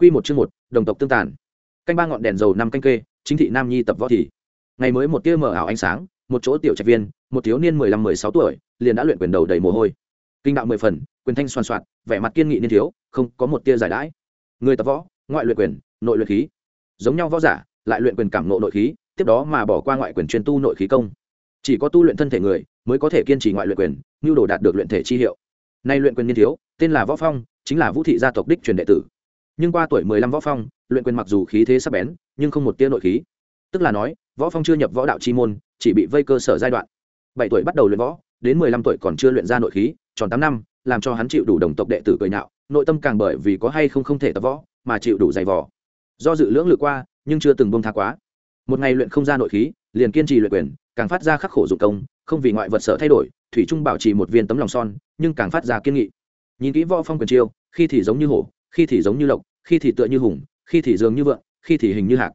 Quy một chương một, đồng tộc tương tàn. Canh ba ngọn đèn dầu năm canh kê, chính thị nam nhi tập võ thì. Ngày mới một tia mở ảo ánh sáng, một chỗ tiểu trạch viên, một thiếu niên mười lăm mười sáu tuổi, liền đã luyện quyền đầu đầy mồ hôi. Kinh đạo mười phần, quyền thanh xoan xoạt, vẻ mặt kiên nghị niên thiếu, không có một tia giải đãi. Người tập võ, ngoại luyện quyền, nội luyện khí. Giống nhau võ giả, lại luyện quyền cảm ngộ nội khí, tiếp đó mà bỏ qua ngoại quyền chuyên tu nội khí công. Chỉ có tu luyện thân thể người, mới có thể kiên trì ngoại luyện quyền, nhu đồ đạt được luyện thể chi hiệu. Nay luyện quyền niên thiếu, tên là Võ Phong, chính là Vũ thị gia tộc đích truyền đệ tử nhưng qua tuổi mười lăm võ phong, luyện quyền mặc dù khí thế sắc bén, nhưng không một tia nội khí. Tức là nói, võ phong chưa nhập võ đạo chi môn, chỉ bị vây cơ sở giai đoạn. Bảy tuổi bắt đầu luyện võ, đến mười lăm tuổi còn chưa luyện ra nội khí, tròn tám năm, làm cho hắn chịu đủ đồng tộc đệ tử cười nhạo nội tâm càng bởi vì có hay không không thể tập võ, mà chịu đủ dày vò. Do dự lưỡng lự qua, nhưng chưa từng bông tha quá. Một ngày luyện không ra nội khí, liền kiên trì luyện quyền, càng phát ra khắc khổ dụng công, không vì ngoại vật sở thay đổi, thủy trung bảo trì một viên tấm lòng son, nhưng càng phát ra kiên nghị. Nhìn kỹ võ phong quyền chiêu, khi thì giống như hổ, khi thì giống như lộc khi thì tựa như hùng, khi thì dường như vượng, khi thì hình như hạc.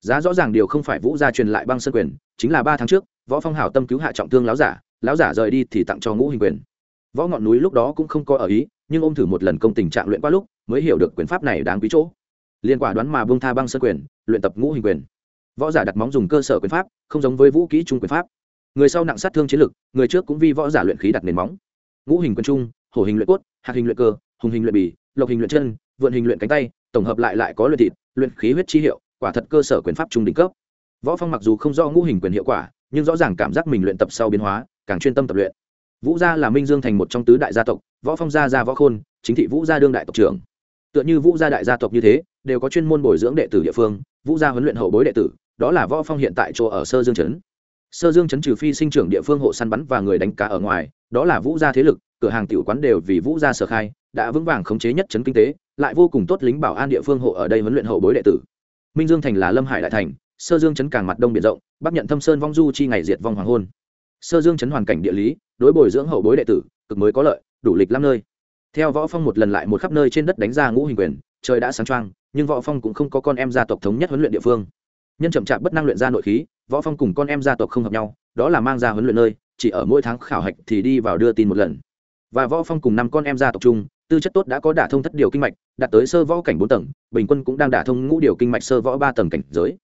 Giá rõ ràng điều không phải vũ gia truyền lại băng sơn quyền, chính là ba tháng trước, võ phong hảo tâm cứu hạ trọng thương láo giả láo giả rời đi thì tặng cho ngũ hình quyền. Võ ngọn núi lúc đó cũng không có ở ý, nhưng ôm thử một lần công tình trạng luyện qua lúc, mới hiểu được quyền pháp này đáng quý chỗ. Liên quả đoán mà bông tha băng sơn quyền, luyện tập ngũ hình quyền. Võ giả đặt móng dùng cơ sở quyền pháp, không giống với vũ kỹ trung quyền pháp. Người sau nặng sát thương chiến lực, người trước cũng vì võ giả luyện khí đặt nền móng. Ngũ hình quyền trung, hổ hình luyện cốt hạt hình luyện cơ hùng hình luyện bì, lộc hình luyện chân, vượn hình luyện cánh tay, tổng hợp lại lại có luyện thịt, luyện khí huyết chi hiệu, quả thật cơ sở quyền pháp trung đỉnh cấp. Võ phong mặc dù không do ngũ hình quyền hiệu quả, nhưng rõ ràng cảm giác mình luyện tập sau biến hóa, càng chuyên tâm tập luyện. Vũ gia là minh dương thành một trong tứ đại gia tộc, võ phong gia gia võ khôn, chính thị vũ gia đương đại tộc trưởng. Tựa như vũ gia đại gia tộc như thế, đều có chuyên môn bồi dưỡng đệ tử địa phương, vũ gia huấn luyện hậu bối đệ tử, đó là võ phong hiện tại chỗ ở sơ dương trấn sơ dương trấn trừ phi sinh trưởng địa phương hộ săn bắn và người đánh cá ở ngoài, đó là vũ gia thế lực, cửa hàng tiểu quán đều vì vũ gia sở khai đã vững vàng khống chế nhất trấn kinh tế, lại vô cùng tốt lính bảo an địa phương hộ ở đây huấn luyện hậu bối đệ tử. Minh dương thành là lâm hải đại thành, sơ dương chấn càng mặt đông biển rộng, bắc nhận thâm sơn vong du chi ngày diệt vong hoàng hôn. Sơ dương chấn hoàn cảnh địa lý, đối bồi dưỡng hậu bối đệ tử, cực mới có lợi, đủ lịch lắm nơi. Theo võ phong một lần lại một khắp nơi trên đất đánh ra ngũ hình quyền, trời đã sáng choang, nhưng võ phong cũng không có con em gia tộc thống nhất huấn luyện địa phương. Nhân chậm chạp bất năng luyện ra nội khí, võ phong cùng con em gia tộc không hợp nhau, đó là mang ra huấn luyện nơi, chỉ ở mỗi tháng khảo hạch thì đi vào đưa tin một lần. Và võ phong cùng năm con em gia tộc chung tư chất tốt đã có đả thông thất điều kinh mạch, đạt tới sơ võ cảnh bốn tầng, bình quân cũng đang đả thông ngũ điều kinh mạch sơ võ ba tầng cảnh giới.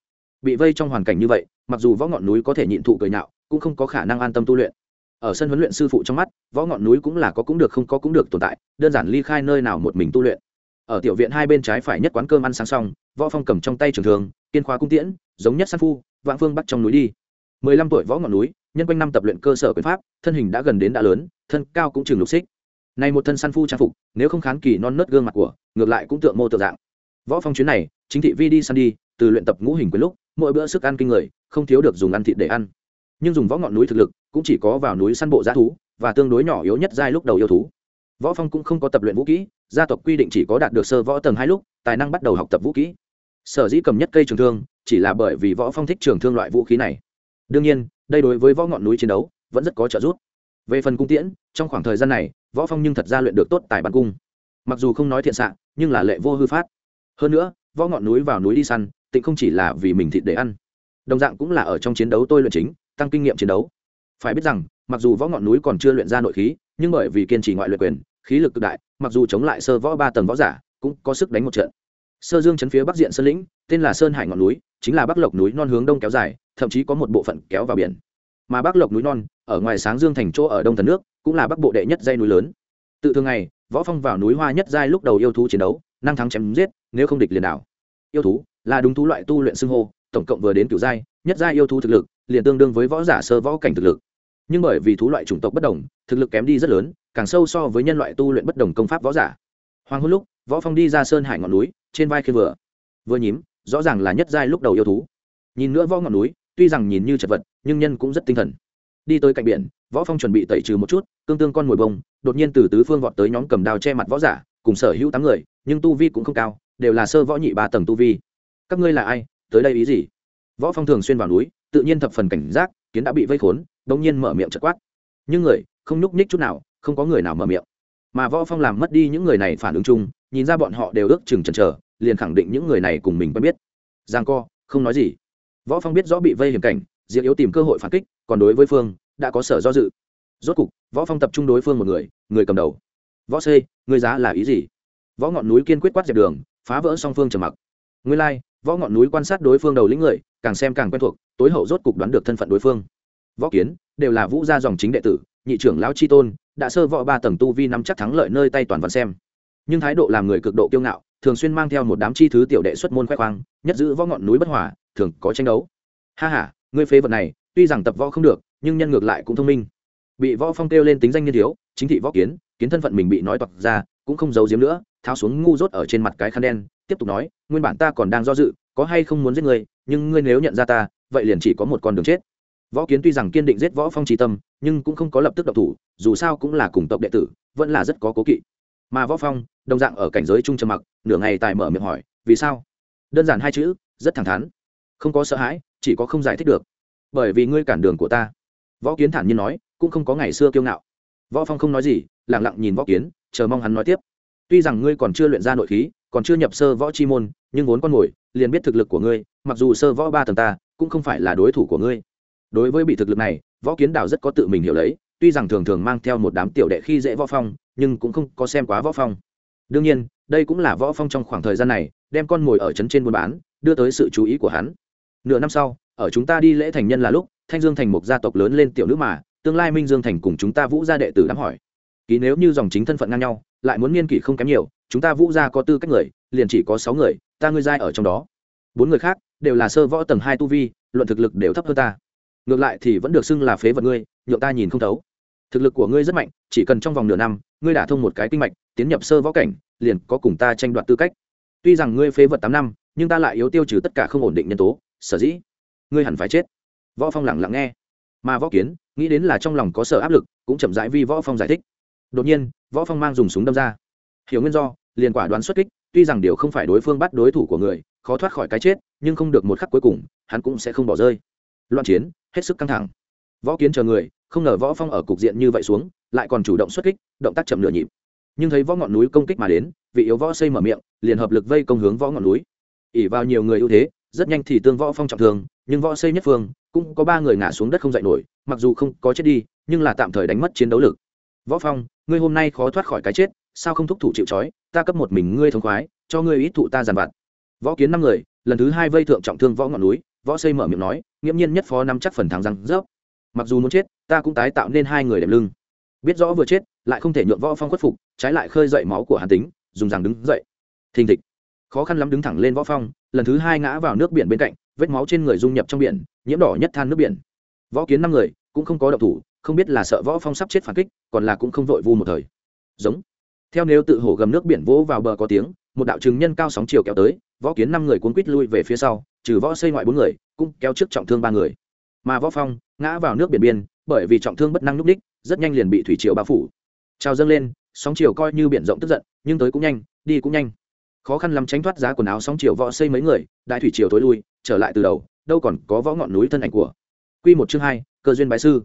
Bị vây trong hoàn cảnh như vậy, mặc dù võ ngọn núi có thể nhịn thụ cười nhạo, cũng không có khả năng an tâm tu luyện. Ở sân huấn luyện sư phụ trong mắt, võ ngọn núi cũng là có cũng được không có cũng được tồn tại, đơn giản ly khai nơi nào một mình tu luyện. Ở tiểu viện hai bên trái phải nhất quán cơm ăn sáng xong, võ phong cầm trong tay trường thường kiên khóa cung tiễn, giống nhất san phu, vạn phương bắt trong núi đi. 15 tuổi võ ngọn núi, nhân quanh năm tập luyện cơ sở quyền pháp, thân hình đã gần đến đã lớn, thân cao cũng chừng lục xích này một thân săn phu trang phục, nếu không kháng kỳ non nớt gương mặt của, ngược lại cũng tượng mô tượng dạng. Võ phong chuyến này, chính thị vi đi săn đi, từ luyện tập ngũ hình quyền lúc, mỗi bữa sức ăn kinh người, không thiếu được dùng ăn thịt để ăn. Nhưng dùng võ ngọn núi thực lực, cũng chỉ có vào núi săn bộ giá thú, và tương đối nhỏ yếu nhất giai lúc đầu yêu thú. Võ phong cũng không có tập luyện vũ kỹ, gia tộc quy định chỉ có đạt được sơ võ tầng hai lúc, tài năng bắt đầu học tập vũ kỹ. Sở dĩ cầm nhất cây trường thương, chỉ là bởi vì võ phong thích trường thương loại vũ khí này. Đương nhiên, đây đối với võ ngọn núi chiến đấu, vẫn rất có trợ giúp. Về phần cung tiễn trong khoảng thời gian này, võ phong nhưng thật ra luyện được tốt tài bắn cung. Mặc dù không nói thiện xạ, nhưng là lệ vô hư phát. Hơn nữa, võ ngọn núi vào núi đi săn, tịnh không chỉ là vì mình thịt để ăn. Đồng dạng cũng là ở trong chiến đấu tôi luyện chính, tăng kinh nghiệm chiến đấu. Phải biết rằng, mặc dù võ ngọn núi còn chưa luyện ra nội khí, nhưng bởi vì kiên trì ngoại luyện quyền, khí lực cực đại, mặc dù chống lại sơ võ ba tầng võ giả, cũng có sức đánh một trận. Sơ dương chấn phía bắc diện sơn lĩnh, tên là sơn hải ngọn núi, chính là bắc lộc núi non hướng đông kéo dài, thậm chí có một bộ phận kéo vào biển mà bắc lộc núi non, ở ngoài sáng dương thành chỗ ở đông thần nước, cũng là bắc bộ đệ nhất dây núi lớn. Tự thường ngày, võ phong vào núi hoa nhất giai lúc đầu yêu thú chiến đấu, năng thắng chém giết, nếu không địch liền đảo. Yêu thú là đúng thú loại tu luyện xưng hô, tổng cộng vừa đến cửu giai, nhất giai yêu thú thực lực, liền tương đương với võ giả sơ võ cảnh thực lực. Nhưng bởi vì thú loại chủng tộc bất đồng, thực lực kém đi rất lớn, càng sâu so với nhân loại tu luyện bất đồng công pháp võ giả. Hoàng hôn lúc, võ phong đi ra sơn hải ngọn núi, trên vai khi vừa. Vừa nhím, rõ ràng là nhất giai lúc đầu yêu thú. Nhìn nữa võ ngọn núi tuy rằng nhìn như chật vật, nhưng nhân cũng rất tinh thần. Đi tới cạnh biển, võ phong chuẩn bị tẩy trừ một chút, cương tương con mồi bông, đột nhiên từ tứ phương vọt tới nhóm cầm đao che mặt võ giả, cùng sở hữu tám người, nhưng tu vi cũng không cao, đều là sơ võ nhị ba tầng tu vi. Các ngươi là ai? Tới đây ý gì? Võ phong thường xuyên vào núi, tự nhiên thập phần cảnh giác, kiến đã bị vây khốn, đống nhiên mở miệng chật quát. Nhưng người, không nhúc nhích chút nào, không có người nào mở miệng. Mà võ phong làm mất đi những người này phản ứng chung, nhìn ra bọn họ đều ước chừng chần chờ, liền khẳng định những người này cùng mình quen biết. Giang co, không nói gì võ phong biết rõ bị vây hiểm cảnh diệp yếu tìm cơ hội phản kích còn đối với phương đã có sở do dự. Rốt cục võ phong tập trung đối phương một người người cầm đầu. Võ c người giá là ý gì? Võ ngọn núi kiên quyết quát dẹp đường phá vỡ song phương trầm mặc. Nguyên lai、like, võ ngọn núi quan sát đối phương đầu lĩnh người càng xem càng quen thuộc tối hậu rốt cục đoán được thân phận đối phương. Võ kiến đều là vũ gia dòng chính đệ tử nhị trưởng lão chi tôn đã sơ võ ba tầng tu vi nắm chắc thắng lợi nơi tay toàn văn xem. Nhưng thái độ làm người cực độ kiêu ngạo thường xuyên mang theo một đám chi thứ tiểu đệ xuất môn khoe khoang nhất giữ võ ngọn núi bất hòa thường có tranh đấu. Ha ha, ngươi phế vật này tuy rằng tập võ không được nhưng nhân ngược lại cũng thông minh. Bị võ phong kêu lên tính danh niên thiếu chính thị võ kiến kiến thân phận mình bị nói toạc ra cũng không giấu giếm nữa tháo xuống ngu dốt ở trên mặt cái khăn đen tiếp tục nói nguyên bản ta còn đang do dự có hay không muốn giết ngươi nhưng ngươi nếu nhận ra ta vậy liền chỉ có một con đường chết. Võ kiến tuy rằng kiên định giết võ phong trí tâm nhưng cũng không có lập tức độc thủ dù sao cũng là cùng tộc đệ tử vẫn là rất có cố kỵ. Mà võ phong đồng dạng ở cảnh giới trung trầm mặc nửa ngày tài mở miệng hỏi vì sao? Đơn giản hai chữ rất thẳng thắn không có sợ hãi, chỉ có không giải thích được. Bởi vì ngươi cản đường của ta. Võ kiến thản nhiên nói, cũng không có ngày xưa kiêu ngạo. Võ phong không nói gì, lặng lặng nhìn võ kiến, chờ mong hắn nói tiếp. Tuy rằng ngươi còn chưa luyện ra nội khí, còn chưa nhập sơ võ chi môn, nhưng vốn con mồi liền biết thực lực của ngươi, mặc dù sơ võ ba tầng ta, cũng không phải là đối thủ của ngươi. Đối với bị thực lực này, võ kiến đào rất có tự mình hiểu lấy, tuy rằng thường thường mang theo một đám tiểu đệ khi dễ võ phong, nhưng cũng không có xem quá võ phong. Đương nhiên, đây cũng là võ phong trong khoảng thời gian này, đem con mồi ở trấn trên buôn bán, đưa tới sự chú ý của hắn nửa năm sau, ở chúng ta đi lễ thành nhân là lúc, thanh dương thành một gia tộc lớn lên tiểu nữ mà, tương lai minh dương thành cùng chúng ta vũ gia đệ tử đám hỏi. Ký nếu như dòng chính thân phận ngang nhau, lại muốn niên kỷ không kém nhiều, chúng ta vũ gia có tư cách người, liền chỉ có sáu người, ta ngươi giai ở trong đó. Bốn người khác, đều là sơ võ tầng hai tu vi, luận thực lực đều thấp hơn ta. Ngược lại thì vẫn được xưng là phế vật ngươi, nhượng ta nhìn không thấu. Thực lực của ngươi rất mạnh, chỉ cần trong vòng nửa năm, ngươi đả thông một cái kinh mạch, tiến nhập sơ võ cảnh, liền có cùng ta tranh đoạt tư cách. Tuy rằng ngươi phế vật tám năm, nhưng ta lại yếu tiêu trừ tất cả không ổn định nhân tố sở dĩ? Ngươi hẳn phải chết. Võ phong lặng lặng nghe. Mà võ kiến, nghĩ đến là trong lòng có sở áp lực, cũng chậm rãi vì võ phong giải thích. Đột nhiên, võ phong mang dùng súng đâm ra. Hiểu nguyên do, liền quả đoán xuất kích, tuy rằng điều không phải đối phương bắt đối thủ của người, khó thoát khỏi cái chết, nhưng không được một khắc cuối cùng, hắn cũng sẽ không bỏ rơi. Loạn chiến, hết sức căng thẳng. Võ kiến chờ người, không ngờ võ phong ở cục diện như vậy xuống, lại còn chủ động xuất kích, động tác chậm nửa nhịp. Nhưng thấy võ ngọn núi công kích mà đến, vị yếu võ xây mở miệng, liền hợp lực vây công hướng võ ngọn núi. Ỉ vào nhiều người ưu thế rất nhanh thì tương võ phong trọng thương, nhưng võ xây nhất phương cũng có ba người ngã xuống đất không dậy nổi, mặc dù không có chết đi, nhưng là tạm thời đánh mất chiến đấu lực. Võ phong, ngươi hôm nay khó thoát khỏi cái chết, sao không thúc thủ chịu trói, ta cấp một mình ngươi thống khoái, cho ngươi ít thụ ta giàn vặt. Võ kiến năm người, lần thứ hai vây thượng trọng thương võ ngọn núi, võ xây mở miệng nói, nghiễm nhiên nhất phó năm chắc phần thắng răng rớp. Mặc dù muốn chết, ta cũng tái tạo nên hai người đẹp lưng. Biết rõ vừa chết, lại không thể nhượng võ phong khuất phục, trái lại khơi dậy máu của hàn tính, dùng rằng đứng dậy. Thình thịch khó khăn lắm đứng thẳng lên võ phong, lần thứ hai ngã vào nước biển bên cạnh, vết máu trên người dung nhập trong biển, nhiễm đỏ nhất than nước biển. Võ kiến năm người, cũng không có động thủ, không biết là sợ võ phong sắp chết phản kích, còn là cũng không vội vu một thời. Giống. Theo nếu tự hổ gầm nước biển vỗ vào bờ có tiếng, một đạo trừng nhân cao sóng chiều kéo tới, võ kiến năm người cuốn quít lui về phía sau, trừ võ xây ngoại bốn người, cũng kéo trước trọng thương ba người. Mà võ phong, ngã vào nước biển biên, bởi vì trọng thương bất năng lúc đích, rất nhanh liền bị thủy triều bao phủ. Trào dâng lên, sóng chiều coi như biển rộng tức giận, nhưng tới cũng nhanh, đi cũng nhanh khó khăn lắm tránh thoát giá quần áo sóng chiều võ xây mấy người, đại thủy chiều tối lui, trở lại từ đầu, đâu còn có võ ngọn núi thân ảnh của. Quy một chương hai, cơ duyên bái sư.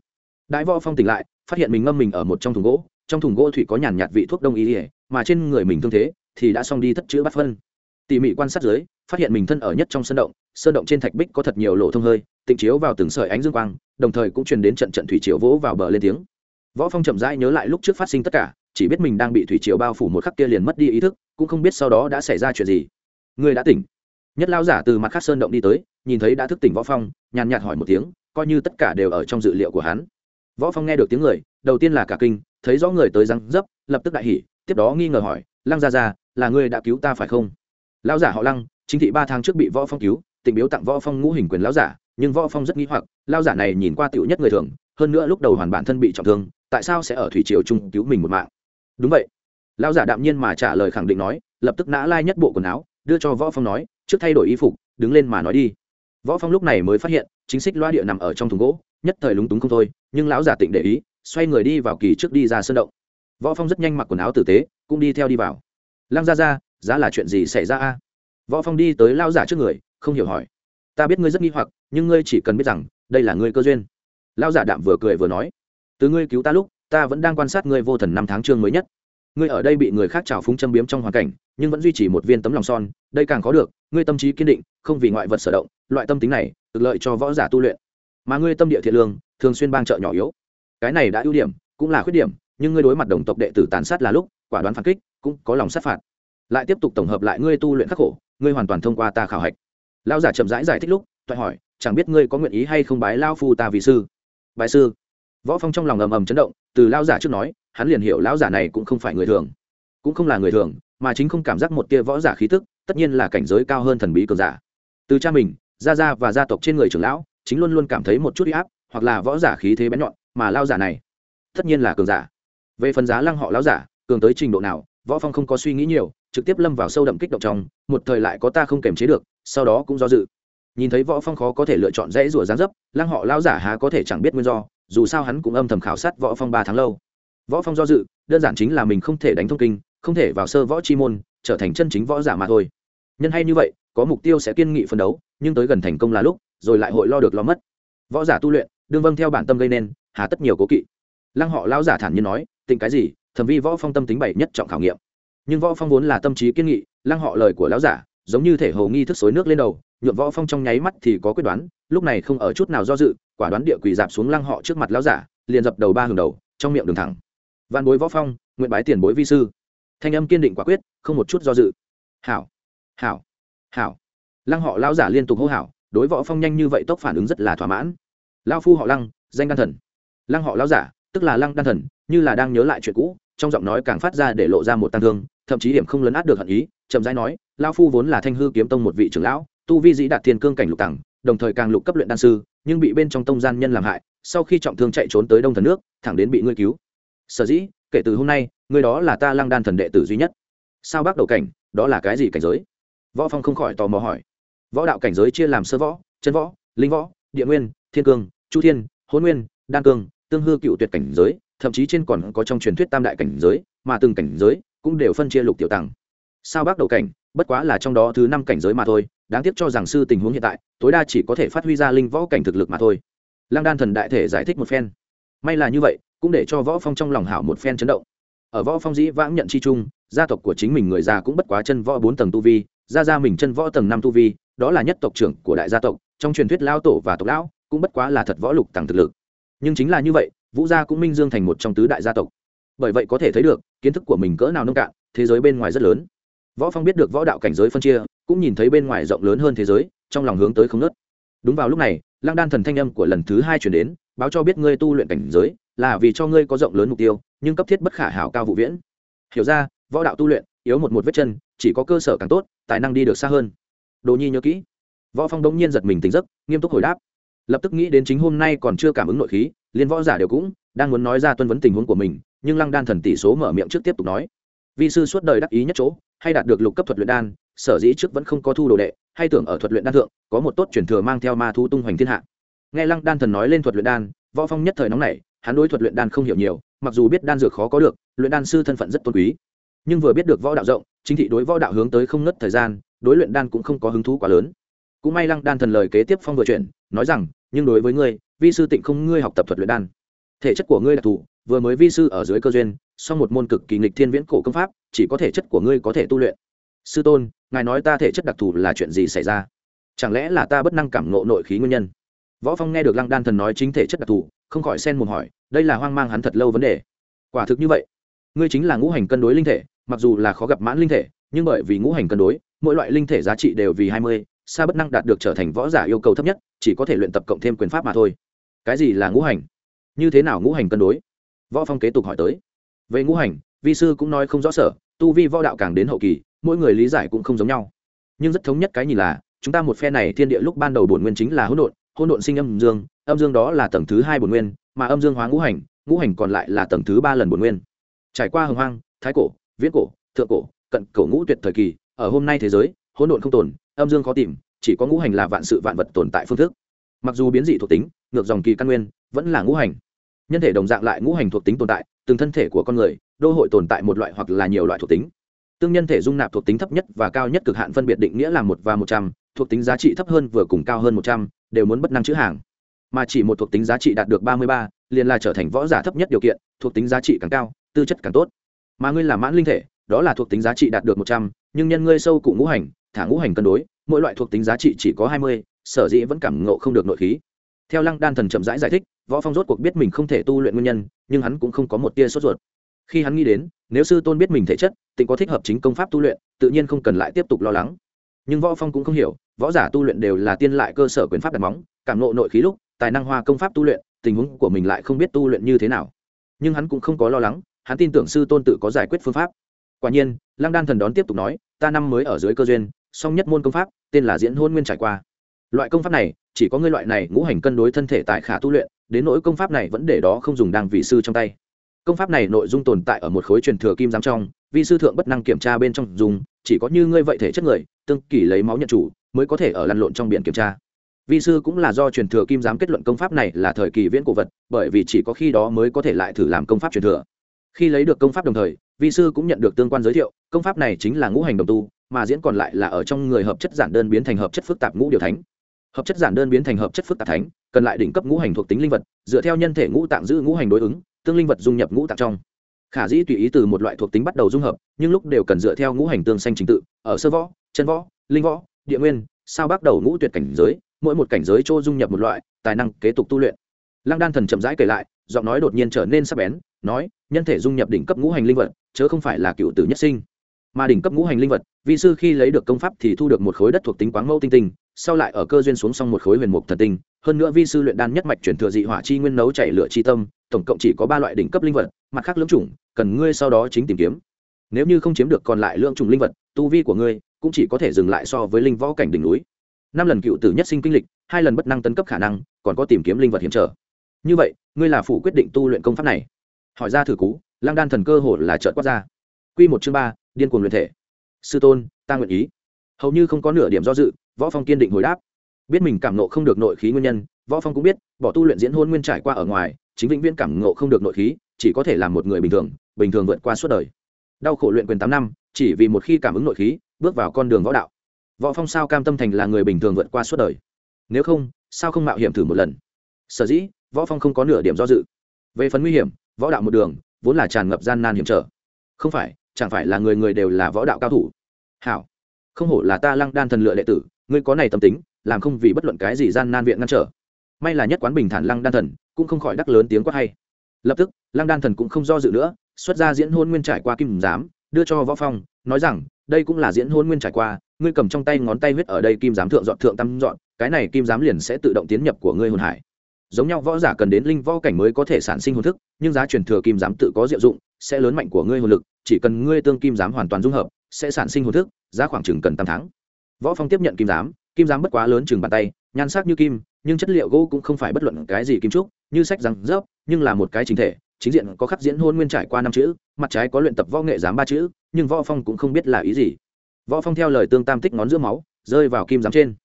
Đại võ phong tỉnh lại, phát hiện mình ngâm mình ở một trong thùng gỗ, trong thùng gỗ thủy có nhàn nhạt vị thuốc đông y ỉa mà trên người mình thương thế thì đã xong đi thất chữ bắt phân. Tỉ mỉ quan sát dưới, phát hiện mình thân ở nhất trong sơn động sơn động trên thạch bích có thật nhiều lỗ thông hơi, tịnh chiếu vào từng sợi ánh dương quang, đồng thời cũng truyền đến trận trận thủy chiều vỗ vào bờ lên tiếng. Võ phong chậm rãi nhớ lại lúc trước phát sinh tất cả chỉ biết mình đang bị thủy triều bao phủ một khắc kia liền mất đi ý thức, cũng không biết sau đó đã xảy ra chuyện gì. Người đã tỉnh. Nhất lao giả từ mặt khác sơn động đi tới, nhìn thấy đã thức tỉnh võ phong, nhàn nhạt hỏi một tiếng, coi như tất cả đều ở trong dự liệu của hắn. Võ phong nghe được tiếng người, đầu tiên là cả kinh, thấy rõ người tới răng dấp, lập tức đại hỉ, tiếp đó nghi ngờ hỏi, lăng gia gia, là ngươi đã cứu ta phải không? Lão giả họ lăng, chính thị ba tháng trước bị võ phong cứu tình biếu tặng võ phong ngũ hình quyền lão giả, nhưng võ phong rất nghi hoặc, lão giả này nhìn qua tiểu nhất người thường, hơn nữa lúc đầu hoàn bản thân bị trọng thương, tại sao sẽ ở thủy triều trung cứu mình một mạng? Đúng vậy. Lão giả đạm nhiên mà trả lời khẳng định nói, lập tức nã lai nhất bộ quần áo, đưa cho võ phong nói, trước thay đổi y phục, đứng lên mà nói đi. Võ phong lúc này mới phát hiện, chính xích loa địa nằm ở trong thùng gỗ, nhất thời lúng túng không thôi, nhưng lão giả tịnh để ý, xoay người đi vào kỳ trước đi ra sân động. Võ phong rất nhanh mặc quần áo tử tế, cũng đi theo đi vào. Lăng ra ra giá là chuyện gì xảy ra a? Võ phong đi tới lão giả trước người, không hiểu hỏi. Ta biết ngươi rất nghi hoặc, nhưng ngươi chỉ cần biết rằng, đây là ngươi cơ duyên. Lão giả đạm vừa cười vừa nói. Từ ngươi cứu ta lúc ta vẫn đang quan sát ngươi vô thần năm tháng trương mới nhất. Ngươi ở đây bị người khác trào phúng châm biếm trong hoàn cảnh nhưng vẫn duy trì một viên tấm lòng son đây càng khó được ngươi tâm trí kiên định không vì ngoại vật sở động loại tâm tính này được lợi cho võ giả tu luyện. Mà ngươi tâm địa thiện lương thường xuyên bang trợ nhỏ yếu. Cái này đã ưu điểm cũng là khuyết điểm nhưng ngươi đối mặt đồng tộc đệ tử tàn sát là lúc quả đoán phản kích cũng có lòng sát phạt. Lại tiếp tục tổng hợp lại ngươi tu luyện khắc khổ ngươi hoàn toàn thông qua ta khảo hạch. Lao giả chậm rãi giải, giải thích lúc toại hỏi chẳng biết ngươi có nguyện ý hay không bái lao phu ta vì sư? Bái sư? Võ phong trong lòng ầm ầm chấn động từ lao giả trước nói, hắn liền hiểu lão giả này cũng không phải người thường. Cũng không là người thường, mà chính không cảm giác một tia võ giả khí tức, tất nhiên là cảnh giới cao hơn thần bí cường giả. Từ cha mình, gia gia và gia tộc trên người trưởng lão, chính luôn luôn cảm thấy một chút uy áp, hoặc là võ giả khí thế bén nhọn, mà lao giả này, tất nhiên là cường giả. Về phần giá lăng họ lão giả, cường tới trình độ nào, võ phong không có suy nghĩ nhiều, trực tiếp lâm vào sâu đậm kích động trong, một thời lại có ta không kềm chế được, sau đó cũng do dự. Nhìn thấy võ phong khó có thể lựa chọn dễ rủa dáng dấp, lăng họ lão giả há có thể chẳng biết nguyên do dù sao hắn cũng âm thầm khảo sát võ phong ba tháng lâu. Võ phong do dự, đơn giản chính là mình không thể đánh thông kinh, không thể vào sơ võ chi môn, trở thành chân chính võ giả mà thôi. Nhân hay như vậy, có mục tiêu sẽ kiên nghị phấn đấu, nhưng tới gần thành công là lúc, rồi lại hội lo được lo mất. Võ giả tu luyện, đương vâng theo bản tâm gây nên, hà tất nhiều cố kỵ. Lăng họ lão giả thản nhiên nói, tình cái gì, thẩm vi võ phong tâm tính bảy nhất trọng khảo nghiệm. Nhưng võ phong vốn là tâm trí kiên nghị, lăng họ lời của lão giả, giống như thể hồ nghi thức xối nước lên đầu, nhuộm võ phong trong nháy mắt thì có quyết đoán, lúc này không ở chút nào do dự quả đoán địa quỳ dạp xuống lăng họ trước mặt lão giả, liền dập đầu ba hướng đầu, trong miệng đường thẳng. Văn bối võ phong, nguyện bái tiền bối vi sư. Thanh âm kiên định quả quyết, không một chút do dự. Hảo hảo hảo. Lăng họ lão giả liên tục hô hảo, đối võ phong nhanh như vậy tốc phản ứng rất là thỏa mãn. Lao phu họ lăng, danh đan thần. Lăng họ lão giả, tức là lăng đan thần, như là đang nhớ lại chuyện cũ, trong giọng nói càng phát ra để lộ ra một tăng thương, thậm chí điểm không lấn át được hận ý, chậm rãi nói lao phu vốn là thanh hư kiếm tông một vị trưởng lão, tu vi dĩ đạt thiên cương cảnh lục tầng đồng thời càng lục cấp luyện đan sư, nhưng bị bên trong tông gian nhân làm hại, sau khi trọng thương chạy trốn tới đông thần nước, thẳng đến bị ngươi cứu. Sở dĩ, kể từ hôm nay, ngươi đó là ta lăng đan thần đệ tử duy nhất. Sao bác đầu cảnh, đó là cái gì cảnh giới? Võ phong không khỏi tò mò hỏi. Võ đạo cảnh giới chia làm sơ võ, chân võ, linh võ, địa nguyên, thiên cương, chu thiên hôn nguyên, đan cương, tương hư cựu tuyệt cảnh giới, thậm chí trên còn có trong truyền thuyết tam đại cảnh giới, mà từng cảnh giới cũng đều phân chia lục tiểu tàng. Sao bác đầu cảnh, bất quá là trong đó thứ năm cảnh giới mà thôi đáng tiếc cho rằng sư tình huống hiện tại, tối đa chỉ có thể phát huy ra linh võ cảnh thực lực mà thôi. Lăng đan thần đại thể giải thích một phen. May là như vậy, cũng để cho võ phong trong lòng hảo một phen chấn động. Ở võ phong dĩ vãng nhận chi chung gia tộc của chính mình người già cũng bất quá chân võ bốn tầng tu vi, gia gia mình chân võ tầng năm tu vi, đó là nhất tộc trưởng của đại gia tộc, trong truyền thuyết lao tổ và tộc lão, cũng bất quá là thật võ lục tăng thực lực. Nhưng chính là như vậy, vũ gia cũng minh dương thành một trong tứ đại gia tộc. Bởi vậy có thể thấy được, kiến thức của mình cỡ nào nông cạn, thế giới bên ngoài rất lớn. Võ phong biết được võ đạo cảnh giới phân chia cũng nhìn thấy bên ngoài rộng lớn hơn thế giới, trong lòng hướng tới không nớt đúng vào lúc này, lăng đan thần thanh âm của lần thứ hai chuyển đến, báo cho biết ngươi tu luyện cảnh giới, là vì cho ngươi có rộng lớn mục tiêu, nhưng cấp thiết bất khả hảo cao vụ viễn. Hiểu ra, võ đạo tu luyện, yếu một một vết chân, chỉ có cơ sở càng tốt, tài năng đi được xa hơn. Đồ nhi nhớ kỹ. Võ phong đống nhiên giật mình tỉnh giấc, nghiêm túc hồi đáp. Lập tức nghĩ đến chính hôm nay còn chưa cảm ứng nội khí, liên võ giả đều cũng đang muốn nói ra tuân vấn tình huống của mình, nhưng lăng đan thần tỷ số mở miệng trước tiếp tục nói. Vi sư suốt đời đắc ý nhất chỗ, hay đạt được lục cấp thuật luyện đan sở dĩ trước vẫn không có thu đồ đệ, hay tưởng ở thuật luyện đan thượng, có một tốt truyền thừa mang theo ma thu tung hoành thiên hạ. Nghe lăng đan thần nói lên thuật luyện đan, võ phong nhất thời nóng nảy, hắn đối thuật luyện đan không hiểu nhiều, mặc dù biết đan dược khó có được, luyện đan sư thân phận rất tôn quý, nhưng vừa biết được võ đạo rộng, chính thị đối võ đạo hướng tới không ngất thời gian, đối luyện đan cũng không có hứng thú quá lớn. Cũng may lăng đan thần lời kế tiếp phong vừa chuyển, nói rằng, nhưng đối với ngươi, vi sư tịnh không ngươi học tập thuật luyện đan. Thể chất của ngươi đặc thù, vừa mới vi sư ở dưới cơ duyên sau một môn cực kỳ nghịch thiên viễn cổ công pháp, chỉ có thể chất của ngươi có thể tu luyện. Sư tôn ngài nói ta thể chất đặc thù là chuyện gì xảy ra? Chẳng lẽ là ta bất năng cảm ngộ nội khí nguyên nhân? Võ phong nghe được lăng đan thần nói chính thể chất đặc thù, không khỏi xen mồm hỏi, đây là hoang mang hắn thật lâu vấn đề. Quả thực như vậy, ngươi chính là ngũ hành cân đối linh thể, mặc dù là khó gặp mãn linh thể, nhưng bởi vì ngũ hành cân đối, mỗi loại linh thể giá trị đều vì hai mươi, xa bất năng đạt được trở thành võ giả yêu cầu thấp nhất, chỉ có thể luyện tập cộng thêm quyền pháp mà thôi. Cái gì là ngũ hành? Như thế nào ngũ hành cân đối? Võ phong kế tục hỏi tới. Về ngũ hành, vi sư cũng nói không rõ sở tu vi võ đạo càng đến hậu kỳ, mỗi người lý giải cũng không giống nhau. Nhưng rất thống nhất cái nhìn là, chúng ta một phe này thiên địa lúc ban đầu bổn nguyên chính là hỗn độn hỗn độn sinh âm dương âm dương đó là tầng thứ hai bổn nguyên, mà âm dương hóa ngũ hành ngũ hành còn lại là tầng thứ ba lần bổn nguyên. Trải qua hồng hoang, thái cổ, viễn cổ, thượng cổ, cận cổ ngũ tuyệt thời kỳ, ở hôm nay thế giới, hỗn độn không tồn, âm dương khó tìm, chỉ có ngũ hành là vạn sự vạn vật tồn tại phương thức. Mặc dù biến dị thuộc tính, ngược dòng kỳ căn nguyên, vẫn là ngũ hành. Nhân thể đồng dạng lại ngũ hành thuộc tính tồn tại, từng thân thể của con người đô hội tồn tại một loại hoặc là nhiều loại thuộc tính. Tương nhân thể dung nạp thuộc tính thấp nhất và cao nhất cực hạn phân biệt định nghĩa là một và một trăm thuộc tính giá trị thấp hơn vừa cùng cao hơn một trăm đều muốn bất năng chữ hàng. Mà chỉ một thuộc tính giá trị đạt được ba mươi ba liền là trở thành võ giả thấp nhất điều kiện thuộc tính giá trị càng cao tư chất càng tốt. Mà ngươi là mãn linh thể đó là thuộc tính giá trị đạt được một trăm nhưng nhân ngươi sâu cụ ngũ hành thả ngũ hành cân đối mỗi loại thuộc tính giá trị chỉ có hai mươi sở dĩ vẫn cảm ngộ không được nội khí. Theo lăng đan thần chậm rãi giải, giải thích võ phong rốt cuộc biết mình không thể tu luyện nguyên nhân nhưng hắn cũng không có một tia sốt ruột khi hắn nghĩ đến, nếu sư tôn biết mình thể chất, tịnh có thích hợp chính công pháp tu luyện, tự nhiên không cần lại tiếp tục lo lắng. Nhưng võ phong cũng không hiểu, võ giả tu luyện đều là tiên lại cơ sở quyền pháp đặt móng, cảm nộ nội khí lúc, tài năng hoa công pháp tu luyện, tình huống của mình lại không biết tu luyện như thế nào. Nhưng hắn cũng không có lo lắng, hắn tin tưởng sư tôn tự có giải quyết phương pháp. Quả nhiên, lăng đan thần đón tiếp tục nói, ta năm mới ở dưới cơ duyên, song nhất môn công pháp, tên là diễn hôn nguyên trải qua. Loại công pháp này, chỉ có ngươi loại này ngũ hành cân đối thân thể tại khả tu luyện, đến nỗi công pháp này vẫn để đó không dùng đang vị sư trong tay công pháp này nội dung tồn tại ở một khối truyền thừa kim giám trong, vi sư thượng bất năng kiểm tra bên trong dùng, chỉ có như ngươi vậy thể chất người, tương kỳ lấy máu nhận chủ, mới có thể ở lăn lộn trong biển kiểm tra. Vi sư cũng là do truyền thừa kim giám kết luận công pháp này là thời kỳ viễn cổ vật, bởi vì chỉ có khi đó mới có thể lại thử làm công pháp truyền thừa. Khi lấy được công pháp đồng thời, vi sư cũng nhận được tương quan giới thiệu, công pháp này chính là ngũ hành đồng tu, mà diễn còn lại là ở trong người hợp chất giản đơn biến thành hợp chất phức tạp ngũ điều thánh. Hợp chất giản đơn biến thành hợp chất phức tạp thánh, cần lại đỉnh cấp ngũ hành thuộc tính linh vật, dựa theo nhân thể ngũ tạng giữ ngũ hành đối ứng tương linh vật dung nhập ngũ tạng trong. Khả dĩ tùy ý từ một loại thuộc tính bắt đầu dung hợp, nhưng lúc đều cần dựa theo ngũ hành tương xanh trình tự, ở sơ võ, chân võ, linh võ, địa nguyên, sao bắt đầu ngũ tuyệt cảnh giới, mỗi một cảnh giới chỗ dung nhập một loại, tài năng kế tục tu luyện. Lăng đan thần chậm rãi kể lại, giọng nói đột nhiên trở nên sắc bén, nói, nhân thể dung nhập đỉnh cấp ngũ hành linh vật, chớ không phải là cựu tử nhất sinh. Mà đỉnh cấp ngũ hành linh vật vị sư khi lấy được công pháp thì thu được một khối đất thuộc tính quáng mẫu tinh tinh, sau lại ở cơ duyên xuống xong một khối huyền mục thần tinh, hơn nữa vi sư luyện đan nhất mạch chuyển thừa dị hỏa chi nguyên nấu chảy lửa chi tâm tổng cộng chỉ có ba loại đỉnh cấp linh vật, mặt khác lưỡng chủng, cần ngươi sau đó chính tìm kiếm. Nếu như không chiếm được còn lại lưỡng chủng linh vật, tu vi của ngươi cũng chỉ có thể dừng lại so với linh võ cảnh đỉnh núi. Năm lần cựu tử nhất sinh kinh lịch, hai lần bất năng tấn cấp khả năng, còn có tìm kiếm linh vật hiểm trở. Như vậy, ngươi là phủ quyết định tu luyện công pháp này. Hỏi ra thử cú lang đan thần cơ hồ là trợt quát ra. Q một chương ba, điên cuồng luyện thể. Sư tôn, ta nguyện ý. Hầu như không có nửa điểm do dự, võ phong kiên định hồi đáp. Biết mình cảm nộ không được nội khí nguyên nhân, võ phong cũng biết, bỏ tu luyện diễn hôn nguyên trải qua ở ngoài chính vĩnh viễn cảm ngộ không được nội khí, chỉ có thể làm một người bình thường bình thường vượt qua suốt đời. Đau khổ luyện quyền tám năm, chỉ vì một khi cảm ứng nội khí, bước vào con đường võ đạo. Võ phong sao cam tâm thành là người bình thường vượt qua suốt đời? Nếu không, sao không mạo hiểm thử một lần? Sở dĩ, võ phong không có nửa điểm do dự. Về phần nguy hiểm, võ đạo một đường, vốn là tràn ngập gian nan hiểm trở. Không phải, chẳng phải là người người đều là võ đạo cao thủ. Hảo, không hổ là ta lăng đan thần lựa đệ tử, ngươi có này tâm tính, làm không vì bất luận cái gì gian nan viện ngăn trở. May là nhất quán bình thản lăng đan thần cũng không khỏi đắc lớn tiếng quát hay. Lập tức, lăng đan thần cũng không do dự nữa, xuất ra diễn hôn nguyên trải qua kim giám, đưa cho võ phong, nói rằng, đây cũng là diễn hôn nguyên trải qua, ngươi cầm trong tay ngón tay huyết ở đây kim giám thượng dọn thượng tam dọn, cái này kim giám liền sẽ tự động tiến nhập của ngươi hồn hải. Giống nhau võ giả cần đến linh võ cảnh mới có thể sản sinh hồn thức, nhưng giá truyền thừa kim giám tự có diệu dụng, sẽ lớn mạnh của ngươi hồn lực, chỉ cần ngươi tương kim giám hoàn toàn dung hợp, sẽ sản sinh hồn thức, giá khoảng chừng cần tám tháng. Võ phong tiếp nhận kim giám kim giám bất quá lớn chừng bàn tay, nhan sắc như kim, nhưng chất liệu gỗ cũng không phải bất luận cái gì kim trúc, như sách răng rớp, nhưng là một cái chính thể, chính diện có khắc diễn hôn nguyên trải qua năm chữ, mặt trái có luyện tập võ nghệ giám ba chữ, nhưng võ phong cũng không biết là ý gì. Võ phong theo lời tương tam tích ngón giữa máu, rơi vào kim giám trên.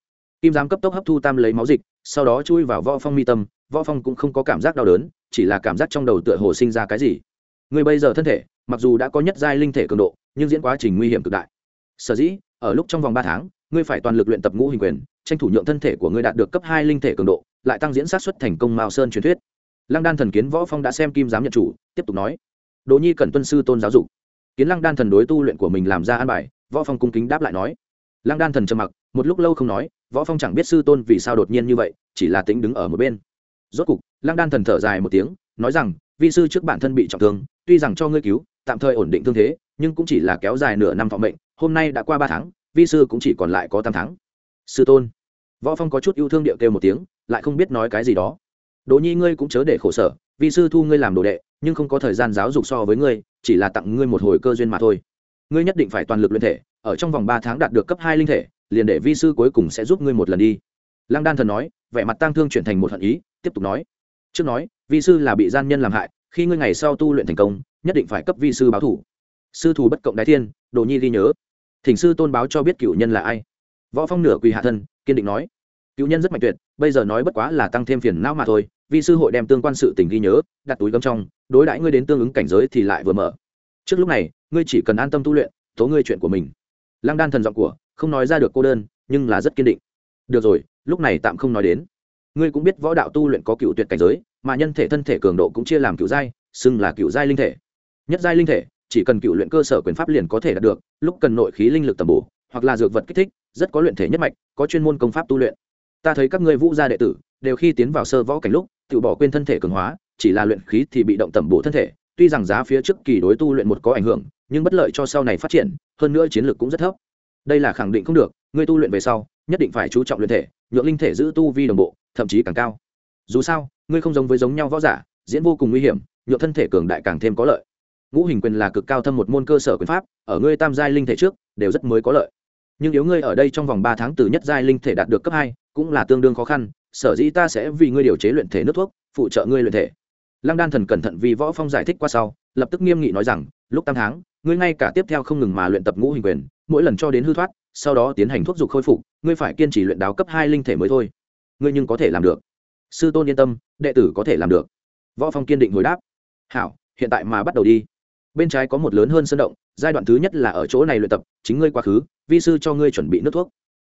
Kim giám cấp tốc hấp thu tam lấy máu dịch, sau đó chui vào võ phong mi tâm, võ phong cũng không có cảm giác đau đớn, chỉ là cảm giác trong đầu tựa hồ sinh ra cái gì. Người bây giờ thân thể, mặc dù đã có nhất giai linh thể cường độ, nhưng diễn quá trình nguy hiểm cực đại. Sở dĩ, ở lúc trong vòng ba tháng ngươi phải toàn lực luyện tập ngũ hình quyền, tranh thủ nhượng thân thể của ngươi đạt được cấp hai linh thể cường độ, lại tăng diễn sát xuất thành công mao sơn truyền thuyết. Lăng đan thần kiến võ phong đã xem kim giám nhận chủ, tiếp tục nói. Đỗ nhi cần tuân sư tôn giáo dục. Kiến lăng đan thần đối tu luyện của mình làm ra an bài, võ phong cung kính đáp lại nói. Lăng đan thần trầm mặc, một lúc lâu không nói, võ phong chẳng biết sư tôn vì sao đột nhiên như vậy, chỉ là tính đứng ở một bên. Rốt cục, lăng đan thần thở dài một tiếng, nói rằng, vi sư trước bản thân bị trọng thương, tuy rằng cho ngươi cứu, tạm thời ổn định thương thế, nhưng cũng chỉ là kéo dài nửa năm thọ mệnh, hôm nay đã qua ba tháng vi sư cũng chỉ còn lại có tám tháng sư tôn. Võ phong có chút yêu thương điệu kêu một tiếng, lại không biết nói cái gì đó. Đỗ nhi ngươi cũng chớ để khổ sở, vi sư thu ngươi làm đồ đệ, nhưng không có thời gian giáo dục so với ngươi, chỉ là tặng ngươi một hồi cơ duyên mà thôi. Ngươi nhất định phải toàn lực luyện thể, ở trong vòng ba tháng đạt được cấp hai linh thể, liền để vi sư cuối cùng sẽ giúp ngươi một lần đi. Lăng đan thần nói, vẻ mặt tang thương chuyển thành một hận ý, tiếp tục nói. Trước nói, vi sư là bị gian nhân làm hại, khi ngươi ngày sau tu luyện thành công, nhất định phải cấp vi sư báo thủ. Sư thù bất cộng đái thiên đồ nhi ghi nhớ thỉnh sư tôn báo cho biết cựu nhân là ai. Võ phong nửa quỳ hạ thân, kiên định nói, cựu nhân rất mạnh tuyệt, bây giờ nói bất quá là tăng thêm phiền não mà thôi vi sư hội đem tương quan sự tình ghi nhớ, đặt túi gấm trong, đối đãi ngươi đến tương ứng cảnh giới thì lại vừa mở. Trước lúc này, ngươi chỉ cần an tâm tu luyện, tố ngươi chuyện của mình. Lăng đan thần giọng của, không nói ra được cô đơn, nhưng là rất kiên định. Được rồi, lúc này tạm không nói đến. Ngươi cũng biết võ đạo tu luyện có cựu tuyệt cảnh giới, mà nhân thể thân thể cường độ cũng chia làm cựu giai, xưng là cựu giai linh thể. Nhất giai linh thể chỉ cần cựu luyện cơ sở quyền pháp liền có thể đạt được, lúc cần nội khí linh lực tầm bổ, hoặc là dược vật kích thích, rất có luyện thể nhất mạch, có chuyên môn công pháp tu luyện. Ta thấy các ngươi vũ gia đệ tử, đều khi tiến vào sơ võ cảnh lúc, tự bỏ quên thân thể cường hóa, chỉ là luyện khí thì bị động tầm bổ thân thể, tuy rằng giá phía trước kỳ đối tu luyện một có ảnh hưởng, nhưng bất lợi cho sau này phát triển, hơn nữa chiến lược cũng rất thấp. Đây là khẳng định không được, ngươi tu luyện về sau, nhất định phải chú trọng luyện thể, nhượng linh thể giữ tu vi đồng bộ, thậm chí càng cao. Dù sao, ngươi không giống với giống nhau võ giả, diễn vô cùng nguy hiểm, nhượng thân thể cường đại càng thêm có lợi ngũ hình quyền là cực cao thâm một môn cơ sở quyền pháp, ở ngươi tam giai linh thể trước, đều rất mới có lợi. Nhưng nếu ngươi ở đây trong vòng ba tháng từ nhất giai linh thể đạt được cấp hai, cũng là tương đương khó khăn, sở dĩ ta sẽ vì ngươi điều chế luyện thể nước thuốc, phụ trợ ngươi luyện thể. Lăng đan thần cẩn thận vì võ phong giải thích qua sau, lập tức nghiêm nghị nói rằng, lúc tam tháng, ngươi ngay cả tiếp theo không ngừng mà luyện tập ngũ hình quyền, mỗi lần cho đến hư thoát, sau đó tiến hành thuốc dục khôi phục, ngươi phải kiên trì luyện đáo cấp hai linh thể mới thôi. Ngươi nhưng có thể làm được. Sư tôn yên tâm, đệ tử có thể làm được. Võ phong kiên định hồi đáp. Hảo, hiện tại mà bắt đầu đi bên trái có một lớn hơn sân động giai đoạn thứ nhất là ở chỗ này luyện tập chính ngươi quá khứ vi sư cho ngươi chuẩn bị nước thuốc.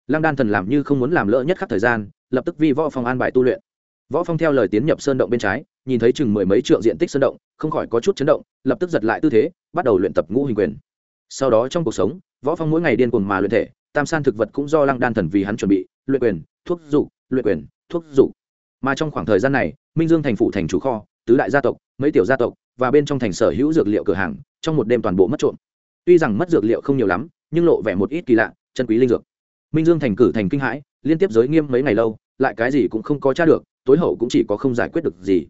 Lăng đan thần làm như không muốn làm lỡ nhất khắc thời gian lập tức vi võ phong an bài tu luyện. Võ phong theo lời tiến nhập sơn động bên trái nhìn thấy chừng mười mấy trượng diện tích sơn động không khỏi có chút chấn động lập tức giật lại tư thế bắt đầu luyện tập ngũ hình quyền. Sau đó trong cuộc sống võ phong mỗi ngày điên cuồng mà luyện thể tam san thực vật cũng do lăng đan thần vì hắn chuẩn bị luyện quyền thuốc dụ, luyện quyền thuốc dụ. mà trong khoảng thời gian này minh dương thành phủ thành chủ kho tứ đại gia tộc mấy tiểu gia tộc và bên trong thành sở hữu dược liệu cửa hàng, trong một đêm toàn bộ mất trộm. Tuy rằng mất dược liệu không nhiều lắm, nhưng lộ vẻ một ít kỳ lạ, chân quý linh dược. Minh dương thành cử thành kinh hãi, liên tiếp giới nghiêm mấy ngày lâu, lại cái gì cũng không có tra được, tối hậu cũng chỉ có không giải quyết được gì.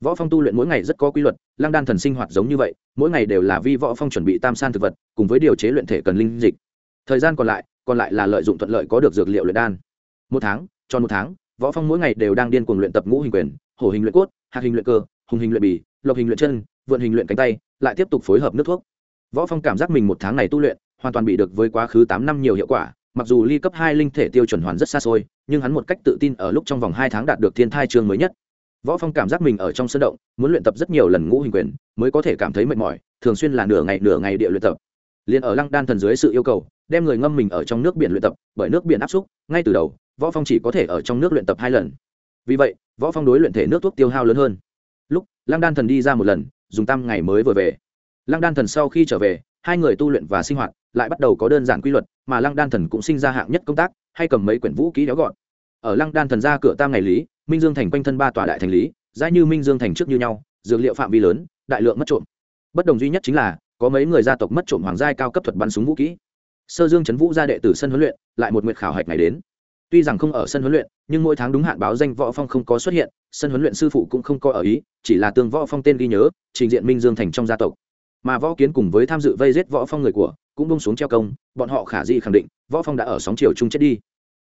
Võ phong tu luyện mỗi ngày rất có quy luật, lăng đan thần sinh hoạt giống như vậy, mỗi ngày đều là vi võ phong chuẩn bị tam san thực vật, cùng với điều chế luyện thể cần linh dịch. Thời gian còn lại còn lại là lợi dụng thuận lợi có được dược liệu luyện đan. Một tháng, tròn một tháng, võ phong mỗi ngày đều đang điên cuồng luyện tập ngũ hình quyền, hổ hình luyện cốt hạt hình luyện cơ, hùng hình luyện bì, lộc hình luyện chân vượn hình luyện cánh tay, lại tiếp tục phối hợp nước thuốc. Võ phong cảm giác mình một tháng này tu luyện, hoàn toàn bị được với quá khứ tám năm nhiều hiệu quả, mặc dù ly cấp hai linh thể tiêu chuẩn hoàn rất xa xôi, nhưng hắn một cách tự tin ở lúc trong vòng hai tháng đạt được thiên thai chương mới nhất. Võ phong cảm giác mình ở trong sân động, muốn luyện tập rất nhiều lần ngũ hình quyền, mới có thể cảm thấy mệt mỏi, thường xuyên là nửa ngày nửa ngày địa luyện tập. Liền ở lăng đan thần dưới sự yêu cầu, đem người ngâm mình ở trong nước biển luyện tập, bởi nước biển áp xúc, ngay từ đầu, võ phong chỉ có thể ở trong nước luyện tập hai lần. Vì vậy, võ phong đối luyện thể nước thuốc tiêu hao lớn hơn. Lúc, lăng đan thần đi ra một lần dùng tam ngày mới vừa về. Lăng đan thần sau khi trở về, hai người tu luyện và sinh hoạt lại bắt đầu có đơn giản quy luật, mà lăng đan thần cũng sinh ra hạng nhất công tác, hay cầm mấy quyển vũ kỹ đéo gọn. Ở lăng đan thần ra cửa tam ngày lý, minh dương thành quanh thân ba tòa đại thành lý, giá như minh dương thành trước như nhau, dược liệu phạm vi lớn, đại lượng mất trộm. Bất đồng duy nhất chính là, có mấy người gia tộc mất trộm hoàng giai cao cấp thuật bắn súng vũ kỹ sơ dương chấn vũ gia đệ tử sân huấn luyện, lại một nguyện khảo hạch ngày đến tuy rằng không ở sân huấn luyện, nhưng mỗi tháng đúng hạn báo danh võ phong không có xuất hiện, sân huấn luyện sư phụ cũng không có ở ý, chỉ là tương võ phong tên ghi nhớ, trình diện minh dương thành trong gia tộc. Mà võ kiến cùng với tham dự vây giết võ phong người của, cũng bông xuống treo công, bọn họ khả di khẳng định, võ phong đã ở sóng chiều chung chết đi.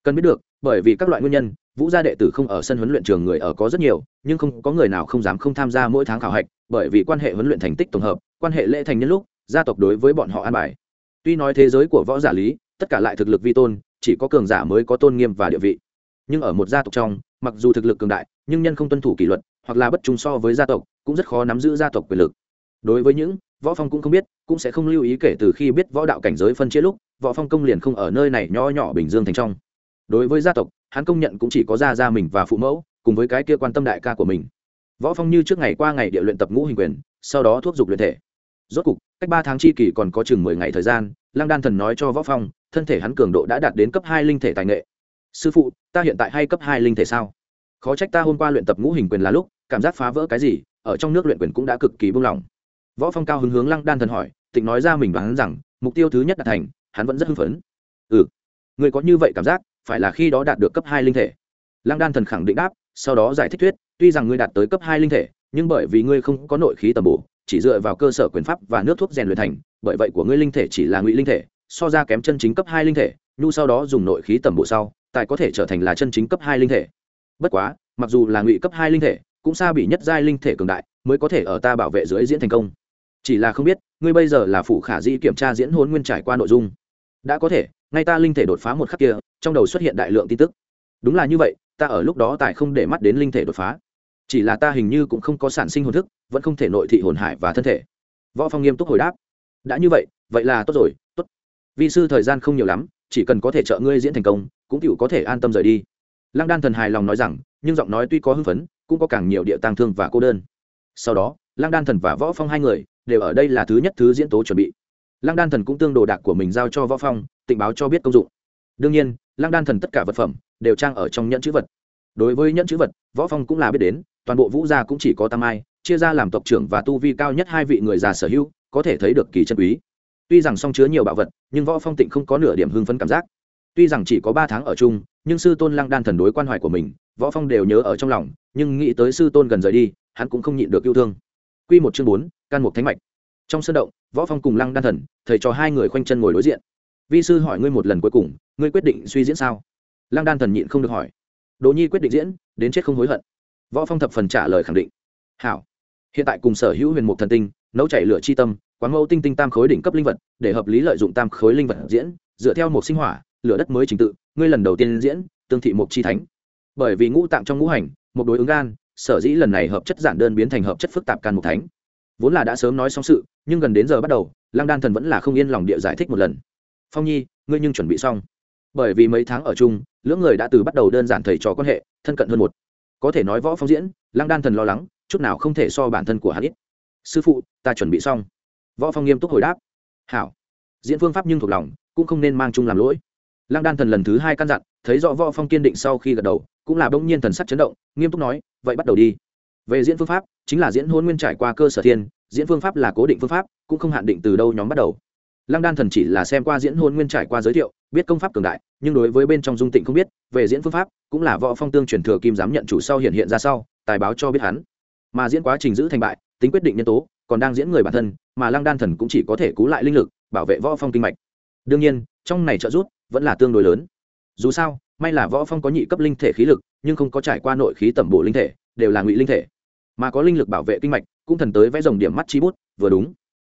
Cần biết được, bởi vì các loại nguyên nhân, vũ gia đệ tử không ở sân huấn luyện trường người ở có rất nhiều, nhưng không, có người nào không dám không tham gia mỗi tháng khảo hạch, bởi vì quan hệ huấn luyện thành tích tổng hợp, quan hệ lễ thành nhân lúc, gia tộc đối với bọn họ an bài. Tuy nói thế giới của võ giả lý, tất cả lại thực lực vi tôn chỉ có cường giả mới có tôn nghiêm và địa vị. Nhưng ở một gia tộc trong, mặc dù thực lực cường đại, nhưng nhân không tuân thủ kỷ luật, hoặc là bất trung so với gia tộc, cũng rất khó nắm giữ gia tộc quyền lực. Đối với những, võ phong cũng không biết, cũng sẽ không lưu ý kể từ khi biết võ đạo cảnh giới phân chia lúc, võ phong công liền không ở nơi này nho nhỏ bình dương thành trong. Đối với gia tộc, hắn công nhận cũng chỉ có gia gia mình và phụ mẫu, cùng với cái kia quan tâm đại ca của mình. Võ phong như trước ngày qua ngày địa luyện tập ngũ hình quyền, sau đó thuốc dục luyện thể. Rốt cục, cách ba tháng chi kỳ còn có chừng mười ngày thời gian, lăng đan thần nói cho võ phong thân thể hắn cường độ đã đạt đến cấp hai linh thể tài nghệ. Sư phụ, ta hiện tại hay cấp hai linh thể sao? Khó trách ta hôm qua luyện tập ngũ hình quyền là lúc, cảm giác phá vỡ cái gì, ở trong nước luyện quyền cũng đã cực kỳ buông lỏng. Võ phong cao hứng hướng lăng đan thần hỏi, tịnh nói ra mình đoán rằng, mục tiêu thứ nhất đạt thành, hắn vẫn rất hưng phấn. Ừ. Người có như vậy cảm giác, phải là khi đó đạt được cấp hai linh thể. Lăng đan thần khẳng định đáp, sau đó giải thích thuyết, tuy rằng ngươi đạt tới cấp hai linh thể, nhưng bởi vì ngươi không có nội khí tầm bổ, chỉ dựa vào cơ sở quyền pháp và nước thuốc rèn luyện thành, bởi vậy của ngươi linh thể chỉ là ngụy linh thể so ra kém chân chính cấp hai linh thể, nhu sau đó dùng nội khí tầm bổ sau, tài có thể trở thành là chân chính cấp hai linh thể. Bất quá, mặc dù là ngụy cấp hai linh thể, cũng xa bị nhất giai linh thể cường đại, mới có thể ở ta bảo vệ dưới diễn thành công. Chỉ là không biết, ngươi bây giờ là phụ khả di kiểm tra diễn hôn nguyên trải qua nội dung. Đã có thể, ngay ta linh thể đột phá một khắc kia, trong đầu xuất hiện đại lượng tin tức. Đúng là như vậy, ta ở lúc đó tại không để mắt đến linh thể đột phá. Chỉ là ta hình như cũng không có sản sinh hồn thức, vẫn không thể nội thị hồn hải và thân thể. Võ phong nghiêm túc hồi đáp. Đã như vậy vậy là tốt rồi Vi vị sư thời gian không nhiều lắm, chỉ cần có thể trợ ngươi diễn thành công, cũng cựu có thể an tâm rời đi. Lăng đan thần hài lòng nói rằng, nhưng giọng nói tuy có hưng phấn, cũng có càng nhiều địa tang thương và cô đơn. Sau đó, lăng đan thần và võ phong hai người đều ở đây là thứ nhất thứ diễn tố chuẩn bị. Lăng đan thần cũng tương đồ đạc của mình giao cho võ phong, tình báo cho biết công dụng. Đương nhiên, lăng đan thần tất cả vật phẩm đều trang ở trong nhẫn chữ vật. Đối với nhẫn chữ vật, võ phong cũng là biết đến, toàn bộ vũ gia cũng chỉ có tam ai, chia ra làm tộc trưởng và tu vi cao nhất hai vị người già sở hữu, có thể thấy được kỳ chân quý tuy rằng song chứa nhiều bảo vật, nhưng võ phong tịnh không có nửa điểm hưng phấn cảm giác. Tuy rằng chỉ có ba tháng ở chung, nhưng sư tôn lăng đan thần đối quan hoài của mình, võ phong đều nhớ ở trong lòng, nhưng nghĩ tới sư tôn gần rời đi, hắn cũng không nhịn được yêu thương. Quy một chương bốn, can mục thánh mạch. Trong sân động, võ phong cùng lăng đan thần, thầy cho hai người khoanh chân ngồi đối diện. Vi sư hỏi ngươi một lần cuối cùng, ngươi quyết định suy diễn sao? Lăng đan thần nhịn không được hỏi. Đỗ nhi quyết định diễn, đến chết không hối hận. Võ phong thập phần trả lời khẳng định. Hảo. Hiện tại cùng sở hữu huyền mục thần tinh, nấu chảy lửa chi tâm quán mẫu tinh tinh tam khối đỉnh cấp linh vật, để hợp lý lợi dụng tam khối linh vật diễn, dựa theo một sinh hỏa, lửa đất mới trình tự, ngươi lần đầu tiên diễn, tương thị mục chi thánh. Bởi vì ngũ tạng trong ngũ hành, một đối ứng gan, sở dĩ lần này hợp chất giản đơn biến thành hợp chất phức tạp can mục thánh. Vốn là đã sớm nói xong sự, nhưng gần đến giờ bắt đầu, lăng đan thần vẫn là không yên lòng địa giải thích một lần. Phong nhi, ngươi nhưng chuẩn bị xong. Bởi vì mấy tháng ở chung, lưỡng người đã từ bắt đầu đơn giản thầy trò quan hệ, thân cận hơn một. Có thể nói võ phong diễn, lăng đan thần lo lắng, chút nào không thể so bản thân của hắn ít. Sư phụ, ta chuẩn bị xong võ phong nghiêm túc hồi đáp. Hảo. Diễn phương pháp nhưng thuộc lòng, cũng không nên mang chung làm lỗi. Lăng đan thần lần thứ hai căn dặn, thấy rõ võ phong kiên định sau khi gật đầu, cũng là bỗng nhiên thần sắc chấn động, nghiêm túc nói, vậy bắt đầu đi. Về diễn phương pháp, chính là diễn hôn nguyên trải qua cơ sở thiên, diễn phương pháp là cố định phương pháp, cũng không hạn định từ đâu nhóm bắt đầu. Lăng đan thần chỉ là xem qua diễn hôn nguyên trải qua giới thiệu, biết công pháp cường đại, nhưng đối với bên trong dung tịnh không biết, về diễn phương pháp, cũng là võ phong tương truyền thừa kim giám nhận chủ sau hiện hiện ra sau, tài báo cho biết hắn. Mà diễn quá trình giữ thành bại, tính quyết định nhân tố còn đang diễn người bản thân, mà lăng đan thần cũng chỉ có thể cứu lại linh lực, bảo vệ võ phong kinh mạch. Đương nhiên, trong này trợ giúp vẫn là tương đối lớn. Dù sao, may là võ phong có nhị cấp linh thể khí lực, nhưng không có trải qua nội khí tẩm bổ linh thể, đều là ngụy linh thể. Mà có linh lực bảo vệ kinh mạch, cũng thần tới vẽ dòng điểm mắt chi bút, vừa đúng.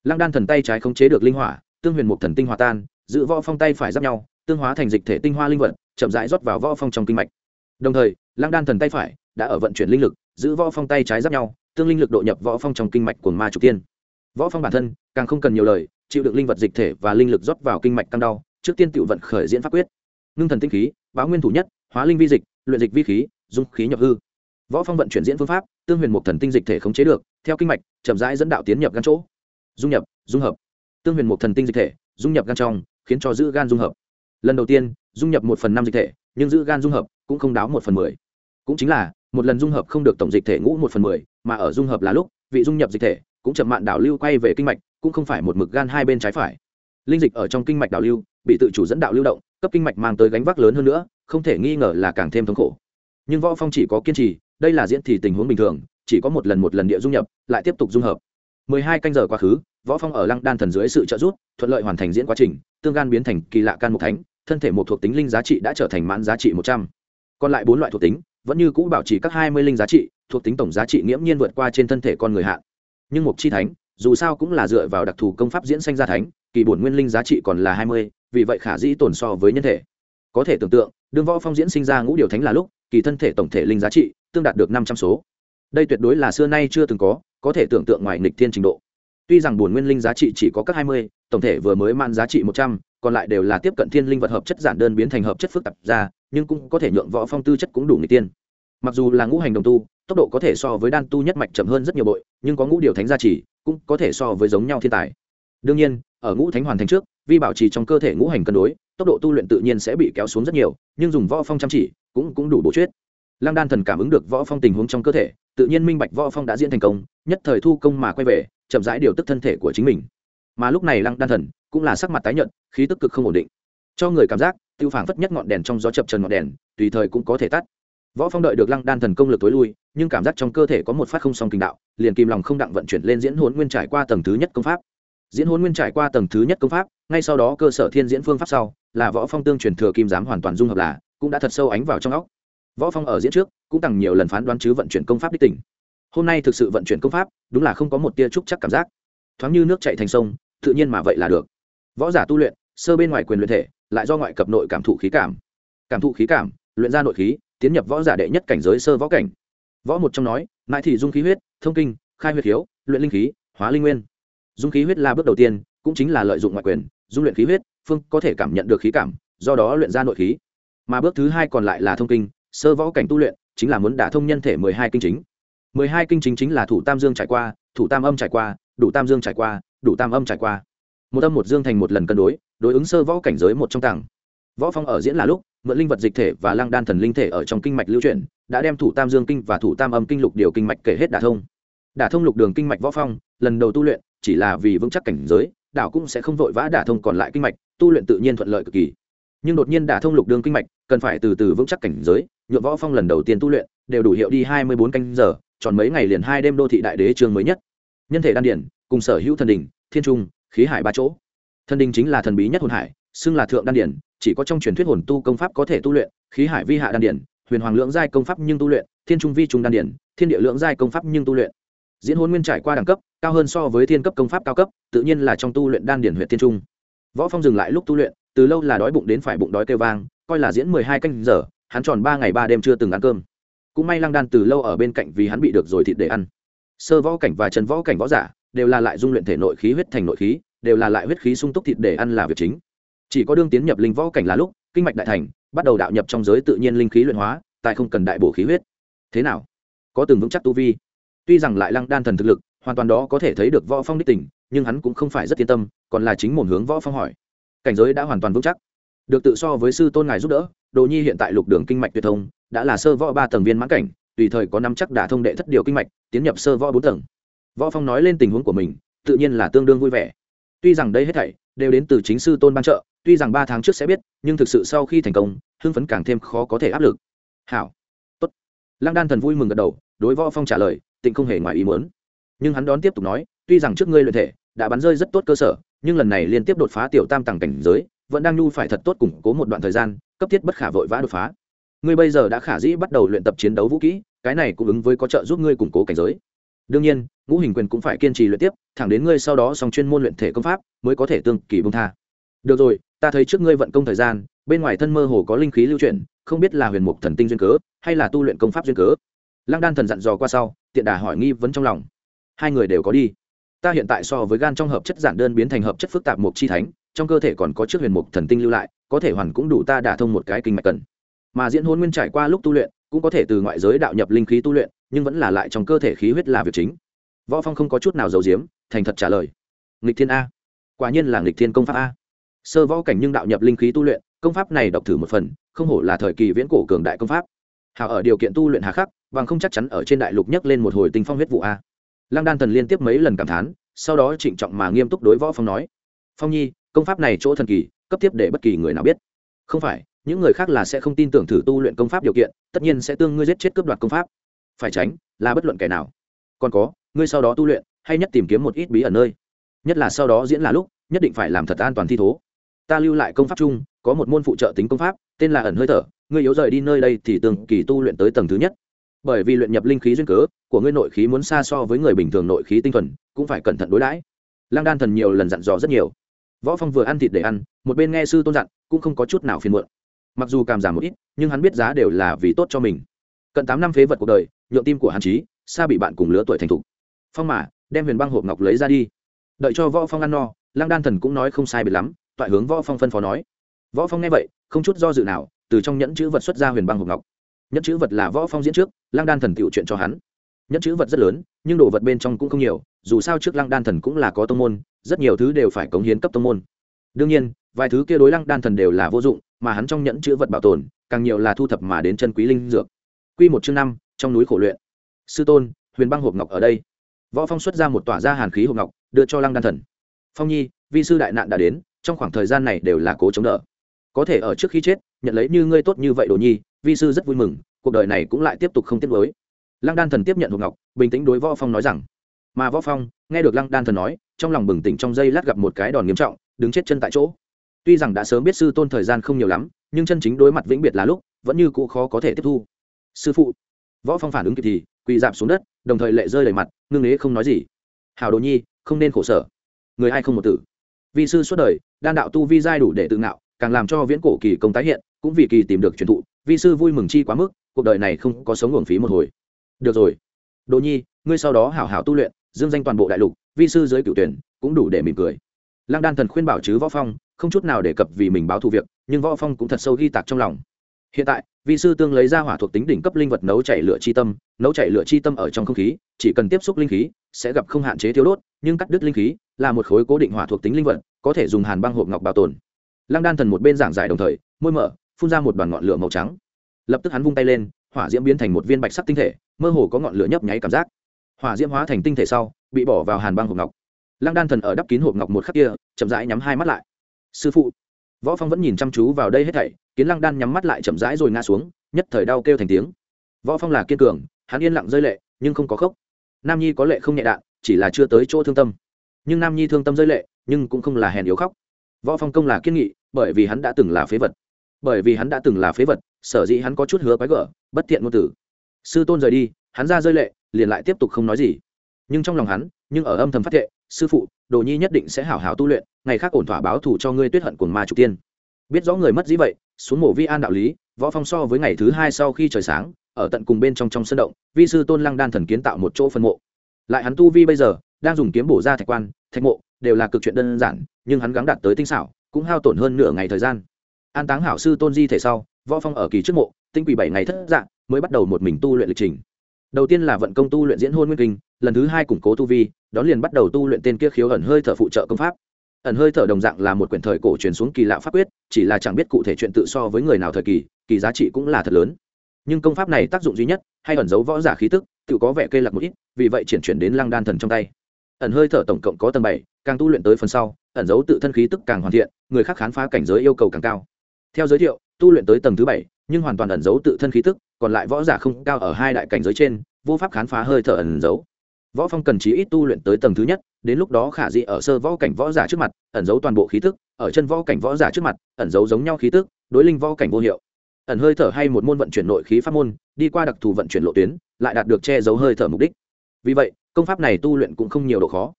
Lăng đan thần tay trái không chế được linh hỏa, tương huyền một thần tinh hòa tan, giữ võ phong tay phải giáp nhau, tương hóa thành dịch thể tinh hoa linh vật, chậm rãi rót vào võ phong trong kinh mạch. Đồng thời, lăng đan thần tay phải đã ở vận chuyển linh lực, giữ võ phong tay trái giáp nhau tương linh lực độ nhập võ phong trong kinh mạch của ma trục tiên. Võ phong bản thân, càng không cần nhiều lời, chịu được linh vật dịch thể và linh lực rót vào kinh mạch tăng đau, trước tiên tự vận khởi diễn pháp quyết. Ngưng thần tinh khí, báo nguyên thủ nhất, hóa linh vi dịch, luyện dịch vi khí, dung khí nhập hư. Võ phong vận chuyển diễn phương pháp, tương huyền một thần tinh dịch thể khống chế được, theo kinh mạch, chậm rãi dẫn đạo tiến nhập gan chỗ. Dung nhập, dung hợp. Tương huyền một thần tinh dịch thể, dung nhập gan trong, khiến cho giữ gan dung hợp. Lần đầu tiên, dung nhập một phần năm dịch thể, nhưng giữ gan dung hợp cũng không đáo một phần mười. Cũng chính là, một lần dung hợp không được tổng dịch thể ngũ một phần mười mà ở dung hợp là lúc, vị dung nhập dịch thể cũng chậm mạn đảo lưu quay về kinh mạch, cũng không phải một mực gan hai bên trái phải. Linh dịch ở trong kinh mạch đảo lưu, bị tự chủ dẫn đạo lưu động, cấp kinh mạch mang tới gánh vác lớn hơn nữa, không thể nghi ngờ là càng thêm thống khổ. Nhưng võ phong chỉ có kiên trì, đây là diễn thì tình huống bình thường, chỉ có một lần một lần địa dung nhập, lại tiếp tục dung hợp. 12 canh giờ quá khứ, võ phong ở lăng đan thần dưới sự trợ giúp, thuận lợi hoàn thành diễn quá trình, tương gan biến thành kỳ lạ can mục thánh, thân thể một thuộc tính linh giá trị đã trở thành mãn giá trị 100. còn lại bốn loại thuộc tính vẫn như cũ bảo trì các 20 linh giá trị thuộc tính tổng giá trị nghiễm nhiên vượt qua trên thân thể con người hạn. Nhưng mục chi thánh dù sao cũng là dựa vào đặc thù công pháp diễn sanh ra thánh kỳ bổn nguyên linh giá trị còn là 20, vì vậy khả dĩ tồn so với nhân thể. Có thể tưởng tượng đương võ phong diễn sinh ra ngũ điều thánh là lúc kỳ thân thể tổng thể linh giá trị tương đạt được 500 số. Đây tuyệt đối là xưa nay chưa từng có có thể tưởng tượng ngoài nghịch thiên trình độ. Tuy rằng bổn nguyên linh giá trị chỉ có các 20, tổng thể vừa mới man giá trị 100, còn lại đều là tiếp cận thiên linh vật hợp chất giản đơn biến thành hợp chất phức tạp ra nhưng cũng có thể nhượng võ phong tư chất cũng đủ nghịch tiên mặc dù là ngũ hành đồng tu, tốc độ có thể so với đan tu nhất mạch chậm hơn rất nhiều bội, nhưng có ngũ điều thánh gia trì, cũng có thể so với giống nhau thiên tài. Đương nhiên, ở ngũ thánh hoàn thành trước, vi bảo trì trong cơ thể ngũ hành cân đối, tốc độ tu luyện tự nhiên sẽ bị kéo xuống rất nhiều, nhưng dùng võ phong chăm chỉ cũng cũng đủ bổ chuyết lăng đan thần cảm ứng được võ phong tình huống trong cơ thể, tự nhiên minh bạch võ phong đã diễn thành công, nhất thời thu công mà quay về, chậm rãi điều tức thân thể của chính mình. Mà lúc này lăng đan thần cũng là sắc mặt tái nhợt, khí tức cực không ổn định. Cho người cảm giác, tiêu phảng phất nhất ngọn đèn trong gió chập trần ngọn đèn, tùy thời cũng có thể tắt võ phong đợi được lăng đan thần công lực tối lui, nhưng cảm giác trong cơ thể có một phát không song kinh đạo, liền kìm lòng không đặng vận chuyển lên diễn hồn nguyên trải qua tầng thứ nhất công pháp. Diễn hồn nguyên trải qua tầng thứ nhất công pháp, ngay sau đó cơ sở thiên diễn phương pháp sau, là võ phong tương truyền thừa kim giám hoàn toàn dung hợp là, cũng đã thật sâu ánh vào trong óc. Võ phong ở diễn trước, cũng tặng nhiều lần phán đoán chứ vận chuyển công pháp đích tỉnh. Hôm nay thực sự vận chuyển công pháp, đúng là không có một tia trúc chắc cảm giác. Thoáng như nước chảy thành sông, tự nhiên mà vậy là được. Võ giả tu luyện, sơ bên ngoài quyền luyện thể, lại do ngoại cập nội cảm thụ khí cảm. Cảm thụ khí cảm, luyện ra nội khí tiến nhập võ giả đệ nhất cảnh giới sơ võ cảnh. Võ một trong nói, mãi thì dung khí huyết, thông kinh, khai huyết hiếu luyện linh khí, hóa linh nguyên. Dung khí huyết là bước đầu tiên, cũng chính là lợi dụng ngoại quyền, dung luyện khí huyết, phương có thể cảm nhận được khí cảm, do đó luyện ra nội khí. Mà bước thứ hai còn lại là thông kinh, sơ võ cảnh tu luyện, chính là muốn đả thông nhân thể mười hai kinh chính. Mười hai kinh chính chính là thủ tam dương trải qua, thủ tam âm trải qua, đủ tam dương trải qua, đủ tam âm trải qua. Một âm một dương thành một lần cân đối đối ứng sơ võ cảnh giới một trong tầng. Võ phong ở diễn là lúc mượn linh vật dịch thể và lăng đan thần linh thể ở trong kinh mạch lưu chuyển, đã đem thủ tam dương kinh và thủ tam âm kinh lục điều kinh mạch kể hết đả thông. Đả thông lục đường kinh mạch võ phong, lần đầu tu luyện, chỉ là vì vững chắc cảnh giới, đảo cũng sẽ không vội vã đả thông còn lại kinh mạch, tu luyện tự nhiên thuận lợi cực kỳ. Nhưng đột nhiên đả thông lục đường kinh mạch, cần phải từ từ vững chắc cảnh giới, nhuộm võ phong lần đầu tiên tu luyện, đều đủ hiệu đi hai mươi bốn canh giờ, tròn mấy ngày liền hai đêm đô thị đại đế trường mới nhất. Nhân thể đan điển, cùng sở hữu thần đình thiên trung, khí hải ba chỗ. Thần đình chính là thần bí nhất hồn hải, xưng là thượng đan điển chỉ có trong truyền thuyết hồn tu công pháp có thể tu luyện, khí hải vi hạ đan điển, huyền hoàng lượng giai công pháp nhưng tu luyện, thiên trung vi trung đan điển, thiên địa lượng giai công pháp nhưng tu luyện. Diễn hôn nguyên trải qua đẳng cấp, cao hơn so với thiên cấp công pháp cao cấp, tự nhiên là trong tu luyện đan điển huyện thiên trung. Võ phong dừng lại lúc tu luyện, từ lâu là đói bụng đến phải bụng đói kêu vang, coi là diễn mười hai canh giờ, hắn tròn ba ngày ba đêm chưa từng ăn cơm. Cũng may lăng đan từ lâu ở bên cạnh vì hắn bị được rồi thịt để ăn. Sơ võ cảnh và trần võ cảnh võ giả đều là lại dung luyện thể nội khí huyết thành nội khí, đều là lại huyết khí sung túc thịt để ăn là việc chính chỉ có đương tiến nhập linh võ cảnh là lúc, kinh mạch đại thành, bắt đầu đạo nhập trong giới tự nhiên linh khí luyện hóa, tại không cần đại bổ khí huyết. Thế nào? Có từng vững chắc tu vi? Tuy rằng lại lăng đan thần thực lực, hoàn toàn đó có thể thấy được võ phong đích tình, nhưng hắn cũng không phải rất yên tâm, còn là chính một hướng võ phong hỏi. Cảnh giới đã hoàn toàn vững chắc. Được tự so với sư tôn ngài giúp đỡ, đồ nhi hiện tại lục đường kinh mạch tuyệt thông, đã là sơ võ ba tầng viên mãn cảnh, tùy thời có năm chắc đả thông đệ thất điều kinh mạch, tiến nhập sơ võ bốn tầng. Võ phong nói lên tình huống của mình, tự nhiên là tương đương vui vẻ. Tuy rằng đây hết thảy đều đến từ chính sư tôn ban trợ tuy rằng ba tháng trước sẽ biết, nhưng thực sự sau khi thành công, hưng phấn càng thêm khó có thể áp lực. Hảo. Tốt. Lăng đan thần vui mừng gật đầu, đối võ phong trả lời, tịnh không hề ngoài ý muốn. Nhưng hắn đón tiếp tục nói, tuy rằng trước ngươi luyện thể, đã bắn rơi rất tốt cơ sở, nhưng lần này liên tiếp đột phá tiểu tam tầng cảnh giới, vẫn đang nhu phải thật tốt củng cố một đoạn thời gian, cấp thiết bất khả vội vã đột phá. Ngươi bây giờ đã khả dĩ bắt đầu luyện tập chiến đấu vũ kỹ, cái này cũng ứng với có trợ giúp ngươi củng cố cảnh giới. Đương nhiên, ngũ hình quyền cũng phải kiên trì luyện tiếp, thẳng đến ngươi sau đó xong chuyên môn luyện thể công pháp, mới có thể tương kỳ bông tha. Được rồi ta thấy trước ngươi vận công thời gian, bên ngoài thân mơ hồ có linh khí lưu chuyển, không biết là huyền mục thần tinh duyên cớ, hay là tu luyện công pháp duyên cớ. Lăng đan thần dặn dò qua sau, tiện đà hỏi nghi vấn trong lòng. Hai người đều có đi. Ta hiện tại so với gan trong hợp chất giản đơn biến thành hợp chất phức tạp mục chi thánh, trong cơ thể còn có chiếc huyền mục thần tinh lưu lại, có thể hoàn cũng đủ ta đả thông một cái kinh mạch cần. Mà diễn hôn nguyên trải qua lúc tu luyện, cũng có thể từ ngoại giới đạo nhập linh khí tu luyện, nhưng vẫn là lại trong cơ thể khí huyết là việc chính. Võ phong không có chút nào giấu giếm, thành thật trả lời. Nghịch thiên a. Quả nhiên là nghịch thiên công pháp a sơ võ cảnh nhưng đạo nhập linh khí tu luyện, công pháp này đọc thử một phần, không hổ là thời kỳ viễn cổ cường đại công pháp. Hào ở điều kiện tu luyện hà khắc, bằng không chắc chắn ở trên đại lục nhấc lên một hồi tinh phong huyết vụ a. Lăng đan thần liên tiếp mấy lần cảm thán, sau đó trịnh trọng mà nghiêm túc đối võ phong nói, phong nhi, công pháp này chỗ thần kỳ, cấp tiếp để bất kỳ người nào biết. Không phải, những người khác là sẽ không tin tưởng thử tu luyện công pháp điều kiện, tất nhiên sẽ tương ngươi giết chết cướp đoạt công pháp. Phải tránh, là bất luận kẻ nào. Còn có, ngươi sau đó tu luyện, hay nhất tìm kiếm một ít bí ẩn nơi. Nhất là sau đó diễn là lúc, nhất định phải làm thật an toàn thi thố ta lưu lại công pháp chung, có một môn phụ trợ tính công pháp, tên là ẩn hơi thở, ngươi yếu rời đi nơi đây thì từng kỳ tu luyện tới tầng thứ nhất. Bởi vì luyện nhập linh khí duyên cớ, của ngươi nội khí muốn xa so với người bình thường nội khí tinh thuần, cũng phải cẩn thận đối đãi. Lăng đan thần nhiều lần dặn dò rất nhiều. Võ phong vừa ăn thịt để ăn, một bên nghe sư tôn dặn, cũng không có chút nào phiền muộn. Mặc dù cảm giảm một ít, nhưng hắn biết giá đều là vì tốt cho mình. Cận tám năm phế vật cuộc đời, nhượng tim của hàn trí, xa bị bạn cùng lứa tuổi thành thục. Phong mà, đem huyền băng hộp ngọc lấy ra đi. Đợi cho võ phong ăn no, lăng đan thần cũng nói không sai biệt lắm toại hướng võ phong phân phó nói. Võ phong nghe vậy, không chút do dự nào, từ trong nhẫn chữ vật xuất ra huyền băng hộp ngọc. Nhẫn chữ vật là võ phong diễn trước lang đan thần tiểu chuyện cho hắn. Nhẫn chữ vật rất lớn, nhưng đồ vật bên trong cũng không nhiều, dù sao trước lăng đan thần cũng là có tông môn, rất nhiều thứ đều phải cống hiến cấp tông môn. Đương nhiên, vài thứ kia đối lăng đan thần đều là vô dụng, mà hắn trong nhẫn chữ vật bảo tồn, càng nhiều là thu thập mà đến chân quý linh dược. Quy một chương năm, trong núi khổ luyện. Sư tôn, huyền băng hộp ngọc ở đây. Võ phong xuất ra một tỏa ra hàn khí hộp ngọc, đưa cho lăng đan thần. Phong nhi, vi sư đại nạn đã đến trong khoảng thời gian này đều là cố chống đỡ. Có thể ở trước khi chết, nhận lấy như ngươi tốt như vậy đồ nhi, vi sư rất vui mừng, cuộc đời này cũng lại tiếp tục không tiếp nối lăng đan thần tiếp nhận hộp ngọc, bình tĩnh đối võ phong nói rằng, mà võ phong, nghe được lăng đan thần nói, trong lòng bừng tỉnh trong giây lát gặp một cái đòn nghiêm trọng, đứng chết chân tại chỗ. Tuy rằng đã sớm biết sư tôn thời gian không nhiều lắm, nhưng chân chính đối mặt vĩnh biệt là lúc, vẫn như cũ khó có thể tiếp thu. Sư phụ. Võ phong phản ứng kịp thì, quỳ dạp xuống đất, đồng thời lệ rơi đầy mặt, ngưng ế không nói gì. Hào đồ nhi, không nên khổ sở. Người ai không một tử? Vi sư suốt đời đan đạo tu vi giai đủ để tự ngạo, càng làm cho viễn cổ kỳ công tái hiện, cũng vì kỳ tìm được truyền thụ, vi sư vui mừng chi quá mức, cuộc đời này không có sống uổng phí một hồi. Được rồi. Đồ nhi, ngươi sau đó hảo hảo tu luyện, dương danh toàn bộ đại lục, vi sư dưới cửu tuyển, cũng đủ để mỉm cười. Lăng đan thần khuyên bảo chứ võ phong, không chút nào đề cập vì mình báo thù việc, nhưng võ phong cũng thật sâu ghi tạc trong lòng. Hiện tại, vi sư tương lấy ra hỏa thuộc tính đỉnh cấp linh vật nấu chảy lửa chi tâm, nấu chảy lửa chi tâm ở trong không khí, chỉ cần tiếp xúc linh khí, sẽ gặp không hạn chế thiếu đốt, nhưng cắt đứt linh khí là một khối cố định hỏa thuộc tính linh vật có thể dùng hàn băng hộp ngọc bảo tồn. Lăng đan thần một bên giảng giải đồng thời, môi mở, phun ra một đoàn ngọn lửa màu trắng. Lập tức hắn vung tay lên, hỏa diễm biến thành một viên bạch sắc tinh thể, mơ hồ có ngọn lửa nhấp nháy cảm giác. Hỏa diễm hóa thành tinh thể sau, bị bỏ vào hàn băng hộp ngọc. Lăng đan thần ở đắp kín hộp ngọc một khắc kia, chậm rãi nhắm hai mắt lại. Sư phụ, võ phong vẫn nhìn chăm chú vào đây hết thảy, kiến lăng đan nhắm mắt lại chậm rãi rồi ngã xuống, nhất thời đau kêu thành tiếng. Võ phong là kiên cường, hắn yên lặng rơi lệ, nhưng không có khóc. Nam nhi có lệ không nhẹ đạn, chỉ là chưa tới chỗ thương tâm. Nhưng nam nhi thương tâm rơi lệ nhưng cũng không là hèn yếu khóc. Võ phong công là kiên nghị, bởi vì hắn đã từng là phế vật. Bởi vì hắn đã từng là phế vật, sở dĩ hắn có chút hứa quái gở, bất thiện ngôn tử. Sư tôn rời đi, hắn ra rơi lệ, liền lại tiếp tục không nói gì. Nhưng trong lòng hắn, nhưng ở âm thầm phát thệ, sư phụ, đồ nhi nhất định sẽ hảo hảo tu luyện, ngày khác ổn thỏa báo thù cho ngươi tuyết hận cuồng ma trục tiên. Biết rõ người mất dĩ vậy, xuống mổ vi an đạo lý, võ phong so với ngày thứ hai sau khi trời sáng, ở tận cùng bên trong trong sân động, vi sư tôn lăng đan thần kiến tạo một chỗ phân mộ. Lại hắn tu vi bây giờ, đang dùng kiếm bổ ra thạch quan, thạch mộ đều là cực chuyện đơn giản, nhưng hắn gắng đạt tới tinh xảo, cũng hao tổn hơn nửa ngày thời gian. An táng hảo sư tôn di thể sau, võ phong ở kỳ trước mộ, tinh quỷ bảy ngày thất dạng mới bắt đầu một mình tu luyện lịch trình. Đầu tiên là vận công tu luyện diễn hôn nguyên kinh, lần thứ hai củng cố tu vi, đón liền bắt đầu tu luyện tên kia khiếu ẩn hơi thở phụ trợ công pháp. Ẩn hơi thở đồng dạng là một quyển thời cổ truyền xuống kỳ lạ pháp quyết, chỉ là chẳng biết cụ thể chuyện tự so với người nào thời kỳ kỳ giá trị cũng là thật lớn. Nhưng công pháp này tác dụng duy nhất, hay ẩn giấu võ giả khí tức, tự có vẻ cây lạc một ít, vì vậy chuyển chuyển đến lăng đan thần trong tay. Ẩn hơi thở tổng cộng có tầng bảy càng tu luyện tới phần sau, ẩn giấu tự thân khí tức càng hoàn thiện, người khác khám phá cảnh giới yêu cầu càng cao. Theo giới thiệu, tu luyện tới tầng thứ bảy, nhưng hoàn toàn ẩn giấu tự thân khí tức, còn lại võ giả không cao ở hai đại cảnh giới trên, vô pháp khám phá hơi thở ẩn giấu. Võ phong cần chí ít tu luyện tới tầng thứ nhất, đến lúc đó khả dị ở sơ võ cảnh võ giả trước mặt, ẩn giấu toàn bộ khí tức, ở chân võ cảnh võ giả trước mặt, ẩn giấu giống nhau khí tức, đối linh võ cảnh vô hiệu. Ẩn hơi thở hay một môn vận chuyển nội khí pháp môn, đi qua đặc thù vận chuyển lộ tuyến, lại đạt được che giấu hơi thở mục đích. Vì vậy, công pháp này tu luyện cũng không nhiều độ khó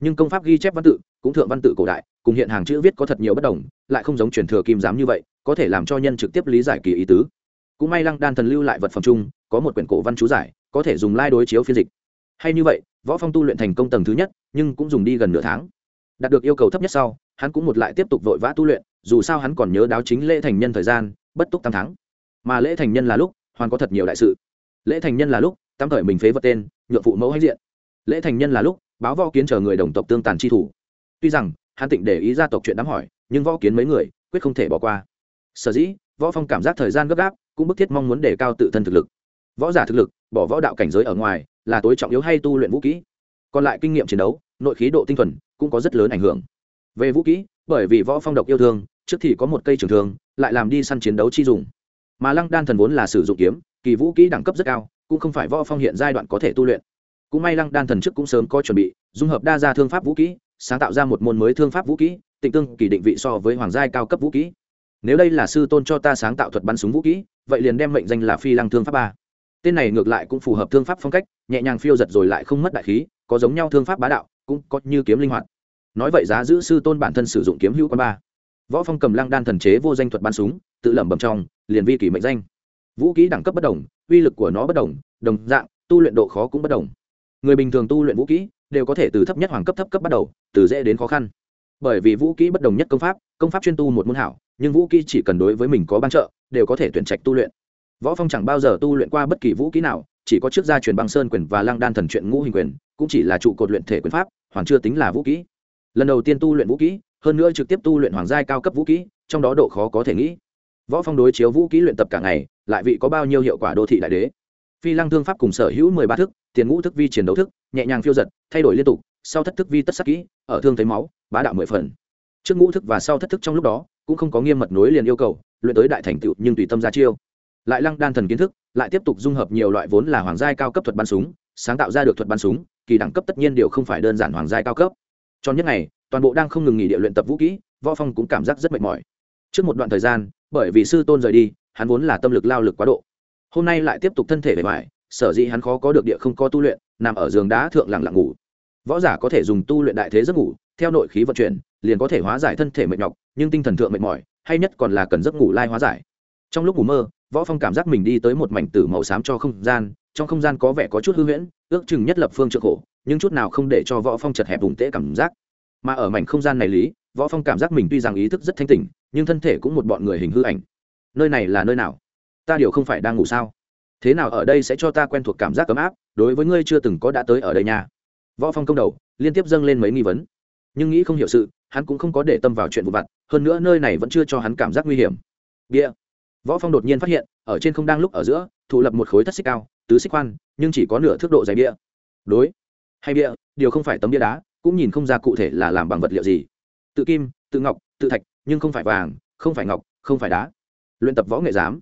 nhưng công pháp ghi chép văn tự, cũng thượng văn tự cổ đại, cùng hiện hàng chữ viết có thật nhiều bất đồng, lại không giống truyền thừa kim giám như vậy, có thể làm cho nhân trực tiếp lý giải kỳ ý tứ. Cũng may lăng đan thần lưu lại vật phẩm chung, có một quyển cổ văn chú giải, có thể dùng lai đối chiếu phiên dịch. Hay như vậy, võ phong tu luyện thành công tầng thứ nhất, nhưng cũng dùng đi gần nửa tháng. Đạt được yêu cầu thấp nhất sau, hắn cũng một lại tiếp tục vội vã tu luyện, dù sao hắn còn nhớ đáo chính lễ thành nhân thời gian, bất túc tam tháng. Mà lễ thành nhân là lúc, hoàn có thật nhiều đại sự. Lễ thành nhân là lúc tam thời mình phế vật tên, nhượng phụ mẫu hãnh diện. Lễ thành nhân là lúc báo võ kiến chờ người đồng tộc tương tàn chi thủ. Tuy rằng, hắn tịnh để ý gia tộc chuyện đám hỏi, nhưng võ kiến mấy người, quyết không thể bỏ qua. Sở dĩ, võ phong cảm giác thời gian gấp gáp, cũng bức thiết mong muốn đề cao tự thân thực lực. Võ giả thực lực, bỏ võ đạo cảnh giới ở ngoài, là tối trọng yếu hay tu luyện vũ kỹ. Còn lại kinh nghiệm chiến đấu, nội khí độ tinh thuần, cũng có rất lớn ảnh hưởng. Về vũ kỹ, bởi vì võ phong độc yêu thương, trước thì có một cây trường thương, lại làm đi săn chiến đấu chi dùng. Mà lăng đan thần vốn là sử dụng kiếm, kỳ vũ kỹ đẳng cấp rất cao, cũng không phải võ phong hiện giai đoạn có thể tu luyện cũng may lăng đan thần chức cũng sớm có chuẩn bị, dung hợp đa gia thương pháp vũ kỹ, sáng tạo ra một môn mới thương pháp vũ kỹ, tịnh tương kỳ định vị so với hoàng giai cao cấp vũ kỹ. Nếu đây là sư tôn cho ta sáng tạo thuật bắn súng vũ kỹ, vậy liền đem mệnh danh là phi lăng thương pháp ba. Tên này ngược lại cũng phù hợp thương pháp phong cách, nhẹ nhàng phiêu giật rồi lại không mất đại khí, có giống nhau thương pháp bá đạo, cũng có như kiếm linh hoạt. Nói vậy giá giữ sư tôn bản thân sử dụng kiếm hữu quan ba. Võ phong cầm lăng đan thần chế vô danh thuật bắn súng, tự lẩm bẩm trong, liền vi kỷ mệnh danh. Vũ kỹ đẳng cấp bất đồng, uy lực của nó bất đồng đồng dạng, tu luyện độ khó cũng bất đồng người bình thường tu luyện vũ kỹ đều có thể từ thấp nhất hoàng cấp thấp cấp bắt đầu, từ dễ đến khó khăn. Bởi vì vũ kỹ bất đồng nhất công pháp công pháp chuyên tu một môn hảo, nhưng vũ kỹ chỉ cần đối với mình có ban trợ, đều có thể tuyển trạch tu luyện. Võ phong chẳng bao giờ tu luyện qua bất kỳ vũ kỹ nào, chỉ có trước gia truyền băng sơn quyền và lăng đan thần truyện ngũ hình quyền, cũng chỉ là trụ cột luyện thể quyền pháp, hoàn chưa tính là vũ kỹ. Lần đầu tiên tu luyện vũ kỹ, hơn nữa trực tiếp tu luyện hoàng giai cao cấp vũ kỹ, trong đó độ khó có thể nghĩ. Võ phong đối chiếu vũ kỹ luyện tập cả ngày, lại vị có bao nhiêu hiệu quả đô thị đại đế? Phi lăng thương pháp cùng sở hữu mười ba thức, tiền ngũ thức vi chiến đấu thức, nhẹ nhàng phiêu giật, thay đổi liên tục, sau thất thức vi tất sắc kỹ, ở thương thấy máu, bá đạo mười phần. Trước ngũ thức và sau thất thức trong lúc đó, cũng không có nghiêm mật nối liền yêu cầu, luyện tới đại thành tựu nhưng tùy tâm ra chiêu. Lại lăng đan thần kiến thức, lại tiếp tục dung hợp nhiều loại vốn là hoàng giai cao cấp thuật bắn súng, sáng tạo ra được thuật bắn súng, kỳ đẳng cấp tất nhiên đều không phải đơn giản hoàng giai cao cấp. Cho những ngày, toàn bộ đang không ngừng nghỉ địa luyện tập vũ kỹ, võ phong cũng cảm giác rất mệt mỏi. Trước một đoạn thời gian, bởi vì sư tôn rời đi, hắn vốn là tâm lực lao lực quá độ hôm nay lại tiếp tục thân thể bề ngoài, sở dĩ hắn khó có được địa không có tu luyện, nằm ở giường đá thượng lặng lặng ngủ. Võ giả có thể dùng tu luyện đại thế giấc ngủ, theo nội khí vận chuyển, liền có thể hóa giải thân thể mệt nhọc, nhưng tinh thần thượng mệt mỏi, hay nhất còn là cần giấc ngủ lai hóa giải. Trong lúc ngủ mơ, võ phong cảm giác mình đi tới một mảnh tử màu xám cho không gian, trong không gian có vẻ có chút hư huyễn, ước chừng nhất lập phương trượng khổ, nhưng chút nào không để cho võ phong chật hẹp vùng tễ cảm giác. Mà ở mảnh không gian này lý, võ phong cảm giác mình tuy rằng ý thức rất thanh tỉnh, nhưng thân thể cũng một bọn người hình hư ảnh. Nơi này là nơi nào? Ta điều không phải đang ngủ sao? Thế nào ở đây sẽ cho ta quen thuộc cảm giác ấm áp, đối với ngươi chưa từng có đã tới ở đây nhà. võ phong công đầu, liên tiếp dâng lên mấy nghi vấn. Nhưng nghĩ không hiểu sự, hắn cũng không có để tâm vào chuyện vụ vặt, hơn nữa nơi này vẫn chưa cho hắn cảm giác nguy hiểm. Bia. Võ phong đột nhiên phát hiện, ở trên không đang lúc ở giữa, thụ lập một khối thất xích cao, tứ xích khoan, nhưng chỉ có nửa thước độ dày bia. Đối. Hay bia, điều không phải tấm bia đá, cũng nhìn không ra cụ thể là làm bằng vật liệu gì. Tự kim, tự ngọc, tự thạch, nhưng không phải vàng, không phải ngọc, không phải đá. Luyện tập võ nghệ giám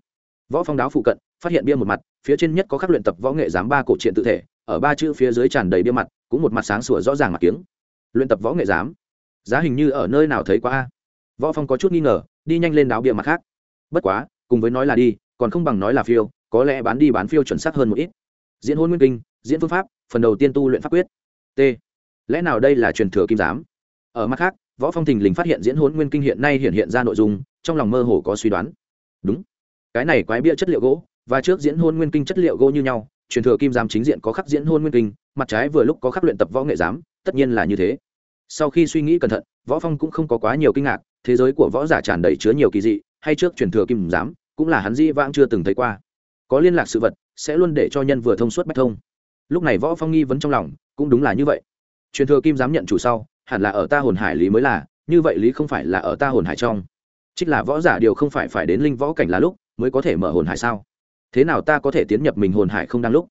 võ phong đáo phụ cận, phát hiện bia một mặt, phía trên nhất có khắc luyện tập võ nghệ giám ba cổ truyện tự thể, ở ba chữ phía dưới tràn đầy bia mặt, cũng một mặt sáng sủa rõ ràng mặt tiếng. luyện tập võ nghệ giám? Giá hình như ở nơi nào thấy qua võ phong có chút nghi ngờ, đi nhanh lên đáo bia mặt khác. Bất quá, cùng với nói là đi, còn không bằng nói là phiêu, có lẽ bán đi bán phiêu chuẩn xác hơn một ít. Diễn hôn nguyên kinh, diễn phương pháp, phần đầu tiên tu luyện pháp quyết. T. Lẽ nào đây là truyền thừa kim giám? Ở mặt khác, võ phong thình lình phát hiện diễn hôn nguyên kinh hiện nay hiện hiện ra nội dung, trong lòng mơ hồ có suy đoán. Đúng cái này quái bia chất liệu gỗ, và trước diễn hôn nguyên kinh chất liệu gỗ như nhau, truyền thừa kim giám chính diện có khắc diễn hôn nguyên kinh, mặt trái vừa lúc có khắc luyện tập võ nghệ giám, tất nhiên là như thế. Sau khi suy nghĩ cẩn thận, võ phong cũng không có quá nhiều kinh ngạc, thế giới của võ giả tràn đầy chứa nhiều kỳ dị, hay trước truyền thừa kim giám, cũng là hắn di vãng chưa từng thấy qua. Có liên lạc sự vật, sẽ luôn để cho nhân vừa thông suốt bách thông. Lúc này võ phong nghi vấn trong lòng, cũng đúng là như vậy. Truyền thừa kim giám nhận chủ sau, hẳn là ở ta hồn hải lý mới là, như vậy lý không phải là ở ta hồn hải trong. Trích là võ giả điều không phải phải đến linh võ cảnh là lúc mới có thể mở hồn hải sao? Thế nào ta có thể tiến nhập mình hồn hải không đang lúc?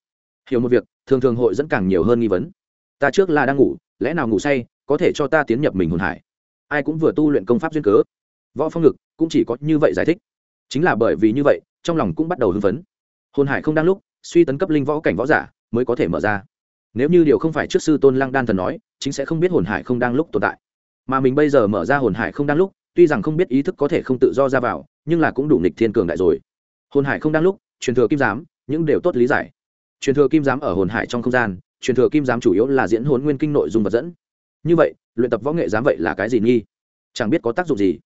Hiểu một việc, thường thường hội dẫn càng nhiều hơn nghi vấn. Ta trước là đang ngủ, lẽ nào ngủ say có thể cho ta tiến nhập mình hồn hải? Ai cũng vừa tu luyện công pháp duyên cớ. Võ phong ngực cũng chỉ có như vậy giải thích. Chính là bởi vì như vậy, trong lòng cũng bắt đầu hưng phấn. Hồn hải không đang lúc, suy tấn cấp linh võ cảnh võ giả mới có thể mở ra. Nếu như điều không phải trước sư tôn lăng đan thần nói, chính sẽ không biết hồn hải không đang lúc tồn tại. Mà mình bây giờ mở ra hồn hải không đang lúc, tuy rằng không biết ý thức có thể không tự do ra vào nhưng là cũng đủ nghịch thiên cường đại rồi. Hồn hải không đang lúc, truyền thừa kim giám, những đều tốt lý giải. Truyền thừa kim giám ở hồn hải trong không gian, truyền thừa kim giám chủ yếu là diễn hồn nguyên kinh nội dung vật dẫn. Như vậy, luyện tập võ nghệ giám vậy là cái gì nghi? Chẳng biết có tác dụng gì.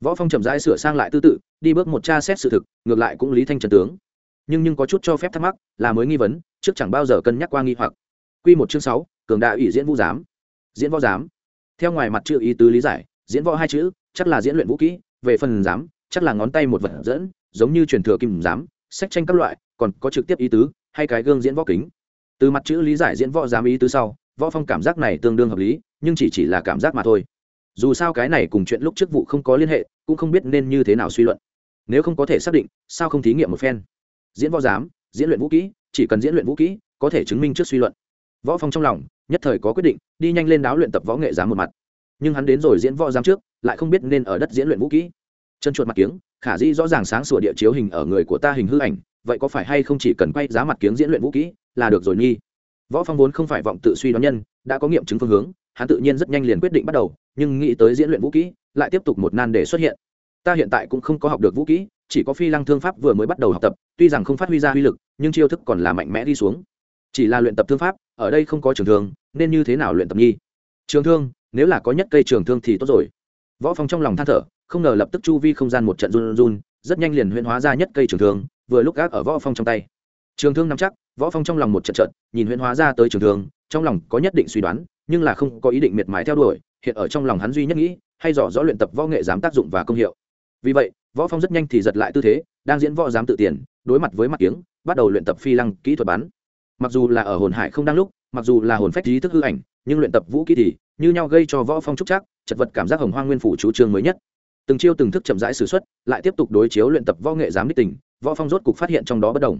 Võ phong chậm rãi sửa sang lại tư tự, đi bước một tra xét sự thực, ngược lại cũng lý thanh trần tướng. Nhưng nhưng có chút cho phép thắc mắc, là mới nghi vấn, trước chẳng bao giờ cân nhắc qua nghi hoặc. Quy một chương sáu, cường đại ủy diễn vũ giám. Diễn võ giám. Theo ngoài mặt chữ ý tứ lý giải, diễn võ hai chữ, chắc là diễn luyện vũ kỹ, về phần giám chắc là ngón tay một vật dẫn, giống như truyền thừa kim giám, sách tranh các loại, còn có trực tiếp ý tứ, hay cái gương diễn võ kính. Từ mặt chữ lý giải diễn võ giám ý tứ sau, võ phong cảm giác này tương đương hợp lý, nhưng chỉ chỉ là cảm giác mà thôi. Dù sao cái này cùng chuyện lúc trước vụ không có liên hệ, cũng không biết nên như thế nào suy luận. Nếu không có thể xác định, sao không thí nghiệm một phen? Diễn võ giám, diễn luyện vũ kỹ, chỉ cần diễn luyện vũ kỹ, có thể chứng minh trước suy luận. Võ phong trong lòng, nhất thời có quyết định, đi nhanh lên đáo luyện tập võ nghệ giám một mặt. Nhưng hắn đến rồi diễn võ giám trước, lại không biết nên ở đất diễn luyện vũ kỹ chân chuột mặt kiếng, khả dĩ rõ ràng sáng sủa địa chiếu hình ở người của ta hình hư ảnh, vậy có phải hay không chỉ cần quay giá mặt kiếng diễn luyện vũ kỹ là được rồi nghi võ phong vốn không phải vọng tự suy đoán nhân, đã có nghiệm chứng phương hướng, hắn tự nhiên rất nhanh liền quyết định bắt đầu, nhưng nghĩ tới diễn luyện vũ kỹ, lại tiếp tục một nan đề xuất hiện. Ta hiện tại cũng không có học được vũ kỹ, chỉ có phi lăng thương pháp vừa mới bắt đầu học tập, tuy rằng không phát huy ra uy lực, nhưng chiêu thức còn là mạnh mẽ đi xuống. Chỉ là luyện tập thương pháp, ở đây không có trường thương, nên như thế nào luyện tập nhi? Trường thương, nếu là có nhất cây trường thương thì tốt rồi. Võ phong trong lòng than thở không ngờ lập tức chu vi không gian một trận run run, rất nhanh liền huyễn hóa ra nhất cây trường thương, vừa lúc gác ở võ phong trong tay. Trường thương nắm chắc, võ phong trong lòng một trận trận, nhìn huyễn hóa ra tới trường thương, trong lòng có nhất định suy đoán, nhưng là không có ý định miệt mài theo đuổi, hiện ở trong lòng hắn duy nhất nghĩ, hay dò rõ luyện tập võ nghệ dám tác dụng và công hiệu. Vì vậy, võ phong rất nhanh thì giật lại tư thế, đang diễn võ dám tự tiền, đối mặt với mặt kiếng, bắt đầu luyện tập phi lăng kỹ thuật bắn. Mặc dù là ở hồn hải không đang lúc, mặc dù là hồn phách trí thức hư ảnh, nhưng luyện tập vũ kỹ thì như nhau gây cho võ phong trúc chắc, chật vật cảm giác hồng hoang nguyên phủ chú trương mới nhất từng chiêu từng thức chậm rãi sử xuất lại tiếp tục đối chiếu luyện tập võ nghệ giám đích tình, võ phong rốt cục phát hiện trong đó bất đồng.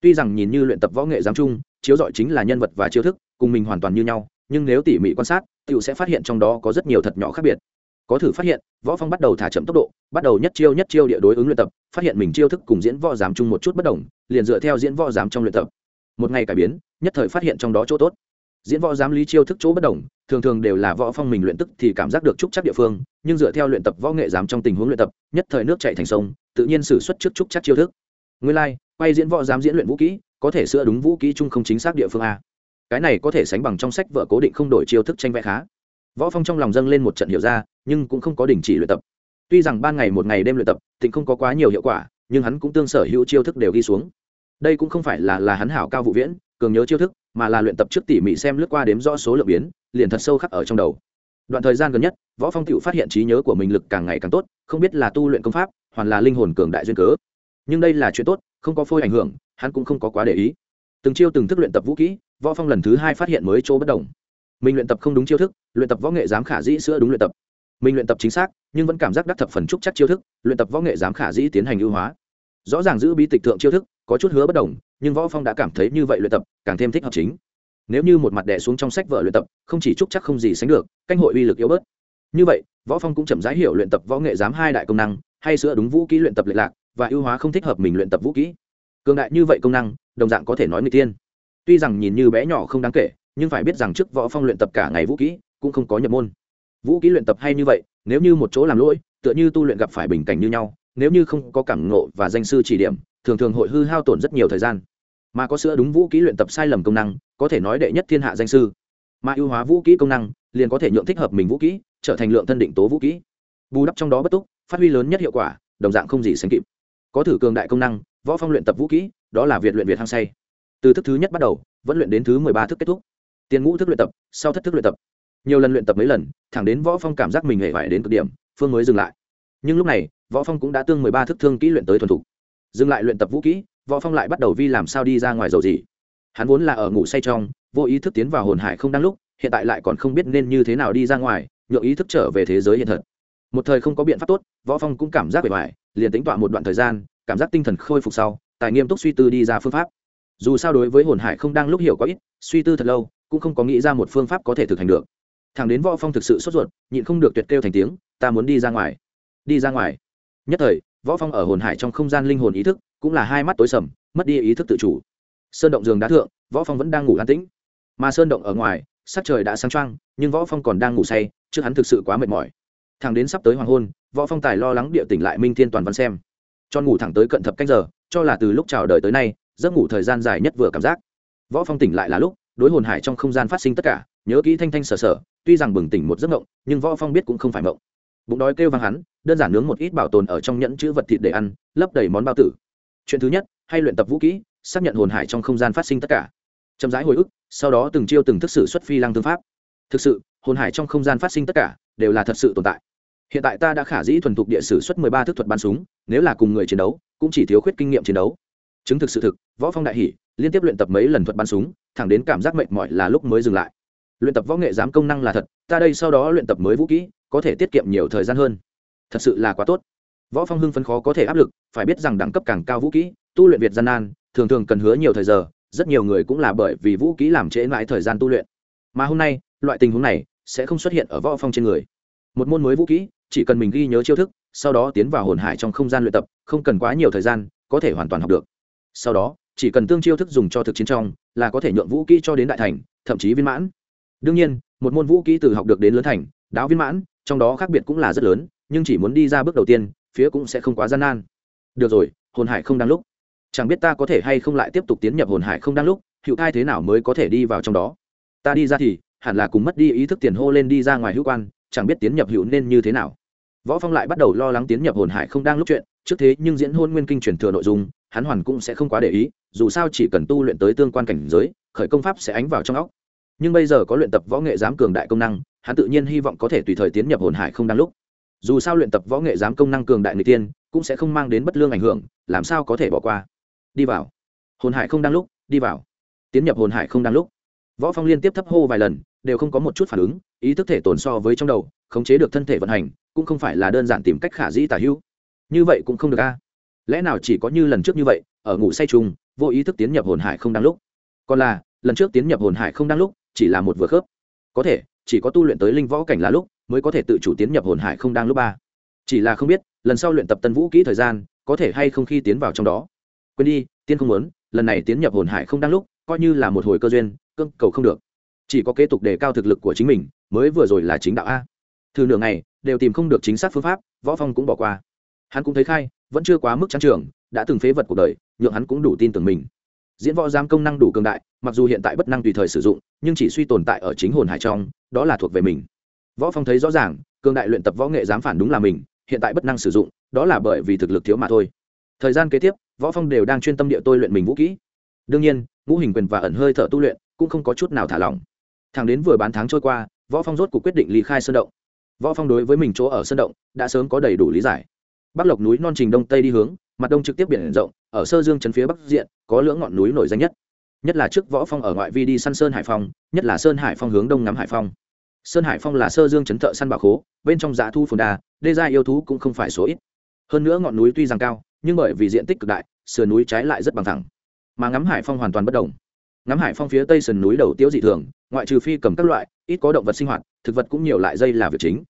Tuy rằng nhìn như luyện tập võ nghệ giám chung chiếu dọi chính là nhân vật và chiêu thức, cùng mình hoàn toàn như nhau, nhưng nếu tỉ mỉ quan sát tựu sẽ phát hiện trong đó có rất nhiều thật nhỏ khác biệt. Có thử phát hiện, võ phong bắt đầu thả chậm tốc độ, bắt đầu nhất chiêu nhất chiêu địa đối ứng luyện tập, phát hiện mình chiêu thức cùng diễn võ giám chung một chút bất đồng, liền dựa theo diễn võ giám trong luyện tập. Một ngày cải biến, nhất thời phát hiện trong đó chỗ tốt. Diễn võ giám lý chiêu thức chỗ bất đồng thường thường đều là võ phong mình luyện tức thì cảm giác được trúc chắc địa phương nhưng dựa theo luyện tập võ nghệ giám trong tình huống luyện tập nhất thời nước chảy thành sông tự nhiên sử xuất trước trúc chắc chiêu thức. Nguyên lai like, quay diễn võ giám diễn luyện vũ kỹ có thể sửa đúng vũ kỹ chung không chính xác địa phương a. Cái này có thể sánh bằng trong sách vợ cố định không đổi chiêu thức tranh vẽ khá. Võ phong trong lòng dâng lên một trận hiểu ra nhưng cũng không có đình chỉ luyện tập. Tuy rằng ban ngày một ngày đêm luyện tập tịnh không có quá nhiều hiệu quả nhưng hắn cũng tương sở hữu chiêu thức đều ghi xuống. Đây cũng không phải là là hắn hảo cao vụ viễn cường nhớ chiêu thức mà là luyện tập trước tỉ mỉ xem lướt qua đếm rõ số lượng biến liền thật sâu khắc ở trong đầu. Đoạn thời gian gần nhất, võ phong tự phát hiện trí nhớ của mình lực càng ngày càng tốt, không biết là tu luyện công pháp, hoàn là linh hồn cường đại duyên cớ. Nhưng đây là chuyện tốt, không có phôi ảnh hưởng, hắn cũng không có quá để ý. Từng chiêu từng thức luyện tập vũ kỹ, võ phong lần thứ hai phát hiện mới chỗ bất đồng. Mình luyện tập không đúng chiêu thức, luyện tập võ nghệ dám khả dĩ sữa đúng luyện tập. Mình luyện tập chính xác, nhưng vẫn cảm giác đắc thập phần trúc chắc chiêu thức, luyện tập võ nghệ dám khả dĩ tiến hành ưu hóa. Rõ ràng giữ bí tịch thượng chiêu thức, có chút hứa bất đồng, nhưng võ phong đã cảm thấy như vậy luyện tập, càng thêm thích hợp chính nếu như một mặt đè xuống trong sách vở luyện tập, không chỉ trúc chắc không gì sánh được, canh hội uy lực yếu bớt. Như vậy, võ phong cũng chậm rãi hiểu luyện tập võ nghệ giám hai đại công năng, hay sửa đúng vũ kỹ luyện tập lệ lạc, và ưu hóa không thích hợp mình luyện tập vũ kỹ. Cường đại như vậy công năng, đồng dạng có thể nói người tiên tuy rằng nhìn như bé nhỏ không đáng kể, nhưng phải biết rằng trước võ phong luyện tập cả ngày vũ kỹ, cũng không có nhập môn. Vũ kỹ luyện tập hay như vậy, nếu như một chỗ làm lỗi, tựa như tu luyện gặp phải bình cảnh như nhau, nếu như không có cảm ngộ và danh sư chỉ điểm, thường thường hội hư hao tổn rất nhiều thời gian mà có sữa đúng vũ kỹ luyện tập sai lầm công năng, có thể nói đệ nhất thiên hạ danh sư. Mà ưu hóa vũ kỹ công năng, liền có thể nhượng thích hợp mình vũ kỹ, trở thành lượng thân định tố vũ kỹ. Bù đắp trong đó bất túc, phát huy lớn nhất hiệu quả, đồng dạng không gì sánh kịp. Có thử cường đại công năng, võ phong luyện tập vũ kỹ, đó là việt luyện việt hăng say. Từ thức thứ nhất bắt đầu, vẫn luyện đến thứ mười ba thức kết thúc. Tiền ngũ thức luyện tập, sau thất thức luyện tập. Nhiều lần luyện tập mấy lần, thẳng đến võ phong cảm giác mình hề phải đến cực điểm, phương mới dừng lại. Nhưng lúc này, võ phong cũng đã tương mười ba thức thương kỹ luyện tới thuần thục. Dừng lại luyện tập vũ kỹ võ phong lại bắt đầu vi làm sao đi ra ngoài dầu gì. Hắn vốn là ở ngủ say trong, vô ý thức tiến vào hồn hải không đang lúc, hiện tại lại còn không biết nên như thế nào đi ra ngoài, nhượng ý thức trở về thế giới hiện thật. Một thời không có biện pháp tốt, võ phong cũng cảm giác bề ngoài, liền tính tọa một đoạn thời gian, cảm giác tinh thần khôi phục sau, tài nghiêm túc suy tư đi ra phương pháp. Dù sao đối với hồn hải không đang lúc hiểu có ít, suy tư thật lâu, cũng không có nghĩ ra một phương pháp có thể thực hành được. Thằng đến võ phong thực sự sốt ruột, nhịn không được tuyệt kêu thành tiếng, ta muốn đi ra ngoài. Đi ra ngoài. Nhất thời, võ phong ở hồn hải trong không gian linh hồn ý thức cũng là hai mắt tối sầm, mất đi ý thức tự chủ. Sơn động giường đá thượng, võ phong vẫn đang ngủ an tĩnh. Mà sơn động ở ngoài, sắc trời đã sáng trăng nhưng võ phong còn đang ngủ say, trước hắn thực sự quá mệt mỏi. Thằng đến sắp tới hoàng hôn, võ phong tài lo lắng địa tỉnh lại minh thiên toàn văn xem. Cho ngủ thẳng tới cận thập canh giờ, cho là từ lúc chào đời tới nay, giấc ngủ thời gian dài nhất vừa cảm giác. Võ phong tỉnh lại là lúc, đối hồn hải trong không gian phát sinh tất cả, nhớ kỹ thanh thanh sở sở, tuy rằng bừng tỉnh một giấc mộng, nhưng võ phong biết cũng không phải mộng. Bụng đói kêu vang hắn, đơn giản nướng một ít bảo tồn ở trong nhẫn chữ vật thịt để ăn, lấp đầy món bao tử chuyện thứ nhất, hay luyện tập vũ kỹ, xác nhận hồn hải trong không gian phát sinh tất cả. Chậm rãi hồi ức, sau đó từng chiêu từng thức sử xuất phi lăng thương pháp. Thực sự, hồn hải trong không gian phát sinh tất cả, đều là thật sự tồn tại. Hiện tại ta đã khả dĩ thuần thục địa sử xuất mười ba thức thuật bắn súng, nếu là cùng người chiến đấu, cũng chỉ thiếu khuyết kinh nghiệm chiến đấu. Chứng thực sự thực, võ phong đại hỷ, liên tiếp luyện tập mấy lần thuật bắn súng, thẳng đến cảm giác mệt mỏi là lúc mới dừng lại. Luyện tập võ nghệ dám công năng là thật, ta đây sau đó luyện tập mới vũ kỹ, có thể tiết kiệm nhiều thời gian hơn. Thật sự là quá tốt võ phong hưng phấn khó có thể áp lực, phải biết rằng đẳng cấp càng cao vũ kỹ, tu luyện việt gian nan, thường thường cần hứa nhiều thời giờ, rất nhiều người cũng là bởi vì vũ kỹ làm trễ mãi thời gian tu luyện. Mà hôm nay, loại tình huống này sẽ không xuất hiện ở võ phong trên người. Một môn mới vũ kỹ, chỉ cần mình ghi nhớ chiêu thức, sau đó tiến vào hồn hải trong không gian luyện tập, không cần quá nhiều thời gian, có thể hoàn toàn học được. Sau đó, chỉ cần tương chiêu thức dùng cho thực chiến trong, là có thể nhượng vũ kỹ cho đến đại thành, thậm chí viên mãn. Đương nhiên, một môn vũ kỹ từ học được đến lớn thành, đáo viên mãn, trong đó khác biệt cũng là rất lớn, nhưng chỉ muốn đi ra bước đầu tiên phía cũng sẽ không quá gian nan. Được rồi, hồn hải không đang lúc. Chẳng biết ta có thể hay không lại tiếp tục tiến nhập hồn hải không đang lúc, hữu thai thế nào mới có thể đi vào trong đó? Ta đi ra thì, hẳn là cùng mất đi ý thức tiền hô lên đi ra ngoài hữu quan, chẳng biết tiến nhập hữu nên như thế nào. Võ phong lại bắt đầu lo lắng tiến nhập hồn hải không đang lúc chuyện, trước thế nhưng diễn hôn nguyên kinh truyền thừa nội dung, hắn hoàn cũng sẽ không quá để ý, dù sao chỉ cần tu luyện tới tương quan cảnh giới, khởi công pháp sẽ ánh vào trong óc. Nhưng bây giờ có luyện tập võ nghệ giám cường đại công năng, hắn tự nhiên hy vọng có thể tùy thời tiến nhập hồn hải không đang lúc dù sao luyện tập võ nghệ giám công năng cường đại người tiên, cũng sẽ không mang đến bất lương ảnh hưởng, làm sao có thể bỏ qua? Đi vào. Hồn hải không đang lúc, đi vào. Tiến nhập hồn hải không đang lúc. Võ phong liên tiếp thấp hô vài lần, đều không có một chút phản ứng, ý thức thể tồn so với trong đầu, khống chế được thân thể vận hành, cũng không phải là đơn giản tìm cách khả dĩ tả hữu. Như vậy cũng không được a. Lẽ nào chỉ có như lần trước như vậy, ở ngủ say trùng vô ý thức tiến nhập hồn hải không đang lúc? Còn là, lần trước tiến nhập hồn hải không đang lúc, chỉ là một vừa khớp. Có thể, chỉ có tu luyện tới linh võ cảnh là lúc mới có thể tự chủ tiến nhập hồn hải không đang lúc ba. Chỉ là không biết, lần sau luyện tập tân vũ kỹ thời gian, có thể hay không khi tiến vào trong đó. Quên đi, tiên không muốn, lần này tiến nhập hồn hải không đang lúc, coi như là một hồi cơ duyên cưng cầu không được. Chỉ có kế tục đề cao thực lực của chính mình, mới vừa rồi là chính đạo a. Thư nửa ngày, đều tìm không được chính xác phương pháp, võ phong cũng bỏ qua. Hắn cũng thấy khai, vẫn chưa quá mức trang trường, đã từng phế vật cuộc đời, nhượng hắn cũng đủ tin tưởng mình. Diễn võ giam công năng đủ cường đại, mặc dù hiện tại bất năng tùy thời sử dụng, nhưng chỉ suy tồn tại ở chính hồn hải trong, đó là thuộc về mình võ phong thấy rõ ràng, cường đại luyện tập võ nghệ dám phản đúng là mình, hiện tại bất năng sử dụng, đó là bởi vì thực lực thiếu mà thôi. Thời gian kế tiếp, võ phong đều đang chuyên tâm địa tôi luyện mình vũ kỹ. Đương nhiên, ngũ hình quyền và ẩn hơi thở tu luyện cũng không có chút nào thả lỏng. Thằng đến vừa bán tháng trôi qua, võ phong rốt cuộc quyết định ly khai sơn động. Võ phong đối với mình chỗ ở sơn động đã sớm có đầy đủ lý giải. Bắc lộc núi non trình đông tây đi hướng, mặt đông trực tiếp biển rộng, ở sơ dương trấn phía bắc diện, có lưỡng ngọn núi nổi danh nhất. Nhất là trước võ phong ở ngoại vi đi săn sơn hải phong, nhất là sơn hải phong hướng đông ngắm hải phong sơn hải phong là sơ dương chấn thợ săn bạc khố, bên trong giá thu phồn đa, đê gia yêu thú cũng không phải số ít. Hơn nữa ngọn núi tuy rằng cao, nhưng bởi vì diện tích cực đại, sườn núi trái lại rất bằng thẳng. Mà ngắm hải phong hoàn toàn bất đồng. Ngắm hải phong phía tây sườn núi đầu tiêu dị thường, ngoại trừ phi cầm các loại, ít có động vật sinh hoạt, thực vật cũng nhiều lại dây là việc chính.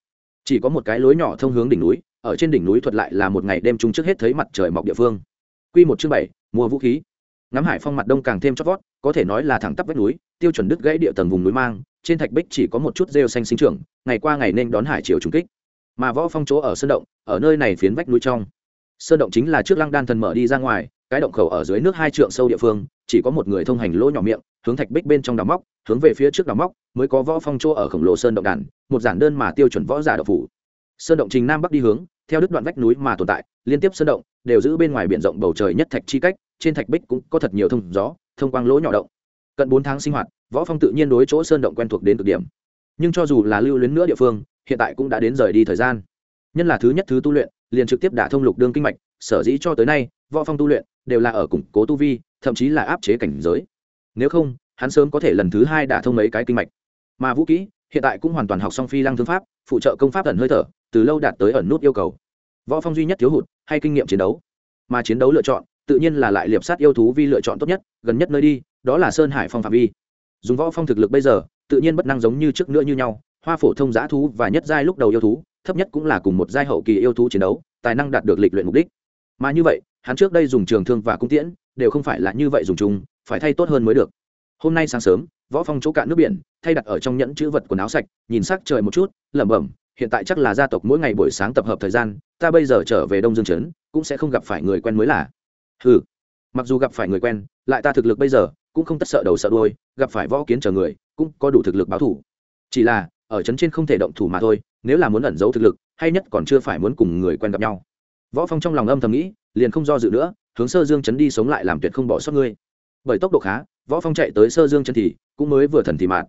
Chỉ có một cái lối nhỏ thông hướng đỉnh núi, ở trên đỉnh núi thuật lại là một ngày đêm chúng trước hết thấy mặt trời mọc địa phương. Quy một chương bảy mua vũ khí ngắm hải phong mặt đông càng thêm chót vót, có thể nói là thẳng tắp vách núi, tiêu chuẩn đứt gãy địa tầng vùng núi mang, trên thạch bích chỉ có một chút rêu xanh sinh trưởng, ngày qua ngày nên đón hải chiều trùng kích. Mà võ phong chỗ ở sơn động, ở nơi này phiến vách núi trong. Sơn động chính là trước lăng đan thần mở đi ra ngoài, cái động khẩu ở dưới nước hai trượng sâu địa phương, chỉ có một người thông hành lỗ nhỏ miệng, hướng thạch bích bên trong đào móc, hướng về phía trước đào móc, mới có võ phong chỗ ở khổng lồ sơn động đàn, một giản đơn mà tiêu chuẩn võ giả độc phủ. Sơn động trình nam bắc đi hướng, theo đứt đoạn vách núi mà tồn tại, liên tiếp sơn động, đều giữ bên ngoài biển rộng bầu trời nhất thạch chi cách trên thạch bích cũng có thật nhiều thông gió, thông quang lỗ nhỏ động. Cận bốn tháng sinh hoạt, võ phong tự nhiên đối chỗ sơn động quen thuộc đến cực điểm. Nhưng cho dù là lưu luyến nữa địa phương, hiện tại cũng đã đến rời đi thời gian. Nhân là thứ nhất thứ tu luyện, liền trực tiếp đả thông lục đương kinh mạch, sở dĩ cho tới nay, võ phong tu luyện đều là ở củng cố tu vi, thậm chí là áp chế cảnh giới. Nếu không, hắn sớm có thể lần thứ hai đả thông mấy cái kinh mạch. Mà vũ kỹ hiện tại cũng hoàn toàn học xong phi lăng thương pháp, phụ trợ công pháp ẩn hơi thở, từ lâu đạt tới ẩn nút yêu cầu. Võ phong duy nhất thiếu hụt, hay kinh nghiệm chiến đấu. Mà chiến đấu lựa chọn tự nhiên là lại liệp sát yêu thú vi lựa chọn tốt nhất, gần nhất nơi đi, đó là sơn hải phong phạm vi. Dùng võ phong thực lực bây giờ, tự nhiên bất năng giống như trước nữa như nhau, hoa phổ thông giã thú và nhất giai lúc đầu yêu thú, thấp nhất cũng là cùng một giai hậu kỳ yêu thú chiến đấu, tài năng đạt được lịch luyện mục đích. Mà như vậy, hắn trước đây dùng trường thương và cung tiễn, đều không phải là như vậy dùng chung, phải thay tốt hơn mới được. Hôm nay sáng sớm, võ phong chỗ cạn nước biển, thay đặt ở trong nhẫn chữ vật quần áo sạch, nhìn sắc trời một chút, lẩm bẩm, hiện tại chắc là gia tộc mỗi ngày buổi sáng tập hợp thời gian, ta bây giờ trở về đông dương trấn, cũng sẽ không gặp phải người quen mới là ừ mặc dù gặp phải người quen, lại ta thực lực bây giờ cũng không tất sợ đầu sợ đuôi, gặp phải võ kiến chờ người cũng có đủ thực lực báo thủ chỉ là, ở trấn trên không thể động thủ mà thôi, nếu là muốn ẩn giấu thực lực, hay nhất còn chưa phải muốn cùng người quen gặp nhau. Võ phong trong lòng âm thầm nghĩ, liền không do dự nữa, hướng sơ dương trấn đi sống lại làm tuyệt không bỏ sót ngươi. Bởi tốc độ khá, võ phong chạy tới sơ dương trấn thì cũng mới vừa thần thì mạn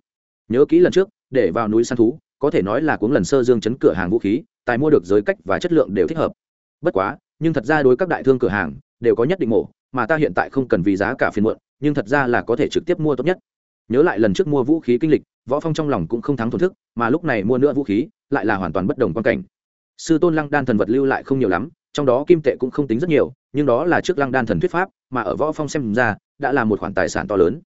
nhớ kỹ lần trước, để vào núi săn thú, có thể nói là cuống lần sơ dương chấn cửa hàng vũ khí, tài mua được giới cách và chất lượng đều thích hợp. Bất quá, nhưng thật ra đối các đại thương cửa hàng đều có nhất định mổ, mà ta hiện tại không cần vì giá cả phiền muộn, nhưng thật ra là có thể trực tiếp mua tốt nhất. Nhớ lại lần trước mua vũ khí kinh lịch, võ phong trong lòng cũng không thắng thổn thức, mà lúc này mua nữa vũ khí, lại là hoàn toàn bất đồng quan cảnh. Sư tôn lăng đan thần vật lưu lại không nhiều lắm, trong đó kim tệ cũng không tính rất nhiều, nhưng đó là trước lăng đan thần thuyết pháp, mà ở võ phong xem ra, đã là một khoản tài sản to lớn.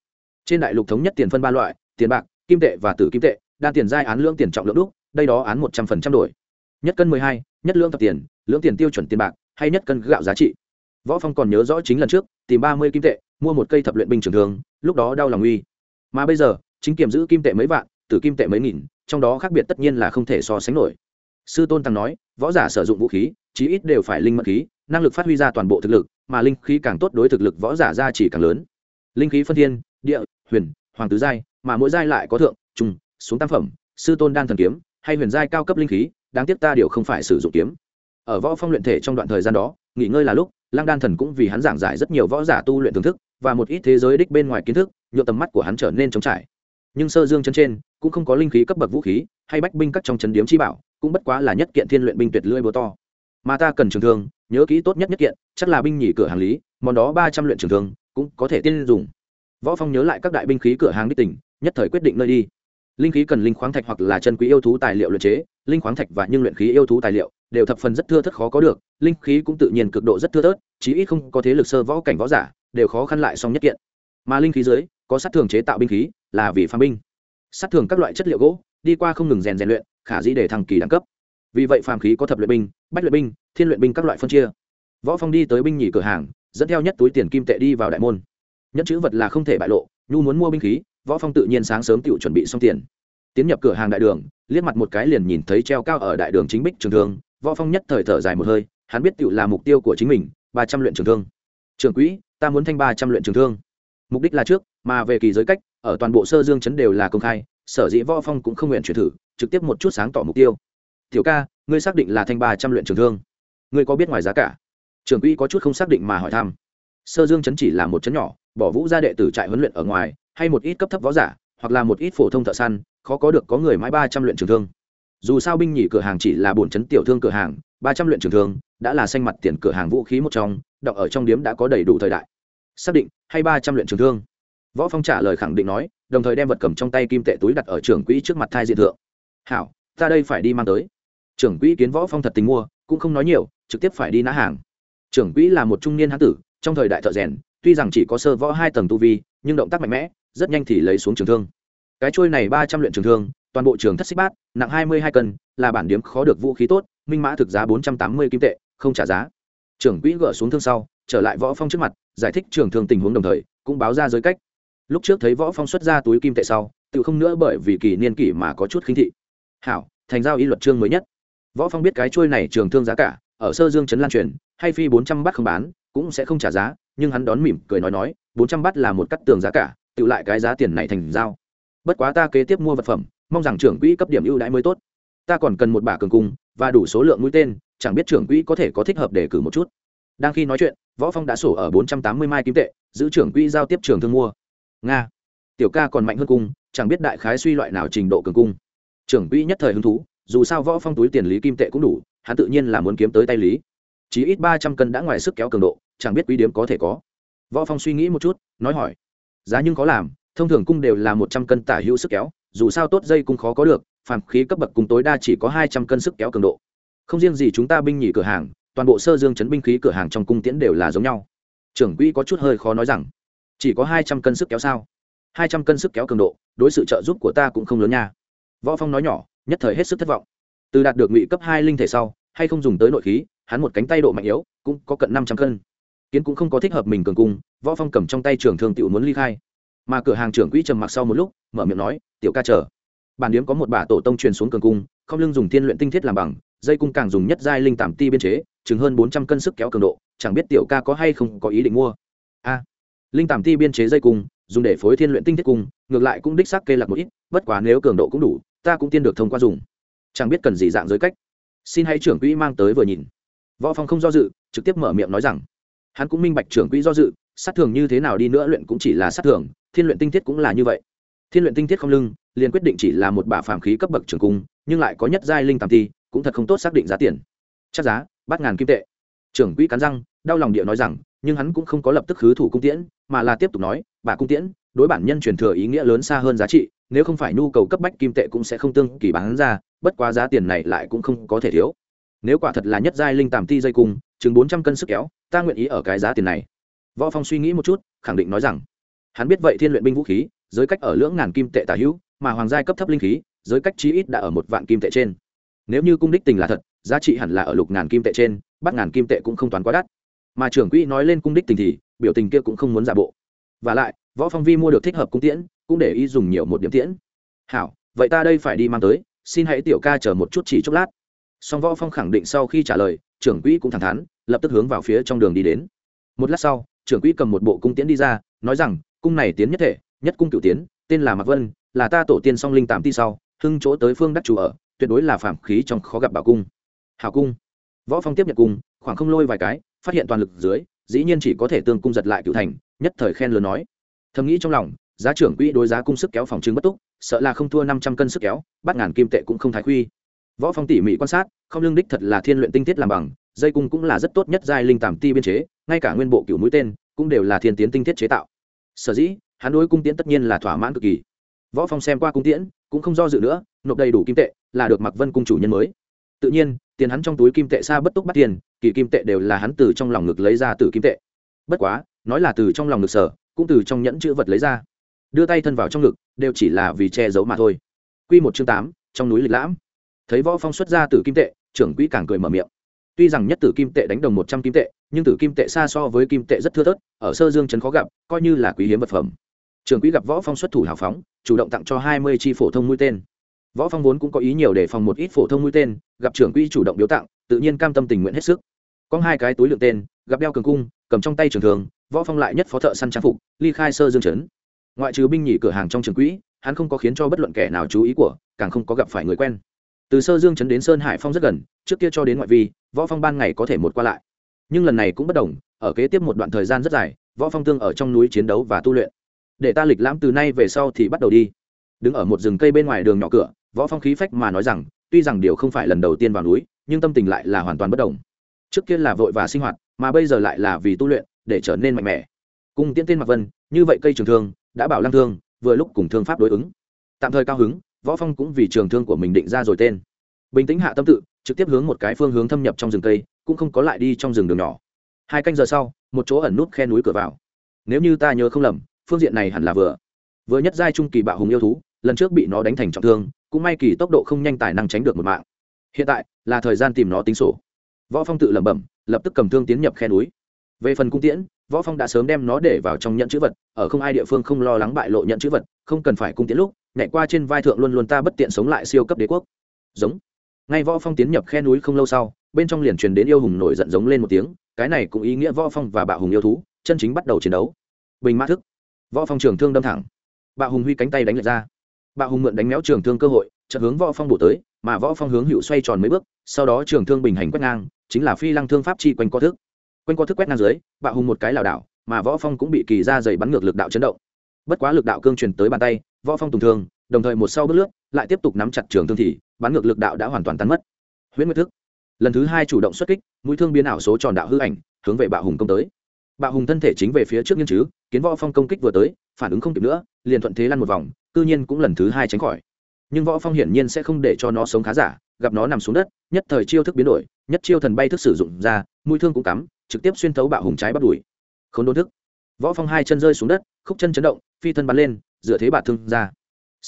Trên đại lục thống nhất tiền phân ba loại, tiền bạc, kim tệ và tử kim tệ, đan tiền giai án lương tiền trọng lượng đúc, đây đó án một trăm phần trăm đổi. Nhất cân mười hai, nhất lương tập tiền lương tiền tiêu chuẩn tiền bạc, hay nhất cân gạo giá trị võ phong còn nhớ rõ chính lần trước, tìm ba mươi kim tệ, mua một cây thập luyện binh trường thường lúc đó đau lòng uy. Mà bây giờ, chính kiểm giữ kim tệ mấy vạn, tử kim tệ mấy nghìn, trong đó khác biệt tất nhiên là không thể so sánh nổi. Sư tôn tăng nói, võ giả sử dụng vũ khí, chí ít đều phải linh mật khí, năng lực phát huy ra toàn bộ thực lực, mà linh khí càng tốt đối thực lực võ giả ra chỉ càng lớn. Linh khí phân thiên, địa, huyền, hoàng tứ giai, mà mỗi giai lại có thượng trung xuống tam phẩm. Sư tôn đan thần kiếm, hay huyền giai cao cấp linh khí, đáng tiếc ta đều không phải sử dụng kiếm. Ở võ phong luyện thể trong đoạn thời gian đó, nghỉ ngơi là lúc lang đan thần cũng vì hắn giảng giải rất nhiều võ giả tu luyện thưởng thức, và một ít thế giới đích bên ngoài kiến thức nhựa tầm mắt của hắn trở nên trống trải. Nhưng sơ dương chân trên, cũng không có linh khí cấp bậc vũ khí, hay bách binh các trong chân điếm chi bảo, cũng bất quá là nhất kiện thiên luyện binh tuyệt lưỡi búa to. Mà ta cần trường thương, nhớ kỹ tốt nhất nhất kiện, chắc là binh nhỉ cửa hàng lý, món đó ba trăm luyện trường thương, cũng có thể tiên dùng. Võ phong nhớ lại các đại binh khí cửa hàng đích tỉnh nhất thời quyết định nơi đi. Linh khí cần linh khoáng thạch hoặc là chân quý yêu thú tài liệu luyện chế, linh khoáng thạch và nhưng luyện khí yêu thú tài liệu đều thập phần rất thưa thất khó có được, linh khí cũng tự nhiên cực độ rất thưa thớt, chí ít không có thế lực sơ võ cảnh võ giả, đều khó khăn lại song nhất kiện. Mà linh khí dưới, có sát thường chế tạo binh khí, là vì phàm binh. Sát thường các loại chất liệu gỗ, đi qua không ngừng rèn rèn luyện, khả dĩ để thăng kỳ đẳng cấp. Vì vậy phàm khí có thập luyện binh, bách luyện binh, thiên luyện binh các loại phân chia. Võ phong đi tới binh nhì cửa hàng, dẫn theo nhất túi tiền kim tệ đi vào đại môn. Nhất chữ vật là không thể bại lộ, nhu muốn mua binh khí, võ phong tự nhiên sáng sớm tự chuẩn bị xong tiền. Tiến nhập cửa hàng đại đường, liếc mặt một cái liền nhìn thấy treo cao ở đại đường chính bích trường thương võ phong nhất thời thở dài một hơi, hắn biết tiểu là mục tiêu của chính mình, ba trăm luyện trường thương. Trưởng quỹ, ta muốn thanh ba trăm luyện trường thương. Mục đích là trước, mà về kỳ giới cách, ở toàn bộ sơ dương chấn đều là công khai, sở dĩ võ phong cũng không nguyện chuyển thử, trực tiếp một chút sáng tỏ mục tiêu. Tiểu ca, ngươi xác định là thanh ba trăm luyện trường thương. Ngươi có biết ngoài giá cả? Trường quỹ có chút không xác định mà hỏi thăm. Sơ dương chấn chỉ là một chấn nhỏ, bỏ vũ ra đệ tử trại huấn luyện ở ngoài, hay một ít cấp thấp võ giả, hoặc là một ít phổ thông thợ săn, khó có được có người mãi ba trăm luyện trường thương dù sao binh nhỉ cửa hàng chỉ là bổn chấn tiểu thương cửa hàng, ba trăm luyện trường thương, đã là xanh mặt tiền cửa hàng vũ khí một trong, đọc ở trong điếm đã có đầy đủ thời đại. Xác định, hay ba trăm luyện trường thương. Võ phong trả lời khẳng định nói, đồng thời đem vật cầm trong tay kim tệ túi đặt ở trưởng quỹ trước mặt thai diện thượng. Hảo, ta đây phải đi mang tới. Trưởng quỹ kiến võ phong thật tình mua, cũng không nói nhiều, trực tiếp phải đi nã hàng. Trưởng quỹ là một trung niên hán tử, trong thời đại thợ rèn, tuy rằng chỉ có sơ võ hai tầng tu vi, nhưng động tác mạnh mẽ, rất nhanh thì lấy xuống trường thương. Cái trôi này ba trăm luyện trường thương, toàn bộ trường thất xích bát nặng hai mươi hai cân, là bản điếm khó được vũ khí tốt, minh mã thực giá bốn trăm tám mươi kim tệ, không trả giá. Trưởng quỹ gỡ xuống thương sau, trở lại võ phong trước mặt, giải thích trường thương tình huống đồng thời, cũng báo ra giới cách. Lúc trước thấy võ phong xuất ra túi kim tệ sau, tự không nữa bởi vì kỳ niên kỷ mà có chút khinh thị. Hảo, thành giao ý luật chương mới nhất. Võ phong biết cái chuôi này trường thương giá cả, ở sơ dương trấn lan truyền, hay phi bốn trăm bát không bán, cũng sẽ không trả giá, nhưng hắn đón mỉm cười nói nói, bốn trăm bát là một cắt tường giá cả, tự lại cái giá tiền này thành giao. Bất quá ta kế tiếp mua vật phẩm mong rằng trưởng quỹ cấp điểm ưu đãi mới tốt. Ta còn cần một bả cường cung, và đủ số lượng mũi tên, chẳng biết trưởng quỹ có thể có thích hợp để cử một chút. Đang khi nói chuyện, võ phong đã sổ ở bốn trăm tám mươi mai kim tệ, giữ trưởng quỹ giao tiếp trường thương mua. Nga. Tiểu ca còn mạnh hơn cung, chẳng biết đại khái suy loại nào trình độ cường cung. Trưởng quỹ nhất thời hứng thú, dù sao võ phong túi tiền lý kim tệ cũng đủ, hắn tự nhiên là muốn kiếm tới tay lý. Chỉ ít ba trăm cân đã ngoài sức kéo cường độ, chẳng biết quý điếm có thể có. Võ phong suy nghĩ một chút, nói hỏi. Giá nhưng có làm, thông thường cung đều là một trăm cân tả hữu sức kéo dù sao tốt dây cung khó có được, phàm khí cấp bậc cung tối đa chỉ có hai trăm cân sức kéo cường độ. Không riêng gì chúng ta binh nhỉ cửa hàng, toàn bộ sơ dương chấn binh khí cửa hàng trong cung tiễn đều là giống nhau. Trưởng quỹ có chút hơi khó nói rằng, chỉ có hai trăm cân sức kéo sao? Hai trăm cân sức kéo cường độ, đối sự trợ giúp của ta cũng không lớn nha. Võ phong nói nhỏ, nhất thời hết sức thất vọng. Từ đạt được ngụy cấp hai linh thể sau, hay không dùng tới nội khí, hắn một cánh tay độ mạnh yếu, cũng có cận năm trăm cân. Kiến cũng không có thích hợp mình cường cung, võ phong cầm trong tay trường thương tiểu muốn ly khai mà cửa hàng trưởng quỹ trầm mặc sau một lúc, mở miệng nói, tiểu ca chờ. Bản điếm có một bả tổ tông truyền xuống cường cung, không lưng dùng thiên luyện tinh thiết làm bằng, dây cung càng dùng nhất giai linh tạm ti biên chế, chừng hơn bốn trăm cân sức kéo cường độ, chẳng biết tiểu ca có hay không có ý định mua. A, linh tạm ti biên chế dây cung, dùng để phối thiên luyện tinh thiết cung, ngược lại cũng đích xác kê lạc một ít, bất quá nếu cường độ cũng đủ, ta cũng tiên được thông qua dùng. Chẳng biết cần gì dạng giới cách. Xin hãy trưởng quỹ mang tới vừa nhìn. Võ phong không do dự, trực tiếp mở miệng nói rằng, hắn cũng minh bạch trưởng quỹ do dự sát thường như thế nào đi nữa luyện cũng chỉ là sát thường, thiên luyện tinh thiết cũng là như vậy. Thiên luyện tinh thiết không lưng, liền quyết định chỉ là một bả phàm khí cấp bậc trường cung, nhưng lại có nhất giai linh tam ti cũng thật không tốt xác định giá tiền. Chắc giá, bát ngàn kim tệ. Trưởng quỹ cắn răng, đau lòng địa nói rằng, nhưng hắn cũng không có lập tức khứ thủ cung tiễn, mà là tiếp tục nói bà cung tiễn, đối bản nhân truyền thừa ý nghĩa lớn xa hơn giá trị, nếu không phải nhu cầu cấp bách kim tệ cũng sẽ không tương kỳ bán ra, bất quá giá tiền này lại cũng không có thể thiếu. Nếu quả thật là nhất giai linh tàm ti dây cung, chừng bốn trăm cân sức kéo, ta nguyện ý ở cái giá tiền này võ phong suy nghĩ một chút, khẳng định nói rằng, hắn biết vậy thiên luyện binh vũ khí, giới cách ở lưỡng ngàn kim tệ tả hữu, mà hoàng giai cấp thấp linh khí, giới cách chí ít đã ở một vạn kim tệ trên. Nếu như cung đích tình là thật, giá trị hẳn là ở lục ngàn kim tệ trên bắt ngàn kim tệ cũng không toán quá đắt. Mà trưởng quỹ nói lên cung đích tình thì, biểu tình kia cũng không muốn giả bộ. Và lại, võ phong vi mua được thích hợp cung tiễn, cũng để ý dùng nhiều một điểm tiễn. Hảo, vậy ta đây phải đi mang tới, xin hãy tiểu ca chờ một chút chỉ chốc lát. Song võ phong khẳng định sau khi trả lời, trưởng quỹ cũng thẳng thắn, lập tức hướng vào phía trong đường đi đến. Một lát sau trưởng quỹ cầm một bộ cung tiễn đi ra, nói rằng, cung này tiến nhất thể, nhất cung cửu tiến, tên là mạc vân, là ta tổ tiên song linh tám ti sau, hưng chỗ tới phương đắc chủ ở, tuyệt đối là phạm khí trong khó gặp bảo cung. Hảo cung. Võ phong tiếp nhận cung, khoảng không lôi vài cái, phát hiện toàn lực dưới, dĩ nhiên chỉ có thể tương cung giật lại cựu thành, nhất thời khen lớn nói. Thầm nghĩ trong lòng, giá trưởng quỹ đối giá cung sức kéo phòng chứng bất túc, sợ là không thua năm trăm cân sức kéo, bắt ngàn kim tệ cũng không thái quy. Võ phong tỉ mỉ quan sát, không lương đích thật là thiên luyện tinh tiết làm bằng, dây cung cũng là rất tốt nhất giai linh tàm ti biên chế ngay cả nguyên bộ cựu mũi tên cũng đều là thiên tiến tinh thiết chế tạo. Sở dĩ, hắn đối cung tiễn tất nhiên là thỏa mãn cực kỳ. Võ phong xem qua cung tiễn, cũng không do dự nữa, nộp đầy đủ kim tệ là được mặc vân cung chủ nhân mới. Tự nhiên, tiền hắn trong túi kim tệ xa bất túc bắt tiền, kỳ kim tệ đều là hắn từ trong lòng ngực lấy ra từ kim tệ. Bất quá, nói là từ trong lòng ngực sở, cũng từ trong nhẫn chữ vật lấy ra. Đưa tay thân vào trong ngực, đều chỉ là vì che giấu mà thôi. Quy một chương tám, trong núi lịch lãm. Thấy võ phong xuất ra từ kim tệ, trưởng quỹ càng cười mở miệng. Tuy rằng nhất tử kim tệ đánh đồng một trăm kim tệ nhưng tử kim tệ xa so với kim tệ rất thưa thớt, ở sơ dương trấn khó gặp, coi như là quý hiếm vật phẩm. Trường quý gặp võ phong xuất thủ hào phóng, chủ động tặng cho hai mươi chi phổ thông mũi tên. Võ phong vốn cũng có ý nhiều để phòng một ít phổ thông mũi tên, gặp trưởng quý chủ động biếu tặng, tự nhiên cam tâm tình nguyện hết sức. Có hai cái túi lượng tên, gặp đeo cường cung, cầm trong tay trường thường, võ phong lại nhất phó thợ săn trang phục, ly khai sơ dương trấn. Ngoại trừ binh nhị cửa hàng trong trường quỹ hắn không có khiến cho bất luận kẻ nào chú ý của, càng không có gặp phải người quen. Từ sơ dương trấn đến sơn hải phong rất gần, trước kia cho đến ngoại vi, võ phong ban ngày có thể một qua lại nhưng lần này cũng bất đồng, ở kế tiếp một đoạn thời gian rất dài, võ phong tương ở trong núi chiến đấu và tu luyện. Để ta lịch lãm từ nay về sau thì bắt đầu đi. Đứng ở một rừng cây bên ngoài đường nhỏ cửa, võ phong khí phách mà nói rằng, tuy rằng điều không phải lần đầu tiên vào núi, nhưng tâm tình lại là hoàn toàn bất đồng. Trước kia là vội và sinh hoạt, mà bây giờ lại là vì tu luyện, để trở nên mạnh mẽ. Cùng tiên tên mặc vân, như vậy cây trường thương, đã bảo lăng thương, vừa lúc cùng thương pháp đối ứng. Tạm thời cao hứng, võ phong cũng vì trường thương của mình định ra rồi tên bình tĩnh hạ tâm tự, trực tiếp hướng một cái phương hướng thâm nhập trong rừng cây, cũng không có lại đi trong rừng đường nhỏ. Hai canh giờ sau, một chỗ ẩn nút khe núi cửa vào. Nếu như ta nhớ không lầm, phương diện này hẳn là vừa. Vừa nhất giai trung kỳ bạo hùng yêu thú, lần trước bị nó đánh thành trọng thương, cũng may kỳ tốc độ không nhanh tài năng tránh được một mạng. Hiện tại, là thời gian tìm nó tính sổ. Võ phong tự lẩm bẩm, lập tức cầm thương tiến nhập khe núi. Về phần cung tiễn, võ phong đã sớm đem nó để vào trong nhận chữ vật, ở không ai địa phương không lo lắng bại lộ nhận chữ vật, không cần phải cung tiễn lúc, nhảy qua trên vai thượng luôn luôn ta bất tiện sống lại siêu cấp đế quốc. Giống ngay võ phong tiến nhập khe núi không lâu sau, bên trong liền truyền đến yêu hùng nổi giận giống lên một tiếng, cái này cũng ý nghĩa võ phong và bạo hùng yêu thú, chân chính bắt đầu chiến đấu. Bình mã thức. Võ phong trường thương đâm thẳng. Bạo hùng huy cánh tay đánh lệch ra. Bạo hùng mượn đánh méo trường thương cơ hội, chợt hướng võ phong bổ tới, mà võ phong hướng hữu xoay tròn mấy bước, sau đó trường thương bình hành quét ngang, chính là phi lăng thương pháp chi quanh co thức. Quanh co thức quét ngang dưới, bạo hùng một cái lảo đảo, mà võ phong cũng bị kỳ ra dày bắn ngược lực đạo chấn động. Bất quá lực đạo cương truyền tới bàn tay, võ phong tùng thương đồng thời một sau bước lướt, lại tiếp tục nắm chặt trường thương thì, bắn ngược lực đạo đã hoàn toàn tan mất. Huyễn nguyệt thức. Lần thứ hai chủ động xuất kích, mũi thương biến ảo số tròn đạo hư ảnh, hướng về bạo hùng công tới. Bạo hùng thân thể chính về phía trước nghiên chứ, kiến võ phong công kích vừa tới, phản ứng không kịp nữa, liền thuận thế lăn một vòng tự nhiên cũng lần thứ hai tránh khỏi. Nhưng võ phong hiển nhiên sẽ không để cho nó sống khá giả, gặp nó nằm xuống đất, nhất thời chiêu thức biến đổi, nhất chiêu thần bay thức sử dụng ra, mũi thương cũng cắm, trực tiếp xuyên thấu bạo hùng trái bắt đuổi Khốn đốn thức. Võ phong hai chân rơi xuống đất, khúc chân chấn động, phi thân bắn lên, dựa thế bạt thương ra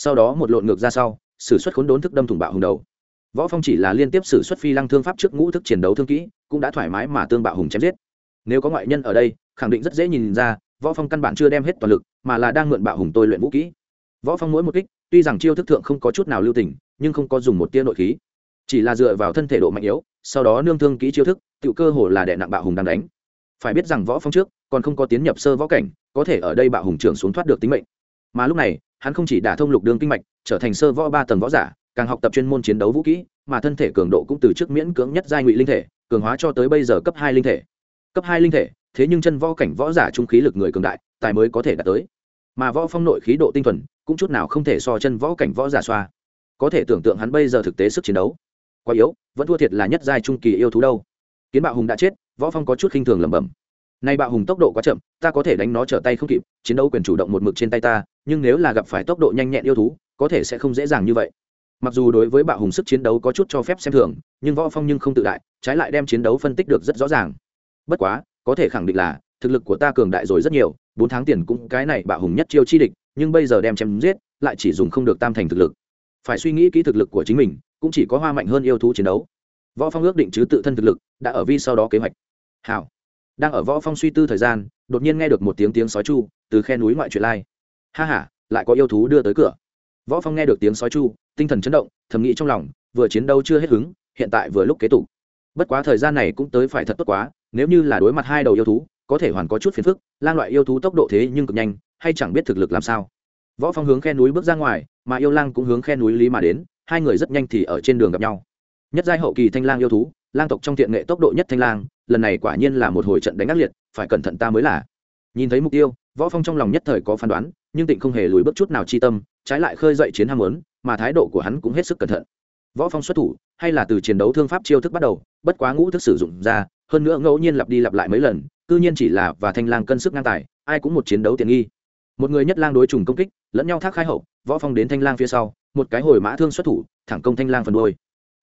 sau đó một lộn ngược ra sau, sử xuất khốn đốn thức đâm thủng bạo hùng đầu. Võ phong chỉ là liên tiếp sử xuất phi lăng thương pháp trước ngũ thức chiến đấu thương kỹ, cũng đã thoải mái mà tương bạo hùng chém giết. Nếu có ngoại nhân ở đây, khẳng định rất dễ nhìn ra, võ phong căn bản chưa đem hết toàn lực, mà là đang mượn bạo hùng tôi luyện vũ kỹ. Võ phong mỗi một kích, tuy rằng chiêu thức thượng không có chút nào lưu tình, nhưng không có dùng một tia nội khí. Chỉ là dựa vào thân thể độ mạnh yếu, sau đó nương thương kỹ chiêu thức tự cơ hồ là đè nặng bạo hùng đang đánh. Phải biết rằng võ phong trước, còn không có tiến nhập sơ võ cảnh, có thể ở đây bạo hùng trưởng xuống thoát được tính mệnh. Mà lúc này hắn không chỉ đả thông lục đường kinh mạch, trở thành sơ võ ba tầng võ giả, càng học tập chuyên môn chiến đấu vũ kỹ, mà thân thể cường độ cũng từ trước miễn cưỡng nhất giai ngụy linh thể, cường hóa cho tới bây giờ cấp hai linh thể. Cấp hai linh thể, thế nhưng chân võ cảnh võ giả trung khí lực người cường đại, tài mới có thể đạt tới. Mà võ phong nội khí độ tinh thuần, cũng chút nào không thể so chân võ cảnh võ giả xoa. Có thể tưởng tượng hắn bây giờ thực tế sức chiến đấu. Quá yếu, vẫn thua thiệt là nhất giai trung kỳ yêu thú đâu. Kiến bạo hùng đã chết, võ phong có chút khinh thường lẩm bẩm nay bạo hùng tốc độ quá chậm, ta có thể đánh nó trở tay không kịp, chiến đấu quyền chủ động một mực trên tay ta, nhưng nếu là gặp phải tốc độ nhanh nhẹn yêu thú, có thể sẽ không dễ dàng như vậy. Mặc dù đối với bạo hùng sức chiến đấu có chút cho phép xem thường, nhưng võ phong nhưng không tự đại, trái lại đem chiến đấu phân tích được rất rõ ràng. Bất quá, có thể khẳng định là, thực lực của ta cường đại rồi rất nhiều, bốn tháng tiền cũng cái này bạo hùng nhất chiêu chi địch, nhưng bây giờ đem chém giết, lại chỉ dùng không được tam thành thực lực. Phải suy nghĩ kỹ thực lực của chính mình, cũng chỉ có hoa mạnh hơn yêu thú chiến đấu. Võ phong ước định chứ tự thân thực lực, đã ở vi sau đó kế hoạch. Hảo đang ở võ phong suy tư thời gian, đột nhiên nghe được một tiếng tiếng sói chu từ khe núi ngoại truyện lai. Ha ha, lại có yêu thú đưa tới cửa. Võ phong nghe được tiếng sói chu, tinh thần chấn động, thầm nghĩ trong lòng, vừa chiến đấu chưa hết hứng, hiện tại vừa lúc kế tục. Bất quá thời gian này cũng tới phải thật tốt quá, nếu như là đối mặt hai đầu yêu thú, có thể hoàn có chút phiền phức, lang loại yêu thú tốc độ thế nhưng cực nhanh, hay chẳng biết thực lực làm sao. Võ phong hướng khe núi bước ra ngoài, mà yêu lang cũng hướng khe núi lý mà đến, hai người rất nhanh thì ở trên đường gặp nhau. Nhất giai hậu kỳ thanh lang yêu thú lang tộc trong thiện nghệ tốc độ nhất thanh lang, lần này quả nhiên là một hồi trận đánh ác liệt, phải cẩn thận ta mới là. Nhìn thấy mục tiêu, võ phong trong lòng nhất thời có phán đoán, nhưng tịnh không hề lùi bước chút nào chi tâm, trái lại khơi dậy chiến ham muốn, mà thái độ của hắn cũng hết sức cẩn thận. Võ phong xuất thủ, hay là từ chiến đấu thương pháp chiêu thức bắt đầu, bất quá ngũ thức sử dụng ra, hơn nữa ngẫu nhiên lặp đi lặp lại mấy lần, cư nhiên chỉ là và thanh lang cân sức ngang tài, ai cũng một chiến đấu tiện nghi. Một người nhất lang đối trùng công kích, lẫn nhau thác khai hậu, võ phong đến thanh lang phía sau, một cái hồi mã thương xuất thủ, thẳng công thanh lang phần đôi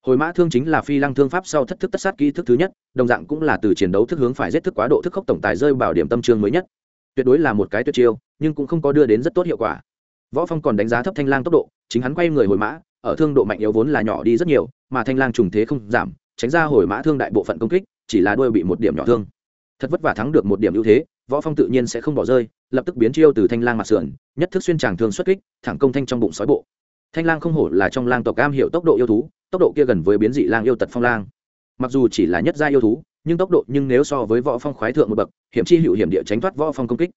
hồi mã thương chính là phi lăng thương pháp sau thất thức tất sát kỹ thức thứ nhất, đồng dạng cũng là từ chiến đấu thức hướng phải giết thức quá độ thức khốc tổng tài rơi bảo điểm tâm trương mới nhất. Tuyệt đối là một cái tuyệt chiêu, nhưng cũng không có đưa đến rất tốt hiệu quả. Võ phong còn đánh giá thấp thanh lang tốc độ, chính hắn quay người hồi mã, ở thương độ mạnh yếu vốn là nhỏ đi rất nhiều, mà thanh lang trùng thế không giảm, tránh ra hồi mã thương đại bộ phận công kích, chỉ là đuôi bị một điểm nhỏ thương. Thật vất vả thắng được một điểm ưu thế, võ phong tự nhiên sẽ không bỏ rơi, lập tức biến chiêu từ thanh lang mặt sườn, nhất thức xuyên tràng thương xuất kích, thẳng công thanh trong bụng sói bộ thanh lang không hổ là trong lang tộc cam hiệu tốc độ yêu thú, tốc độ kia gần với biến dị lang yêu tật phong lang. Mặc dù chỉ là nhất gia yêu thú, nhưng tốc độ nhưng nếu so với võ phong khoái thượng một bậc, hiểm chi hữu hiểm địa tránh thoát võ phong công kích.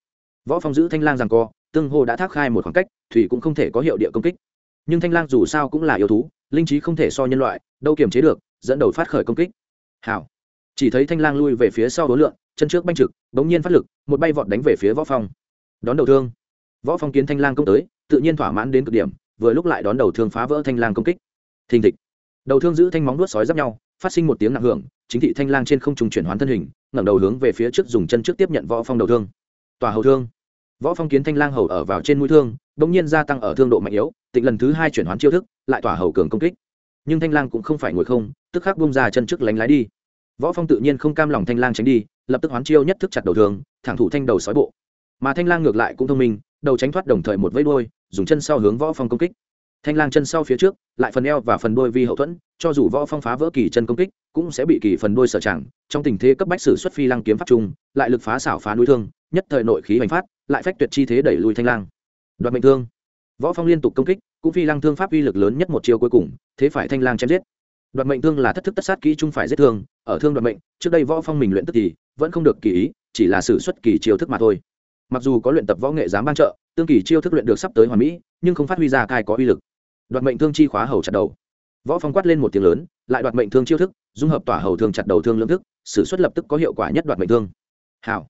Võ phong giữ thanh lang rằng co, tương hồ đã thác khai một khoảng cách, thủy cũng không thể có hiệu địa công kích. Nhưng thanh lang dù sao cũng là yêu thú, linh trí không thể so nhân loại, đâu kiềm chế được, dẫn đầu phát khởi công kích. Hảo. Chỉ thấy thanh lang lui về phía sau đối lượng, chân trước banh trực, bỗng nhiên phát lực, một bay vọt đánh về phía võ phong. Đón đầu thương. Võ phong kiến thanh lang công tới, tự nhiên thỏa mãn đến cực điểm vừa lúc lại đón đầu thương phá vỡ thanh lang công kích. Thình thịch. Đầu thương giữ thanh móng nuốt sói giáp nhau, phát sinh một tiếng nặng hưởng, chính thị thanh lang trên không trùng chuyển hoán thân hình, ngẩng đầu hướng về phía trước dùng chân trước tiếp nhận võ phong đầu thương. Tòa hầu thương. Võ phong kiến thanh lang hầu ở vào trên mũi thương, bỗng nhiên gia tăng ở thương độ mạnh yếu, tịnh lần thứ hai chuyển hoán chiêu thức, lại tỏa hầu cường công kích. Nhưng thanh lang cũng không phải ngồi không, tức khắc bung ra chân trước lánh lái đi. Võ phong tự nhiên không cam lòng thanh lang tránh đi, lập tức hoán chiêu nhất thức chặt đầu thương, thẳng thủ thanh đầu sói bộ. Mà thanh lang ngược lại cũng thông minh, đầu tránh thoát đồng thời một vây đuôi dùng chân sau hướng võ phong công kích. Thanh lang chân sau phía trước, lại phần eo và phần đôi vi hậu thuẫn, cho dù võ phong phá vỡ kỳ chân công kích, cũng sẽ bị kỳ phần đôi sở chẳng trong tình thế cấp bách sử xuất phi lăng kiếm pháp trung, lại lực phá xảo phá núi thương, nhất thời nội khí hành phát, lại phách tuyệt chi thế đẩy lùi thanh lang. Đoạt mệnh thương. Võ phong liên tục công kích, cũng phi lăng thương pháp uy lực lớn nhất một chiêu cuối cùng, thế phải thanh lang chém giết. Đoạt mệnh thương là thất thức tất sát kỹ trung phải giết thương, ở thương đoạt mệnh, trước đây võ phong mình luyện tức thì, vẫn không được kỳ ý, chỉ là sử xuất kỳ chiêu thức mà thôi mặc dù có luyện tập võ nghệ dám ban trợ, tương kỳ chiêu thức luyện được sắp tới hoàn mỹ, nhưng không phát huy ra cai có uy lực. Đoạt mệnh thương chi khóa hầu chặt đầu. Võ phong quát lên một tiếng lớn, lại đoạt mệnh thương chiêu thức, dung hợp tỏa hầu thương chặt đầu thương lưỡng thức, sử xuất lập tức có hiệu quả nhất đoạt mệnh thương. Hảo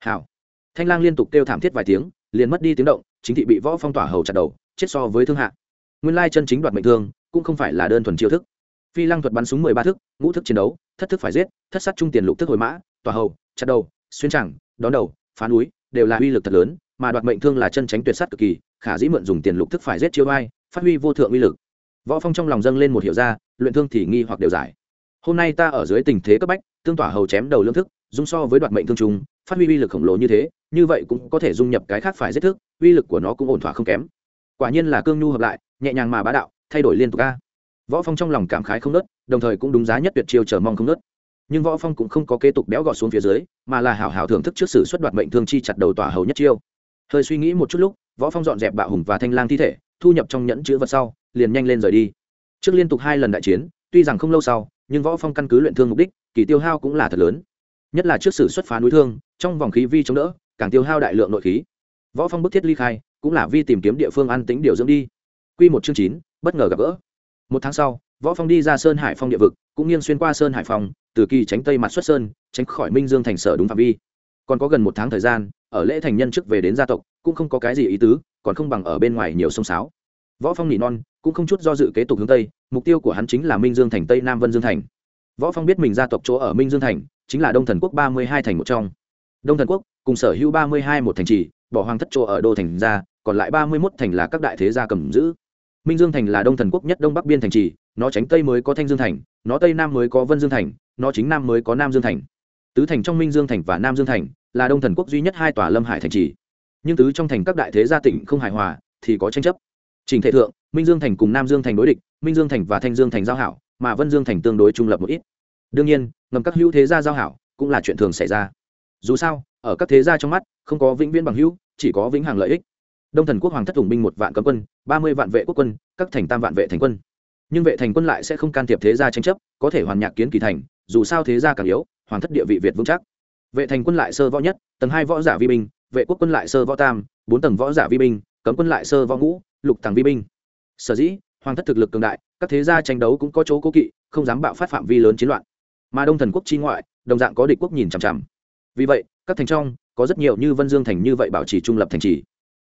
hảo. Thanh lang liên tục kêu thảm thiết vài tiếng, liền mất đi tiếng động, chính thị bị võ phong tỏa hầu chặt đầu, chết so với thương hạ. Nguyên lai chân chính đoạt mệnh thương, cũng không phải là đơn thuần chiêu thức. Phi lăng thuật bắn súng mười ba thức, ngũ thức chiến đấu, thất thức phải giết, thất sát trung tiền lục thức hồi mã, tỏa hầu, chặt đầu, xuyên chẳng đón đầu, phá núi đều là uy lực thật lớn, mà đoạt mệnh thương là chân tránh tuyệt sát cực kỳ, khả dĩ mượn dùng tiền lục thức phải giết chiêu vai phát huy vô thượng uy lực. Võ phong trong lòng dâng lên một hiệu ra, luyện thương thì nghi hoặc đều giải. Hôm nay ta ở dưới tình thế cấp bách, tương tỏa hầu chém đầu lương thức, dung so với đoạt mệnh thương trùng, phát huy uy lực khổng lồ như thế, như vậy cũng có thể dung nhập cái khác phải giết thức, uy lực của nó cũng ổn thỏa không kém. Quả nhiên là cương nhu hợp lại, nhẹ nhàng mà bá đạo, thay đổi liên tục ca võ phong trong lòng cảm khái không nớt đồng thời cũng đúng giá nhất tuyệt chiêu chờ mong không nớt nhưng võ phong cũng không có kế tục béo gọt xuống phía dưới, mà là hảo hảo thưởng thức trước sự xuất đoạt mệnh thương chi chặt đầu tỏa hầu nhất chiêu. Hơi suy nghĩ một chút lúc, võ phong dọn dẹp bạo hùng và thanh lang thi thể, thu nhập trong nhẫn chữ vật sau, liền nhanh lên rời đi. Trước liên tục hai lần đại chiến, tuy rằng không lâu sau, nhưng võ phong căn cứ luyện thương mục đích, kỳ tiêu hao cũng là thật lớn. Nhất là trước sự xuất phá núi thương, trong vòng khí vi chống đỡ, càng tiêu hao đại lượng nội khí. Võ phong bức thiết ly khai, cũng là vi tìm kiếm địa phương an tĩnh điều dưỡng đi. Quy một chương chín, bất ngờ gặp gỡ. Một tháng sau, võ phong đi ra sơn hải phong địa vực, cũng nghiêng xuyên qua sơn hải phong từ kỳ tránh tây mặt xuất sơn, tránh khỏi minh dương thành sở đúng phạm vi. Còn có gần một tháng thời gian, ở lễ thành nhân trước về đến gia tộc, cũng không có cái gì ý tứ, còn không bằng ở bên ngoài nhiều sông sáo. Võ phong nỉ non, cũng không chút do dự kế tục hướng tây, mục tiêu của hắn chính là minh dương thành tây nam vân dương thành. Võ phong biết mình gia tộc chỗ ở minh dương thành, chính là đông thần quốc ba mươi hai thành một trong. Đông thần quốc, cùng sở hữu ba mươi hai một thành trì, bỏ hoàng thất chỗ ở đô thành ra, còn lại ba mươi 31 thành là các đại thế gia cầm giữ. Minh dương thành là đông thần quốc nhất đông bắc biên thành trì, nó tránh tây mới có thanh dương thành, nó tây nam mới có vân dương thành nó chính nam mới có nam dương thành. Tứ thành trong minh dương thành và nam dương thành là đông thần quốc duy nhất hai tòa lâm hải thành trì. Nhưng tứ trong thành các đại thế gia tỉnh không hài hòa thì có tranh chấp. Trình thể thượng, minh dương thành cùng nam dương thành đối địch, minh dương thành và thanh dương thành giao hảo, mà vân dương thành tương đối trung lập một ít. Đương nhiên, ngầm các hữu thế gia giao hảo cũng là chuyện thường xảy ra. Dù sao, ở các thế gia trong mắt, không có vĩnh viễn bằng hữu, chỉ có vĩnh hằng lợi ích. Đông thần quốc hoàng thất hùng binh một vạn cấm quân, ba mươi vạn vệ quốc quân, các thành tam vạn vệ thành quân. Nhưng vệ thành quân lại sẽ không can thiệp thế gia tranh chấp, có thể hoàn nhạc kiến kỳ thành dù sao thế gia càng yếu, hoàng thất địa vị việt vững chắc. Vệ thành quân lại sơ võ nhất, tầng hai võ giả vi binh, vệ quốc quân lại sơ võ tam, bốn tầng võ giả vi binh, cấm quân lại sơ võ ngũ, lục tầng vi binh. Sở dĩ, hoàng thất thực lực cường đại, các thế gia tranh đấu cũng có chỗ cố kỵ, không dám bạo phát phạm vi lớn chiến loạn. Mà đông thần quốc chi ngoại, đồng dạng có địch quốc nhìn chằm chằm. Vì vậy, các thành trong, có rất nhiều như vân dương thành như vậy bảo trì trung lập thành trì.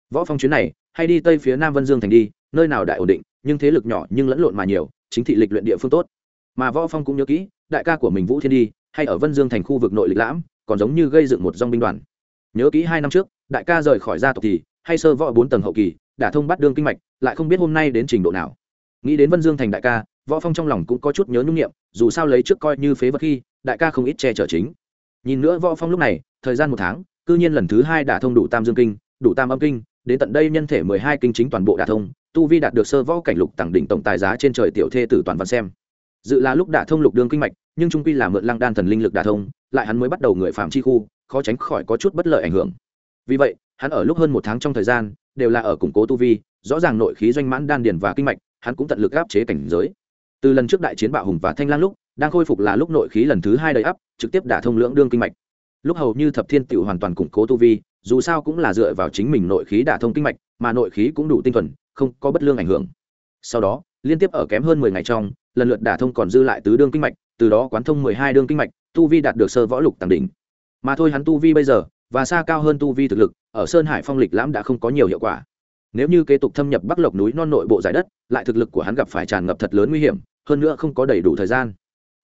Võ phong chuyến này, hay đi tây phía nam vân dương thành đi, nơi nào đại ổn định, nhưng thế lực nhỏ nhưng lẫn lộn mà nhiều, chính thị lịch luyện địa phương tốt mà võ phong cũng nhớ kỹ, đại ca của mình vũ thiên đi, hay ở vân dương thành khu vực nội lịch lãm, còn giống như gây dựng một dòng binh đoàn. Nhớ kỹ hai năm trước, đại ca rời khỏi gia tộc thì, hay sơ võ bốn tầng hậu kỳ, đã thông bắt đương kinh mạch, lại không biết hôm nay đến trình độ nào. Nghĩ đến vân dương thành đại ca, võ phong trong lòng cũng có chút nhớ nhung niệm dù sao lấy trước coi như phế vật khi, đại ca không ít che chở chính. Nhìn nữa võ phong lúc này, thời gian một tháng, cư nhiên lần thứ hai đã thông đủ tam dương kinh, đủ tam âm kinh, đến tận đây nhân thể mười hai kinh chính toàn bộ đả thông, tu vi đạt được sơ võ cảnh lục tặng đỉnh tổng tài giá trên trời tiểu thê tử toàn văn xem dự là lúc đả thông lục đường kinh mạch, nhưng trung quy là mượn lăng đan thần linh lực đả thông, lại hắn mới bắt đầu người phạm chi khu, khó tránh khỏi có chút bất lợi ảnh hưởng. Vì vậy, hắn ở lúc hơn một tháng trong thời gian, đều là ở củng cố tu vi, rõ ràng nội khí doanh mãn đan điền và kinh mạch, hắn cũng tận lực áp chế cảnh giới. Từ lần trước đại chiến bạo hùng và thanh lang lúc, đang khôi phục là lúc nội khí lần thứ hai đầy áp, trực tiếp đả thông lưỡng đương kinh mạch. Lúc hầu như thập thiên tiểu hoàn toàn củng cố tu vi, dù sao cũng là dựa vào chính mình nội khí đả thông kinh mạch, mà nội khí cũng đủ tinh thuần, không có bất lương ảnh hưởng. Sau đó liên tiếp ở kém hơn mười ngày trong, lần lượt đả thông còn dư lại tứ đương kinh mạch, từ đó quán thông mười hai đương kinh mạch, tu vi đạt được sơ võ lục tàng đỉnh. Mà thôi hắn tu vi bây giờ, và xa cao hơn tu vi thực lực, ở sơn hải phong lịch lãm đã không có nhiều hiệu quả. Nếu như kế tục thâm nhập bắc lộc núi non nội bộ giải đất, lại thực lực của hắn gặp phải tràn ngập thật lớn nguy hiểm, hơn nữa không có đầy đủ thời gian.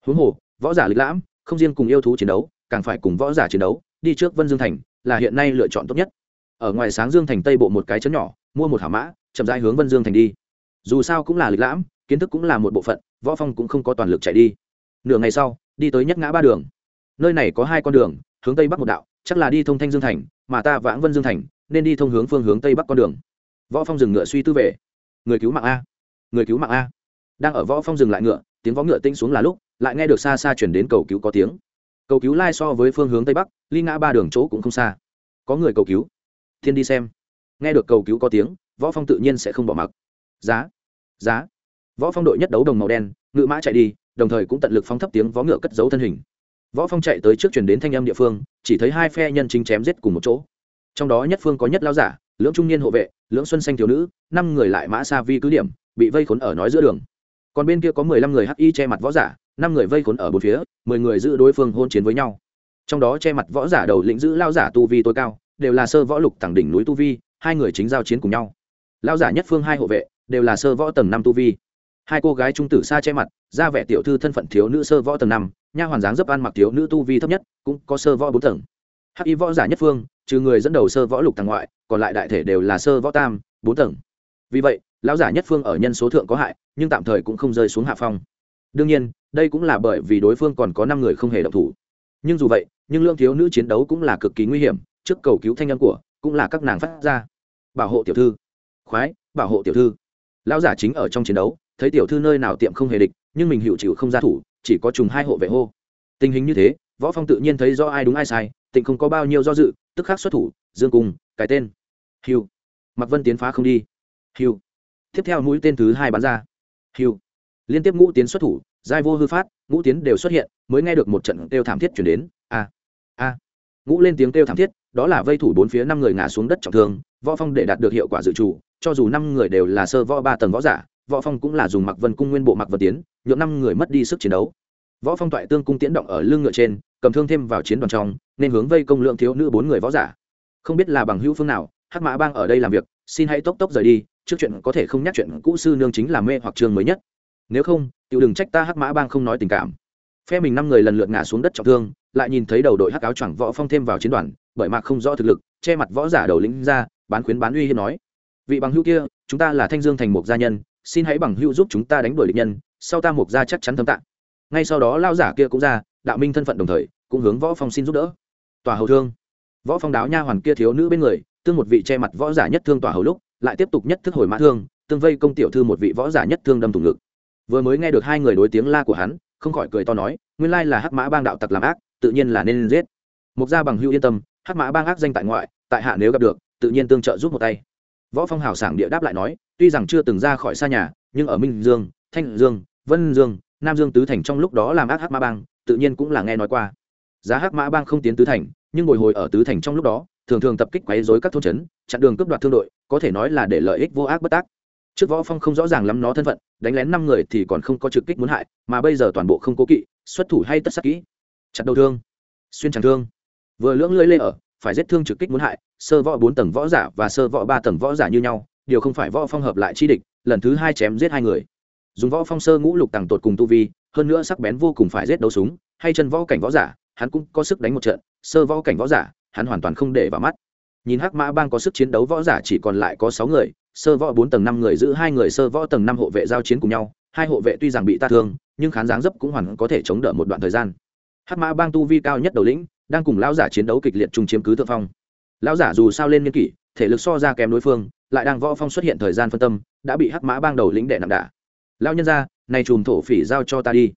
Huống hồ, võ giả lịch lãm, không riêng cùng yêu thú chiến đấu, càng phải cùng võ giả chiến đấu, đi trước vân dương thành, là hiện nay lựa chọn tốt nhất. Ở ngoài sáng dương thành tây bộ một cái chấn nhỏ, mua một hảo mã, chậm rãi hướng vân dương thành đi dù sao cũng là lịch lãm, kiến thức cũng là một bộ phận, võ phong cũng không có toàn lực chạy đi. Nửa ngày sau, đi tới nhất ngã ba đường. Nơi này có hai con đường, hướng tây bắc một đạo, chắc là đi thông thanh dương thành, mà ta vãng vân dương thành, nên đi thông hướng phương hướng tây bắc con đường. Võ phong dừng ngựa suy tư về. Người cứu mạng a. Người cứu mạng a. Đang ở võ phong dừng lại ngựa, tiếng võ ngựa tinh xuống là lúc, lại nghe được xa xa chuyển đến cầu cứu có tiếng. Cầu cứu lai so với phương hướng tây bắc, ly ngã ba đường chỗ cũng không xa. Có người cầu cứu. Thiên đi xem. Nghe được cầu cứu có tiếng, võ phong tự nhiên sẽ không bỏ mặc. Giá giá. Võ phong đội nhất đấu đồng màu đen ngựa mã chạy đi, đồng thời cũng tận lực phóng thấp tiếng võ ngựa cất giấu thân hình. Võ phong chạy tới trước chuyển đến thanh âm địa phương, chỉ thấy hai phe nhân chính chém giết cùng một chỗ. Trong đó nhất phương có nhất lao giả, lưỡng trung niên hộ vệ, lưỡng xuân xanh thiếu nữ, năm người lại mã xa vi cứ điểm, bị vây khốn ở nói giữa đường. Còn bên kia có mười lăm người hắc y che mặt võ giả, năm người vây khốn ở bốn phía, mười người giữ đối phương hôn chiến với nhau. Trong đó che mặt võ giả đầu lĩnh giữ lao giả tu vi tối cao, đều là sơ võ lục tàng đỉnh núi tu vi, hai người chính giao chiến cùng nhau. Lao giả nhất phương hai hộ vệ đều là sơ võ tầng năm tu vi. Hai cô gái trung tử xa che mặt ra vẻ tiểu thư thân phận thiếu nữ sơ võ tầng năm, nha hoàn dáng dấp ăn mặc thiếu nữ tu vi thấp nhất, cũng có sơ võ bốn tầng. Hắc y võ giả nhất phương, trừ người dẫn đầu sơ võ lục tầng ngoại, còn lại đại thể đều là sơ võ tam, bốn tầng. Vì vậy, lão giả nhất phương ở nhân số thượng có hại, nhưng tạm thời cũng không rơi xuống hạ phong. Đương nhiên, đây cũng là bởi vì đối phương còn có năm người không hề động thủ. Nhưng dù vậy, nhưng lương thiếu nữ chiến đấu cũng là cực kỳ nguy hiểm, trước cầu cứu thanh nhân của cũng là các nàng phát ra. Bảo hộ tiểu thư. Khoái, bảo hộ tiểu thư lão giả chính ở trong chiến đấu, thấy tiểu thư nơi nào tiệm không hề địch, nhưng mình hiệu chịu không ra thủ, chỉ có trùng hai hộ vệ hô. Tình hình như thế, võ phong tự nhiên thấy do ai đúng ai sai, tịnh không có bao nhiêu do dự, tức khắc xuất thủ, dương cung, cái tên. Hiu mặc vân tiến phá không đi. Hiu tiếp theo mũi tên thứ hai bắn ra. Hiu liên tiếp ngũ tiến xuất thủ, giai vô hư phát, ngũ tiến đều xuất hiện, mới nghe được một trận kêu thảm thiết chuyển đến. A. A. Ngũ lên tiếng kêu thảm thiết, đó là vây thủ bốn phía năm người ngã xuống đất trọng thương võ phong để đạt được hiệu quả dự trù, cho dù năm người đều là sơ võ ba tầng võ giả, võ phong cũng là dùng mặc vân cung nguyên bộ mặc vân tiến nhuộm năm người mất đi sức chiến đấu. Võ phong toại tương cung tiến động ở lưng ngựa trên, cầm thương thêm vào chiến đoàn trong, nên hướng vây công lượng thiếu nữ bốn người võ giả. Không biết là bằng hữu phương nào, hắc mã bang ở đây làm việc, xin hãy tốc tốc rời đi, trước chuyện có thể không nhắc chuyện cũ sư nương chính là mê hoặc trường mới nhất. Nếu không, tiểu đừng trách ta hắc mã bang không nói tình cảm. Phe mình năm người lần lượt ngã xuống đất trọng thương, lại nhìn thấy đầu đội hắc áo choàng võ phong thêm vào chiến đoàn, bởi mạc không rõ thực lực, che mặt võ giả đầu lĩnh ra bán khuyến bán uy hiếp nói. Vị bằng hữu kia, chúng ta là thanh dương thành một gia nhân, xin hãy bằng hữu giúp chúng ta đánh đuổi địch nhân, sau ta mục gia chắc chắn thâm tạng. Ngay sau đó lao giả kia cũng ra, đạo minh thân phận đồng thời, cũng hướng võ phong xin giúp đỡ. Tòa hầu thương. Võ phong đáo nha hoàn kia thiếu nữ bên người, tương một vị che mặt võ giả nhất thương tòa hầu lúc, lại tiếp tục nhất thức hồi mã thương, tương vây công tiểu thư một vị võ giả nhất thương đâm thủng ngực. Vừa mới nghe được hai người đối tiếng la của hắn, không khỏi cười to nói, nguyên lai là hắc mã bang đạo tặc làm ác, tự nhiên là nên giết. Mục gia bằng hữu yên tâm, hắc mã bang ác danh tại ngoại, tại hạ nếu gặp được tự nhiên tương trợ giúp một tay. Võ phong hào sảng địa đáp lại nói, tuy rằng chưa từng ra khỏi xa nhà, nhưng ở minh dương, thanh dương, vân dương, nam dương tứ thành trong lúc đó làm ác hắc mã bang, tự nhiên cũng là nghe nói qua. Giá hắc mã bang không tiến tứ thành, nhưng bồi hồi ở tứ thành trong lúc đó, thường thường tập kích quấy rối các thôn trấn, chặn đường cướp đoạt thương đội, có thể nói là để lợi ích vô ác bất tác. Trước võ phong không rõ ràng lắm nó thân phận, đánh lén năm người thì còn không có trực kích muốn hại, mà bây giờ toàn bộ không cố kỵ, xuất thủ hay tất sắc kỹ. Chặt đầu thương, xuyên chẳng thương. Vừa lưỡng lưỡi lê ở phải giết thương trực kích muốn hại, sơ võ bốn tầng võ giả và sơ võ ba tầng võ giả như nhau, điều không phải võ phong hợp lại chi địch, lần thứ hai chém giết hai người. Dùng võ phong sơ ngũ lục tầng tột cùng tu vi, hơn nữa sắc bén vô cùng phải giết đấu súng, hay chân võ cảnh võ giả, hắn cũng có sức đánh một trận, sơ võ cảnh võ giả, hắn hoàn toàn không để vào mắt. Nhìn hắc mã bang có sức chiến đấu võ giả chỉ còn lại có sáu người, sơ võ bốn tầng năm người giữ hai người, sơ võ tầng năm hộ vệ giao chiến cùng nhau, hai hộ vệ tuy rằng bị ta thương, nhưng khán dáng dấp cũng hoàn có thể chống đỡ một đoạn thời gian. Hắc mã bang tu vi cao nhất đầu lĩnh đang cùng lão giả chiến đấu kịch liệt chung chiếm cứ thượng phong. Lão giả dù sao lên niên kỷ, thể lực so ra kém đối phương, lại đang võ phong xuất hiện thời gian phân tâm, đã bị hắc mã bang đầu lĩnh đệ nặng đả. Lão nhân gia, này chùm thổ phỉ giao cho ta đi.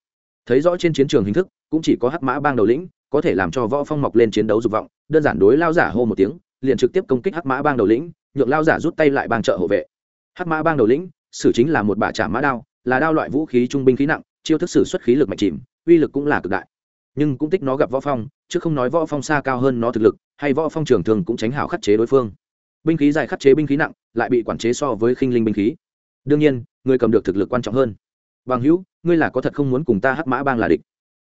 Thấy rõ trên chiến trường hình thức, cũng chỉ có hắc mã bang đầu lĩnh, có thể làm cho võ phong mọc lên chiến đấu dục vọng, đơn giản đối lao giả hô một tiếng, liền trực tiếp công kích hắc mã bang đầu lĩnh, nhượng lao giả rút tay lại bang trợ hộ vệ. Hắc mã bang đầu lĩnh, sử chính là một bả trả mã đao, là đao loại vũ khí trung binh khí nặng, chiêu thức sử xuất khí lực mạnh chìm, uy lực cũng là cực đại. Nhưng cũng tích nó gặp võ phong chứ không nói võ phong xa cao hơn nó thực lực, hay võ phong trường thường cũng tránh hảo khắc chế đối phương. Binh khí dài khắc chế binh khí nặng, lại bị quản chế so với khinh linh binh khí. Đương nhiên, người cầm được thực lực quan trọng hơn. Bằng hữu, ngươi là có thật không muốn cùng ta hắc mã bang là địch?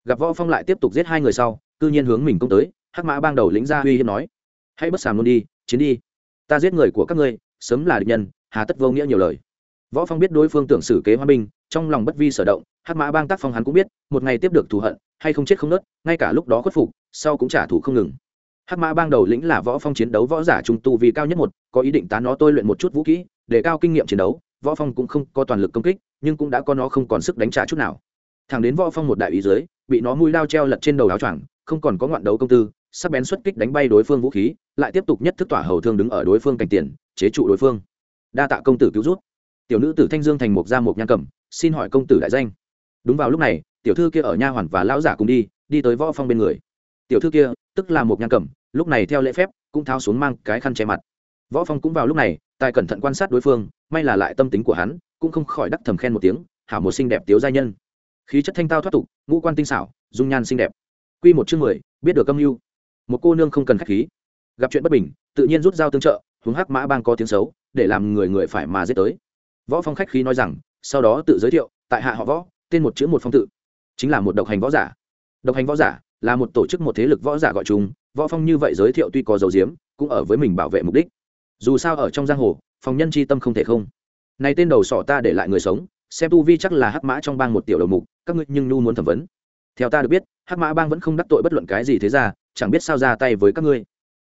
Gặp võ phong lại tiếp tục giết hai người sau, cư nhiên hướng mình công tới, hắc mã bang đầu lĩnh ra uy hiếp nói. Hãy bất sàm luôn đi, chiến đi. Ta giết người của các ngươi, sớm là địch nhân, hà tất vô nghĩa nhiều lời. Võ phong biết đối phương tưởng xử kế hoa binh trong lòng bất vi sở động, hắc mã bang tác phong hắn cũng biết, một ngày tiếp được thù hận, hay không chết không nớt, ngay cả lúc đó khuất phục, sau cũng trả thù không ngừng. Hắc mã bang đầu lĩnh là võ phong chiến đấu võ giả trung tu vì cao nhất một, có ý định tán nó tôi luyện một chút vũ kỹ để cao kinh nghiệm chiến đấu, võ phong cũng không có toàn lực công kích, nhưng cũng đã có nó không còn sức đánh trả chút nào. Thẳng đến võ phong một đại ý dưới, bị nó mũi lao treo lật trên đầu áo choàng, không còn có ngoạn đấu công tư sắp bén xuất kích đánh bay đối phương vũ khí, lại tiếp tục nhất thức tỏa hầu thương đứng ở đối phương cạnh tiền, chế trụ đối phương. Đa tạ công tử cứu rút tiểu nữ tử thanh dương thành một gia mục nhan cầm xin hỏi công tử đại danh. Đúng vào lúc này, tiểu thư kia ở nha hoàn và lão giả cùng đi đi tới võ phong bên người. Tiểu thư kia, tức là một nhan cẩm, lúc này theo lễ phép, cũng tháo xuống mang cái khăn che mặt. Võ phong cũng vào lúc này, tài cẩn thận quan sát đối phương, may là lại tâm tính của hắn, cũng không khỏi đắc thầm khen một tiếng, hảo một xinh đẹp tiếu giai nhân. Khí chất thanh tao thoát tục, ngũ quan tinh xảo, dung nhan xinh đẹp. Quy một chương mười, biết được âm mưu. Một cô nương không cần khách khí. Gặp chuyện bất bình, tự nhiên rút dao tương trợ hướng hắc mã bang có tiếng xấu, để làm người người phải mà giết tới. Võ phong khách khí nói rằng sau đó tự giới thiệu, tại hạ họ võ, tên một chữ một phong tự, chính là một độc hành võ giả. Độc hành võ giả là một tổ chức một thế lực võ giả gọi chúng võ phong như vậy giới thiệu tuy có dầu diếm, cũng ở với mình bảo vệ mục đích. Dù sao ở trong giang hồ phòng nhân chi tâm không thể không. Này tên đầu sọ ta để lại người sống, xem tu vi chắc là hắc mã trong bang một tiểu đầu mục, các ngươi nhưng nu muốn thẩm vấn. Theo ta được biết, hắc mã bang vẫn không đắc tội bất luận cái gì thế ra chẳng biết sao ra tay với các ngươi.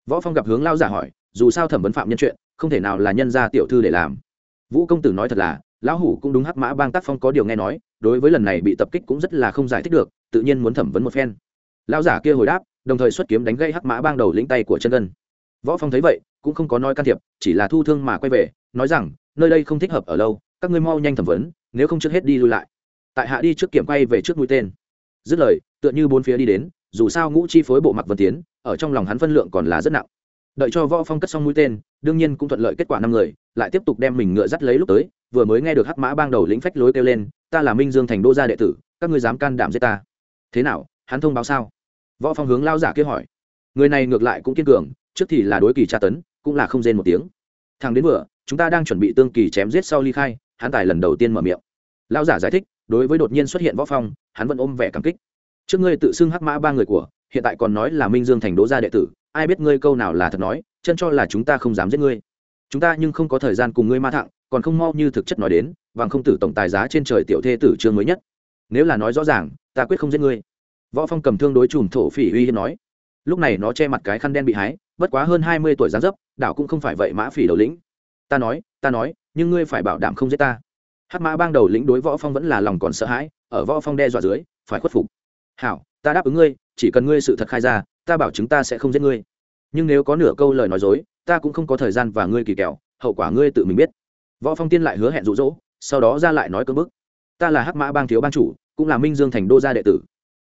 Võ phong gặp hướng lao giả hỏi, dù sao thẩm vấn phạm nhân chuyện, không thể nào là nhân gia tiểu thư để làm. Vũ công tử nói thật là lão hủ cũng đúng hắc mã bang tác phong có điều nghe nói, đối với lần này bị tập kích cũng rất là không giải thích được, tự nhiên muốn thẩm vấn một phen. Lão giả kia hồi đáp, đồng thời xuất kiếm đánh gây hắc mã bang đầu lĩnh tay của chân gân võ phong thấy vậy, cũng không có nói can thiệp, chỉ là thu thương mà quay về, nói rằng, nơi đây không thích hợp ở lâu, các ngươi mau nhanh thẩm vấn, nếu không trước hết đi lui lại. Tại hạ đi trước kiểm quay về trước mũi tên. Dứt lời, tựa như bốn phía đi đến, dù sao ngũ chi phối bộ mặc vân tiến, ở trong lòng hắn phân lượng còn là rất nặng đợi cho võ phong cất xong mũi tên, đương nhiên cũng thuận lợi kết quả năm người, lại tiếp tục đem mình ngựa dắt lấy lúc tới, vừa mới nghe được hắc mã bang đầu lĩnh phách lối kêu lên, ta là minh dương thành đô gia đệ tử, các ngươi dám can đảm giết ta? Thế nào, hắn thông báo sao? Võ phong hướng lao giả kia hỏi. Người này ngược lại cũng kiên cường, trước thì là đối kỳ tra tấn, cũng là không rên một tiếng. Thằng đến vừa, chúng ta đang chuẩn bị tương kỳ chém giết sau ly khai, hắn tài lần đầu tiên mở miệng. Lao giả giải thích, đối với đột nhiên xuất hiện võ phong, hắn vẫn ôm vẻ cảm kích. Trước ngươi tự xưng hắc mã ba người của, hiện tại còn nói là minh dương thành đỗ gia đệ tử ai biết ngươi câu nào là thật nói, chân cho là chúng ta không dám giết ngươi. Chúng ta nhưng không có thời gian cùng ngươi ma thẳng, còn không mau như thực chất nói đến, vàng không tử tổng tài giá trên trời tiểu thê tử trương mới nhất. Nếu là nói rõ ràng, ta quyết không giết ngươi. Võ phong cầm thương đối chùm thổ phỉ uy hiếp nói. Lúc này nó che mặt cái khăn đen bị hái, bất quá hơn hai mươi tuổi giáng dấp, đảo cũng không phải vậy mã phỉ đầu lĩnh. Ta nói ta nói, nhưng ngươi phải bảo đảm không giết ta. Hắc mã bang đầu lĩnh đối võ phong vẫn là lòng còn sợ hãi, ở võ phong đe dọa dưới, phải khuất phục. Hảo, ta đáp ứng ngươi, chỉ cần ngươi sự thật khai ra ta bảo chứng ta sẽ không giết ngươi. Nhưng nếu có nửa câu lời nói dối, ta cũng không có thời gian và ngươi kỳ kèo hậu quả ngươi tự mình biết. Võ phong tiên lại hứa hẹn dụ dỗ, sau đó ra lại nói cơn bức. Ta là hắc mã bang thiếu bang chủ, cũng là minh dương thành đô gia đệ tử.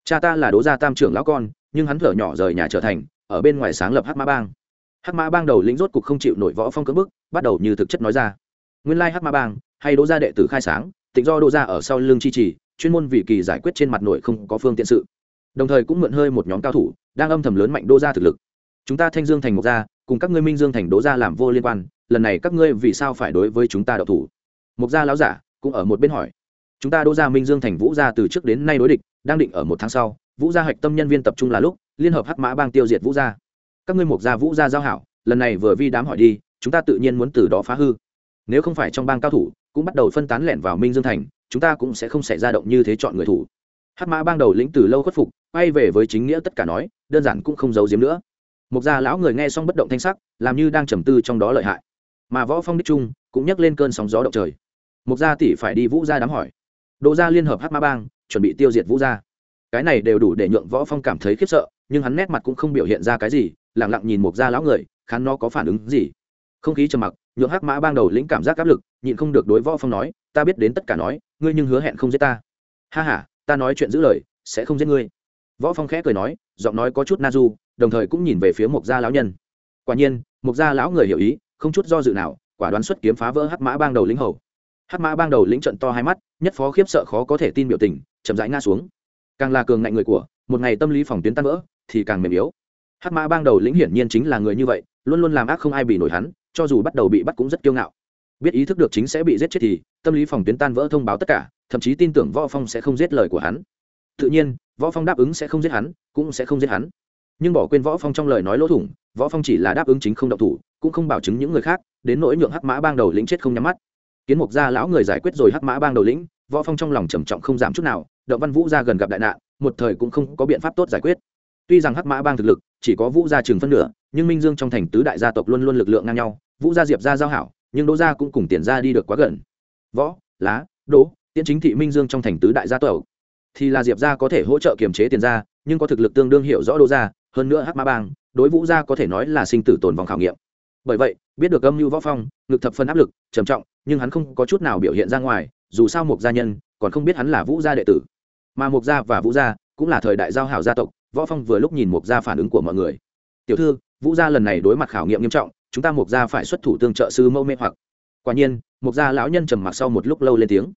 Cha ta là đỗ gia tam trưởng lão con, nhưng hắn thở nhỏ rời nhà trở thành, ở bên ngoài sáng lập hắc mã bang. Hắc mã bang đầu lĩnh rốt cục không chịu nổi võ phong cưỡng bức, bắt đầu như thực chất nói ra. Nguyên lai hắc mã bang hay đỗ gia đệ tử khai sáng, tịnh do đỗ gia ở sau lưng chi trì, chuyên môn vì kỳ giải quyết trên mặt nội không có phương tiện sự đồng thời cũng mượn hơi một nhóm cao thủ đang âm thầm lớn mạnh đô gia thực lực. Chúng ta thanh dương thành một gia, cùng các ngươi minh dương thành đỗ gia làm vô liên quan, lần này các ngươi vì sao phải đối với chúng ta đậu thủ? Mục gia lão giả cũng ở một bên hỏi. Chúng ta đỗ gia minh dương thành vũ gia từ trước đến nay đối địch, đang định ở một tháng sau, vũ gia hạch tâm nhân viên tập trung là lúc, liên hợp hắc mã bang tiêu diệt vũ gia. Các ngươi mục gia vũ gia giao hảo, lần này vừa vi đám hỏi đi, chúng ta tự nhiên muốn từ đó phá hư. Nếu không phải trong bang cao thủ cũng bắt đầu phân tán lẻn vào minh dương thành, chúng ta cũng sẽ không xảy ra động như thế chọn người thủ. Hắc mã bang đầu lĩnh từ lâu khuất phục quay về với chính nghĩa tất cả nói, đơn giản cũng không giấu giếm nữa. Mục gia lão người nghe xong bất động thanh sắc, làm như đang trầm tư trong đó lợi hại. Mà võ phong đích trung cũng nhắc lên cơn sóng gió động trời. Mục gia tỷ phải đi vũ gia đám hỏi. Đỗ gia liên hợp hắc mã bang, chuẩn bị tiêu diệt vũ gia. Cái này đều đủ để nhượng võ phong cảm thấy khiếp sợ, nhưng hắn nét mặt cũng không biểu hiện ra cái gì, lặng lặng nhìn mục gia lão người, khán nó có phản ứng gì. Không khí trầm mặc, nhượng hắc mã bang đầu lĩnh cảm giác áp lực, nhịn không được đối võ phong nói, ta biết đến tất cả nói, ngươi nhưng hứa hẹn không giết ta. Ha ha, ta nói chuyện giữ lời, sẽ không giết ngươi võ phong khẽ cười nói, giọng nói có chút na du, đồng thời cũng nhìn về phía mục gia lão nhân. Quả nhiên mục gia lão người hiểu ý, không chút do dự nào, quả đoán xuất kiếm phá vỡ hắc mã bang đầu lĩnh hầu. Hắc mã bang đầu lĩnh trận to hai mắt, nhất phó khiếp sợ khó có thể tin biểu tình, chậm rãi ngã xuống. Càng là cường ngạnh người của, một ngày tâm lý phòng tuyến tan vỡ, thì càng mềm yếu. Hắc mã bang đầu lĩnh hiển nhiên chính là người như vậy, luôn luôn làm ác không ai bị nổi hắn, cho dù bắt đầu bị bắt cũng rất kiêu ngạo. Biết ý thức được chính sẽ bị giết chết thì, tâm lý phòng tuyến tan vỡ thông báo tất cả, thậm chí tin tưởng võ phong sẽ không giết lời của hắn. Tự nhiên võ phong đáp ứng sẽ không giết hắn, cũng sẽ không giết hắn. Nhưng bỏ quên võ phong trong lời nói lỗ thủng, võ phong chỉ là đáp ứng chính không động thủ, cũng không bảo chứng những người khác, đến nỗi nhượng hắc mã bang đầu lĩnh chết không nhắm mắt. Kiến mục gia lão người giải quyết rồi hắc mã bang đầu lĩnh, võ phong trong lòng trầm trọng không giảm chút nào, động văn vũ gia gần gặp đại nạn, một thời cũng không có biện pháp tốt giải quyết. Tuy rằng hắc mã bang thực lực chỉ có vũ gia chừng phân nửa, nhưng minh dương trong thành tứ đại gia tộc luôn luôn lực lượng ngang nhau, vũ gia diệp gia giao hảo, nhưng đỗ gia cũng cùng tiền gia đi được quá gần. Võ, lá, đỗ, tiễn chính thị minh dương trong thành tứ đại gia tộc thì là diệp gia có thể hỗ trợ kiềm chế tiền gia, nhưng có thực lực tương đương hiểu rõ đô gia, hơn nữa hắc ma bang, đối vũ gia có thể nói là sinh tử tồn vòng khảo nghiệm. Bởi vậy, biết được âm mưu võ phong, ngực thập phân áp lực, trầm trọng, nhưng hắn không có chút nào biểu hiện ra ngoài, dù sao một gia nhân, còn không biết hắn là vũ gia đệ tử. Mà mục gia và vũ gia cũng là thời đại giao hảo gia tộc, võ phong vừa lúc nhìn mục gia phản ứng của mọi người. Tiểu thư, vũ gia lần này đối mặt khảo nghiệm nghiêm trọng, chúng ta mục gia phải xuất thủ tương trợ sư mâu mê hoặc. Quả nhiên mục gia lão nhân trầm mặc sau một lúc lâu lên tiếng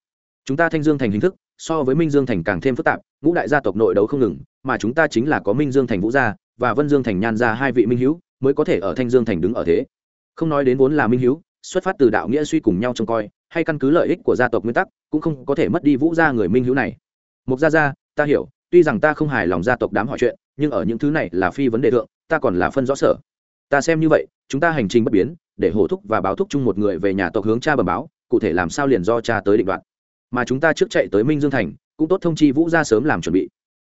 chúng ta thanh dương thành hình thức, so với minh dương thành càng thêm phức tạp, ngũ đại gia tộc nội đấu không ngừng, mà chúng ta chính là có minh dương thành vũ gia và vân dương thành nhan gia hai vị minh hữu, mới có thể ở thanh dương thành đứng ở thế. Không nói đến vốn là minh hữu, xuất phát từ đạo nghĩa suy cùng nhau trông coi, hay căn cứ lợi ích của gia tộc nguyên tắc, cũng không có thể mất đi vũ gia người minh hữu này. Mục gia gia, ta hiểu, tuy rằng ta không hài lòng gia tộc đám hỏi chuyện, nhưng ở những thứ này là phi vấn đề thượng, ta còn là phân rõ sở. Ta xem như vậy, chúng ta hành trình bất biến, để hổ thúc và báo thúc chung một người về nhà tộc hướng cha bẩm báo, cụ thể làm sao liền do cha tới định đoạn mà chúng ta trước chạy tới minh dương thành, cũng tốt thông chi vũ ra sớm làm chuẩn bị.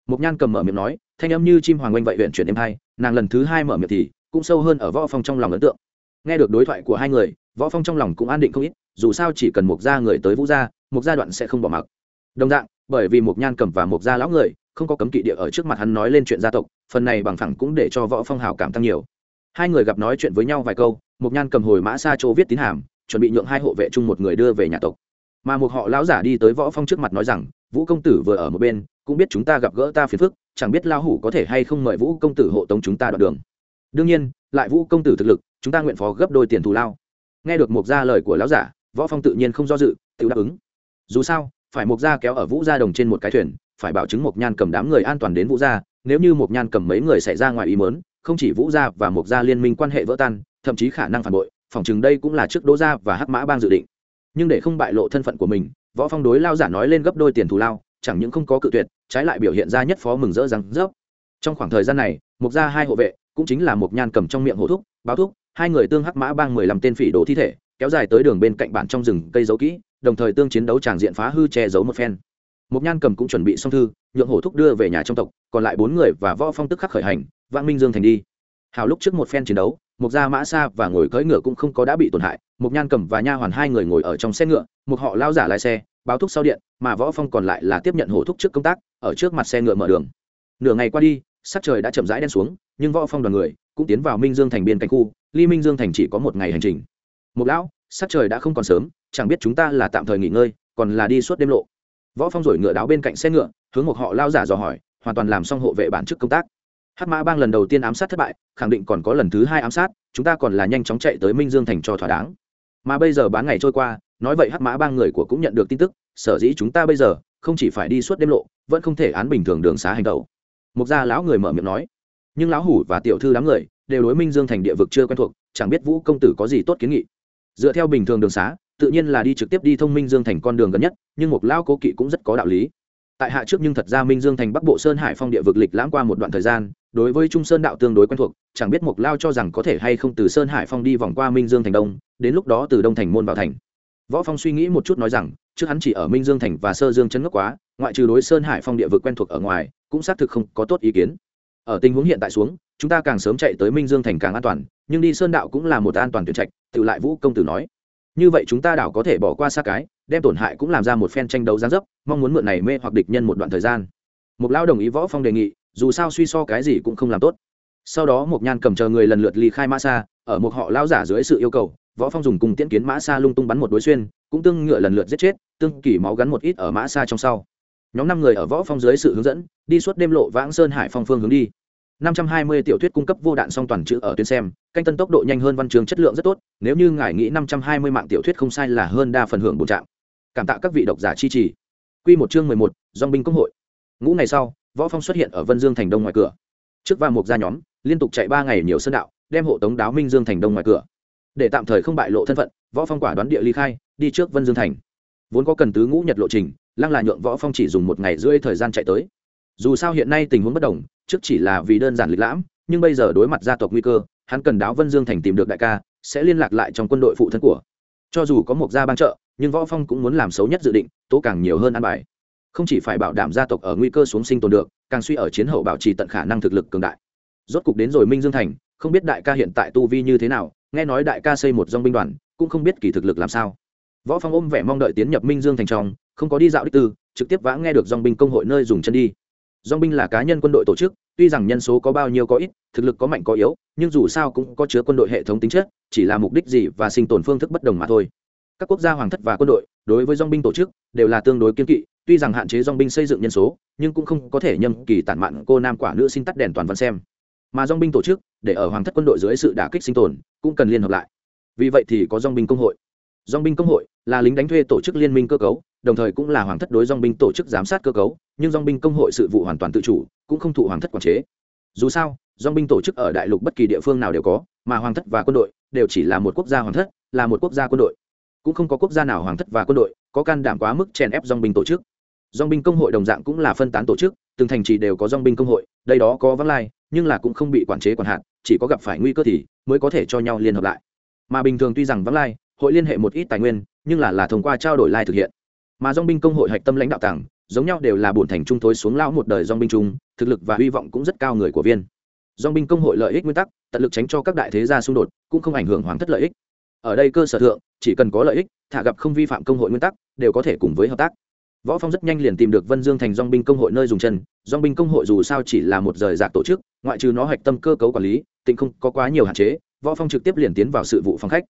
Mục nhan cầm mở miệng nói, thanh âm như chim hoàng oanh vậy huyện chuyển em hai, nàng lần thứ hai mở miệng thì, cũng sâu hơn ở võ phong trong lòng ấn tượng. Nghe được đối thoại của hai người, võ phong trong lòng cũng an định không ít, dù sao chỉ cần mục gia người tới vũ gia mục gia đoạn sẽ không bỏ mặc. Đồng dạng, bởi vì mục nhan cầm và mục gia lão người, không có cấm kỵ địa ở trước mặt hắn nói lên chuyện gia tộc, phần này bằng phẳng cũng để cho võ phong hào cảm tăng nhiều. Hai người gặp nói chuyện với nhau vài câu mục nhan cầm hồi mã xa chỗ viết tín hàm, chuẩn bị nhượng hai hộ vệ chung một người đưa về nhà tộc mà một họ lão giả đi tới võ phong trước mặt nói rằng, vũ công tử vừa ở một bên, cũng biết chúng ta gặp gỡ ta phiền phức, chẳng biết lao hủ có thể hay không mời vũ công tử hộ tống chúng ta đoạn đường. Đương nhiên, lại vũ công tử thực lực, chúng ta nguyện phó gấp đôi tiền thù lao. Nghe được một gia lời của lão giả, võ phong tự nhiên không do dự, tự đáp ứng. Dù sao, phải một gia kéo ở vũ gia đồng trên một cái thuyền, phải bảo chứng một nhan cầm đám người an toàn đến vũ gia, nếu như một nhan cầm mấy người xảy ra ngoài ý mớn không chỉ vũ gia và một gia liên minh quan hệ vỡ tan, thậm chí khả năng phản bội phỏng chừng đây cũng là trước đỗ gia và hắc mã bang dự định nhưng để không bại lộ thân phận của mình, võ phong đối lao giả nói lên gấp đôi tiền thù lao, chẳng những không có cự tuyệt, trái lại biểu hiện ra nhất phó mừng rỡ rằng rớp. Trong khoảng thời gian này, mục gia hai hộ vệ, cũng chính là một nhan cầm trong miệng hổ thúc, báo thúc, hai người tương hắc mã bang mười lăm tên phỉ đồ thi thể, kéo dài tới đường bên cạnh bản trong rừng cây dấu kỹ, đồng thời tương chiến đấu tràng diện phá hư che giấu một phen. Một nhan cầm cũng chuẩn bị xong thư, nhượng hổ thúc đưa về nhà trong tộc, còn lại bốn người và võ phong tức khắc khởi hành, vãng minh dương thành đi. Hào lúc trước một phen chiến đấu một gia mã xa và ngồi cưỡi ngựa cũng không có đã bị tổn hại một nhan cầm và nha hoàn hai người ngồi ở trong xe ngựa, một họ lao giả lái xe, báo thúc sau điện, mà võ phong còn lại là tiếp nhận hổ thúc trước công tác, ở trước mặt xe ngựa mở đường. Nửa ngày qua đi, sắc trời đã chậm rãi đen xuống, nhưng võ phong đoàn người cũng tiến vào minh dương thành biên cảnh khu, ly minh dương thành chỉ có một ngày hành trình. Một lão, sắc trời đã không còn sớm, chẳng biết chúng ta là tạm thời nghỉ ngơi, còn là đi suốt đêm lộ. Võ phong rồi ngựa đáo bên cạnh xe ngựa, hướng một họ lao giả dò hỏi, hoàn toàn làm xong hộ vệ bản chức công tác. Hát mã bang lần đầu tiên ám sát thất bại, khẳng định còn có lần thứ hai ám sát, chúng ta còn là nhanh chóng chạy tới minh dương thành cho thỏa đáng. Mà bây giờ bán ngày trôi qua, nói vậy Hát mã bang người của cũng nhận được tin tức, sở dĩ chúng ta bây giờ không chỉ phải đi suốt đêm lộ, vẫn không thể án bình thường đường xá hành tẩu. Mục gia lão người mở miệng nói, nhưng lão hủ và tiểu thư đám người đều đối minh dương thành địa vực chưa quen thuộc, chẳng biết vũ công tử có gì tốt kiến nghị. Dựa theo bình thường đường xá, tự nhiên là đi trực tiếp đi thông minh dương thành con đường gần nhất, nhưng một lão cố kỵ cũng rất có đạo lý tại hạ trước nhưng thật ra minh dương thành bắc bộ sơn hải phong địa vực lịch lãng qua một đoạn thời gian, đối với trung sơn đạo tương đối quen thuộc, chẳng biết mục lao cho rằng có thể hay không từ sơn hải phong đi vòng qua minh dương thành đông, đến lúc đó từ đông thành môn vào thành. Võ phong suy nghĩ một chút nói rằng, trước hắn chỉ ở minh dương thành và sơ dương chân ngốc quá, ngoại trừ đối sơn hải phong địa vực quen thuộc ở ngoài, cũng xác thực không có tốt ý kiến. Ở tình huống hiện tại xuống, chúng ta càng sớm chạy tới minh dương thành càng an toàn, nhưng đi sơn đạo cũng là một an toàn tuyệt trạch, tự lại vũ công tử nói. Như vậy chúng ta đảo có thể bỏ qua xa cái đem tổn hại cũng làm ra một phen tranh đấu gián dấp mong muốn mượn này mê hoặc địch nhân một đoạn thời gian. Mục lao đồng ý võ phong đề nghị dù sao suy so cái gì cũng không làm tốt. Sau đó mục nhan cầm chờ người lần lượt ly khai mã xa ở một họ lao giả dưới sự yêu cầu võ phong dùng cùng tiễn kiến mã xa lung tung bắn một đối xuyên cũng tương ngựa lần lượt giết chết tương kỳ máu gắn một ít ở mã xa trong sau. Nhóm năm người ở võ phong dưới sự hướng dẫn đi suốt đêm lộ vãng sơn hải phong phương hướng đi. 520 tiểu thuyết cung cấp vô đạn song toàn chữ ở tuyến xem, canh tân tốc độ nhanh hơn văn chương chất lượng rất tốt, nếu như ngài nghĩ 520 mạng tiểu thuyết không sai là hơn đa phần hưởng bổ trạng. Cảm tạ các vị độc giả chi trì. Quy một chương 11, Dòng binh công hội. Ngũ ngày sau, Võ Phong xuất hiện ở Vân Dương thành đông ngoài cửa. Trước và một gia nhóm, liên tục chạy 3 ngày nhiều sơn đạo, đem hộ tống đáo Minh Dương thành đông ngoài cửa. Để tạm thời không bại lộ thân phận, Võ Phong quả đoán địa ly khai, đi trước Vân Dương thành. Vốn có cần tứ ngũ nhật lộ trình, lăng là nhượng Võ Phong chỉ dùng một ngày rưỡi thời gian chạy tới. Dù sao hiện nay tình huống bất đồng, trước chỉ là vì đơn giản lịch lãm nhưng bây giờ đối mặt gia tộc nguy cơ hắn cần đáo vân dương thành tìm được đại ca sẽ liên lạc lại trong quân đội phụ thân của cho dù có một gia ban trợ nhưng võ phong cũng muốn làm xấu nhất dự định, tố càng nhiều hơn ăn bài. Không chỉ phải bảo đảm gia tộc ở nguy cơ xuống sinh tồn được, càng suy ở chiến hậu bảo trì tận khả năng thực lực cường đại. Rốt cục đến rồi minh dương thành, không biết đại ca hiện tại tu vi như thế nào, nghe nói đại ca xây một dòng binh đoàn, cũng không biết kỳ thực lực làm sao. Võ phong ôm vẻ mong đợi tiến nhập minh dương thành trong, không có đi dạo đích tư, trực tiếp vã nghe được dòng binh công hội nơi dùng chân đi. Dòng binh là cá nhân quân đội tổ chức, tuy rằng nhân số có bao nhiêu có ít, thực lực có mạnh có yếu, nhưng dù sao cũng có chứa quân đội hệ thống tính chất, chỉ là mục đích gì và sinh tồn phương thức bất đồng mà thôi các quốc gia hoàng thất và quân đội, đối với dong binh tổ chức, đều là tương đối kiên kỵ, tuy rằng hạn chế dong binh xây dựng nhân số, nhưng cũng không có thể nhâm kỳ tản mạn cô nam quả nữ xin tắt đèn toàn văn xem. Mà dong binh tổ chức, để ở hoàng thất quân đội dưới sự đả kích sinh tồn, cũng cần liên hợp lại. Vì vậy thì có dong binh công hội. Dong binh công hội là lính đánh thuê tổ chức liên minh cơ cấu, đồng thời cũng là hoàng thất đối dong binh tổ chức giám sát cơ cấu, nhưng dong binh công hội sự vụ hoàn toàn tự chủ, cũng không thụ hoàng thất quản chế. Dù sao dong binh tổ chức ở đại lục bất kỳ địa phương nào đều có, mà hoàng thất và quân đội đều chỉ là một quốc gia hoàng thất, là một quốc gia quân đội cũng không có quốc gia nào hoàng thất và quân đội có can đảm quá mức chèn ép dong binh tổ chức. Dong binh công hội đồng dạng cũng là phân tán tổ chức, từng thành trì đều có dong binh công hội, đây đó có vắng lai, nhưng là cũng không bị quản chế quản hạn, chỉ có gặp phải nguy cơ thì mới có thể cho nhau liên hợp lại. Mà bình thường tuy rằng vắng lai, hội liên hệ một ít tài nguyên, nhưng là là thông qua trao đổi lai thực hiện. Mà dong binh công hội hạch tâm lãnh đạo tàng, giống nhau đều là bổn thành trung thối xuống lão một đời dong binh trung thực lực và hy vọng cũng rất cao người của viên. Dong binh công hội lợi ích nguyên tắc, tận lực tránh cho các đại thế gia xung đột, cũng không ảnh hưởng hoàng thất lợi ích ở đây cơ sở thượng, chỉ cần có lợi ích, thả gặp không vi phạm công hội nguyên tắc, đều có thể cùng với hợp tác. Võ phong rất nhanh liền tìm được vân dương thành dong binh công hội nơi dùng chân dong binh công hội dù sao chỉ là một rời rạc tổ chức, ngoại trừ nó hạch tâm cơ cấu quản lý tình không có quá nhiều hạn chế, võ phong trực tiếp liền tiến vào sự vụ phòng khách.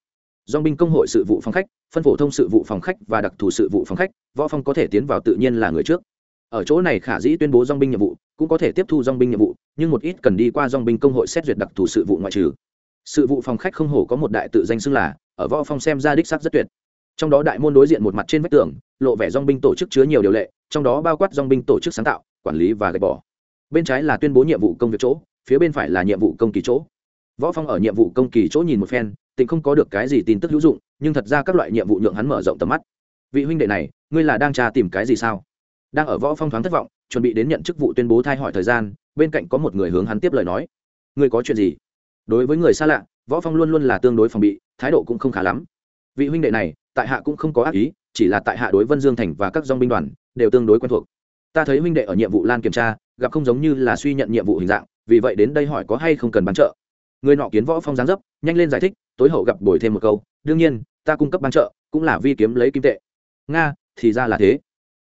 Dong binh công hội sự vụ phòng khách, phân phổ thông sự vụ phòng khách và đặc thù sự vụ phòng khách, võ phong có thể tiến vào tự nhiên là người trước. Ở chỗ này khả dĩ tuyên bố dong binh nhiệm vụ, cũng có thể tiếp thu dong binh nhiệm vụ, nhưng một ít cần đi qua dong binh công hội xét duyệt đặc thù sự vụ ngoại trừ sự vụ phòng khách không hổ có một đại tự danh xưng là, ở võ phong xem ra đích sắc rất tuyệt. Trong đó đại môn đối diện một mặt trên vách tường, lộ vẻ dong binh tổ chức chứa nhiều điều lệ, trong đó bao quát dong binh tổ chức sáng tạo, quản lý và gạch bỏ. Bên trái là tuyên bố nhiệm vụ công việc chỗ, phía bên phải là nhiệm vụ công kỳ chỗ. Võ phong ở nhiệm vụ công kỳ chỗ nhìn một phen, tình không có được cái gì tin tức hữu dụng, nhưng thật ra các loại nhiệm vụ nhượng hắn mở rộng tầm mắt. Vị huynh đệ này, ngươi là đang tra tìm cái gì sao? Đang ở võ phong thoáng thất vọng, chuẩn bị đến nhận chức vụ tuyên bố thay hỏi thời gian, bên cạnh có một người hướng hắn tiếp lời nói. Ngươi có chuyện gì? Đối với người xa lạ, võ phong luôn luôn là tương đối phòng bị, thái độ cũng không khá lắm. Vị huynh đệ này, tại hạ cũng không có ác ý, chỉ là tại hạ đối vân dương thành và các dong binh đoàn đều tương đối quen thuộc. Ta thấy huynh đệ ở nhiệm vụ lan kiểm tra, gặp không giống như là suy nhận nhiệm vụ hình dạng, vì vậy đến đây hỏi có hay không cần bán trợ. Người nọ kiến võ phong giáng dấp, nhanh lên giải thích, tối hậu gặp bồi thêm một câu, đương nhiên, ta cung cấp bán trợ, cũng là vi kiếm lấy kim tệ. Nga, thì ra là thế.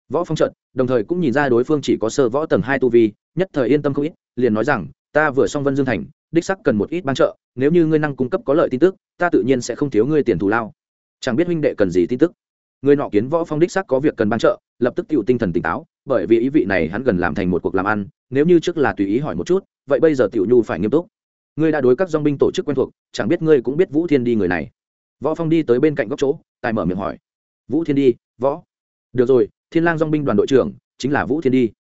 Võ phong trận đồng thời cũng nhìn ra đối phương chỉ có sơ võ tầng hai tu vi, nhất thời yên tâm không ít, liền nói rằng, ta vừa xong vân dương thành đích sắc cần một ít ban trợ, nếu như ngươi năng cung cấp có lợi tin tức, ta tự nhiên sẽ không thiếu ngươi tiền thù lao. Chẳng biết huynh đệ cần gì tin tức. Người nọ kiến võ phong đích sắc có việc cần ban trợ, lập tức tựu tinh thần tỉnh táo, bởi vì ý vị này hắn gần làm thành một cuộc làm ăn, nếu như trước là tùy ý hỏi một chút, vậy bây giờ tiểu nhu phải nghiêm túc. Ngươi đã đối các dong binh tổ chức quen thuộc, chẳng biết ngươi cũng biết vũ thiên đi người này. Võ phong đi tới bên cạnh góc chỗ, tài mở miệng hỏi. Vũ thiên đi, võ. Được rồi, thiên lang dong binh đoàn đội trưởng, chính là vũ thiên đi.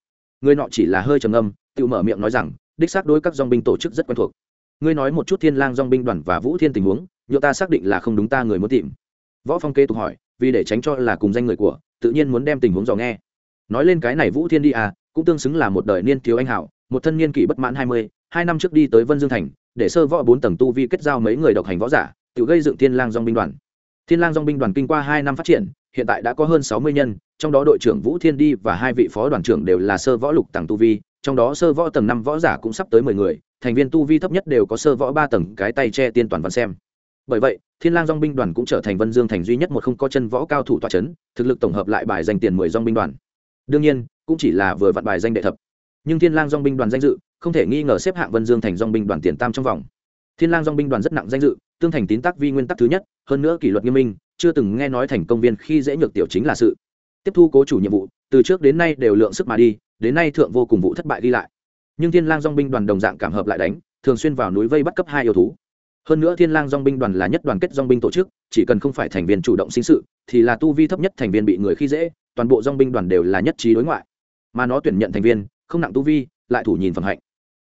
Người nọ chỉ là hơi trầm ngâm tự mở miệng nói rằng đích xác đối các dòng binh tổ chức rất quen thuộc. Ngươi nói một chút thiên lang dòng binh đoàn và vũ thiên tình huống nhựa ta xác định là không đúng ta người muốn tìm. Võ phong kế tục hỏi, vì để tránh cho là cùng danh người của, tự nhiên muốn đem tình huống dò nghe. Nói lên cái này vũ thiên đi à cũng tương xứng là một đời niên thiếu anh hảo một thân niên kỷ bất mãn hai mươi, hai năm trước đi tới vân dương thành, để sơ võ bốn tầng tu vi kết giao mấy người độc hành võ giả, tự gây dựng thiên lang dòng binh đoàn. Thiên lang dòng binh đoàn kinh qua hai năm phát triển, hiện tại đã có hơn sáu mươi nhân, trong đó đội trưởng vũ thiên đi và hai vị phó đoàn trưởng đều là sơ võ lục tầng tu vi trong đó sơ võ tầng năm võ giả cũng sắp tới mười người, thành viên tu vi thấp nhất đều có sơ võ ba tầng cái tay che tiên toàn văn xem. Bởi vậy, thiên lang dong binh đoàn cũng trở thành vân dương thành duy nhất một không có chân võ cao thủ tọa chấn, thực lực tổng hợp lại bài danh tiền mười dong binh đoàn. Đương nhiên, cũng chỉ là vừa vặn bài danh đệ thập. Nhưng thiên lang dong binh đoàn danh dự, không thể nghi ngờ xếp hạng vân dương thành dong binh đoàn tiền tam trong vòng. Thiên lang dong binh đoàn rất nặng danh dự, tương thành tín tác vi nguyên tắc thứ nhất, hơn nữa kỷ luật nghiêm minh, chưa từng nghe nói thành công viên khi dễ nhược tiểu chính là sự. Tiếp thu cố chủ nhiệm vụ, từ trước đến nay đều lượng sức mà đi đến nay thượng vô cùng vụ thất bại đi lại. Nhưng thiên lang dong binh đoàn đồng dạng cảm hợp lại đánh, thường xuyên vào núi vây bắt cấp hai yêu thú. Hơn nữa thiên lang dong binh đoàn là nhất đoàn kết dong binh tổ chức, chỉ cần không phải thành viên chủ động sinh sự, thì là tu vi thấp nhất thành viên bị người khi dễ, toàn bộ dong binh đoàn đều là nhất trí đối ngoại. Mà nó tuyển nhận thành viên, không nặng tu vi, lại thủ nhìn phần hạnh.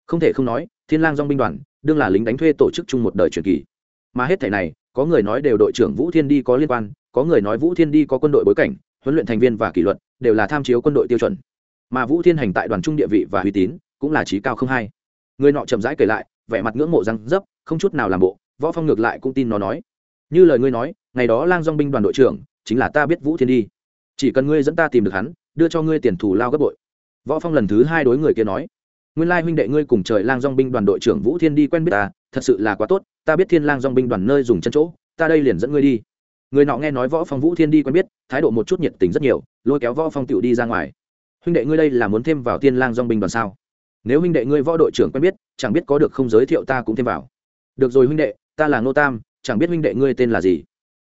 Không thể không nói, thiên lang dong binh đoàn, đương là lính đánh thuê tổ chức chung một đời truyền kỳ. Mà hết thảy này, có người nói đều đội trưởng vũ thiên đi có liên quan, có người nói vũ thiên đi có quân đội bối cảnh, huấn luyện thành viên và kỷ luật, đều là tham chiếu quân đội tiêu chuẩn mà vũ thiên hành tại đoàn trung địa vị và uy tín cũng là trí cao không hai. Người nọ chậm rãi kể lại, vẻ mặt ngưỡng mộ răng dấp, không chút nào làm bộ, võ phong ngược lại cũng tin nó nói. Như lời ngươi nói, ngày đó lang dong binh đoàn đội trưởng chính là ta biết vũ thiên đi. Chỉ cần ngươi dẫn ta tìm được hắn, đưa cho ngươi tiền thù lao gấp bội. Võ phong lần thứ hai đối người kia nói. Nguyên lai huynh đệ ngươi cùng trời lang dong binh đoàn đội trưởng vũ thiên đi quen biết ta, thật sự là quá tốt, ta biết thiên lang dong binh đoàn nơi dùng chân chỗ, ta đây liền dẫn ngươi đi. Người nọ nghe nói võ phong vũ thiên đi quen biết, thái độ một chút nhiệt tình rất nhiều, lôi kéo võ phong tiểu đi ra ngoài huynh đệ ngươi đây là muốn thêm vào thiên lang dong binh đoàn sao? Nếu huynh đệ ngươi võ đội trưởng quen biết chẳng biết có được không giới thiệu ta cũng thêm vào. Được rồi huynh đệ ta là ngô tam chẳng biết huynh đệ ngươi tên là gì.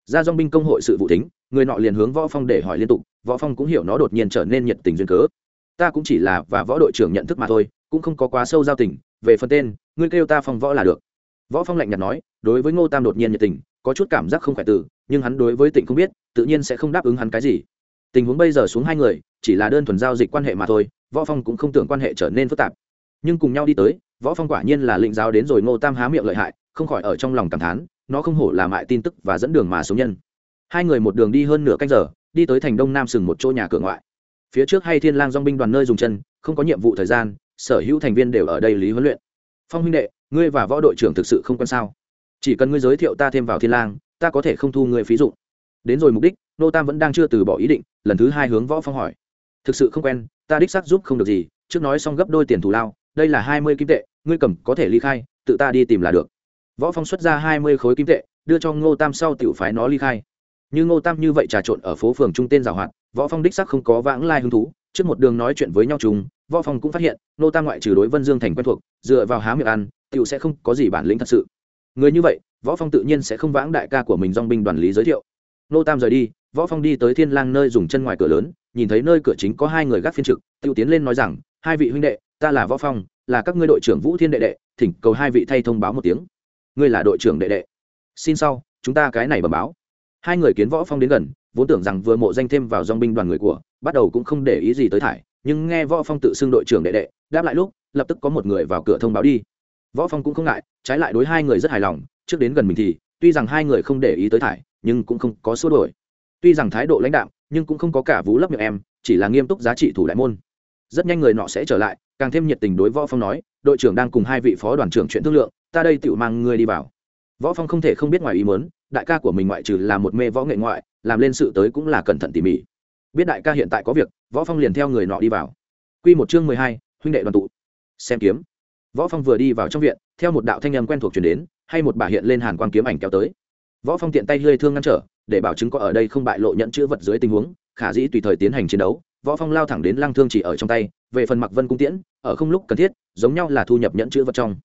Ra dong binh công hội sự vụ tính người nọ liền hướng võ phong để hỏi liên tục võ phong cũng hiểu nó đột nhiên trở nên nhiệt tình duyên cớ. Ta cũng chỉ là và võ đội trưởng nhận thức mà thôi cũng không có quá sâu giao tình về phần tên ngươi kêu ta phong võ là được. Võ phong lạnh nhạt nói đối với ngô tam đột nhiên nhiệt tình có chút cảm giác không khỏe tử, nhưng hắn đối với tịnh không biết tự nhiên sẽ không đáp ứng hắn cái gì tình huống bây giờ xuống hai người, chỉ là đơn thuần giao dịch quan hệ mà thôi, võ phong cũng không tưởng quan hệ trở nên phức tạp. Nhưng cùng nhau đi tới, võ phong quả nhiên là lĩnh giáo đến rồi ngô tam há miệng lợi hại, không khỏi ở trong lòng cảm thán, nó không hổ là mại tin tức và dẫn đường mà số nhân. Hai người một đường đi hơn nửa canh giờ, đi tới thành đông nam sừng một chỗ nhà cửa ngoại. Phía trước hay thiên lang dong binh đoàn nơi dùng chân, không có nhiệm vụ thời gian, sở hữu thành viên đều ở đây lý huấn luyện. Phong huynh đệ, ngươi và võ đội trưởng thực sự không quan sao? Chỉ cần ngươi giới thiệu ta thêm vào thiên lang, ta có thể không thu ngươi phí dụng đến rồi mục đích, nô tam vẫn đang chưa từ bỏ ý định, lần thứ hai hướng võ phong hỏi. Thực sự không quen, ta đích xác giúp không được gì, trước nói xong gấp đôi tiền thù lao, đây là hai mươi kim tệ, ngươi cầm, có thể ly khai, tự ta đi tìm là được. Võ phong xuất ra hai mươi khối kim tệ, đưa cho ngô tam sau tiểu phái nó ly khai. Như ngô tam như vậy trà trộn ở phố phường trung tên giảo hoạt, võ phong đích xác không có vãng lai hứng thú, trước một đường nói chuyện với nhau chúng võ phong cũng phát hiện, ngô tam ngoại trừ đối vân dương thành quen thuộc, dựa vào há miệng ăn, tiểu sẽ không có gì bản lĩnh thật sự. Người như vậy, võ phong tự nhiên sẽ không vãng đại ca của mình dong binh đoàn lý giới thiệu. Nô tam rời đi, võ phong đi tới thiên lang nơi dùng chân ngoài cửa lớn, nhìn thấy nơi cửa chính có hai người gác phiên trực, tiêu tiến lên nói rằng, hai vị huynh đệ, ta là võ phong, là các ngươi đội trưởng vũ thiên đệ đệ, thỉnh cầu hai vị thay thông báo một tiếng. Ngươi là đội trưởng đệ đệ. Xin sau, chúng ta cái này bẩm báo. Hai người kiến võ phong đến gần, vốn tưởng rằng vừa mộ danh thêm vào dòng binh đoàn người của, bắt đầu cũng không để ý gì tới thải, nhưng nghe võ phong tự xưng đội trưởng đệ đệ, đáp lại lúc, lập tức có một người vào cửa thông báo đi. Võ phong cũng không ngại, trái lại đối hai người rất hài lòng, trước đến gần mình thì, tuy rằng hai người không để ý tới thải nhưng cũng không có xua đổi tuy rằng thái độ lãnh đạo nhưng cũng không có cả vũ lấp miệng em chỉ là nghiêm túc giá trị thủ đại môn. Rất nhanh người nọ sẽ trở lại càng thêm nhiệt tình đối võ phong nói đội trưởng đang cùng hai vị phó đoàn trưởng chuyện thương lượng ta đây tự mang ngươi đi vào. Võ phong không thể không biết ngoài ý muốn đại ca của mình ngoại trừ là một mê võ nghệ ngoại làm lên sự tới cũng là cẩn thận tỉ mỉ. Biết đại ca hiện tại có việc võ phong liền theo người nọ đi vào. Quy một chương 12, huynh đệ đoàn tụ. Xem kiếm. Võ phong vừa đi vào trong viện theo một đạo thanh âm quen thuộc truyền đến hay một bà hiện lên hàn quang kiếm ảnh kéo tới võ phong tiện tay hơi thương ngăn trở để bảo chứng có ở đây không bại lộ nhận chữ vật dưới tình huống khả dĩ tùy thời tiến hành chiến đấu võ phong lao thẳng đến lăng thương chỉ ở trong tay về phần mặc vân cung tiễn ở không lúc cần thiết giống nhau là thu nhập nhận chữ vật trong.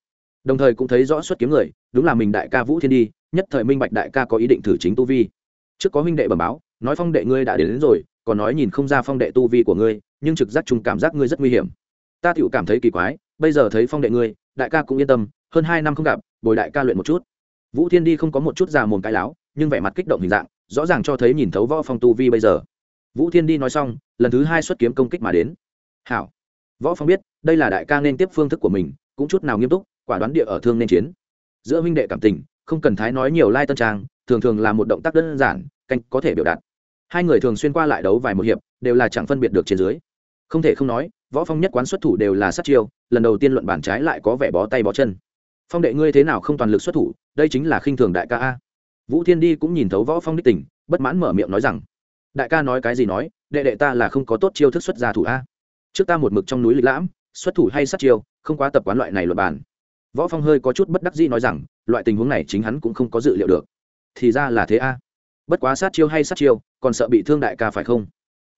Đồng thời cũng thấy rõ xuất kiếm người đúng là mình đại ca vũ thiên đi nhất thời minh bạch đại ca có ý định thử chính tu vi. Trước có huynh đệ bẩm báo nói phong đệ ngươi đã đến, đến rồi còn nói nhìn không ra phong đệ tu vi của ngươi nhưng trực giác chung cảm giác ngươi rất nguy hiểm. Ta tựu cảm thấy kỳ quái bây giờ thấy phong đệ ngươi đại ca cũng yên tâm hơn hai năm không gặp bồi đại ca luyện một chút vũ thiên đi không có một chút già mồm cãi láo, nhưng vẻ mặt kích động hình dạng, rõ ràng cho thấy nhìn thấu võ phong tu vi bây giờ. Vũ thiên đi nói xong, lần thứ hai xuất kiếm công kích mà đến. Hảo. Võ phong biết, đây là đại ca nên tiếp phương thức của mình, cũng chút nào nghiêm túc, quả đoán địa ở thương nên chiến. Giữa huynh đệ cảm tình, không cần thái nói nhiều lai tân trang, thường thường là một động tác đơn giản, canh có thể biểu đạt. Hai người thường xuyên qua lại đấu vài một hiệp, đều là chẳng phân biệt được trên dưới. Không thể không nói, võ phong nhất quán xuất thủ đều là sát chiêu, lần đầu tiên luận bản trái lại có vẻ bó tay bó chân. Phong đệ ngươi thế nào không toàn lực xuất thủ đây chính là khinh thường đại ca a. Vũ thiên đi cũng nhìn thấu võ phong đích tình, bất mãn mở miệng nói rằng, đại ca nói cái gì nói, đệ đệ ta là không có tốt chiêu thức xuất gia thủ a. Trước ta một mực trong núi lịch lãm, xuất thủ hay sát chiêu, không quá tập quán loại này luật bàn. Võ phong hơi có chút bất đắc dĩ nói rằng, loại tình huống này chính hắn cũng không có dự liệu được. Thì ra là thế a. Bất quá sát chiêu hay sát chiêu, còn sợ bị thương đại ca phải không?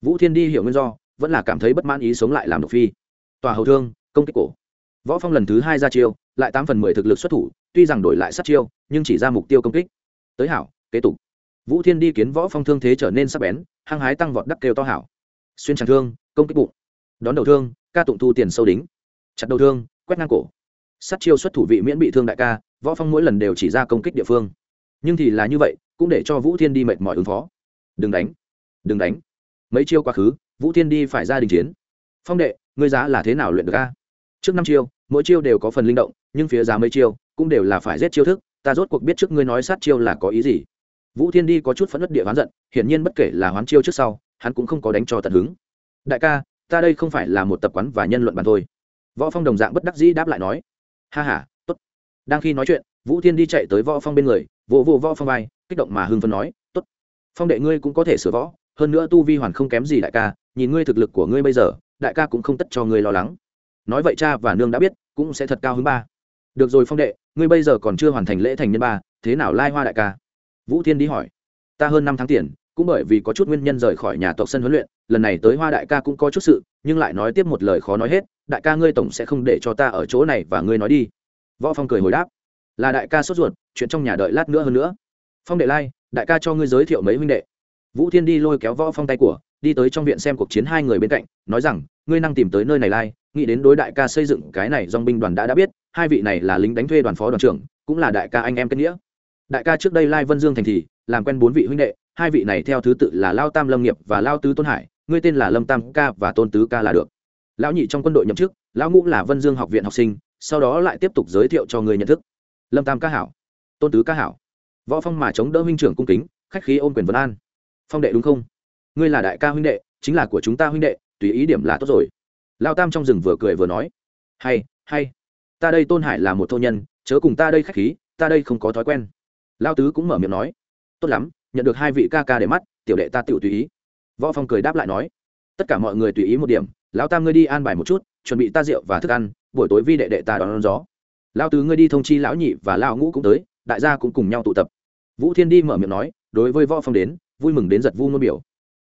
Vũ thiên đi hiểu nguyên do, vẫn là cảm thấy bất mãn ý sống lại làm độc phi. Tòa hầu thương, công kích cổ. Võ phong lần thứ hai ra chiêu, lại tám phần mười thực lực xuất thủ tuy rằng đổi lại sát chiêu, nhưng chỉ ra mục tiêu công kích. Tới hảo, kế tục. Vũ thiên đi kiến võ phong thương thế trở nên sắc bén, hăng hái tăng vọt đắc kêu to hảo. Xuyên tràng thương, công kích bụng. Đón đầu thương, ca tụng thu tiền sâu đính. Chặt đầu thương, quét ngang cổ. Sát chiêu xuất thủ vị miễn bị thương đại ca, võ phong mỗi lần đều chỉ ra công kích địa phương. Nhưng thì là như vậy, cũng để cho vũ thiên đi mệt mỏi ứng phó. Đừng đánh. Đừng đánh. Mấy chiêu quá khứ, vũ thiên đi phải ra đình chiến. Phong đệ, ngươi giá là thế nào luyện được ca trước năm chiêu, mỗi chiêu đều có phần linh động, nhưng phía giá mấy chiêu cũng đều là phải giết chiêu thức, ta rốt cuộc biết trước ngươi nói sát chiêu là có ý gì. Vũ thiên đi có chút phẫn nứt địa hoán giận, hiển nhiên bất kể là hoán chiêu trước sau, hắn cũng không có đánh cho tận hứng. Đại ca, ta đây không phải là một tập quán và nhân luận bàn thôi. Võ phong đồng dạng bất đắc dĩ đáp lại nói. Ha ha, tốt. Đang khi nói chuyện, vũ thiên đi chạy tới võ phong bên người, vỗ vỗ võ phong vai, kích động mà hưng phấn nói, tốt. Phong đệ ngươi cũng có thể sửa võ, hơn nữa tu vi hoàn không kém gì đại ca, nhìn ngươi thực lực của ngươi bây giờ, đại ca cũng không tất cho ngươi lo lắng. Nói vậy cha và nương đã biết, cũng sẽ thật cao hứng ba. Được rồi phong đệ ngươi bây giờ còn chưa hoàn thành lễ thành nhân ba, thế nào lai hoa đại ca? Vũ thiên đi hỏi. Ta hơn năm tháng tiền, cũng bởi vì có chút nguyên nhân rời khỏi nhà tộc sân huấn luyện, lần này tới hoa đại ca cũng có chút sự, nhưng lại nói tiếp một lời khó nói hết, đại ca ngươi tổng sẽ không để cho ta ở chỗ này và ngươi nói đi. Võ phong cười hồi đáp. Là đại ca sốt ruột, chuyện trong nhà đợi lát nữa hơn nữa. Phong đệ lai, đại ca cho ngươi giới thiệu mấy huynh đệ. Vũ thiên đi lôi kéo võ phong tay của, đi tới trong viện xem cuộc chiến hai người bên cạnh, nói rằng, ngươi năng tìm tới nơi này lai, nghĩ đến đối đại ca xây dựng cái này dòng binh đoàn đã đã biết hai vị này là lính đánh thuê đoàn phó đoàn trưởng, cũng là đại ca anh em kết nghĩa. Đại ca trước đây lai vân dương thành thì, làm quen bốn vị huynh đệ, hai vị này theo thứ tự là lao tam lâm nghiệp và lao tứ tôn hải, ngươi tên là lâm tam ca và tôn tứ ca là được. Lão nhị trong quân đội nhậm chức, lão ngũ là vân dương học viện học sinh, sau đó lại tiếp tục giới thiệu cho người nhận thức. Lâm tam ca hảo. Tôn tứ ca hảo. Võ phong mà chống đỡ huynh trưởng cung kính, khách khí ôn quyền vân an. Phong đệ đúng không? Ngươi là đại ca huynh đệ, chính là của chúng ta huynh đệ, tùy ý điểm là tốt rồi. Lao tam trong rừng vừa cười vừa nói. Hay hay ta đây tôn hải là một thô nhân chớ cùng ta đây khách khí ta đây không có thói quen. Lao tứ cũng mở miệng nói. Tốt lắm nhận được hai vị ca ca để mắt tiểu đệ ta tự tùy ý. Võ phong cười đáp lại nói. Tất cả mọi người tùy ý một điểm lão tam ngươi đi an bài một chút chuẩn bị ta rượu và thức ăn buổi tối vi đệ đệ ta đón, đón gió. Lão tứ ngươi đi thông chi lão nhị và lão ngũ cũng tới đại gia cũng cùng nhau tụ tập. Vũ thiên đi mở miệng nói đối với võ phong đến vui mừng đến giật vu ngôn biểu.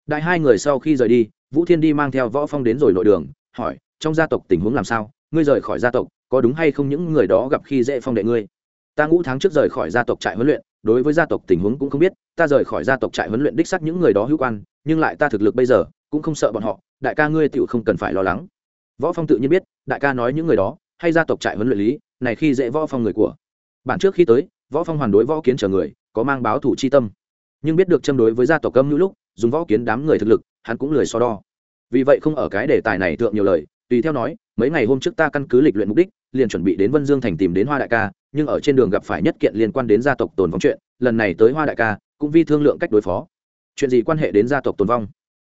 Đại hai người sau khi rời đi vũ thiên đi mang theo võ phong đến rồi nội đường hỏi trong gia tộc tình huống làm sao ngươi rời khỏi gia tộc có đúng hay không những người đó gặp khi dễ phong đệ ngươi? Ta ngũ tháng trước rời khỏi gia tộc trại huấn luyện, đối với gia tộc tình huống cũng không biết, ta rời khỏi gia tộc trại huấn luyện đích xác những người đó hữu quan, nhưng lại ta thực lực bây giờ cũng không sợ bọn họ, đại ca ngươi tựu không cần phải lo lắng. Võ phong tự nhiên biết, đại ca nói những người đó, hay gia tộc trại huấn luyện lý, này khi dễ võ phong người của. Bản trước khi tới, võ phong hoàn đối võ kiến chờ người, có mang báo thủ chi tâm. Nhưng biết được châm đối với gia tộc cấm như lúc, dùng võ kiến đám người thực lực, hắn cũng lười so đo. Vì vậy không ở cái đề tài này thượng nhiều lời, tùy theo nói, mấy ngày hôm trước ta căn cứ lịch luyện mục đích liền chuẩn bị đến vân dương thành tìm đến hoa đại ca, nhưng ở trên đường gặp phải nhất kiện liên quan đến gia tộc tồn vong chuyện, lần này tới hoa đại ca, cũng vi thương lượng cách đối phó. Chuyện gì quan hệ đến gia tộc tồn vong?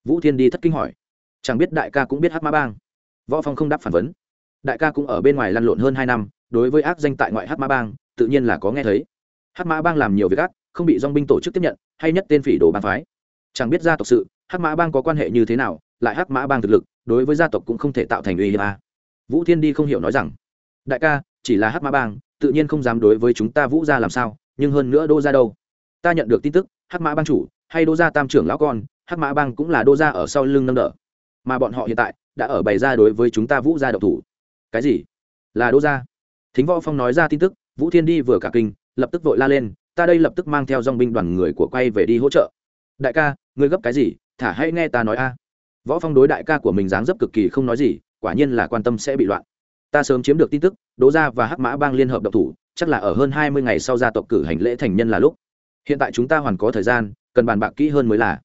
Vũ thiên đi thất kinh hỏi. Chẳng biết đại ca cũng biết hát mã bang. Võ phong không đáp phản vấn. Đại ca cũng ở bên ngoài lăn lộn hơn hai năm, đối với ác danh tại ngoại hát mã bang, tự nhiên là có nghe thấy. Hát mã bang làm nhiều việc ác, không bị dong binh tổ chức tiếp nhận, hay nhất tên phỉ đồ bang phái. Chẳng biết gia tộc sự hát mã bang có quan hệ như thế nào, lại hát mã bang thực lực, đối với gia tộc cũng không thể tạo thành uy hiếp a. Vũ thiên đi không hiểu nói rằng đại ca, chỉ là hát mã bang, tự nhiên không dám đối với chúng ta vũ ra làm sao, nhưng hơn nữa đô ra đâu? Ta nhận được tin tức hát mã bang chủ, hay đô gia tam trưởng lão con hát mã bang cũng là đô gia ở sau lưng nâng đỡ. Mà bọn họ hiện tại, đã ở bày ra đối với chúng ta vũ gia độc thủ. Cái gì? Là đô gia? Thính võ phong nói ra tin tức, vũ thiên đi vừa cả kinh, lập tức vội la lên, ta đây lập tức mang theo dong binh đoàn người của quay về đi hỗ trợ. Đại ca, ngươi gấp cái gì? Thả hãy nghe ta nói a. Võ phong đối đại ca của mình dáng dấp cực kỳ không nói gì, quả nhiên là quan tâm sẽ bị loạn ta sớm chiếm được tin tức, đỗ gia và hắc mã bang liên hợp độc thủ, chắc là ở hơn hai mươi ngày sau gia tộc cử hành lễ thành nhân là lúc. Hiện tại chúng ta hoàn có thời gian, cần bàn bạc kỹ hơn mới là.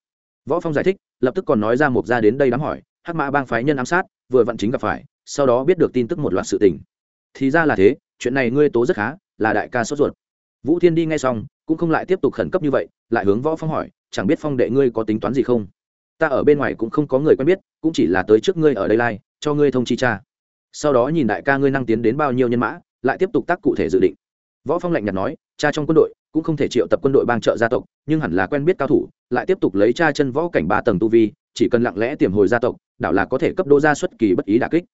Võ phong giải thích, lập tức còn nói ra một gia đến đây đám hỏi, hắc mã bang phái nhân ám sát, vừa vận chính gặp phải, sau đó biết được tin tức một loạt sự tình. Thì ra là thế, chuyện này ngươi tố rất khá, là đại ca sốt ruột. Vũ thiên đi ngay xong, cũng không lại tiếp tục khẩn cấp như vậy, lại hướng võ phong hỏi, chẳng biết phong đệ ngươi có tính toán gì không? Ta ở bên ngoài cũng không có người quen biết, cũng chỉ là tới trước ngươi ở đây lai, cho ngươi thông chi cha sau đó nhìn đại ca ngươi năng tiến đến bao nhiêu nhân mã, lại tiếp tục tác cụ thể dự định. Võ phong lạnh nhạt nói, cha trong quân đội, cũng không thể triệu tập quân đội bang trợ gia tộc, nhưng hẳn là quen biết cao thủ, lại tiếp tục lấy cha chân võ cảnh ba tầng tu vi, chỉ cần lặng lẽ tiềm hồi gia tộc, đảo là có thể cấp đô gia xuất kỳ bất ý đả kích.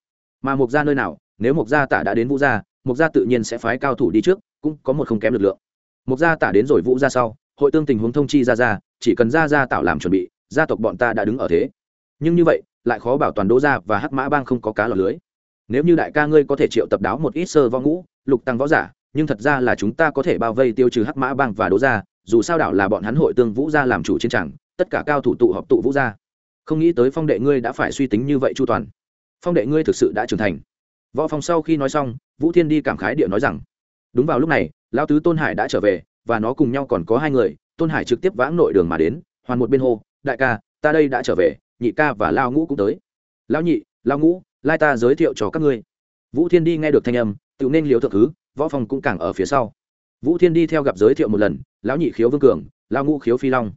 Mà mục gia nơi nào, nếu mục gia tả đã đến vũ gia mục gia tự nhiên sẽ phái cao thủ đi trước, cũng có một không kém lực lượng. Mục gia tả đến rồi vũ gia sau, hội tương tình huống thông chi ra ra chỉ cần ra ra tạo làm chuẩn bị, gia tộc bọn ta đã đứng ở thế. Nhưng như vậy, lại khó bảo toàn đỗ gia và hắc mã bang không có cá lọt lưới nếu như đại ca ngươi có thể triệu tập đáo một ít sơ võ ngũ, lục tăng võ giả, nhưng thật ra là chúng ta có thể bao vây tiêu trừ hắc mã bang và đỗ gia, dù sao đảo là bọn hắn hội tương vũ gia làm chủ chiến tràng tất cả cao thủ tụ họp tụ vũ gia. Không nghĩ tới phong đệ ngươi đã phải suy tính như vậy chu toàn. Phong đệ ngươi thực sự đã trưởng thành. Võ phong sau khi nói xong, vũ thiên đi cảm khái địa nói rằng, đúng vào lúc này, lão tứ tôn hải đã trở về, và nó cùng nhau còn có hai người, tôn hải trực tiếp vãng nội đường mà đến, hoàn một bên hô, đại ca, ta đây đã trở về, nhị ca và lao ngũ cũng tới. Lão nhị lao ngũ lai ta giới thiệu cho các ngươi. Vũ thiên đi nghe được thanh âm, tự nên liều thượng thứ, võ phong cũng càng ở phía sau. Vũ thiên đi theo gặp giới thiệu một lần, lão nhị khiếu vương cường lao ngũ khiếu phi long.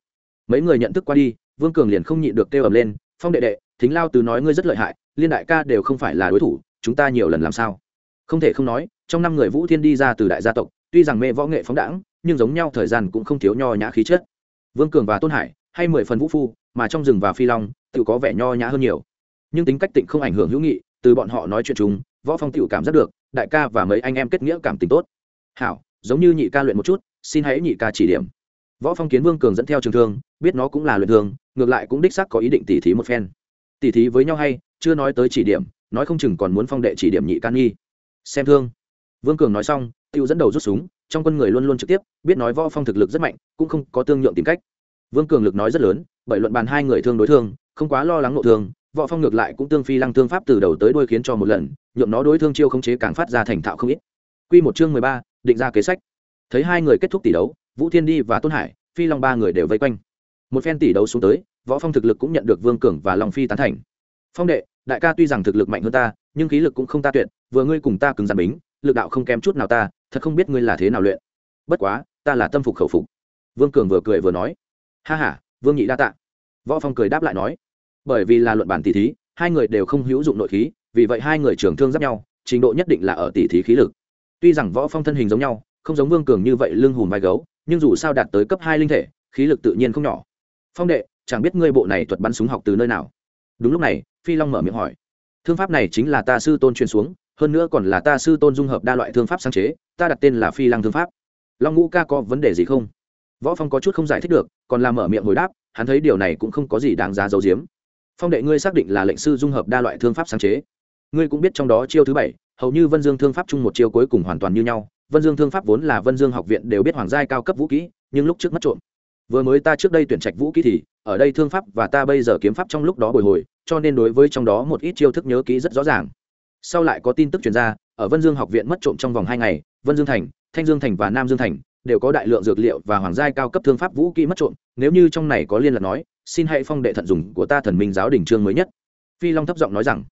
Mấy người nhận thức qua đi, vương cường liền không nhịn được kêu ầm lên, phong đệ đệ, thính lao từ nói ngươi rất lợi hại, liên đại ca đều không phải là đối thủ, chúng ta nhiều lần làm sao? Không thể không nói, trong năm người vũ thiên đi ra từ đại gia tộc, tuy rằng mê võ nghệ phóng đẳng nhưng giống nhau thời gian cũng không thiếu nho nhã khí chất. Vương cường và tôn hải hay mười phần vũ phu, mà trong rừng và phi long, tự có vẻ nho nhã hơn nhiều nhưng tính cách tịnh không ảnh hưởng hữu nghị, từ bọn họ nói chuyện chúng võ phong tựu cảm giác được, đại ca và mấy anh em kết nghĩa cảm tình tốt. Hảo, giống như nhị ca luyện một chút, xin hãy nhị ca chỉ điểm. Võ phong kiến vương cường dẫn theo trường thương, biết nó cũng là luyện thương, ngược lại cũng đích xác có ý định tỉ thí một phen. Tỉ thí với nhau hay, chưa nói tới chỉ điểm, nói không chừng còn muốn phong đệ chỉ điểm nhị can nghi. Xem thương. Vương cường nói xong tiêu dẫn đầu rút súng, trong quân người luôn luôn trực tiếp, biết nói võ phong thực lực rất mạnh, cũng không có tương nhượng tìm cách. Vương cường lực nói rất lớn, bởi luận bàn hai người thương đối thương, không quá lo lắng nội thương võ phong ngược lại cũng tương phi lăng thương pháp từ đầu tới đuôi khiến cho một lần nhuộm nó đối thương chiêu không chế càng phát ra thành thạo không ít. Quy một chương mười ba, định ra kế sách. Thấy hai người kết thúc tỷ đấu vũ thiên đi và tôn hải phi long ba người đều vây quanh. Một phen tỷ đấu xuống tới võ phong thực lực cũng nhận được vương cường và long phi tán thành. Phong đệ đại ca tuy rằng thực lực mạnh hơn ta nhưng khí lực cũng không ta tuyệt vừa ngươi cùng ta cứng rắn bính lực đạo không kém chút nào ta thật không biết ngươi là thế nào luyện. Bất quá ta là tâm phục khẩu phục. Vương cường vừa cười vừa nói. Ha ha vương nhị đa tạ. Võ phong cười đáp lại nói bởi vì là luận bản tỷ thí, hai người đều không hữu dụng nội khí, vì vậy hai người trưởng thương giáp nhau, trình độ nhất định là ở tỷ thí khí lực. Tuy rằng võ phong thân hình giống nhau, không giống vương cường như vậy lưng hùm vai gấu, nhưng dù sao đạt tới cấp hai linh thể, khí lực tự nhiên không nhỏ. Phong đệ, chẳng biết ngươi bộ này thuật bắn súng học từ nơi nào? Đúng lúc này, phi long mở miệng hỏi. Thương pháp này chính là ta sư tôn truyền xuống, hơn nữa còn là ta sư tôn dung hợp đa loại thương pháp sáng chế, ta đặt tên là phi lăng thương pháp. Long ngũ ca có vấn đề gì không? Võ phong có chút không giải thích được, còn làm mở miệng hồi đáp, hắn thấy điều này cũng không có gì đáng giá giấu giếm phong đệ ngươi xác định là lệnh sư dung hợp đa loại thương pháp sáng chế. Ngươi cũng biết trong đó chiêu thứ bảy, hầu như vân dương thương pháp chung một chiêu cuối cùng hoàn toàn như nhau. Vân dương thương pháp vốn là vân dương học viện đều biết hoàng giai cao cấp vũ kỹ, nhưng lúc trước mất trộm. Vừa mới ta trước đây tuyển trạch vũ kỹ thì, ở đây thương pháp và ta bây giờ kiếm pháp trong lúc đó bồi hồi, cho nên đối với trong đó một ít chiêu thức nhớ kỹ rất rõ ràng. Sau lại có tin tức truyền ra, ở vân dương học viện mất trộm trong vòng hai ngày, vân dương thành, thanh dương thành và nam dương thành đều có đại lượng dược liệu và hoàng giai cao cấp thương pháp vũ kỹ mất trộm. Nếu như trong này có liên lạc nói xin hãy phong đệ thận dùng của ta thần minh giáo đình chương mới nhất. Phi long thấp giọng nói rằng,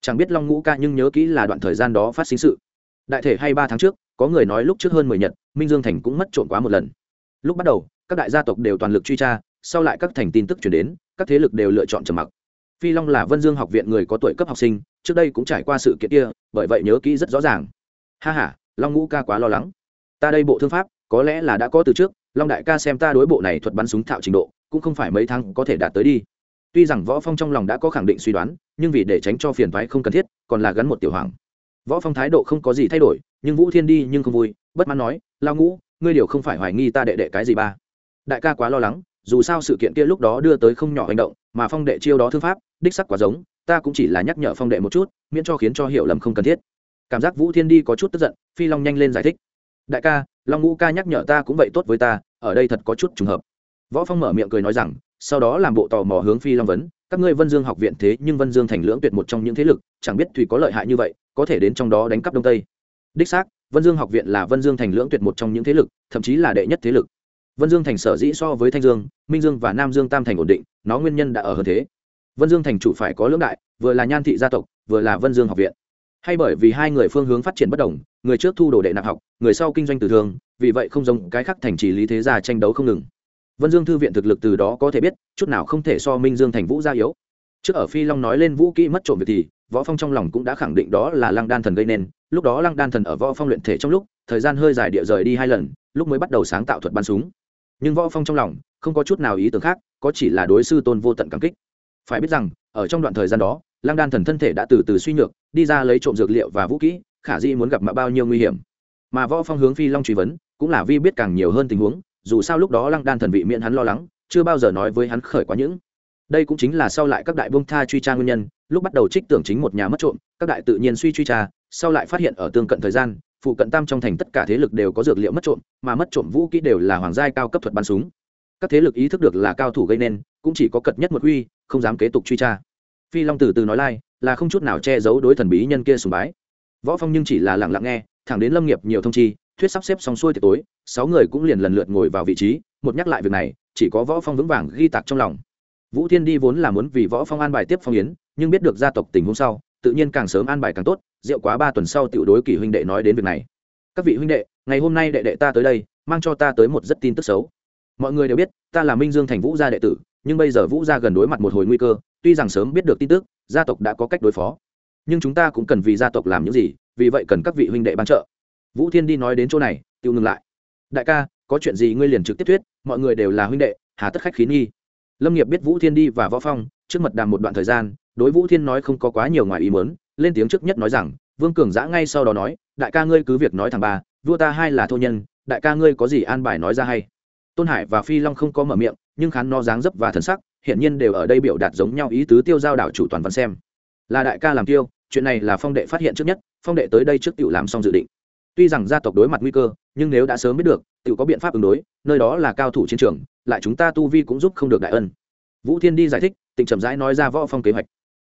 chẳng biết long ngũ ca nhưng nhớ kỹ là đoạn thời gian đó phát sinh sự. Đại thể hay ba tháng trước, có người nói lúc trước hơn mười nhật, minh dương thành cũng mất trộm quá một lần. Lúc bắt đầu, các đại gia tộc đều toàn lực truy tra, sau lại các thành tin tức chuyển đến, các thế lực đều lựa chọn trầm mặc. Phi long là vân dương học viện người có tuổi cấp học sinh, trước đây cũng trải qua sự kiện kia, bởi vậy nhớ kỹ rất rõ ràng. Ha h a long ngũ ca quá lo lắng. Ta đây bộ thương pháp, có lẽ là đã có từ trước, long đại ca xem ta đối bộ này thuật bắn súng thạo trình độ cũng không phải mấy tháng có thể đạt tới đi. Tuy rằng võ phong trong lòng đã có khẳng định suy đoán, nhưng vì để tránh cho phiền thoái không cần thiết, còn là gắn một tiểu hoàng. Võ phong thái độ không có gì thay đổi, nhưng vũ thiên đi nhưng không vui, bất mãn nói lao ngũ, ngươi điều không phải hoài nghi ta đệ đệ cái gì ba. Đại ca quá lo lắng, dù sao sự kiện kia lúc đó đưa tới không nhỏ hành động, mà phong đệ chiêu đó thương pháp, đích sắc quá giống, ta cũng chỉ là nhắc nhở phong đệ một chút, miễn cho khiến cho hiểu lầm không cần thiết. Cảm giác vũ thiên đi có chút tức giận, phi long nhanh lên giải thích, đại ca, long ngũ ca nhắc nhở ta cũng vậy tốt với ta, ở đây thật có chút trùng hợp võ phong mở miệng cười nói rằng, sau đó làm bộ tò mò hướng phi long vấn, các ngươi vân dương học viện thế nhưng vân dương thành lưỡng tuyệt một trong những thế lực, chẳng biết thủy có lợi hại như vậy, có thể đến trong đó đánh cắp đông tây. Đích xác, vân dương học viện là vân dương thành lưỡng tuyệt một trong những thế lực, thậm chí là đệ nhất thế lực. Vân dương thành sở dĩ so với thanh dương, minh dương và nam dương tam thành ổn định, nó nguyên nhân đã ở hơn thế. Vân dương thành chủ phải có lưỡng đại, vừa là nhan thị gia tộc, vừa là vân dương học viện. Hay bởi vì hai người phương hướng phát triển bất đồng, người trước thu đồ đệ nạp học, người sau kinh doanh từ thường, vì vậy không giống cái khác thành trì lý thế gia tranh đấu không ngừng vân dương thư viện thực lực từ đó có thể biết, chút nào không thể so minh dương thành vũ gia yếu. Trước ở phi long nói lên vũ kỹ mất trộm việc thì, võ phong trong lòng cũng đã khẳng định đó là lăng đan thần gây nên. Lúc đó lăng đan thần ở võ phong luyện thể trong lúc, thời gian hơi dài địa rời đi hai lần, lúc mới bắt đầu sáng tạo thuật bắn súng. Nhưng võ phong trong lòng không có chút nào ý tưởng khác, có chỉ là đối sư tôn vô tận cảm kích. Phải biết rằng, ở trong đoạn thời gian đó, lăng đan thần thân thể đã từ từ suy nhược, đi ra lấy trộm dược liệu và vũ kỹ, khả dĩ muốn gặp mà bao nhiêu nguy hiểm. Mà võ phong hướng phi long truy vấn, cũng là vi biết càng nhiều hơn tình huống dù sao lúc đó lăng đan thần vị miễn hắn lo lắng, chưa bao giờ nói với hắn khởi quá những. Đây cũng chính là sau lại các đại bông tha truy tra nguyên nhân, lúc bắt đầu trích tưởng chính một nhà mất trộm, các đại tự nhiên suy truy tra, sau lại phát hiện ở tương cận thời gian, phụ cận tam trong thành tất cả thế lực đều có dược liệu mất trộm, mà mất trộm vũ kỹ đều là hoàng giai cao cấp thuật bắn súng. Các thế lực ý thức được là cao thủ gây nên, cũng chỉ có cật nhất một huy không dám kế tục truy tra. Phi long từ từ nói lai, là không chút nào che giấu đối thần bí nhân kia sùng bái. Võ phong nhưng chỉ là lặng lặng nghe, thẳng đến lâm nghiệp nhiều thông chi, thuyết sắp xếp xong xuôi tiệc tối sáu người cũng liền lần lượt ngồi vào vị trí, một nhắc lại việc này, chỉ có võ phong vững vàng ghi tạc trong lòng. Vũ thiên đi vốn là muốn vì võ phong an bài tiếp phong yến, nhưng biết được gia tộc tình huống sau, tự nhiên càng sớm an bài càng tốt, rượu quá ba tuần sau tiểu đối kỷ huynh đệ nói đến việc này. Các vị huynh đệ, ngày hôm nay đệ đệ ta tới đây, mang cho ta tới một rất tin tức xấu. Mọi người đều biết, ta là minh dương thành vũ gia đệ tử, nhưng bây giờ vũ gia gần đối mặt một hồi nguy cơ, tuy rằng sớm biết được tin tức, gia tộc đã có cách đối phó. Nhưng chúng ta cũng cần vì gia tộc làm những gì, vì vậy cần các vị huynh đệ ban trợ. Vũ thiên đi nói đến chỗ này tiêu ngừng lại đại ca, có chuyện gì ngươi liền trực tiếp thuyết, mọi người đều là huynh đệ, hà tất khách khí nghi. Lâm nghiệp biết vũ thiên đi và võ phong, trước mật đàm một đoạn thời gian, đối vũ thiên nói không có quá nhiều ngoài ý mớn lên tiếng trước nhất nói rằng, vương cường giã ngay sau đó nói, đại ca ngươi cứ việc nói thằng ba vua ta hai là thô nhân, đại ca ngươi có gì an bài nói ra hay. Tôn hải và phi long không có mở miệng, nhưng khán no dáng dấp và thần sắc hiện nhiên đều ở đây biểu đạt giống nhau ý tứ tiêu giao đảo chủ toàn văn xem. Là đại ca làm tiêu, chuyện này là phong đệ phát hiện trước nhất, phong đệ tới đây trước tiểu làm xong dự định tuy rằng gia tộc đối mặt nguy cơ, nhưng nếu đã sớm biết được tự có biện pháp ứng đối, nơi đó là cao thủ chiến trường, lại chúng ta tu vi cũng giúp không được đại ân. Vũ thiên đi giải thích tỉnh Trầm rãi nói ra võ phong kế hoạch.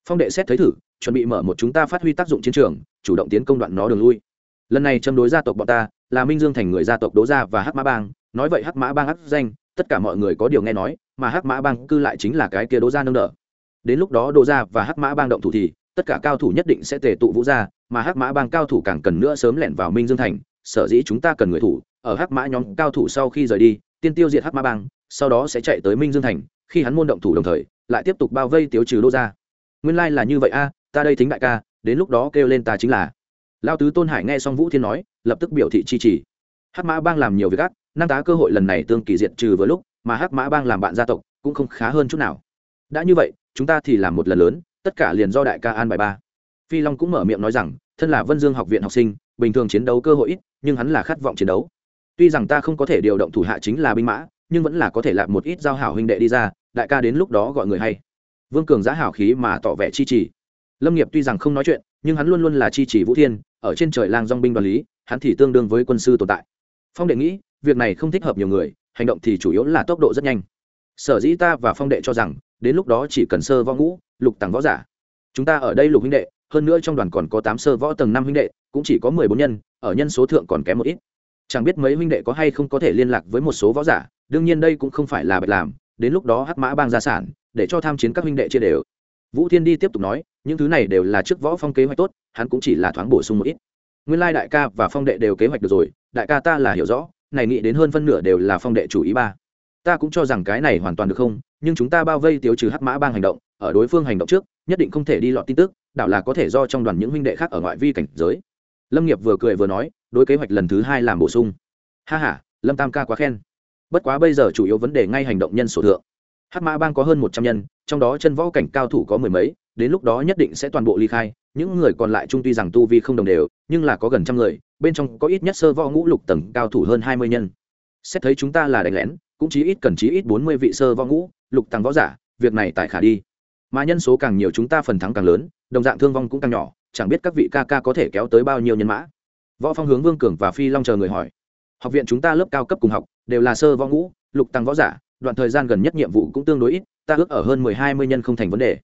Phong đệ xét thấy thử, chuẩn bị mở một chúng ta phát huy tác dụng chiến trường, chủ động tiến công đoạn nó đường lui. Lần này châm đối gia tộc bọn ta, là minh dương thành người gia tộc đố gia và hắc mã bang, nói vậy hắc mã bang áp danh, tất cả mọi người có điều nghe nói, mà hắc mã bang cư lại chính là cái kia đố gia nâng đỡ. Đến lúc đó đố gia và hắc mã bang động thủ thì tất cả cao thủ nhất định sẽ tề tụ vũ ra, mà hắc mã bang cao thủ càng cần nữa sớm lẻn vào minh dương thành sở dĩ chúng ta cần người thủ ở hắc mã nhóm cao thủ sau khi rời đi tiên tiêu diệt hắc mã bang sau đó sẽ chạy tới minh dương thành khi hắn môn động thủ đồng thời lại tiếp tục bao vây tiêu trừ đô gia. Nguyên lai là như vậy a ta đây thính đại ca đến lúc đó kêu lên ta chính là. Lao tứ tôn hải nghe xong vũ thiên nói lập tức biểu thị chi trì. Hắc mã bang làm nhiều việc ác năng tá cơ hội lần này tương kỳ diệt trừ với lúc mà hắc mã bang làm bạn gia tộc cũng không khá hơn chút nào. Đã như vậy chúng ta thì làm một lần lớn tất cả liền do đại ca an bài ba. Phi long cũng mở miệng nói rằng, thân là vân dương học viện học sinh, bình thường chiến đấu cơ hội ít, nhưng hắn là khát vọng chiến đấu. Tuy rằng ta không có thể điều động thủ hạ chính là binh mã, nhưng vẫn là có thể làm một ít giao hảo huynh đệ đi ra, đại ca đến lúc đó gọi người hay. Vương cường giá hảo khí mà tỏ vẻ chi trì. Lâm nghiệp tuy rằng không nói chuyện, nhưng hắn luôn luôn là chi trì vũ thiên, ở trên trời lang dong binh đoàn lý, hắn thì tương đương với quân sư tồn tại. Phong đệ nghĩ, việc này không thích hợp nhiều người, hành động thì chủ yếu là tốc độ rất nhanh. Sở dĩ ta và phong đệ cho rằng đến lúc đó chỉ cần sơ võ ngũ, lục tàng võ giả. Chúng ta ở đây lục huynh đệ, hơn nữa trong đoàn còn có tám sơ võ tầng năm huynh đệ, cũng chỉ có mười bốn nhân, ở nhân số thượng còn kém một ít. Chẳng biết mấy huynh đệ có hay không có thể liên lạc với một số võ giả, đương nhiên đây cũng không phải là bạch làm, đến lúc đó hắc mã bang gia sản, để cho tham chiến các huynh đệ chia đều. Vũ thiên đi tiếp tục nói, những thứ này đều là trước võ phong kế hoạch tốt, hắn cũng chỉ là thoáng bổ sung một ít. Nguyên lai đại ca và phong đệ đều kế hoạch được rồi, đại ca ta là hiểu rõ, này nghĩ đến hơn phân nửa đều là phong đệ chủ ý ba ta cũng cho rằng cái này hoàn toàn được không, nhưng chúng ta bao vây tiêu trừ hắc mã bang hành động, ở đối phương hành động trước, nhất định không thể đi lọt tin tức, đảo là có thể do trong đoàn những huynh đệ khác ở ngoại vi cảnh giới. Lâm nghiệp vừa cười vừa nói, đối kế hoạch lần thứ hai làm bổ sung. Ha h a lâm tam ca quá khen. Bất quá bây giờ chủ yếu vấn đề ngay hành động nhân sổ thượng. Hắc mã bang có hơn một trăm nhân, trong đó chân võ cảnh cao thủ có mười mấy, đến lúc đó nhất định sẽ toàn bộ ly khai, những người còn lại trung tuy rằng tu vi không đồng đều, nhưng là có gần trăm người, bên trong có ít nhất sơ võ ngũ lục tầng cao thủ hơn hai mươi nhân. Xét thấy chúng ta là đánh lén cũng chí ít cần chí ít bốn mươi vị sơ võ ngũ, lục tầng võ giả, việc này tại khả đi. Mà nhân số càng nhiều chúng ta phần thắng càng lớn, đồng dạng thương vong cũng càng nhỏ, chẳng biết các vị ca ca có thể kéo tới bao nhiêu nhân mã. Võ phong hướng vương cường và phi long chờ người hỏi. Học viện chúng ta lớp cao cấp cùng học, đều là sơ võ ngũ, lục tăng võ giả, đoạn thời gian gần nhất nhiệm vụ cũng tương đối ít, ta ước ở hơn mười hai mươi nhân không thành vấn đề.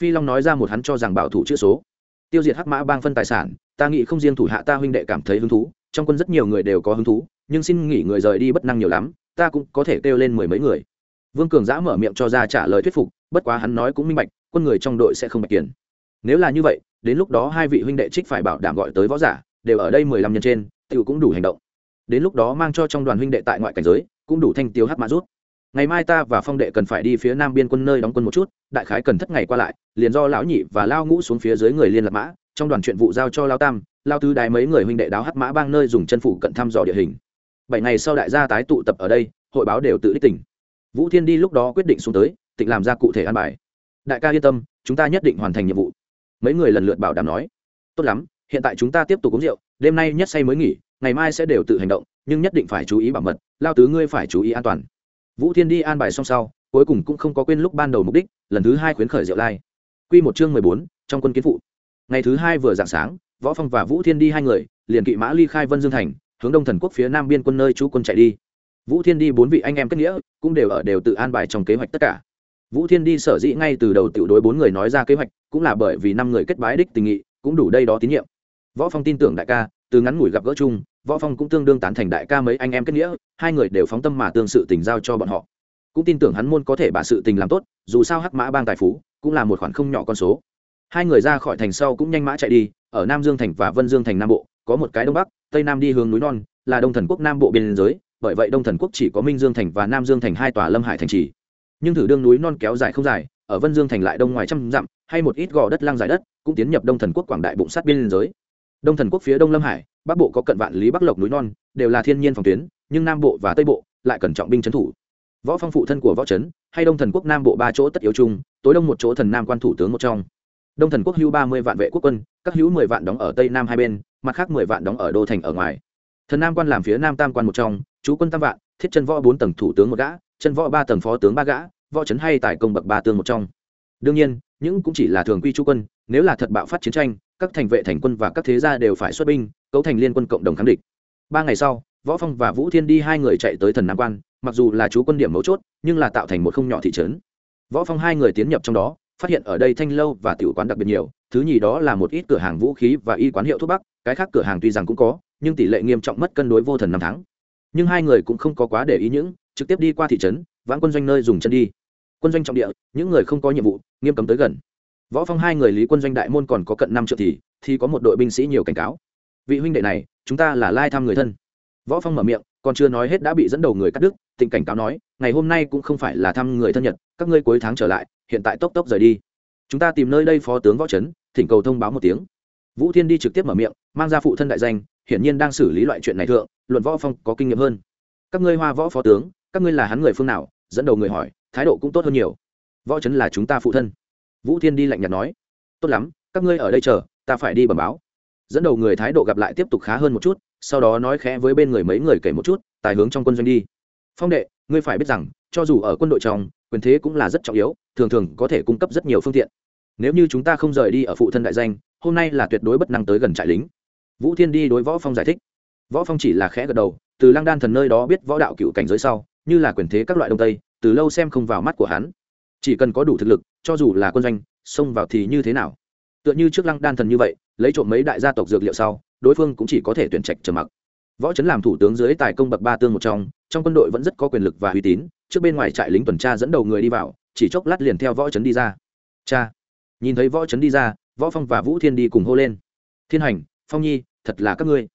Phi long nói ra một hắn cho rằng bảo thủ chữ số. Tiêu diệt hắc mã bang phân tài sản, ta nghĩ không riêng thủ hạ ta huynh đệ cảm thấy hứng thú, trong quân rất nhiều người đều có hứng thú, nhưng xin nghỉ người rời đi bất năng nhiều lắm ta cũng có thể kêu lên mười mấy người. Vương cường giã mở miệng cho ra trả lời thuyết phục, bất quá hắn nói cũng minh bạch, quân người trong đội sẽ không bạch tiền nếu là như vậy, đến lúc đó hai vị huynh đệ trích phải bảo đảm gọi tới võ giả, đều ở đây mười lăm nhân trên tự cũng đủ hành động. Đến lúc đó mang cho trong đoàn huynh đệ tại ngoại cảnh giới, cũng đủ thanh tiêu hát mã rút. Ngày mai ta và phong đệ cần phải đi phía nam biên quân nơi đóng quân một chút, đại khái cần thất ngày qua lại, liền do lão nhị và lao ngũ xuống phía dưới người liên lạc mã, trong đoàn chuyện vụ giao cho lao tam lao tứ đài mấy người huynh đệ đáo hát mã bang nơi dùng chân phủ cận thăm dò địa hình bảy ngày sau đại gia tái tụ tập ở đây, hội báo đều tự đích tỉnh. Vũ thiên đi lúc đó quyết định xuống tới, tịnh làm ra cụ thể an bài. Đại ca yên tâm, chúng ta nhất định hoàn thành nhiệm vụ. Mấy người lần lượt bảo đảm nói. Tốt lắm, hiện tại chúng ta tiếp tục uống rượu, đêm nay nhất say mới nghỉ, ngày mai sẽ đều tự hành động, nhưng nhất định phải chú ý bảo mật, lao tứ ngươi phải chú ý an toàn. Vũ thiên đi an bài xong sau, cuối cùng cũng không có quên lúc ban đầu mục đích, lần thứ hai khuyến khởi rượu lai. Q một chương mười bốn, trong quân kiến phụ. Ngày thứ hai vừa dạng sáng, võ phong và vũ thiên đi hai người, liền kỵ mã ly khai vân dương thành hướng đông thần quốc phía nam biên quân nơi chú quân chạy đi. Vũ thiên đi bốn vị anh em kết nghĩa cũng đều ở đều tự an bài trong kế hoạch tất cả. Vũ thiên đi sở dĩ ngay từ đầu tự đối bốn người nói ra kế hoạch cũng là bởi vì năm người kết bái đích tình nghị, cũng đủ đây đó tín nhiệm. Võ phong tin tưởng đại ca, từ ngắn ngủi gặp gỡ chung, võ phong cũng tương đương tán thành đại ca mấy anh em kết nghĩa, hai người đều phóng tâm mà tương sự tình giao cho bọn họ. Cũng tin tưởng hắn môn có thể bà sự tình làm tốt, dù sao hắc mã bang tài phú cũng là một khoản không nhỏ con số. Hai người ra khỏi thành sau cũng nhanh mã chạy đi, ở nam dương thành và vân dương thành nam bộ, có một cái đông bắc tây nam đi hướng núi non, là đông thần quốc nam bộ biên giới, bởi vậy đông thần quốc chỉ có minh dương thành và nam dương thành hai tòa lâm hải thành trì. Nhưng thử đương núi non kéo dài không dài, ở vân dương thành lại đông ngoài trăm dặm, hay một ít gò đất lang dài đất, cũng tiến nhập đông thần quốc quảng đại bụng sát biên giới. Đông thần quốc phía đông lâm hải, bắc bộ có cận vạn lý bắc lộc núi non, đều là thiên nhiên phòng tuyến, nhưng nam bộ và tây bộ lại cần trọng binh trấn thủ. Võ phong phụ thân của võ trấn hay đông thần quốc nam bộ ba chỗ tất yếu chung, tối đông một chỗ thần nam quan thủ tướng một trong. Đông thần quốc hữu ba mươi vạn vệ quốc quân, các hữu mười vạn đóng ở tây nam hai bên mặt khác mười vạn đóng ở đô thành ở ngoài. Thần nam quan làm phía nam tam quan một trong, chú quân tam vạn, thiết chân võ bốn tầng thủ tướng một gã, chân võ ba tầng phó tướng ba gã, võ trấn hay tài công bậc ba tương một trong. Đương nhiên, những cũng chỉ là thường quy chú quân, nếu là thật bạo phát chiến tranh, các thành vệ, thành quân và các thế gia đều phải xuất binh, cấu thành liên quân cộng đồng kháng địch. Ba ngày sau, võ phong và vũ thiên đi hai người chạy tới thần nam quan, mặc dù là chú quân điểm mấu chốt, nhưng là tạo thành một không nhỏ thị trấn. Võ phong hai người tiến nhập trong đó, phát hiện ở đây thanh lâu và tiểu quán đặc biệt nhiều, thứ nhì đó là một ít cửa hàng vũ khí và y quán hiệu thuốc bắc cái khác cửa hàng tuy rằng cũng có, nhưng tỷ lệ nghiêm trọng mất cân đối vô thần năm tháng. Nhưng hai người cũng không có quá để ý những, trực tiếp đi qua thị trấn, vãn quân doanh nơi dùng chân đi. Quân doanh trọng địa, những người không có nhiệm vụ, nghiêm cấm tới gần. Võ phong hai người lý quân doanh đại môn còn có cận năm triệu thì thì có một đội binh sĩ nhiều cảnh cáo. Vị huynh đệ này, chúng ta là lai thăm người thân. Võ phong mở miệng, còn chưa nói hết đã bị dẫn đầu người cắt đứt tình cảnh cáo nói, ngày hôm nay cũng không phải là thăm người thân nhật, các ngươi cuối tháng trở lại, hiện tại tốc tốc rời đi. Chúng ta tìm nơi đây phó tướng võ trấn thỉnh cầu thông báo một tiếng vũ thiên đi trực tiếp mở miệng, mang ra phụ thân đại danh, hiển nhiên đang xử lý loại chuyện này thượng, luận võ phong có kinh nghiệm hơn. Các ngươi hoa võ phó tướng, các ngươi là hắn người phương nào? Dẫn đầu người hỏi, thái độ cũng tốt hơn nhiều. Võ trấn là chúng ta phụ thân. Vũ thiên đi lạnh nhạt nói, tốt lắm, các ngươi ở đây chờ, ta phải đi bẩm báo. Dẫn đầu người thái độ gặp lại tiếp tục khá hơn một chút, sau đó nói khẽ với bên người mấy người kể một chút, tài hướng trong quân doanh đi. Phong đệ, ngươi phải biết rằng, cho dù ở quân đội trong, quyền thế cũng là rất trọng yếu, thường thường có thể cung cấp rất nhiều phương tiện. Nếu như chúng ta không rời đi ở phụ thân đại danh hôm nay là tuyệt đối bất năng tới gần trại lính. Vũ thiên đi đối võ phong giải thích. Võ phong chỉ là khẽ gật đầu, từ lăng đan thần nơi đó biết võ đạo cựu cảnh giới sau, như là quyền thế các loại đông tây, từ lâu xem không vào mắt của hắn. Chỉ cần có đủ thực lực, cho dù là quân doanh, xông vào thì như thế nào? Tựa như trước lăng đan thần như vậy, lấy trộm mấy đại gia tộc dược liệu sau, đối phương cũng chỉ có thể tuyển trạch trầm mặc. Võ trấn làm thủ tướng dưới tài công bậc ba tương một trong trong quân đội vẫn rất có quyền lực và uy tín, trước bên ngoài trại lính tuần tra dẫn đầu người đi vào, chỉ chốc lát liền theo võ trấn đi ra. Cha! Nhìn thấy võ trấn đi ra võ phong và vũ thiên đi cùng hô lên. Thiên hành, phong nhi, thật là các ngươi.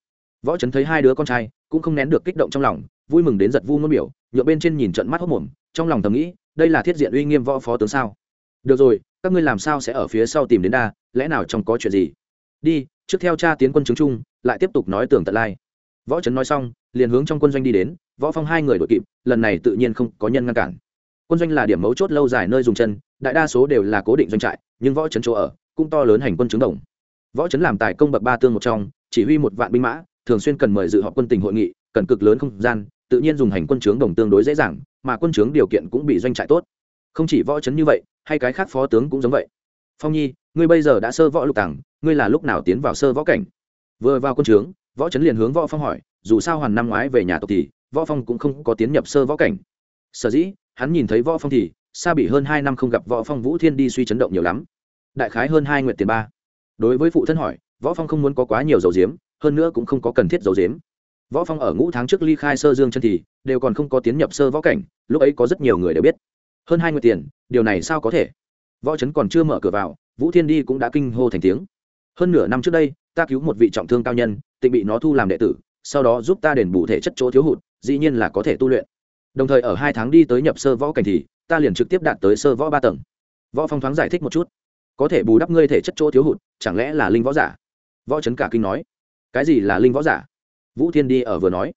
Võ trấn thấy hai đứa con trai, cũng không nén được kích động trong lòng, vui mừng đến giật vu ngôn biểu nhựa bên trên nhìn trận mắt hốc mồm, trong lòng thầm nghĩ, đây là thiết diện uy nghiêm võ phó tướng sao? Được rồi, các ngươi làm sao sẽ ở phía sau tìm đến đa, lẽ nào trong có chuyện gì? Đi, trước theo cha tiến quân chứng chung lại tiếp tục nói tưởng tận lai. Võ trấn nói xong, liền hướng trong quân doanh đi đến, võ phong hai người đội kịp, lần này tự nhiên không có nhân ngăn cản. Quân doanh là điểm mấu chốt lâu dài nơi dùng chân, đại đa số đều là cố định doanh trại, nhưng võ trấn chỗ ở cũng to lớn hành quân chứng đồng. Võ trấn làm tài công bậc ba tương một trong, chỉ huy một vạn binh mã, thường xuyên cần mời dự họp quân tình hội nghị, cần cực lớn không gian, tự nhiên dùng hành quân trướng đồng tương đối dễ dàng, mà quân trướng điều kiện cũng bị doanh trại tốt. Không chỉ võ trấn như vậy, hay cái khác phó tướng cũng giống vậy. Phong nhi, ngươi bây giờ đã sơ võ lục tàng, ngươi là lúc nào tiến vào sơ võ cảnh? Vừa vào quân trướng, võ trấn liền hướng võ phong hỏi, dù sao hoàn năm ngoái về nhà tộc thì, võ phong cũng không có tiến nhập sơ võ cảnh. Sở dĩ, hắn nhìn thấy võ phong thì, xa bị hơn hai năm không gặp võ phong vũ thiên đi suy chấn động nhiều lắm đại khái hơn hai nguyện tiền ba. Đối với phụ thân hỏi, võ phong không muốn có quá nhiều dầu diếm hơn nữa cũng không có cần thiết dầu diếm võ phong ở ngũ tháng trước ly khai sơ dương chân thì, đều còn không có tiến nhập sơ võ cảnh, lúc ấy có rất nhiều người đều biết. Hơn hai nguyện tiền, điều này sao có thể? Võ trấn còn chưa mở cửa vào, vũ thiên đi cũng đã kinh hô thành tiếng. Hơn nửa năm trước đây, ta cứu một vị trọng thương cao nhân, tịnh bị nó thu làm đệ tử, sau đó giúp ta đền bù thể chất chỗ thiếu hụt, dĩ nhiên là có thể tu luyện. Đồng thời ở hai tháng đi tới nhập sơ võ cảnh thì, ta liền trực tiếp đạt tới sơ võ ba tầng. Võ phong thoáng giải thích một chút có thể bù đắp ngươi thể chất chỗ thiếu hụt, chẳng lẽ là linh võ giả? Võ trấn cả kinh nói. Cái gì là linh võ giả? Vũ thiên đi ở vừa nói.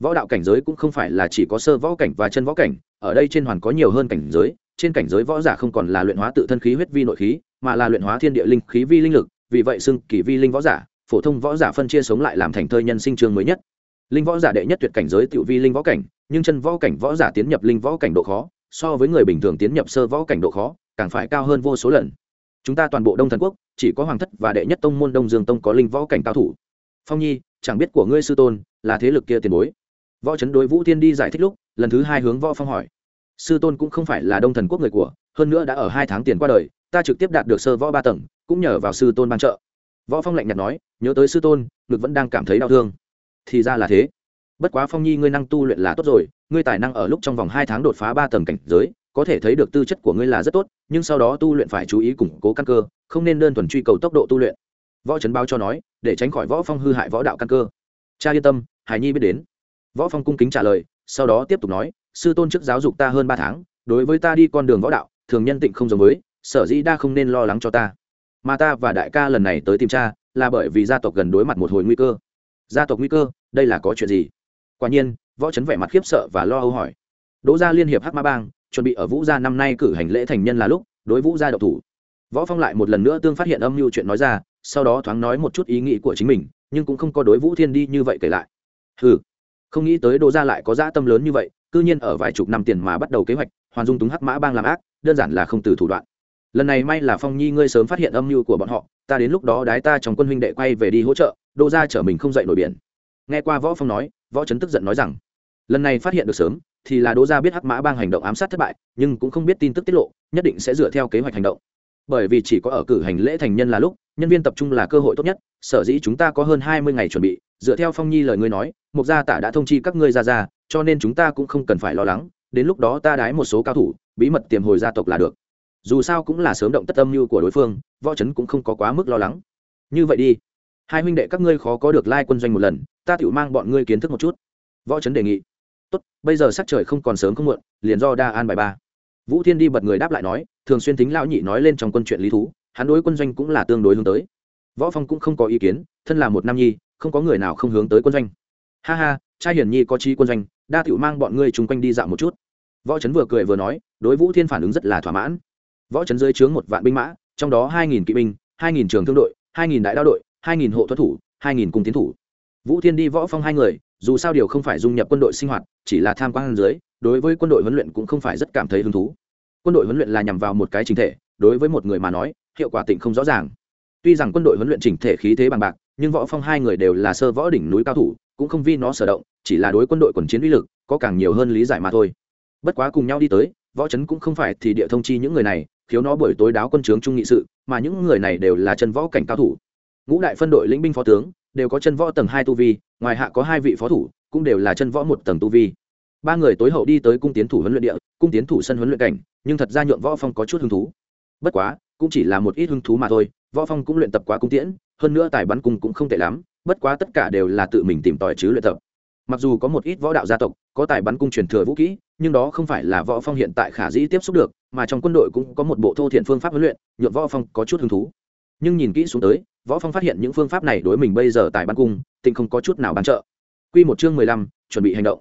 Võ đạo cảnh giới cũng không phải là chỉ có sơ võ cảnh và chân võ cảnh, ở đây trên hoàn có nhiều hơn cảnh giới, trên cảnh giới võ giả không còn là luyện hóa tự thân khí huyết vi nội khí, mà là luyện hóa thiên địa linh khí vi linh lực, vì vậy xưng kỳ vi linh võ giả, phổ thông võ giả phân chia sống lại làm thành thơi nhân sinh trường mới nhất. Linh võ giả đệ nhất tuyệt cảnh giới tiểu vi linh võ cảnh, nhưng chân võ cảnh võ giả tiến nhập linh võ cảnh độ khó, so với người bình thường tiến nhập sơ võ cảnh độ khó, càng phải cao hơn vô số lần chúng ta toàn bộ đông thần quốc, chỉ có hoàng thất và đệ nhất tông môn đông dương tông có linh võ cảnh cao thủ. Phong nhi, chẳng biết của ngươi sư tôn là thế lực kia tiền bối. Võ trấn đối vũ thiên đi giải thích lúc, lần thứ hai hướng võ phong hỏi. Sư tôn cũng không phải là đông thần quốc người của, hơn nữa đã ở hai tháng tiền qua đời, ta trực tiếp đạt được sơ võ ba tầng, cũng nhờ vào sư tôn ban trợ. Võ phong lạnh nhạt nói, nhớ tới sư tôn, ngực vẫn đang cảm thấy đau thương. Thì ra là thế. Bất quá phong nhi ngươi năng tu luyện là tốt rồi, ngươi tài năng ở lúc trong vòng hai tháng đột phá ba tầng cảnh giới có thể thấy được tư chất của ngươi là rất tốt, nhưng sau đó tu luyện phải chú ý củng cố căn cơ, không nên đơn thuần truy cầu tốc độ tu luyện. Võ trấn báo cho nói, để tránh khỏi võ phong hư hại võ đạo căn cơ. Cha yên tâm, hải nhi biết đến. Võ phong cung kính trả lời, sau đó tiếp tục nói, sư tôn chức giáo dục ta hơn ba tháng, đối với ta đi con đường võ đạo, thường nhân tịnh không giống với, sở dĩ đa không nên lo lắng cho ta. Mà ta và đại ca lần này tới tìm cha, là bởi vì gia tộc gần đối mặt một hồi nguy cơ. Gia tộc nguy cơ? Đây là có chuyện gì? Quả nhiên, võ trấn vẻ mặt khiếp sợ và lo âu hỏi. Đỗ gia liên hiệp hắc ma bang chuẩn bị ở vũ gia năm nay cử hành lễ thành nhân là lúc, đối vũ gia độc thủ. Võ phong lại một lần nữa tương phát hiện âm mưu chuyện nói ra, sau đó thoáng nói một chút ý nghĩ của chính mình, nhưng cũng không có đối vũ thiên đi như vậy kể lại. Hừ, không nghĩ tới đồ gia lại có dã tâm lớn như vậy, cư nhiên ở vài chục năm tiền mà bắt đầu kế hoạch hoàn dung túng hắc mã bang làm ác, đơn giản là không từ thủ đoạn. Lần này may là phong nhi ngươi sớm phát hiện âm mưu của bọn họ, ta đến lúc đó đái ta trong quân huynh đệ quay về đi hỗ trợ đô gia chở mình không dậy nổi biển. Nghe qua võ phong nói, võ trấn tức giận nói rằng, lần này phát hiện được sớm thì là đỗ gia biết hắc mã bang hành động ám sát thất bại, nhưng cũng không biết tin tức tiết lộ, nhất định sẽ dựa theo kế hoạch hành động. Bởi vì chỉ có ở cử hành lễ thành nhân là lúc, nhân viên tập trung là cơ hội tốt nhất, sở dĩ chúng ta có hơn hai mươi ngày chuẩn bị, dựa theo phong nhi lời ngươi nói, mục gia tả đã thông chi các ngươi ra ra, cho nên chúng ta cũng không cần phải lo lắng, đến lúc đó ta đái một số cao thủ, bí mật tiềm hồi gia tộc là được. Dù sao cũng là sớm động tất âm như của đối phương, võ trấn cũng không có quá mức lo lắng. Như vậy đi. Hai huynh đệ các ngươi khó có được lai quân doanh một lần, ta tự mang bọn ngươi kiến thức một chút. Võ trấn đề nghị tốt, bây giờ sắc trời không còn sớm không muộn, liền do đa an bài ba. Vũ thiên đi bật người đáp lại nói, thường xuyên tính lão nhị nói lên trong quân chuyện lý thú, hắn đối quân doanh cũng là tương đối hướng tới. Võ phong cũng không có ý kiến, thân là một nam nhi, không có người nào không hướng tới quân doanh. Ha ha, trai hiển nhi có chi quân doanh, đa tiểu mang bọn ngươi chung quanh đi dạo một chút. Võ trấn vừa cười vừa nói, đối vũ thiên phản ứng rất là thỏa mãn. Võ trấn dưới trướng một vạn binh mã, trong đó hai nghìn kỵ binh, hai nghìn trường thương đội, hai nghìn đại đao đội, hai nghìn hộ thuật thủ, hai nghìn cung tiến thủ. Vũ thiên đi võ phong hai người dù sao điều không phải dung nhập quân đội sinh hoạt, chỉ là tham quan dưới, đối với quân đội huấn luyện cũng không phải rất cảm thấy hứng thú. Quân đội huấn luyện là nhằm vào một cái chính thể, đối với một người mà nói, hiệu quả tịnh không rõ ràng. Tuy rằng quân đội huấn luyện chỉnh thể khí thế bằng bạc, nhưng võ phong hai người đều là sơ võ đỉnh núi cao thủ, cũng không vì nó sở động, chỉ là đối quân đội quần chiến uy lực, có càng nhiều hơn lý giải mà thôi. Bất quá cùng nhau đi tới, võ trấn cũng không phải thì địa thông chi những người này, thiếu nó buổi tối đáo quân trướng trung nghị sự, mà những người này đều là chân võ cảnh cao thủ. Ngũ đại phân đội lĩnh binh phó tướng đều có chân võ tầng hai tu vi, ngoài hạ có hai vị phó thủ, cũng đều là chân võ một tầng tu vi. Ba người tối hậu đi tới cung tiến thủ huấn luyện địa, cung tiến thủ sân huấn luyện cảnh, nhưng thật ra nhượng võ phong có chút hứng thú. Bất quá, cũng chỉ là một ít hứng thú mà thôi, võ phong cũng luyện tập quá cung tiễn, hơn nữa tài bắn cung cũng không tệ lắm, bất quá tất cả đều là tự mình tìm tòi chứ luyện tập. Mặc dù có một ít võ đạo gia tộc, có tài bắn cung truyền thừa vũ kỹ, nhưng đó không phải là võ phong hiện tại khả dĩ tiếp xúc được, mà trong quân đội cũng có một bộ thô thiện phương pháp huấn luyện, nhượng võ phong có chút hứng thú. Nhưng nhìn kỹ xuống tới võ phong phát hiện những phương pháp này đối mình bây giờ tại bắn cung tình không có chút nào bán trợ. Quy một chương mười lăm, chuẩn bị hành động.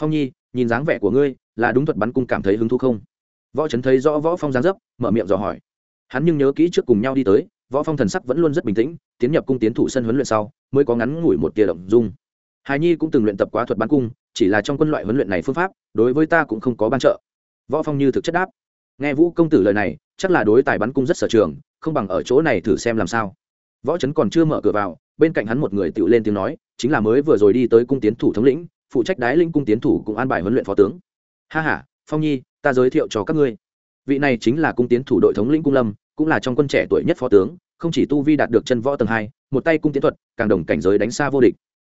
Phong nhi nhìn dáng vẻ của ngươi là đúng thuật bắn cung cảm thấy hứng thú không? Võ trấn thấy rõ võ phong dáng dấp mở miệng dò hỏi. Hắn nhưng nhớ kỹ trước cùng nhau đi tới võ phong thần sắc vẫn luôn rất bình tĩnh tiến nhập cung tiến thủ sân huấn luyện sau mới có ngắn ngủi một tia động dung. Hài nhi cũng từng luyện tập quá thuật bắn cung chỉ là trong quân loại huấn luyện này phương pháp đối với ta cũng không có ban trợ. Võ phong như thực chất đáp. Nghe vũ công tử lời này chắc là đối tài bắn cung rất sở trường không bằng ở chỗ này thử xem làm sao võ trấn còn chưa mở cửa vào, bên cạnh hắn một người tự lên tiếng nói, chính là mới vừa rồi đi tới cung tiến thủ thống lĩnh, phụ trách đái linh cung tiến thủ cũng an bài huấn luyện phó tướng. Ha ha, phong nhi, ta giới thiệu cho các ngươi. Vị này chính là cung tiến thủ đội thống lĩnh cung lâm, cũng là trong quân trẻ tuổi nhất phó tướng, không chỉ tu vi đạt được chân võ tầng hai, một tay cung tiến thuật, càng đồng cảnh giới đánh xa vô địch.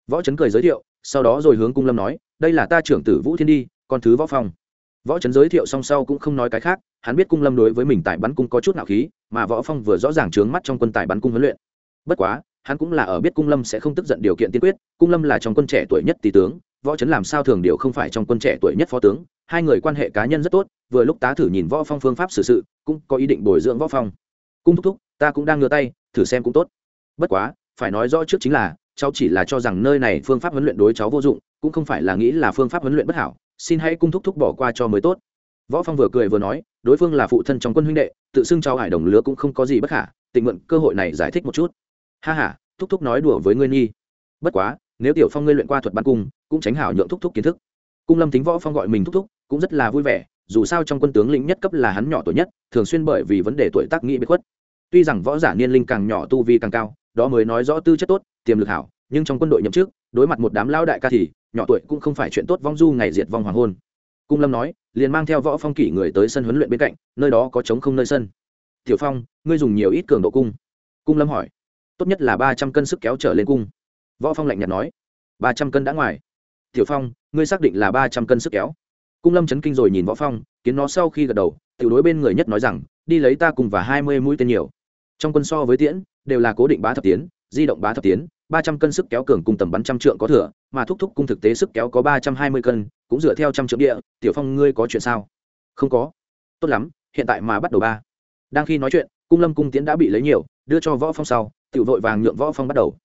Võ trấn cười giới thiệu, sau đó rồi hướng cung lâm nói, đây là ta trưởng tử vũ thiên đi, con thứ võ phong. Võ trấn giới thiệu song sau cũng không nói cái khác, hắn biết cung lâm đối với mình tại bắn cung có chút nạo khí, mà võ phong vừa rõ ràng trướng mắt trong quân tài bắn cung huấn luyện bất quá, hắn cũng là ở biết cung lâm sẽ không tức giận điều kiện tiên quyết, cung lâm là trong quân trẻ tuổi nhất tỷ tướng, võ trấn làm sao thường điều không phải trong quân trẻ tuổi nhất phó tướng, hai người quan hệ cá nhân rất tốt, vừa lúc tá thử nhìn võ phong phương pháp xử sự, cũng có ý định bồi dưỡng võ phong. Cung thúc thúc, ta cũng đang ngửa tay, thử xem cũng tốt. Bất quá, phải nói rõ trước chính là, cháu chỉ là cho rằng nơi này phương pháp huấn luyện đối cháu vô dụng, cũng không phải là nghĩ là phương pháp huấn luyện bất hảo, xin hãy cung thúc thúc bỏ qua cho mới tốt. Võ phong vừa cười vừa nói, đối phương là phụ thân trong quân huynh đệ, tự xưng cháu hải đồng lứa cũng không có gì bất khả, tình mượn cơ hội này giải thích một chút ha ha, thúc thúc nói đùa với ngươi nhi. Bất quá, nếu tiểu phong ngươi luyện qua thuật bắn cung, cũng tránh hảo nhượng thúc thúc kiến thức. Cung lâm tính võ phong gọi mình thúc thúc, cũng rất là vui vẻ, dù sao trong quân tướng lĩnh nhất cấp là hắn nhỏ tuổi nhất, thường xuyên bởi vì vấn đề tuổi tác nghĩ bất khuất. Tuy rằng võ giả niên linh càng nhỏ tu vi càng cao, đó mới nói rõ tư chất tốt, tiềm lực hảo, nhưng trong quân đội nhậm chức, đối mặt một đám lao đại ca thì, nhỏ tuổi cũng không phải chuyện tốt vong du ngày diệt vong hoàng hôn. Cung lâm nói, liền mang theo võ phong kỷ người tới sân huấn luyện bên cạnh, nơi đó có trống không nơi sân. Tiểu phong, ngươi dùng nhiều ít cường độ cung. Cung lâm hỏi tốt nhất là ba trăm cân sức kéo trở lên cung. Võ phong lạnh nhạt nói. Ba trăm cân đã ngoài. Tiểu phong, ngươi xác định là ba trăm cân sức kéo. Cung lâm chấn kinh rồi nhìn võ phong, kiến nó sau khi gật đầu, tiểu đối bên người nhất nói rằng, đi lấy ta cùng và hai mươi mũi tên nhiều. Trong quân so với tiễn, đều là cố định bá thập tiến, di động bá thập tiến, ba trăm cân sức kéo cường cùng tầm bắn trăm trượng có thừa, mà thúc thúc cung thực tế sức kéo có ba trăm hai mươi cân, cũng dựa theo trăm trượng địa, tiểu phong, ngươi có chuyện sao? Không có. Tốt lắm, hiện tại mà bắt đầu ba. Đang khi nói chuyện cung lâm cung tiễn đã bị lấy nhiều, đưa cho võ phong sau, tiểu vội vàng nhượng võ phong bắt đầu.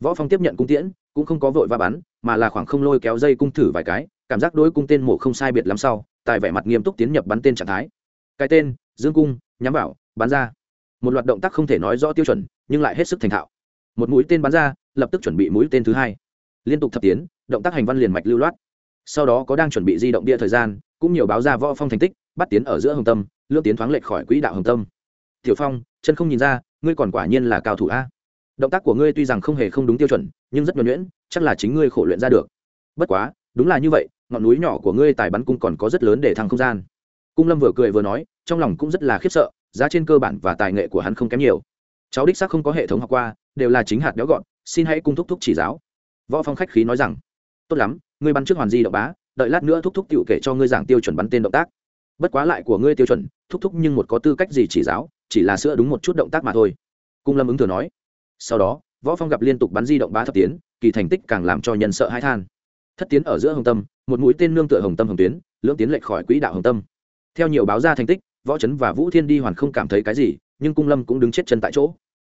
Võ phong tiếp nhận cung tiễn, cũng không có vội va bắn, mà là khoảng không lôi kéo dây cung thử vài cái, cảm giác đối cung tên mổ không sai biệt lắm sau, tại vẻ mặt nghiêm túc tiến nhập bắn tên trạng thái. Cái tên, dương cung, nhắm vào, bắn ra. Một loạt động tác không thể nói rõ tiêu chuẩn, nhưng lại hết sức thành thạo. Một mũi tên bắn ra, lập tức chuẩn bị mũi tên thứ hai. Liên tục thập tiến, động tác hành văn liền mạch lưu loát. Sau đó có đang chuẩn bị di động bia thời gian, cũng nhiều báo ra võ phong thành tích, bắt tiến ở giữa hồng tâm lương tiến thoáng lệch khỏi quỹ đạo hồng tâm tiểu phong, chân không nhìn ra, ngươi còn quả nhiên là cao thủ a. Động tác của ngươi tuy rằng không hề không đúng tiêu chuẩn, nhưng rất nhuẩn nhuyễn, chắc là chính ngươi khổ luyện ra được. Bất quá, đúng là như vậy, ngọn núi nhỏ của ngươi tài bắn cung còn có rất lớn để thăng không gian. Cung lâm vừa cười vừa nói, trong lòng cũng rất là khiếp sợ, giá trên cơ bản và tài nghệ của hắn không kém nhiều. Cháu đích xác không có hệ thống học qua, đều là chính hạt béo gọn, xin hãy cung thúc thúc chỉ giáo. Võ phong khách khí nói rằng, tốt lắm, ngươi bắn trước hoàn di động bá, đợi lát nữa thúc thúc tiểu kể cho ngươi giảng tiêu chuẩn bắn tên động tác. Bất quá lại của ngươi tiêu chuẩn, thúc thúc nhưng một có tư cách gì chỉ giáo? Chỉ là sữa đúng một chút động tác mà thôi. Cung lâm ứng thừa nói. Sau đó, võ phong gặp liên tục bắn di động bá thập tiến, kỳ thành tích càng làm cho nhân sợ hãi than. Thất tiến ở giữa hồng tâm, một mũi tên nương tựa hồng tâm hồng tuyến, lưỡng tiến lệch khỏi quỹ đạo hồng tâm. Theo nhiều báo ra thành tích, võ trấn và vũ thiên đi hoàn không cảm thấy cái gì, nhưng cung lâm cũng đứng chết chân tại chỗ.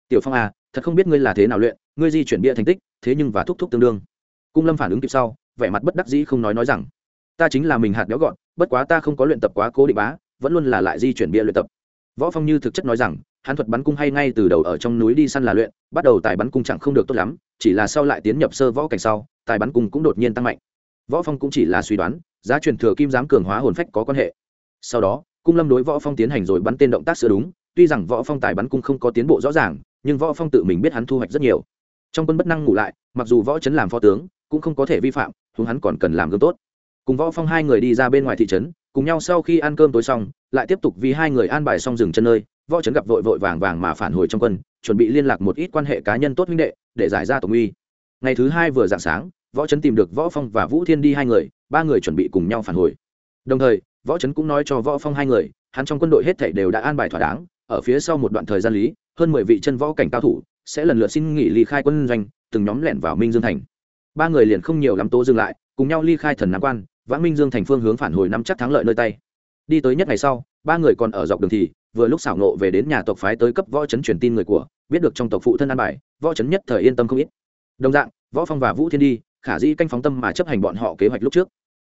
Tiểu phong à thật không biết ngươi là thế nào luyện, ngươi di chuyển bia thành tích, thế nhưng và thúc thúc tương đương. Cung lâm phản ứng kịp sau, vẻ mặt bất đắc dĩ không nói nói rằng, ta chính là mình hạt béo gọn, bất quá ta không có luyện tập quá cố định bá, vẫn luôn là lại di chuyển bia luyện tập võ phong như thực chất nói rằng, hắn thuật bắn cung hay ngay từ đầu ở trong núi đi săn là luyện, bắt đầu tài bắn cung chẳng không được tốt lắm, chỉ là sau lại tiến nhập sơ võ cảnh sau, tài bắn cung cũng đột nhiên tăng mạnh. Võ phong cũng chỉ là suy đoán, giá truyền thừa kim giám cường hóa hồn phách có quan hệ. Sau đó, cung lâm đối võ phong tiến hành rồi bắn tên động tác sửa đúng, tuy rằng võ phong tài bắn cung không có tiến bộ rõ ràng, nhưng võ phong tự mình biết hắn thu hoạch rất nhiều. Trong quân bất năng ngủ lại, mặc dù võ chấn làm phó tướng, cũng không có thể vi phạm chúng hắn còn cần làm gương tốt. Cùng võ phong hai người đi ra bên ngoài thị trấn cùng nhau sau khi ăn cơm tối xong, lại tiếp tục vì hai người an bài xong dừng chân nơi, võ trấn gặp vội vội vàng vàng mà phản hồi trong quân, chuẩn bị liên lạc một ít quan hệ cá nhân tốt huynh đệ, để giải ra tổng uy ngày thứ hai vừa dạng sáng, võ trấn tìm được võ phong và vũ thiên đi hai người, ba người chuẩn bị cùng nhau phản hồi. Đồng thời, võ trấn cũng nói cho võ phong hai người, hắn trong quân đội hết thảy đều đã an bài thỏa đáng, ở phía sau một đoạn thời gian lý, hơn mười vị chân võ cảnh cao thủ sẽ lần lượt xin nghỉ ly khai quân doanh, từng nhóm lẻn vào minh dương thành. Ba người liền không nhiều lắm tố dừng lại, cùng nhau ly khai thần nam quan vãng minh dương thành phương hướng phản hồi nắm chắc thắng lợi nơi tay. Đi tới nhất ngày sau, ba người còn ở dọc đường thì, vừa lúc xảo nộ về đến nhà tộc phái tới cấp võ trấn truyền tin người của, biết được trong tộc phụ thân an bài, võ trấn nhất thời yên tâm không ít. Đồng dạng, võ phong và vũ thiên đi, khả dĩ canh phóng tâm mà chấp hành bọn họ kế hoạch lúc trước.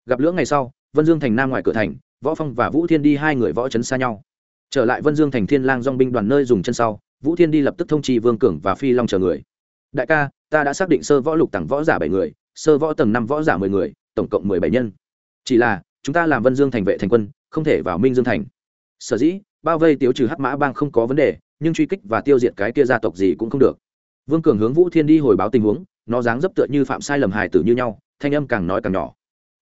Gặp lưỡng ngày sau, vân dương thành nam ngoài cửa thành, võ phong và vũ thiên đi hai người võ trấn xa nhau. Trở lại vân dương thành thiên lang dong binh đoàn nơi dùng chân sau, vũ thiên đi lập tức thông trì vương cường và phi long chờ người. Đại ca, ta đã xác định sơ võ lục tầng võ giả bảy người, sơ võ tầng năm võ giả mười người, tổng cộng mười bảy nhân chỉ là, chúng ta làm vân dương thành vệ thành quân, không thể vào minh dương thành. Sở dĩ, bao vây tiêu trừ hắc mã bang không có vấn đề, nhưng truy kích và tiêu diệt cái kia gia tộc gì cũng không được. Vương cường hướng vũ thiên đi hồi báo tình huống, nó dáng dấp tựa như phạm sai lầm hài tử như nhau, thanh âm càng nói càng nhỏ.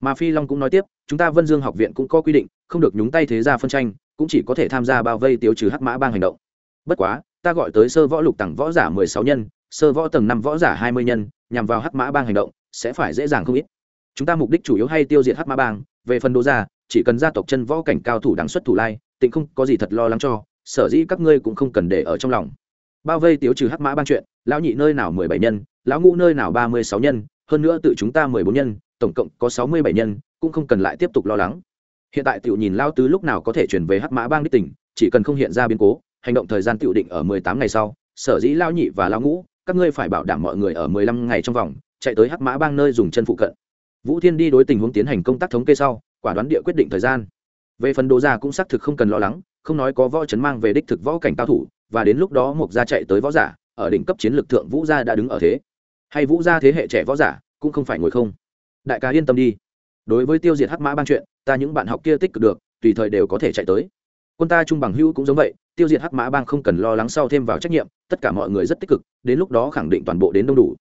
Mà phi long cũng nói tiếp, chúng ta vân dương học viện cũng có quy định, không được nhúng tay thế gia phân tranh, cũng chỉ có thể tham gia bao vây tiêu trừ hắc mã bang hành động. Bất quá, ta gọi tới sơ võ lục tầng võ giả mười sáu nhân, sơ võ tầng năm võ giả hai mươi nhân, nhằm vào hắc mã bang hành động, sẽ phải dễ dàng không ít chúng ta mục đích chủ yếu hay tiêu diệt hắc mã bang, về phần đô gia, chỉ cần gia tộc chân võ cảnh cao thủ đáng xuất thủ lai, tịnh không có gì thật lo lắng cho, sở dĩ các ngươi cũng không cần để ở trong lòng. Bao vây tiêu trừ hắc mã bang chuyện, lão nhị nơi nào mười bảy nhân, lão ngũ nơi nào ba mươi sáu nhân, hơn nữa tự chúng ta mười bốn nhân, tổng cộng có sáu mươi bảy nhân, cũng không cần lại tiếp tục lo lắng. Hiện tại tiểu nhìn lao tứ lúc nào có thể chuyển về hắc mã bang đích tỉnh chỉ cần không hiện ra biến cố, hành động thời gian tiểu định ở mười tám ngày sau, sở dĩ lao nhị và lao ngũ, các ngươi phải bảo đảm mọi người ở mười lăm ngày trong vòng, chạy tới hắc mã bang nơi dùng chân phụ cận vũ thiên đi đối tình huống tiến hành công tác thống kê sau, quả đoán địa quyết định thời gian. Về phần đồ gia cũng xác thực không cần lo lắng, không nói có võ chấn mang về đích thực võ cảnh cao thủ, và đến lúc đó mục gia chạy tới võ giả, ở đỉnh cấp chiến lược thượng vũ gia đã đứng ở thế. Hay vũ gia thế hệ trẻ võ giả cũng không phải ngồi không. Đại ca yên tâm đi. Đối với tiêu diệt hắc mã bang chuyện, ta những bạn học kia tích cực được, tùy thời đều có thể chạy tới. Quân ta trung bằng hữu cũng giống vậy, tiêu diệt hắc mã bang không cần lo lắng sau thêm vào trách nhiệm, tất cả mọi người rất tích cực, đến lúc đó khẳng định toàn bộ đến đông đủ.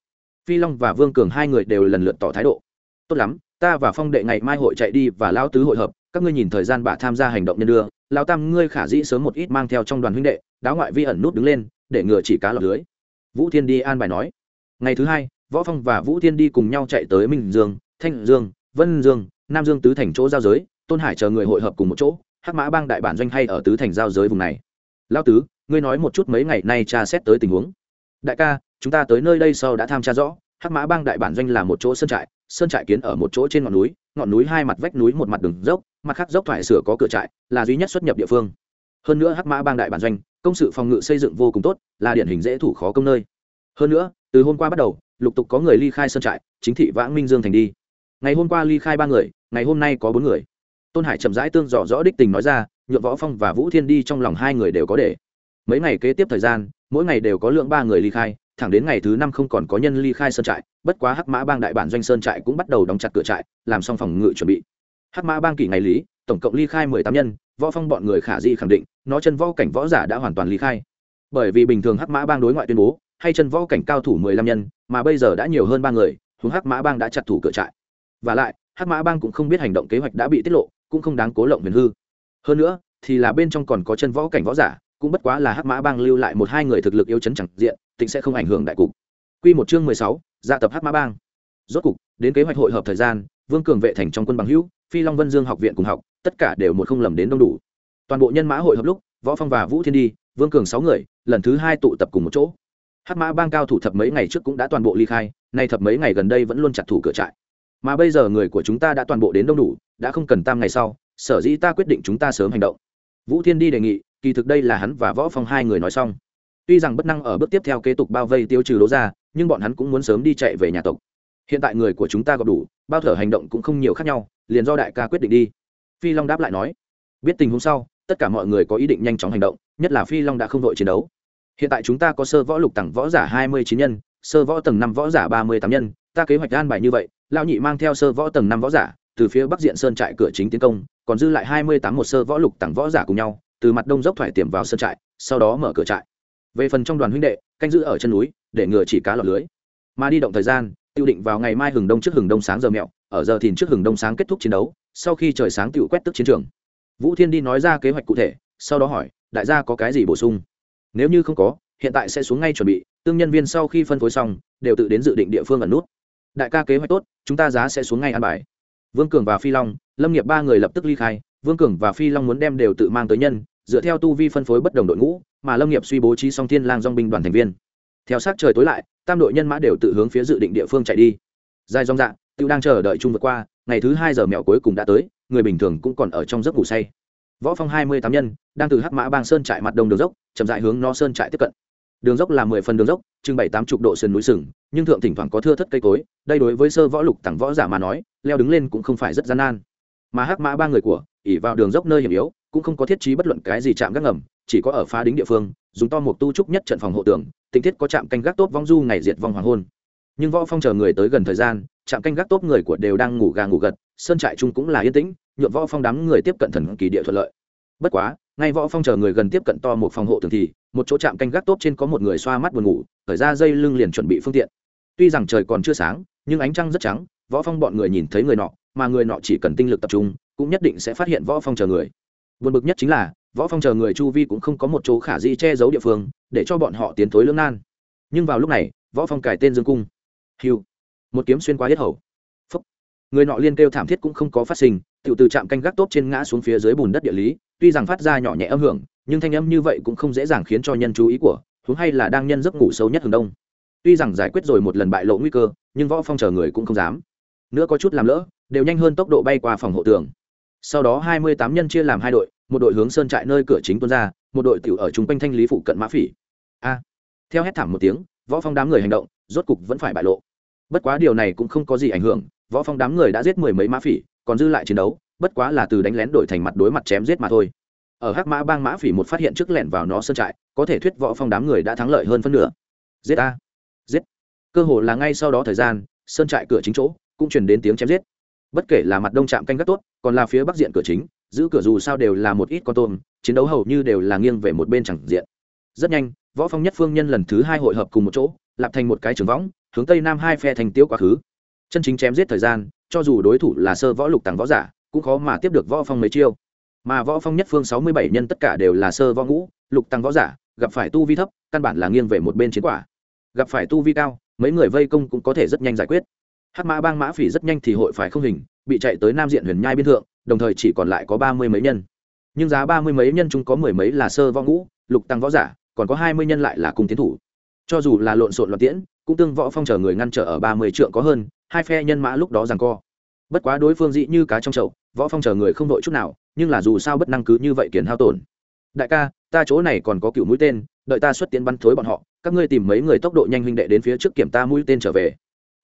Phi long và vương cường hai người đều lần lượt tỏ thái độ tốt lắm, ta và phong đệ ngày mai hội chạy đi và lao tứ hội hợp, các ngươi nhìn thời gian bà tham gia hành động nhân đưa lao tam ngươi khả dĩ sớm một ít mang theo trong đoàn huynh đệ, đáo ngoại vi ẩn nút đứng lên, để ngừa chỉ cá lọt lưới. Vũ thiên đi an bài nói. Ngày thứ hai, võ phong và vũ thiên đi cùng nhau chạy tới minh dương, thanh dương, vân dương, nam dương tứ thành chỗ giao giới, tôn hải chờ người hội hợp cùng một chỗ, hắc mã bang đại bản doanh hay ở tứ thành giao giới vùng này. Lao tứ, ngươi nói một chút mấy ngày nay tra xét tới tình huống. Đại ca, chúng ta tới nơi đây sau đã tham tra rõ hắc mã bang đại bản doanh là một chỗ sơn trại sơn trại kiến ở một chỗ trên ngọn núi ngọn núi hai mặt vách núi một mặt đường dốc, mặt khác dốc thoải sửa có cửa trại, là duy nhất xuất nhập địa phương. Hơn nữa hắc mã bang đại bản doanh, công sự phòng ngự xây dựng vô cùng tốt, là điển hình dễ thủ khó công nơi. Hơn nữa, từ hôm qua bắt đầu, lục tục có người ly khai sơn trại, chính thị vãng minh dương thành đi. Ngày hôm qua ly khai ba người, ngày hôm nay có bốn người. Tôn hải chậm rãi tương rõ rõ đích tình nói ra nhuộm võ phong và vũ thiên đi trong lòng hai người đều có để. Mấy ngày kế tiếp thời gian, mỗi ngày đều có lượng ba người ly khai thẳng đến ngày thứ năm không còn có nhân ly khai sơn trại, bất quá hắc mã bang đại bản doanh sơn trại cũng bắt đầu đóng chặt cửa trại, làm xong phòng ngự chuẩn bị. Hắc mã bang kỷ ngày lý, tổng cộng ly khai mười tám nhân, võ phong bọn người khả di khẳng định, nó chân võ cảnh võ giả đã hoàn toàn ly khai. Bởi vì bình thường hắc mã bang đối ngoại tuyên bố, hay chân võ cảnh cao thủ mười lăm nhân, mà bây giờ đã nhiều hơn ba người, hướng hắc mã bang đã chặt thủ cửa trại. Và lại, hắc mã bang cũng không biết hành động kế hoạch đã bị tiết lộ, cũng không đáng cố lộng huyền hư. Hơn nữa, thì là bên trong còn có chân võ cảnh võ giả cũng bất quá là hắc mã bang lưu lại một hai người thực lực yếu chấn chẳng diện tịnh sẽ không ảnh hưởng đại cục. Quy một chương mười sáu, dạ tập hắc mã bang. Rốt cục đến kế hoạch hội hợp thời gian vương cường vệ thành trong quân bằng hữu phi long vân dương học viện cùng học tất cả đều một không lầm đến đông đủ. Toàn bộ nhân mã hội hợp lúc võ phong và vũ thiên đi vương cường sáu người lần thứ hai tụ tập cùng một chỗ. Hắc mã bang cao thủ thập mấy ngày trước cũng đã toàn bộ ly khai nay thập mấy ngày gần đây vẫn luôn chặt thủ cửa trại. Mà bây giờ người của chúng ta đã toàn bộ đến đông đủ đã không cần tam ngày sau sở dĩ ta quyết định chúng ta sớm hành động. Vũ thiên đi đề nghị kỳ thực đây là hắn và võ phong hai người nói xong. Tuy rằng bất năng ở bước tiếp theo kế tục bao vây tiêu trừ lỗ ra nhưng bọn hắn cũng muốn sớm đi chạy về nhà tộc. Hiện tại người của chúng ta gặp đủ, bao thở hành động cũng không nhiều khác nhau, liền do đại ca quyết định đi. Phi long đáp lại nói. Biết tình huống sau, tất cả mọi người có ý định nhanh chóng hành động, nhất là phi long đã không đội chiến đấu. Hiện tại chúng ta có sơ võ lục tặng võ giả hai mươi chín nhân, sơ võ tầng năm võ giả ba mươi tám nhân, ta kế hoạch an bài như vậy, lão nhị mang theo sơ võ tầng năm võ giả, từ phía bắc diện sơn trại cửa chính tiến công, còn dư lại hai mươi tám một sơ võ lục tặng võ giả cùng nhau từ mặt đông dốc thoải tiềm vào sơn trại, sau đó mở cửa trại. Về phần trong đoàn huynh đệ, canh giữ ở chân núi, để ngừa chỉ cá lọt lưới. Mà đi động thời gian, tiêu định vào ngày mai hừng đông trước hừng đông sáng giờ mẹo, ở giờ thìn trước hừng đông sáng kết thúc chiến đấu, sau khi trời sáng tự quét tức chiến trường. Vũ thiên đi nói ra kế hoạch cụ thể, sau đó hỏi, đại gia có cái gì bổ sung? Nếu như không có, hiện tại sẽ xuống ngay chuẩn bị, tương nhân viên sau khi phân phối xong, đều tự đến dự định địa phương ẩn nút. Đại ca kế hoạch tốt, chúng ta giá sẽ xuống ngay ăn bài. Vương cường và phi long, lâm nghiệp ba người lập tức ly khai vương cường và phi long muốn đem đều tự mang tới nhân, dựa theo tu vi phân phối bất đồng đội ngũ, mà lâm nghiệp suy bố trí song thiên lang dong binh đoàn thành viên. Theo sát trời tối lại, tam đội nhân mã đều tự hướng phía dự định địa phương chạy đi. Dài dòng dạ tiêu đang chờ đợi chung vượt qua, ngày thứ hai giờ mẹo cuối cùng đã tới, người bình thường cũng còn ở trong giấc ngủ say. Võ phong hai mươi tám nhân, đang từ hắc mã bang sơn trại mặt đông đường dốc, chậm dại hướng nó sơn trại tiếp cận. Đường dốc là mười phần đường dốc, chừng bảy tám chục độ sườn núi sừng, nhưng thượng thỉnh thoảng có thưa thất cây cối, đây đối với sơ võ lục tặng võ giả mà nói, leo đứng lên cũng không phải rất gian nan mà hắc mã ba người của, ỉ vào đường dốc nơi hiểm yếu, cũng không có thiết trí bất luận cái gì chạm gác ngầm, chỉ có ở phá đính địa phương, dùng to một tu trúc nhất trận phòng hộ tường tình thiết có chạm canh gác tốt vong du ngày diệt vong hoàng hôn. Nhưng võ phong chờ người tới gần thời gian chạm canh gác tốt người của đều đang ngủ gà ngủ gật, sơn trại chung cũng là yên tĩnh, nhuộm võ phong đám người tiếp cận thần kỳ địa thuận lợi. Bất quá, ngay võ phong chờ người gần tiếp cận to một phòng hộ tường thì, một chỗ chạm canh gác tốt trên có một người xoa mắt buồn ngủ khởi ra dây lưng liền chuẩn bị phương tiện. Tuy rằng trời còn chưa sáng, nhưng ánh trăng rất trắng, võ phong bọn người nhìn thấy người nọ mà người nọ chỉ cần tinh lực tập trung, cũng nhất định sẽ phát hiện võ phong chờ người. Buồn bực nhất chính là, võ phong chờ người chu vi cũng không có một chỗ khả di che giấu địa phương, để cho bọn họ tiến thối lưỡng nan. Nhưng vào lúc này, võ phong cải tên dương cung. Hiu. Một kiếm xuyên qua hết hầu. Phúc. người nọ liên kêu thảm thiết cũng không có phát sinh tự từ chạm canh gác tốt trên ngã xuống phía dưới bùn đất địa lý, tuy rằng phát ra nhỏ nhẹ âm hưởng, nhưng thanh âm như vậy cũng không dễ dàng khiến cho nhân chú ý của, huống hay là đang nhân giấc ngủ sâu nhất hừng đông. Tuy rằng giải quyết rồi một lần bại lộ nguy cơ, nhưng võ phong chờ người cũng không dám. Nữa có chút làm lỡ đều nhanh hơn tốc độ bay qua phòng hộ tường. Sau đó hai mươi tám nhân chia làm hai đội, một đội hướng sơn trại nơi cửa chính tuôn ra, một đội tiểu ở chung quanh thanh lý phụ cận mã phỉ. A. Theo hét thảm một tiếng, võ phong đám người hành động, rốt cục vẫn phải bại lộ. Bất quá điều này cũng không có gì ảnh hưởng, võ phong đám người đã giết mười mấy mã phỉ, còn dư lại chiến đấu, bất quá là từ đánh lén đổi thành mặt đối mặt chém giết mà thôi. Ở hắc mã bang mã phỉ một phát hiện trước lẻn vào nó sơn trại, có thể thuyết võ phong đám người đã thắng lợi hơn phân nửa. Giết a. Giết. Cơ hồ là ngay sau đó thời gian, sơn trại cửa chính chỗ, cũng truyền đến tiếng chém giết bất kể là mặt đông trạm canh gác tốt, còn là phía bắc diện cửa chính, giữ cửa dù sao đều là một ít con tôm, chiến đấu hầu như đều là nghiêng về một bên chẳng diện. Rất nhanh, võ phong nhất phương nhân lần thứ hai hội hợp cùng một chỗ lạp thành một cái trường võng, hướng tây nam hai phe thành tiêu quá khứ. Chân chính chém giết thời gian, cho dù đối thủ là sơ võ lục tàng võ giả, cũng khó mà tiếp được võ phong mấy chiêu. Mà võ phong nhất phương sáu mươi bảy nhân tất cả đều là sơ võ ngũ, lục tăng võ giả, gặp phải tu vi thấp, căn bản là nghiêng về một bên chiến quả. Gặp phải tu vi cao, mấy người vây công cũng có thể rất nhanh giải quyết hắc mã bang mã phỉ rất nhanh thì hội phải không hình, bị chạy tới nam diện huyền nhai biên thượng, đồng thời chỉ còn lại có ba mươi mấy nhân. Nhưng giá ba mươi mấy nhân chúng có mười mấy là sơ võ ngũ, lục tăng võ giả, còn có hai mươi nhân lại là cùng tiến thủ. Cho dù là lộn xộn loạn tiễn, cũng tương võ phong chờ người ngăn trở ở ba mươi trượng có hơn, hai phe nhân mã lúc đó rằng co. Bất quá đối phương dị như cá trong chậu, võ phong chờ người không đội chút nào, nhưng là dù sao bất năng cứ như vậy kiến hao tổn. Đại ca, ta chỗ này còn có cựu mũi tên, đợi ta xuất tiến bắn thối bọn họ, các ngươi tìm mấy người tốc độ nhanh huynh đệ đến phía trước kiểm ta mũi tên trở về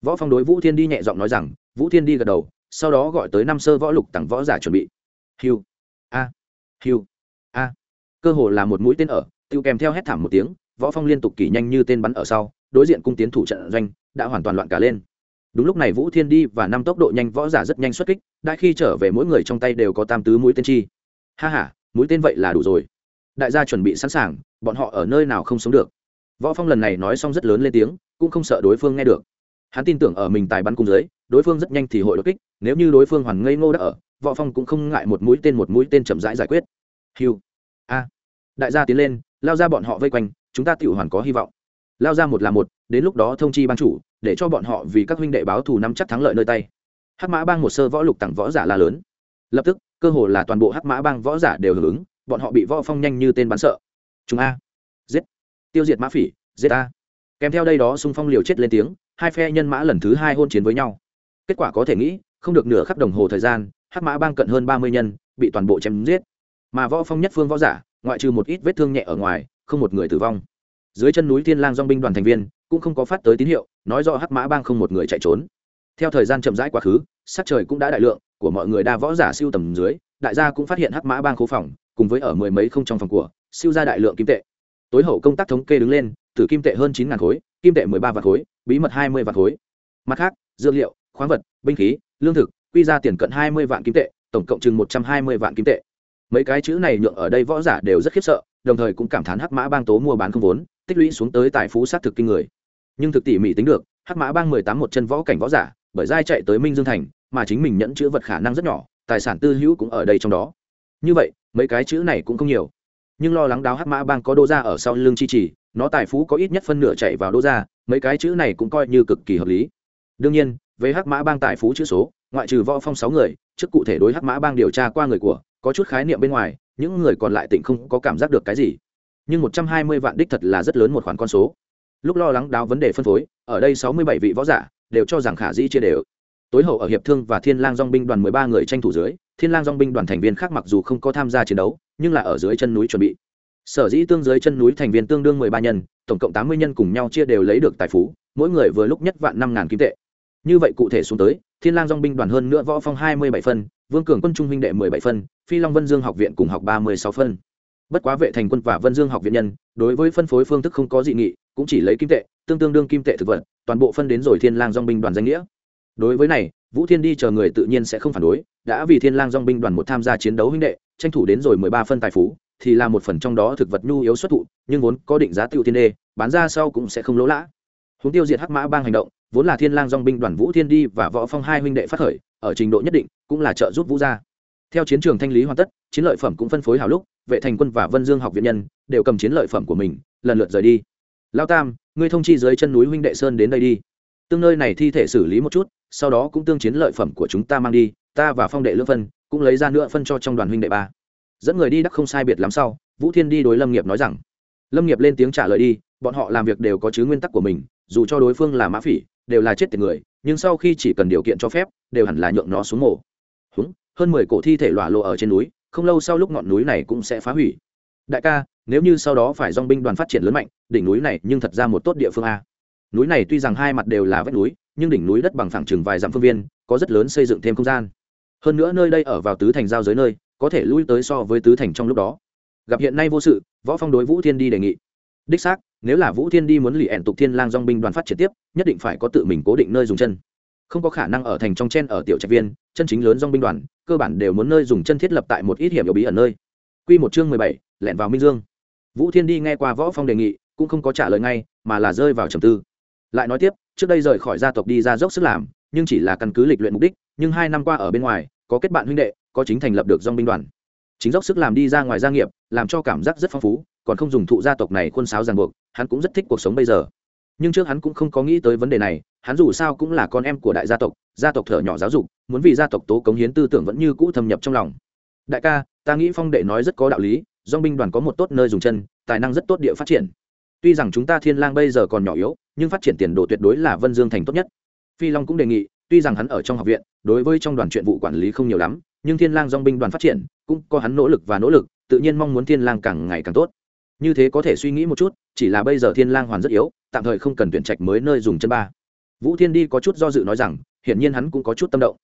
võ phong đối vũ thiên đi nhẹ giọng nói rằng vũ thiên đi gật đầu sau đó gọi tới năm sơ võ lục tặng võ giả chuẩn bị. Hiu a hiu a. Cơ hồ là một mũi tên ở tiêu kèm theo hét thảm một tiếng võ phong liên tục kỳ nhanh như tên bắn ở sau đối diện cung tiến thủ trận doanh đã hoàn toàn loạn cả lên. Đúng lúc này vũ thiên đi và năm tốc độ nhanh võ giả rất nhanh xuất kích đã khi trở về mỗi người trong tay đều có tam tứ mũi tên chi. Ha ha, mũi tên vậy là đủ rồi. Đại gia chuẩn bị sẵn sàng bọn họ ở nơi nào không sống được. Võ phong lần này nói xong rất lớn lên tiếng cũng không sợ đối phương nghe được hắn tin tưởng ở mình tài bắn cung dưới, đối phương rất nhanh thì hội đột kích, nếu như đối phương hoàn ngây ngô đã ở, võ phong cũng không ngại một mũi tên một mũi tên chậm rãi giải quyết. Hiu a. Đại gia tiến lên, lao ra bọn họ vây quanh, chúng ta tiểu hoàn có hy vọng. Lao ra một là một, đến lúc đó thông chi ban chủ, để cho bọn họ vì các huynh đệ báo thù năm chắc thắng lợi nơi tay. Hắc mã bang một sơ võ lục tặng võ giả la lớn. Lập tức, cơ hồ là toàn bộ hắc mã bang võ giả đều hưởng ứng, bọn họ bị võ phong nhanh như tên bắn sợ. Chúng a. Giết. Tiêu diệt mã phỉ, giết a. Kèm theo đây đó xung phong liều chết lên tiếng hai phe nhân mã lần thứ hai hôn chiến với nhau. Kết quả có thể nghĩ, không được nửa khắc đồng hồ thời gian, hắc mã bang cận hơn ba mươi nhân, bị toàn bộ chém giết. Mà võ phong nhất phương võ giả, ngoại trừ một ít vết thương nhẹ ở ngoài, không một người tử vong. Dưới chân núi thiên lang dong binh đoàn thành viên, cũng không có phát tới tín hiệu, nói rõ hắc mã bang không một người chạy trốn. Theo thời gian chậm rãi quá khứ sát trời cũng đã đại lượng, của mọi người đa võ giả siêu tầm dưới, đại gia cũng phát hiện hắc mã bang khố phòng, cùng với ở mười mấy không trong phòng của, siêu ra đại lượng kim tệ tối hậu công tác thống kê đứng lên thử kim tệ hơn chín ngàn khối, kim tệ mười ba vạn khối, bí mật hai mươi vạn khối. Mặt khác, dược liệu, khoáng vật, binh khí, lương thực, quy ra tiền cận hai mươi vạn kim tệ, tổng cộng chừng một trăm hai mươi vạn kim tệ. Mấy cái chữ này nhượng ở đây võ giả đều rất khiếp sợ, đồng thời cũng cảm thán hắc mã bang tố mua bán không vốn, tích lũy xuống tới tài phú sát thực kinh người. Nhưng thực tỉ mỉ tính được, hắc mã bang mười tám một chân võ cảnh võ giả, bởi giai chạy tới minh dương thành, mà chính mình nhẫn chữ vật khả năng rất nhỏ, tài sản tư hữu cũng ở đây trong đó. Như vậy, mấy cái chữ này cũng không nhiều nhưng lo lắng đáo hắc mã bang có đô gia ở sau lưng chi trì, nó tài phú có ít nhất phân nửa chạy vào đô gia, mấy cái chữ này cũng coi như cực kỳ hợp lý. Đương nhiên với hắc mã bang tài phú chữ số, ngoại trừ võ phong sáu người, trước cụ thể đối hắc mã bang điều tra qua người của, có chút khái niệm bên ngoài, những người còn lại tỉnh không có cảm giác được cái gì. Nhưng một trăm hai mươi vạn đích thật là rất lớn một khoản con số. Lúc lo lắng đáo vấn đề phân phối, ở đây sáu mươi bảy vị võ giả, đều cho rằng khả dĩ chia đều. Tối hậu ở hiệp thương và thiên lang dòng binh đoàn mười ba người tranh thủ dưới, thiên lang dòng binh đoàn thành viên khác mặc dù không có tham gia chiến đấu nhưng là ở dưới chân núi chuẩn bị. Sở dĩ tương dưới chân núi thành viên tương đương mười ba nhân, tổng cộng tám mươi nhân cùng nhau chia đều lấy được tài phú, mỗi người vừa lúc nhất vạn năm ngàn kim tệ. Như vậy cụ thể xuống tới, thiên lang dong binh đoàn hơn nữa võ phong hai mươi bảy phân, vương cường quân trung huynh đệ mười bảy phân, phi long vân dương học viện cùng học ba mươi sáu phân. Bất quá vệ thành quân và vân dương học viện nhân, đối với phân phối phương thức không có dị nghị, cũng chỉ lấy kim tệ, tương tương đương kim tệ thực vật, toàn bộ phân đến rồi thiên lang dong binh đoàn danh nghĩa. Đối với này, vũ thiên đi chờ người tự nhiên sẽ không phản đối, đã vì thiên lang dong binh đoàn một tham gia chiến đấu huynh đệ tranh thủ đến rồi mười ba phân tài phú, thì là một phần trong đó thực vật nhu yếu xuất thụ, nhưng vốn có định giá tiêu thiên đê, bán ra sau cũng sẽ không lỗ lã. Hướng tiêu diệt hắc mã bang hành động, vốn là thiên lang dong binh đoàn vũ thiên đi và võ phong hai huynh đệ phát khởi, ở trình độ nhất định, cũng là trợ giúp vũ gia. Theo chiến trường thanh lý hoàn tất, chiến lợi phẩm cũng phân phối hào lúc, vệ thành quân và vân dương học viện nhân đều cầm chiến lợi phẩm của mình, lần lượt rời đi. Lao tam, ngươi thông chi dưới chân núi huynh đệ sơn đến đây đi. Tương nơi này thi thể xử lý một chút, sau đó cũng tương chiến lợi phẩm của chúng ta mang đi, ta và phong đệ lương phân cũng lấy ra nữa phân cho trong đoàn huynh đệ ba. Dẫn người đi đắc không sai biệt lắm sau, vũ thiên đi đối lâm nghiệp nói rằng, lâm nghiệp lên tiếng trả lời đi, bọn họ làm việc đều có chứ nguyên tắc của mình, dù cho đối phương là mã phỉ, đều là chết tiền người, nhưng sau khi chỉ cần điều kiện cho phép, đều hẳn là nhượng nó xuống mổ húng, hơn mười cổ thi thể lọa lộ ở trên núi, không lâu sau lúc ngọn núi này cũng sẽ phá hủy. Đại ca, nếu như sau đó phải dong binh đoàn phát triển lớn mạnh, đỉnh núi này nhưng thật ra một tốt địa phương a. Núi này tuy rằng hai mặt đều là vách núi, nhưng đỉnh núi đất bằng phẳng chừng vài dặm phương viên, có rất lớn xây dựng thêm không gian hơn nữa nơi đây ở vào tứ thành giao giới nơi có thể lui tới so với tứ thành trong lúc đó. Gặp hiện nay vô sự võ phong đối vũ thiên đi đề nghị. Đích xác nếu là vũ thiên đi muốn lì ẻn tục thiên lang dong binh đoàn phát triển tiếp nhất định phải có tự mình cố định nơi dùng chân. Không có khả năng ở thành trong chen ở tiểu trạch viên chân chính lớn dong binh đoàn cơ bản đều muốn nơi dùng chân thiết lập tại một ít hiểm yếu bí ẩn nơi. Quy một chương mười bảy, lẻn vào minh dương. Vũ thiên đi nghe qua võ phong đề nghị cũng không có trả lời ngay mà là rơi vào trầm tư. Lại nói tiếp trước đây rời khỏi gia tộc đi ra dốc sức làm nhưng chỉ là căn cứ lịch luyện mục đích nhưng hai năm qua ở bên ngoài có kết bạn huynh đệ, có chính thành lập được dong binh đoàn. Chính dốc sức làm đi ra ngoài gia nghiệp, làm cho cảm giác rất phong phú, còn không dùng thụ gia tộc này khuôn sáo ràng buộc, hắn cũng rất thích cuộc sống bây giờ. Nhưng trước hắn cũng không có nghĩ tới vấn đề này, hắn dù sao cũng là con em của đại gia tộc gia tộc thở nhỏ giáo dục, muốn vì gia tộc tố cống hiến tư tưởng vẫn như cũ thâm nhập trong lòng. Đại ca, ta nghĩ phong đệ nói rất có đạo lý dong binh đoàn có một tốt nơi dùng chân, tài năng rất tốt địa phát triển. Tuy rằng chúng ta thiên lang bây giờ còn nhỏ yếu, nhưng phát triển tiền đồ tuyệt đối là vân dương thành tốt nhất. Phi long cũng đề nghị, tuy rằng hắn ở trong học viện đối với trong đoàn chuyện vụ quản lý không nhiều lắm, nhưng thiên lang dong binh đoàn phát triển, cũng có hắn nỗ lực và nỗ lực, tự nhiên mong muốn thiên lang càng ngày càng tốt. Như thế có thể suy nghĩ một chút, chỉ là bây giờ thiên lang hoàn rất yếu, tạm thời không cần tuyển trạch mới nơi dùng chân ba. Vũ thiên đi có chút do dự nói rằng, hiển nhiên hắn cũng có chút tâm động.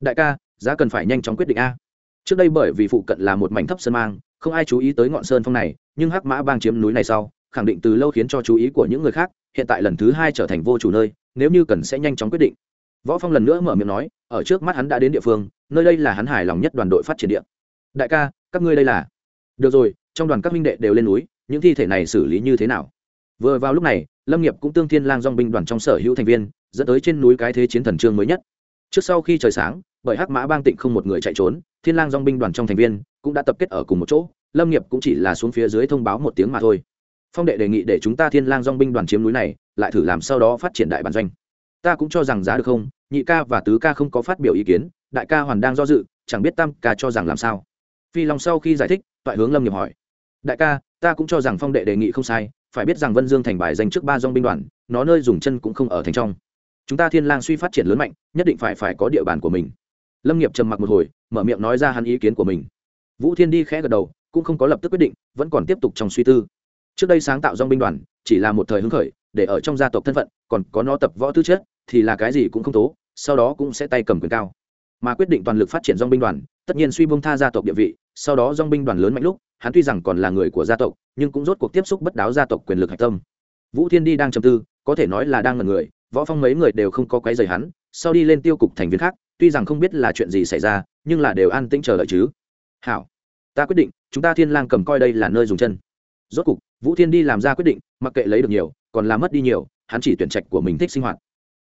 Đại ca, giá cần phải nhanh chóng quyết định a. Trước đây bởi vì phụ cận là một mảnh thấp sơn mang, không ai chú ý tới ngọn sơn phong này, nhưng hắc mã bang chiếm núi này sau, khẳng định từ lâu khiến cho chú ý của những người khác, hiện tại lần thứ hai trở thành vô chủ nơi, nếu như cần sẽ nhanh chóng quyết định võ phong lần nữa mở miệng nói, ở trước mắt hắn đã đến địa phương, nơi đây là hắn hài lòng nhất đoàn đội phát triển địa. Đại ca, các ngươi đây là? Được rồi, trong đoàn các minh đệ đều lên núi, những thi thể này xử lý như thế nào? Vừa vào lúc này, lâm nghiệp cũng tương thiên lang dong binh đoàn trong sở hữu thành viên, dẫn tới trên núi cái thế chiến thần trương mới nhất. Trước sau khi trời sáng, bởi hắc mã bang tịnh không một người chạy trốn, thiên lang dong binh đoàn trong thành viên cũng đã tập kết ở cùng một chỗ, lâm nghiệp cũng chỉ là xuống phía dưới thông báo một tiếng mà thôi. Phong đệ đề nghị để chúng ta thiên lang dong binh đoàn chiếm núi này, lại thử làm sau đó phát triển đại bản doanh ta cũng cho rằng giá được không? Nhị ca và tứ ca không có phát biểu ý kiến, đại ca hoàn đang do dự, chẳng biết tam ca cho rằng làm sao. Phi long sau khi giải thích, toại hướng lâm nghiệp hỏi. Đại ca, ta cũng cho rằng phong đệ đề nghị không sai, phải biết rằng vân dương thành bài danh trước ba dong binh đoàn, nó nơi dùng chân cũng không ở thành trong. Chúng ta thiên lang suy phát triển lớn mạnh, nhất định phải phải có địa bàn của mình. Lâm nghiệp trầm mặc một hồi, mở miệng nói ra hắn ý kiến của mình. Vũ thiên đi khẽ gật đầu, cũng không có lập tức quyết định, vẫn còn tiếp tục trong suy tư. Trước đây sáng tạo dong binh đoàn, chỉ là một thời hứng khởi, để ở trong gia tộc thân phận, còn có nó tập võ tư chất thì là cái gì cũng không tố, sau đó cũng sẽ tay cầm quyền cao. Mà quyết định toàn lực phát triển dong binh đoàn, tất nhiên suy bông tha gia tộc địa vị, sau đó dong binh đoàn lớn mạnh lúc, hắn tuy rằng còn là người của gia tộc, nhưng cũng rốt cuộc tiếp xúc bất đáo gia tộc quyền lực hạch tâm. Vũ thiên đi đang trầm tư, có thể nói là đang ngần người, võ phong mấy người đều không có quấy rầy hắn, sau đi lên tiêu cục thành viên khác, tuy rằng không biết là chuyện gì xảy ra, nhưng là đều an tĩnh chờ đợi chứ. Hảo, ta quyết định, chúng ta thiên lang cầm coi đây là nơi dùng chân. Rốt cục, vũ thiên đi làm ra quyết định, mặc kệ lấy được nhiều, còn là mất đi nhiều, hắn chỉ tuyển trạch của mình thích sinh hoạt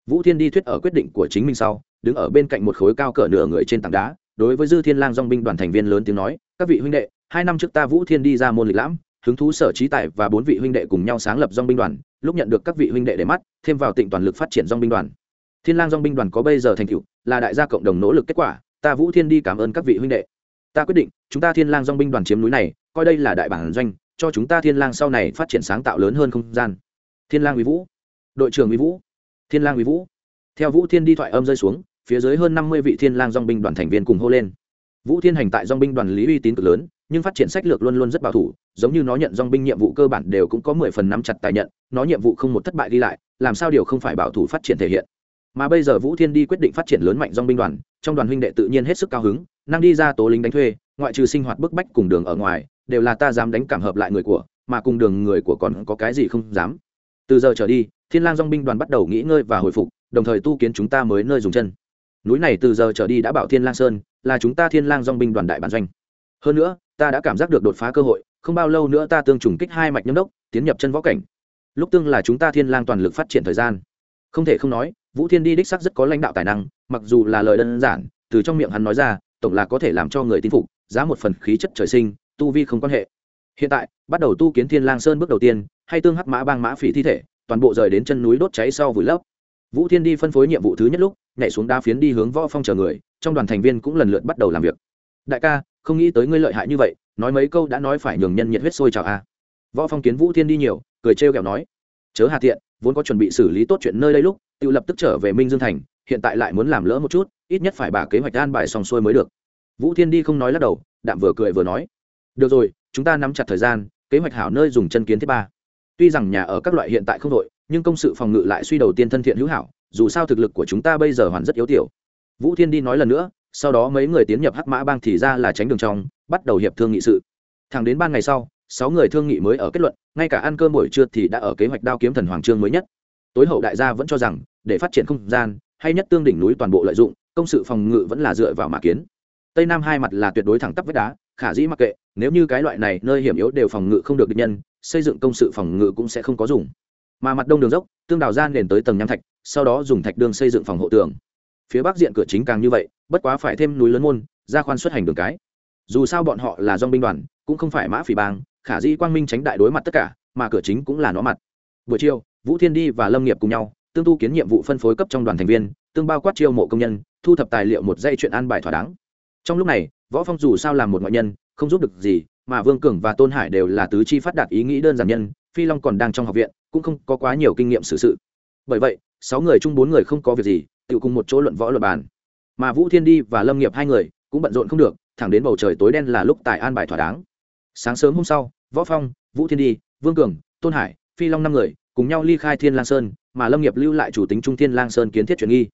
vũ thiên đi thuyết ở quyết định của chính mình sau, đứng ở bên cạnh một khối cao cỡ nửa người trên tảng đá, đối với dư thiên lang dong binh đoàn thành viên lớn tiếng nói, các vị huynh đệ, hai năm trước ta vũ thiên đi ra môn lịch lãm, hứng thú sở trí tài và bốn vị huynh đệ cùng nhau sáng lập dong binh đoàn, lúc nhận được các vị huynh đệ để mắt, thêm vào tịnh toàn lực phát triển dong binh đoàn. Thiên lang dong binh đoàn có bây giờ thành tựu, là đại gia cộng đồng nỗ lực kết quả, ta vũ thiên đi cảm ơn các vị huynh đệ. Ta quyết định, chúng ta thiên lang dong binh đoàn chiếm núi này, coi đây là đại bản doanh, cho chúng ta thiên lang sau này phát triển sáng tạo lớn hơn không gian. Thiên lang uy vũ. Đội trưởng uy vũ thiên lang uy vũ. Theo vũ thiên đi thoại âm rơi xuống, phía dưới hơn năm mươi vị thiên lang dòng binh đoàn thành viên cùng hô lên. Vũ thiên hành tại dòng binh đoàn lý uy tín cực lớn, nhưng phát triển sách lược luôn luôn rất bảo thủ, giống như nó nhận dòng binh nhiệm vụ cơ bản đều cũng có mười phần nắm chặt tài nhận, nó nhiệm vụ không một thất bại đi lại, làm sao điều không phải bảo thủ phát triển thể hiện. Mà bây giờ vũ thiên đi quyết định phát triển lớn mạnh dòng binh đoàn, trong đoàn huynh đệ tự nhiên hết sức cao hứng, năng đi ra tố lính đánh thuê, ngoại trừ sinh hoạt bức bách cùng đường ở ngoài, đều là ta dám đánh cảm hợp lại người của, mà cùng đường người của còn có cái gì không dám từ giờ trở đi, thiên lang dong binh đoàn bắt đầu nghỉ ngơi và hồi phục, đồng thời tu kiến chúng ta mới nơi dùng chân. Núi này từ giờ trở đi đã bảo thiên lang sơn, là chúng ta thiên lang dong binh đoàn đại bản doanh. Hơn nữa, ta đã cảm giác được đột phá cơ hội, không bao lâu nữa ta tương trùng kích hai mạch nhâm đốc, tiến nhập chân võ cảnh. Lúc tương là chúng ta thiên lang toàn lực phát triển thời gian. Không thể không nói, vũ thiên đi đích sắc rất có lãnh đạo tài năng, mặc dù là lời đơn giản, từ trong miệng hắn nói ra, tổng là có thể làm cho người tin phục, giá một phần khí chất trời sinh, tu vi không quan hệ. Hiện tại, bắt đầu tu kiến thiên lang sơn bước đầu tiên hay tương hắc mã bang mã phỉ thi thể, toàn bộ rời đến chân núi đốt cháy sau vùi lấp. Vũ thiên đi phân phối nhiệm vụ thứ nhất lúc, nhảy xuống đá phiến đi hướng võ phong chờ người, trong đoàn thành viên cũng lần lượt bắt đầu làm việc. Đại ca, không nghĩ tới ngươi lợi hại như vậy, nói mấy câu đã nói phải nhường nhân nhiệt huyết sôi chào a. Võ phong kiến vũ thiên đi nhiều, cười trêu ghẹo nói, chớ hà tiện, vốn có chuẩn bị xử lý tốt chuyện nơi đây lúc, tự lập tức trở về minh dương thành, hiện tại lại muốn làm lỡ một chút, ít nhất phải bà kế hoạch an bài xong xuôi mới được. Vũ thiên đi không nói lắc đầu, đạm vừa cười vừa nói, được rồi, chúng ta nắm chặt thời gian, kế hoạch hảo nơi dùng chân kiến thứ ba tuy rằng nhà ở các loại hiện tại không đội, nhưng công sự phòng ngự lại suy đầu tiên thân thiện hữu hảo, dù sao thực lực của chúng ta bây giờ hoàn rất yếu tiểu. Vũ thiên đi nói lần nữa, sau đó mấy người tiến nhập hắc mã bang thì ra là tránh đường trong, bắt đầu hiệp thương nghị sự. Thẳng đến ban ngày sau, sáu người thương nghị mới ở kết luận, ngay cả ăn cơm buổi trưa thì đã ở kế hoạch đao kiếm thần hoàng trương mới nhất. Tối hậu đại gia vẫn cho rằng, để phát triển không gian, hay nhất tương đỉnh núi toàn bộ lợi dụng, công sự phòng ngự vẫn là dựa vào mã kiến. Tây nam hai mặt là tuyệt đối thẳng tắp vách đá, khả dĩ mặc kệ, nếu như cái loại này nơi hiểm yếu đều phòng ngự không được địch nhân xây dựng công sự phòng ngự cũng sẽ không có dùng. Mà mặt đông đường dốc, tương đào gian nền tới tầng nham thạch, sau đó dùng thạch đường xây dựng phòng hộ tường. Phía bắc diện cửa chính càng như vậy, bất quá phải thêm núi lớn môn, ra khoan xuất hành đường cái. Dù sao bọn họ là dong binh đoàn, cũng không phải mã phỉ bang, khả dĩ quang minh tránh đại đối mặt tất cả, mà cửa chính cũng là nó mặt. Buổi chiều, vũ thiên đi và lâm nghiệp cùng nhau, tương tu kiến nhiệm vụ phân phối cấp trong đoàn thành viên, tương bao quát chiêu mộ công nhân, thu thập tài liệu một dây chuyện an bài thỏa đáng. Trong lúc này, võ phong dù sao làm một ngoại nhân không giúp được gì, mà vương cường và tôn hải đều là tứ chi phát đạt ý nghĩ đơn giản nhân, phi long còn đang trong học viện, cũng không có quá nhiều kinh nghiệm xử sự. Bởi vậy, sáu người chung bốn người không có việc gì tự cùng một chỗ luận võ luật bàn. Mà vũ thiên đi và lâm nghiệp hai người cũng bận rộn không được, thẳng đến bầu trời tối đen là lúc tài an bài thỏa đáng. Sáng sớm hôm sau, võ phong, vũ thiên đi, vương cường, tôn hải, phi long năm người cùng nhau ly khai thiên lang sơn, mà lâm nghiệp lưu lại chủ tính trung thiên lang sơn kiến thiết truyền nghi.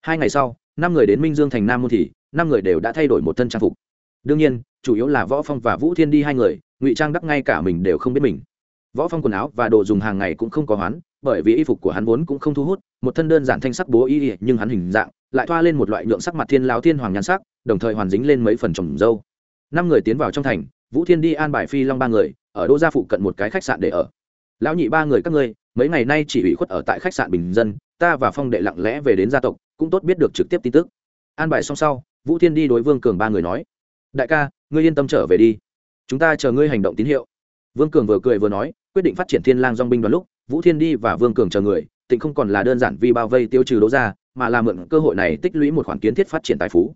Hai ngày sau, năm người đến minh dương thành nam môn thì năm người đều đã thay đổi một thân trang phục. Đương nhiên chủ yếu là võ phong và vũ thiên đi hai người, ngụy trang đắc ngay cả mình đều không biết mình. Võ phong quần áo và đồ dùng hàng ngày cũng không có hoán, bởi vì y phục của hắn vốn cũng không thu hút, một thân đơn giản thanh sắc bố y, nhưng hắn hình dạng lại thoa lên một loại nhượng sắc mặt thiên lao thiên hoàng nhan sắc, đồng thời hoàn dính lên mấy phần trồng dâu. Năm người tiến vào trong thành, vũ thiên đi an bài phi long ba người, ở đô gia phụ cận một cái khách sạn để ở. Lão nhị ba người các ngươi, mấy ngày nay chỉ ủy khuất ở tại khách sạn bình dân, ta và phong đệ lặng lẽ về đến gia tộc, cũng tốt biết được trực tiếp tin tức. An bài xong sau, vũ thiên đi đối vương cường ba người nói, đại ca ngươi yên tâm trở về đi. Chúng ta chờ ngươi hành động tín hiệu. Vương cường vừa cười vừa nói, quyết định phát triển thiên lang dong binh đoàn lúc, vũ thiên đi và vương cường chờ người, tịnh không còn là đơn giản vì bao vây tiêu trừ đấu ra mà là mượn cơ hội này tích lũy một khoản kiến thiết phát triển tài phú.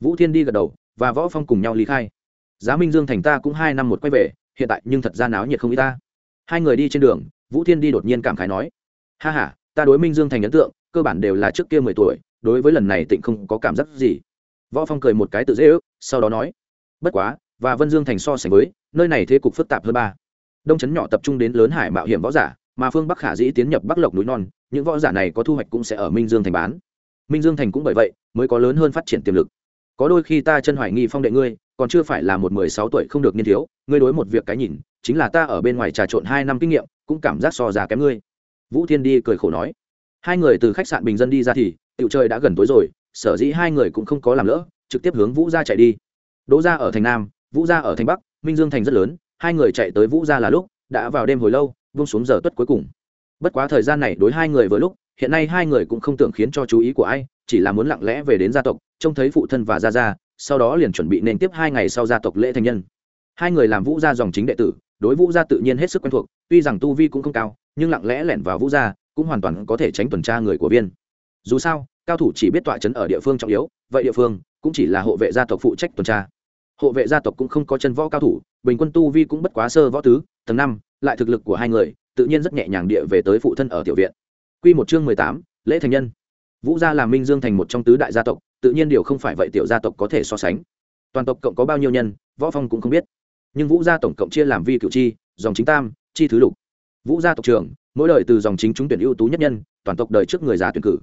Vũ thiên đi gật đầu, và võ phong cùng nhau lý khai. Giá minh dương thành ta cũng hai năm một quay về, hiện tại nhưng thật ra náo nhiệt không ý ta. Hai người đi trên đường, vũ thiên đi đột nhiên cảm khái nói, ha ha, ta đối minh dương thành ấn tượng, cơ bản đều là trước kia mười tuổi, đối với lần này tịnh không có cảm giác gì. Võ phong cười một cái tự dễ ước, sau đó nói bất quá, và vân dương thành so sánh với, nơi này thế cục phức tạp hơn ba. Đông chấn nhỏ tập trung đến lớn hải mạo hiểm võ giả, mà phương bắc khả dĩ tiến nhập bắc lộc núi non, những võ giả này có thu hoạch cũng sẽ ở minh dương thành bán. Minh dương thành cũng bởi vậy, mới có lớn hơn phát triển tiềm lực. Có đôi khi ta chân hoài nghi phong đệ ngươi, còn chưa phải là một mười sáu tuổi không được niên thiếu, ngươi đối một việc cái nhìn, chính là ta ở bên ngoài trà trộn hai năm kinh nghiệm, cũng cảm giác so già kém ngươi. Vũ thiên đi cười khổ nói. Hai người từ khách sạn bình dân đi ra thì, tiểu trời đã gần tối rồi, sở dĩ hai người cũng không có làm lỡ, trực tiếp hướng vũ gia chạy đi đỗ gia ở thành nam, vũ gia ở thành bắc, minh dương thành rất lớn, hai người chạy tới vũ gia là lúc, đã vào đêm hồi lâu vung xuống giờ tuất cuối cùng. Bất quá thời gian này đối hai người vừa lúc, hiện nay hai người cũng không tưởng khiến cho chú ý của ai, chỉ là muốn lặng lẽ về đến gia tộc, trông thấy phụ thân và gia gia, sau đó liền chuẩn bị nên tiếp hai ngày sau gia tộc lễ thành nhân. Hai người làm vũ gia dòng chính đệ tử, đối vũ gia tự nhiên hết sức quen thuộc, tuy rằng tu vi cũng không cao, nhưng lặng lẽ lẻn vào vũ gia, cũng hoàn toàn có thể tránh tuần tra người của viên. Dù sao, cao thủ chỉ biết tọa chấn ở địa phương trọng yếu, vậy địa phương cũng chỉ là hộ vệ gia tộc phụ trách tuần tra hộ vệ gia tộc cũng không có chân võ cao thủ, bình quân tu vi cũng bất quá sơ võ tứ, tầng năm, lại thực lực của hai người, tự nhiên rất nhẹ nhàng địa về tới phụ thân ở tiểu viện. Quy một chương mười tám, lễ thành nhân. Vũ gia làm minh dương thành một trong tứ đại gia tộc, tự nhiên điều không phải vậy tiểu gia tộc có thể so sánh. Toàn tộc cộng có bao nhiêu nhân, võ phong cũng không biết. Nhưng vũ gia tổng cộng chia làm vi cựu chi, dòng chính tam, chi thứ lục. Vũ gia tộc trưởng, mỗi đời từ dòng chính trúng tuyển ưu tú nhất nhân, toàn tộc đời trước người già tuyển cử.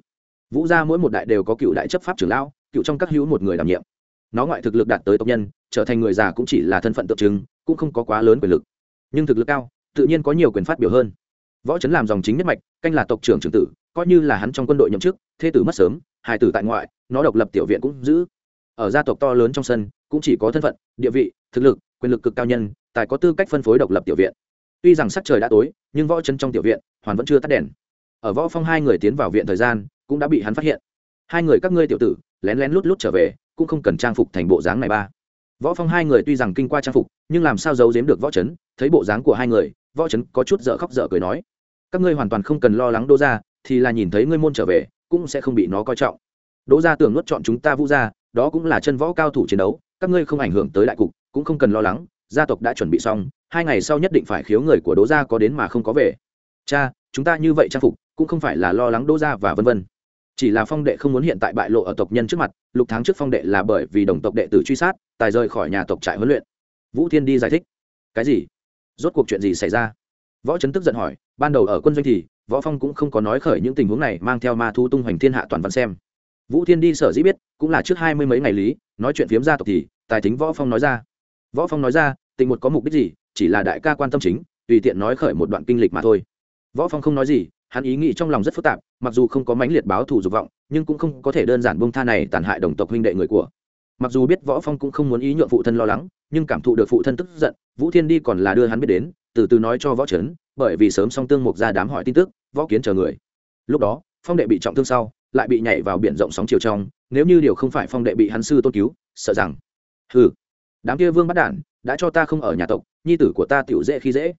Vũ gia mỗi một đại đều có cựu đại chấp pháp trưởng lão, cựu trong các hữu một người đảm nhiệm nó ngoại thực lực đạt tới tộc nhân, trở thành người già cũng chỉ là thân phận tượng trưng, cũng không có quá lớn quyền lực. Nhưng thực lực cao, tự nhiên có nhiều quyền phát biểu hơn. Võ trấn làm dòng chính nhất mạch, canh là tộc trưởng trưởng tử, coi như là hắn trong quân đội nhậm chức thế tử mất sớm, hài tử tại ngoại, nó độc lập tiểu viện cũng giữ. Ở gia tộc to lớn trong sân, cũng chỉ có thân phận, địa vị, thực lực, quyền lực cực cao nhân, tài có tư cách phân phối độc lập tiểu viện. Tuy rằng sắc trời đã tối, nhưng võ chân trong tiểu viện, hoàn vẫn chưa tắt đèn. Ở võ phong hai người tiến vào viện thời gian, cũng đã bị hắn phát hiện. Hai người các ngươi tiểu tử, lén lén lút lút trở về cũng không cần trang phục thành bộ dáng này ba. Võ phong hai người tuy rằng kinh qua trang phục, nhưng làm sao giấu giếm được võ chấn, thấy bộ dáng của hai người, võ chấn có chút dở khóc dở cười nói, các ngươi hoàn toàn không cần lo lắng đỗ ra thì là nhìn thấy ngươi môn trở về, cũng sẽ không bị nó coi trọng. Đỗ ra tưởng nuốt chọn chúng ta vũ ra đó cũng là chân võ cao thủ chiến đấu, các ngươi không ảnh hưởng tới đại cục, cũng không cần lo lắng, gia tộc đã chuẩn bị xong, hai ngày sau nhất định phải khiếu người của đỗ gia có đến mà không có về. Cha, chúng ta như vậy trang phục, cũng không phải là lo lắng đỗ gia và vân vân chỉ là phong đệ không muốn hiện tại bại lộ ở tộc nhân trước mặt, lục tháng trước phong đệ là bởi vì đồng tộc đệ tử truy sát, tài rời khỏi nhà tộc trại huấn luyện. Vũ thiên đi giải thích. Cái gì? Rốt cuộc chuyện gì xảy ra? Võ trấn tức giận hỏi, ban đầu ở quân doanh thì, võ phong cũng không có nói khởi những tình huống này, mang theo ma thu tung hoành thiên hạ toàn văn xem. Vũ thiên đi sở dĩ biết, cũng là trước hai mươi mấy ngày lý, nói chuyện phiếm gia tộc thì, tài tính võ phong nói ra. Võ phong nói ra, tình một có mục đích gì, chỉ là đại ca quan tâm chính, tùy tiện nói khởi một đoạn kinh lịch mà thôi. Võ phong không nói gì hắn ý nghĩ trong lòng rất phức tạp, mặc dù không có mãnh liệt báo thù dục vọng, nhưng cũng không có thể đơn giản bông tha này tàn hại đồng tộc huynh đệ người của. Mặc dù biết võ phong cũng không muốn ý nhượng phụ thân lo lắng, nhưng cảm thụ được phụ thân tức giận, vũ thiên đi còn là đưa hắn biết đến, từ từ nói cho võ trấn bởi vì sớm song tương mục ra đám hỏi tin tức, võ kiến chờ người. Lúc đó, phong đệ bị trọng thương sau, lại bị nhảy vào biển rộng sóng chiều trong, nếu như điều không phải phong đệ bị hắn sư tôn cứu, sợ rằng, hừ, đám kia vương bắt đản, đã cho ta không ở nhà tộc, nhi tử của ta tiểu dễ khi dễ.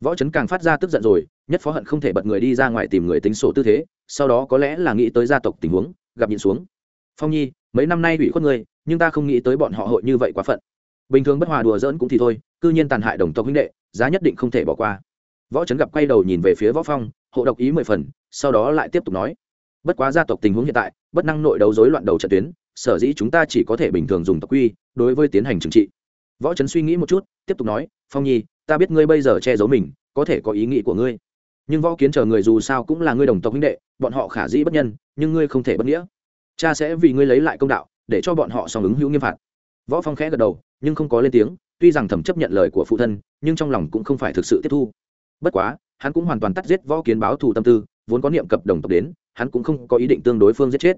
Võ trấn càng phát ra tức giận rồi nhất phó hận không thể bật người đi ra ngoài tìm người tính sổ tư thế, sau đó có lẽ là nghĩ tới gia tộc tình huống, gặp nhìn xuống. Phong nhi, mấy năm nay ủy khuất người nhưng ta không nghĩ tới bọn họ hội như vậy quá phận. Bình thường bất hòa đùa giỡn cũng thì thôi, cư nhiên tàn hại đồng tộc huynh đệ, giá nhất định không thể bỏ qua. Võ trấn gặp quay đầu nhìn về phía võ phong, hộ độc ý mười phần, sau đó lại tiếp tục nói. Bất quá gia tộc tình huống hiện tại, bất năng nội đấu rối loạn đầu trận tuyến, sở dĩ chúng ta chỉ có thể bình thường dùng tộc quy, đối với tiến hành trừng trị. Võ trấn suy nghĩ một chút, tiếp tục nói, phong nhi, ta biết ngươi bây giờ che giấu mình, có thể có ý nghĩ của ngươi nhưng võ kiến chờ người dù sao cũng là ngươi đồng tộc huynh đệ, bọn họ khả dĩ bất nhân, nhưng ngươi không thể bất nghĩa. Cha sẽ vì ngươi lấy lại công đạo, để cho bọn họ song ứng hữu nghiêm phạt. Võ phong khẽ gật đầu, nhưng không có lên tiếng, tuy rằng thẩm chấp nhận lời của phụ thân, nhưng trong lòng cũng không phải thực sự tiếp thu. Bất quá, hắn cũng hoàn toàn tắt giết võ kiến báo thù tâm tư, vốn có niệm cập đồng tộc đến, hắn cũng không có ý định tương đối phương giết chết.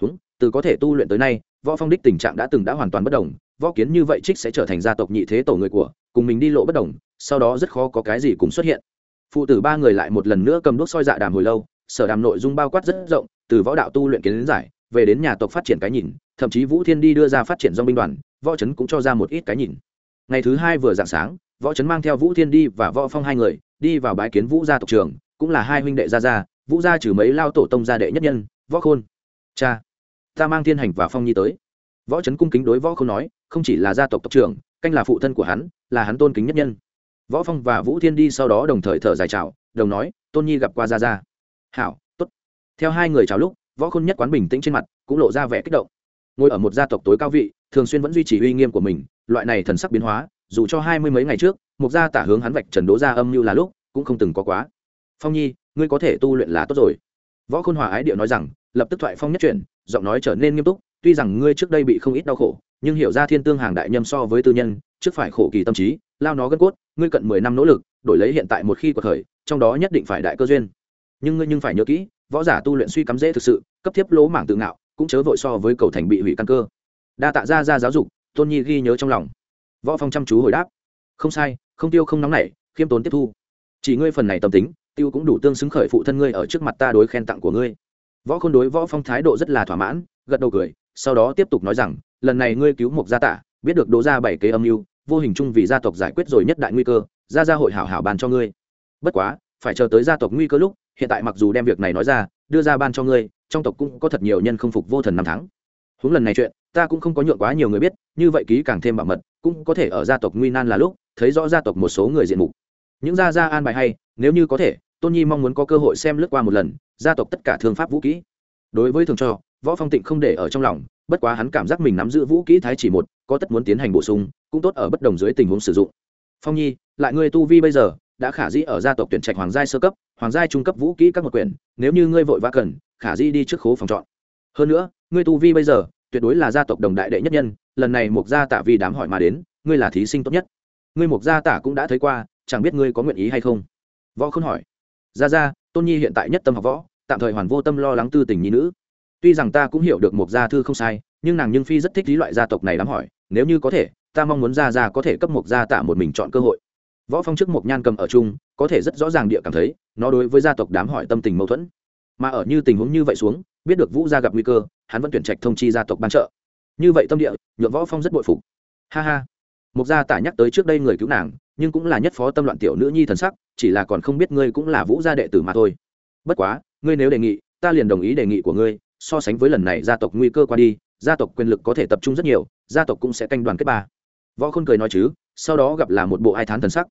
Húng, từ có thể tu luyện tới nay, võ phong đích tình trạng đã từng đã hoàn toàn bất đồng, võ kiến như vậy trích sẽ trở thành gia tộc nhị thế tổ người của, cùng mình đi lộ bất đồng, sau đó rất khó có cái gì cùng xuất hiện phụ tử ba người lại một lần nữa cầm đuốc soi dạ đàm hồi lâu, sở đàm nội dung bao quát rất rộng, từ võ đạo tu luyện kiến đến giải, về đến nhà tộc phát triển cái nhìn, thậm chí vũ thiên đi đưa ra phát triển do binh đoàn, võ trấn cũng cho ra một ít cái nhìn. Ngày thứ hai vừa dạng sáng, võ trấn mang theo vũ thiên đi và võ phong hai người, đi vào bái kiến vũ gia tộc trường cũng là hai huynh đệ gia gia, vũ gia trừ mấy lao tổ tông gia đệ nhất nhân, võ khôn. Cha, ta mang thiên hành và phong nhi tới. Võ trấn cung kính đối võ khôn nói, không chỉ là gia tộc tộc trưởng, canh là phụ thân của hắn, là hắn tôn kính nhất nhân võ phong và vũ thiên đi sau đó đồng thời thở dài chào đồng nói tôn nhi gặp qua ra ra, hảo tốt. Theo hai người chào lúc võ khôn nhất quán bình tĩnh trên mặt cũng lộ ra vẻ kích động. Ngồi ở một gia tộc tối cao vị thường xuyên vẫn duy trì uy nghiêm của mình loại này thần sắc biến hóa dù cho hai mươi mấy ngày trước một gia tả hướng hắn vạch trần đố ra âm như là lúc cũng không từng có quá. Phong nhi ngươi có thể tu luyện là tốt rồi. Võ khôn hòa ái điệu nói rằng lập tức thoại phong nhất chuyển giọng nói trở nên nghiêm túc tuy rằng ngươi trước đây bị không ít đau khổ nhưng hiểu ra thiên tương hàng đại nhâm so với tư nhân, trước phải khổ kỳ tâm trí, lao nó gân cốt, ngươi cận mười năm nỗ lực, đổi lấy hiện tại một khi cuộc khởi, trong đó nhất định phải đại cơ duyên. Nhưng ngươi nhưng phải nhớ kỹ, võ giả tu luyện suy cắm dễ thực sự, cấp thiếp lỗ mảng tự ngạo, cũng chớ vội so với cầu thành bị hủy căn cơ. Đa tạ ra ra giáo dục, tôn nhi ghi nhớ trong lòng. Võ phong chăm chú hồi đáp. Không sai, không tiêu không nóng nảy, khiêm tốn tiếp thu. Chỉ ngươi phần này tâm tính, tiêu cũng đủ tương xứng khởi phụ thân ngươi ở trước mặt ta đối khen tặng của ngươi. Võ khôn đối võ phong thái độ rất là thỏa mãn, gật đầu cười sau đó tiếp tục nói rằng, lần này ngươi cứu một gia tả biết được đỗ ra bảy kế âm mưu, vô hình chung vì gia tộc giải quyết rồi nhất đại nguy cơ ra gia hội hảo hảo bàn cho ngươi. Bất quá, phải chờ tới gia tộc nguy cơ lúc, hiện tại mặc dù đem việc này nói ra, đưa ra ban cho ngươi, trong tộc cũng có thật nhiều nhân không phục vô thần năm tháng. Huống lần này chuyện, ta cũng không có nhượng quá nhiều người biết, như vậy ký càng thêm bảo mật, cũng có thể ở gia tộc nguy nan là lúc, thấy rõ gia tộc một số người diện mục. Những gia gia an bài hay, nếu như có thể, tôn nhi mong muốn có cơ hội xem lướt qua một lần, gia tộc tất cả thương pháp vũ kỹ. Đối với thường cho võ phong tịnh không để ở trong lòng, bất quá hắn cảm giác mình nắm giữ vũ kỹ thái chỉ một, có tất muốn tiến hành bổ sung, cũng tốt ở bất đồng dưới tình huống sử dụng. Phong nhi, lại ngươi tu vi bây giờ, đã khả dĩ ở gia tộc tuyển trạch hoàng giai sơ cấp, hoàng giai trung cấp vũ kỹ các một quyển, nếu như ngươi vội vã cần, khả dĩ đi trước khố phòng chọn. Hơn nữa, ngươi tu vi bây giờ, tuyệt đối là gia tộc đồng đại đệ nhất nhân, lần này mục gia tạ vì đám hỏi mà đến, ngươi là thí sinh tốt nhất. Ngươi mục gia tả cũng đã thấy qua, chẳng biết ngươi có nguyện ý hay không? Võ không hỏi. Ra ra tôn nhi hiện tại nhất tâm học võ, tạm thời hoàn vô tâm lo lắng tư tình nhi nữ tuy rằng ta cũng hiểu được một gia thư không sai, nhưng nàng nhưng phi rất thích lý loại gia tộc này đám hỏi, nếu như có thể, ta mong muốn gia gia có thể cấp một gia tạ một mình chọn cơ hội. Võ phong trước một nhan cầm ở chung, có thể rất rõ ràng địa cảm thấy, nó đối với gia tộc đám hỏi tâm tình mâu thuẫn. Mà ở như tình huống như vậy xuống, biết được vũ gia gặp nguy cơ, hắn vẫn tuyển trạch thông chi gia tộc ban trợ. Như vậy tâm địa, nhượng võ phong rất bội phục. Ha ha. Mục gia tả nhắc tới trước đây người cứu nàng, nhưng cũng là nhất phó tâm loạn tiểu nữ nhi thần sắc, chỉ là còn không biết ngươi cũng là vũ gia đệ tử mà thôi. Bất quá, ngươi nếu đề nghị, ta liền đồng ý đề nghị của ngươi so sánh với lần này gia tộc nguy cơ qua đi, gia tộc quyền lực có thể tập trung rất nhiều, gia tộc cũng sẽ canh đoàn kết ba. Võ khôn cười nói chứ, sau đó gặp là một bộ ai thán thần sắc.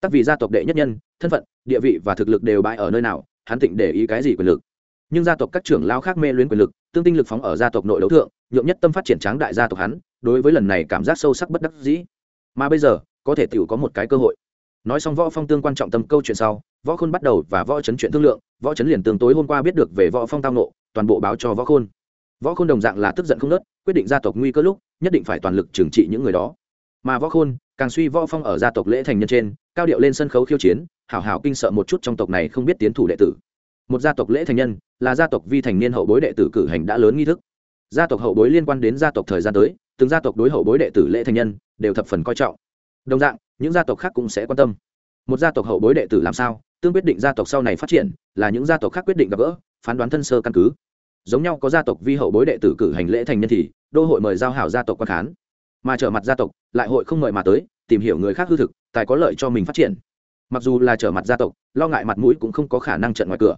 Tắc vì gia tộc đệ nhất nhân, thân phận, địa vị và thực lực đều bại ở nơi nào, hắn tịnh để ý cái gì quyền lực. Nhưng gia tộc các trưởng lao khác mê luyến quyền lực, tương tinh lực phóng ở gia tộc nội đấu thượng, nhượng nhất tâm phát triển tráng đại gia tộc hắn, đối với lần này cảm giác sâu sắc bất đắc dĩ. Mà bây giờ, có thể tiểu có một cái cơ hội. Nói xong võ phong tương quan trọng tâm câu chuyện sau võ khôn bắt đầu và võ chấn chuyện thương lượng, võ chấn liền tương tối hôm qua biết được về võ phong tao nộ toàn bộ báo cho võ khôn. Võ khôn đồng dạng là tức giận không nớt, quyết định gia tộc nguy cơ lúc, nhất định phải toàn lực trừng trị những người đó. Mà võ khôn, càng suy võ phong ở gia tộc lễ thành nhân trên, cao điệu lên sân khấu khiêu chiến, hảo hảo kinh sợ một chút trong tộc này không biết tiến thủ đệ tử. Một gia tộc lễ thành nhân, là gia tộc vi thành niên hậu bối đệ tử cử hành đã lớn nghi thức. Gia tộc hậu bối liên quan đến gia tộc thời gian tới, từng gia tộc đối hậu bối đệ tử lễ thành nhân, đều thập phần coi trọng. Đồng dạng, những gia tộc khác cũng sẽ quan tâm. Một gia tộc hậu bối đệ tử làm sao? Tương quyết định gia tộc sau này phát triển, là những gia tộc khác quyết định gặp gỡ, phán đoán thân sơ căn cứ. Giống nhau có gia tộc vi hậu bối đệ tử cử hành lễ thành nhân thì, đô hội mời giao hảo gia tộc quan khán. Mà trở mặt gia tộc, lại hội không mời mà tới, tìm hiểu người khác hư thực, tài có lợi cho mình phát triển. Mặc dù là trở mặt gia tộc, lo ngại mặt mũi cũng không có khả năng trận ngoài cửa.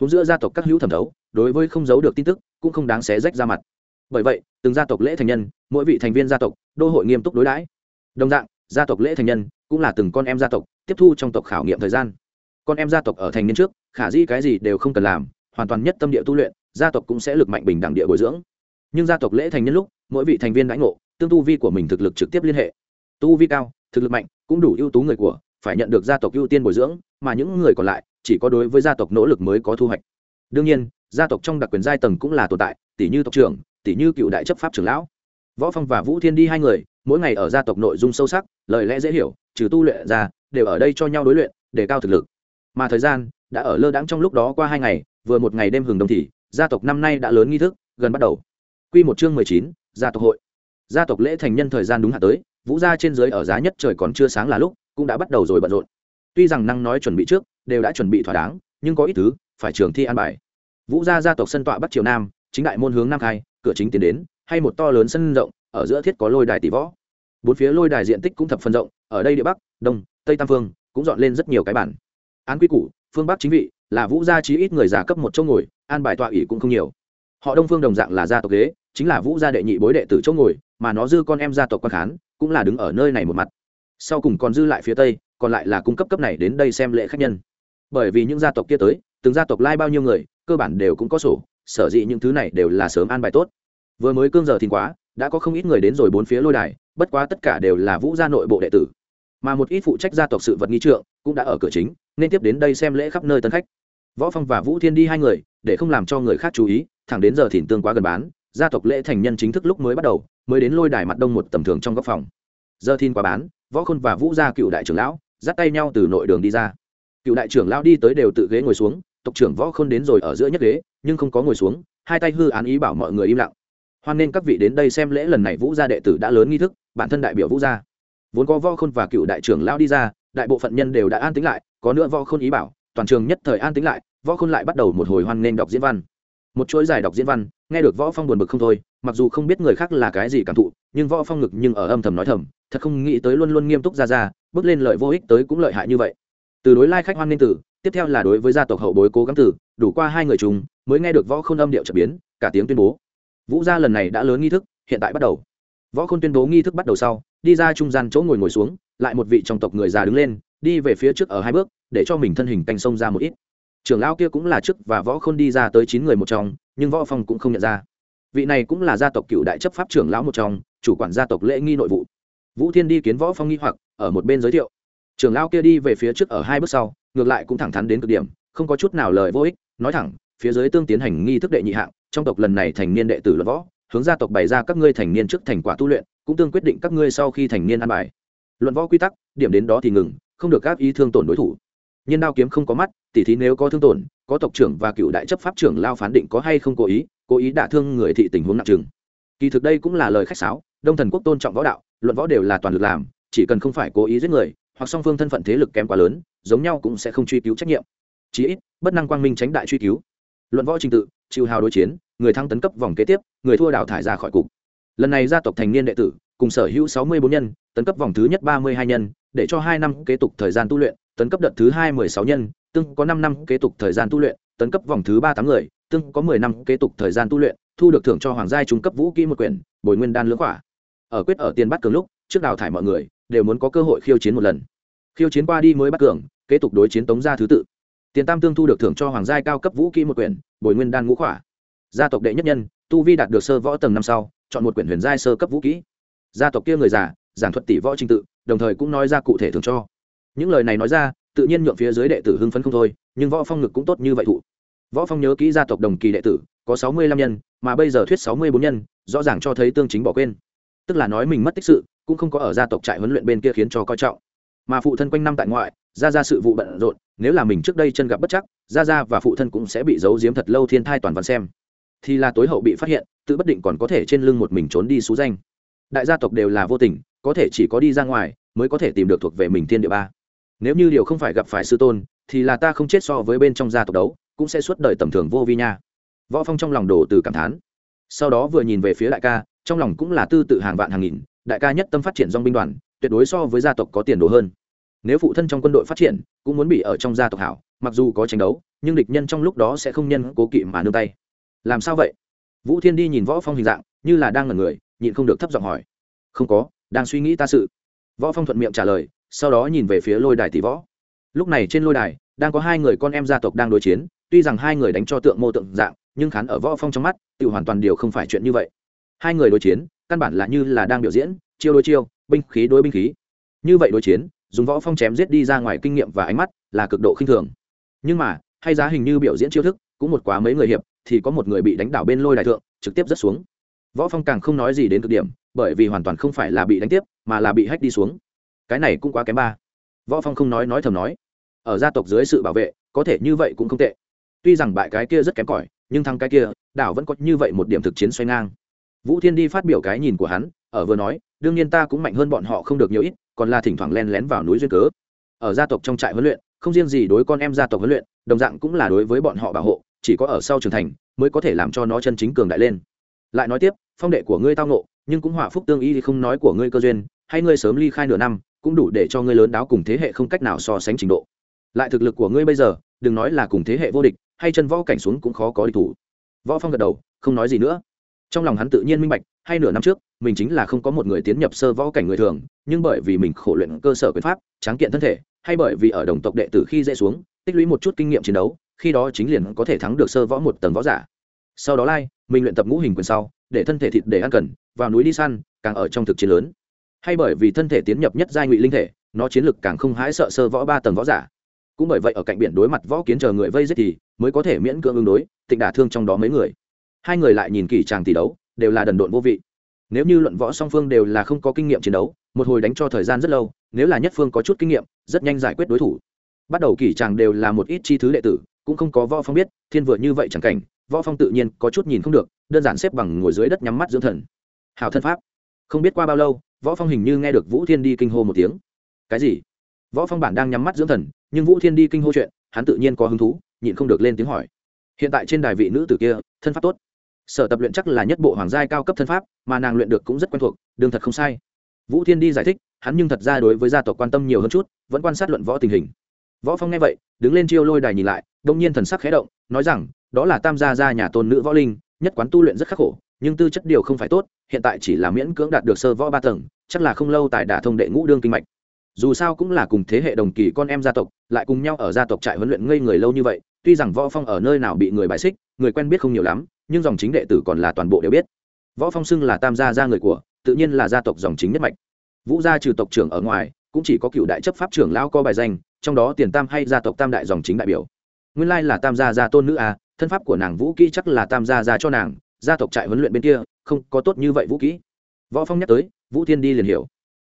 Húng giữa gia tộc các hữu thẩm thấu, đối với không giấu được tin tức, cũng không đáng xé rách ra mặt. Bởi vậy, từng gia tộc lễ thành nhân, mỗi vị thành viên gia tộc, đô hội nghiêm túc đối đãi. Đồng dạng, gia tộc lễ thành nhân cũng là từng con em gia tộc, tiếp thu trong tộc khảo nghiệm thời gian con em gia tộc ở thành niên trước, khả dĩ cái gì đều không cần làm, hoàn toàn nhất tâm địa tu luyện, gia tộc cũng sẽ lực mạnh bình đẳng địa bồi dưỡng. Nhưng gia tộc lễ thành nhân lúc, mỗi vị thành viên đãi ngộ, tương tu vi của mình thực lực trực tiếp liên hệ. Tu vi cao, thực lực mạnh, cũng đủ ưu tú người của, phải nhận được gia tộc ưu tiên bồi dưỡng, mà những người còn lại, chỉ có đối với gia tộc nỗ lực mới có thu hoạch. Đương nhiên, gia tộc trong đặc quyền giai tầng cũng là tồn tại tỷ như tộc trưởng tỷ như cựu đại chấp pháp trưởng lão. Võ phong và vũ thiên đi hai người, mỗi ngày ở gia tộc nội dung sâu sắc, lời lẽ dễ hiểu, trừ tu luyện ra, đều ở đây cho nhau đối luyện, để cao thực lực mà thời gian đã ở lơ đãng trong lúc đó qua hai ngày, vừa một ngày đêm hừng đông thì, gia tộc năm nay đã lớn nghi thức, gần bắt đầu. Q một chương mười chín, gia tộc hội. Gia tộc lễ thành nhân thời gian đúng hạ tới, vũ gia trên dưới ở giá nhất trời còn chưa sáng là lúc, cũng đã bắt đầu rồi bận rộn. Tuy rằng năng nói chuẩn bị trước, đều đã chuẩn bị thỏa đáng, nhưng có ít thứ phải trường thi an bài. Vũ gia gia tộc sân tọa bắc triều nam, chính đại môn hướng nam khai, cửa chính tiến đến, hay một to lớn sân rộng, ở giữa thiết có lôi đài tỷ võ. Bốn phía lôi đài diện tích cũng thập phần rộng, ở đây địa bắc, đông, tây tam phương, cũng dọn lên rất nhiều cái bản án quy củ, phương bắc chính vị, là vũ gia chí ít người già cấp một chỗ ngồi, an bài tọa ủy cũng không nhiều. Họ đông phương đồng dạng là gia tộc ghế, chính là vũ gia đệ nhị bối đệ tử chỗ ngồi, mà nó dư con em gia tộc quan khán, cũng là đứng ở nơi này một mặt. Sau cùng còn dư lại phía tây, còn lại là cung cấp cấp này đến đây xem lễ khách nhân. Bởi vì những gia tộc kia tới, từng gia tộc lai bao nhiêu người, cơ bản đều cũng có sổ, sở dĩ những thứ này đều là sớm an bài tốt. Vừa mới cương giờ thìn quá, đã có không ít người đến rồi bốn phía lôi đài, bất quá tất cả đều là vũ gia nội bộ đệ tử. Mà một ít phụ trách gia tộc sự vật nghi trượng, cũng đã ở cửa chính nên tiếp đến đây xem lễ khắp nơi tân khách. Võ phong và vũ thiên đi hai người, để không làm cho người khác chú ý, thẳng đến giờ thìn tương quá gần bán, gia tộc lễ thành nhân chính thức lúc mới bắt đầu, mới đến lôi đài mặt đông một tầm thường trong góc phòng. Giờ thìn quá bán, võ khôn và vũ gia cựu đại trưởng lão, dắt tay nhau từ nội đường đi ra. Cựu đại trưởng lão đi tới đều tự ghế ngồi xuống, tộc trưởng võ khôn đến rồi ở giữa nhất ghế, nhưng không có ngồi xuống, hai tay hư án ý bảo mọi người im lặng. Hoan nên các vị đến đây xem lễ lần này vũ gia đệ tử đã lớn nghi thức, bản thân đại biểu vũ gia. Vốn có võ khôn và cựu đại trưởng lão đi ra, đại bộ phận nhân đều đã an tính lại có nữa võ khôn ý bảo, toàn trường nhất thời an tĩnh lại, võ khôn lại bắt đầu một hồi hoan nên đọc diễn văn. Một chuỗi dài đọc diễn văn, nghe được võ phong buồn bực không thôi, mặc dù không biết người khác là cái gì cảm thụ, nhưng võ phong ngực nhưng ở âm thầm nói thầm, thật không nghĩ tới luôn luôn nghiêm túc ra ra, bước lên lợi vô ích tới cũng lợi hại như vậy. Từ đối lai khách hoan nên tử, tiếp theo là đối với gia tộc hậu bối cố gắng tử, đủ qua hai người chúng mới nghe được võ khôn âm điệu trở biến, cả tiếng tuyên bố. Vũ gia lần này đã lớn nghi thức, hiện tại bắt đầu. Võ khôn tuyên bố nghi thức bắt đầu sau, đi ra trung gian chỗ ngồi ngồi xuống, lại một vị trong tộc người già đứng lên đi về phía trước ở hai bước, để cho mình thân hình canh sông ra một ít. Trưởng lão kia cũng là trước và võ khôn đi ra tới chín người một trong, nhưng võ phong cũng không nhận ra. Vị này cũng là gia tộc cựu đại chấp pháp trưởng lão một trong, chủ quản gia tộc lễ nghi nội vụ. Vũ thiên đi kiến võ phong nghi hoặc, ở một bên giới thiệu. Trưởng lão kia đi về phía trước ở hai bước sau, ngược lại cũng thẳng thắn đến cực điểm, không có chút nào lời vô ích, nói thẳng, phía dưới tương tiến hành nghi thức đệ nhị hạng, trong tộc lần này thành niên đệ tử luận võ, hướng gia tộc bày ra các ngươi thành niên trước thành quả tu luyện, cũng tương quyết định các ngươi sau khi thành niên ăn bài. Luận võ quy tắc, điểm đến đó thì ngừng không được các ý thương tổn đối thủ. Nhân đao kiếm không có mắt, tỉ thí nếu có thương tổn, có tộc trưởng và cựu đại chấp pháp trưởng lao phán định có hay không cố ý cố ý đả thương người thị tình huống nặng chừng. Kỳ thực đây cũng là lời khách sáo, đông thần quốc tôn trọng võ đạo, luận võ đều là toàn lực làm, chỉ cần không phải cố ý giết người, hoặc song phương thân phận thế lực kém quá lớn, giống nhau cũng sẽ không truy cứu trách nhiệm. Chí ít, bất năng quang minh tránh đại truy cứu. Luận võ trình tự chịu hào đối chiến, người thăng tấn cấp vòng kế tiếp, người thua đào thải ra khỏi cục. Lần này gia tộc thành niên đệ tử, cùng sở hữu sáu mươi bốn nhân tấn cấp vòng thứ nhất ba mươi hai nhân, để cho hai năm kế tục thời gian tu luyện, tấn cấp đợt thứ hai mười sáu nhân, tương có năm năm kế tục thời gian tu luyện, tấn cấp vòng thứ ba tám người, tương có mười năm kế tục thời gian tu luyện, thu được thưởng cho hoàng gia trung cấp vũ kỹ một quyển, bồi nguyên đan lưỡng quả ở quyết ở tiền bắt cường lúc, trước đào thải mọi người, đều muốn có cơ hội khiêu chiến một lần. Khiêu chiến qua đi mới bắt cường, kế tục đối chiến tống gia thứ tự. Tiền tam tương thu được thưởng cho hoàng gia cao cấp vũ kỹ một quyển, bồi nguyên đan ngũ khỏa. Gia tộc đệ nhất nhân, tu vi đạt được sơ võ tầng năm sau, chọn một quyển huyền giai sơ cấp vũ kỹ. Gia tộc kia người già giảng thuật tỷ võ trình tự, đồng thời cũng nói ra cụ thể thưởng cho. Những lời này nói ra, tự nhiên nhượng phía dưới đệ tử hưng phấn không thôi, nhưng võ phong ngực cũng tốt như vậy thụ. Võ phong nhớ kỹ gia tộc đồng kỳ đệ tử, có sáu mươi lăm nhân, mà bây giờ thuyết sáu mươi bốn nhân, rõ ràng cho thấy tương chính bỏ quên. Tức là nói mình mất tích sự, cũng không có ở gia tộc trại huấn luyện bên kia khiến cho coi trọng. Mà phụ thân quanh năm tại ngoại, ra ra sự vụ bận rộn, nếu là mình trước đây chân gặp bất chắc, ra ra và phụ thân cũng sẽ bị giấu giếm thật lâu thiên thai toàn văn xem. Thì là tối hậu bị phát hiện, tự bất định còn có thể trên lưng một mình trốn đi xú danh. Đại gia tộc đều là vô tình có thể chỉ có đi ra ngoài mới có thể tìm được thuộc về mình thiên địa ba. Nếu như điều không phải gặp phải sư tôn, thì là ta không chết so với bên trong gia tộc đấu, cũng sẽ suốt đời tầm thường vô vi nha. Võ phong trong lòng đổ từ cảm thán. Sau đó vừa nhìn về phía đại ca, trong lòng cũng là tư tự hàng vạn hàng nghìn, đại ca nhất tâm phát triển dòng binh đoàn, tuyệt đối so với gia tộc có tiền đồ hơn. Nếu phụ thân trong quân đội phát triển, cũng muốn bị ở trong gia tộc hảo, mặc dù có tranh đấu, nhưng địch nhân trong lúc đó sẽ không nhân cố kỵ mà nương tay. Làm sao vậy? Vũ thiên đi nhìn võ phong hình dạng, như là đang ngẩn người, nhịn không được thấp giọng hỏi. Không có đang suy nghĩ ta sự. Võ phong thuận miệng trả lời, sau đó nhìn về phía lôi đài tỷ võ. Lúc này trên lôi đài, đang có hai người con em gia tộc đang đối chiến, tuy rằng hai người đánh cho tượng mô tượng dạng, nhưng khán ở võ phong trong mắt tự hoàn toàn điều không phải chuyện như vậy. Hai người đối chiến, căn bản là như là đang biểu diễn, chiêu đối chiêu, binh khí đối binh khí. Như vậy đối chiến, dùng võ phong chém giết đi ra ngoài kinh nghiệm và ánh mắt là cực độ khinh thường. Nhưng mà, hay giá hình như biểu diễn chiêu thức, cũng một quá mấy người hiệp, thì có một người bị đánh đảo bên lôi đài thượng, trực tiếp rất xuống. Võ phong càng không nói gì đến cực điểm bởi vì hoàn toàn không phải là bị đánh tiếp, mà là bị hách đi xuống. Cái này cũng quá kém ba. Võ phong không nói nói thầm nói, ở gia tộc dưới sự bảo vệ, có thể như vậy cũng không tệ. Tuy rằng bại cái kia rất kém cỏi, nhưng thắng cái kia, đảo vẫn có như vậy một điểm thực chiến xoay ngang. Vũ thiên đi phát biểu cái nhìn của hắn, ở vừa nói, đương nhiên ta cũng mạnh hơn bọn họ không được nhiều ít, còn là thỉnh thoảng len lén vào núi duyên cớ. Ở gia tộc trong trại huấn luyện, không riêng gì đối con em gia tộc huấn luyện, đồng dạng cũng là đối với bọn họ bảo hộ, chỉ có ở sau trưởng thành mới có thể làm cho nó chân chính cường đại lên. Lại nói tiếp, phong đệ của ngươi tao nộ nhưng cũng họa phúc tương y thì không nói của ngươi cơ duyên, hay ngươi sớm ly khai nửa năm, cũng đủ để cho ngươi lớn đáo cùng thế hệ không cách nào so sánh trình độ. Lại thực lực của ngươi bây giờ, đừng nói là cùng thế hệ vô địch, hay chân võ cảnh xuống cũng khó có địch thủ. Võ phong gật đầu, không nói gì nữa. Trong lòng hắn tự nhiên minh bạch, hay nửa năm trước, mình chính là không có một người tiến nhập sơ võ cảnh người thường, nhưng bởi vì mình khổ luyện cơ sở quyền pháp, tráng kiện thân thể, hay bởi vì ở đồng tộc đệ tử khi dễ xuống, tích lũy một chút kinh nghiệm chiến đấu, khi đó chính liền có thể thắng được sơ võ một tầng võ giả. Sau đó lai mình luyện tập ngũ hình quyền sau, để thân thể thịt để ăn cần, vào núi đi săn, càng ở trong thực chiến lớn. Hay bởi vì thân thể tiến nhập nhất giai ngụy linh thể, nó chiến lực càng không hãi sợ sơ võ ba tầng võ giả. Cũng bởi vậy ở cạnh biển đối mặt võ kiến chờ người vây giết thì mới có thể miễn cưỡng ứng đối, tịnh đả thương trong đó mấy người. Hai người lại nhìn kỳ chàng tỷ đấu, đều là đần độn vô vị. Nếu như luận võ song phương đều là không có kinh nghiệm chiến đấu, một hồi đánh cho thời gian rất lâu, nếu là nhất phương có chút kinh nghiệm, rất nhanh giải quyết đối thủ. Bắt đầu kỳ chàng đều là một ít chi thứ đệ tử, cũng không có võ phong biết, thiên vựa như vậy chẳng cảnh võ phong tự nhiên có chút nhìn không được, đơn giản xếp bằng ngồi dưới đất nhắm mắt dưỡng thần. Hào thân pháp. Không biết qua bao lâu, võ phong hình như nghe được vũ thiên đi kinh hô một tiếng. Cái gì? Võ phong bản đang nhắm mắt dưỡng thần, nhưng vũ thiên đi kinh hô chuyện, hắn tự nhiên có hứng thú, nhịn không được lên tiếng hỏi. Hiện tại trên đài vị nữ tử kia, thân pháp tốt. Sở tập luyện chắc là nhất bộ hoàng giai cao cấp thân pháp, mà nàng luyện được cũng rất quen thuộc, đường thật không sai. Vũ thiên đi giải thích, hắn nhưng thật ra đối với gia tộc quan tâm nhiều hơn chút, vẫn quan sát luận võ tình hình. Võ phong nghe vậy, đứng lên chiêu lôi đài nhìn lại đông nhiên thần sắc khẽ động, nói rằng, đó là tam gia gia nhà tôn nữ võ linh, nhất quán tu luyện rất khắc khổ, nhưng tư chất điều không phải tốt, hiện tại chỉ là miễn cưỡng đạt được sơ võ ba tầng, chắc là không lâu tại đả thông đệ ngũ đương kinh mạch. Dù sao cũng là cùng thế hệ đồng kỳ con em gia tộc, lại cùng nhau ở gia tộc trại huấn luyện ngây người lâu như vậy, tuy rằng võ phong ở nơi nào bị người bài xích, người quen biết không nhiều lắm, nhưng dòng chính đệ tử còn là toàn bộ đều biết. Võ phong xưng là tam gia gia người của, tự nhiên là gia tộc dòng chính nhất mạch. Vũ gia trừ tộc trưởng ở ngoài, cũng chỉ có cựu đại chấp pháp trưởng lão có bài danh, trong đó tiền tam hay gia tộc tam đại dòng chính đại biểu nguyên lai là tam gia gia tôn nữ à? thân pháp của nàng vũ kỹ chắc là tam gia gia cho nàng, gia tộc trại huấn luyện bên kia, không có tốt như vậy vũ kỹ. Võ phong nhắc tới, vũ thiên đi liền hiểu.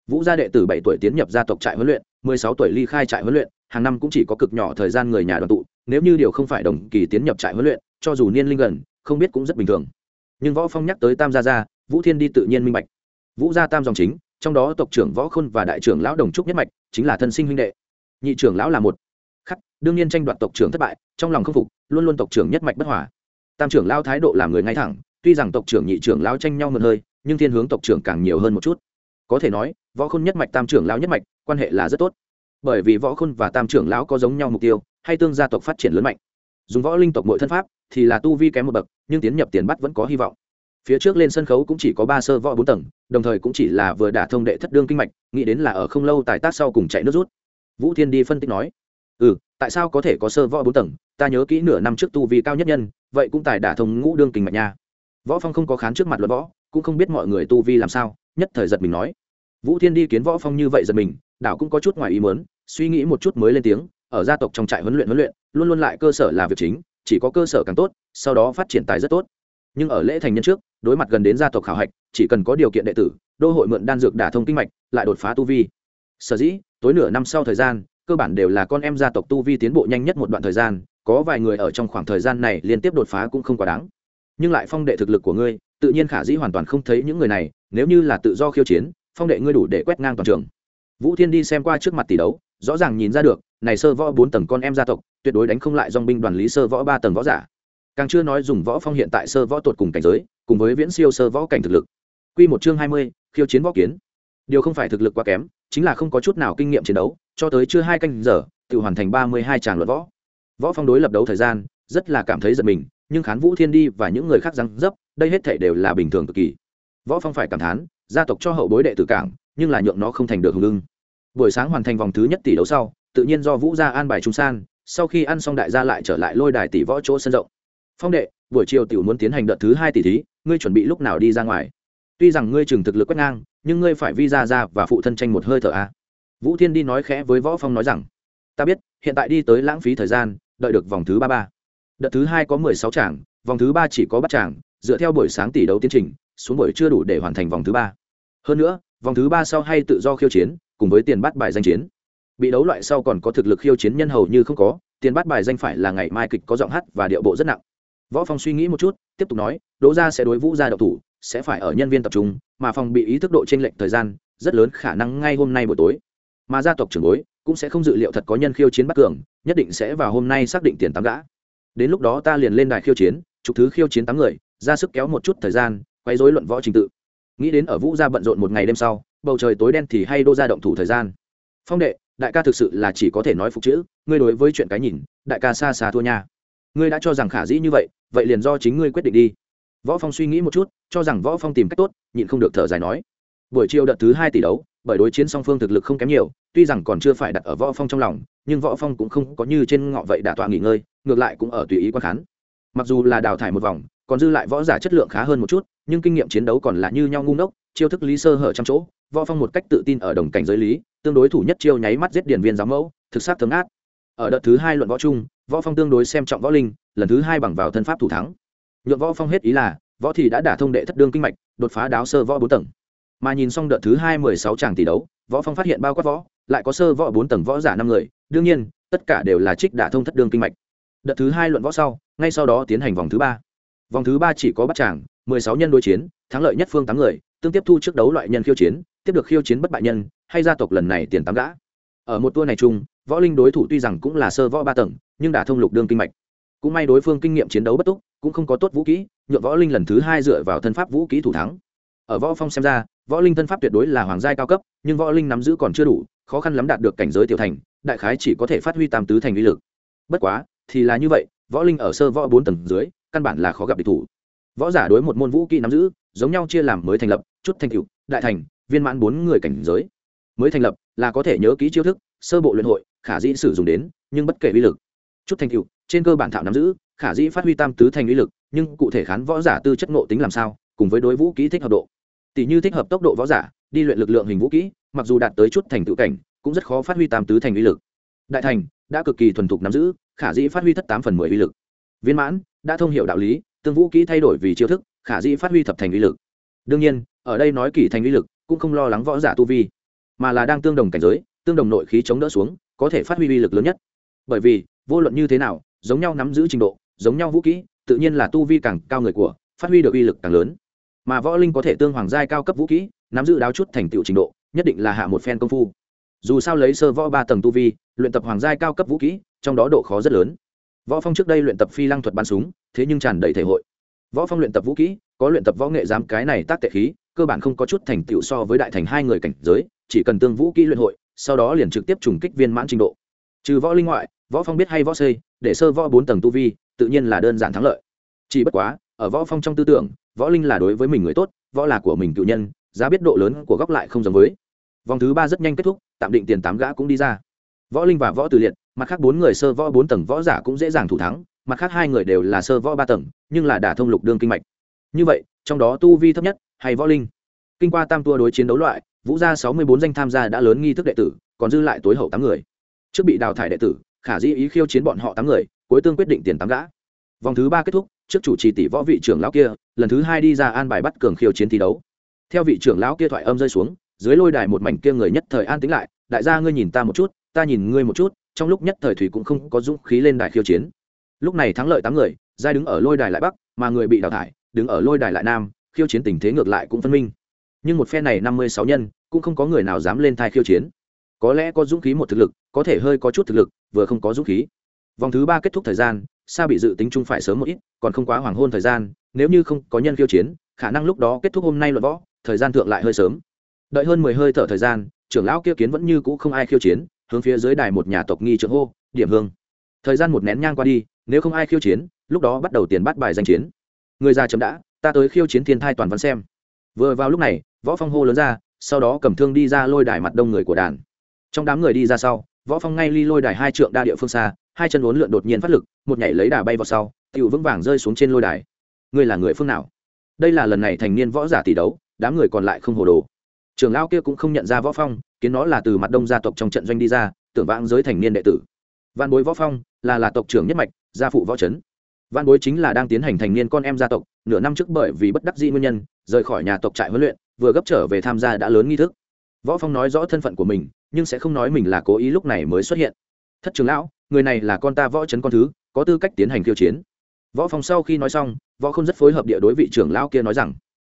Vũ gia đệ tử bảy tuổi tiến nhập gia tộc trại huấn luyện, mười sáu tuổi ly khai trại huấn luyện, hàng năm cũng chỉ có cực nhỏ thời gian người nhà đoàn tụ, nếu như điều không phải đồng kỳ tiến nhập trại huấn luyện, cho dù niên linh gần, không biết cũng rất bình thường. Nhưng võ phong nhắc tới tam gia gia, vũ thiên đi tự nhiên minh bạch. Vũ gia tam dòng chính, trong đó tộc trưởng võ khôn và đại trưởng lão đồng trúc nhất mạch, chính là thân sinh huynh đệ. Nhị trưởng lão là một đương nhiên tranh đoạt tộc trưởng thất bại, trong lòng không phục, luôn luôn tộc trưởng nhất mạch bất hòa. Tam trưởng lao thái độ làm người ngay thẳng, tuy rằng tộc trưởng nhị trưởng lao tranh nhau mượn hơi, nhưng thiên hướng tộc trưởng càng nhiều hơn một chút. Có thể nói, võ khôn nhất mạch tam trưởng lão nhất mạch, quan hệ là rất tốt. Bởi vì võ khôn và tam trưởng lão có giống nhau mục tiêu, hay tương gia tộc phát triển lớn mạnh. Dùng võ linh tộc mỗi thân pháp thì là tu vi kém một bậc, nhưng tiến nhập tiền bắt vẫn có hy vọng. Phía trước lên sân khấu cũng chỉ có ba sơ võ bốn tầng, đồng thời cũng chỉ là vừa đả thông đệ thất đương kinh mạch, nghĩ đến là ở không lâu tài tác sau cùng chạy nước rút. Vũ thiên đi phân tích nói ừ tại sao có thể có sơ võ bốn tầng? Ta nhớ kỹ nửa năm trước tu vi cao nhất nhân, vậy cũng tài đả thông ngũ đương kinh mạch nha. Võ phong không có khán trước mặt luật võ, cũng không biết mọi người tu vi làm sao, nhất thời giật mình nói. Vũ thiên đi kiến võ phong như vậy giật mình, đảo cũng có chút ngoài ý muốn, suy nghĩ một chút mới lên tiếng, ở gia tộc trong trại huấn luyện huấn luyện, luôn luôn lại cơ sở là việc chính, chỉ có cơ sở càng tốt, sau đó phát triển tài rất tốt. Nhưng ở lễ thành nhân trước, đối mặt gần đến gia tộc khảo hạch, chỉ cần có điều kiện đệ tử, đô hội mượn đan dược đả thông kinh mạch, lại đột phá tu vi. Sở dĩ, tối nửa năm sau thời gian cơ bản đều là con em gia tộc tu vi tiến bộ nhanh nhất một đoạn thời gian có vài người ở trong khoảng thời gian này liên tiếp đột phá cũng không quá đáng. Nhưng lại phong đệ thực lực của ngươi tự nhiên khả dĩ hoàn toàn không thấy những người này nếu như là tự do khiêu chiến phong đệ ngươi đủ để quét ngang toàn trường. Vũ thiên đi xem qua trước mặt tỷ đấu rõ ràng nhìn ra được này sơ võ bốn tầng con em gia tộc tuyệt đối đánh không lại dong binh đoàn lý sơ võ ba tầng võ giả. Càng chưa nói dùng võ phong hiện tại sơ võ tột cùng cảnh giới cùng với viễn siêu sơ võ cảnh thực lực. Quy một chương hai mươi, khiêu chiến võ kiến. Điều không phải thực lực quá kém chính là không có chút nào kinh nghiệm chiến đấu, cho tới chưa hai canh giờ, tự hoàn thành ba mươi hai tràng luận võ. Võ phong đối lập đấu thời gian, rất là cảm thấy giật mình, nhưng khán vũ thiên đi và những người khác răng dấp, đây hết thể đều là bình thường cực kỳ. Võ phong phải cảm thán, gia tộc cho hậu bối đệ tử cảng, nhưng là nhượng nó không thành được hùng lưng buổi sáng hoàn thành vòng thứ nhất tỷ đấu sau, tự nhiên do vũ gia an bài trung san, sau khi ăn xong đại gia lại trở lại lôi đài tỷ võ chỗ sân rộng. Phong đệ, buổi chiều tiểu muốn tiến hành đợt thứ hai tỷ thí, ngươi chuẩn bị lúc nào đi ra ngoài? Tuy rằng ngươi trường thực lực quét ngang, nhưng ngươi phải vi ra ra và phụ thân tranh một hơi thở a. Vũ thiên đi nói khẽ với võ phong nói rằng, ta biết, hiện tại đi tới lãng phí thời gian, đợi được vòng thứ ba ba. Đợt thứ hai có mười sáu tràng, vòng thứ ba chỉ có bắt tràng, dựa theo buổi sáng tỷ đấu tiến trình, xuống buổi chưa đủ để hoàn thành vòng thứ ba. Hơn nữa, vòng thứ ba sau hay tự do khiêu chiến, cùng với tiền bắt bài danh chiến. Bị đấu loại sau còn có thực lực khiêu chiến nhân hầu như không có, tiền bắt bài danh phải là ngày mai kịch có giọng hát và điệu bộ rất nặng. Võ phong suy nghĩ một chút, tiếp tục nói, đỗ gia sẽ đối vũ gia độc thủ sẽ phải ở nhân viên tập trung, mà phòng bị ý thức độ trên lệnh thời gian, rất lớn khả năng ngay hôm nay buổi tối. Mà gia tộc trưởng bối cũng sẽ không dự liệu thật có nhân khiêu chiến bắt cường, nhất định sẽ vào hôm nay xác định tiền tám gã. Đến lúc đó ta liền lên đài khiêu chiến chục thứ khiêu chiến tám người, ra sức kéo một chút thời gian quay rối luận võ trình tự. Nghĩ đến ở vũ gia bận rộn một ngày đêm sau, bầu trời tối đen thì hay đô ra động thủ thời gian. Phong đệ, đại ca thực sự là chỉ có thể nói phục chữ, ngươi đối với chuyện cái nhìn, đại ca xa xa thua nha. Ngươi đã cho rằng khả dĩ như vậy vậy liền do chính ngươi quyết định đi võ phong suy nghĩ một chút, cho rằng võ phong tìm cách tốt, nhịn không được thở dài nói. Buổi chiều đợt thứ hai tỷ đấu, bởi đối chiến song phương thực lực không kém nhiều, tuy rằng còn chưa phải đặt ở võ phong trong lòng, nhưng võ phong cũng không có như trên ngọ vậy đã tọa nghỉ ngơi, ngược lại cũng ở tùy ý quan khán. Mặc dù là đào thải một vòng, còn dư lại võ giả chất lượng khá hơn một chút, nhưng kinh nghiệm chiến đấu còn là như nhau ngu ngốc, chiêu thức lý sơ hở trăm chỗ, võ phong một cách tự tin ở đồng cảnh giới lý, tương đối thủ nhất chiêu nháy mắt giết điển viên giám mẫu, thực sát thương át ở đợt thứ hai luận võ chung, võ phong tương đối xem trọng võ linh, lần thứ hai bằng vào thân pháp thủ thắng nhượng võ phong hết ý là, võ thì đã đả thông đệ thất đương kinh mạch, đột phá đáo sơ võ bốn tầng. Mà nhìn xong đợt thứ hai mười sáu tràng tỷ đấu, võ phong phát hiện bao quát võ, lại có sơ võ bốn tầng võ giả năm người, đương nhiên, tất cả đều là trích đả thông thất đương kinh mạch. Đợt thứ hai luận võ sau, ngay sau đó tiến hành vòng thứ ba. Vòng thứ ba chỉ có bắt tràng mười sáu nhân đối chiến, thắng lợi nhất phương tám người, tương tiếp thu trước đấu loại nhân khiêu chiến, tiếp được khiêu chiến bất bại nhân, hay gia tộc lần này tiền tám gã. Ở một tour này chung, võ linh đối thủ tuy rằng cũng là sơ võ ba tầng, nhưng đả thông lục đương kinh mạch. Cũng may đối phương kinh nghiệm chiến đấu bất túc cũng không có tốt vũ kỹ nhuộm võ linh lần thứ hai dựa vào thân pháp vũ kỹ thủ thắng. Ở võ phong xem ra, võ linh thân pháp tuyệt đối là hoàng giai cao cấp, nhưng võ linh nắm giữ còn chưa đủ, khó khăn lắm đạt được cảnh giới tiểu thành, đại khái chỉ có thể phát huy tam tứ thành uy lực. Bất quá, thì là như vậy, võ linh ở sơ võ bốn tầng dưới, căn bản là khó gặp địch thủ. Võ giả đối một môn vũ kỹ nắm giữ, giống nhau chia làm mới thành lập, chút thành cựu đại thành, viên mãn bốn người cảnh giới. Mới thành lập là có thể nhớ kỹ chiêu thức, sơ bộ luyện hội, khả dĩ sử dụng đến, nhưng bất kể uy lực, chút thành cựu trên cơ bản thạo nắm giữ khả dĩ phát huy tam tứ thành uy lực, nhưng cụ thể khán võ giả tư chất ngộ tính làm sao, cùng với đối vũ kỹ thích hợp độ. Tỷ như thích hợp tốc độ võ giả, đi luyện lực lượng hình vũ kỹ, mặc dù đạt tới chút thành tựu cảnh, cũng rất khó phát huy tam tứ thành uy lực. Đại thành đã cực kỳ thuần thục nắm giữ, khả dĩ phát huy thất tám phần mười uy lực. Viên mãn đã thông hiểu đạo lý, tương vũ kỹ thay đổi vì chiêu thức, khả dĩ phát huy thập thành uy lực. Đương nhiên, ở đây nói kỳ thành uy lực, cũng không lo lắng võ giả tu vi, mà là đang tương đồng cảnh giới, tương đồng nội khí chống đỡ xuống, có thể phát huy uy lực lớn nhất. Bởi vì, vô luận như thế nào, giống nhau nắm giữ trình độ giống nhau vũ kỹ, tự nhiên là tu vi càng cao người của, phát huy được uy lực càng lớn. Mà võ linh có thể tương hoàng giai cao cấp vũ kỹ, nắm giữ đáo chút thành tựu trình độ, nhất định là hạ một phen công phu. Dù sao lấy sơ võ ba tầng tu vi, luyện tập hoàng giai cao cấp vũ kỹ, trong đó độ khó rất lớn. Võ phong trước đây luyện tập phi lăng thuật bắn súng, thế nhưng tràn đầy thể hội. Võ phong luyện tập vũ kỹ, có luyện tập võ nghệ giám cái này tác tệ khí, cơ bản không có chút thành tựu so với đại thành hai người cảnh giới, chỉ cần tương vũ kỹ luyện hội, sau đó liền trực tiếp trùng kích viên mãn trình độ. Trừ võ linh ngoại, võ phong biết hay võ xây để sơ võ bốn tầng tu vi tự nhiên là đơn giản thắng lợi. Chỉ bất quá, ở võ phong trong tư tưởng, võ linh là đối với mình người tốt, võ là của mình cựu nhân, giá biết độ lớn của góc lại không giống với. Vòng thứ ba rất nhanh kết thúc, tạm định tiền tám gã cũng đi ra. Võ linh và võ từ liệt, mặt khác bốn người sơ võ bốn tầng võ giả cũng dễ dàng thủ thắng, mặt khác hai người đều là sơ võ ba tầng, nhưng là đả thông lục đương kinh mạch. Như vậy, trong đó tu vi thấp nhất, hay võ linh? Kinh qua tam tua đối chiến đấu loại, vũ gia sáu mươi bốn danh tham gia đã lớn nghi thức đệ tử, còn dư lại tối hậu tám người. Trước bị đào thải đệ tử, khả dĩ ý khiêu chiến bọn họ tám người cuối tương quyết định tiền tám gã. Vòng thứ ba kết thúc, trước chủ trì tỷ võ vị trưởng lão kia, lần thứ hai đi ra an bài bắt cường khiêu chiến thi đấu. Theo vị trưởng lão kia thoại âm rơi xuống, dưới lôi đài một mảnh kia người nhất thời an tính lại, đại gia ngươi nhìn ta một chút, ta nhìn ngươi một chút. Trong lúc nhất thời thủy cũng không có dũng khí lên đài khiêu chiến. Lúc này thắng lợi tám người, giai đứng ở lôi đài lại bắc, mà người bị đào thải, đứng ở lôi đài lại nam, khiêu chiến tình thế ngược lại cũng phân minh. Nhưng một phe này năm mươi sáu nhân, cũng không có người nào dám lên thai khiêu chiến. Có lẽ có dũng khí một thực lực, có thể hơi có chút thực lực, vừa không có dũng khí vòng thứ ba kết thúc thời gian xa bị dự tính chung phải sớm một ít, còn không quá hoàng hôn thời gian, nếu như không có nhân khiêu chiến, khả năng lúc đó kết thúc hôm nay luận võ, thời gian thượng lại hơi sớm. Đợi hơn mười hơi thở thời gian, trưởng lão kia kiến vẫn như cũ không ai khiêu chiến, hướng phía dưới đài một nhà tộc nghi trưởng hô, điểm hương. Thời gian một nén nhang qua đi, nếu không ai khiêu chiến, lúc đó bắt đầu tiền bắt bài danh chiến. Người già chấm đã, ta tới khiêu chiến thiên thai toàn văn xem. Vừa vào lúc này, võ phong hô lớn ra, sau đó cầm thương đi ra lôi đài mặt đông người của đàn. Trong đám người đi ra sau võ phong ngay ly lôi đài hai trượng đa địa phương xa, hai chân uốn lượn đột nhiên phát lực, một nhảy lấy đà bay vào sau, Tiểu vững vàng rơi xuống trên lôi đài. Ngươi là người phương nào? Đây là lần này thành niên võ giả tỷ đấu, đám người còn lại không hồ đồ. Trưởng lão kia cũng không nhận ra võ phong, kiến nó là từ mặt đông gia tộc trong trận doanh đi ra, tưởng vãng giới thành niên đệ tử. Văn bối võ phong, là là tộc trưởng nhất mạch, gia phụ võ trấn văn bối chính là đang tiến hành thành niên con em gia tộc, nửa năm trước bởi vì bất đắc dĩ nguyên nhân, rời khỏi nhà tộc trại huấn luyện, vừa gấp trở về tham gia đã lớn nghi thức. Võ phong nói rõ thân phận của mình nhưng sẽ không nói mình là cố ý lúc này mới xuất hiện. Thất trưởng lão, người này là con ta võ trấn con thứ, có tư cách tiến hành khiêu chiến. Võ phong sau khi nói xong, võ không rất phối hợp địa đối vị trưởng lão kia nói rằng,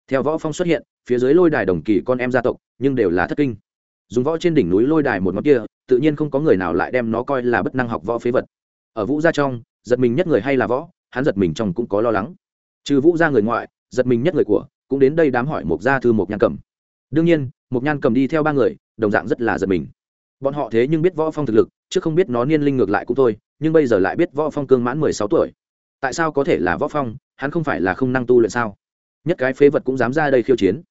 theo võ phong xuất hiện, phía dưới lôi đài đồng kỳ con em gia tộc, nhưng đều là thất kinh. Dùng võ trên đỉnh núi lôi đài một ngón kia, tự nhiên không có người nào lại đem nó coi là bất năng học võ phế vật. Ở vũ gia trong, giật mình nhất người hay là võ, hắn giật mình trong cũng có lo lắng. Trừ vũ gia người ngoại, giật mình nhất người của, cũng đến đây đám hỏi một gia thư một nhan cầm đương nhiên một nhan cầm đi theo ba người, đồng dạng rất là giật mình. Bọn họ thế nhưng biết võ phong thực lực, chứ không biết nó niên linh ngược lại cũng thôi, nhưng bây giờ lại biết võ phong cương mãn mười sáu tuổi. Tại sao có thể là võ phong, hắn không phải là không năng tu luyện sao? Nhất cái phế vật cũng dám ra đây khiêu chiến.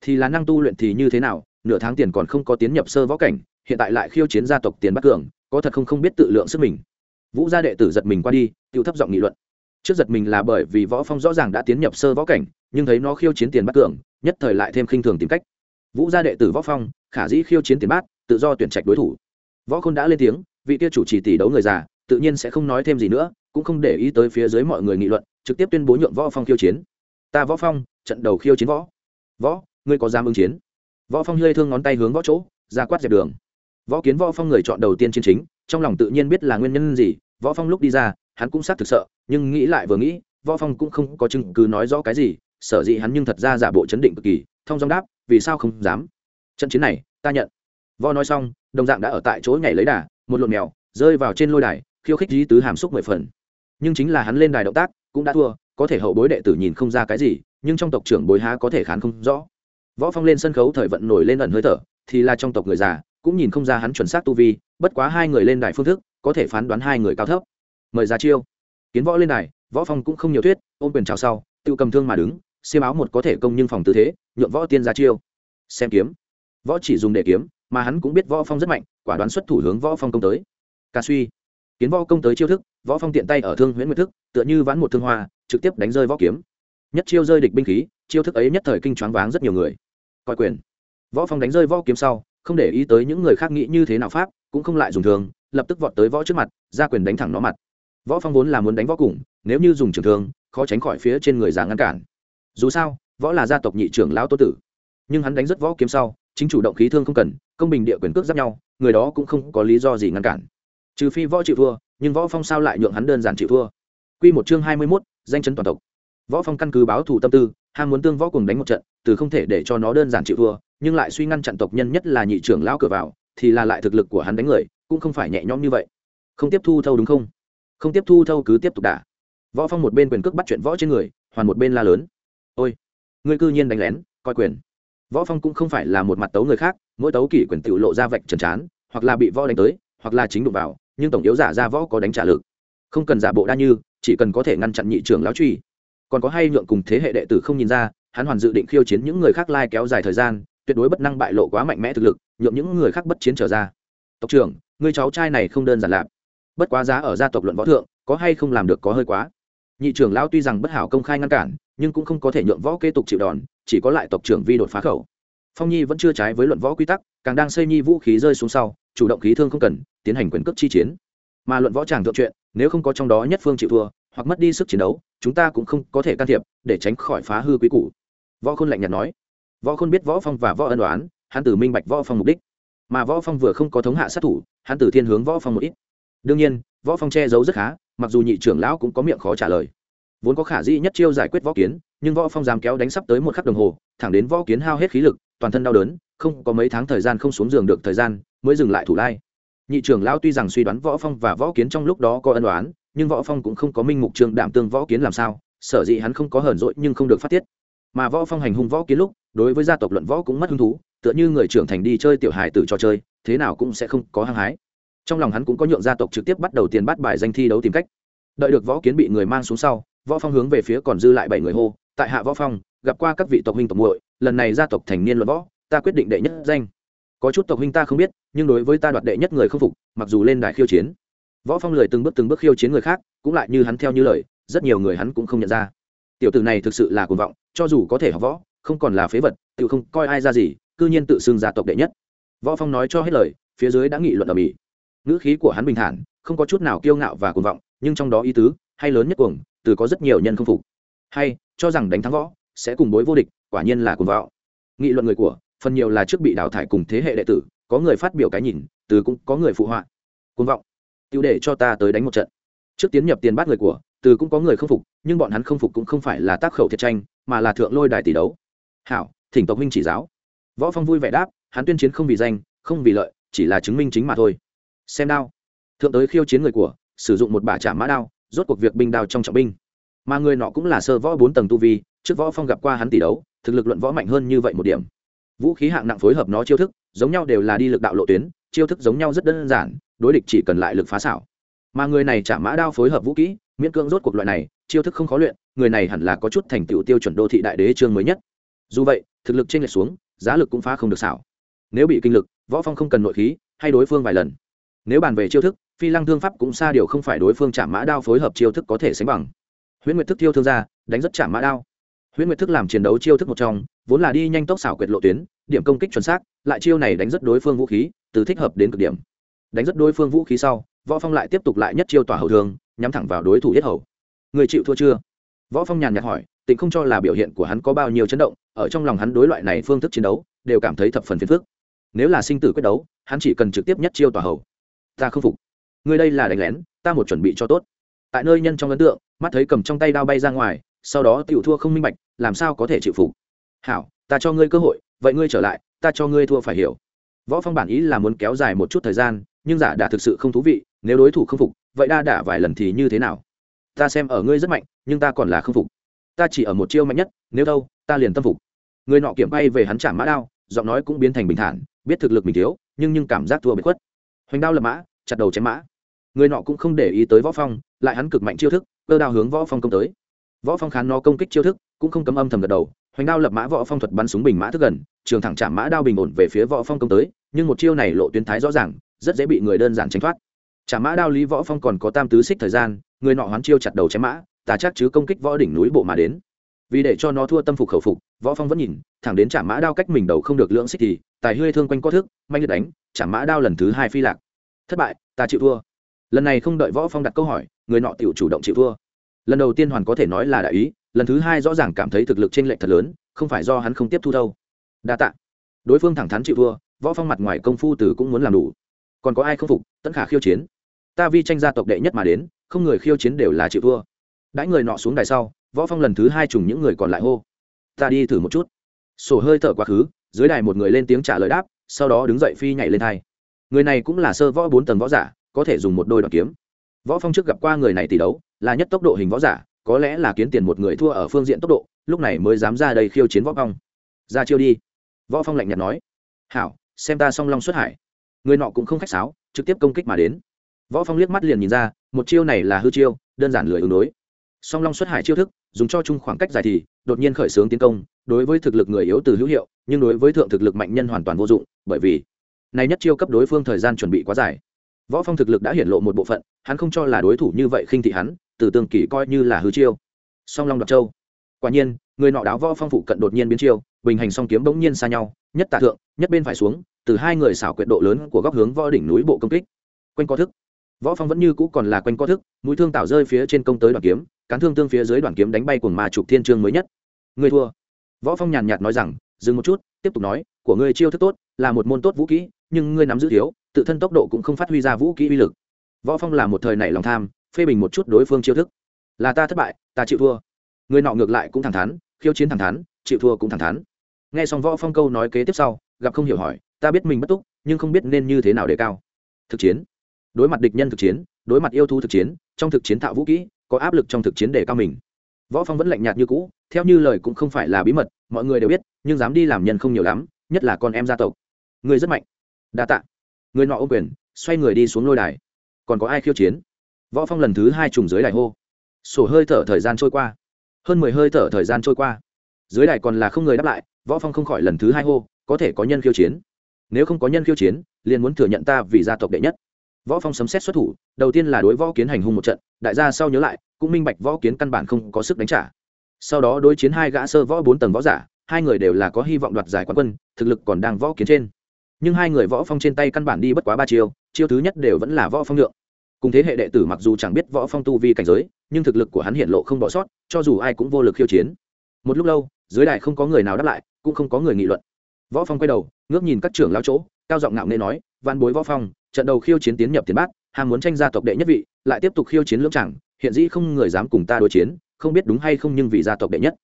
Thì là năng tu luyện thì như thế nào, nửa tháng tiền còn không có tiến nhập sơ võ cảnh, hiện tại lại khiêu chiến gia tộc tiền bắc cường, có thật không không biết tự lượng sức mình. Vũ gia đệ tử giật mình qua đi, tiêu thấp giọng nghị luận. Trước giật mình là bởi vì võ phong rõ ràng đã tiến nhập sơ võ cảnh, nhưng thấy nó khiêu chiến tiền bắc cường, nhất thời lại thêm khinh thường tìm cách vũ gia đệ tử võ phong, khả dĩ khiêu chiến tiền bát, tự do tuyển trạch đối thủ. Võ khôn đã lên tiếng, vị kia chủ trì tỷ đấu người già, tự nhiên sẽ không nói thêm gì nữa, cũng không để ý tới phía dưới mọi người nghị luận, trực tiếp tuyên bố nhượng võ phong khiêu chiến. Ta võ phong, trận đầu khiêu chiến võ. Võ, ngươi có dám ứng chiến? Võ phong hơi thương ngón tay hướng võ chỗ, ra quát dẹp đường. Võ kiến võ phong người chọn đầu tiên chiến chính, trong lòng tự nhiên biết là nguyên nhân gì, võ phong lúc đi ra, hắn cũng xác thực sợ, nhưng nghĩ lại vừa nghĩ, võ phong cũng không có chứng cứ nói rõ cái gì, sở dĩ hắn nhưng thật ra giả bộ chấn định cực kỳ, thông dong đáp vì sao không dám? Trận chiến này, ta nhận. Võ nói xong, đồng dạng đã ở tại chỗ nhảy lấy đà, một lộn mèo rơi vào trên lôi đài, khiêu khích dí tứ hàm xúc mười phần. Nhưng chính là hắn lên đài động tác cũng đã thua, có thể hậu bối đệ tử nhìn không ra cái gì, nhưng trong tộc trưởng bối há có thể khán không rõ. Võ phong lên sân khấu thời vận nổi lên ẩn hơi thở, thì là trong tộc người già, cũng nhìn không ra hắn chuẩn xác tu vi, bất quá hai người lên đài phương thức, có thể phán đoán hai người cao thấp. Mời ra chiêu. Kiến võ lên đài, võ phong cũng không nhiều thuyết, ôm quyền chào sau, tự cầm thương mà đứng xiêm áo một có thể công nhưng phòng tư thế, nhượng võ tiên ra chiêu. Xem kiếm. Võ chỉ dùng để kiếm, mà hắn cũng biết võ phong rất mạnh, quả đoán xuất thủ hướng võ phong công tới. Ca suy. Kiến võ công tới chiêu thức, võ phong tiện tay ở thương huyễn nguyệt thức, tựa như ván một thương hoa, trực tiếp đánh rơi võ kiếm. Nhất chiêu rơi địch binh khí, chiêu thức ấy nhất thời kinh choáng váng rất nhiều người. Coi quyền. Võ phong đánh rơi võ kiếm sau, không để ý tới những người khác nghĩ như thế nào pháp, cũng không lại dùng thường, lập tức vọt tới võ trước mặt, ra quyền đánh thẳng nó mặt. Võ phong vốn là muốn đánh võ cùng, nếu như dùng trường thương khó tránh khỏi phía trên người già ngăn cản dù sao võ là gia tộc nhị trưởng lão tô tử. Nhưng hắn đánh rất võ kiếm sau chính chủ động khí thương không cần công bình địa quyền cước giáp nhau người đó cũng không có lý do gì ngăn cản. Trừ phi võ chịu thua nhưng võ phong sao lại nhượng hắn đơn giản chịu thua? Quy một chương 21, danh chấn toàn tộc. Võ phong căn cứ báo thủ tâm tư ham muốn tương võ cùng đánh một trận từ không thể để cho nó đơn giản chịu thua nhưng lại suy ngăn chặn tộc nhân nhất là nhị trưởng lão cửa vào thì là lại thực lực của hắn đánh người cũng không phải nhẹ nhõm như vậy. Không tiếp thu thâu đúng không? Không tiếp thu thâu cứ tiếp tục đả. Võ phong một bên quyền cước bắt chuyện võ trên người hoàn một bên la lớn ôi ngươi cư nhiên đánh lén coi quyền. Võ phong cũng không phải là một mặt tấu người khác mỗi tấu kỷ quyền tự lộ ra vạch trần trán, hoặc là bị võ đánh tới hoặc là chính đụng vào nhưng tổng yếu giả ra võ có đánh trả lực. Không cần giả bộ đa như chỉ cần có thể ngăn chặn nhị trưởng lão truy. Còn có hay nhượng cùng thế hệ đệ tử không nhìn ra hắn hoàn dự định khiêu chiến những người khác lai kéo dài thời gian tuyệt đối bất năng bại lộ quá mạnh mẽ thực lực nhượng những người khác bất chiến trở ra. Tộc trưởng người cháu trai này không đơn giản lạp bất quá giá ở gia tộc luận võ thượng có hay không làm được có hơi quá. Nhị trưởng lão tuy rằng bất hảo công khai ngăn cản nhưng cũng không có thể nhượng võ kế tục chịu đòn, chỉ có lại tộc trưởng vi đột phá khẩu. Phong nhi vẫn chưa trái với luận võ quy tắc, càng đang xây nhi vũ khí rơi xuống sau, chủ động khí thương không cần, tiến hành quyền cước chi chiến. Mà luận võ chẳng thượng chuyện, nếu không có trong đó nhất phương chịu thua, hoặc mất đi sức chiến đấu, chúng ta cũng không có thể can thiệp, để tránh khỏi phá hư quý cũ võ khôn lạnh nhạt nói. Võ khôn biết võ phong và võ ân đoán hắn từ minh bạch võ phong mục đích. Mà võ phong vừa không có thống hạ sát thủ, hắn từ thiên hướng võ phong một ít. Đương nhiên, võ phong che giấu rất khá, mặc dù nhị trưởng lão cũng có miệng khó trả lời vốn có khả dĩ nhất chiêu giải quyết võ kiến, nhưng võ phong dám kéo đánh sắp tới một khắc đồng hồ, thẳng đến võ kiến hao hết khí lực, toàn thân đau đớn, không có mấy tháng thời gian không xuống giường được thời gian, mới dừng lại thủ lai. Nhị trưởng lão tuy rằng suy đoán võ phong và võ kiến trong lúc đó có ân đoán nhưng võ phong cũng không có minh mục trường đảm tương võ kiến làm sao, sở dĩ hắn không có hờn dỗi nhưng không được phát tiết. Mà võ phong hành hung võ kiến lúc, đối với gia tộc luận võ cũng mất hứng thú, tựa như người trưởng thành đi chơi tiểu hài tử trò chơi, thế nào cũng sẽ không có hăng hái. Trong lòng hắn cũng có nhượng gia tộc trực tiếp bắt đầu tiền bắt bài danh thi đấu tìm cách. Đợi được võ kiến bị người mang xuống sau võ phong hướng về phía còn dư lại bảy người hô, tại hạ võ phong, gặp qua các vị tộc huynh tộc muội, lần này gia tộc thành niên luận võ, ta quyết định đệ nhất danh. Có chút tộc huynh ta không biết, nhưng đối với ta đoạt đệ nhất người không phục, mặc dù lên đài khiêu chiến. Võ phong lười từng bước từng bước khiêu chiến người khác, cũng lại như hắn theo như lời, rất nhiều người hắn cũng không nhận ra. Tiểu tử này thực sự là cuồng vọng, cho dù có thể học võ, không còn là phế vật tự không coi ai ra gì, cư nhiên tự xưng gia tộc đệ nhất. Võ phong nói cho hết lời, phía dưới đã nghị luận ở mỹ. Ngữ khí của hắn bình thản, không có chút nào kiêu ngạo và cuồng vọng, nhưng trong đó ý tứ, hay lớn nhất cuồng từ có rất nhiều nhân không phục. Hay, cho rằng đánh thắng võ sẽ cùng bối vô địch, quả nhiên là cùng võ nghị luận người của, phần nhiều là trước bị đào thải cùng thế hệ đệ tử, có người phát biểu cái nhìn, từ cũng có người phụ họa. Côn vọng. Tiêu để cho ta tới đánh một trận. Trước tiến nhập tiền bát người của, từ cũng có người không phục, nhưng bọn hắn không phục cũng không phải là tác khẩu thiệt tranh, mà là thượng lôi đài tỷ đấu. Hảo, thỉnh tộc huynh chỉ giáo. Võ phong vui vẻ đáp, hắn tuyên chiến không vì danh, không vì lợi, chỉ là chứng minh chính mà thôi. Xem đao. Thượng tới khiêu chiến người của, sử dụng một bả trả mã đao rốt cuộc việc binh đao trong trọng binh. Mà người nọ cũng là sơ võ bốn tầng tu vi, trước võ phong gặp qua hắn tỷ đấu, thực lực luận võ mạnh hơn như vậy một điểm. Vũ khí hạng nặng phối hợp nó chiêu thức, giống nhau đều là đi lực đạo lộ tuyến, chiêu thức giống nhau rất đơn giản, đối địch chỉ cần lại lực phá xảo. Mà người này trả mã đao phối hợp vũ kỹ, miễn cưỡng rốt cuộc loại này, chiêu thức không khó luyện, người này hẳn là có chút thành tựu tiêu chuẩn đô thị đại đế chương mới nhất. Dù vậy, thực lực trên lệch xuống, giá lực cũng phá không được xảo. Nếu bị kinh lực, võ phong không cần nội khí, hay đối phương vài lần. Nếu bàn về chiêu thức phi lăng thương pháp cũng xa điều không phải đối phương chạm mã đao phối hợp chiêu thức có thể sánh bằng. Huyễn nguyệt thức thiêu thương ra, đánh rất chạm mã đao. Huyễn nguyệt thức làm chiến đấu chiêu thức một trong vốn là đi nhanh tốc xảo quyệt lộ tuyến điểm công kích chuẩn xác lại chiêu này đánh rất đối phương vũ khí từ thích hợp đến cực điểm. Đánh rất đối phương vũ khí sau võ phong lại tiếp tục lại nhất chiêu tỏa hậu thường nhắm thẳng vào đối thủ yết hầu. Người chịu thua chưa? Võ phong nhàn nhạt hỏi tịnh không cho là biểu hiện của hắn có bao nhiêu chấn động ở trong lòng hắn đối loại này phương thức chiến đấu đều cảm thấy thập phần phiền phức. Nếu là sinh tử quyết đấu hắn chỉ cần trực tiếp nhất chiêu tỏa hầu. Ta không phục ngươi đây là đánh lén, ta một chuẩn bị cho tốt. Tại nơi nhân trong ấn tượng, mắt thấy cầm trong tay đao bay ra ngoài, sau đó tiểu thua không minh bạch, làm sao có thể chịu phục? Hảo, ta cho ngươi cơ hội, vậy ngươi trở lại, ta cho ngươi thua phải hiểu. Võ phong bản ý là muốn kéo dài một chút thời gian, nhưng giả đả thực sự không thú vị, nếu đối thủ không phục, vậy đa đả vài lần thì như thế nào? Ta xem ở ngươi rất mạnh, nhưng ta còn là không phục. Ta chỉ ở một chiêu mạnh nhất, nếu đâu, ta liền tâm phục. Người nọ kiểm bay về hắn chạm mã đao, giọng nói cũng biến thành bình thản, biết thực lực mình thiếu, nhưng nhưng cảm giác thua bị khuất. Hoành đao lập mã, chặt đầu chém mã người nọ cũng không để ý tới võ phong, lại hắn cực mạnh chiêu thức, cơ đao hướng võ phong công tới. Võ phong khán nó công kích chiêu thức, cũng không cấm âm thầm gật đầu, hoành đao lập mã võ phong thuật bắn súng bình mã thức gần, trường thẳng chạm mã đao bình ổn về phía võ phong công tới, nhưng một chiêu này lộ tuyến thái rõ ràng, rất dễ bị người đơn giản tránh thoát. Chạm mã đao lý võ phong còn có tam tứ xích thời gian, người nọ hoán chiêu chặt đầu chém mã ta chắc chứ công kích võ đỉnh núi bộ mà đến. Vì để cho nó thua tâm phục khẩu phục, võ phong vẫn nhìn, thẳng đến chạm mã đao cách mình đầu không được lượng xích thì, tài hơi thương quanh có thức, manh liệt đánh, chạm mã đao lần thứ hai phi lạc. Thất bại, ta chịu thua lần này không đợi võ phong đặt câu hỏi, người nọ tiểu chủ động chịu thua. Lần đầu tiên hoàn có thể nói là đại ý, lần thứ hai rõ ràng cảm thấy thực lực trên lệnh thật lớn, không phải do hắn không tiếp thu đâu. Đa tạ. Đối phương thẳng thắn chịu thua, võ phong mặt ngoài công phu từ cũng muốn làm đủ. Còn có ai không phục, tất khả khiêu chiến. Ta vi tranh gia tộc đệ nhất mà đến, không người khiêu chiến đều là chịu thua. Đãi người nọ xuống đài sau, võ phong lần thứ hai trùng những người còn lại hô. Ta đi thử một chút. Sổ hơi thở quá khứ, dưới đài một người lên tiếng trả lời đáp, sau đó đứng dậy phi nhảy lên thai. Người này cũng là sơ võ bốn tầng võ giả có thể dùng một đôi đoạn kiếm. Võ phong trước gặp qua người này tỷ đấu, là nhất tốc độ hình võ giả, có lẽ là kiến tiền một người thua ở phương diện tốc độ, lúc này mới dám ra đây khiêu chiến võ phong. Ra chiêu đi. Võ phong lạnh nhạt nói. Hảo, xem ta song long xuất hải. Người nọ cũng không khách sáo, trực tiếp công kích mà đến. Võ phong liếc mắt liền nhìn ra, một chiêu này là hư chiêu, đơn giản lười ứng đối. Song long xuất hải chiêu thức, dùng cho chung khoảng cách dài thì, đột nhiên khởi xướng tiến công, đối với thực lực người yếu từ hữu hiệu, nhưng đối với thượng thực lực mạnh nhân hoàn toàn vô dụng, bởi vì này nhất chiêu cấp đối phương thời gian chuẩn bị quá dài võ phong thực lực đã hiển lộ một bộ phận, hắn không cho là đối thủ như vậy khinh thị hắn, từ tương kỷ coi như là hư chiêu. Song long đoạt châu. Quả nhiên, người nọ đáo võ phong phụ cận đột nhiên biến chiêu, bình hành song kiếm bỗng nhiên xa nhau, nhất tạ thượng, nhất bên phải xuống, từ hai người xảo quyệt độ lớn của góc hướng võ đỉnh núi bộ công kích. Quanh co thức. Võ phong vẫn như cũ còn là quanh co thức, mũi thương tạo rơi phía trên công tới đoạn kiếm, cán thương tương phía dưới đoạn kiếm đánh bay cuồng mà trục thiên trương mới nhất. Người thua. Võ phong nhàn nhạt nói rằng, dừng một chút, tiếp tục nói, của ngươi chiêu thức tốt, là một môn tốt vũ kỹ nhưng ngươi nắm giữ thiếu tự thân tốc độ cũng không phát huy ra vũ kỹ uy lực. Võ phong là một thời nảy lòng tham, phê bình một chút đối phương chiêu thức. Là ta thất bại, ta chịu thua. Người nọ ngược lại cũng thẳng thắn, khiêu chiến thẳng thắn, chịu thua cũng thẳng thắn. Nghe xong võ phong câu nói kế tiếp sau, gặp không hiểu hỏi, ta biết mình bất túc, nhưng không biết nên như thế nào để cao. Thực chiến. Đối mặt địch nhân thực chiến, đối mặt yêu thú thực chiến, trong thực chiến tạo vũ kỹ, có áp lực trong thực chiến để cao mình. Võ phong vẫn lạnh nhạt như cũ, theo như lời cũng không phải là bí mật, mọi người đều biết, nhưng dám đi làm nhân không nhiều lắm, nhất là con em gia tộc. Người rất mạnh. Đa tạ người nọ ô quyền, xoay người đi xuống lôi đài. Còn có ai khiêu chiến? Võ phong lần thứ hai trùng dưới đài hô. Sổ hơi thở thời gian trôi qua. Hơn mười hơi thở thời gian trôi qua. Dưới đài còn là không người đáp lại, võ phong không khỏi lần thứ hai hô, có thể có nhân khiêu chiến. Nếu không có nhân khiêu chiến, liền muốn thừa nhận ta vì gia tộc đệ nhất. Võ phong sấm xét xuất thủ, đầu tiên là đối võ kiến hành hung một trận, đại gia sau nhớ lại, cũng minh bạch võ kiến căn bản không có sức đánh trả. Sau đó đối chiến hai gã sơ võ bốn tầng võ giả, hai người đều là có hy vọng đoạt giải quán quân, thực lực còn đang võ kiến trên nhưng hai người võ phong trên tay căn bản đi bất quá ba chiêu chiêu thứ nhất đều vẫn là võ phong lượng cùng thế hệ đệ tử mặc dù chẳng biết võ phong tu vi cảnh giới, nhưng thực lực của hắn hiện lộ không bỏ sót, cho dù ai cũng vô lực khiêu chiến. Một lúc lâu, dưới đài không có người nào đáp lại, cũng không có người nghị luận. Võ phong quay đầu, ngước nhìn các trưởng lão chỗ, cao giọng ngạo nghễ nói văn bối võ phong, trận đầu khiêu chiến tiến nhập tiền bát, ham muốn tranh gia tộc đệ nhất vị, lại tiếp tục khiêu chiến lưỡng chẳng, hiện dĩ không người dám cùng ta đối chiến, không biết đúng hay không nhưng vì gia tộc đệ nhất.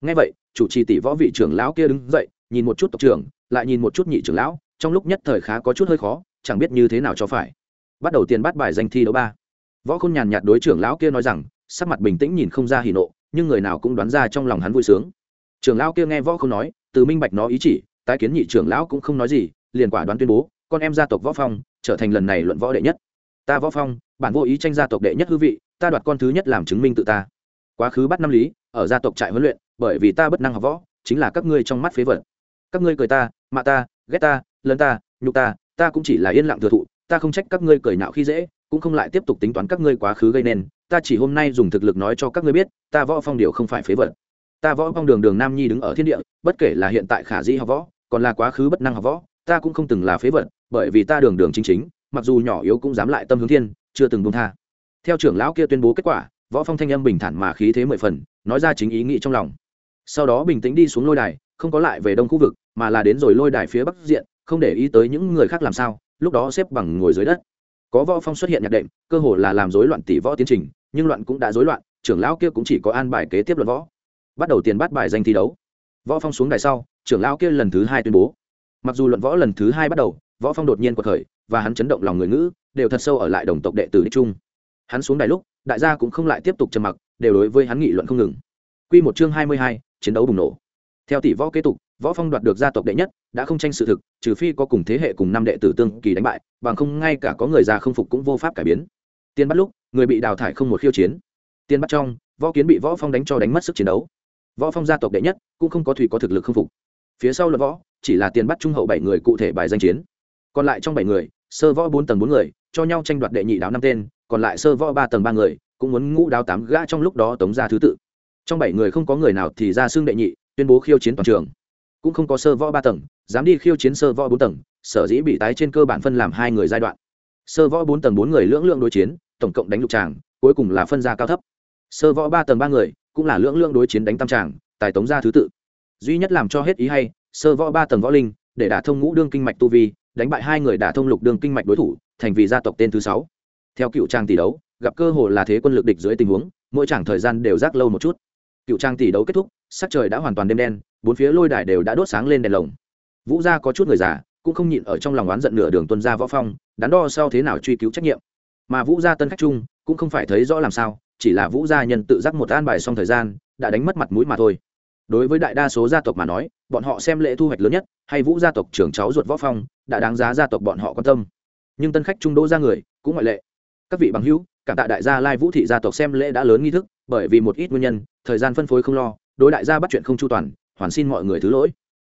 Ngay vậy, chủ trì tỷ võ vị trưởng lão kia đứng dậy, nhìn một chút tộc trưởng, lại nhìn một chút nhị trưởng lão trong lúc nhất thời khá có chút hơi khó, chẳng biết như thế nào cho phải. Bắt đầu tiền bắt bài danh thi đấu ba. Võ khôn nhàn nhạt đối trưởng lão kia nói rằng, sắc mặt bình tĩnh nhìn không ra hỉ nộ, nhưng người nào cũng đoán ra trong lòng hắn vui sướng. Trưởng lão kia nghe võ khôn nói, từ minh bạch nó ý chỉ, tái kiến nhị trưởng lão cũng không nói gì, liền quả đoán tuyên bố, con em gia tộc võ phong, trở thành lần này luận võ đệ nhất. Ta võ phong, bản vô ý tranh gia tộc đệ nhất hư vị, ta đoạt con thứ nhất làm chứng minh tự ta. Quá khứ bắt năm lý, ở gia tộc trại huấn luyện, bởi vì ta bất năng học võ, chính là các ngươi trong mắt phế vật. Các ngươi cười ta, mạ ta, ghét ta lân ta, nhục ta ta cũng chỉ là yên lặng thừa thụ, ta không trách các ngươi cười nạo khi dễ, cũng không lại tiếp tục tính toán các ngươi quá khứ gây nên, ta chỉ hôm nay dùng thực lực nói cho các ngươi biết, ta võ phong điều không phải phế vật. Ta võ phong đường đường nam nhi đứng ở thiên địa, bất kể là hiện tại khả dĩ học võ, còn là quá khứ bất năng học võ, ta cũng không từng là phế vật, bởi vì ta đường đường chính chính, mặc dù nhỏ yếu cũng dám lại tâm hướng thiên, chưa từng buông tha. Theo trưởng lão kia tuyên bố kết quả, võ phong thanh âm bình thản mà khí thế mười phần, nói ra chính ý nghĩ trong lòng. Sau đó bình tĩnh đi xuống lôi đài, không có lại về đông khu vực, mà là đến rồi lôi đài phía bắc diện không để ý tới những người khác làm sao lúc đó xếp bằng ngồi dưới đất. Có võ phong xuất hiện nhạc đệm cơ hồ là làm rối loạn tỷ võ tiến trình nhưng loạn cũng đã rối loạn trưởng lão kia cũng chỉ có an bài kế tiếp luận võ. Bắt đầu tiền bắt bài danh thi đấu. Võ phong xuống đài sau trưởng lão kia lần thứ hai tuyên bố. Mặc dù luận võ lần thứ hai bắt đầu võ phong đột nhiên quật khởi và hắn chấn động lòng người ngữ đều thật sâu ở lại đồng tộc đệ tử đích trung. Hắn xuống đài lúc đại gia cũng không lại tiếp tục trầm mặc đều đối với hắn nghị luận không ngừng. Quy một chương 22, chiến đấu bùng nổ. Theo tỷ võ kế tục võ phong đoạt được gia tộc đệ nhất, đã không tranh sự thực, trừ phi có cùng thế hệ cùng năm đệ tử tương kỳ đánh bại, bằng không ngay cả có người già không phục cũng vô pháp cải biến. Tiên bắt lúc, người bị đào thải không một khiêu chiến. Tiên bắt trong, võ kiến bị võ phong đánh cho đánh mất sức chiến đấu. Võ phong gia tộc đệ nhất, cũng không có thủy có thực lực không phục. Phía sau là võ, chỉ là tiền bắt trung hậu bảy người cụ thể bài danh chiến. Còn lại trong bảy người, sơ võ bốn tầng bốn người, cho nhau tranh đoạt đệ nhị đáo năm tên, còn lại sơ võ ba tầng ba người, cũng muốn ngũ đáo tám gã trong lúc đó tống ra thứ tự. Trong bảy người không có người nào thì ra xương đệ nhị, tuyên bố khiêu chiến toàn trường cũng không có sơ võ ba tầng, dám đi khiêu chiến sơ võ bốn tầng, sở dĩ bị tái trên cơ bản phân làm hai người giai đoạn. Sơ võ bốn tầng bốn người lưỡng lượng đối chiến, tổng cộng đánh lục tràng, cuối cùng là phân ra cao thấp. Sơ võ ba tầng ba người, cũng là lưỡng lượng đối chiến đánh tam tràng, tài tống ra thứ tự. Duy nhất làm cho hết ý hay, sơ võ ba tầng võ linh, để đả thông ngũ đương kinh mạch tu vi, đánh bại hai người đả thông lục đương kinh mạch đối thủ, thành vì gia tộc tên thứ sáu. Theo cựu trang tỷ đấu, gặp cơ hội là thế quân lực địch dưới tình huống, mỗi chàng thời gian đều rác lâu một chút. Cựu trang tỷ đấu kết thúc, sắc trời đã hoàn toàn đêm đen bốn phía lôi đài đều đã đốt sáng lên đèn lồng. Vũ gia có chút người già, cũng không nhịn ở trong lòng oán giận nửa đường tuân ra võ phong, đắn đo sau thế nào truy cứu trách nhiệm. Mà vũ gia tân khách trung cũng không phải thấy rõ làm sao, chỉ là vũ gia nhân tự giác một an bài xong thời gian, đã đánh mất mặt mũi mà thôi. Đối với đại đa số gia tộc mà nói, bọn họ xem lễ thu hoạch lớn nhất, hay vũ gia tộc trưởng cháu ruột võ phong, đã đáng giá gia tộc bọn họ quan tâm. Nhưng tân khách trung đô ra người, cũng ngoại lệ. Các vị bằng hữu, cảm tạ đại gia lai vũ thị gia tộc xem lễ đã lớn nghi thức, bởi vì một ít nguyên nhân, thời gian phân phối không lo, đối đại gia bắt chuyện không chu toàn hoàn xin mọi người thứ lỗi.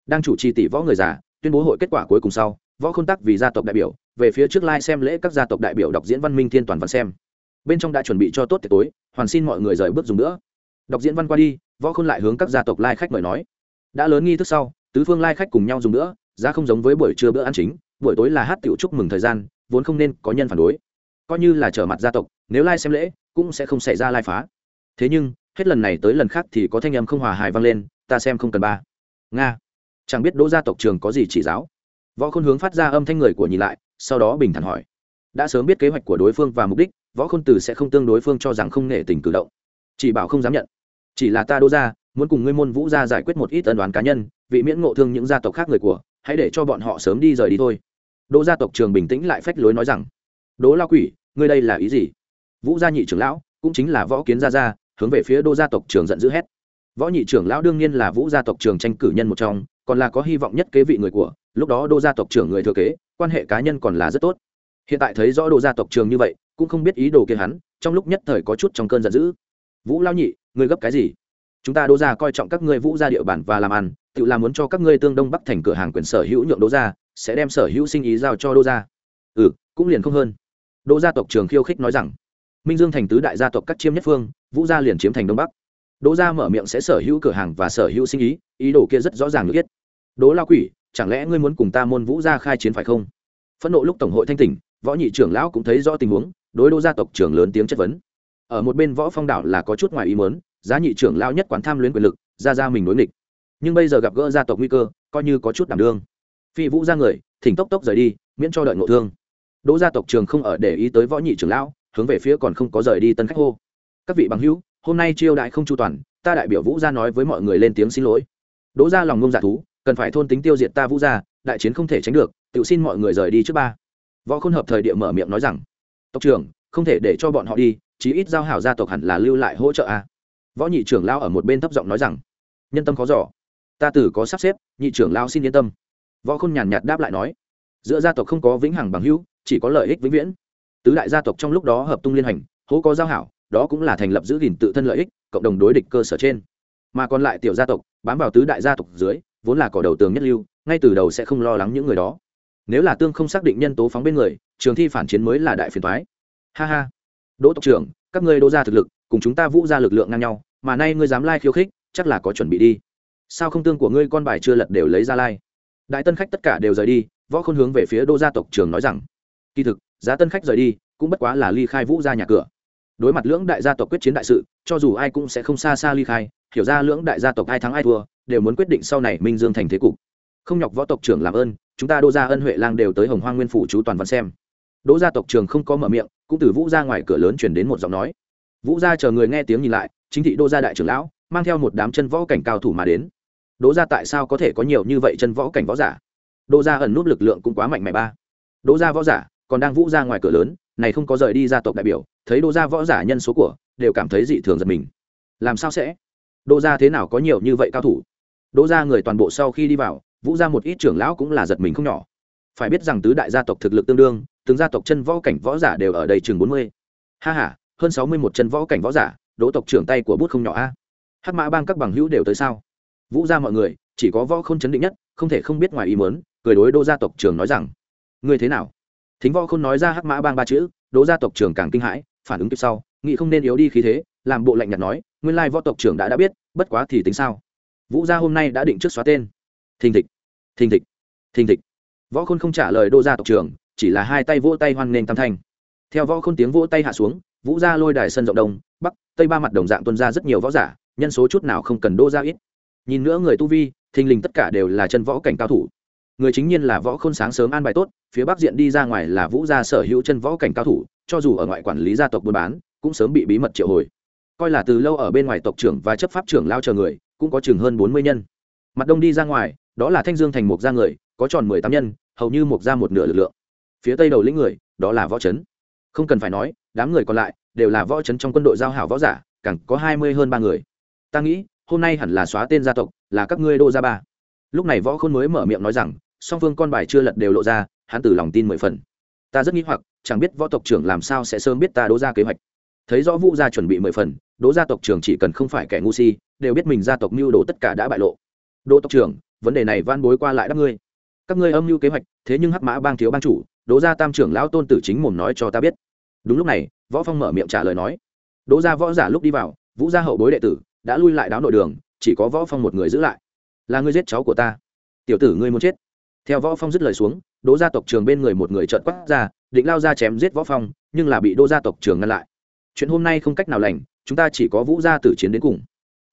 Đang chủ trì tỷ võ người già, tuyên bố hội kết quả cuối cùng sau, võ không tắc vì gia tộc đại biểu, về phía trước lai xem lễ các gia tộc đại biểu đọc diễn văn minh thiên toàn văn xem. Bên trong đã chuẩn bị cho tốt tiệc tối, hoàn xin mọi người rời bước dùng nữa. Đọc diễn văn qua đi, võ khôn lại hướng các gia tộc lai khách mời nói. Đã lớn nghi thức sau, tứ phương lai khách cùng nhau dùng nữa, giá không giống với buổi trưa bữa ăn chính, buổi tối là hát tiểu chúc mừng thời gian, vốn không nên có nhân phản đối. Coi như là trở mặt gia tộc, nếu lai xem lễ, cũng sẽ không xảy ra lai phá. Thế nhưng, hết lần này tới lần khác thì có thanh âm không hòa hài vang lên ta xem không cần ba. Nga. Chẳng biết đỗ gia tộc trường có gì chỉ giáo. Võ khôn hướng phát ra âm thanh người của nhìn lại, sau đó bình thản hỏi. Đã sớm biết kế hoạch của đối phương và mục đích, võ khôn từ sẽ không tương đối phương cho rằng không nể tình cử động. Chỉ bảo không dám nhận. Chỉ là ta đỗ gia, muốn cùng ngươi môn vũ gia giải quyết một ít ân đoán cá nhân, vị miễn ngộ thương những gia tộc khác người của, hãy để cho bọn họ sớm đi rời đi thôi. Đỗ gia tộc trường bình tĩnh lại phách lối nói rằng, đỗ lao quỷ, ngươi đây là ý gì? Vũ gia nhị trưởng lão, cũng chính là võ kiến gia gia, hướng về phía đỗ gia tộc trường giận dữ hét võ nhị trưởng lão đương nhiên là vũ gia tộc trường tranh cử nhân một trong, còn là có hy vọng nhất kế vị người của, lúc đó đô gia tộc trưởng người thừa kế, quan hệ cá nhân còn là rất tốt. Hiện tại thấy rõ đô gia tộc trường như vậy, cũng không biết ý đồ kia hắn, trong lúc nhất thời có chút trong cơn giận dữ. Vũ lao nhị, ngươi gấp cái gì? Chúng ta đô gia coi trọng các ngươi vũ gia địa bản và làm ăn, tự làm muốn cho các ngươi tương đông bắc thành cửa hàng quyền sở hữu nhượng đô gia, sẽ đem sở hữu sinh ý giao cho đô gia. Ừ cũng liền không hơn. Đô gia tộc trường khiêu khích nói rằng, minh dương thành tứ đại gia tộc các chiêm nhất phương, vũ gia liền chiếm thành đông bắc đỗ gia mở miệng sẽ sở hữu cửa hàng và sở hữu sinh ý ý đồ kia rất rõ ràng được biết. Đỗ lao quỷ, chẳng lẽ ngươi muốn cùng ta môn vũ gia khai chiến phải không? Phẫn nộ lúc tổng hội thanh tỉnh, võ nhị trưởng lão cũng thấy rõ tình huống, đối đỗ gia tộc trưởng lớn tiếng chất vấn. Ở một bên võ phong đảo là có chút ngoài ý muốn, giá nhị trưởng lão nhất quán tham luyến quyền lực, ra ra mình đối nghịch. Nhưng bây giờ gặp gỡ gia tộc nguy cơ, coi như có chút đảm đương. Phi vũ ra người, thỉnh tốc tốc rời đi, miễn cho đợi ngộ thương. Đỗ gia tộc trường không ở để ý tới võ nhị trưởng lão, hướng về phía còn không có rời đi tân khách hô. Các vị bằng hữu hôm nay chiêu đại không chu toàn, ta đại biểu vũ gia nói với mọi người lên tiếng xin lỗi. Đỗ gia lòng ngông giả thú, cần phải thôn tính tiêu diệt ta vũ gia, đại chiến không thể tránh được, tự xin mọi người rời đi trước ba. Võ khôn hợp thời địa mở miệng nói rằng, tộc trưởng, không thể để cho bọn họ đi, chí ít giao hảo gia tộc hẳn là lưu lại hỗ trợ a. Võ nhị trưởng lao ở một bên thấp giọng nói rằng, nhân tâm khó giỏ ta tử có sắp xếp, nhị trưởng lao xin yên tâm. Võ khôn nhàn nhạt đáp lại nói, giữa gia tộc không có vĩnh hằng bằng hữu, chỉ có lợi ích vĩnh viễn. Tứ đại gia tộc trong lúc đó hợp tung liên hành, hố có giao hảo đó cũng là thành lập giữ gìn tự thân lợi ích, cộng đồng đối địch cơ sở trên. Mà còn lại tiểu gia tộc, bám vào tứ đại gia tộc dưới, vốn là cỏ đầu tường nhất lưu, ngay từ đầu sẽ không lo lắng những người đó. Nếu là tương không xác định nhân tố phóng bên người, trường thi phản chiến mới là đại phiền thoái ha ha. Đỗ tộc trưởng, các ngươi đỗ ra thực lực, cùng chúng ta vũ ra lực lượng ngang nhau, mà nay ngươi dám lai khiêu khích, chắc là có chuẩn bị đi. Sao không tương của ngươi con bài chưa lật đều lấy ra lai? Đại tân khách tất cả đều rời đi, võ khôn hướng về phía đô gia tộc trường nói rằng, kỳ thực, giá tân khách rời đi, cũng bất quá là ly khai vũ ra nhà cửa đối mặt lưỡng đại gia tộc quyết chiến đại sự, cho dù ai cũng sẽ không xa xa ly khai, hiểu ra lưỡng đại gia tộc ai thắng ai thua, đều muốn quyết định sau này minh dương thành thế cục. Không nhọc võ tộc trưởng làm ơn, chúng ta đô gia ân huệ lang đều tới hồng Hoa nguyên phủ chú toàn văn xem. Đỗ gia tộc trường không có mở miệng, cũng từ vũ ra ngoài cửa lớn chuyển đến một giọng nói. Vũ gia chờ người nghe tiếng nhìn lại, chính thị đô gia đại trưởng lão, mang theo một đám chân võ cảnh cao thủ mà đến. Đỗ gia tại sao có thể có nhiều như vậy chân võ cảnh võ giả? Đỗ gia ẩn nút lực lượng cũng quá mạnh mẽ ba. Đỗ gia võ giả, còn đang vũ ra ngoài cửa lớn, này không có rời đi gia tộc đại biểu thấy Đô gia võ giả nhân số của, đều cảm thấy dị thường giật mình. Làm sao sẽ? Đô gia thế nào có nhiều như vậy cao thủ? Đô gia người toàn bộ sau khi đi vào, vũ gia một ít trưởng lão cũng là giật mình không nhỏ. Phải biết rằng tứ đại gia tộc thực lực tương đương, từng gia tộc chân võ cảnh võ giả đều ở đây chừng bốn mươi. Ha h a hơn sáu mươi một chân võ cảnh võ giả, đỗ tộc trưởng tay của bút không nhỏ a. Hát mã bang các bằng hữu đều tới sao? Vũ ra mọi người, chỉ có võ không chấn định nhất, không thể không biết ngoài ý mớn cười đối Đô gia tộc trưởng nói rằng, ngươi thế nào? Thính võ không nói ra hát mã bang ba chữ, đỗ gia tộc trưởng càng kinh hãi phản ứng kịp sau, nghĩ không nên yếu đi khí thế, làm bộ lạnh nhạt nói, nguyên lai võ tộc trưởng đã đã biết, bất quá thì tính sao? Vũ gia hôm nay đã định trước xóa tên. Thình thịch thình thịch thình thịch. Võ khôn không trả lời đô gia tộc trưởng, chỉ là hai tay vỗ tay hoan nghênh tam thanh. Theo võ khôn tiếng vỗ tay hạ xuống, vũ gia lôi đài sân rộng đông, bắc, tây ba mặt đồng dạng tuân ra rất nhiều võ giả, nhân số chút nào không cần đô gia ít. Nhìn nữa người tu vi, thình lình tất cả đều là chân võ cảnh cao thủ. Người chính nhiên là võ khôn sáng sớm an bài tốt, phía bắc diện đi ra ngoài là vũ gia sở hữu chân võ cảnh cao thủ cho dù ở ngoại quản lý gia tộc buôn bán, cũng sớm bị bí mật triệu hồi. Coi là từ lâu ở bên ngoài tộc trưởng và chấp pháp trưởng lao chờ người, cũng có chừng hơn bốn mươi nhân. Mặt đông đi ra ngoài, đó là thanh dương thành một gia người, có tròn mười tám nhân, hầu như một gia một nửa lực lượng. Phía tây đầu lĩnh người, đó là võ trấn không cần phải nói, đám người còn lại đều là võ trấn trong quân đội giao hảo võ giả, càng có hai mươi hơn ba người. Ta nghĩ, hôm nay hẳn là xóa tên gia tộc, là các ngươi đô gia ba. Lúc này võ khôn mới mở miệng nói rằng, song phương con bài chưa lật đều lộ ra, hắn từ lòng tin mười phần ta rất nghĩ hoặc, chẳng biết võ tộc trưởng làm sao sẽ sớm biết ta đố ra kế hoạch. Thấy rõ vũ gia chuẩn bị mười phần, đố gia tộc trưởng chỉ cần không phải kẻ ngu si, đều biết mình gia tộc mưu đồ tất cả đã bại lộ. Đỗ tộc trưởng, vấn đề này van bối qua lại đáp ngươi. Các ngươi âm mưu kế hoạch, thế nhưng hắc mã bang thiếu bang chủ đỗ gia tam trưởng lão tôn tử chính mồm nói cho ta biết. Đúng lúc này, võ phong mở miệng trả lời nói. Đỗ gia võ giả lúc đi vào, vũ gia hậu bối đệ tử đã lui lại đáo nội đường, chỉ có võ phong một người giữ lại. Là ngươi giết cháu của ta. Tiểu tử ngươi muốn chết. Theo võ phong dứt lời xuống đỗ gia tộc trường bên người một người trợn quát ra, định lao ra chém giết võ phong, nhưng là bị đỗ gia tộc trường ngăn lại. Chuyện hôm nay không cách nào lành, chúng ta chỉ có vũ gia tử chiến đến cùng.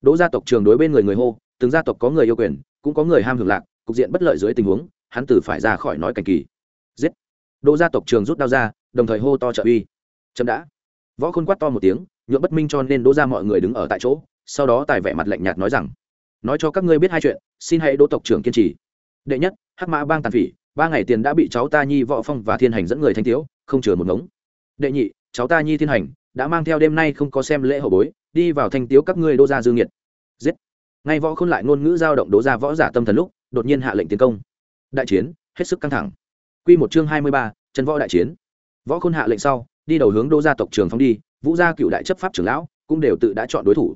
Đỗ gia tộc trường đối bên người người hô, từng gia tộc có người yêu quyền, cũng có người ham hưởng lạc, cục diện bất lợi dưới tình huống, hắn tử phải ra khỏi nói cảnh kỳ. Giết! Đỗ gia tộc trường rút đao ra, đồng thời hô to trợ uy. Chậm đã! Võ khôn quát to một tiếng nhuộm bất minh cho nên đỗ ra mọi người đứng ở tại chỗ, sau đó tài vẻ mặt lạnh nhạt nói rằng, nói cho các ngươi biết hai chuyện, xin hãy đỗ tộc trưởng kiên trì. Đệ nhất, hắc mã bang tàn phỉ ba ngày tiền đã bị cháu ta nhi võ phong và thiên hành dẫn người thanh tiếu, không chừa một ngống. Đệ nhị, cháu ta nhi thiên hành đã mang theo đêm nay không có xem lễ hậu bối, đi vào thanh tiếu các ngươi đô gia dương nhiệt giết. Ngay võ khôn lại ngôn ngữ giao động đố ra võ giả tâm thần lúc, đột nhiên hạ lệnh tiến công. Đại chiến, hết sức căng thẳng. Quy một chương hai mươi ba chân võ đại chiến. Võ khôn hạ lệnh sau, đi đầu hướng đô gia tộc trường phong đi, vũ gia cựu đại chấp pháp trưởng lão cũng đều tự đã chọn đối thủ.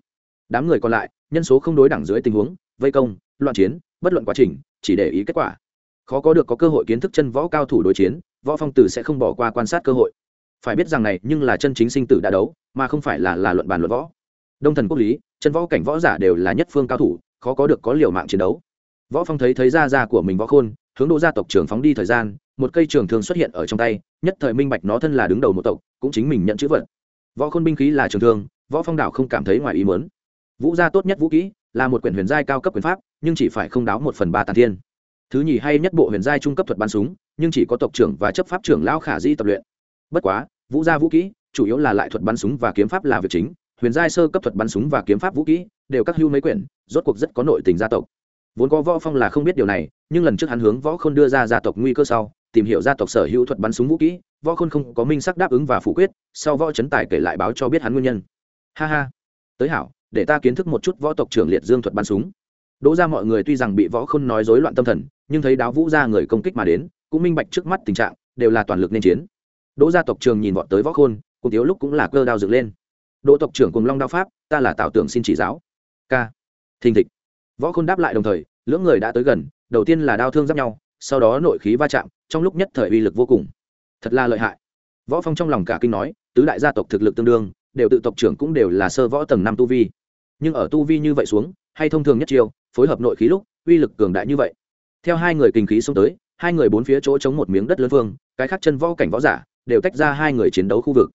Đám người còn lại, nhân số không đối đẳng dưới tình huống, vây công, loạn chiến, bất luận quá trình, chỉ để ý kết quả khó có được có cơ hội kiến thức chân võ cao thủ đối chiến, võ phong tử sẽ không bỏ qua quan sát cơ hội. Phải biết rằng này, nhưng là chân chính sinh tử đã đấu, mà không phải là là luận bàn luận võ. Đông thần quốc lý, chân võ cảnh võ giả đều là nhất phương cao thủ, khó có được có liều mạng chiến đấu. Võ phong thấy thấy ra ra của mình võ khôn, hướng đỗ gia tộc trưởng phóng đi thời gian, một cây trường thương xuất hiện ở trong tay, nhất thời minh bạch nó thân là đứng đầu một tộc, cũng chính mình nhận chữ vật. Võ khôn binh khí là trường thương, võ phong đảo không cảm thấy ngoài ý muốn. Vũ gia tốt nhất vũ kỹ, là một quyển huyền giai cao cấp quyền pháp, nhưng chỉ phải không đáo một phần ba tàn thiên thứ nhì hay nhất bộ huyền giai trung cấp thuật bắn súng, nhưng chỉ có tộc trưởng và chấp pháp trưởng lão khả di tập luyện. Bất quá, vũ gia vũ kỹ, chủ yếu là lại thuật bắn súng và kiếm pháp là việc chính, huyền giai sơ cấp thuật bắn súng và kiếm pháp vũ kỹ đều các hưu mấy quyển, rốt cuộc rất có nội tình gia tộc. Vốn có võ phong là không biết điều này, nhưng lần trước hắn hướng võ khôn đưa ra gia tộc nguy cơ sau, tìm hiểu gia tộc sở hữu thuật bắn súng vũ kỹ, võ khôn không có minh sắc đáp ứng và phủ quyết, sau võ chấn tài kể lại báo cho biết hắn nguyên nhân. Ha ha. Tới hảo, để ta kiến thức một chút võ tộc trưởng liệt dương thuật bắn súng đỗ ra mọi người tuy rằng bị võ khôn nói rối loạn tâm thần, nhưng thấy đáo vũ ra người công kích mà đến, cũng minh bạch trước mắt tình trạng, đều là toàn lực nên chiến. Đỗ gia tộc trường nhìn vọt tới võ khôn, cùng thiếu lúc cũng là cơ đao dựng lên. Đỗ tộc trưởng cùng long đao pháp, ta là tạo tưởng xin chỉ giáo. K. Thình thịch. Võ khôn đáp lại đồng thời, lưỡng người đã tới gần, đầu tiên là đao thương giáp nhau, sau đó nội khí va chạm, trong lúc nhất thời uy lực vô cùng. Thật là lợi hại. Võ phong trong lòng cả kinh nói, tứ đại gia tộc thực lực tương đương, đều tự tộc trưởng cũng đều là sơ võ tầng năm tu vi. Nhưng ở tu vi như vậy xuống hay thông thường nhất chiêu, phối hợp nội khí lúc, uy lực cường đại như vậy. Theo hai người kinh khí xông tới, hai người bốn phía chỗ chống một miếng đất lớn phương cái khác chân võ cảnh võ giả đều tách ra hai người chiến đấu khu vực.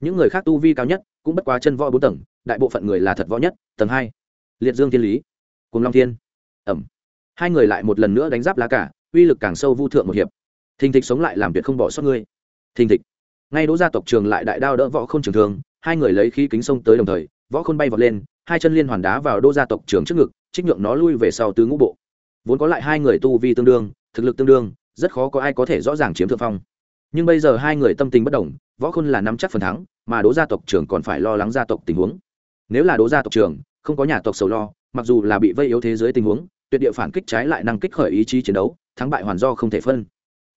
Những người khác tu vi cao nhất cũng bất quá chân võ bốn tầng, đại bộ phận người là thật võ nhất, tầng hai. Liệt dương thiên lý cùng long thiên. Ẩm. Hai người lại một lần nữa đánh giáp lá cả uy lực càng sâu vu thượng một hiệp. Thình thịch sống lại làm việc không bỏ sót ngươi. Thình thịch. Ngay đỗ gia tộc trường lại đại đao đỡ võ k h ô n trường thường, hai người lấy khí kính sông tới đồng thời, võ khôn bay vọt lên hai chân liên hoàn đá vào đô gia tộc trưởng trước ngực, trích nhượng nó lui về sau tứ ngũ bộ. Vốn có lại hai người tu vi tương đương, thực lực tương đương, rất khó có ai có thể rõ ràng chiếm thượng phong. Nhưng bây giờ hai người tâm tình bất đồng, võ khôn là nắm chắc phần thắng, mà đỗ gia tộc trưởng còn phải lo lắng gia tộc tình huống. Nếu là đỗ gia tộc trưởng, không có nhà tộc sầu lo, mặc dù là bị vây yếu thế giới tình huống, tuyệt địa phản kích trái lại năng kích khởi ý chí chiến đấu, thắng bại hoàn do không thể phân.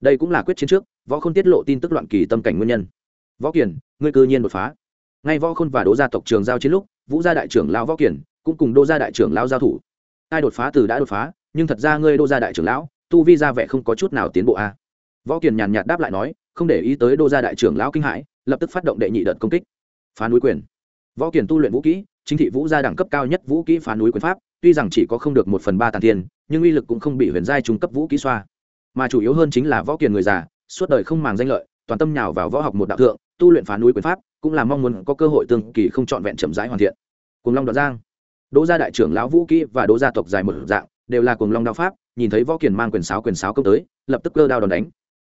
Đây cũng là quyết chiến trước, võ khôn tiết lộ tin tức loạn kỳ tâm cảnh nguyên nhân. Võ kiển, ngươi cư nhiên đột phá. Ngay võ khôn và đỗ gia tộc trường giao chiến lúc vũ gia đại trưởng lão võ kiển, cũng cùng đô gia đại trưởng lão giao thủ. Ai đột phá từ đã đột phá, nhưng thật ra ngươi đô gia đại trưởng lão, tu vi ra vẻ không có chút nào tiến bộ a. À. võ kiển nhàn nhạt đáp lại nói, không để ý tới đô gia đại trưởng lão kinh hãi, lập tức phát động đệ nhị đợt công kích. Phá núi quyền. Võ kiển tu luyện vũ kỹ, chính thị vũ gia đẳng cấp cao nhất vũ kỹ phá núi quyền pháp, tuy rằng chỉ có không được một phần ba tàn tiền nhưng uy lực cũng không bị huyền giai trung cấp vũ kỹ xoa. Mà chủ yếu hơn chính là võ kiển người già, suốt đời không màng danh lợi, toàn tâm nhào vào võ học một đạo thượng, tu luyện phá núi quyền pháp cũng là mong muốn có cơ hội tương kỳ không trọn vẹn chậm rãi hoàn thiện. Cùng long đoạn giang. Đỗ gia đại trưởng lão vũ kỹ và đỗ gia tộc dài một dạng, đều là cùng long đao pháp, nhìn thấy võ kiền mang quyền sáo quyền sáo công tới, lập tức cơ đao đòn đánh.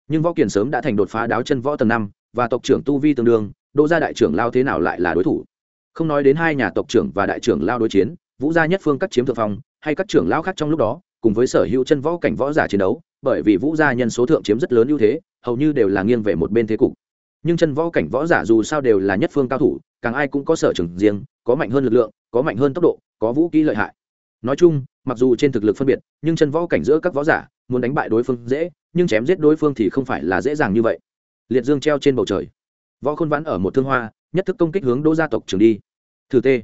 Nhưng võ kiền sớm đã thành đột phá đáo chân võ tầng năm, và tộc trưởng tu vi tương đương, đỗ gia đại trưởng lao thế nào lại là đối thủ? Không nói đến hai nhà tộc trưởng và đại trưởng lao đối chiến, vũ gia nhất phương các chiếm thượng phong, hay các trưởng lao khác trong lúc đó, cùng với sở hữu chân võ cảnh võ giả chiến đấu, bởi vì vũ gia nhân số thượng chiếm rất lớn ưu thế, hầu như đều là nghiêng về một bên thế cục nhưng chân võ cảnh võ giả dù sao đều là nhất phương cao thủ, càng ai cũng có sở trường riêng, có mạnh hơn lực lượng, có mạnh hơn tốc độ, có vũ kỹ lợi hại. Nói chung, mặc dù trên thực lực phân biệt, nhưng chân võ cảnh giữa các võ giả, muốn đánh bại đối phương dễ, nhưng chém giết đối phương thì không phải là dễ dàng như vậy. Liệt dương treo trên bầu trời. Võ khôn vãn ở một thương hoa, nhất thức công kích hướng đỗ gia tộc trường đi. Thử tê.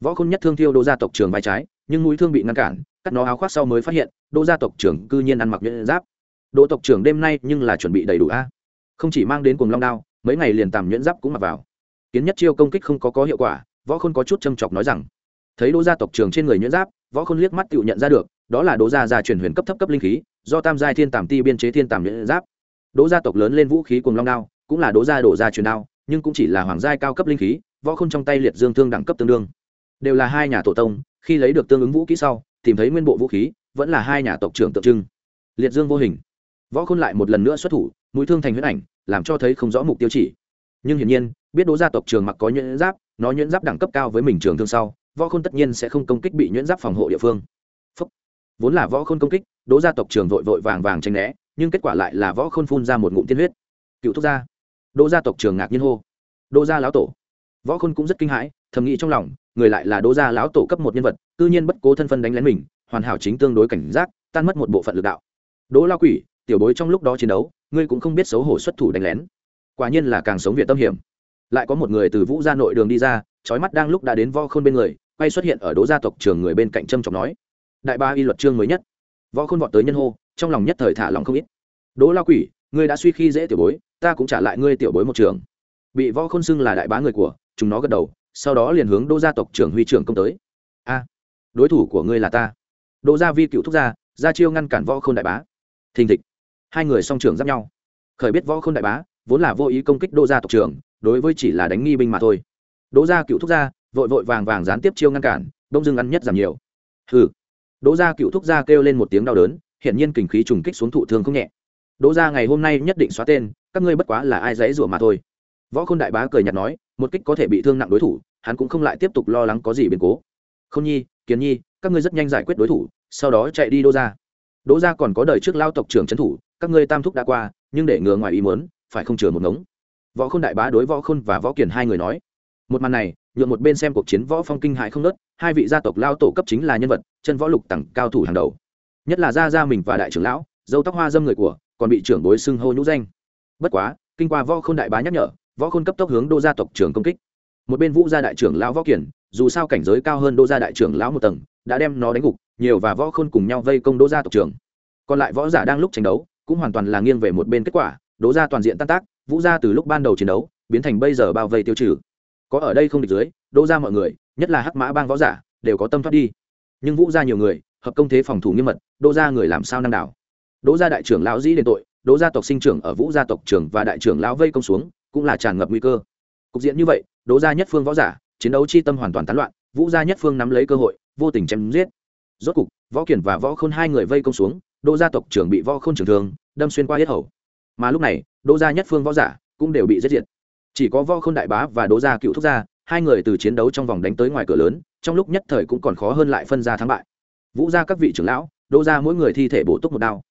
Võ khôn nhất thương thiêu đỗ gia tộc trường vai trái, nhưng mũi thương bị ngăn cản, cắt nó áo khoác sau mới phát hiện, đỗ gia tộc trưởng cư nhiên ăn mặc nhuyễn giáp. Đỗ tộc trưởng đêm nay nhưng là chuẩn bị đầy đủ a. Không chỉ mang đến cùng long đao mấy ngày liền tàm nhuyễn giáp cũng mặc vào. Kiến nhất chiêu công kích không có có hiệu quả, võ khôn có chút châm chọc nói rằng, thấy đỗ gia tộc trưởng trên người nhuyễn giáp, võ khôn liếc mắt tự nhận ra được, đó là đỗ gia gia truyền huyền cấp thấp cấp linh khí, do tam giai thiên tàm ti biên chế thiên tàm nhuyễn giáp. Đỗ gia tộc lớn lên vũ khí cùng long đao, cũng là đỗ gia đổ gia truyền đao, nhưng cũng chỉ là hoàng giai cao cấp linh khí, võ khôn trong tay liệt dương thương đẳng cấp tương đương. Đều là hai nhà tổ tông, khi lấy được tương ứng vũ khí sau, tìm thấy nguyên bộ vũ khí, vẫn là hai nhà tộc trưởng tượng trưng. Liệt dương vô hình. Võ khôn lại một lần nữa xuất thủ, mũi thương thành huyết ảnh làm cho thấy không rõ mục tiêu chỉ. Nhưng hiển nhiên, biết đỗ gia tộc trường mặc có nhuyễn giáp, nó nhuyễn giáp đẳng cấp cao với mình trường thương sau, võ khôn tất nhiên sẽ không công kích bị nhuyễn giáp phòng hộ địa phương. Phúc. vốn là võ khôn công kích đỗ gia tộc trường vội vội vàng vàng tranh né, nhưng kết quả lại là võ khôn phun ra một ngụm tiên huyết. Cựu thúc gia. Đỗ gia tộc trường ngạc nhiên hô. Đỗ gia lão tổ. Võ khôn cũng rất kinh hãi, thầm nghĩ trong lòng, người lại là đỗ gia lão tổ cấp một nhân vật tư nhiên bất cố thân phân đánh lén mình, hoàn hảo chính tương đối cảnh giác, tan mất một bộ phận lực đạo. Đỗ lao quỷ, tiểu bối trong lúc đó chiến đấu ngươi cũng không biết xấu hổ xuất thủ đánh lén. Quả nhiên là càng sống việt tâm hiểm. Lại có một người từ vũ gia nội đường đi ra trói mắt đang lúc đã đến vo khôn bên người, quay xuất hiện ở đỗ gia tộc trường người bên cạnh trâm trọng nói, đại ba y luật chương mới nhất. Vo khôn vọt tới nhân hô, trong lòng nhất thời thả lòng không ít. Đỗ lao quỷ, ngươi đã suy khi dễ tiểu bối, ta cũng trả lại ngươi tiểu bối một trường. Bị vo khôn xưng là đại bá người của, chúng nó gật đầu, sau đó liền hướng đỗ gia tộc trưởng huy trưởng công tới. A, đối thủ của ngươi là ta. Đỗ gia vi cựu thúc gia, ra chiêu ngăn cản võ k h ô n đại bá. Thình thịch hai người song trưởng giáp nhau. Khởi biết võ k h ô n đại bá, vốn là vô ý công kích đỗ gia tộc trưởng, đối với chỉ là đánh nghi binh mà thôi. Đỗ gia cựu thúc gia, vội vội vàng vàng gián tiếp chiêu ngăn cản, đông dưng ăn nhất giảm nhiều. Hừ. Đỗ gia cựu thúc gia kêu lên một tiếng đau đớn hiện nhiên kình khí trùng kích xuống thụ thương không nhẹ. Đỗ gia ngày hôm nay nhất định xóa tên, các ngươi bất quá là ai dãy rủa mà thôi. Võ khôn đại bá cười nhạt nói, một kích có thể bị thương nặng đối thủ, hắn cũng không lại tiếp tục lo lắng có gì biến cố. Khôn nhi, kiến nhi, các ngươi rất nhanh giải quyết đối thủ, sau đó chạy đi đỗ gia. Đỗ gia còn có đời trước lao tộc trưởng trấn thủ các ngươi tam thúc đã qua, nhưng để ngừa ngoài ý muốn, phải không chừa một ngống. Võ khôn đại bá đối võ khôn và võ kiền hai người nói, một màn này nhuộm một bên xem cuộc chiến võ phong kinh hại không nớt hai vị gia tộc lao tổ cấp chính là nhân vật, chân võ lục tặng cao thủ hàng đầu. Nhất là gia gia mình và đại trưởng lão, dâu tóc hoa dâm người của, còn bị trưởng bối xưng hô nhũ danh. Bất quá, kinh qua võ khôn đại bá nhắc nhở, võ khôn cấp tốc hướng đô gia tộc trưởng công kích. Một bên vũ gia đại trưởng lão võ kiển, dù sao cảnh giới cao hơn đô gia đại trưởng lão một tầng, đã đem nó đánh gục, nhiều và võ khôn cùng nhau vây công đô gia tộc trưởng. Còn lại võ giả đang lúc tranh đấu cũng hoàn toàn là nghiêng về một bên kết quả đỗ gia toàn diện tan tác, vũ gia từ lúc ban đầu chiến đấu, biến thành bây giờ bao vây tiêu trừ. Có ở đây không địch dưới đỗ gia mọi người, nhất là hắc mã bang võ giả, đều có tâm thoát đi. Nhưng vũ gia nhiều người, hợp công thế phòng thủ nghiêm mật đỗ gia người làm sao năng đảo? Đỗ gia đại trưởng lão dĩ đền tội đỗ gia tộc sinh trưởng ở vũ gia tộc trưởng và đại trưởng lão vây công xuống, cũng là tràn ngập nguy cơ. Cục diện như vậy đỗ gia nhất phương võ giả, chiến đấu chi tâm hoàn toàn tán loạn, vũ gia nhất phương nắm lấy cơ hội, vô tình chém giết. Rốt cục, võ kiển và võ khôn hai người vây công xuống đỗ gia tộc trưởng bị võ khôn trưởng thương, đâm xuyên qua hết hầu. Mà lúc này đỗ gia nhất phương võ giả cũng đều bị giết diệt. Chỉ có võ khôn đại bá và đỗ gia cựu thúc gia, hai người từ chiến đấu trong vòng đánh tới ngoài cửa lớn, trong lúc nhất thời cũng còn khó hơn lại phân ra thắng bại. Vũ gia các vị trưởng lão đỗ gia mỗi người thi thể bổ túc một đao.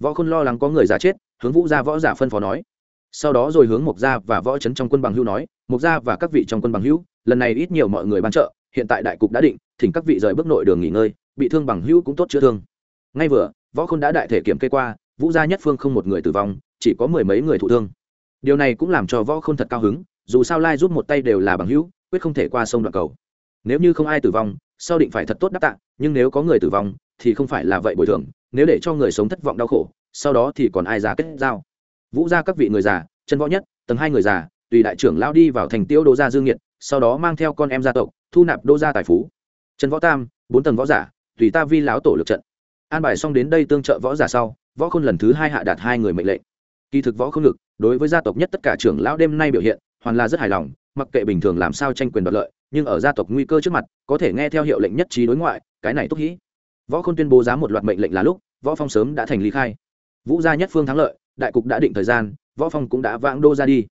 Võ khôn lo lắng có người giả chết, hướng vũ gia võ giả phân phó nói. Sau đó rồi hướng mộc gia và võ trấn trong quân bằng hữu nói mộc gia và các vị trong quân bằng hữu, lần này ít nhiều mọi người ban trợ, hiện tại đại cục đã định, thỉnh các vị rời bước nội đường nghỉ ngơi, bị thương bằng hữu cũng tốt chữa thương. Ngay vừa võ khôn đã đại thể kiểm kê qua, vũ gia nhất phương không một người tử vong, chỉ có mười mấy người thụ thương. Điều này cũng làm cho võ khôn thật cao hứng, dù sao lai giúp một tay đều là bằng hữu, quyết không thể qua sông đoạn cầu. Nếu như không ai tử vong, sau định phải thật tốt đáp tạ, nhưng nếu có người tử vong, thì không phải là vậy bồi thường, nếu để cho người sống thất vọng đau khổ, sau đó thì còn ai giá kết giao. Vũ gia các vị người già, chân võ nhất, tầng hai người già, tùy đại trưởng lao đi vào thành tiêu đô gia dương nhiệt sau đó mang theo con em gia tộc, thu nạp đô gia tài phú. Trần võ tam, bốn tầng võ giả, tùy ta vi lão tổ lực trận an bài xong đến đây tương trợ võ giả sau, võ khôn lần thứ hai hạ đạt hai người mệnh lệnh. Kỳ thực võ khôn lực, đối với gia tộc nhất tất cả trưởng lão đêm nay biểu hiện, hoàn là rất hài lòng, mặc kệ bình thường làm sao tranh quyền đoạt lợi, nhưng ở gia tộc nguy cơ trước mặt, có thể nghe theo hiệu lệnh nhất trí đối ngoại, cái này tốt hĩ võ khôn tuyên bố giá một loạt mệnh lệnh là lúc, võ phong sớm đã thành lý khai. Vũ gia nhất phương thắng lợi, đại cục đã định thời gian, võ phong cũng đã vãng đô ra đi.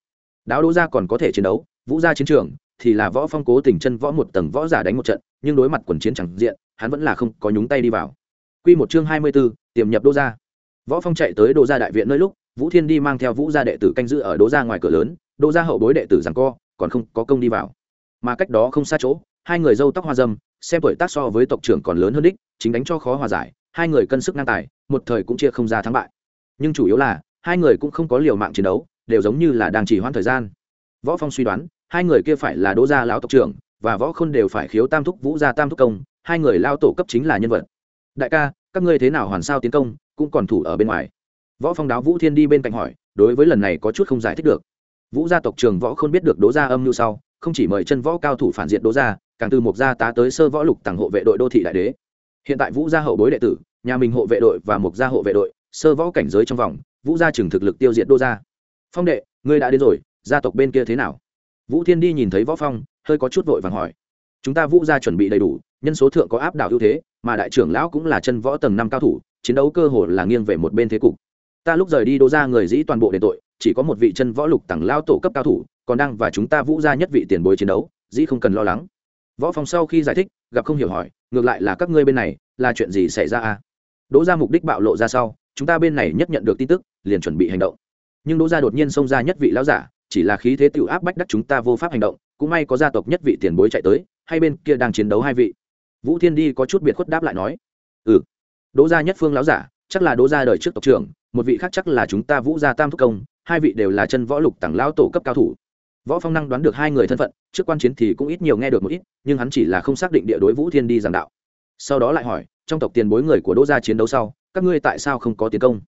Đáo đô ra còn có thể chiến đấu, vũ gia chiến trường thì là võ phong cố tình chân võ một tầng võ giả đánh một trận, nhưng đối mặt quần chiến chẳng diện, hắn vẫn là không có nhúng tay đi vào quy một chương 24, tiềm nhập Đỗ gia. Võ phong chạy tới Đỗ gia đại viện nơi lúc vũ thiên đi mang theo vũ gia đệ tử canh giữ ở Đỗ gia ngoài cửa lớn Đỗ gia hậu bối đệ tử giằng co còn không có công đi vào. Mà cách đó không xa chỗ hai người râu tóc hoa dâm xem tuổi tác so với tộc trưởng còn lớn hơn đích chính đánh cho khó hòa giải hai người cân sức ngang tài một thời cũng chia không ra thắng bại. Nhưng chủ yếu là hai người cũng không có liều mạng chiến đấu đều giống như là đang chỉ hoãn thời gian. Võ phong suy đoán hai người kia phải là đỗ gia lão tộc trưởng và võ khôn đều phải khiếu tam thúc vũ gia tam thúc công hai người lao tổ cấp chính là nhân vật đại ca, các ngươi thế nào hoàn sao tiến công, cũng còn thủ ở bên ngoài. Võ phong đáo vũ thiên đi bên cạnh hỏi, đối với lần này có chút không giải thích được. Vũ gia tộc trưởng võ không biết được đỗ gia âm mưu sau, không chỉ mời chân võ cao thủ phản diện đỗ gia, càng từ một gia tá tới sơ võ lục tàng hộ vệ đội đô thị đại đế. Hiện tại vũ gia hậu bối đệ tử, nhà mình hộ vệ đội và một gia hộ vệ đội, sơ võ cảnh giới trong vòng, vũ gia chừng thực lực tiêu diệt đô gia. Phong đệ, ngươi đã đến rồi, gia tộc bên kia thế nào? Vũ thiên đi nhìn thấy võ phong, hơi có chút vội vàng hỏi. Chúng ta vũ gia chuẩn bị đầy đủ nhân số thượng có áp đảo ưu thế, mà đại trưởng lão cũng là chân võ tầng năm cao thủ, chiến đấu cơ hồ là nghiêng về một bên thế cục. Ta lúc rời đi đô gia người dĩ toàn bộ đền tội, chỉ có một vị chân võ lục tầng lao tổ cấp cao thủ, còn đang và chúng ta vũ gia nhất vị tiền bối chiến đấu, dĩ không cần lo lắng. Võ phòng sau khi giải thích, gặp không hiểu hỏi, ngược lại là các ngươi bên này, là chuyện gì xảy ra à? Đỗ ra mục đích bạo lộ ra sau, chúng ta bên này nhất nhận được tin tức, liền chuẩn bị hành động. Nhưng đỗ gia đột nhiên xông ra nhất vị lão giả, chỉ là khí thế tiểu áp bách đắc chúng ta vô pháp hành động, cũng may có gia tộc nhất vị tiền bối chạy tới hay bên kia đang chiến đấu hai vị vũ thiên đi có chút biệt khuất đáp lại nói ừ đỗ gia nhất phương lão giả, chắc là đỗ gia đời trước tộc trưởng, một vị khác chắc là chúng ta vũ gia tam thúc công, hai vị đều là chân võ lục tặng lão tổ cấp cao thủ. Võ phong năng đoán được hai người thân phận, trước quan chiến thì cũng ít nhiều nghe được một ít, nhưng hắn chỉ là không xác định địa đối vũ thiên đi giảng đạo. Sau đó lại hỏi, trong tộc tiền bối người của đỗ gia chiến đấu sau, các ngươi tại sao không có tiến công?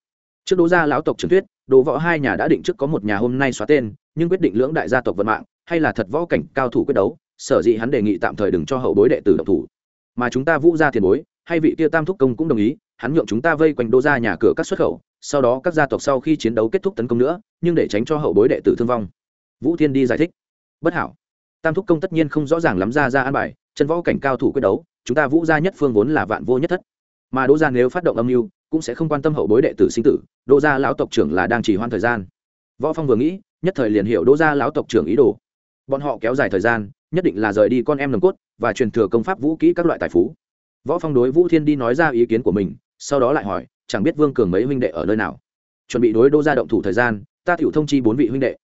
Trước đỗ gia lão tộc trưởng thuyết đỗ võ hai nhà đã định trước có một nhà hôm nay xóa tên, nhưng quyết định lưỡng đại gia tộc vận mạng, hay là thật võ cảnh cao thủ quyết đấu, sở dĩ hắn đề nghị tạm thời đừng cho hậu bối đệ tử độc thủ mà chúng ta vũ gia tiền bối, hay vị kia tam thúc công cũng đồng ý, hắn nhượng chúng ta vây quanh đô gia nhà cửa các xuất khẩu, sau đó các gia tộc sau khi chiến đấu kết thúc tấn công nữa, nhưng để tránh cho hậu bối đệ tử thương vong. Vũ thiên đi giải thích. Bất hảo. Tam thúc công tất nhiên không rõ ràng lắm ra ra an bài, chân võ cảnh cao thủ quyết đấu, chúng ta vũ gia nhất phương vốn là vạn vô nhất thất. Mà đỗ gia nếu phát động âm mưu, cũng sẽ không quan tâm hậu bối đệ tử sinh tử đỗ gia lão tộc trưởng là đang chỉ hoãn thời gian. Võ phong vừa nghĩ, nhất thời liền hiểu đỗ gia lão tộc trưởng ý đồ. Bọn họ kéo dài thời gian nhất định là rời đi con em nồng cốt và truyền thừa công pháp vũ kỹ các loại tài phú. Võ phong đối vũ thiên đi nói ra ý kiến của mình, sau đó lại hỏi, chẳng biết vương cường mấy huynh đệ ở nơi nào? Chuẩn bị đối đô gia động thủ thời gian, ta tiểu thông chi bốn vị huynh đệ.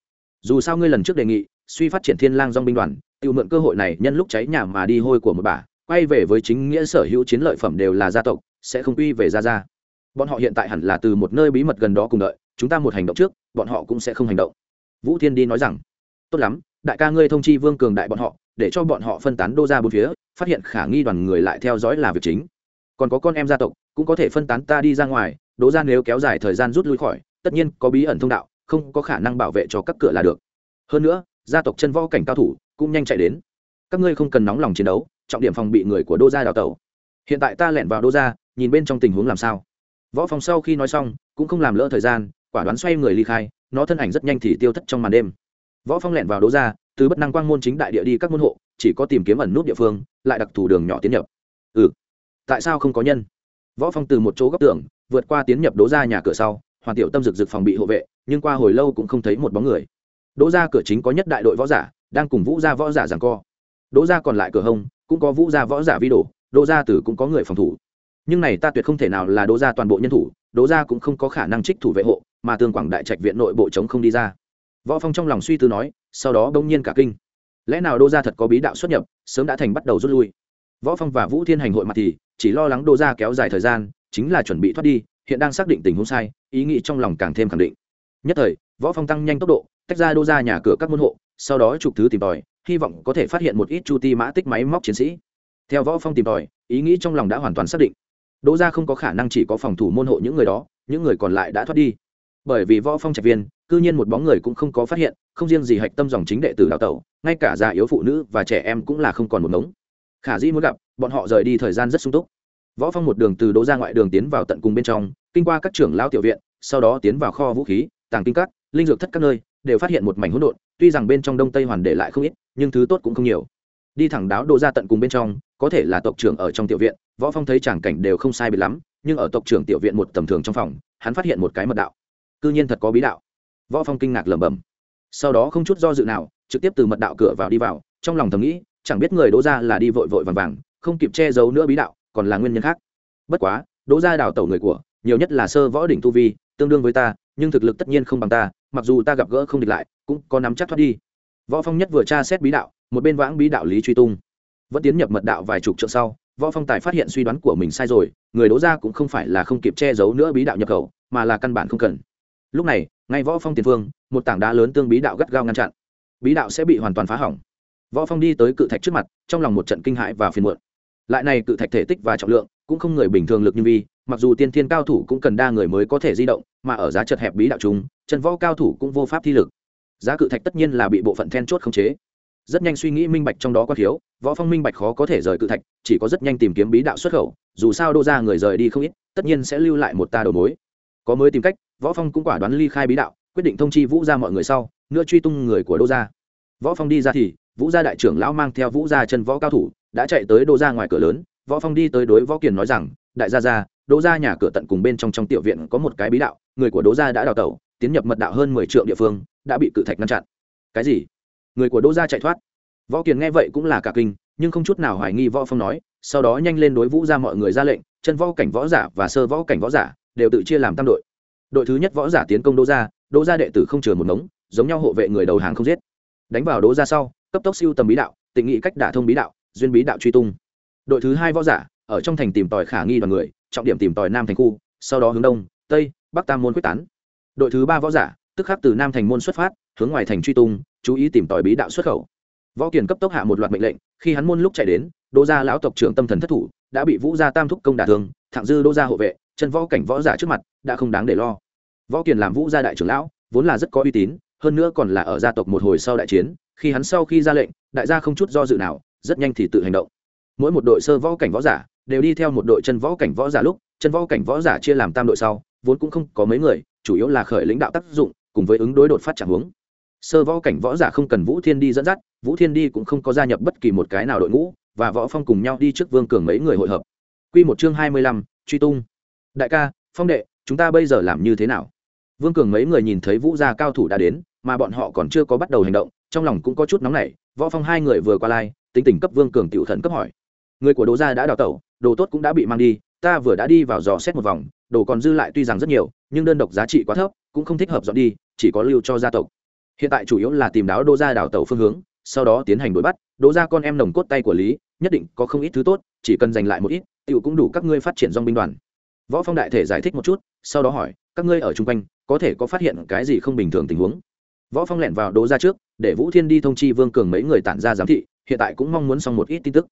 Dù sao ngươi lần trước đề nghị, suy phát triển thiên lang dòng binh đoàn, tiểu mượn cơ hội này nhân lúc cháy nhà mà đi hôi của một bà, quay về với chính nghĩa sở hữu chiến lợi phẩm đều là gia tộc, sẽ không quy về gia gia. Bọn họ hiện tại hẳn là từ một nơi bí mật gần đó cùng đợi, chúng ta một hành động trước, bọn họ cũng sẽ không hành động. Vũ thiên đi nói rằng, tốt lắm đại ca ngươi thông chi vương cường đại bọn họ, để cho bọn họ phân tán đô ra bốn phía, phát hiện khả nghi đoàn người lại theo dõi là việc chính. Còn có con em gia tộc, cũng có thể phân tán ta đi ra ngoài, đố ra nếu kéo dài thời gian rút lui khỏi, tất nhiên có bí ẩn thông đạo, không có khả năng bảo vệ cho các cửa là được. Hơn nữa, gia tộc chân võ cảnh cao thủ cũng nhanh chạy đến. Các ngươi không cần nóng lòng chiến đấu, trọng điểm phòng bị người của đô gia đào tẩu. Hiện tại ta lẻn vào đô gia, nhìn bên trong tình huống làm sao. Võ phòng sau khi nói xong, cũng không làm lỡ thời gian, quả đoán xoay người ly khai, nó thân ảnh rất nhanh thì tiêu thất trong màn đêm võ phong lẻn vào đô gia từ bất năng quang môn chính đại địa đi các môn hộ, chỉ có tìm kiếm ẩn nút địa phương, lại đặc thù đường nhỏ tiến nhập. Ừ. Tại sao không có nhân? Võ phong từ một chỗ góc tường, vượt qua tiến nhập đỗ ra nhà cửa sau hoàn tiểu tâm rực rực phòng bị hộ vệ, nhưng qua hồi lâu cũng không thấy một bóng người. Đỗ ra cửa chính có nhất đại đội võ giả, đang cùng vũ gia võ giả giằng co. Đỗ ra còn lại cửa hông, cũng có vũ gia võ giả vi đổ đỗ ra tử cũng có người phòng thủ. Nhưng này ta tuyệt không thể nào là đỗ ra toàn bộ nhân thủ đỗ ra cũng không có khả năng trích thủ vệ hộ, mà tương quảng đại trạch viện nội bộ chống không đi ra võ phong trong lòng suy tư nói, sau đó bỗng nhiên cả kinh. Lẽ nào Đô Gia thật có bí đạo xuất nhập, sớm đã thành bắt đầu rút lui? Võ phong và vũ thiên hành hội mặt thì, chỉ lo lắng Đô Gia kéo dài thời gian, chính là chuẩn bị thoát đi, hiện đang xác định tình huống sai, ý nghĩ trong lòng càng thêm khẳng định. Nhất thời, võ phong tăng nhanh tốc độ, tách ra Đô ra nhà cửa các môn hộ, sau đó chụp thứ tìm tòi, hy vọng có thể phát hiện một ít chu ti mã tích máy móc chiến sĩ. Theo võ phong tìm tòi, ý nghĩ trong lòng đã hoàn toàn xác định. Đỗ ra không có khả năng chỉ có phòng thủ môn hộ những người đó, những người còn lại đã thoát đi. Bởi vì võ phong trạch viên cư nhiên một bóng người cũng không có phát hiện, không riêng gì hạch tâm dòng chính đệ tử đào tẩu, ngay cả già yếu phụ nữ và trẻ em cũng là không còn một mống khả dĩ muốn gặp, bọn họ rời đi thời gian rất sung túc. Võ phong một đường từ đỗ ra ngoại đường tiến vào tận cùng bên trong, kinh qua các trưởng lão tiểu viện, sau đó tiến vào kho vũ khí, tàng kinh các, linh dược thất các nơi, đều phát hiện một mảnh hỗn độn, tuy rằng bên trong đông tây hoàn để lại không ít, nhưng thứ tốt cũng không nhiều. Đi thẳng đáo đỗ ra tận cùng bên trong, có thể là tộc trưởng ở trong tiểu viện, võ phong thấy chẳng cảnh đều không sai biệt lắm, nhưng ở tộc trưởng tiểu viện một tầm thường trong phòng, hắn phát hiện một cái mật đạo. Cư nhiên thật có bí đạo võ phong kinh ngạc lẩm bẩm. Sau đó không chút do dự nào, trực tiếp từ mật đạo cửa vào đi vào, trong lòng thầm nghĩ, chẳng biết người đỗ ra là đi vội vội vàng vàng, không kịp che giấu nữa bí đạo, còn là nguyên nhân khác. Bất quá, đỗ ra đào tẩu người của, nhiều nhất là sơ võ đỉnh tu vi, tương đương với ta, nhưng thực lực tất nhiên không bằng ta, mặc dù ta gặp gỡ không địch lại, cũng có nắm chắc thoát đi. Võ phong nhất vừa tra xét bí đạo, một bên vãng bí đạo lý truy tung. Vẫn tiến nhập mật đạo vài chục trượng sau, võ phong tài phát hiện suy đoán của mình sai rồi, người đỗ ra cũng không phải là không kịp che giấu nữa bí đạo nhập khẩu, mà là căn bản không cần. Lúc này ngay võ phong tiền phương, một tảng đá lớn tương bí đạo gắt gao ngăn chặn. Bí đạo sẽ bị hoàn toàn phá hỏng. Võ phong đi tới cự thạch trước mặt, trong lòng một trận kinh hãi và phiền muộn. Lại này cự thạch thể tích và trọng lượng cũng không người bình thường lực như vi, mặc dù tiên thiên cao thủ cũng cần đa người mới có thể di động, mà ở giá chật hẹp bí đạo chúng chân võ cao thủ cũng vô pháp thi lực. Giá cự thạch tất nhiên là bị bộ phận then chốt khống chế. Rất nhanh suy nghĩ minh bạch trong đó có thiếu, võ phong minh bạch khó có thể rời cự thạch, chỉ có rất nhanh tìm kiếm bí đạo xuất khẩu, dù sao đô ra người rời đi không ít, tất nhiên sẽ lưu lại một ta đầu mối. Có mới tìm cách võ phong cũng quả đoán ly khai bí đạo, quyết định thông chi vũ ra mọi người sau nữa truy tung người của đô gia. Võ phong đi ra thì, vũ gia đại trưởng lão mang theo vũ gia chân võ cao thủ, đã chạy tới đô gia ngoài cửa lớn. Võ phong đi tới đối võ kiền nói rằng, đại gia gia, đô gia nhà cửa tận cùng bên trong trong tiểu viện có một cái bí đạo, người của đô gia đã đào tẩu, tiến nhập mật đạo hơn 10 triệu địa phương, đã bị cự thạch ngăn chặn. Cái gì? Người của đô gia chạy thoát. Võ kiền nghe vậy cũng là cả kinh, nhưng không chút nào hoài nghi võ phong nói, sau đó nhanh lên đối vũ gia mọi người ra lệnh, chân võ cảnh võ giả và sơ võ cảnh võ giả đều tự chia làm tam đội đội thứ nhất võ giả tiến công Đỗ gia Đỗ gia đệ tử không chừa một mống giống nhau hộ vệ người đầu hàng không giết. Đánh vào Đỗ gia sau, cấp tốc siêu tầm bí đạo, tịnh nghị cách đả thông bí đạo, duyên bí đạo truy tung. Đội thứ hai võ giả, ở trong thành tìm tòi khả nghi đoàn người, trọng điểm tìm tòi nam thành khu, sau đó hướng đông, tây, bắc tam môn quyết tán. Đội thứ ba võ giả, tức khắc từ nam thành môn xuất phát, hướng ngoài thành truy tung, chú ý tìm tòi bí đạo xuất khẩu. Võ kiền cấp tốc hạ một loạt mệnh lệnh, khi hắn môn lúc chạy đến Đỗ gia lão tộc trưởng tâm thần thất thủ, đã bị vũ gia tam thúc công đả thương, thẳng dư Đỗ gia hộ vệ chân võ cảnh võ giả trước mặt đã không đáng để lo. Võ kiền làm vũ gia đại trưởng lão vốn là rất có uy tín hơn nữa còn là ở gia tộc một hồi sau đại chiến khi hắn sau khi ra lệnh đại gia không chút do dự nào rất nhanh thì tự hành động. Mỗi một đội sơ võ cảnh võ giả đều đi theo một đội chân võ cảnh võ giả lúc chân võ cảnh võ giả chia làm tam đội sau vốn cũng không có mấy người chủ yếu là khởi lãnh đạo tác dụng cùng với ứng đối đột phát trạng hướng sơ võ cảnh võ giả không cần vũ thiên đi dẫn dắt vũ thiên đi cũng không có gia nhập bất kỳ một cái nào đội ngũ và võ phong cùng nhau đi trước vương cường mấy người hội hợp. Quy một chương hai mươi lăm, truy tung đại ca, phong đệ, chúng ta bây giờ làm như thế nào? Vương cường mấy người nhìn thấy vũ gia cao thủ đã đến, mà bọn họ còn chưa có bắt đầu hành động, trong lòng cũng có chút nóng nảy. Võ phong hai người vừa qua lai, tính tình cấp vương cường tiểu Thần cấp hỏi. Người của đồ gia đã đào tẩu, đồ tốt cũng đã bị mang đi, ta vừa đã đi vào dò xét một vòng, đồ còn dư lại tuy rằng rất nhiều, nhưng đơn độc giá trị quá thấp, cũng không thích hợp dọn đi, chỉ có lưu cho gia tộc. Hiện tại chủ yếu là tìm đáo Đô gia đào tẩu phương hướng, sau đó tiến hành đuổi bắt. Đỗ gia con em nồng cốt tay của lý, nhất định có không ít thứ tốt, chỉ cần giành lại một ít, tiểu cũng đủ các ngươi phát triển dòng binh đoàn võ phong đại thể giải thích một chút, sau đó hỏi, các ngươi ở chung quanh, có thể có phát hiện cái gì không bình thường tình huống? Võ phong lẻn vào đỗ gia trước, để vũ thiên đi thông chi vương cường mấy người tản ra giám thị, hiện tại cũng mong muốn xong một ít tin tức.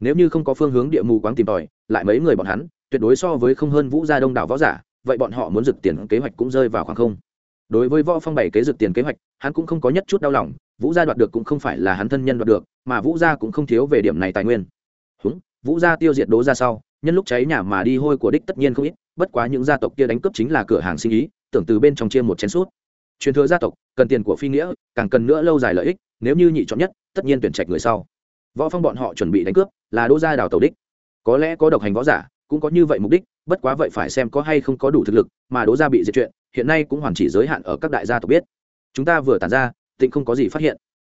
Nếu như không có phương hướng địa mù quáng tìm tòi, lại mấy người bọn hắn, tuyệt đối so với không hơn vũ gia đông đảo võ giả, vậy bọn họ muốn rực tiền kế hoạch cũng rơi vào khoảng không. Đối với võ phong bảy kế rực tiền kế hoạch, hắn cũng không có nhất chút đau lòng, vũ gia đoạt được cũng không phải là hắn thân nhân đoạt được, mà vũ gia cũng không thiếu về điểm này tài nguyên. Húng, vũ gia tiêu diệt đố ra sau nhân lúc cháy nhà mà đi hôi của đích tất nhiên không ít, bất quá những gia tộc kia đánh cướp chính là cửa hàng sinh ý, tưởng từ bên trong chia một chén suốt truyền thừa gia tộc, cần tiền của phi nghĩa, càng cần nữa lâu dài lợi ích, nếu như nhị chọn nhất, tất nhiên tuyển trạch người sau. Võ phong bọn họ chuẩn bị đánh cướp, là đỗ gia đào tàu đích. Có lẽ có độc hành võ giả, cũng có như vậy mục đích, bất quá vậy phải xem có hay không có đủ thực lực mà đỗ gia bị diệt chuyện, hiện nay cũng hoàn chỉ giới hạn ở các đại gia tộc biết. Chúng ta vừa tản ra, tịnh không có gì phát hiện.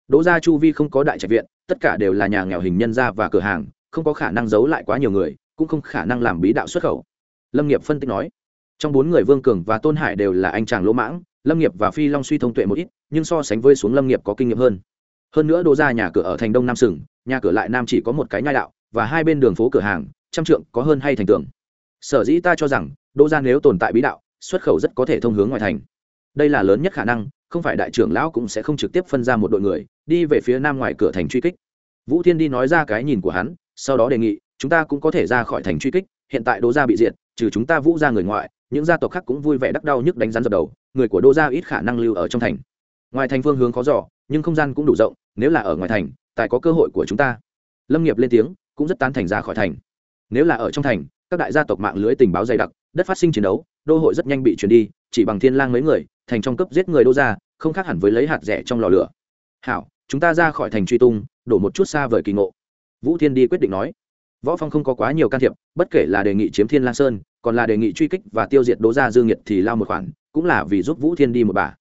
Đỗ gia chu vi không có đại trạch viện, tất cả đều là nhà nghèo hình nhân gia và cửa hàng, không có khả năng giấu lại quá nhiều người cũng không khả năng làm bí đạo xuất khẩu. Lâm nghiệp phân tích nói, trong bốn người vương cường và tôn hải đều là anh chàng lỗ mãng, lâm nghiệp và phi long suy thông tuệ một ít, nhưng so sánh với xuống lâm nghiệp có kinh nghiệm hơn. Hơn nữa đỗ ra nhà cửa ở thành đông nam sừng, nhà cửa lại nam chỉ có một cái nhai đạo, và hai bên đường phố cửa hàng, trăm trượng có hơn hay thành tường. Sở dĩ ta cho rằng đỗ ra nếu tồn tại bí đạo, xuất khẩu rất có thể thông hướng ngoài thành. Đây là lớn nhất khả năng, không phải đại trưởng lão cũng sẽ không trực tiếp phân ra một đội người, đi về phía nam ngoài cửa thành truy kích. Vũ thiên đi nói ra cái nhìn của hắn, sau đó đề nghị chúng ta cũng có thể ra khỏi thành truy kích, hiện tại đỗ gia bị diệt, trừ chúng ta vũ ra người ngoại, những gia tộc khác cũng vui vẻ đắc đau nhức đánh rắn dập đầu, người của đô gia ít khả năng lưu ở trong thành. Ngoài thành phương hướng khó giỏ nhưng không gian cũng đủ rộng, nếu là ở ngoài thành, tài có cơ hội của chúng ta. Lâm nghiệp lên tiếng, cũng rất tán thành ra khỏi thành. Nếu là ở trong thành, các đại gia tộc mạng lưới tình báo dày đặc, đất phát sinh chiến đấu, đô hội rất nhanh bị chuyển đi, chỉ bằng thiên lang mấy người, thành trong cấp giết người đô gia, không khác hẳn với lấy hạt rẻ trong lò lửa. Hảo, chúng ta ra khỏi thành truy tung, đổ một chút xa vời kỳ ngộ. Vũ thiên đi quyết định nói võ phong không có quá nhiều can thiệp, bất kể là đề nghị chiếm thiên lang sơn, còn là đề nghị truy kích và tiêu diệt đỗ gia dương nhiệt thì lao một khoản, cũng là vì giúp vũ thiên đi một bà.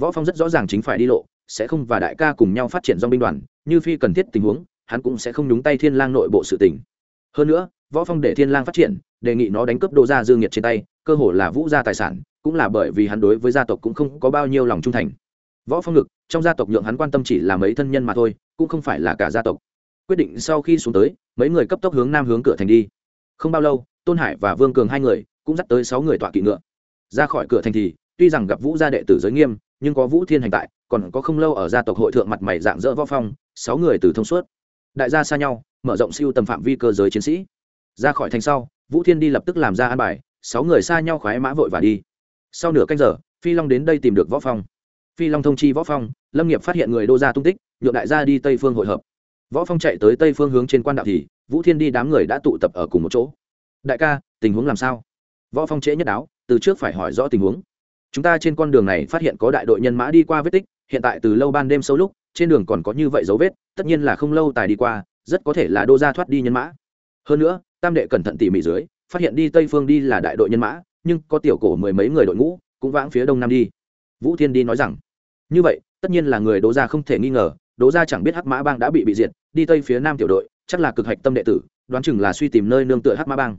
Võ phong rất rõ ràng chính phải đi lộ, sẽ không và đại ca cùng nhau phát triển dòng binh đoàn, như phi cần thiết tình huống, hắn cũng sẽ không nhúng tay thiên lang nội bộ sự tình. Hơn nữa, võ phong để thiên lang phát triển, đề nghị nó đánh cướp đỗ gia dương nhiệt trên tay, cơ hồ là vũ gia tài sản, cũng là bởi vì hắn đối với gia tộc cũng không có bao nhiêu lòng trung thành. Võ phong ngực, trong gia tộc nhượng hắn quan tâm chỉ là mấy thân nhân mà thôi, cũng không phải là cả gia tộc. Quyết định sau khi xuống tới mấy người cấp tốc hướng nam hướng cửa thành đi. Không bao lâu, tôn hải và vương cường hai người cũng dắt tới sáu người tọa kỵ ngựa. Ra khỏi cửa thành thì, tuy rằng gặp vũ gia đệ tử giới nghiêm, nhưng có vũ thiên hành tại, còn có không lâu ở gia tộc hội thượng mặt mày dạng dỡ võ phong, sáu người từ thông suốt. Đại gia xa nhau, mở rộng siêu tầm phạm vi cơ giới chiến sĩ. Ra khỏi thành sau, vũ thiên đi lập tức làm ra an bài, sáu người xa nhau khoái mã vội và đi. Sau nửa canh giờ, phi long đến đây tìm được võ phong. Phi long thông chi võ phong, lâm nghiệp phát hiện người đô gia tung tích, nhượng đại gia đi tây phương hội hợp võ phong chạy tới tây phương hướng trên quan đạo thì, vũ thiên đi đám người đã tụ tập ở cùng một chỗ. Đại ca, tình huống làm sao? Võ phong trễ nhất đáo, từ trước phải hỏi rõ tình huống. Chúng ta trên con đường này phát hiện có đại đội nhân mã đi qua vết tích, hiện tại từ lâu ban đêm sâu lúc, trên đường còn có như vậy dấu vết, tất nhiên là không lâu tài đi qua, rất có thể là đô gia thoát đi nhân mã. Hơn nữa, tam đệ cẩn thận tỉ mỉ dưới, phát hiện đi tây phương đi là đại đội nhân mã, nhưng có tiểu cổ mười mấy người đội ngũ, cũng vãng phía đông nam đi. Vũ thiên đi nói rằng, như vậy, tất nhiên là người đô gia không thể nghi ngờ đỗ gia chẳng biết hắc mã bang đã bị bị diệt, đi tây phía nam tiểu đội, chắc là cực hạch tâm đệ tử, đoán chừng là suy tìm nơi nương tựa hắc mã bang.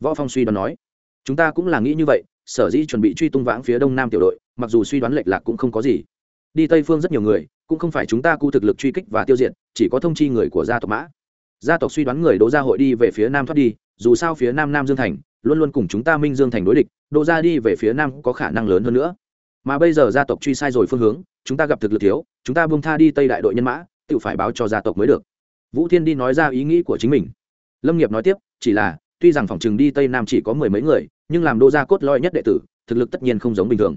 Võ phong suy đoán nói, chúng ta cũng là nghĩ như vậy, sở dĩ chuẩn bị truy tung vãng phía đông nam tiểu đội, mặc dù suy đoán lệch lạc cũng không có gì. Đi tây phương rất nhiều người, cũng không phải chúng ta cu thực lực truy kích và tiêu diệt, chỉ có thông chi người của gia tộc mã. Gia tộc suy đoán người đỗ gia hội đi về phía nam thoát đi, dù sao phía nam nam dương thành, luôn luôn cùng chúng ta minh dương thành đối địch, đỗ gia đi về phía nam có khả năng lớn hơn nữa. Mà bây giờ gia tộc truy sai rồi phương hướng chúng ta gặp thực lực thiếu, chúng ta buông tha đi tây đại đội nhân mã, tự phải báo cho gia tộc mới được. Vũ thiên đi nói ra ý nghĩ của chính mình. Lâm nghiệp nói tiếp, chỉ là, tuy rằng phòng trường đi tây nam chỉ có mười mấy người, nhưng làm đô gia cốt lõi nhất đệ tử, thực lực tất nhiên không giống bình thường.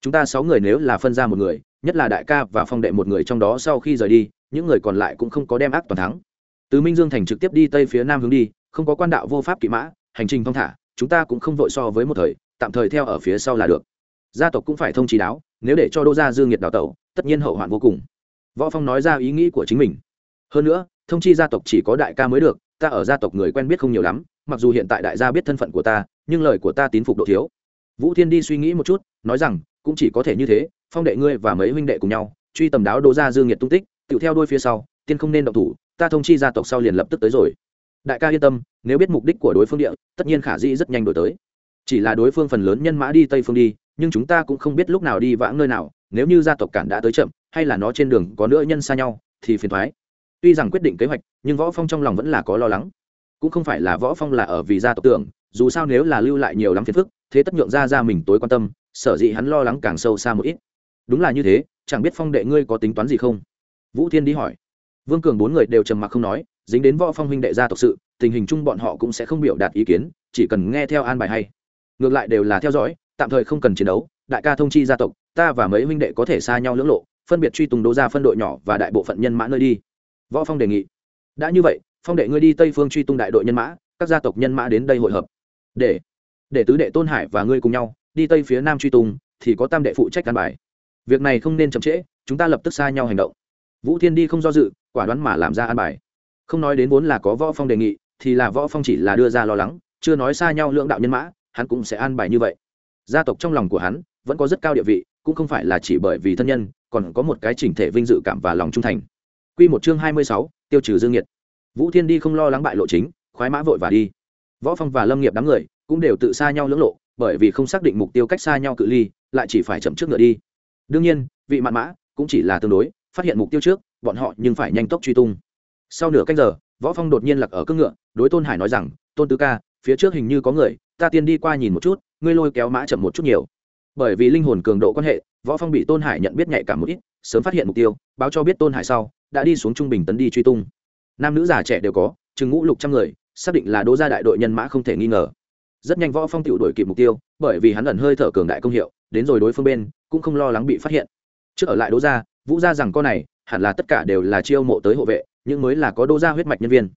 Chúng ta sáu người nếu là phân ra một người, nhất là đại ca và phong đệ một người trong đó sau khi rời đi, những người còn lại cũng không có đem ác toàn thắng. Từ minh dương thành trực tiếp đi tây phía nam hướng đi, không có quan đạo vô pháp kỵ mã, hành trình thong thả, chúng ta cũng không vội so với một thời, tạm thời theo ở phía sau là được. Gia tộc cũng phải thông trí đáo nếu để cho đô gia dương nhiệt đào tẩu, tất nhiên hậu hoạn vô cùng. Võ phong nói ra ý nghĩ của chính mình. Hơn nữa, thông chi gia tộc chỉ có đại ca mới được, ta ở gia tộc người quen biết không nhiều lắm, mặc dù hiện tại đại gia biết thân phận của ta, nhưng lời của ta tín phục độ thiếu. Vũ thiên đi suy nghĩ một chút, nói rằng, cũng chỉ có thể như thế, phong đệ ngươi và mấy huynh đệ cùng nhau, truy tầm đáo đỗ gia dương nhiệt tung tích, tự theo đôi phía sau, tiên không nên động thủ, ta thông chi gia tộc sau liền lập tức tới rồi. Đại ca yên tâm, nếu biết mục đích của đối phương địa, tất nhiên khả dĩ rất nhanh đổi tới. Chỉ là đối phương phần lớn nhân mã đi tây phương đi nhưng chúng ta cũng không biết lúc nào đi vãng nơi nào, nếu như gia tộc cản đã tới chậm, hay là nó trên đường có nữa nhân xa nhau, thì phiền thoái. Tuy rằng quyết định kế hoạch, nhưng võ phong trong lòng vẫn là có lo lắng. Cũng không phải là võ phong là ở vì gia tộc tưởng, dù sao nếu là lưu lại nhiều lắm phiền phức, thế tất nhượng ra ra mình tối quan tâm, sở dĩ hắn lo lắng càng sâu xa một ít. Đúng là như thế, chẳng biết phong đệ ngươi có tính toán gì không? Vũ thiên đi hỏi. Vương cường bốn người đều trầm mặc không nói, dính đến võ phong huynh đệ gia tộc sự, tình hình chung bọn họ cũng sẽ không biểu đạt ý kiến, chỉ cần nghe theo an bài hay. Ngược lại đều là theo dõi tạm thời không cần chiến đấu, đại ca thông chi gia tộc, ta và mấy huynh đệ có thể xa nhau lưỡng lộ, phân biệt truy tùng đố ra phân đội nhỏ và đại bộ phận nhân mã nơi đi. Võ phong đề nghị. Đã như vậy, phong đệ ngươi đi tây phương truy tung đại đội nhân mã, các gia tộc nhân mã đến đây hội hợp. Để để tứ đệ tôn hải và ngươi cùng nhau, đi tây phía nam truy tung, thì có tam đệ phụ trách căn bài. Việc này không nên chậm trễ, chúng ta lập tức xa nhau hành động. Vũ thiên đi không do dự, quả đoán mà làm ra an bài. Không nói đến vốn là có võ phong đề nghị, thì là võ phong chỉ là đưa ra lo lắng, chưa nói xa nhau lượng đạo nhân mã, hắn cũng sẽ an bài như vậy gia tộc trong lòng của hắn vẫn có rất cao địa vị cũng không phải là chỉ bởi vì thân nhân còn có một cái chỉnh thể vinh dự cảm và lòng trung thành. Quy một chương hai mươi sáu, tiêu trừ dương nhiệt. Vũ thiên đi không lo lắng bại lộ chính khoái mã vội và đi. Võ phong và lâm nghiệp đám người cũng đều tự xa nhau lưỡng lộ bởi vì không xác định mục tiêu cách xa nhau cự ly lại chỉ phải chậm trước ngựa đi. Đương nhiên vị mạn mã cũng chỉ là tương đối phát hiện mục tiêu trước bọn họ nhưng phải nhanh tốc truy tung. Sau nửa canh giờ võ phong đột nhiên lặc ở cước ngựa đối tôn hải nói rằng tôn tứ ca phía trước hình như có người ta tiên đi qua nhìn một chút ngươi lôi kéo mã chậm một chút nhiều. Bởi vì linh hồn cường độ quan hệ, võ phong bị tôn hải nhận biết nhạy cảm một ít, sớm phát hiện mục tiêu, báo cho biết tôn hải sau, đã đi xuống trung bình tấn đi truy tung. Nam nữ già trẻ đều có, chừng ngũ lục trăm người, xác định là đỗ gia đại đội nhân mã không thể nghi ngờ. Rất nhanh võ phong tiểu đuổi kịp mục tiêu, bởi vì hắn ẩn hơi thở cường đại công hiệu, đến rồi đối phương bên, cũng không lo lắng bị phát hiện. Trước ở lại đỗ gia, vũ gia rằng con này, hẳn là tất cả đều là chiêu mộ tới hộ vệ, nhưng mới là có đỗ gia huyết mạch nhân viên.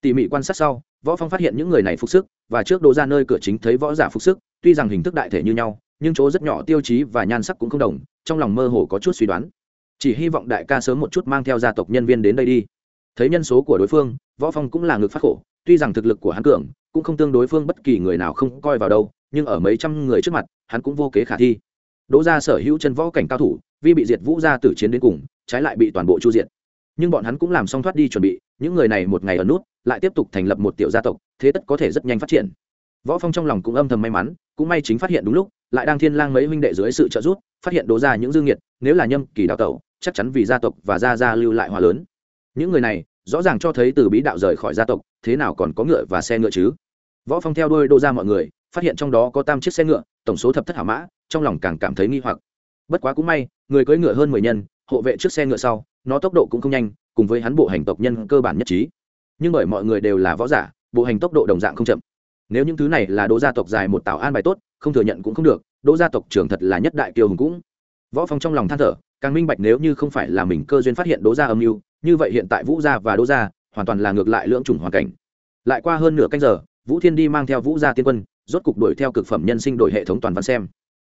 Tỉ mỉ quan sát sau, võ phong phát hiện những người này phục sức, và trước đỗ gia nơi cửa chính thấy võ giả phục sức tuy rằng hình thức đại thể như nhau, nhưng chỗ rất nhỏ tiêu chí và nhan sắc cũng không đồng, trong lòng mơ hồ có chút suy đoán. Chỉ hy vọng đại ca sớm một chút mang theo gia tộc nhân viên đến đây đi. Thấy nhân số của đối phương, võ phong cũng là ngực phát khổ, tuy rằng thực lực của hắn cường, cũng không tương đối phương bất kỳ người nào không coi vào đâu, nhưng ở mấy trăm người trước mặt, hắn cũng vô kế khả thi. Đỗ gia sở hữu chân võ cảnh cao thủ vì bị diệt vũ gia tử chiến đến cùng, trái lại bị toàn bộ chu diệt. Nhưng bọn hắn cũng làm xong thoát đi chuẩn bị, những người này một ngày ở nút, lại tiếp tục thành lập một tiểu gia tộc, thế tất có thể rất nhanh phát triển. Võ phong trong lòng cũng âm thầm may mắn cũng may chính phát hiện đúng lúc, lại đang thiên lang mấy huynh đệ dưới sự trợ giúp, phát hiện đố ra những dương nghiệt, nếu là nhâm kỳ đào tẩu, chắc chắn vì gia tộc và gia gia lưu lại hòa lớn. Những người này, rõ ràng cho thấy từ bí đạo rời khỏi gia tộc, thế nào còn có ngựa và xe ngựa chứ? Võ phong theo đuôi đô ra mọi người, phát hiện trong đó có tam chiếc xe ngựa, tổng số thập thất hảo mã, trong lòng càng cảm thấy nghi hoặc. Bất quá cũng may, người cưỡi ngựa hơn mười nhân, hộ vệ trước xe ngựa sau, nó tốc độ cũng không nhanh, cùng với hắn bộ hành tộc nhân cơ bản nhất trí. Nhưng bởi mọi người đều là võ giả, bộ hành tốc độ đồng dạng không chậm nếu những thứ này là đỗ gia tộc dài một tảo an bài tốt, không thừa nhận cũng không được, đỗ gia tộc trưởng thật là nhất đại kiều hùng cũng. Võ phong trong lòng than thở, càng minh bạch nếu như không phải là mình cơ duyên phát hiện đỗ gia âm mưu, như vậy hiện tại vũ gia và đỗ gia hoàn toàn là ngược lại lưỡng chủng hoàn cảnh. Lại qua hơn nửa canh giờ, vũ thiên đi mang theo vũ gia tiên quân, rốt cục đuổi theo cực phẩm nhân sinh đổi hệ thống toàn văn xem.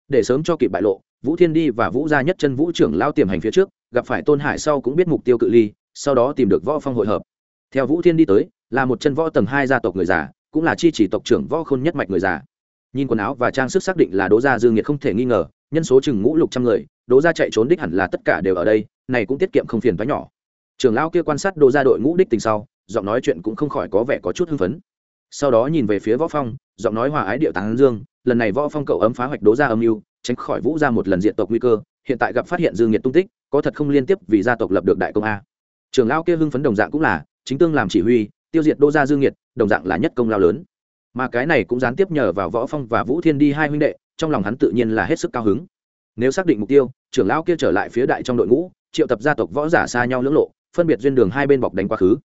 Để sớm cho kịp bại lộ, vũ thiên đi và vũ gia nhất chân vũ trưởng lao tiềm hành phía trước, gặp phải tôn hải sau cũng biết mục tiêu cự ly, sau đó tìm được võ phong hội hợp. Theo vũ thiên đi tới, là một chân võ tầng hai gia tộc người già cũng là chi chỉ tộc trưởng võ khôn nhất mạch người già. Nhìn quần áo và trang sức xác định là đỗ gia dương nhiệt không thể nghi ngờ, nhân số chừng ngũ lục trăm người, đỗ gia chạy trốn đích hẳn là tất cả đều ở đây, này cũng tiết kiệm không phiền toái nhỏ. Trưởng lão kia quan sát đỗ gia đội ngũ đích tình sau, giọng nói chuyện cũng không khỏi có vẻ có chút hưng phấn. Sau đó nhìn về phía võ phong, giọng nói hòa ái điệu tán dương, lần này võ phong cậu ấm phá hoạch đỗ gia âm mưu, tránh khỏi vũ gia một lần diện tộc nguy cơ, hiện tại gặp phát hiện dương nhiệt tung tích, có thật không liên tiếp vì gia tộc lập được đại công a. Trưởng lão kia hưng phấn đồng dạng cũng là, chính tương làm chỉ huy, tiêu diệt đỗ gia dương nhiệt đồng dạng là nhất công lao lớn. Mà cái này cũng gián tiếp nhờ vào võ phong và vũ thiên đi hai huynh đệ, trong lòng hắn tự nhiên là hết sức cao hứng. Nếu xác định mục tiêu, trưởng lão kia trở lại phía đại trong đội ngũ, triệu tập gia tộc võ giả xa nhau lưỡng lộ, phân biệt duyên đường hai bên bọc đánh quá khứ.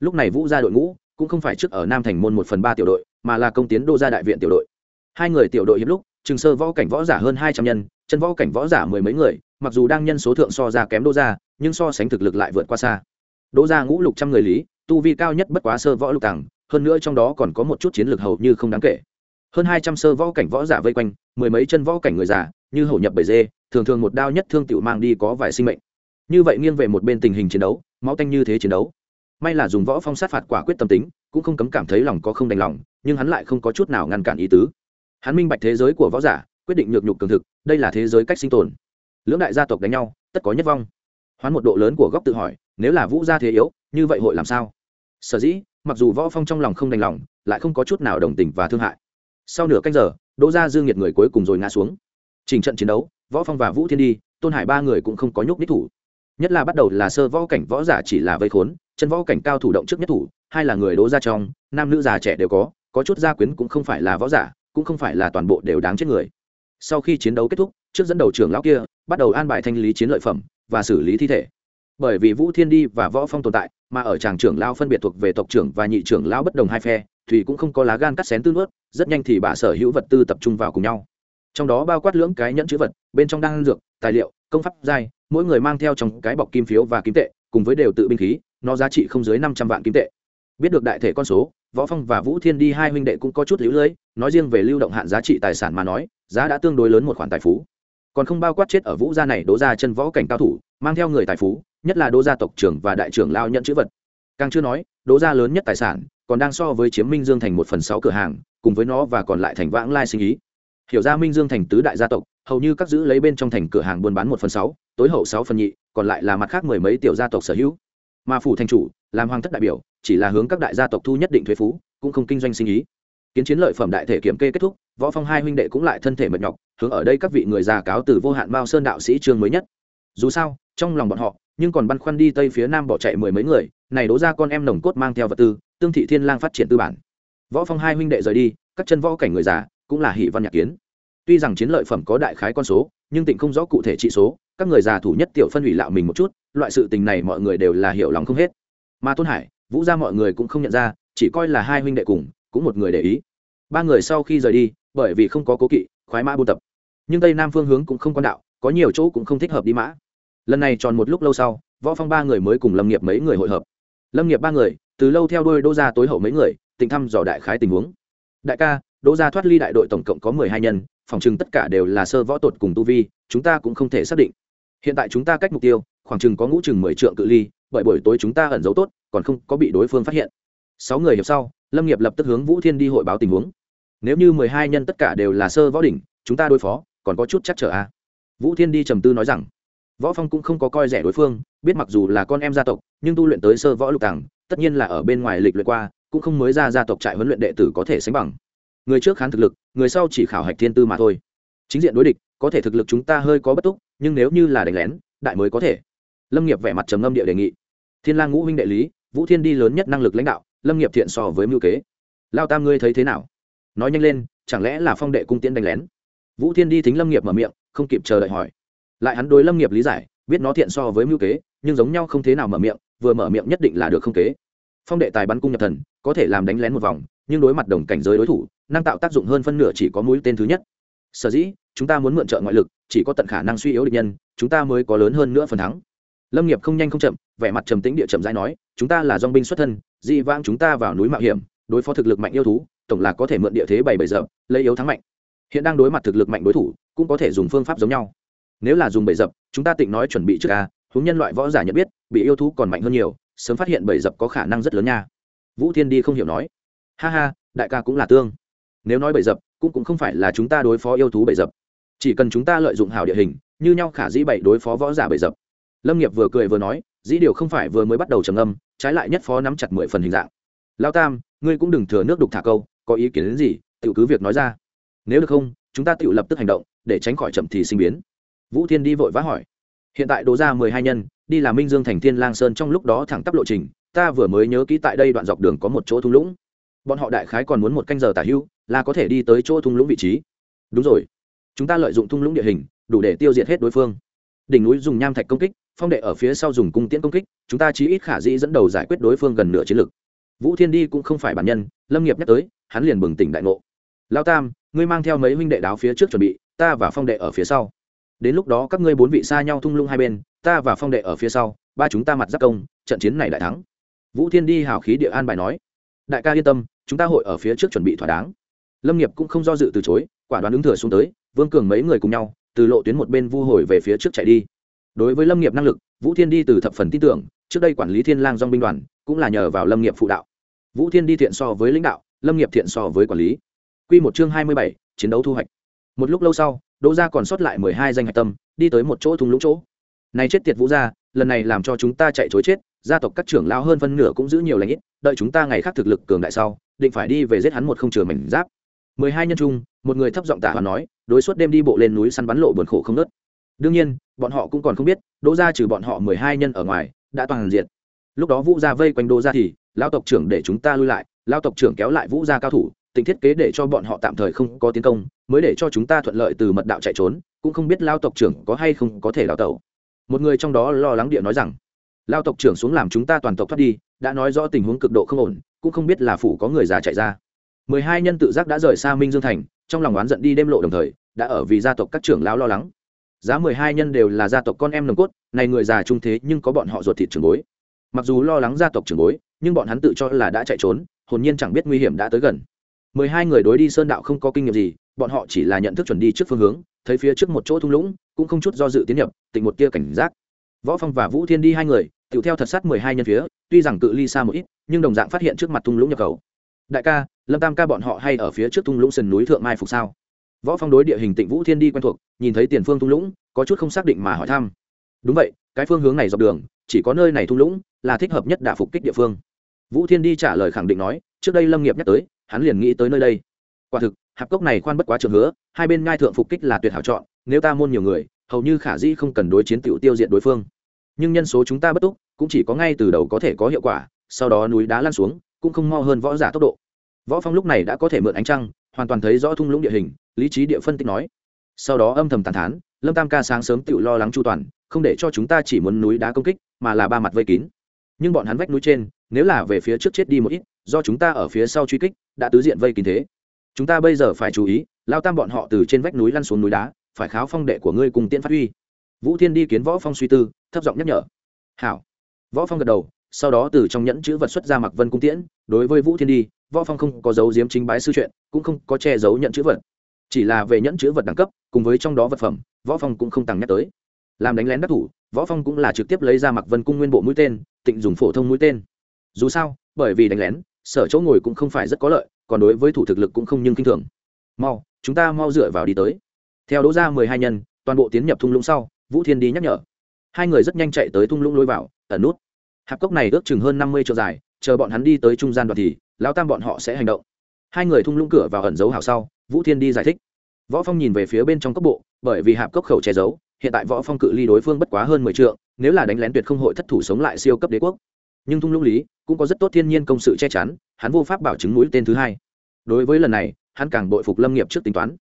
Lúc này vũ gia đội ngũ cũng không phải trước ở nam thành môn một phần ba tiểu đội, mà là công tiến đô gia đại viện tiểu đội. Hai người tiểu đội hiệp lúc, trường sơ võ cảnh võ giả hơn hai trăm nhân, chân võ cảnh võ giả mười mấy người, mặc dù đang nhân số thượng so ra kém đô gia, nhưng so sánh thực lực lại vượt qua xa. Đô gia ngũ lục trăm người lý, tu vi cao nhất bất quá sơ võ lục tàng hơn nữa trong đó còn có một chút chiến lược hầu như không đáng kể. Hơn hai trăm sơ võ cảnh võ giả vây quanh, mười mấy chân võ cảnh người già, như hổ nhập bầy dê, thường thường một đao nhất thương tiểu mang đi có vài sinh mệnh. Như vậy nghiêng về một bên tình hình chiến đấu, máu tanh như thế chiến đấu. May là dùng võ phong sát phạt quả quyết tâm tính, cũng không cấm cảm thấy lòng có không đành lòng, nhưng hắn lại không có chút nào ngăn cản ý tứ. Hắn minh bạch thế giới của võ giả, quyết định nhược nhục cường thực, đây là thế giới cách sinh tồn. Lưỡng đại gia tộc đánh nhau, tất có nhất vong. Hoán một độ lớn của góc tự hỏi, nếu là vũ gia thế yếu, như vậy hội làm sao? Sở dĩ mặc dù võ phong trong lòng không đành lòng, lại không có chút nào đồng tình và thương hại. Sau nửa canh giờ, đỗ gia dương nhiệt người cuối cùng rồi ngã xuống. Trình trận chiến đấu, võ phong và vũ thiên đi, tôn hải ba người cũng không có nhúc nhích thủ. Nhất là bắt đầu là sơ võ cảnh võ giả chỉ là vây khốn, chân võ cảnh cao thủ động trước nhất thủ, hai là người đỗ gia trong, nam nữ già trẻ đều có có chút gia quyến cũng không phải là võ giả, cũng không phải là toàn bộ đều đáng chết người. Sau khi chiến đấu kết thúc, trước dẫn đầu trưởng lão kia bắt đầu an bài thanh lý chiến lợi phẩm và xử lý thi thể. Bởi vì vũ thiên đi và võ phong tồn tại mà ở tràng trưởng lão phân biệt thuộc về tộc trưởng và nhị trưởng lão bất đồng hai phe thủy cũng không có lá gan cắt xén tư nuốt, rất nhanh thì bà sở hữu vật tư tập trung vào cùng nhau. Trong đó bao quát lưỡng cái nhẫn chữ vật, bên trong đang dược, tài liệu, công pháp giai, mỗi người mang theo trong cái bọc kim phiếu và kim tệ, cùng với đều tự binh khí, nó giá trị không dưới năm trăm vạn kim tệ. Biết được đại thể con số, võ phong và vũ thiên đi hai huynh đệ cũng có chút lũ lưỡi nói riêng về lưu động hạn giá trị tài sản mà nói, giá đã tương đối lớn một khoản tài phú còn không bao quát chết ở vũ gia này đố ra chân võ cảnh cao thủ, mang theo người tài phú, nhất là đố gia tộc trưởng và đại trưởng lao nhận chữ vật. Càng chưa nói, đố gia lớn nhất tài sản, còn đang so với chiếm minh dương thành một phần sáu cửa hàng, cùng với nó và còn lại thành vãng lai sinh ý. Hiểu ra minh dương thành tứ đại gia tộc, hầu như các giữ lấy bên trong thành cửa hàng buôn bán một phần sáu, tối hậu sáu phần nhị, còn lại là mặt khác mười mấy tiểu gia tộc sở hữu. Mà phủ thành chủ, làm hoàng thất đại biểu, chỉ là hướng các đại gia tộc thu nhất định thuế phú, cũng không kinh doanh sinh ý. Kiến chiến lợi phẩm đại thể kiểm kê kết thúc võ phong hai huynh đệ cũng lại thân thể mệt nhọc, hướng ở đây các vị người già cáo từ vô hạn mao sơn đạo sĩ trương mới nhất. Dù sao, trong lòng bọn họ, nhưng còn băn khoăn đi tây phía nam bỏ chạy mười mấy người, này đố ra con em nồng cốt mang theo vật tư, tương thị thiên lang phát triển tư bản. Võ phong hai huynh đệ rời đi, các chân võ cảnh người già cũng là hỷ văn nhạc kiến. Tuy rằng chiến lợi phẩm có đại khái con số, nhưng tỉnh không rõ cụ thể trị số, các người già thủ nhất tiểu phân hủy lạo mình một chút, loại sự tình này mọi người đều là hiểu lòng không hết. Mà tôn hải, vũ ra mọi người cũng không nhận ra, chỉ coi là hai huynh đệ cùng, cũng một người để ý. Ba người sau khi rời đi bởi vì không có cố kỵ, khoái mã buôn tập. Nhưng tây nam phương hướng cũng không quan đạo, có nhiều chỗ cũng không thích hợp đi mã. Lần này tròn một lúc lâu sau, võ phong ba người mới cùng lâm nghiệp mấy người hội hợp. Lâm nghiệp ba người, từ lâu theo đuôi đô gia tối hậu mấy người, tình thăm dò đại khái tình huống. Đại ca, đỗ gia thoát ly đại đội tổng cộng có mười hai nhân, phòng chừng tất cả đều là sơ võ tột cùng tu vi, chúng ta cũng không thể xác định. Hiện tại chúng ta cách mục tiêu, khoảng chừng có ngũ chừng mười trượng cự ly, bởi buổi tối chúng ta ẩn giấu tốt, còn không có bị đối phương phát hiện. Sáu người hiệp sau, lâm nghiệp lập tức hướng vũ thiên đi hội báo tình huống nếu như mười hai nhân tất cả đều là sơ võ đỉnh, chúng ta đối phó, còn có chút chắc trở a à. vũ thiên đi trầm tư nói rằng, võ phong cũng không có coi rẻ đối phương, biết mặc dù là con em gia tộc, nhưng tu luyện tới sơ võ lục tàng tất nhiên là ở bên ngoài lịch luyện qua, cũng không mới ra gia tộc trại huấn luyện đệ tử có thể sánh bằng. Người trước khán thực lực, người sau chỉ khảo hạch thiên tư mà thôi. Chính diện đối địch, có thể thực lực chúng ta hơi có bất túc, nhưng nếu như là đánh lén, đại mới có thể. Lâm nghiệp vẻ mặt trầm ngâm địa đề nghị. Thiên lang ngũ huynh đệ lý, vũ thiên đi lớn nhất năng lực lãnh đạo, lâm nghiệp thiện so với mưu kế. Lao tam ngươi thấy thế nào? Nói nhanh lên, chẳng lẽ là phong đệ cung tiễn đánh lén? Vũ thiên đi thính lâm nghiệp mở miệng, không kịp chờ đợi hỏi. Lại hắn đối lâm nghiệp lý giải, biết nó thiện so với mưu kế, nhưng giống nhau không thế nào mở miệng, vừa mở miệng nhất định là được không kế. Phong đệ tài bắn cung nhập thần, có thể làm đánh lén một vòng, nhưng đối mặt đồng cảnh giới đối thủ, năng tạo tác dụng hơn phân nửa chỉ có mũi tên thứ nhất. Sở dĩ, chúng ta muốn mượn trợ ngoại lực, chỉ có tận khả năng suy yếu địch nhân, chúng ta mới có lớn hơn nữa phần thắng. Lâm nghiệp không nhanh không chậm, vẻ mặt trầm tĩnh địa chậm rãi nói, chúng ta là dong binh xuất thân, dị vãng chúng ta vào núi mạo hiểm, đối phó thực lực mạnh yêu thú tổng là có thể mượn địa thế bảy bảy dập lấy yếu thắng mạnh. Hiện đang đối mặt thực lực mạnh đối thủ, cũng có thể dùng phương pháp giống nhau. Nếu là dùng bảy dập, chúng ta tịnh nói chuẩn bị trước ca húng nhân loại võ giả nhận biết, bị yêu thú còn mạnh hơn nhiều, sớm phát hiện bảy dập có khả năng rất lớn nha. Vũ thiên đi không hiểu nói. Ha ha, đại ca cũng là tương. Nếu nói bảy dập, cũng cũng không phải là chúng ta đối phó yêu thú bảy dập. Chỉ cần chúng ta lợi dụng hảo địa hình, như nhau khả dĩ bảy đối phó võ giả bảy dập. Lâm nghiệp vừa cười vừa nói, dĩ điều không phải vừa mới bắt đầu trầm âm trái lại nhất phó nắm chặt mười phần hình dạng. Lao tam, ngươi cũng đừng thừa nước đục thả câu có ý kiến đến gì tự cứ việc nói ra. Nếu được không, chúng ta tự lập tức hành động, để tránh khỏi chậm thì sinh biến. Vũ thiên đi vội vã hỏi. Hiện tại đổ ra mười hai nhân, đi là minh dương thành thiên lang sơn trong lúc đó thẳng tắp lộ trình, ta vừa mới nhớ kỹ tại đây đoạn dọc đường có một chỗ thung lũng. Bọn họ đại khái còn muốn một canh giờ tả hưu, là có thể đi tới chỗ thung lũng vị trí. Đúng rồi. Chúng ta lợi dụng thung lũng địa hình, đủ để tiêu diệt hết đối phương. Đỉnh núi dùng nham thạch công kích, phong đệ ở phía sau dùng cung tiễn công kích, chúng ta chí ít khả dĩ dẫn đầu giải quyết đối phương gần nửa chiến lực vũ thiên đi cũng không phải bản nhân, lâm nghiệp nhắc tới hắn liền bừng tỉnh đại ngộ. Lao tam, ngươi mang theo mấy huynh đệ đáo phía trước chuẩn bị, ta và phong đệ ở phía sau. Đến lúc đó các ngươi bốn vị xa nhau thung lũng hai bên, ta và phong đệ ở phía sau, ba chúng ta mặt giáp công, trận chiến này đại thắng. Vũ thiên đi hào khí địa an bài nói. Đại ca yên tâm, chúng ta hội ở phía trước chuẩn bị thỏa đáng. Lâm nghiệp cũng không do dự từ chối, quả đoán ứng thừa xuống tới, vương cường mấy người cùng nhau, từ lộ tuyến một bên vu hồi về phía trước chạy đi. Đối với lâm nghiệp năng lực, vũ thiên đi từ thập phần tin tưởng, trước đây quản lý thiên lang dong binh đoàn, cũng là nhờ vào lâm nghiệp phụ đạo. Vũ thiên đi thiện so với lãnh đạo lâm nghiệp thiện so với quản lý. Q một chương hai mươi bảy, chiến đấu thu hoạch. Một lúc lâu sau, đỗ gia còn sót lại mười hai danh hạch tâm, đi tới một chỗ thung lũng chỗ. Này chết tiệt vũ gia, lần này làm cho chúng ta chạy chối chết, gia tộc các trưởng lao hơn phân nửa cũng giữ nhiều lãnh ít, đợi chúng ta ngày khác thực lực cường đại sau, định phải đi về giết hắn một không chừa mảnh giáp. Mười hai nhân trung, một người thấp giọng tả hoàn nói, đối suốt đêm đi bộ lên núi săn bắn lộ buồn khổ không nớt đương nhiên, bọn họ cũng còn không biết, đỗ gia trừ bọn họ mười hai nhân ở ngoài, đã toàn diện. Lúc đó vũ gia vây quanh đỗ gia thì lao tộc trưởng để chúng ta lui lại lao tộc trưởng kéo lại vũ gia cao thủ, tình thiết kế để cho bọn họ tạm thời không có tiến công, mới để cho chúng ta thuận lợi từ mật đạo chạy trốn, cũng không biết lao tộc trưởng có hay không có thể đào tẩu. Một người trong đó lo lắng địa nói rằng, lao tộc trưởng xuống làm chúng ta toàn tộc thoát đi, đã nói rõ tình huống cực độ không ổn, cũng không biết là phủ có người già chạy ra. Mười hai nhân tự giác đã rời xa minh dương thành, trong lòng oán giận đi đêm lộ đồng thời, đã ở vì gia tộc các trưởng lão lo lắng. Giá mười hai nhân đều là gia tộc con em nồng cốt, này người già trung thế nhưng có bọn họ ruột thịt trưởng bối. Mặc dù lo lắng gia tộc trưởng bối, nhưng bọn hắn tự cho là đã chạy trốn hồn nhiên chẳng biết nguy hiểm đã tới gần. Mười hai người đối đi sơn đạo không có kinh nghiệm gì, bọn họ chỉ là nhận thức chuẩn đi trước phương hướng, thấy phía trước một chỗ thung lũng, cũng không chút do dự tiến nhập tình một tia cảnh giác. Võ phong và vũ thiên đi hai người tự theo thật sát mười hai nhân phía, tuy rằng cự ly xa một ít, nhưng đồng dạng phát hiện trước mặt thung lũng nhập khẩu. Đại ca, lâm tam ca bọn họ hay ở phía trước thung lũng sườn núi thượng mai phục sao? Võ phong đối địa hình tịnh vũ thiên đi quen thuộc, nhìn thấy tiền phương thung lũng, có chút không xác định mà hỏi thăm. Đúng vậy, cái phương hướng này dọc đường, chỉ có nơi này thung lũng là thích hợp nhất đả phục kích địa phương vũ thiên đi trả lời khẳng định nói, trước đây lâm nghiệp nhắc tới, hắn liền nghĩ tới nơi đây. Quả thực, hạp cốc này khoan bất quá trường hứa, hai bên ngai thượng phục kích là tuyệt hảo chọn, nếu ta môn nhiều người, hầu như khả dĩ không cần đối chiến tiểu tiêu diệt đối phương. Nhưng nhân số chúng ta bất túc, cũng chỉ có ngay từ đầu có thể có hiệu quả, sau đó núi đá lan xuống, cũng không mo hơn võ giả tốc độ. Võ phong lúc này đã có thể mượn ánh trăng, hoàn toàn thấy rõ thung lũng địa hình, lý trí địa phân tích nói. Sau đó âm thầm tàn thán, lâm tam ca sáng sớm tự lo lắng chu toàn, không để cho chúng ta chỉ muốn núi đá công kích, mà là ba mặt vây kín. Nhưng bọn hắn vách núi trên nếu là về phía trước chết đi một ít, do chúng ta ở phía sau truy kích, đã tứ diện vây kín thế. Chúng ta bây giờ phải chú ý, lao tam bọn họ từ trên vách núi lăn xuống núi đá, phải kháo phong đệ của ngươi cùng tiễn phát huy. Vũ thiên đi kiến võ phong suy tư, thấp giọng nhắc nhở. Hảo. Võ phong gật đầu, sau đó từ trong nhẫn chữ vật xuất ra mặc vân cung tiễn, đối với vũ thiên đi, võ phong không có dấu diếm chính bái sư chuyện, cũng không có che giấu nhận chữ vật. Chỉ là về nhẫn chữ vật đẳng cấp, cùng với trong đó vật phẩm, võ phong cũng không tăng nhắc tới. Làm đánh lén đắc thủ, võ phong cũng là trực tiếp lấy ra mặc vân cung nguyên bộ mũi tên, tịnh dùng phổ thông mũi tên dù sao, bởi vì đánh lén, sở chỗ ngồi cũng không phải rất có lợi, còn đối với thủ thực lực cũng không nhưng kinh thường. Mau, chúng ta mau dựa vào đi tới. Theo đỗ ra mười hai nhân, toàn bộ tiến nhập thung lũng sau, vũ thiên đi nhắc nhở. Hai người rất nhanh chạy tới thung lũng lối vào, ẩn nút. Hạp cốc này ước chừng hơn năm mươi triệu dài, chờ bọn hắn đi tới trung gian đoạn thì, lão tam bọn họ sẽ hành động. Hai người thung lũng cửa vào ẩn dấu hào sau, vũ thiên đi giải thích. Võ phong nhìn về phía bên trong cốc bộ, bởi vì hạp cốc khẩu che giấu, hiện tại võ phong cự ly đối phương bất quá hơn mười trượng, nếu là đánh lén tuyệt không hội thất thủ sống lại siêu cấp đế quốc. Nhưng thung lũng lý cũng có rất tốt thiên nhiên công sự che chắn, hắn vô pháp bảo chứng mũi tên thứ hai. Đối với lần này, hắn càng bội phục lâm nghiệp trước tính toán.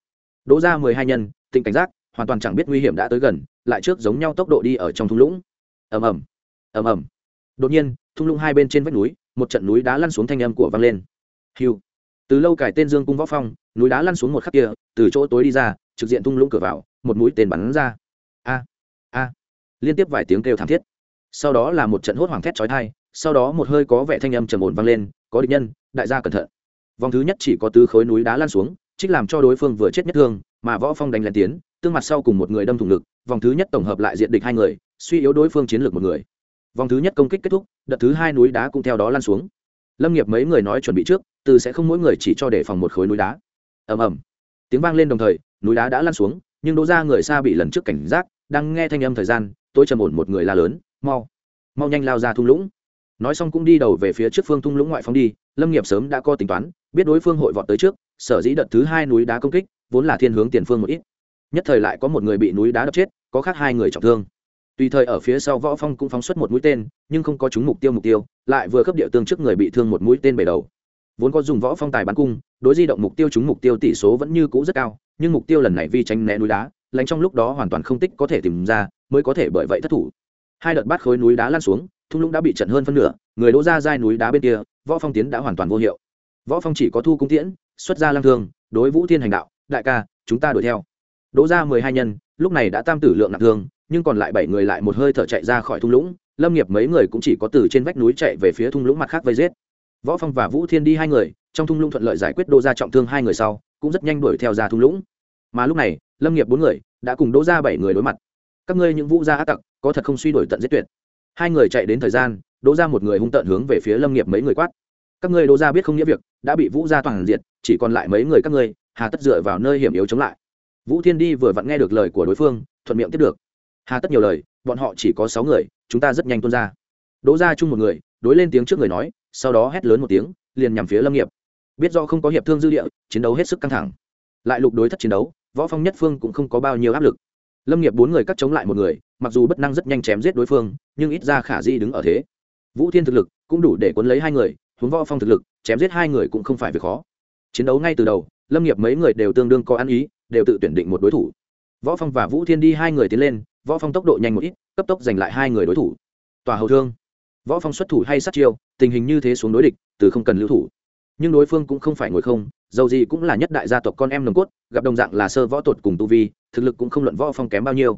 Đỗ ra mười hai nhân tỉnh cảnh giác, hoàn toàn chẳng biết nguy hiểm đã tới gần, lại trước giống nhau tốc độ đi ở trong thung lũng. Ầm ầm ầm ầm. Đột nhiên, thung lũng hai bên trên vách núi, một trận núi đá lăn xuống thanh âm của vang lên. Hiu từ lâu cải tên dương cung võ phong, núi đá lăn xuống một khắc kia, từ chỗ tối đi ra, trực diện thung lũng cửa vào, một mũi tên bắn ra. A a. Liên tiếp vài tiếng kêu thảm thiết. Sau đó là một trận hốt hoảng thét chói tai sau đó một hơi có vẻ thanh âm trầm ổn vang lên, có địch nhân, đại gia cẩn thận. Vòng thứ nhất chỉ có tứ khối núi đá lan xuống, trích làm cho đối phương vừa chết nhất thương, mà võ phong đánh lén tiến, tương mặt sau cùng một người đâm thủng lực vòng thứ nhất tổng hợp lại diện địch hai người, suy yếu đối phương chiến lược một người. Vòng thứ nhất công kích kết thúc, đợt thứ hai núi đá cũng theo đó lan xuống. Lâm nghiệp mấy người nói chuẩn bị trước, từ sẽ không mỗi người chỉ cho để phòng một khối núi đá. Ầm ầm. Tiếng vang lên đồng thời, núi đá đã lan xuống, nhưng đỗ ra người xa bị lần trước cảnh giác, đang nghe thanh âm thời gian tôi trầm ổn một người la lớn, mau mau nhanh lao ra thung lũng nói xong cũng đi đầu về phía trước phương thung lũng ngoại phóng đi, lâm nghiệp sớm đã có tính toán, biết đối phương hội vọt tới trước, sở dĩ đợt thứ hai núi đá công kích, vốn là thiên hướng tiền phương một ít. Nhất thời lại có một người bị núi đá đập chết, có khác hai người trọng thương. Tùy thời ở phía sau võ phong cũng phóng xuất một mũi tên, nhưng không có trúng mục tiêu mục tiêu, lại vừa cấp địa tương trước người bị thương một mũi tên bể đầu. Vốn có dùng võ phong tài bắn cung, đối di động mục tiêu trúng mục tiêu tỷ số vẫn như cũ rất cao, nhưng mục tiêu lần này vì tránh né núi đá, lánh trong lúc đó hoàn toàn không tích có thể tìm ra, mới có thể bởi vậy thất thủ. Hai đợt bát khối núi đá lan xuống thung lũng đã bị trận hơn phân nửa, người đỗ ra dai núi đá bên kia, võ phong tiến đã hoàn toàn vô hiệu. Võ phong chỉ có thu cung tiễn, xuất ra lang thương, đối vũ thiên hành đạo, đại ca, chúng ta đuổi theo. Đỗ ra mười hai nhân, lúc này đã tam tử lượng nặng thương, nhưng còn lại bảy người lại một hơi thở chạy ra khỏi thung lũng, lâm nghiệp mấy người cũng chỉ có từ trên vách núi chạy về phía thung lũng mặt khác vây giết. Võ phong và vũ thiên đi hai người, trong thung lũng thuận lợi giải quyết đỗ ra trọng thương hai người sau, cũng rất nhanh đuổi theo ra thung lũng. Mà lúc này, lâm nghiệp bốn người đã cùng đỗ ra bảy người đối mặt. Các ngươi những vũ gia ác tặc, có thật không suy đổi tận giết tuyệt? Hai người chạy đến thời gian đỗ ra một người hung tợn hướng về phía lâm nghiệp mấy người quát. Các ngươi đỗ ra biết không nghĩa việc đã bị vũ gia toàn diện, chỉ còn lại mấy người các ngươi hà tất dựa vào nơi hiểm yếu chống lại. Vũ thiên đi vừa vặn nghe được lời của đối phương thuận miệng tiếp được. Hà tất nhiều lời bọn họ chỉ có sáu người chúng ta rất nhanh tuôn ra. Đỗ ra chung một người đối lên tiếng trước người nói sau đó hét lớn một tiếng liền nhằm phía lâm nghiệp. Biết do không có hiệp thương dư địa chiến đấu hết sức căng thẳng. Lại lục đối thất chiến đấu võ phong nhất phương cũng không có bao nhiêu áp lực lâm nghiệp bốn người cắt chống lại một người, mặc dù bất năng rất nhanh chém giết đối phương, nhưng ít ra khả di đứng ở thế. Vũ thiên thực lực cũng đủ để cuốn lấy hai người, huống võ phong thực lực, chém giết hai người cũng không phải việc khó. Chiến đấu ngay từ đầu, lâm nghiệp mấy người đều tương đương có ăn ý, đều tự tuyển định một đối thủ. Võ phong và vũ thiên đi hai người tiến lên, võ phong tốc độ nhanh một ít, cấp tốc giành lại hai người đối thủ. Tòa hầu thương. Võ phong xuất thủ hay sát chiêu, tình hình như thế xuống đối địch, từ không cần lưu thủ nhưng đối phương cũng không phải ngồi không, dầu gì cũng là nhất đại gia tộc con em nồng cốt, gặp đồng dạng là sơ võ tột cùng tu vi, thực lực cũng không luận võ phong kém bao nhiêu.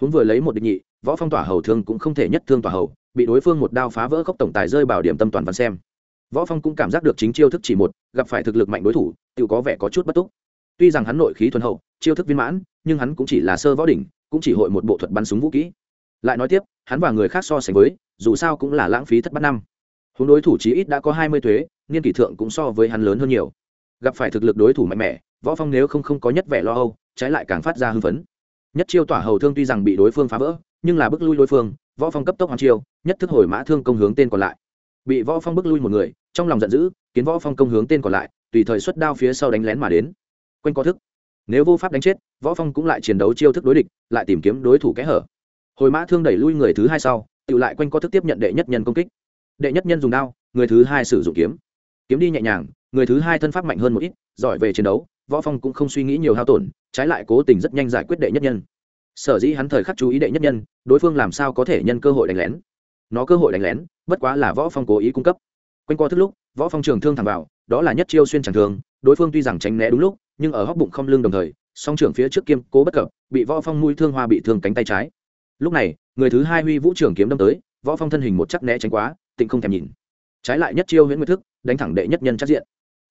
Huống vừa lấy một địch nhị, võ phong tỏa hầu thương cũng không thể nhất thương tỏa hầu, bị đối phương một đao phá vỡ gốc tổng tài rơi bảo điểm tâm toàn văn xem. Võ phong cũng cảm giác được chính chiêu thức chỉ một, gặp phải thực lực mạnh đối thủ, tự có vẻ có chút bất túc. Tuy rằng hắn nội khí thuần hậu, chiêu thức viên mãn, nhưng hắn cũng chỉ là sơ võ đỉnh, cũng chỉ hội một bộ thuật bắn súng vũ kỹ. Lại nói tiếp, hắn và người khác so sánh với, dù sao cũng là lãng phí thất bát năm hướng đối thủ chí ít đã có hai mươi thuế, niên kỷ thượng cũng so với hắn lớn hơn nhiều. Gặp phải thực lực đối thủ mạnh mẽ, võ phong nếu không không có nhất vẻ lo âu, trái lại càng phát ra hưng phấn. Nhất chiêu tỏa hầu thương tuy rằng bị đối phương phá vỡ, nhưng là bức lui đối phương, võ phong cấp tốc hoàn chiêu, nhất thức hồi mã thương công hướng tên còn lại. Bị võ phong bức lui một người, trong lòng giận dữ, kiến võ phong công hướng tên còn lại, tùy thời xuất đao phía sau đánh lén mà đến. Quanh có thức. Nếu vô pháp đánh chết, võ phong cũng lại chiến đấu chiêu thức đối địch, lại tìm kiếm đối thủ kẽ hở. Hồi mã thương đẩy lui người thứ hai sau, tự lại quanh có thức tiếp nhận đệ nhất nhân công kích đệ nhất nhân dùng đao, người thứ hai sử dụng kiếm. Kiếm đi nhẹ nhàng, người thứ hai thân pháp mạnh hơn một ít, giỏi về chiến đấu, võ phong cũng không suy nghĩ nhiều hao tổn, trái lại cố tình rất nhanh giải quyết đệ nhất nhân. Sở dĩ hắn thời khắc chú ý đệ nhất nhân, đối phương làm sao có thể nhân cơ hội đánh lén. Nó cơ hội đánh lén, bất quá là võ phong cố ý cung cấp. Quanh qua thức lúc, võ phong trường thương thẳng vào, đó là nhất chiêu xuyên chẳng thương đối phương tuy rằng tránh né đúng lúc, nhưng ở hóc bụng không lưng đồng thời, song trưởng phía trước kiêm cố bất cập, bị võ phong mũi thương hoa bị thương cánh tay trái. Lúc này, người thứ hai huy vũ trưởng kiếm đâm tới, võ phong thân hình một chắc né tránh quá tịnh không thèm nhìn. Trái lại nhất chiêu huyễn nguyệt thức, đánh thẳng đệ nhất nhân chắc diện.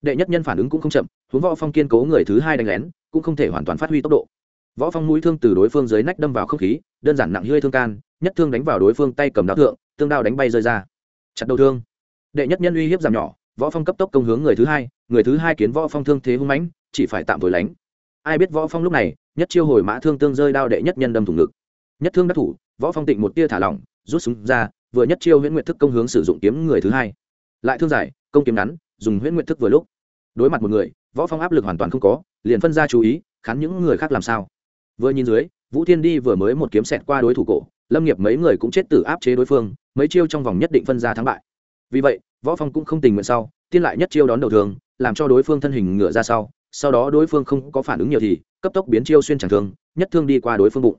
Đệ nhất nhân phản ứng cũng không chậm, huống võ phong kiên cố người thứ hai đánh lén, cũng không thể hoàn toàn phát huy tốc độ. Võ phong mũi thương từ đối phương dưới nách đâm vào không khí, đơn giản nặng hơi thương can, nhất thương đánh vào đối phương tay cầm đao thượng, tương đao đánh bay rơi ra. Chặt đầu thương. Đệ nhất nhân uy hiếp giảm nhỏ, võ phong cấp tốc công hướng người thứ hai, người thứ hai kiến võ phong thương thế hung mãnh, chỉ phải tạm thời lánh. Ai biết võ phong lúc này, nhất chiêu hồi mã thương tương rơi đao đệ nhất nhân đâm thủng ngực. Nhất thương đắc thủ, võ phong tịnh một tia thả lỏng, rút súng ra vừa nhất chiêu huyễn nguyệt thức công hướng sử dụng kiếm người thứ hai. Lại thương giải, công kiếm ngắn, dùng huyễn nguyệt thức vừa lúc. Đối mặt một người, võ phong áp lực hoàn toàn không có, liền phân ra chú ý, khán những người khác làm sao. Vừa nhìn dưới, vũ thiên đi vừa mới một kiếm xẹt qua đối thủ cổ, lâm nghiệp mấy người cũng chết tử áp chế đối phương, mấy chiêu trong vòng nhất định phân ra thắng bại. Vì vậy, võ phong cũng không tình nguyện sau, tiên lại nhất chiêu đón đầu thường, làm cho đối phương thân hình ngựa ra sau sau đó đối phương không có phản ứng nhiều thì, cấp tốc biến chiêu xuyên chẳng thương, nhất thương đi qua đối phương bụng.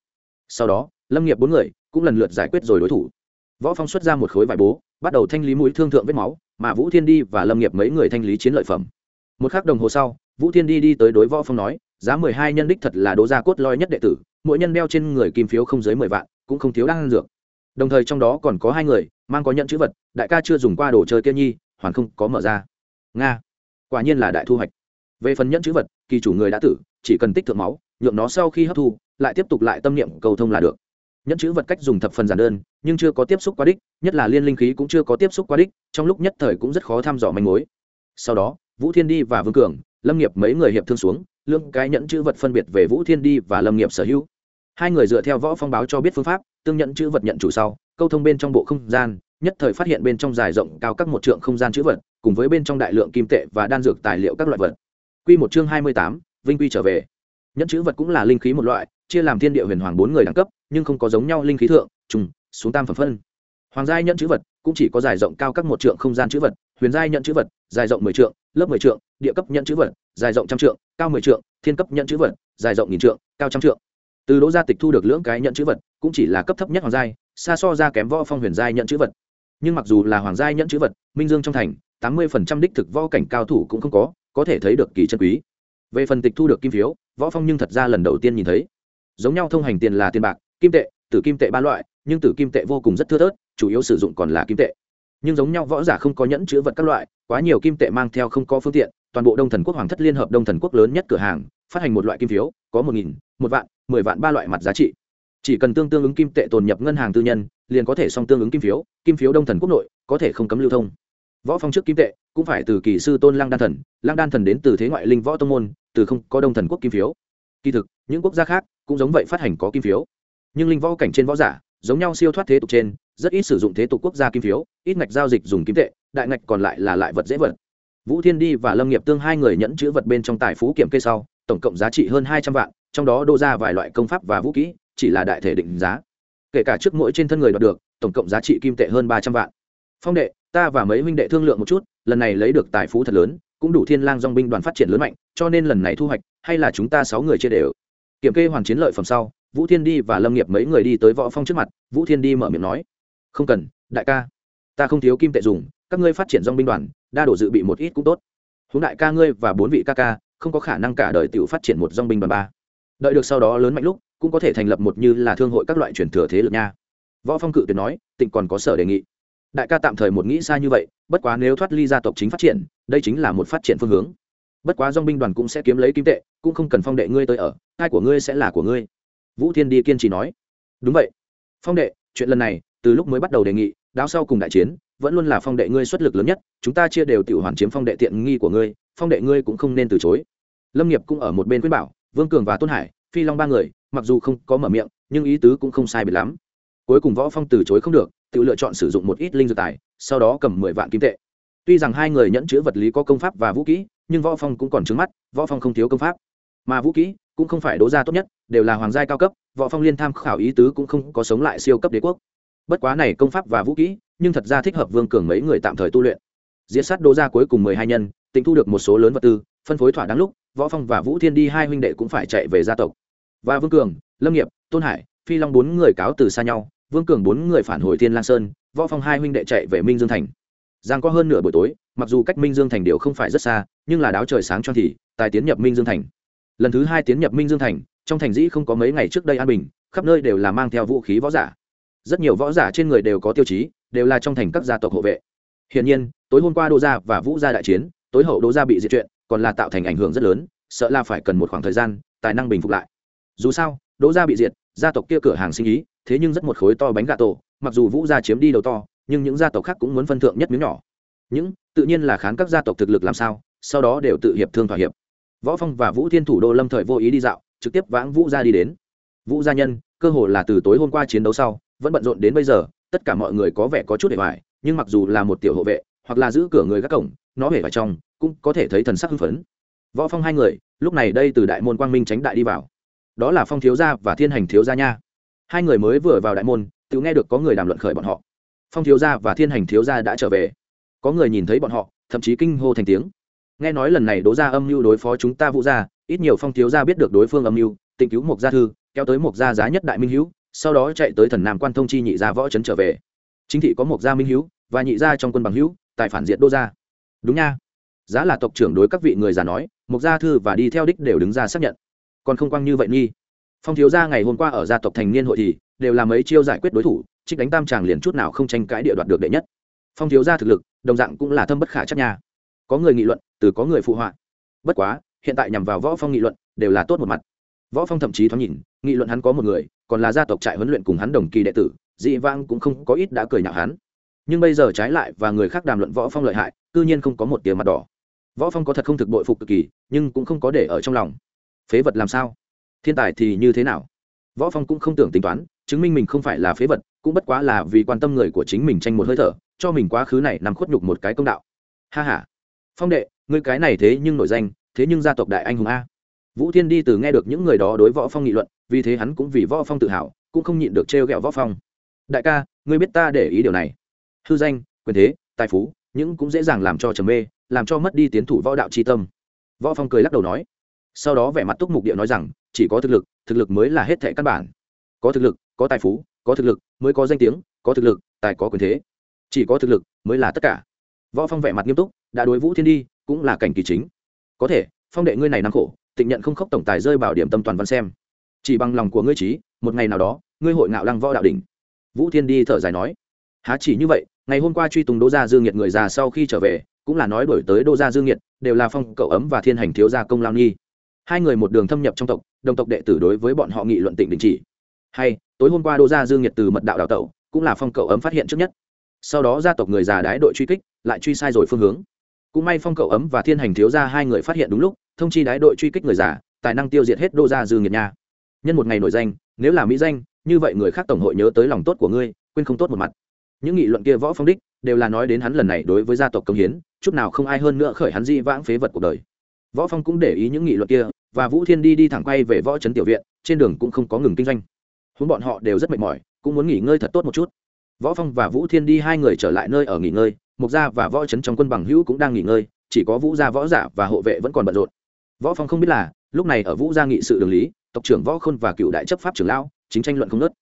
Sau đó, lâm nghiệp bốn người cũng lần lượt giải quyết rồi đối thủ võ phong xuất ra một khối vải bố, bắt đầu thanh lý mũi thương thượng vết máu, mà vũ thiên đi và lâm nghiệp mấy người thanh lý chiến lợi phẩm. Một khắc đồng hồ sau, vũ thiên đi đi tới đối võ phong nói, giá mười hai nhân đích thật là đố gia cốt loi nhất đệ tử, mỗi nhân đeo trên người kim phiếu không dưới mười vạn, cũng không thiếu đang dược. Đồng thời trong đó còn có hai người, mang có nhận chữ vật, đại ca chưa dùng qua đồ chơi kia nhi, hoàn không có mở ra. Nga. Quả nhiên là đại thu hoạch. Về phần nhẫn chữ vật, kỳ chủ người đã tử, chỉ cần tích thượng máu, nhượng nó sau khi hấp thu, lại tiếp tục lại tâm niệm cầu thông là được. Nhẫn chữ vật cách dùng thập phần giản đơn nhưng chưa có tiếp xúc quá đích nhất là liên linh khí cũng chưa có tiếp xúc quá đích trong lúc nhất thời cũng rất khó thăm dò manh mối. Sau đó vũ thiên đi và vương cường lâm nghiệp mấy người hiệp thương xuống lương cái nhẫn chữ vật phân biệt về vũ thiên đi và lâm nghiệp sở hữu. Hai người dựa theo võ phong báo cho biết phương pháp tương nhận chữ vật nhận chủ sau câu thông bên trong bộ không gian nhất thời phát hiện bên trong dài rộng cao các một trượng không gian chữ vật cùng với bên trong đại lượng kim tệ và đan dược tài liệu các loại vật. Quy một chương hai mươi tám, vinh quy trở về. Nhẫn chữ vật cũng là linh khí một loại chia làm thiên địa huyền hoàng bốn người đẳng cấp nhưng không có giống nhau linh khí thượng trùng xuống tam phẩm phân. Hoàng giai nhận chữ vật, cũng chỉ có dài rộng cao các một trượng không gian chữ vật, huyền giai nhận chữ vật, dài rộng mười trượng, lớp mười trượng, địa cấp nhận chữ vật, dài rộng trăm trượng, cao mười trượng, thiên cấp nhận chữ vật, dài rộng nghìn trượng, cao trăm trượng. Từ đỗ gia tịch thu được lưỡng cái nhận chữ vật, cũng chỉ là cấp thấp nhất hoàng giai, xa so ra kém võ phong huyền giai nhận chữ vật. Nhưng mặc dù là hoàng giai nhận chữ vật, minh dương trong thành, tám mươi phần trăm đích thực võ cảnh cao thủ cũng không có có thể thấy được kỳ chân quý. Về phần tịch thu được kim phiếu, võ phong nhưng thật ra lần đầu tiên nhìn thấy. Giống nhau thông hành tiền là tiền bạc, kim tệ, tử kim tệ ba loại nhưng tử kim tệ vô cùng rất thưa thớt, chủ yếu sử dụng còn là kim tệ. Nhưng giống nhau võ giả không có nhẫn chữ vật các loại, quá nhiều kim tệ mang theo không có phương tiện, toàn bộ đông thần quốc hoàng thất liên hợp đông thần quốc lớn nhất cửa hàng, phát hành một loại kim phiếu, có một nghìn, một vạn, mười vạn ba loại mặt giá trị. Chỉ cần tương tương ứng kim tệ tồn nhập ngân hàng tư nhân, liền có thể song tương ứng kim phiếu kim phiếu đông thần quốc nội, có thể không cấm lưu thông. Võ phong trước kim tệ, cũng phải từ kỳ sư tôn lăng đan thần, lăng đan thần đến từ thế ngoại linh võ tông môn, từ không có đông thần quốc kim phiếu. Kỳ thực, những quốc gia khác cũng giống vậy phát hành có kim phiếu. Nhưng linh võ cảnh trên võ giả giống nhau siêu thoát thế tục trên, rất ít sử dụng thế tục quốc gia kim phiếu, ít ngạch giao dịch dùng kim tệ, đại ngạch còn lại là lại vật dễ vật. Vũ thiên đi và lâm nghiệp tương hai người nhẫn chữ vật bên trong tài phú kiểm kê sau, tổng cộng giá trị hơn hai trăm vạn, trong đó đô ra vài loại công pháp và vũ kỹ chỉ là đại thể định giá. Kể cả trước mỗi trên thân người đoạt được, tổng cộng giá trị kim tệ hơn ba trăm vạn. Phong đệ, ta và mấy huynh đệ thương lượng một chút, lần này lấy được tài phú thật lớn, cũng đủ thiên lang dong binh đoàn phát triển lớn mạnh, cho nên lần này thu hoạch, hay là chúng ta sáu người chia đều? Kiểm kê hoàn chiến lợi phẩm sau, vũ thiên đi và lâm nghiệp mấy người đi tới võ phong trước mặt, vũ thiên đi mở miệng nói, không cần, đại ca, ta không thiếu kim tệ dùng, các ngươi phát triển dòng binh đoàn, đa đổ dự bị một ít cũng tốt. Huống đại ca ngươi và bốn vị ca ca, không có khả năng cả đời tiểu phát triển một dòng binh đoàn ba. Đợi được sau đó lớn mạnh lúc, cũng có thể thành lập một như là thương hội các loại truyền thừa thế lực nha. Võ phong cự tuyệt nói, tịnh còn có sở đề nghị. Đại ca tạm thời một nghĩ xa như vậy, bất quá nếu thoát ly gia tộc chính phát triển, đây chính là một phát triển phương hướng bất quá dong binh đoàn cũng sẽ kiếm lấy kim tệ, cũng không cần phong đệ ngươi tới ở hai của ngươi sẽ là của ngươi. Vũ thiên đi kiên trì nói. Đúng vậy. Phong đệ, chuyện lần này, từ lúc mới bắt đầu đề nghị, đáo sau cùng đại chiến, vẫn luôn là phong đệ ngươi xuất lực lớn nhất, chúng ta chia đều tự hoàn chiếm phong đệ tiện nghi của ngươi, phong đệ ngươi cũng không nên từ chối. Lâm nghiệp cũng ở một bên khuyên bảo, vương cường và tôn hải, phi long ba người, mặc dù không có mở miệng, nhưng ý tứ cũng không sai biệt lắm. Cuối cùng võ phong từ chối không được, tự lựa chọn sử dụng một ít linh dược tài, sau đó cầm mười vạn kim tệ. Tuy rằng hai người nhẫn chữ vật lý có công pháp và vũ kỹ nhưng võ phong cũng còn trứng mắt, võ phong không thiếu công pháp. Mà vũ kỹ cũng không phải đố ra tốt nhất, đều là hoàng gia cao cấp, võ phong liên tham khảo ý tứ cũng không có sống lại siêu cấp đế quốc. Bất quá này công pháp và vũ kỹ, nhưng thật ra thích hợp vương cường mấy người tạm thời tu luyện. Diễn sát đố ra cuối cùng mười hai nhân, tịnh thu được một số lớn vật tư, phân phối thỏa đáng lúc, võ phong và vũ thiên đi hai huynh đệ cũng phải chạy về gia tộc. Và vương cường, lâm nghiệp, tôn hải, phi long bốn người cáo từ xa nhau, vương cường bốn người phản hồi thiên lang sơn, võ phong hai huynh đệ chạy về minh dương thành giang có hơn nửa buổi tối, mặc dù cách minh dương thành đều không phải rất xa, nhưng là đáo trời sáng cho thì, tài tiến nhập minh dương thành. Lần thứ hai tiến nhập minh dương thành, trong thành dĩ không có mấy ngày trước đây an bình, khắp nơi đều là mang theo vũ khí võ giả. Rất nhiều võ giả trên người đều có tiêu chí, đều là trong thành các gia tộc hộ vệ. Hiển nhiên, tối hôm qua đô gia và vũ gia đại chiến, tối hậu đô gia bị diệt chuyện, còn là tạo thành ảnh hưởng rất lớn, sợ là phải cần một khoảng thời gian, tài năng bình phục lại. Dù sao đỗ gia bị diệt, gia tộc kia cửa hàng sinh ý, thế nhưng rất một khối to bánh gà tổ, mặc dù vũ gia chiếm đi đầu to nhưng những gia tộc khác cũng muốn phân thượng nhất miếng nhỏ. Những, tự nhiên là khán các gia tộc thực lực làm sao, sau đó đều tự hiệp thương thỏa hiệp. Võ phong và vũ thiên thủ đô lâm thời vô ý đi dạo, trực tiếp vãng vũ gia đi đến. Vũ gia nhân, cơ hồ là từ tối hôm qua chiến đấu sau, vẫn bận rộn đến bây giờ, tất cả mọi người có vẻ có chút để hoài nhưng mặc dù là một tiểu hộ vệ, hoặc là giữ cửa người gác cổng, nó hề vào trong, cũng có thể thấy thần sắc hưng phấn. Võ phong hai người, lúc này đây từ đại môn quang minh tránh đại đi vào. Đó là phong thiếu gia và thiên hành thiếu gia nha. Hai người mới vừa vào đại môn, tự nghe được có người đàm luận khởi bọn họ phong thiếu gia và thiên hành thiếu gia đã trở về. Có người nhìn thấy bọn họ, thậm chí kinh hô thành tiếng. Nghe nói lần này đố ra âm mưu đối phó chúng ta vũ gia, ít nhiều phong thiếu gia biết được đối phương âm mưu, tịnh cứu một gia thư, kéo tới một gia giá nhất đại minh hữu, sau đó chạy tới thần nam quan thông chi nhị gia võ trấn trở về. Chính thị có một gia minh hữu và nhị gia trong quân bằng hữu, tại phản diện đô gia. Đúng nha. Giá là tộc trưởng đối các vị người già nói một gia thư và đi theo đích đều đứng ra xác nhận. Còn không quang như vậy nghi phong thiếu gia ngày hôm qua ở gia tộc thành niên hội thì đều làm mấy chiêu giải quyết đối thủ, trích đánh tam tràng liền chút nào không tranh cãi địa đoạt được đệ nhất. Phong thiếu gia thực lực, đồng dạng cũng là thâm bất khả chắc nha. Có người nghị luận, từ có người phụ họa. Bất quá, hiện tại nhằm vào võ phong nghị luận, đều là tốt một mặt. Võ phong thậm chí thoáng nhìn, nghị luận hắn có một người, còn là gia tộc trại huấn luyện cùng hắn đồng kỳ đệ tử, dị vang cũng không có ít đã cười nhạo hắn. Nhưng bây giờ trái lại và người khác đàm luận võ phong lợi hại, cư nhiên không có một tia mặt đỏ. Võ phong có thật không thực bội phục cực kỳ, nhưng cũng không có để ở trong lòng. Phế vật làm sao? Thiên tài thì như thế nào? Võ phong cũng không tưởng tính toán, chứng minh mình không phải là phế vật, cũng bất quá là vì quan tâm người của chính mình tranh một hơi thở, cho mình quá khứ này nằm khuất nhục một cái công đạo. Ha ha. Phong đệ, ngươi cái này thế nhưng nổi danh, thế nhưng gia tộc đại anh hùng a. Vũ thiên đi từ nghe được những người đó đối võ phong nghị luận, vì thế hắn cũng vì võ phong tự hào, cũng không nhịn được trêu ghẹo võ phong. Đại ca, ngươi biết ta để ý điều này. Hư danh, quyền thế, tài phú, những cũng dễ dàng làm cho trầm mê, làm cho mất đi tiến thủ võ đạo chi tâm. Võ phong cười lắc đầu nói. Sau đó vẻ mặt túc mục địa nói rằng chỉ có thực lực thực lực mới là hết thệ căn bản. Có thực lực, có tài phú, có thực lực mới có danh tiếng, có thực lực, tài có quyền thế. Chỉ có thực lực mới là tất cả. Võ phong vẻ mặt nghiêm túc, đã đối vũ thiên đi, cũng là cảnh kỳ chính. Có thể, phong đệ ngươi này năng khổ, tịnh nhận không khóc tổng tài rơi bảo điểm tâm toàn văn xem. Chỉ bằng lòng của ngươi trí một ngày nào đó, ngươi hội ngạo lăng võ đạo đỉnh. Vũ thiên đi thở dài nói. Há chỉ như vậy, ngày hôm qua truy tùng đỗ gia dương nhiệt người già sau khi trở về, cũng là nói đổi tới đỗ gia dương nhiệt, đều là phong cậu ấm và thiên hành thiếu gia công lao nghi hai người một đường thâm nhập trong tộc, đồng tộc đệ tử đối với bọn họ nghị luận tịnh đình chỉ. Hay, tối hôm qua đô gia dương nhiệt từ mật đạo đào tẩu, cũng là phong cậu ấm phát hiện trước nhất. Sau đó gia tộc người già đái đội truy kích, lại truy sai rồi phương hướng. Cũng may phong cậu ấm và thiên hành thiếu gia hai người phát hiện đúng lúc, thông chi đái đội truy kích người già, tài năng tiêu diệt hết đô gia dương nhiệt nha. Nhân một ngày nổi danh, nếu là mỹ danh, như vậy người khác tổng hội nhớ tới lòng tốt của ngươi, quên không tốt một mặt. Những nghị luận kia võ phong đích, đều là nói đến hắn lần này đối với gia tộc công hiến, chút nào không ai hơn nữa khởi hắn di vãng phế vật cuộc đời võ phong cũng để ý những nghị luận kia, và vũ thiên đi đi thẳng quay về võ trấn tiểu viện, trên đường cũng không có ngừng kinh doanh. Huống bọn họ đều rất mệt mỏi, cũng muốn nghỉ ngơi thật tốt một chút. Võ phong và vũ thiên đi hai người trở lại nơi ở nghỉ ngơi, mục gia và võ trấn trong quân bằng hữu cũng đang nghỉ ngơi, chỉ có vũ gia võ giả và hộ vệ vẫn còn bận rộn. Võ phong không biết là, lúc này ở vũ gia nghị sự đường lý, tộc trưởng võ khôn và cựu đại chấp pháp trưởng lão, chính tranh luận không nớt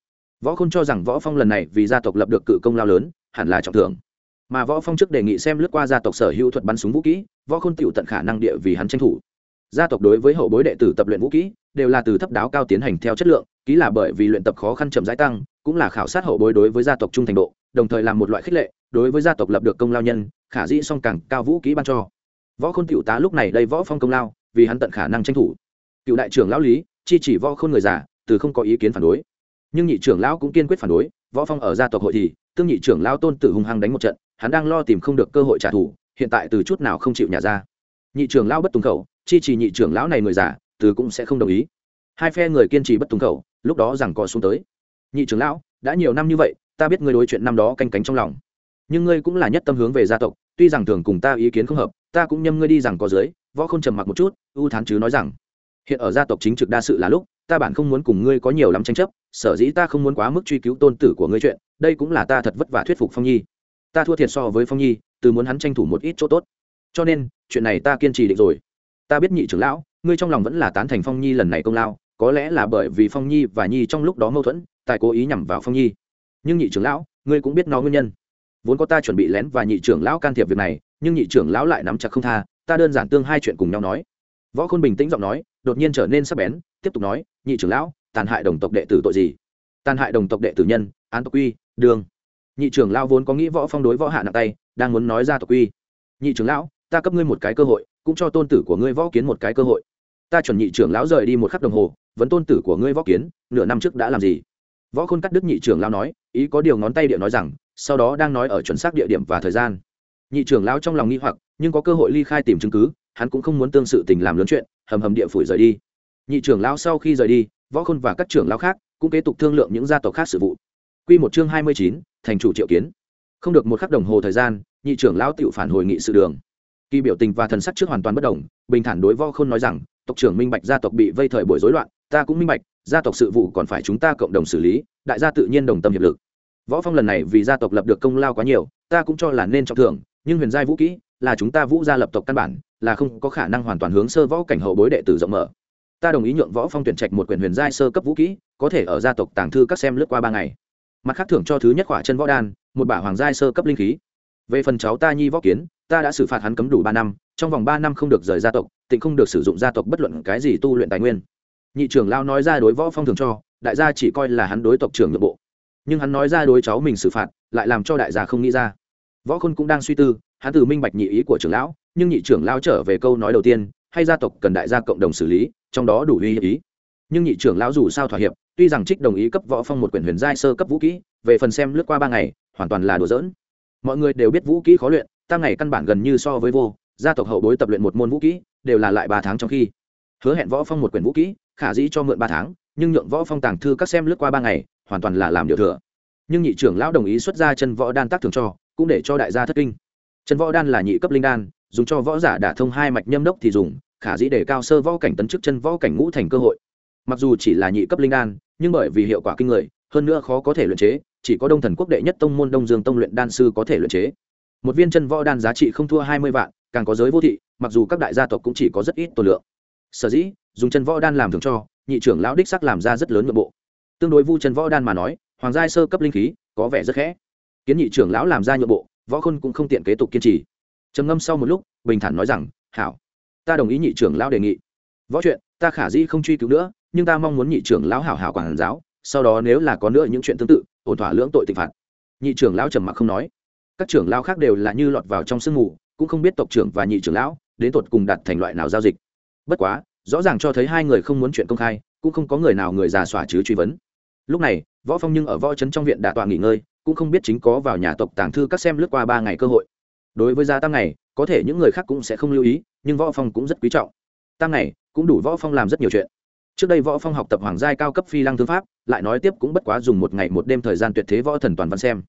võ khôn cho rằng võ phong lần này vì gia tộc lập được cự công lao lớn, hẳn là trọng thưởng mà võ phong trước đề nghị xem lướt qua gia tộc sở hữu thuật bắn súng vũ kỹ, võ khôn tựu tận khả năng địa vì hắn tranh thủ. Gia tộc đối với hậu bối đệ tử tập luyện vũ kỹ, đều là từ thấp đáo cao tiến hành theo chất lượng, ký là bởi vì luyện tập khó khăn chậm rãi tăng, cũng là khảo sát hậu bối đối với gia tộc trung thành độ, đồng thời làm một loại khích lệ, đối với gia tộc lập được công lao nhân, khả dĩ song càng cao vũ kỹ ban cho. Võ khôn tiểu tá lúc này đây võ phong công lao, vì hắn tận khả năng tranh thủ. Cựu đại trưởng lão lý, chi chỉ võ khôn người già, từ không có ý kiến phản đối. Nhưng nhị trưởng lão cũng kiên quyết phản đối, võ phong ở gia tộc hội thì, tương nhị trưởng lão tôn tử hung hăng đánh một trận hắn đang lo tìm không được cơ hội trả thù, hiện tại từ chút nào không chịu nhà ra. Nhị trưởng lão bất tùng khẩu, chi trì nhị trưởng lão này người già, từ cũng sẽ không đồng ý. Hai phe người kiên trì bất tùng khẩu, lúc đó rằng co xuống tới. Nhị trưởng lão, đã nhiều năm như vậy, ta biết ngươi đối chuyện năm đó canh cánh trong lòng. Nhưng ngươi cũng là nhất tâm hướng về gia tộc, tuy rằng thường cùng ta ý kiến không hợp, ta cũng nhâm ngươi đi rằng có dưới, võ không trầm mặc một chút, ưu thán chứ nói rằng, hiện ở gia tộc chính trực đa sự là lúc, ta bản không muốn cùng ngươi có nhiều lắm tranh chấp, sở dĩ ta không muốn quá mức truy cứu tôn tử của ngươi chuyện, đây cũng là ta thật vất vả thuyết phục phong nhi ta thua thiệt so với phong nhi, từ muốn hắn tranh thủ một ít chỗ tốt. Cho nên, chuyện này ta kiên trì định rồi. Ta biết nhị trưởng lão, ngươi trong lòng vẫn là tán thành phong nhi lần này công lao, có lẽ là bởi vì phong nhi và nhi trong lúc đó mâu thuẫn tại cố ý nhằm vào phong nhi. Nhưng nhị trưởng lão, ngươi cũng biết nó nguyên nhân. Vốn có ta chuẩn bị lén và nhị trưởng lão can thiệp việc này, nhưng nhị trưởng lão lại nắm chặt không tha, ta đơn giản tương hai chuyện cùng nhau nói. Võ khôn bình tĩnh giọng nói, đột nhiên trở nên sắc bén, tiếp tục nói, nhị trưởng lão, tàn hại đồng tộc đệ tử tội gì? Tàn hại đồng tộc đệ tử nhân, án tộc quy, đường nhị trưởng lão vốn có nghĩ võ phong đối võ hạ nặng tay, đang muốn nói ra tộc quy. Nhị trưởng lão, ta cấp ngươi một cái cơ hội, cũng cho tôn tử của ngươi võ kiến một cái cơ hội. Ta chuẩn nhị trưởng lão rời đi một khắc đồng hồ, vấn tôn tử của ngươi võ kiến, nửa năm trước đã làm gì? Võ khôn cắt đứt nhị trưởng lão nói, ý có điều ngón tay địa nói rằng, sau đó đang nói ở chuẩn xác địa điểm và thời gian. Nhị trưởng lão trong lòng nghi hoặc, nhưng có cơ hội ly khai tìm chứng cứ, hắn cũng không muốn tương sự tình làm lớn chuyện, hầm hầm địa phủi rời đi. Nhị trưởng lão sau khi rời đi, võ khôn và các trưởng lão khác cũng kế tục thương lượng những gia tộc khác sự vụ quy một chương hai mươi chín thành chủ triệu kiến. Không được một khắc đồng hồ thời gian nhị trưởng lão tiểu phản hồi nghị sự đường. Kỳ biểu tình và thần sắc trước hoàn toàn bất động, bình thản đối võ khôn nói rằng tộc trưởng minh bạch gia tộc bị vây thời buổi rối loạn ta cũng minh bạch gia tộc sự vụ còn phải chúng ta cộng đồng xử lý đại gia tự nhiên đồng tâm hiệp lực. Võ phong lần này vì gia tộc lập được công lao quá nhiều ta cũng cho là nên trọng thưởng nhưng huyền giai vũ kỹ là chúng ta vũ gia lập tộc căn bản là không có khả năng hoàn toàn hướng sơ võ cảnh hậu bối đệ tử rộng mở. Ta đồng ý nhượng võ phong tuyển trạch một quyển huyền giai sơ cấp vũ kỹ có thể ở gia tộc tàng thư các xem lướt qua ba ngày mặt khác thưởng cho thứ nhất khỏa chân võ đan, một bả hoàng giai sơ cấp linh khí. Về phần cháu ta nhi võ kiến, ta đã xử phạt hắn cấm đủ ba năm, trong vòng ba năm không được rời gia tộc, tịnh không được sử dụng gia tộc bất luận cái gì tu luyện tài nguyên. Nhị trưởng lao nói ra đối võ phong thường cho, đại gia chỉ coi là hắn đối tộc trưởng nội bộ. Nhưng hắn nói ra đối cháu mình xử phạt, lại làm cho đại gia không nghĩ ra. Võ khôn cũng đang suy tư, hắn từ minh bạch nhị ý của trưởng lão, nhưng nhị trưởng lao trở về câu nói đầu tiên, hay gia tộc cần đại gia cộng đồng xử lý, trong đó đủ uy hiếp ý. Nhưng nhị trưởng lão dù sao thỏa hiệp tuy rằng trích đồng ý cấp võ phong một quyển huyền giai sơ cấp vũ kỹ, về phần xem lướt qua ba ngày, hoàn toàn là đùa giỡn. Mọi người đều biết vũ kỹ khó luyện, tam ngày căn bản gần như so với vô, gia tộc hậu bối tập luyện một môn vũ kỹ, đều là lại ba tháng trong khi. Hứa hẹn võ phong một quyển vũ kỹ, khả dĩ cho mượn ba tháng, nhưng nhượng võ phong tàng thư các xem lướt qua ba ngày, hoàn toàn là làm điều thừa. Nhưng nhị trưởng lão đồng ý xuất ra chân võ đan tác thường cho, cũng để cho đại gia thất kinh. Chân võ đan là nhị cấp linh đan, dùng cho võ giả đả thông hai mạch nhâm đốc thì dùng, khả dĩ để cao sơ võ cảnh tấn chức chân võ cảnh ngũ thành cơ hội. Mặc dù chỉ là nhị cấp linh đan nhưng bởi vì hiệu quả kinh người, hơn nữa khó có thể luyện chế, chỉ có đông thần quốc đệ nhất tông môn đông dương tông luyện đan sư có thể luyện chế. Một viên chân võ đan giá trị không thua hai mươi vạn, càng có giới vô thị, mặc dù các đại gia tộc cũng chỉ có rất ít tổ lượng. Sở dĩ, dùng chân võ đan làm thường cho, nhị trưởng lão đích sắc làm ra rất lớn nội bộ. Tương đối vu chân võ đan mà nói, hoàng giai sơ cấp linh khí, có vẻ rất khẽ. Kiến nhị trưởng lão làm ra nhượng bộ, võ khôn cũng không tiện kế tục kiên trì. Trầm ngâm sau một lúc, bình thản nói rằng, hảo, ta đồng ý nhị trưởng lão đề nghị. Võ chuyện, ta khả dĩ không truy cứu nữa nhưng ta mong muốn nhị trưởng lão hảo hảo quản giáo, sau đó nếu là có nữa những chuyện tương tự, ổn thỏa lưỡng tội tịch phạt. Nhị trưởng lão trầm mặc không nói. Các trưởng lão khác đều là như lọt vào trong sương mù, cũng không biết tộc trưởng và nhị trưởng lão đến tột cùng đặt thành loại nào giao dịch. Bất quá, rõ ràng cho thấy hai người không muốn chuyện công khai, cũng không có người nào người già xỏa chứ truy vấn. Lúc này, võ phong nhưng ở võ trấn trong viện đã tọa nghỉ ngơi, cũng không biết chính có vào nhà tộc tàng thư các xem lướt qua ba ngày cơ hội. Đối với gia tăng này, có thể những người khác cũng sẽ không lưu ý, nhưng võ phong cũng rất quý trọng. Tăng này, cũng đủ võ phong làm rất nhiều chuyện trước đây võ phong học tập hoàng giai cao cấp phi lăng thương pháp, lại nói tiếp cũng bất quá dùng một ngày một đêm thời gian tuyệt thế võ thần toàn văn xem.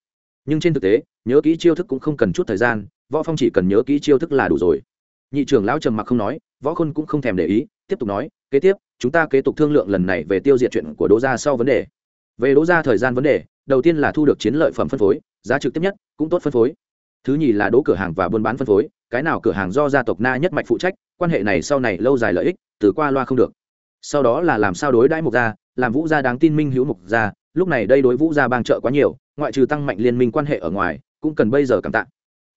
Nhưng trên thực tế, nhớ kỹ chiêu thức cũng không cần chút thời gian, võ phong chỉ cần nhớ kỹ chiêu thức là đủ rồi. Nhị trưởng lão trầm mặc không nói, võ khôn cũng không thèm để ý, tiếp tục nói, kế tiếp, chúng ta kế tục thương lượng lần này về tiêu diệt chuyện của đỗ gia sau vấn đề. Về đỗ gia thời gian vấn đề, đầu tiên là thu được chiến lợi phẩm phân phối, giá trực tiếp nhất, cũng tốt phân phối. Thứ nhì là đỗ cửa hàng và buôn bán phân phối, cái nào cửa hàng do gia tộc na nhất mạch phụ trách, quan hệ này sau này lâu dài lợi ích, từ qua loa không được sau đó là làm sao đối đãi mục gia, làm vũ gia đáng tin minh hữu mục gia, lúc này đây đối vũ gia bang trợ quá nhiều, ngoại trừ tăng mạnh liên minh quan hệ ở ngoài, cũng cần bây giờ cảm tạ.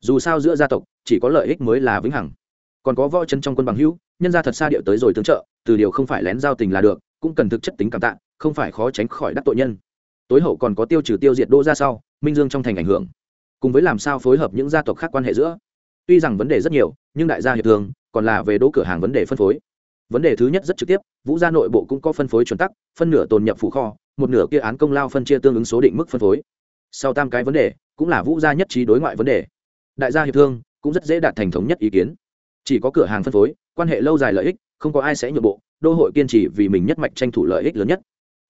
Dù sao giữa gia tộc, chỉ có lợi ích mới là vĩnh hằng. Còn có võ chân trong quân bằng hữu, nhân gia thật xa điệu tới rồi tương trợ, từ điều không phải lén giao tình là được, cũng cần thực chất tính cảm tạ, không phải khó tránh khỏi đắc tội nhân. Tối hậu còn có tiêu trừ tiêu diệt đô ra sau, minh dương trong thành ảnh hưởng. Cùng với làm sao phối hợp những gia tộc khác quan hệ giữa. Tuy rằng vấn đề rất nhiều, nhưng đại gia hiệp thường còn là về đỗ cửa hàng vấn đề phân phối vấn đề thứ nhất rất trực tiếp, vũ gia nội bộ cũng có phân phối chuẩn tắc, phân nửa tồn nhập phủ kho, một nửa kia án công lao phân chia tương ứng số định mức phân phối. Sau tam cái vấn đề, cũng là vũ gia nhất trí đối ngoại vấn đề. Đại gia hiệp thương cũng rất dễ đạt thành thống nhất ý kiến. Chỉ có cửa hàng phân phối, quan hệ lâu dài lợi ích, không có ai sẽ nhượng bộ, đô hội kiên trì vì mình nhất mạch tranh thủ lợi ích lớn nhất.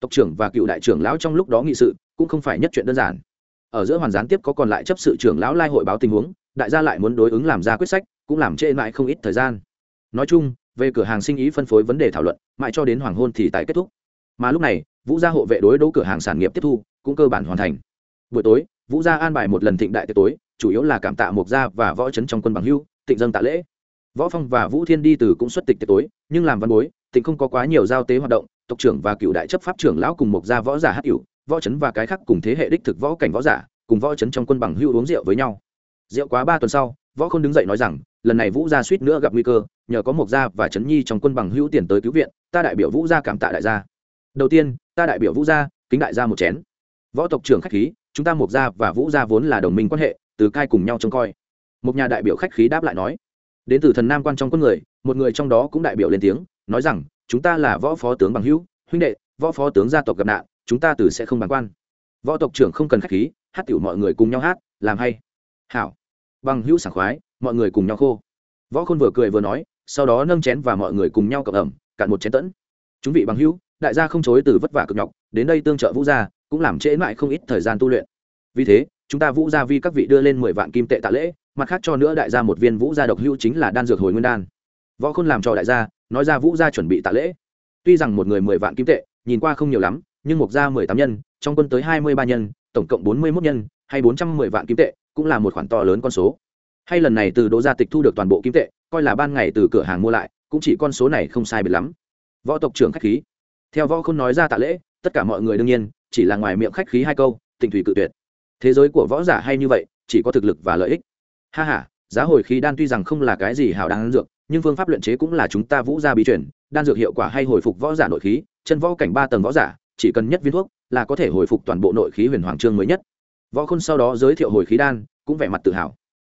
Tộc trưởng và cựu đại trưởng lão trong lúc đó nghị sự, cũng không phải nhất chuyện đơn giản. Ở giữa hoàn gián tiếp có còn lại chấp sự trưởng lão lai hội báo tình huống, đại gia lại muốn đối ứng làm ra quyết sách, cũng làm trễ mãi không ít thời gian. Nói chung về cửa hàng sinh ý phân phối vấn đề thảo luận, mãi cho đến hoàng hôn thì tại kết thúc. Mà lúc này, vũ gia hộ vệ đối đấu cửa hàng sản nghiệp tiếp thu, cũng cơ bản hoàn thành. Buổi tối, vũ gia an bài một lần thịnh đại tiệc tối, chủ yếu là cảm tạ mộc gia và võ trấn trong quân bằng hưu, tịnh dân tạ lễ. Võ phong và vũ thiên đi từ cũng xuất tịch tiệc tối, nhưng làm văn bối, tịnh không có quá nhiều giao tế hoạt động, tộc trưởng và cựu đại chấp pháp trưởng lão cùng mộc gia võ giả hát cửu, võ trấn và cái khác cùng thế hệ đích thực võ cảnh võ giả, cùng võ trấn trong quân bằng hưu uống rượu với nhau. Rượu quá ba tuần sau, võ khôn đứng dậy nói rằng lần này vũ gia suýt nữa gặp nguy cơ, nhờ có mộc gia và trấn nhi trong quân bằng hữu tiền tới cứu viện, ta đại biểu vũ gia cảm tạ đại gia. Đầu tiên, ta đại biểu vũ gia, kính đại gia một chén. Võ tộc trưởng khách khí, chúng ta mộc gia và vũ gia vốn là đồng minh quan hệ, từ cai cùng nhau trông coi. Một nhà đại biểu khách khí đáp lại nói. Đến từ thần nam quan trong quân người, một người trong đó cũng đại biểu lên tiếng, nói rằng, chúng ta là võ phó tướng bằng hữu, huynh đệ, võ phó tướng gia tộc gặp nạn, chúng ta từ sẽ không bằng quan. Võ tộc trưởng không cần khách khí, hát tiểu mọi người cùng nhau hát, làm hay. Hảo. Bằng hữu sảng khoái mọi người cùng nhau khô. Võ khôn vừa cười vừa nói, sau đó nâng chén và mọi người cùng nhau cộng ẩm, cạn một chén tẫn. Chúng vị bằng hữu, đại gia không chối từ vất vả cực nhọc, đến đây tương trợ vũ gia, cũng làm trễ mãi không ít thời gian tu luyện. Vì thế, chúng ta vũ gia vi các vị đưa lên mười vạn kim tệ tạ lễ, mặt khác cho nữa đại gia một viên vũ gia độc hữu chính là đan dược hồi nguyên đan. Võ khôn làm cho đại gia, nói ra vũ gia chuẩn bị tạ lễ. Tuy rằng một người mười vạn kim tệ, nhìn qua không nhiều lắm, nhưng mục gia mười tám nhân, trong quân tới hai mươi ba nhân, tổng cộng bốn mươi mốt nhân, hay bốn trăm mười vạn kim tệ, cũng là một khoản to lớn con số hay lần này từ đỗ gia tịch thu được toàn bộ kim tệ, coi là ban ngày từ cửa hàng mua lại, cũng chỉ con số này không sai biệt lắm. Võ tộc trưởng khách khí. Theo võ không nói ra tạ lễ, tất cả mọi người đương nhiên, chỉ là ngoài miệng khách khí hai câu tình thủy cự tuyệt. Thế giới của võ giả hay như vậy, chỉ có thực lực và lợi ích. Ha ha, giá hồi khí đan tuy rằng không là cái gì hảo đáng dược, nhưng phương pháp luyện chế cũng là chúng ta vũ gia bí truyền, đan dược hiệu quả hay hồi phục võ giả nội khí, chân võ cảnh ba tầng võ giả, chỉ cần nhất viên thuốc là có thể hồi phục toàn bộ nội khí huyền hoàng trương mới nhất. Võ khôn sau đó giới thiệu hồi khí đan, cũng vẻ mặt tự hào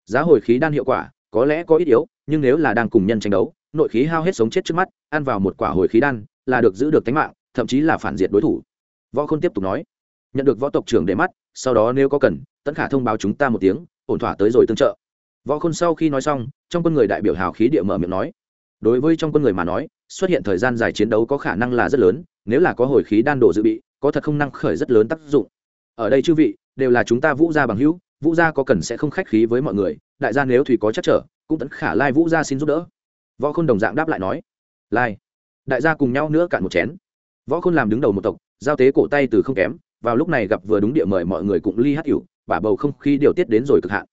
giá hồi khí đan hiệu quả, có lẽ có ít yếu, nhưng nếu là đang cùng nhân tranh đấu, nội khí hao hết sống chết trước mắt, ăn vào một quả hồi khí đan, là được giữ được tính mạng, thậm chí là phản diệt đối thủ. Võ khôn tiếp tục nói, nhận được võ tộc trưởng để mắt, sau đó nếu có cần, tấn khả thông báo chúng ta một tiếng, ổn thỏa tới rồi tương trợ. Võ khôn sau khi nói xong, trong quân người đại biểu hào khí địa mở miệng nói, đối với trong quân người mà nói, xuất hiện thời gian dài chiến đấu có khả năng là rất lớn, nếu là có hồi khí đan đổ dự bị, có thật không năng khởi rất lớn tác dụng. Ở đây chư vị, đều là chúng ta vũ gia bằng hữu vũ gia có cần sẽ không khách khí với mọi người, đại gia nếu thủy có chắc trở, cũng tẫn khả lai vũ gia xin giúp đỡ. Võ khôn đồng dạng đáp lại nói. Lai. Đại gia cùng nhau nữa cạn một chén. Võ khôn làm đứng đầu một tộc, giao tế cổ tay từ không kém, vào lúc này gặp vừa đúng địa mời mọi người cùng ly hát ỉu bả bầu không khí điều tiết đến rồi cực hạn.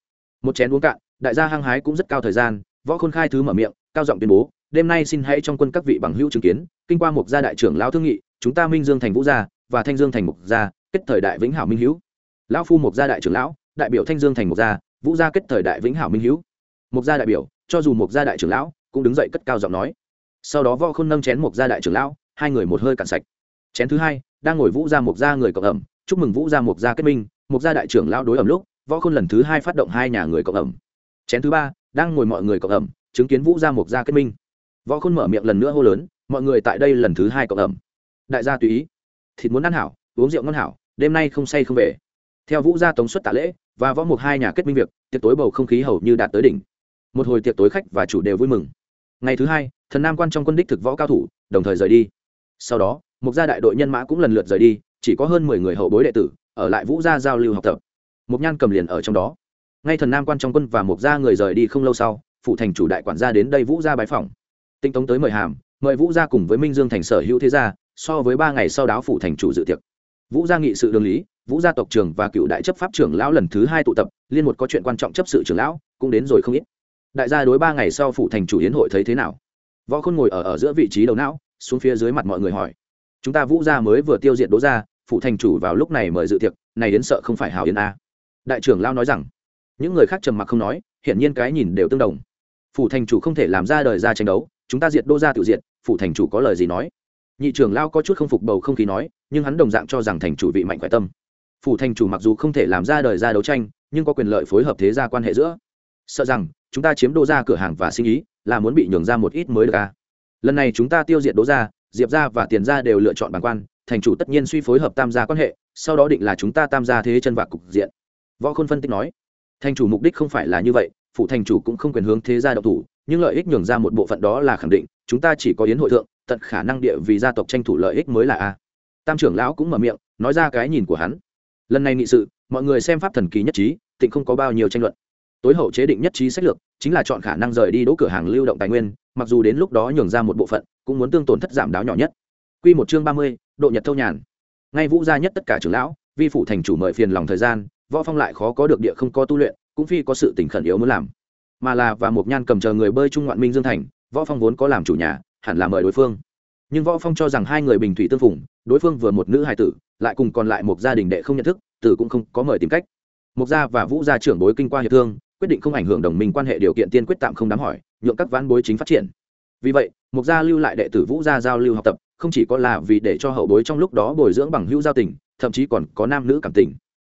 Một chén uống cạn, đại gia hăng hái cũng rất cao thời gian, võ khôn khai thứ mở miệng, cao giọng tuyên bố, đêm nay xin hãy trong quân các vị bằng hữu chứng kiến, kinh qua một gia đại trưởng lao thương nghị, chúng ta minh dương thành vũ gia và thanh dương thành mục gia, kết thời đại vĩnh hảo minh hữu. Lão phu một gia đại trưởng lão đại biểu thanh dương thành mục gia, vũ gia kết thời đại vĩnh hảo minh hữu mục gia đại biểu, cho dù mục gia đại trưởng lão, cũng đứng dậy cất cao giọng nói. Sau đó võ khôn nâng chén mục gia đại trưởng lão, hai người một hơi cạn sạch. Chén thứ hai, đang ngồi vũ gia mục gia người cộng ẩm, chúc mừng vũ gia mục gia kết minh, mục gia đại trưởng lão đối ẩm lúc, võ khôn lần thứ hai phát động hai nhà người cộng ẩm. Chén thứ ba, đang ngồi mọi người cộng ẩm, chứng kiến vũ gia mục gia kết minh. Võ khôn mở miệng lần nữa hô lớn, mọi người tại đây lần thứ hai cộng ẩm. Đại gia tùy ý. Thịt muốn ăn hảo, uống rượu ngon hảo, đêm nay không say không về theo vũ gia tống xuất tạ lễ và võ mục hai nhà kết minh việc, tiệc tối bầu không khí hầu như đạt tới đỉnh. Một hồi tiệc tối khách và chủ đều vui mừng. Ngày thứ hai, thần nam quan trong quân đích thực võ cao thủ, đồng thời rời đi. Sau đó, mục gia đại đội nhân mã cũng lần lượt rời đi, chỉ có hơn mười người hậu bối đệ tử ở lại vũ gia giao lưu học tập. Mục nhan cầm liền ở trong đó. Ngay thần nam quan trong quân và mục gia người rời đi không lâu sau phụ thành chủ đại quản gia đến đây vũ gia bái phỏng. Tinh tống tới mời hàm, mời vũ gia cùng với minh dương thành sở hữu thế gia, so với ba ngày sau đáo phụ thành chủ dự tiệc. Vũ gia nghị sự đường lý vũ gia tộc trưởng và cựu đại chấp pháp trưởng lão lần thứ hai tụ tập, liên một có chuyện quan trọng chấp sự trưởng lão, cũng đến rồi không ít. Đại gia đối ba ngày sau phụ thành chủ yến hội thấy thế nào? Võ khôn ngồi ở ở giữa vị trí đầu não, xuống phía dưới mặt mọi người hỏi. Chúng ta vũ gia mới vừa tiêu diệt đỗ gia phụ thành chủ vào lúc này mời dự tiệc, này đến sợ không phải hào yến a. Đại trưởng lão nói rằng. Những người khác trầm mặc không nói, hiển nhiên cái nhìn đều tương đồng. Phủ thành chủ không thể làm ra đời ra tranh đấu, chúng ta diệt đô gia tự diệt, phủ thành chủ có lời gì nói? Nhị trưởng lao có chút không phục bầu không khí nói, nhưng hắn đồng dạng cho rằng thành chủ vị mạnh khỏe tâm phủ thành chủ mặc dù không thể làm ra đời ra đấu tranh, nhưng có quyền lợi phối hợp thế gia quan hệ giữa. Sợ rằng, chúng ta chiếm đô gia cửa hàng và sinh ý, là muốn bị nhường ra một ít mới được à. lần này chúng ta tiêu diệt đô gia, diệp gia và tiền gia đều lựa chọn bản quan, thành chủ tất nhiên suy phối hợp tam gia quan hệ, sau đó định là chúng ta tam gia thế chân vạc cục diện. Võ khôn phân tích nói, thành chủ mục đích không phải là như vậy phụ thành chủ cũng không quyền hướng thế gia độc thủ, nhưng lợi ích nhường ra một bộ phận đó là khẳng định, chúng ta chỉ có yến hội thượng, tận khả năng địa vì gia tộc tranh thủ lợi ích mới là a. Tam trưởng lão cũng mở miệng, nói ra cái nhìn của hắn lần này nghị sự mọi người xem pháp thần kỳ nhất trí tịnh không có bao nhiêu tranh luận tối hậu chế định nhất trí sách lược chính là chọn khả năng rời đi đỗ cửa hàng lưu động tài nguyên mặc dù đến lúc đó nhường ra một bộ phận cũng muốn tương tổn thất giảm đáo nhỏ nhất Quy một chương ba mươi, độ nhật thâu nhàn. Ngay vũ gia nhất tất cả trưởng lão, vi phủ thành chủ mời phiền lòng thời gian, võ phong lại khó có được địa không có tu luyện, cũng phi có sự tình khẩn yếu muốn làm, mà là và một nhan cầm chờ người bơi trung ngoạn minh dương thành, võ phong vốn có làm chủ nhà, hẳn là mời đối phương. Nhưng võ phong cho rằng hai người bình thủy tương phùng, đối phương vừa một nữ hài tử, lại cùng còn lại một gia đình đệ không nhận thức, tử cũng không có mời tìm cách. Mục gia và Vũ gia trưởng bối kinh qua hiệp thương, quyết định không ảnh hưởng đồng minh quan hệ điều kiện tiên quyết tạm không đám hỏi, nhượng các ván bối chính phát triển. Vì vậy, Mục gia lưu lại đệ tử Vũ gia giao lưu học tập, không chỉ có là vì để cho hậu bối trong lúc đó bồi dưỡng bằng hữu giao tình thậm chí còn có nam nữ cảm tình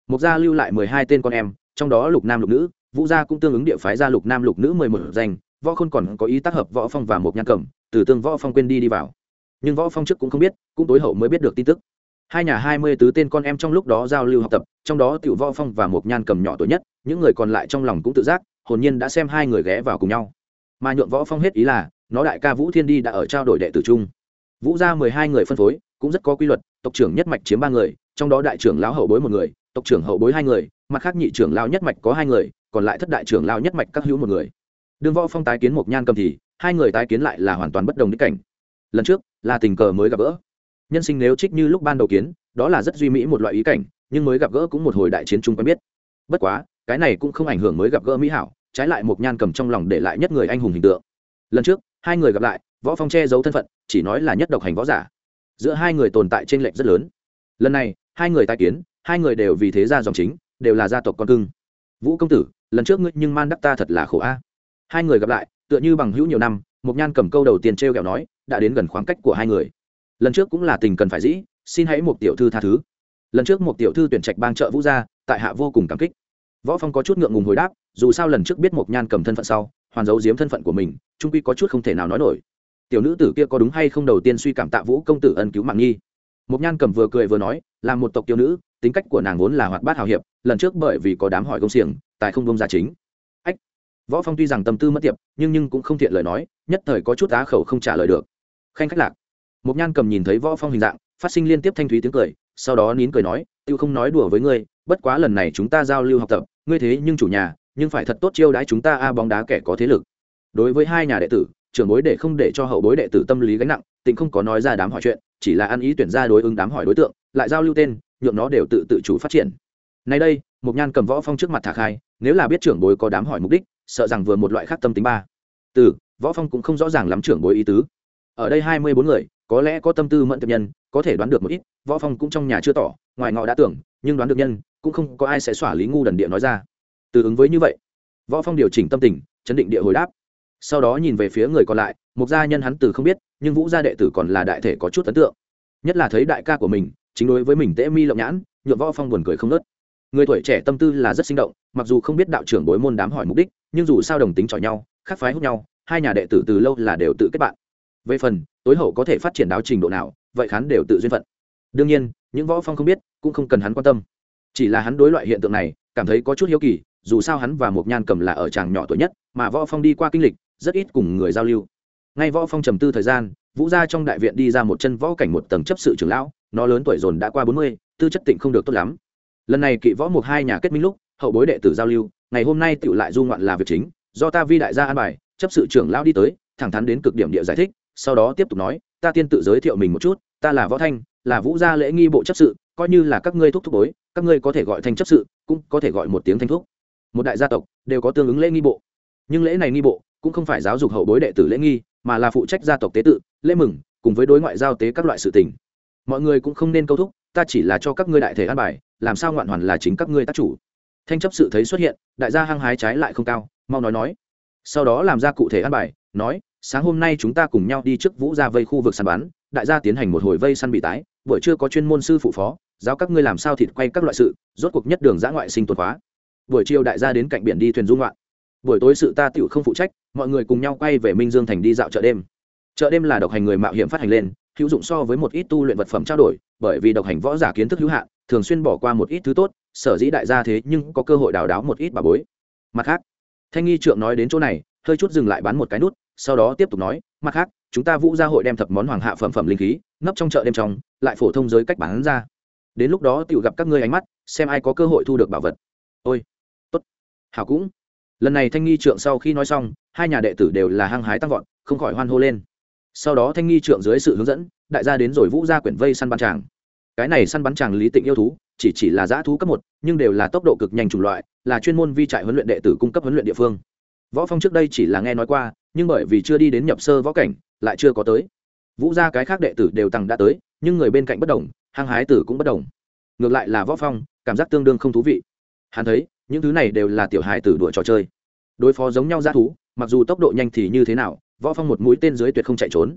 mục gia lưu lại mười hai tên con em trong đó lục nam lục nữ vũ gia cũng tương ứng địa phái gia lục nam lục nữ mười một danh võ khôn còn có ý tác hợp võ phong và một nhan cẩm từ tương võ phong quên đi đi vào nhưng võ phong trước cũng không biết cũng tối hậu mới biết được tin tức hai nhà hai mươi tứ tên con em trong lúc đó giao lưu học tập, trong đó tiểu võ phong và một nhan cầm nhỏ tuổi nhất, những người còn lại trong lòng cũng tự giác, hồn nhiên đã xem hai người ghé vào cùng nhau. Mà nhượng võ phong hết ý là, nó đại ca vũ thiên đi đã ở trao đổi đệ tử chung. Vũ gia mười hai người phân phối, cũng rất có quy luật, tộc trưởng nhất mạch chiếm ba người, trong đó đại trưởng lão hậu bối một người, tộc trưởng hậu bối hai người, mặt khác nhị trưởng lão nhất mạch có hai người, còn lại thất đại trưởng lão nhất mạch các hữu một người. Đương võ phong tái kiến một nhan cầm thì, hai người tái kiến lại là hoàn toàn bất đồng đích cảnh. Lần trước, là tình cờ mới gặp gỡ nhân sinh nếu trích như lúc ban đầu kiến, đó là rất duy mỹ một loại ý cảnh, nhưng mới gặp gỡ cũng một hồi đại chiến chung quen biết. Bất quá, cái này cũng không ảnh hưởng mới gặp gỡ mỹ hảo, trái lại một nhan cầm trong lòng để lại nhất người anh hùng hình tượng. Lần trước, hai người gặp lại, võ phong che giấu thân phận, chỉ nói là nhất độc hành võ giả. Giữa hai người tồn tại trên lệnh rất lớn. Lần này, hai người tai kiến, hai người đều vì thế gia dòng chính, đều là gia tộc con cưng. Vũ công tử, lần trước ngươi nhưng man đắc ta thật là khổ a. Hai người gặp lại, tựa như bằng hữu nhiều năm một nhan cầm câu đầu tiên trêu kẹo nói, đã đến gần khoảng cách của hai người lần trước cũng là tình cần phải dĩ, xin hãy một tiểu thư tha thứ. Lần trước một tiểu thư tuyển trạch bang trợ vũ gia, tại hạ vô cùng cảm kích. Võ phong có chút ngượng ngùng hồi đáp, dù sao lần trước biết một nhan cầm thân phận sau, hoàn giấu giếm thân phận của mình, trung quy có chút không thể nào nói nổi. Tiểu nữ tử kia có đúng hay không đầu tiên suy cảm tạ vũ công tử ân cứu mạng nghi. Một nhan cầm vừa cười vừa nói, là một tộc tiểu nữ, tính cách của nàng vốn là hoạt bát hào hiệp, lần trước bởi vì có đám hỏi công xiềng tại không bông gia chính. Ách. Võ phong tuy rằng tâm tư mất tiệp, nhưng nhưng cũng không thiện lời nói, nhất thời có chút á khẩu không trả lời được. Khanh khách lạc một nhan cầm nhìn thấy võ phong hình dạng, phát sinh liên tiếp thanh thúy tiếng cười, sau đó nín cười nói tiêu không nói đùa với ngươi, bất quá lần này chúng ta giao lưu học tập, ngươi thế nhưng chủ nhà, nhưng phải thật tốt chiêu đãi chúng ta a bóng đá kẻ có thế lực. Đối với hai nhà đệ tử, trưởng bối để không để cho hậu bối đệ tử tâm lý gánh nặng tình không có nói ra đám hỏi chuyện, chỉ là ăn ý tuyển ra đối ứng đám hỏi đối tượng, lại giao lưu tên, nhượng nó đều tự tự chủ phát triển. Nay đây, Mộc nhan cầm võ phong trước mặt thả khai, nếu là biết trưởng bối có đám hỏi mục đích, sợ rằng vừa một loại khác tâm tính ba. Từ, võ phong cũng không rõ ràng lắm trưởng bối ý tứ. Ở đây hai mươi bốn người có lẽ có tâm tư mẫn tiệp nhân, có thể đoán được một ít, võ phong cũng trong nhà chưa tỏ, ngoài ngọ đã tưởng, nhưng đoán được nhân, cũng không có ai sẽ xỏa lý ngu đần địa nói ra. Từ ứng với như vậy, võ phong điều chỉnh tâm tình, chấn định địa hồi đáp. Sau đó nhìn về phía người còn lại một gia nhân hắn từ không biết, nhưng vũ gia đệ tử còn là đại thể có chút ấn tượng. Nhất là thấy đại ca của mình, chính đối với mình tễ mi lộng nhãn nhuộm võ phong buồn cười không nớt người tuổi trẻ tâm tư là rất sinh động, mặc dù không biết đạo trưởng bối môn đám hỏi mục đích, nhưng dù sao đồng tính chọi nhau, khác phái hút nhau, hai nhà đệ tử từ lâu là đều tự kết bạn về phần tối hậu có thể phát triển đáo trình độ nào vậy hắn đều tự duyên phận. Đương nhiên những võ phong không biết cũng không cần hắn quan tâm. Chỉ là hắn đối loại hiện tượng này cảm thấy có chút hiếu kỳ dù sao hắn và một nhan cầm là ở tràng nhỏ tuổi nhất mà võ phong đi qua kinh lịch rất ít cùng người giao lưu. Ngay võ phong trầm tư thời gian vũ gia trong đại viện đi ra một chân võ cảnh một tầng chấp sự trưởng lão nó lớn tuổi dồn đã qua bốn mươi, tư chất tịnh không được tốt lắm. Lần này kỵ võ một hai nhà kết minh lúc hậu bối đệ tử giao lưu ngày hôm nay tựu lại du ngoạn là việc chính do ta vi đại gia an bài chấp sự trưởng lão đi tới thẳng thắn đến cực điểm địa giải thích sau đó tiếp tục nói, ta tiên tự giới thiệu mình một chút, ta là võ thanh, là vũ gia lễ nghi bộ chấp sự, coi như là các ngươi thúc thúc bối, các ngươi có thể gọi thanh chấp sự, cũng có thể gọi một tiếng thanh thúc. Một đại gia tộc đều có tương ứng lễ nghi bộ. Nhưng lễ này nghi bộ cũng không phải giáo dục hậu bối đệ tử lễ nghi, mà là phụ trách gia tộc tế tự, lễ mừng, cùng với đối ngoại giao tế các loại sự tình. Mọi người cũng không nên câu thúc, ta chỉ là cho các ngươi đại thể an bài, làm sao ngoạn hoàn là chính các ngươi tác chủ. Thanh chấp sự thấy xuất hiện, đại gia hăng hái trái lại không cao, mau nói nói. Sau đó làm ra cụ thể an bài, nói sáng hôm nay chúng ta cùng nhau đi trước vũ ra vây khu vực săn bắn, đại gia tiến hành một hồi vây săn bị tái, buổi trưa có chuyên môn sư phụ phó, giáo các ngươi làm sao thịt quay các loại sự, rốt cuộc nhất đường giã ngoại sinh tuần khóa buổi chiều đại gia đến cạnh biển đi thuyền dung loạn buổi tối sự ta tựu không phụ trách, mọi người cùng nhau quay về minh dương thành đi dạo chợ đêm. Chợ đêm là độc hành người mạo hiểm phát hành lên, hữu dụng so với một ít tu luyện vật phẩm trao đổi, bởi vì độc hành võ giả kiến thức hữu hạn, thường xuyên bỏ qua một ít thứ tốt, sở dĩ đại gia thế nhưng có cơ hội đào đáo một ít bà bối. Mặt khác, thanh nghi trượng nói đến chỗ này, hơi chút dừng lại bán một cái nút sau đó tiếp tục nói, mặt khác, chúng ta vũ gia hội đem thập món hoàng hạ phẩm phẩm linh khí ngấp trong chợ đêm trong, lại phổ thông giới cách bán ra. Đến lúc đó tự gặp các ngươi ánh mắt, xem ai có cơ hội thu được bảo vật. Ôi, tốt, hảo cũng. Lần này thanh nghi trượng sau khi nói xong, hai nhà đệ tử đều là hăng hái tăng vọt, không khỏi hoan hô lên. Sau đó thanh nghi trượng dưới sự hướng dẫn, đại gia đến rồi vũ ra quyển vây săn bắn tràng. Cái này săn bắn tràng lý tịnh yêu thú, chỉ chỉ là giã thú cấp một, nhưng đều là tốc độ cực nhanh chủng loại, là chuyên môn vi trại huấn luyện đệ tử cung cấp huấn luyện địa phương. Võ phong trước đây chỉ là nghe nói qua nhưng bởi vì chưa đi đến nhập sơ võ cảnh, lại chưa có tới. Vũ gia cái khác đệ tử đều tăng đã tới, nhưng người bên cạnh bất đồng, hăng hái tử cũng bất đồng. Ngược lại là võ phong, cảm giác tương đương không thú vị. Hắn thấy, những thứ này đều là tiểu hài tử đùa trò chơi. Đối phó giống nhau ra thú, mặc dù tốc độ nhanh thì như thế nào, võ phong một mũi tên dưới tuyệt không chạy trốn.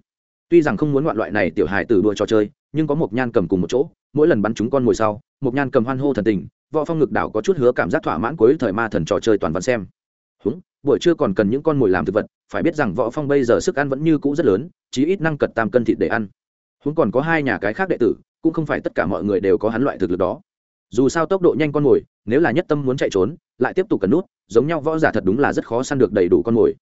Tuy rằng không muốn ngoạn loại này tiểu hài tử đùa trò chơi, nhưng có một nhan cầm cùng một chỗ, mỗi lần bắn chúng con ngồi sau một nhan cầm hoan hô thần tình, võ phong ngực đảo có chút hứa cảm giác thỏa mãn cuối thời ma thần trò chơi toàn văn xem. Húng, buổi trưa còn cần những con mồi làm thực vật phải biết rằng võ phong bây giờ sức ăn vẫn như cũ rất lớn, chí ít năng cật tam cân thịt để ăn. Huống còn có hai nhà cái khác đệ tử, cũng không phải tất cả mọi người đều có hắn loại thực lực đó. Dù sao tốc độ nhanh con mồi, nếu là nhất tâm muốn chạy trốn, lại tiếp tục cần nút, giống nhau võ giả thật đúng là rất khó săn được đầy đủ con mồi.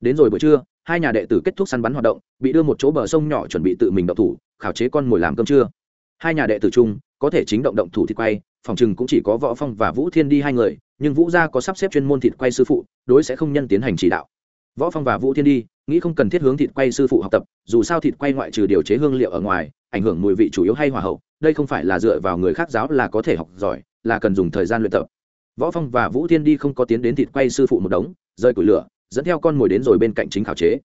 Đến rồi buổi trưa, hai nhà đệ tử kết thúc săn bắn hoạt động, bị đưa một chỗ bờ sông nhỏ chuẩn bị tự mình động thủ, khảo chế con mồi làm cơm trưa. Hai nhà đệ tử chung, có thể chính động động thủ thịt quay, phòng chừng cũng chỉ có võ phong và vũ thiên đi hai người, nhưng vũ gia có sắp xếp chuyên môn thịt quay sư phụ, đối sẽ không nhân tiến hành chỉ đạo võ phong và vũ thiên đi, nghĩ không cần thiết hướng thịt quay sư phụ học tập, dù sao thịt quay ngoại trừ điều chế hương liệu ở ngoài, ảnh hưởng mùi vị chủ yếu hay hòa hậu, đây không phải là dựa vào người khác giáo là có thể học giỏi, là cần dùng thời gian luyện tập. Võ phong và vũ thiên đi không có tiến đến thịt quay sư phụ một đống rơi củi lửa, dẫn theo con mồi đến rồi bên cạnh chính khảo chế.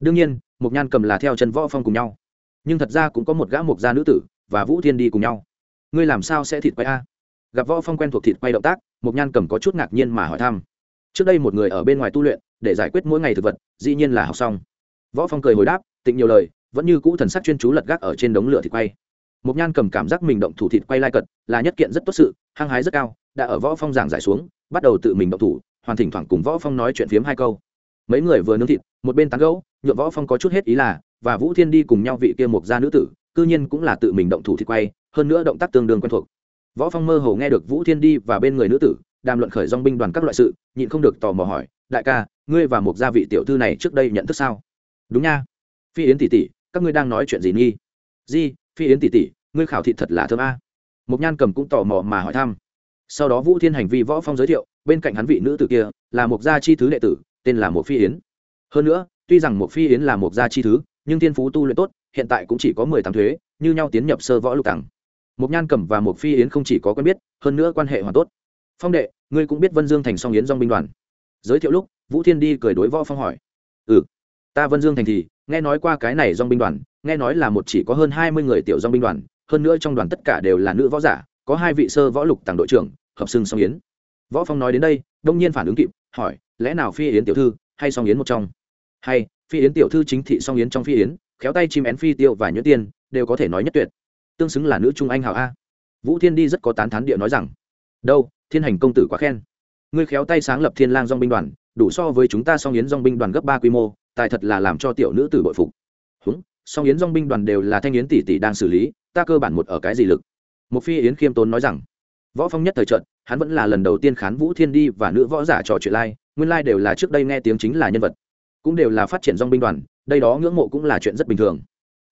Đương nhiên một nhan cầm là theo chân võ phong cùng nhau. Nhưng thật ra cũng có một gã mục gia nữ tử và vũ thiên đi cùng nhau. Ngươi làm sao sẽ thịt quay a? Gặp võ phong quen thuộc thịt quay động tác một nhan cầm có chút ngạc nhiên mà hỏi thăm. Trước đây một người ở bên ngoài tu luyện để giải quyết mỗi ngày thực vật, dĩ nhiên là học xong. Võ phong cười hồi đáp, tịnh nhiều lời, vẫn như cũ thần sắc chuyên chú lật gác ở trên đống lửa thịt quay. Một nhan cầm cảm giác mình động thủ thịt quay lai cật, là nhất kiện rất tốt sự, hăng hái rất cao, đã ở võ phong giảng giải xuống, bắt đầu tự mình động thủ, hoàn thỉnh thoảng cùng võ phong nói chuyện phiếm hai câu. Mấy người vừa nướng thịt, một bên tán gẫu nhựa võ phong có chút hết ý là, và vũ thiên đi cùng nhau vị kia một gia nữ tử, cư nhiên cũng là tự mình động thủ thịt quay, hơn nữa động tác tương đương quen thuộc. Võ phong mơ hồ nghe được vũ thiên đi và bên người nữ tử, đàm luận khởi dòng binh đoàn các loại sự, nhịn không được tò mò hỏi đại ca, ngươi và một gia vị tiểu thư này trước đây nhận thức sao? Đúng nha. Phi yến tỷ tỷ, các ngươi đang nói chuyện gì nghi? Di, phi yến tỷ tỷ, ngươi khảo thị thật là thơm a. Một nhan cầm cũng tò mò mà hỏi thăm. Sau đó vũ thiên hành vi võ phong giới thiệu, bên cạnh hắn vị nữ tử kia, là một gia chi thứ đệ tử, tên là một phi yến. Hơn nữa, tuy rằng một phi yến là một gia chi thứ, nhưng thiên phú tu luyện tốt, hiện tại cũng chỉ có mười tám thuế, như nhau tiến nhập sơ võ lục tặng một nhan cầm và một phi yến không chỉ có quen biết, hơn nữa quan hệ hoàn tốt. Phong đệ, ngươi cũng biết vân dương thành song yến dong binh đoàn giới thiệu lúc, vũ thiên đi cười đối võ phong hỏi. Ừ ta vân dương thành thì, nghe nói qua cái này dong binh đoàn, nghe nói là một chỉ có hơn hai mươi người tiểu dong binh đoàn, hơn nữa trong đoàn tất cả đều là nữ võ giả, có hai vị sơ võ lục tàng đội trưởng, hợp xưng song yến. Võ phong nói đến đây, đông nhiên phản ứng kịp, hỏi, lẽ nào phi yến tiểu thư hay song yến một trong? Hay, phi yến tiểu thư chính thị song yến trong phi yến, khéo tay chim én phi tiêu và nhuyễn tiên, đều có thể nói nhất tuyệt. Tương xứng là nữ trung anh hào a. Vũ thiên đi rất có tán thán địa nói rằng, đâu, thiên hành công tử quá khen ngươi khéo tay sáng lập thiên lang dong binh đoàn, đủ so với chúng ta song yến dong binh đoàn gấp ba quy mô, tài thật là làm cho tiểu nữ tử bội phục. Húng, song yến dong binh đoàn đều là thanh yến tỷ tỷ đang xử lý, ta cơ bản một ở cái gì lực? Một phi yến khiêm tốn nói rằng, võ phong nhất thời trận hắn vẫn là lần đầu tiên khán vũ thiên đi và nữ võ giả trò chuyện lai, nguyên lai đều là trước đây nghe tiếng chính là nhân vật, cũng đều là phát triển dong binh đoàn, đây đó ngưỡng mộ cũng là chuyện rất bình thường.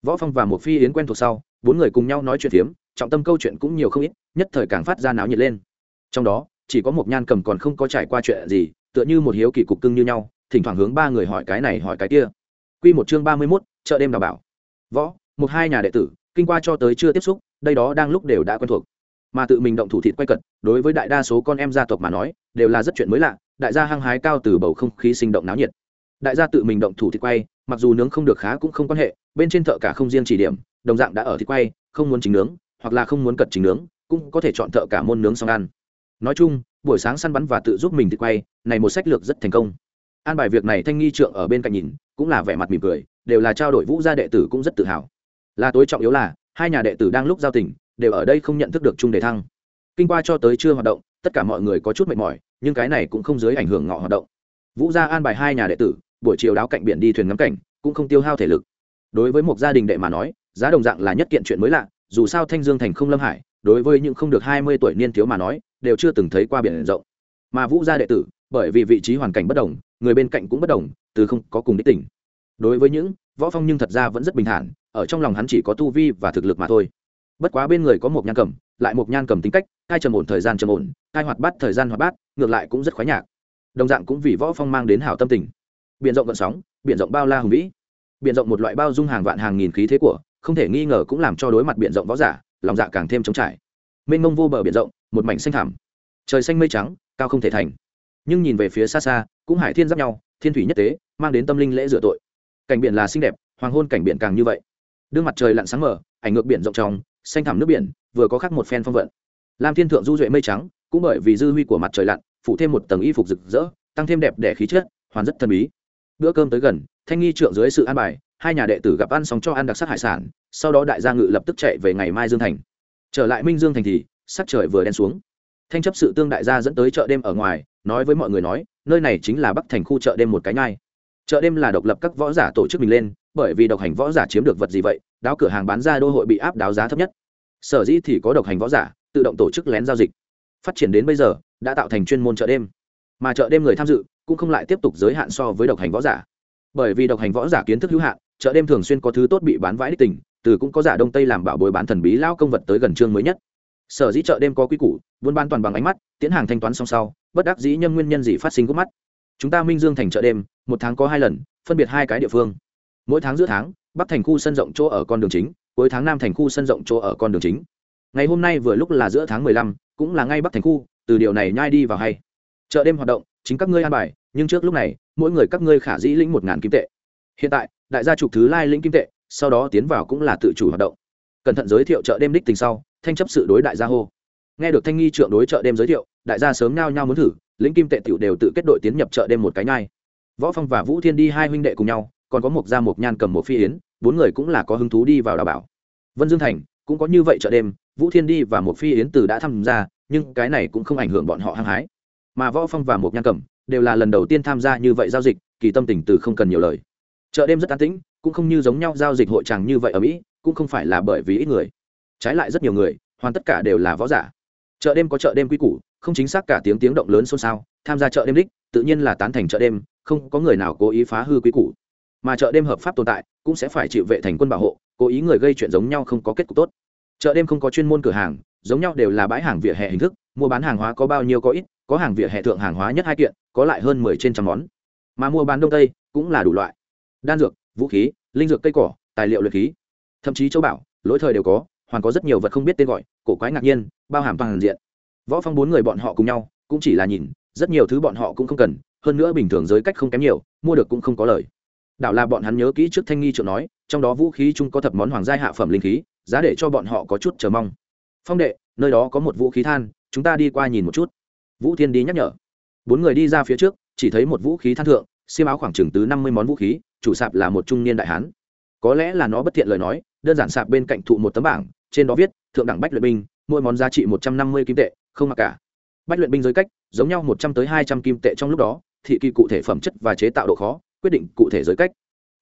Võ phong và một phi yến quen thuộc sau, bốn người cùng nhau nói chuyện phiếm, trọng tâm câu chuyện cũng nhiều không ít, nhất thời càng phát ra náo nhiệt lên. Trong đó chỉ có một nhan cầm còn không có trải qua chuyện gì, tựa như một hiếu kỳ cục cưng như nhau, thỉnh thoảng hướng ba người hỏi cái này hỏi cái kia. Quy một chương ba mươi mốt, chợ đêm đào bảo. Võ, một hai nhà đệ tử, kinh qua cho tới chưa tiếp xúc, đây đó đang lúc đều đã quen thuộc. Mà tự mình động thủ thịt quay cật đối với đại đa số con em gia tộc mà nói, đều là rất chuyện mới lạ, đại gia hăng hái cao từ bầu không khí sinh động náo nhiệt. Đại gia tự mình động thủ thịt quay, mặc dù nướng không được khá cũng không quan hệ, bên trên thợ cả không riêng chỉ điểm, đồng dạng đã ở thịt quay, không muốn chính nướng, hoặc là không muốn cật chính nướng, cũng có thể chọn thợ cả môn nướng xong ăn nói chung, buổi sáng săn bắn và tự giúp mình thì quay, này một sách lược rất thành công. An bài việc này thanh nghi trượng ở bên cạnh nhìn, cũng là vẻ mặt mỉm cười, đều là trao đổi vũ gia đệ tử cũng rất tự hào. Là tối trọng yếu là, hai nhà đệ tử đang lúc giao tình, đều ở đây không nhận thức được chung đề thăng. Kinh qua cho tới chưa hoạt động, tất cả mọi người có chút mệt mỏi, nhưng cái này cũng không dưới ảnh hưởng ngọ hoạt động. Vũ gia an bài hai nhà đệ tử, buổi chiều đáo cạnh biển đi thuyền ngắm cảnh, cũng không tiêu hao thể lực. Đối với một gia đình đệ mà nói, giá đồng dạng là nhất kiện chuyện mới lạ, dù sao thanh dương thành không lâm hải, đối với những không được hai mươi tuổi niên thiếu mà nói đều chưa từng thấy qua biển rộng. Mà vũ gia đệ tử, bởi vì vị trí hoàn cảnh bất đồng, người bên cạnh cũng bất đồng, từ không có cùng đích tỉnh đối với những võ phong nhưng thật ra vẫn rất bình thản, ở trong lòng hắn chỉ có tu vi và thực lực mà thôi. Bất quá bên người có một nhan cầm, lại một nhan cầm tính cách cai trầm ổn thời gian trầm ổn cai hoạt bát thời gian hoạt bát, ngược lại cũng rất khoái nhạc. Đồng dạng cũng vì võ phong mang đến hảo tâm tình. Biển rộng gợn sóng, biển rộng bao la hùng vĩ. Biển rộng một loại bao dung hàng vạn hàng nghìn khí thế của, không thể nghi ngờ cũng làm cho đối mặt biển rộng võ giả, lòng dạ càng thêm trống trải. Mênh mông vô bờ biển rộng một mảnh xanh thảm, trời xanh mây trắng cao không thể thành. Nhưng nhìn về phía xa xa cũng hải thiên giáp nhau thiên thủy nhất tế mang đến tâm linh lễ rửa tội. Cảnh biển là xinh đẹp hoàng hôn cảnh biển càng như vậy. Đương mặt trời lặn sáng mở ảnh ngược biển rộng tròng xanh thẳm nước biển vừa có khắc một phen phong vận. Lam thiên thượng du duệ mây trắng cũng bởi vì dư huy của mặt trời lặn phủ thêm một tầng y phục rực rỡ tăng thêm đẹp đẽ khí chất hoàn rất thần bí. Bữa cơm tới gần thanh nghi trượng dưới sự an bài hai nhà đệ tử gặp ăn xong cho ăn đặc sắc hải sản sau đó đại gia ngự lập tức chạy về ngày mai dương thành. Trở lại minh dương thành thì sắc trời vừa đen xuống. Thanh chấp sự tương đại gia dẫn tới chợ đêm ở ngoài, nói với mọi người nói, nơi này chính là bắc thành khu chợ đêm một cái nhai. Chợ đêm là độc lập các võ giả tổ chức mình lên, bởi vì độc hành võ giả chiếm được vật gì vậy, đáo cửa hàng bán ra đô hội bị áp đáo giá thấp nhất. Sở dĩ thì có độc hành võ giả, tự động tổ chức lén giao dịch. Phát triển đến bây giờ, đã tạo thành chuyên môn chợ đêm. Mà chợ đêm người tham dự, cũng không lại tiếp tục giới hạn so với độc hành võ giả. Bởi vì độc hành võ giả kiến thức hữu hạn, chợ đêm thường xuyên có thứ tốt bị bán vãi đích tình, từ cũng có giả đông tây làm bảo bối bán thần bí lao công vật tới gần chương mới nhất sở dĩ chợ đêm có quy củ, buôn bán toàn bằng ánh mắt, tiến hàng thanh toán xong sau, bất đắc dĩ nhân nguyên nhân gì phát sinh gốc mắt. Chúng ta minh dương thành chợ đêm, một tháng có hai lần, phân biệt hai cái địa phương. Mỗi tháng giữa tháng, bắc thành khu sân rộng chỗ ở con đường chính, cuối tháng nam thành khu sân rộng chỗ ở con đường chính. Ngày hôm nay vừa lúc là giữa tháng mười lăm, cũng là ngay bắc thành khu, từ điều này nhai đi vào hay. Chợ đêm hoạt động, chính các ngươi an bài, nhưng trước lúc này, mỗi người các ngươi khả dĩ lĩnh một ngàn kim tệ. Hiện tại, đại gia trục thứ lai lĩnh kim tệ, sau đó tiến vào cũng là tự chủ hoạt động. Cẩn thận giới thiệu chợ đêm đích tình sau thanh chấp sự đối đại gia hô. Nghe được thanh nghi trượng đối chợ đêm giới thiệu, đại gia sớm nao nhau muốn thử, lĩnh kim tệ tiểu đều tự kết đội tiến nhập chợ đêm một cái nhai. Võ phong và vũ thiên đi hai huynh đệ cùng nhau, còn có một gia một nhan cầm một phi yến, bốn người cũng là có hứng thú đi vào đào bảo. Vân dương thành cũng có như vậy chợ đêm, vũ thiên đi và một phi yến từ đã tham gia, nhưng cái này cũng không ảnh hưởng bọn họ hăng hái. Mà võ phong và một nhan cầm đều là lần đầu tiên tham gia như vậy giao dịch, kỳ tâm tình từ không cần nhiều lời. Chợ đêm rất an tĩnh, cũng không như giống nhau giao dịch hội tràng như vậy ở mỹ, cũng không phải là bởi vì ít người trái lại rất nhiều người, hoàn tất cả đều là võ giả. Chợ đêm có chợ đêm quy củ, không chính xác cả tiếng tiếng động lớn xôn xao. Tham gia chợ đêm đích, tự nhiên là tán thành chợ đêm, không có người nào cố ý phá hư quy củ. Mà chợ đêm hợp pháp tồn tại, cũng sẽ phải chịu vệ thành quân bảo hộ, cố ý người gây chuyện giống nhau không có kết cục tốt. Chợ đêm không có chuyên môn cửa hàng, giống nhau đều là bãi hàng vỉa hè hình thức, mua bán hàng hóa có bao nhiêu có ít, có hàng vỉa hè thượng hàng hóa nhất hai kiện, có lại hơn mười trên trăm món. Mà mua bán đông tây, cũng là đủ loại. Đan dược, vũ khí, linh dược cây cỏ, tài liệu luyện khí. Thậm chí châu bảo, lỗi thời đều có hoàn có rất nhiều vật không biết tên gọi, cổ quái ngạc nhiên, bao hàm toàn diện. Võ phong bốn người bọn họ cùng nhau, cũng chỉ là nhìn, rất nhiều thứ bọn họ cũng không cần, hơn nữa bình thường giới cách không kém nhiều, mua được cũng không có lời. Đảo là bọn hắn nhớ kỹ trước thanh nghi trượng nói, trong đó vũ khí chung có thập món hoàng gia hạ phẩm linh khí, giá để cho bọn họ có chút chờ mong. Phong đệ, nơi đó có một vũ khí than, chúng ta đi qua nhìn một chút. Vũ thiên đi nhắc nhở. Bốn người đi ra phía trước, chỉ thấy một vũ khí than thượng, xiêm áo khoảng chừng từ năm mươi món vũ khí, chủ sạp là một trung niên đại hán. Có lẽ là nó bất thiện lời nói, đơn giản sạp bên cạnh thụ một tấm bảng trên đó viết, thượng đẳng bách luyện binh, mỗi món giá trị một trăm năm mươi kim tệ, không mặc cả. Bách luyện binh giới cách, giống nhau một trăm tới hai trăm kim tệ trong lúc đó, thị kỳ cụ thể phẩm chất và chế tạo độ khó, quyết định cụ thể giới cách.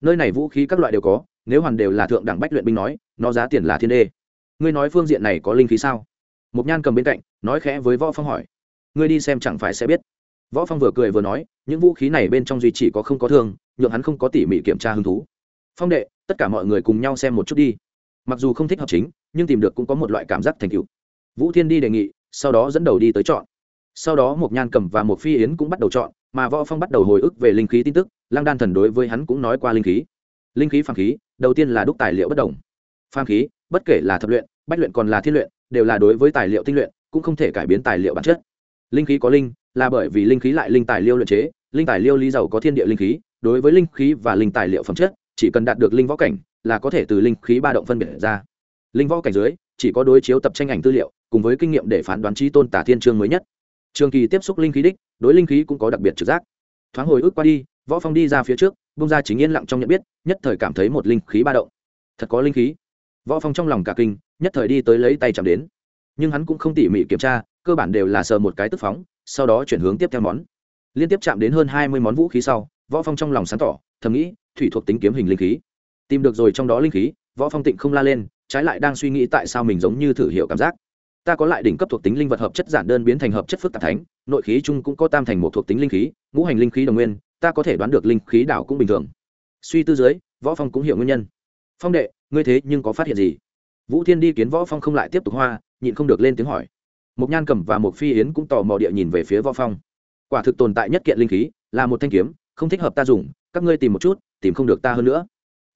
Nơi này vũ khí các loại đều có, nếu hoàn đều là thượng đẳng bách luyện binh nói, nó giá tiền là thiên đê. Ngươi nói phương diện này có linh khí sao? Một nhan cầm bên cạnh, nói khẽ với võ phong hỏi. Ngươi đi xem chẳng phải sẽ biết. Võ phong vừa cười vừa nói, những vũ khí này bên trong duy chỉ có không có thương, nhượng hắn không có tỉ mỉ kiểm tra hứng thú. Phong đệ, tất cả mọi người cùng nhau xem một chút đi mặc dù không thích hợp chính, nhưng tìm được cũng có một loại cảm giác thành tựu. Vũ thiên đi đề nghị, sau đó dẫn đầu đi tới chọn. Sau đó một nhan cầm và một phi yến cũng bắt đầu chọn, mà võ phong bắt đầu hồi ức về linh khí tin tức, lăng đan thần đối với hắn cũng nói qua linh khí. Linh khí phàm khí, đầu tiên là đúc tài liệu bất đồng. Phàm khí, bất kể là thập luyện, bách luyện còn là thiên luyện, đều là đối với tài liệu tinh luyện, cũng không thể cải biến tài liệu bản chất. Linh khí có linh, là bởi vì linh khí lại linh tài liệu luyện chế, linh tài liệu lý giàu có thiên địa linh khí, đối với linh khí và linh tài liệu phẩm chất, chỉ cần đạt được linh võ cảnh là có thể từ linh khí ba động phân biệt ra. Linh võ cảnh dưới, chỉ có đối chiếu tập tranh ảnh tư liệu, cùng với kinh nghiệm để phán đoán trí tôn tả thiên chương mới nhất. Trường kỳ tiếp xúc linh khí đích, đối linh khí cũng có đặc biệt trực giác. Thoáng hồi ức qua đi, võ phong đi ra phía trước bung ra chính yên lặng trong nhận biết, nhất thời cảm thấy một linh khí ba động. Thật có linh khí. Võ phong trong lòng cả kinh, nhất thời đi tới lấy tay chạm đến. Nhưng hắn cũng không tỉ mỉ kiểm tra, cơ bản đều là sờ một cái tức phóng, sau đó chuyển hướng tiếp theo món. Liên tiếp chạm đến hơn 20 món vũ khí sau, võ phong trong lòng sáng tỏ, thầm nghĩ, thủy thuộc tính kiếm hình linh khí tìm được rồi trong đó linh khí, võ phong tịnh không la lên, trái lại đang suy nghĩ tại sao mình giống như thử hiểu cảm giác. Ta có lại đỉnh cấp thuộc tính linh vật hợp chất giản đơn biến thành hợp chất phức tạp thánh, nội khí chung cũng có tam thành một thuộc tính linh khí, ngũ hành linh khí đồng nguyên, ta có thể đoán được linh khí đảo cũng bình thường. Suy tư dưới, võ phong cũng hiểu nguyên nhân. Phong đệ, ngươi thế nhưng có phát hiện gì? Vũ thiên đi kiến võ phong không lại tiếp tục hoa, nhịn không được lên tiếng hỏi. Một nhan cầm và một phi yến cũng tò mò địa nhìn về phía võ phong. Quả thực tồn tại nhất kiện linh khí, là một thanh kiếm, không thích hợp ta dùng, các ngươi tìm một chút, tìm không được ta hơn nữa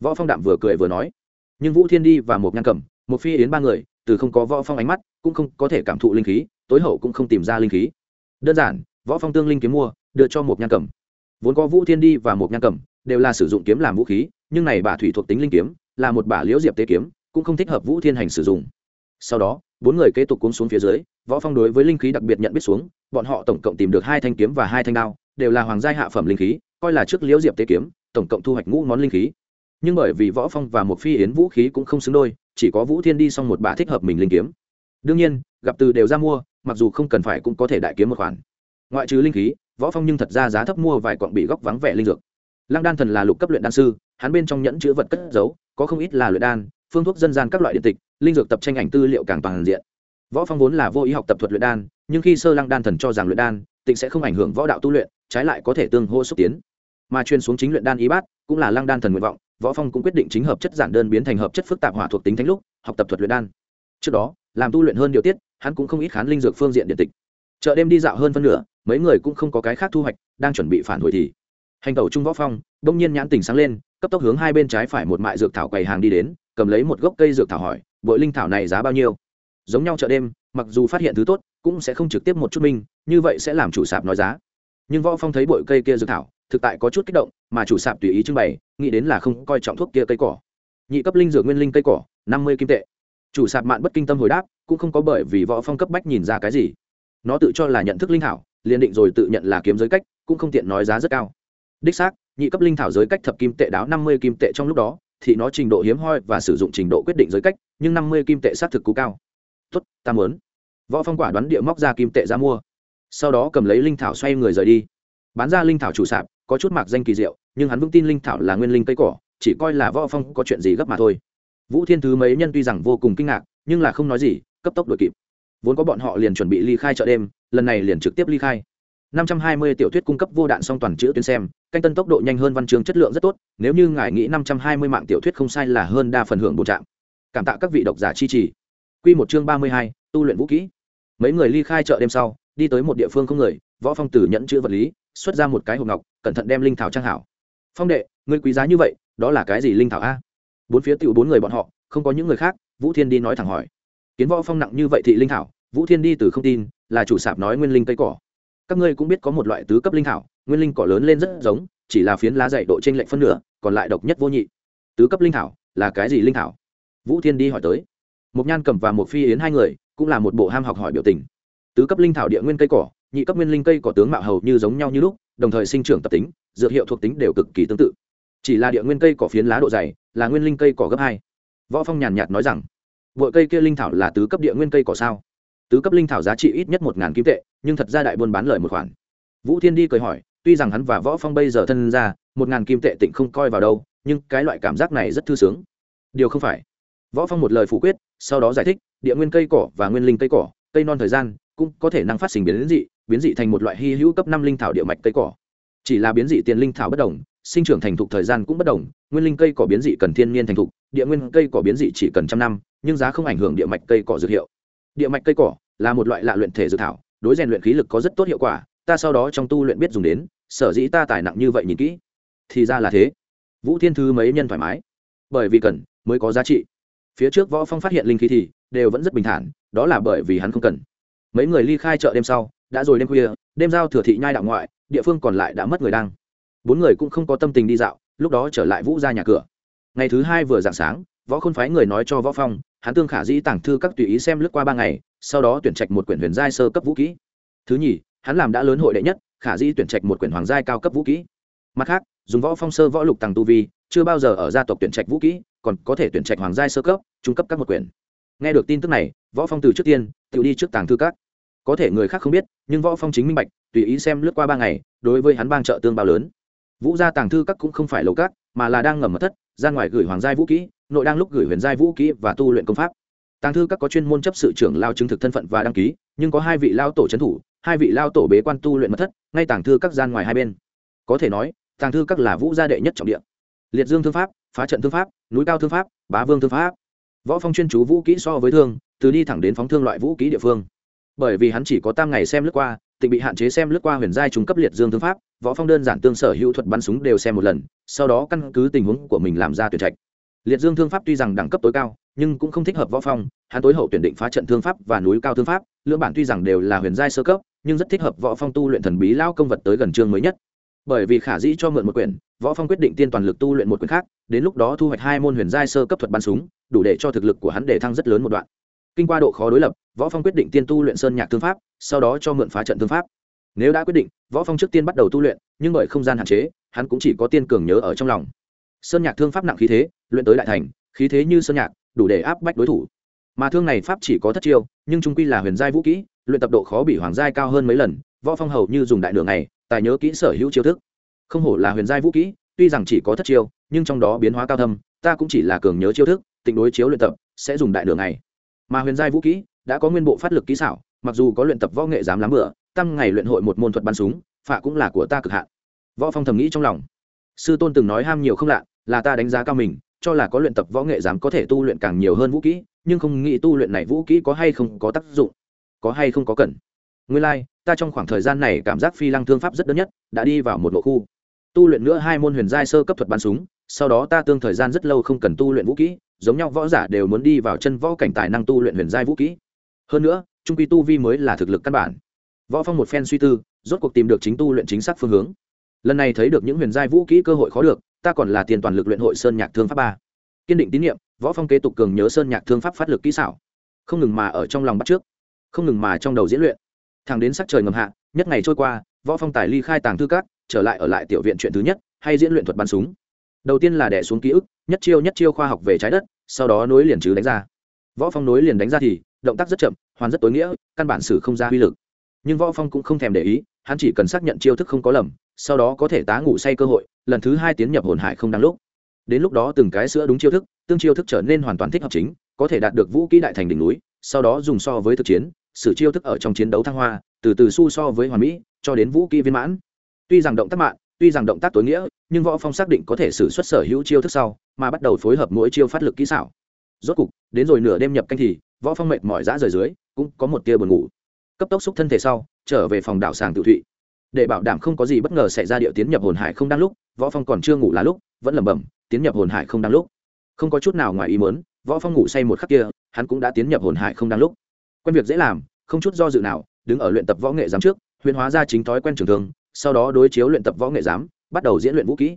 võ phong đạm vừa cười vừa nói. Nhưng vũ thiên đi và một nhan cầm một phi yến ba người, từ không có võ phong ánh mắt, cũng không có thể cảm thụ linh khí, tối hậu cũng không tìm ra linh khí. Đơn giản, võ phong tương linh kiếm mua, đưa cho một nhan cầm vốn có vũ thiên đi và một nhan cầm đều là sử dụng kiếm làm vũ khí, nhưng này bà thủy thuộc tính linh kiếm, là một bà liễu diệp tế kiếm, cũng không thích hợp vũ thiên hành sử dụng. Sau đó, bốn người kế tục cuốn xuống phía dưới, võ phong đối với linh khí đặc biệt nhận biết xuống, bọn họ tổng cộng tìm được hai thanh kiếm và hai thanh đao, đều là hoàng gia hạ phẩm linh khí, coi là trước liễu diệp tế kiếm, tổng cộng thu hoạch ngũ món linh khí nhưng bởi vì võ phong và một phi yến vũ khí cũng không xứng đôi, chỉ có vũ thiên đi xong một bà thích hợp mình linh kiếm. Đương nhiên, gặp từ đều ra mua, mặc dù không cần phải cũng có thể đại kiếm một khoản. Ngoại trừ linh khí, võ phong nhưng thật ra giá thấp mua vài quặng bị góc vắng vẻ linh dược. Lăng đan thần là lục cấp luyện đan sư, hắn bên trong nhẫn chứa vật cất giấu, có không ít là luyện đan, phương thuốc dân gian các loại điện tịch, linh dược tập tranh ảnh tư liệu càng toàn diện. Võ phong vốn là vô ý học tập thuật luyện đan, nhưng khi sơ lăng đan thần cho rằng luyện đan, tịnh sẽ không ảnh hưởng võ đạo tu luyện, trái lại có thể tương hô xúc tiến. Mà chuyên xuống chính luyện đan ý bát, cũng là lăng đan thần nguyện vọng võ phong cũng quyết định chính hợp chất giản đơn biến thành hợp chất phức tạp hỏa thuộc tính thánh lúc, học tập thuật luyện đan. Trước đó, làm tu luyện hơn điều tiết, hắn cũng không ít khán linh dược phương diện điện tịch. Chợ đêm đi dạo hơn phân nửa, mấy người cũng không có cái khác thu hoạch, đang chuẩn bị phản hồi thì, hành tẩu trung võ phong đông nhiên nhãn tình sáng lên, cấp tốc hướng hai bên trái phải một mại dược thảo quầy hàng đi đến, cầm lấy một gốc cây dược thảo hỏi, bội linh thảo này giá bao nhiêu? Giống nhau chợ đêm, mặc dù phát hiện thứ tốt, cũng sẽ không trực tiếp một chút minh, như vậy sẽ làm chủ sạp nói giá. Nhưng võ phong thấy bội cây kia dược thảo thực tại có chút kích động, mà chủ sạp tùy ý trưng bày, nghĩ đến là không coi trọng thuốc kia cây cỏ. Nhị cấp linh dược nguyên linh cây cỏ, năm mươi kim tệ. Chủ sạp mạn bất kinh tâm hồi đáp, cũng không có bởi vì võ phong cấp bách nhìn ra cái gì. Nó tự cho là nhận thức linh thảo, liền định rồi tự nhận là kiếm giới cách, cũng không tiện nói giá rất cao. Đích xác, nhị cấp linh thảo giới cách thập kim tệ đáo năm mươi kim tệ trong lúc đó, thì nó trình độ hiếm hoi và sử dụng trình độ quyết định giới cách, nhưng năm mươi kim tệ xác thực cú cao. Tốt, ta muốn. Võ phong quả đoán địa móc ra kim tệ ra mua. Sau đó cầm lấy linh thảo xoay người rời đi. Bán ra linh thảo chủ sạp có chút mạc danh kỳ diệu nhưng hắn vững tin linh thảo là nguyên linh cây cỏ chỉ coi là võ phong có chuyện gì gấp mà thôi. Vũ thiên thứ mấy nhân tuy rằng vô cùng kinh ngạc nhưng là không nói gì cấp tốc đuổi kịp. Vốn có bọn họ liền chuẩn bị ly khai chợ đêm lần này liền trực tiếp ly khai. 520 tiểu thuyết cung cấp vô đạn song toàn chữ tuyến xem canh tân tốc độ nhanh hơn văn chương chất lượng rất tốt nếu như ngài nghĩ 520 mạng tiểu thuyết không sai là hơn đa phần hưởng bổ trạng. Cảm tạ các vị độc giả chi trì. Quy một chương 32, tu luyện vũ kỹ. Mấy người ly khai chợ đêm sau đi tới một địa phương không người võ phong tử nhận chữ vật lý xuất ra một cái hộp ngọc, cẩn thận đem linh thảo trang hảo. Phong đệ, ngươi quý giá như vậy, đó là cái gì linh thảo a? Bốn phía tựu bốn người bọn họ, không có những người khác, vũ thiên đi nói thẳng hỏi. Kiến võ phong nặng như vậy thị linh thảo, vũ thiên đi từ không tin, là chủ sạp nói nguyên linh cây cỏ. Các ngươi cũng biết có một loại tứ cấp linh thảo, nguyên linh cỏ lớn lên rất giống, chỉ là phiến lá dày độ trên lệnh phân nửa, còn lại độc nhất vô nhị. Tứ cấp linh thảo, là cái gì linh thảo? Vũ thiên đi hỏi tới. Một nhan cầm và một phi yến hai người, cũng là một bộ ham học hỏi biểu tình. Tứ cấp linh thảo địa nguyên cây cỏ nhị cấp nguyên linh cây cỏ tướng mạo hầu như giống nhau như lúc, đồng thời sinh trưởng tập tính, dược hiệu thuộc tính đều cực kỳ tương tự. Chỉ là địa nguyên cây cỏ phiến lá độ dày, là nguyên linh cây cỏ gấp hai. Võ phong nhàn nhạt nói rằng vội cây kia linh thảo là tứ cấp địa nguyên cây cỏ sao? Tứ cấp linh thảo giá trị ít nhất một ngàn kim tệ, nhưng thật ra đại buôn bán lời một khoản. Vũ thiên đi cười hỏi, tuy rằng hắn và võ phong bây giờ thân ra, một ngàn kim tệ tịnh không coi vào đâu, nhưng cái loại cảm giác này rất thư sướng. Điều không phải. Võ phong một lời phủ quyết, sau đó giải thích, địa nguyên cây cỏ và nguyên linh cây cỏ, cây non thời gian, cũng có thể năng phát sinh biến dị biến dị thành một loại hy hữu cấp năm linh thảo địa mạch cây cỏ. Chỉ là biến dị tiền linh thảo bất đồng, sinh trưởng thành thục thời gian cũng bất đồng, nguyên linh cây cỏ biến dị cần thiên nhiên thành thục, địa nguyên cây cỏ biến dị chỉ cần trăm năm, nhưng giá không ảnh hưởng địa mạch cây cỏ dược hiệu. Địa mạch cây cỏ là một loại lạ luyện thể dược thảo, đối rèn luyện khí lực có rất tốt hiệu quả, ta sau đó trong tu luyện biết dùng đến, sở dĩ ta tài nặng như vậy nhìn kỹ. Thì ra là thế. Vũ thiên thư mấy nhân thoải mái. Bởi vì cần, mới có giá trị. Phía trước võ phong phát hiện linh khí thì, đều vẫn rất bình thản, đó là bởi vì hắn không cần. Mấy người ly khai chợ đêm sau đã rồi đêm khuya, đêm giao thừa thị nhai đạo ngoại, địa phương còn lại đã mất người đang. Bốn người cũng không có tâm tình đi dạo, lúc đó trở lại vũ ra nhà cửa. Ngày thứ hai vừa dạng sáng, võ khôn phái người nói cho võ phong hắn tương khả dĩ tàng thư các tùy ý xem lướt qua ba ngày, sau đó tuyển trạch một quyển huyền giai sơ cấp vũ kỹ. Thứ nhì, hắn làm đã lớn hội đệ nhất, khả dĩ tuyển trạch một quyển hoàng giai cao cấp vũ kỹ. Mặt khác, dùng võ phong sơ võ lục tàng tu vi, chưa bao giờ ở gia tộc tuyển trạch vũ kỹ, còn có thể tuyển trạch hoàng giai sơ cấp, trung cấp các một quyển. Nghe được tin tức này, võ phong từ trước tiên, tự đi trước tàng thư các có thể người khác không biết, nhưng võ phong chính minh bạch, tùy ý xem lướt qua ba ngày, đối với hắn bang trợ tương bao lớn. Vũ gia tàng thư các cũng không phải lầu các, mà là đang ngầm mật thất, ra ngoài gửi hoàng giai vũ kỹ, nội đang lúc gửi huyền giai vũ kỹ và tu luyện công pháp. Tàng thư các có chuyên môn chấp sự trưởng lao chứng thực thân phận và đăng ký, nhưng có hai vị lao tổ trấn thủ, hai vị lao tổ bế quan tu luyện mật thất, ngay tàng thư các gian ngoài hai bên. Có thể nói, tàng thư các là vũ gia đệ nhất trọng địa. Liệt dương thương pháp, phá trận thương pháp, núi cao thương pháp, bá vương thương pháp. Võ phong chuyên chú vũ kỹ so với thương, từ đi thẳng đến phóng thương loại vũ kỹ địa phương bởi vì hắn chỉ có tam ngày xem lướt qua, tịnh bị hạn chế xem lướt qua huyền giai trung cấp liệt dương thương pháp, võ phong đơn giản tương sở hữu thuật bắn súng đều xem một lần, sau đó căn cứ tình huống của mình làm ra tuyển trạch. Liệt dương thương pháp tuy rằng đẳng cấp tối cao, nhưng cũng không thích hợp võ phong, hắn tối hậu tuyển định phá trận thương pháp và núi cao thương pháp, lưỡng bản tuy rằng đều là huyền giai sơ cấp, nhưng rất thích hợp võ phong tu luyện thần bí lao công vật tới gần chương mới nhất. Bởi vì khả dĩ cho mượn một quyển, võ phong quyết định tiên toàn lực tu luyện một quyển khác, đến lúc đó thu hoạch hai môn huyền giai sơ cấp thuật bắn súng, đủ để cho thực lực của hắn để thăng rất lớn một đoạn kinh qua độ khó đối lập, võ phong quyết định tiên tu luyện sơn nhạc thương pháp, sau đó cho mượn phá trận thương pháp. Nếu đã quyết định, võ phong trước tiên bắt đầu tu luyện, nhưng bởi không gian hạn chế, hắn cũng chỉ có tiên cường nhớ ở trong lòng. Sơn nhạc thương pháp nặng khí thế, luyện tới đại thành, khí thế như sơn nhạc, đủ để áp bách đối thủ. Mà thương này pháp chỉ có thất chiêu, nhưng trung quy là huyền giai vũ kỹ, luyện tập độ khó bị hoàng giai cao hơn mấy lần, võ phong hầu như dùng đại đường này, tài nhớ kỹ sở hữu chiêu thức. Không hổ là huyền giai vũ kỹ, tuy rằng chỉ có thất chiêu, nhưng trong đó biến hóa cao thâm, ta cũng chỉ là cường nhớ chiêu thức, tịnh đối chiếu luyện tập, sẽ dùng đại đường này mà huyền giai vũ kỹ đã có nguyên bộ phát lực kỹ xảo mặc dù có luyện tập võ nghệ dám lắm bữa tăng ngày luyện hội một môn thuật bắn súng phạ cũng là của ta cực hạn. Võ phong thầm nghĩ trong lòng. Sư tôn từng nói ham nhiều không lạ là ta đánh giá cao mình cho là có luyện tập võ nghệ dám có thể tu luyện càng nhiều hơn vũ kỹ nhưng không nghĩ tu luyện này vũ kỹ có hay không có tác dụng có hay không có cần. Nguyên lai like, ta trong khoảng thời gian này cảm giác phi lăng thương pháp rất đơn nhất đã đi vào một bộ khu. Tu luyện nữa hai môn huyền giai sơ cấp thuật bắn súng sau đó ta tương thời gian rất lâu không cần tu luyện vũ kỹ giống nhau võ giả đều muốn đi vào chân võ cảnh tài năng tu luyện huyền giai vũ kỹ. Hơn nữa, trung quy tu vi mới là thực lực căn bản. Võ phong một phen suy tư, rốt cuộc tìm được chính tu luyện chính xác phương hướng. Lần này thấy được những huyền giai vũ kỹ cơ hội khó được, ta còn là tiền toàn lực luyện hội sơn nhạc thương pháp ba. Kiên định tín nhiệm, võ phong kế tục cường nhớ sơn nhạc thương pháp phát lực kỹ xảo. Không ngừng mà ở trong lòng bắt trước, không ngừng mà trong đầu diễn luyện. Thẳng đến sắc trời ngầm hạ, nhất ngày trôi qua, võ phong tài ly khai tàng thư cát trở lại ở lại tiểu viện chuyện thứ nhất, hay diễn luyện thuật bắn súng đầu tiên là đẻ xuống ký ức, nhất chiêu nhất chiêu khoa học về trái đất, sau đó nối liền chứ đánh ra. Võ phong nối liền đánh ra thì, động tác rất chậm, hoàn rất tối nghĩa, căn bản sử không ra uy lực. Nhưng võ phong cũng không thèm để ý, hắn chỉ cần xác nhận chiêu thức không có lầm, sau đó có thể tá ngủ say cơ hội, lần thứ hai tiến nhập hồn hải không đáng lúc. Đến lúc đó từng cái sữa đúng chiêu thức, tương chiêu thức trở nên hoàn toàn thích hợp chính, có thể đạt được vũ kỹ đại thành đỉnh núi, sau đó dùng so với thực chiến, sử chiêu thức ở trong chiến đấu thăng hoa, từ từ su so với hoàn mỹ, cho đến vũ kỹ viên mãn. Tuy rằng động tác mạng tuy rằng động tác tối nghĩa, nhưng võ phong xác định có thể sử xuất sở hữu chiêu thức sau, mà bắt đầu phối hợp mỗi chiêu phát lực kỹ xảo. Rốt cục, đến rồi nửa đêm nhập canh thì, võ phong mệt mỏi dã rời dưới, cũng có một tia buồn ngủ. Cấp tốc xúc thân thể sau, trở về phòng đảo sàng tự thụy. Để bảo đảm không có gì bất ngờ xảy ra điệu tiến nhập hồn hải không đang lúc, võ phong còn chưa ngủ là lúc, vẫn lẩm bẩm, tiến nhập hồn hải không đang lúc. Không có chút nào ngoài ý muốn, võ phong ngủ say một khắc kia, hắn cũng đã tiến nhập hồn hải không đang lúc. Quen việc dễ làm, không chút do dự nào, đứng ở luyện tập võ nghệ giám trước, huyền hóa ra chính thói quen trường thương sau đó đối chiếu luyện tập võ nghệ giám, bắt đầu diễn luyện vũ kỹ.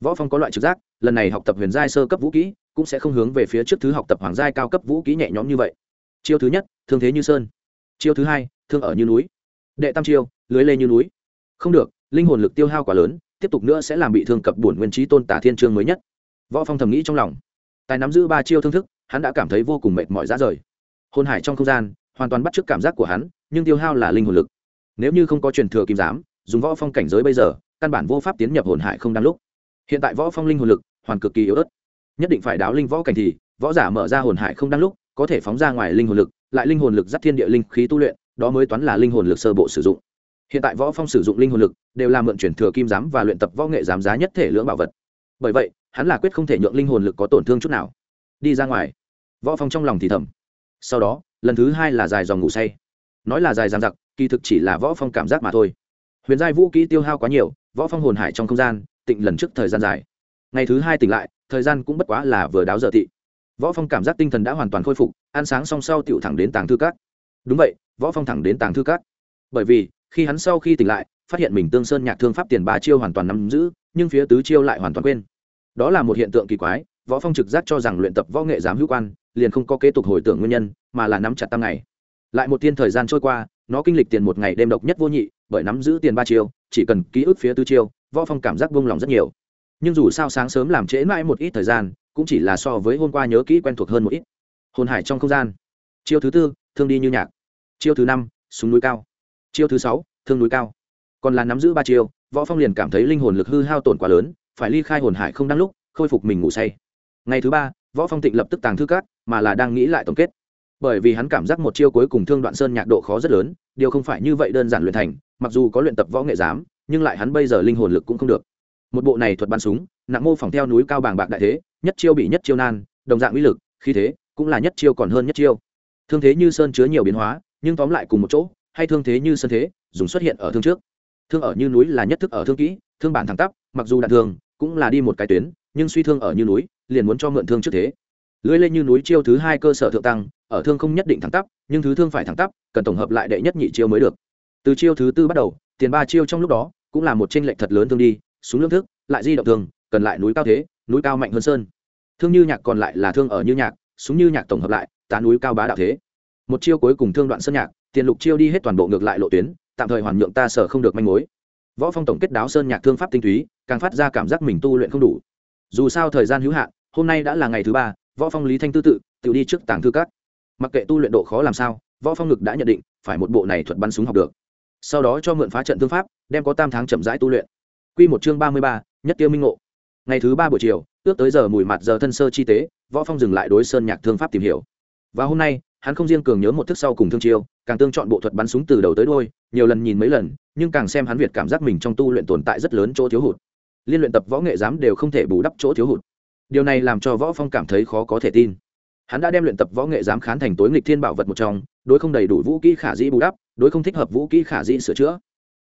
Võ phong có loại trực giác, lần này học tập huyền giai sơ cấp vũ kỹ, cũng sẽ không hướng về phía trước thứ học tập hoàng giai cao cấp vũ kỹ nhẹ nhõm như vậy. Chiêu thứ nhất, thương thế như sơn. Chiêu thứ hai, thương ở như núi. Đệ tam chiêu, lưới lê như núi. Không được, linh hồn lực tiêu hao quá lớn, tiếp tục nữa sẽ làm bị thương cập bổn nguyên trí tôn tả thiên trương mới nhất. Võ phong thầm nghĩ trong lòng. Tài nắm giữ ba chiêu thương thức, hắn đã cảm thấy vô cùng mệt mỏi ra rời. Hồn hải trong không gian, hoàn toàn bắt trước cảm giác của hắn, nhưng tiêu hao là linh hồn lực. Nếu như không có truyền thừa kim giám dùng võ phong cảnh giới bây giờ, căn bản vô pháp tiến nhập hồn hải không đáng lúc. Hiện tại võ phong linh hồn lực, hoàn cực kỳ yếu ớt. Nhất định phải đáo linh võ cảnh thì, võ giả mở ra hồn hải không đáng lúc, có thể phóng ra ngoài linh hồn lực, lại linh hồn lực dắt thiên địa linh khí tu luyện, đó mới toán là linh hồn lực sơ bộ sử dụng. Hiện tại võ phong sử dụng linh hồn lực, đều là mượn chuyển thừa kim giám và luyện tập võ nghệ giám giá nhất thể lưỡng bảo vật. Bởi vậy, hắn là quyết không thể nhượng linh hồn lực có tổn thương chút nào. Đi ra ngoài. Võ phong trong lòng thì thầm. Sau đó, lần thứ hai là dài dòng ngủ say. Nói là dài dằng dặc, kỳ thực chỉ là võ phong cảm giác mà thôi huyền giai vũ kỹ tiêu hao quá nhiều, võ phong hồn hải trong không gian, tịnh lần trước thời gian dài. Ngày thứ hai tỉnh lại, thời gian cũng bất quá là vừa đáo giờ thị. võ phong cảm giác tinh thần đã hoàn toàn khôi phục, ăn sáng xong sau tiểu thẳng đến tàng thư cát đúng vậy, võ phong thẳng đến tàng thư cát bởi vì, khi hắn sau khi tỉnh lại, phát hiện mình tương sơn nhạc thương pháp tiền ba chiêu hoàn toàn nắm giữ, nhưng phía tứ chiêu lại hoàn toàn quên. Đó là một hiện tượng kỳ quái, võ phong trực giác cho rằng luyện tập võ nghệ giám hữu quan, liền không có kế tục hồi tưởng nguyên nhân, mà là nắm chặt tam ngày. Lại một thiên thời gian trôi qua nó kinh lịch tiền một ngày đêm độc nhất vô nhị, bởi nắm giữ tiền ba chiêu, chỉ cần ký ức phía tư chiêu, võ phong cảm giác buông lòng rất nhiều. Nhưng dù sao sáng sớm làm trễ mãi một ít thời gian, cũng chỉ là so với hôm qua nhớ kỹ quen thuộc hơn một ít. Hồn hải trong không gian. Chiêu thứ tư, thương đi như nhạc. Chiêu thứ năm, súng núi cao. Chiêu thứ sáu, thương núi cao. Còn là nắm giữ ba chiêu, võ phong liền cảm thấy linh hồn lực hư hao tổn quá lớn, phải ly khai hồn hải không đăng lúc, khôi phục mình ngủ say. Ngày thứ ba, võ phong tịnh lập tức tàng thư cát mà là đang nghĩ lại tổng kết bởi vì hắn cảm giác một chiêu cuối cùng thương đoạn sơn nhạc độ khó rất lớn, điều không phải như vậy đơn giản luyện thành, mặc dù có luyện tập võ nghệ giám, nhưng lại hắn bây giờ linh hồn lực cũng không được. Một bộ này thuật bắn súng, nặng mô phỏng theo núi cao bàng bạc đại thế, nhất chiêu bị nhất chiêu nan, đồng dạng uy lực khi thế, cũng là nhất chiêu còn hơn nhất chiêu. Thương thế như sơn chứa nhiều biến hóa, nhưng tóm lại cùng một chỗ, hay thương thế như sơn thế, dùng xuất hiện ở thương trước. Thương ở như núi là nhất thức ở thương kỹ, thương bản thẳng tắp, mặc dù đạn thường, cũng là đi một cái tuyến, nhưng suy thương ở như núi, liền muốn cho mượn thương trước thế lưỡi lên như núi chiêu thứ hai cơ sở thượng tăng, ở thương không nhất định thẳng tắp, nhưng thứ thương phải thẳng tắp, cần tổng hợp lại đệ nhất nhị chiêu mới được. Từ chiêu thứ tư bắt đầu, tiền ba chiêu trong lúc đó, cũng là một tranh lệch thật lớn thương đi xuống lương thức, lại di động thương, cần lại núi cao thế, núi cao mạnh hơn sơn. Thương như nhạc còn lại là thương ở như nhạc, súng như nhạc tổng hợp lại, tá núi cao bá đạo thế. Một chiêu cuối cùng thương đoạn sơn nhạc, tiền lục chiêu đi hết toàn bộ ngược lại lộ tuyến, tạm thời hoàn nhượng ta sở không được manh mối. Võ phong tổng kết đáo sơn nhạc thương pháp tinh túy, càng phát ra cảm giác mình tu luyện không đủ. Dù sao thời gian hữu hạn, hôm nay đã là ngày thứ ba võ phong lý thanh tư tự tự đi trước tàng thư các. Mặc kệ tu luyện độ khó làm sao võ phong ngực đã nhận định phải một bộ này thuật bắn súng học được. Sau đó cho mượn phá trận thương pháp đem có tam tháng chậm rãi tu luyện. Quy một chương ba mươi ba, nhất tiêu minh ngộ. Ngày thứ ba buổi chiều ước tới giờ mùi mặt giờ thân sơ chi tế võ phong dừng lại đối sơn nhạc thương pháp tìm hiểu. Và hôm nay hắn không riêng cường nhớ một thức sau cùng thương chiêu càng tương chọn bộ thuật bắn súng từ đầu tới đuôi, nhiều lần nhìn mấy lần nhưng càng xem hắn việt cảm giác mình trong tu luyện tồn tại rất lớn chỗ thiếu hụt. Liên luyện tập võ nghệ giám đều không thể bù đắp chỗ thiếu hụt điều này làm cho võ phong cảm thấy khó có thể tin. Hắn đã đem luyện tập võ nghệ giám khán thành tối nghịch thiên bảo vật một trong, đối không đầy đủ vũ kỹ khả dĩ bù đắp, đối không thích hợp vũ kỹ khả dĩ sửa chữa.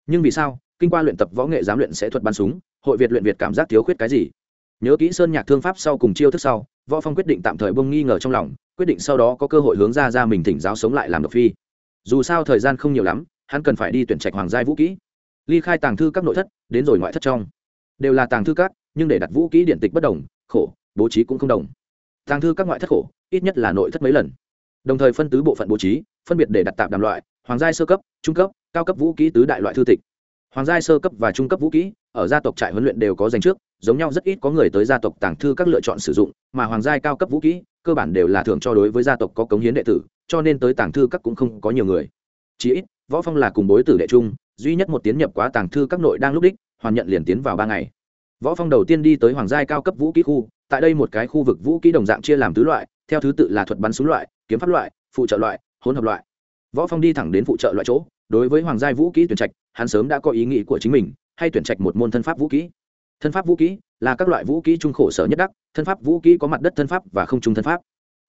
Nhưng vì sao, kinh qua luyện tập võ nghệ giám luyện sẽ thuật bắn súng, hội việt luyện việt cảm giác thiếu khuyết cái gì? Nhớ kỹ sơn nhạc thương pháp sau cùng chiêu thức sau, võ phong quyết định tạm thời bông nghi ngờ trong lòng, quyết định sau đó có cơ hội hướng ra ra mình thỉnh giáo sống lại làm độc phi. Dù sao thời gian không nhiều lắm, hắn cần phải đi tuyển trạch hoàng giai vũ kỹ ly khai tàng thư các nội thất, đến rồi ngoại thất trong. Đều là tàng thư các, nhưng để đặt vũ kỹ điện tịch bất đồng khổ, bố trí cũng không đồng. Tàng thư các ngoại thất khổ, ít nhất là nội thất mấy lần. Đồng thời phân tứ bộ phận bố trí, phân biệt để đặt tạp đàm loại, hoàng giai sơ cấp, trung cấp, cao cấp vũ kỹ tứ đại loại thư tịch. Hoàng giai sơ cấp và trung cấp vũ kỹ, ở gia tộc trại huấn luyện đều có dành trước, giống nhau rất ít có người tới gia tộc tàng thư các lựa chọn sử dụng, mà hoàng giai cao cấp vũ kỹ, cơ bản đều là thưởng cho đối với gia tộc có cống hiến đệ tử, cho nên tới tàng thư các cũng không có nhiều người. Chỉ ít, võ phong là cùng bối tử đệ trung, duy nhất một tiến nhập quá tàng thư các nội đang lúc đích, hoàn nhận liền tiến vào ba ngày võ phong đầu tiên đi tới hoàng giai cao cấp vũ kỹ khu, tại đây một cái khu vực vũ kỹ đồng dạng chia làm tứ loại, theo thứ tự là thuật bắn súng loại, kiếm pháp loại, phụ trợ loại, hỗn hợp loại. Võ phong đi thẳng đến phụ trợ loại chỗ, đối với hoàng giai vũ kỹ tuyển trạch, hắn sớm đã có ý nghĩ của chính mình, hay tuyển trạch một môn thân pháp vũ kỹ. Thân pháp vũ kỹ là các loại vũ kỹ trung khổ sở nhất đắc, thân pháp vũ kỹ có mặt đất thân pháp và không trung thân pháp.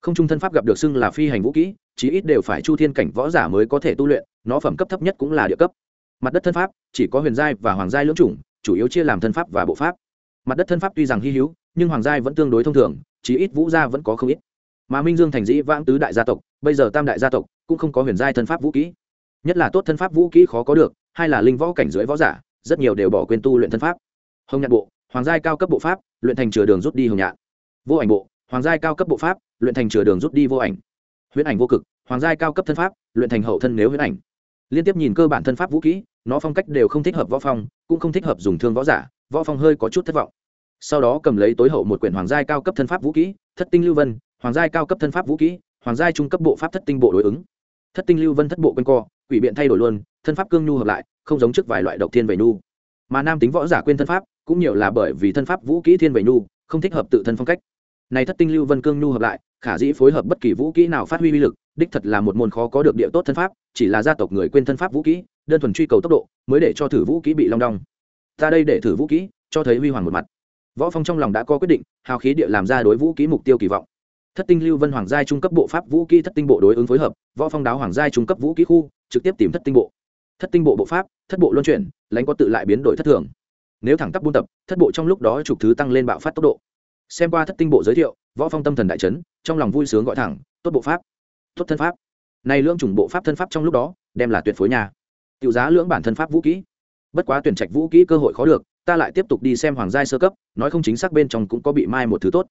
Không trung thân pháp gặp được xưng là phi hành vũ kỹ, chí ít đều phải chu thiên cảnh võ giả mới có thể tu luyện, nó phẩm cấp thấp nhất cũng là địa cấp. Mặt đất thân pháp chỉ có huyền giai và hoàng giai lưỡng chủng chủ yếu chia làm thân pháp và bộ pháp. Mặt đất thân pháp tuy rằng hy hữu, nhưng hoàng giai vẫn tương đối thông thường, chí ít vũ gia vẫn có không ít. Mà minh dương thành dĩ vãng tứ đại gia tộc, bây giờ tam đại gia tộc cũng không có huyền giai thân pháp vũ kỹ. Nhất là tốt thân pháp vũ kỹ khó có được hay là linh võ cảnh dưới võ giả, rất nhiều đều bỏ quên tu luyện thân pháp. Hồng nhạc bộ, hoàng giai cao cấp bộ pháp, luyện thành chừa đường rút đi hồng nhạc vô ảnh bộ, hoàng giai cao cấp bộ pháp, luyện thành chừa đường rút đi vô ảnh. Huyễn ảnh vô cực, hoàng giai cao cấp thân pháp, luyện thành hậu thân nếu huyễn ảnh. Liên tiếp nhìn cơ bản thân pháp vũ kỹ nó phong cách đều không thích hợp võ phong, cũng không thích hợp dùng thương võ giả, võ phong hơi có chút thất vọng. Sau đó cầm lấy tối hậu một quyển hoàng giai cao cấp thân pháp vũ kỹ, thất tinh lưu vân, hoàng giai cao cấp thân pháp vũ kỹ, hoàng giai trung cấp bộ pháp thất tinh bộ đối ứng. Thất tinh lưu vân thất bộ quanh co, quỷ biện thay đổi luôn, thân pháp cương nhu hợp lại, không giống trước vài loại độc thiên về nhu mà nam tính võ giả quên thân pháp, cũng nhiều là bởi vì thân pháp vũ kỹ thiên về nhu không thích hợp tự thân phong cách. Này thất tinh lưu vân cương nhu hợp lại, khả dĩ phối hợp bất kỳ vũ kỹ nào phát huy uy lực, đích thật là một môn khó có được địa tốt thân pháp, chỉ là gia tộc người quên thân pháp vũ kỹ đơn thuần truy cầu tốc độ mới để cho thử vũ kỹ bị long đong. Ta đây để thử vũ kỹ, cho thấy huy hoàng một mặt. Võ phong trong lòng đã có quyết định, hào khí địa làm ra đối vũ kỹ mục tiêu kỳ vọng. Thất tinh lưu vân hoàng giai trung cấp bộ pháp vũ kỹ thất tinh bộ đối ứng phối hợp, võ phong đáo hoàng giai trung cấp vũ kỹ khu, trực tiếp tìm thất tinh bộ. Thất tinh bộ bộ pháp, thất bộ luân chuyển, lãnh có tự lại biến đổi thất thường. Nếu thẳng tắp buôn tập, thất bộ trong lúc đó trục thứ tăng lên bạo phát tốc độ. Xem qua thất tinh bộ giới thiệu, võ phong tâm thần đại chấn, trong lòng vui sướng gọi thẳng, tốt bộ pháp, tốt thân pháp. Này lưỡng chủng bộ pháp thân pháp trong lúc đó, đem là tuyệt phối nhà tiểu giá lưỡng bản thân pháp vũ kỹ. Bất quá tuyển trạch vũ kỹ cơ hội khó được, ta lại tiếp tục đi xem hoàng giai sơ cấp, nói không chính xác bên trong cũng có bị mai một thứ tốt.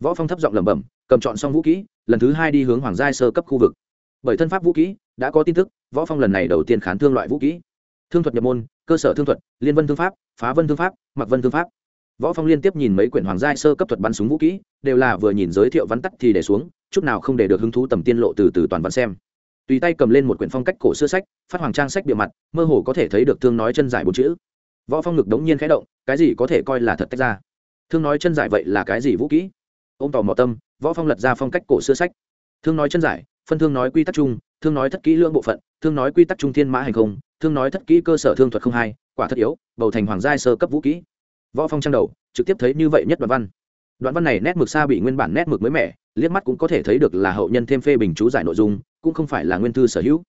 Võ phong thấp giọng lẩm bẩm, cầm chọn xong vũ kỹ, lần thứ hai đi hướng hoàng giai sơ cấp khu vực. Bởi thân pháp vũ kỹ, đã có tin tức, võ phong lần này đầu tiên khán thương loại vũ kỹ. Thương thuật nhập môn, cơ sở thương thuật, liên vân thương pháp, phá vân thương pháp, mặc vân thương pháp. Võ phong liên tiếp nhìn mấy quyển hoàng giai sơ cấp thuật bắn súng vũ kỹ, đều là vừa nhìn giới thiệu vắn tắt thì để xuống, chút nào không để được hứng thú tầm tiên lộ từ từ toàn văn xem tùy tay cầm lên một quyển phong cách cổ xưa sách, phát hoàng trang sách bìa mặt, mơ hồ có thể thấy được thương nói chân dài bốn chữ. Võ phong ngực đống nhiên khẽ động, cái gì có thể coi là thật tách ra? Thương nói chân dài vậy là cái gì vũ kỹ? Ôm tò mò tâm, võ phong lật ra phong cách cổ xưa sách. Thương nói chân giải phân thương nói quy tắc chung, thương nói thất kỹ lưỡng bộ phận, thương nói quy tắc trung thiên mã hành không, thương nói thất kỹ cơ sở thương thuật không hai, quả thất yếu, bầu thành hoàng giai sơ cấp vũ kỹ. Võ phong trang đầu, trực tiếp thấy như vậy nhất đoạn văn đoạn văn này nét mực xa bị nguyên bản nét mực mới mẻ, liếc mắt cũng có thể thấy được là hậu nhân thêm phê bình chú giải nội dung, cũng không phải là nguyên thư sở hữu.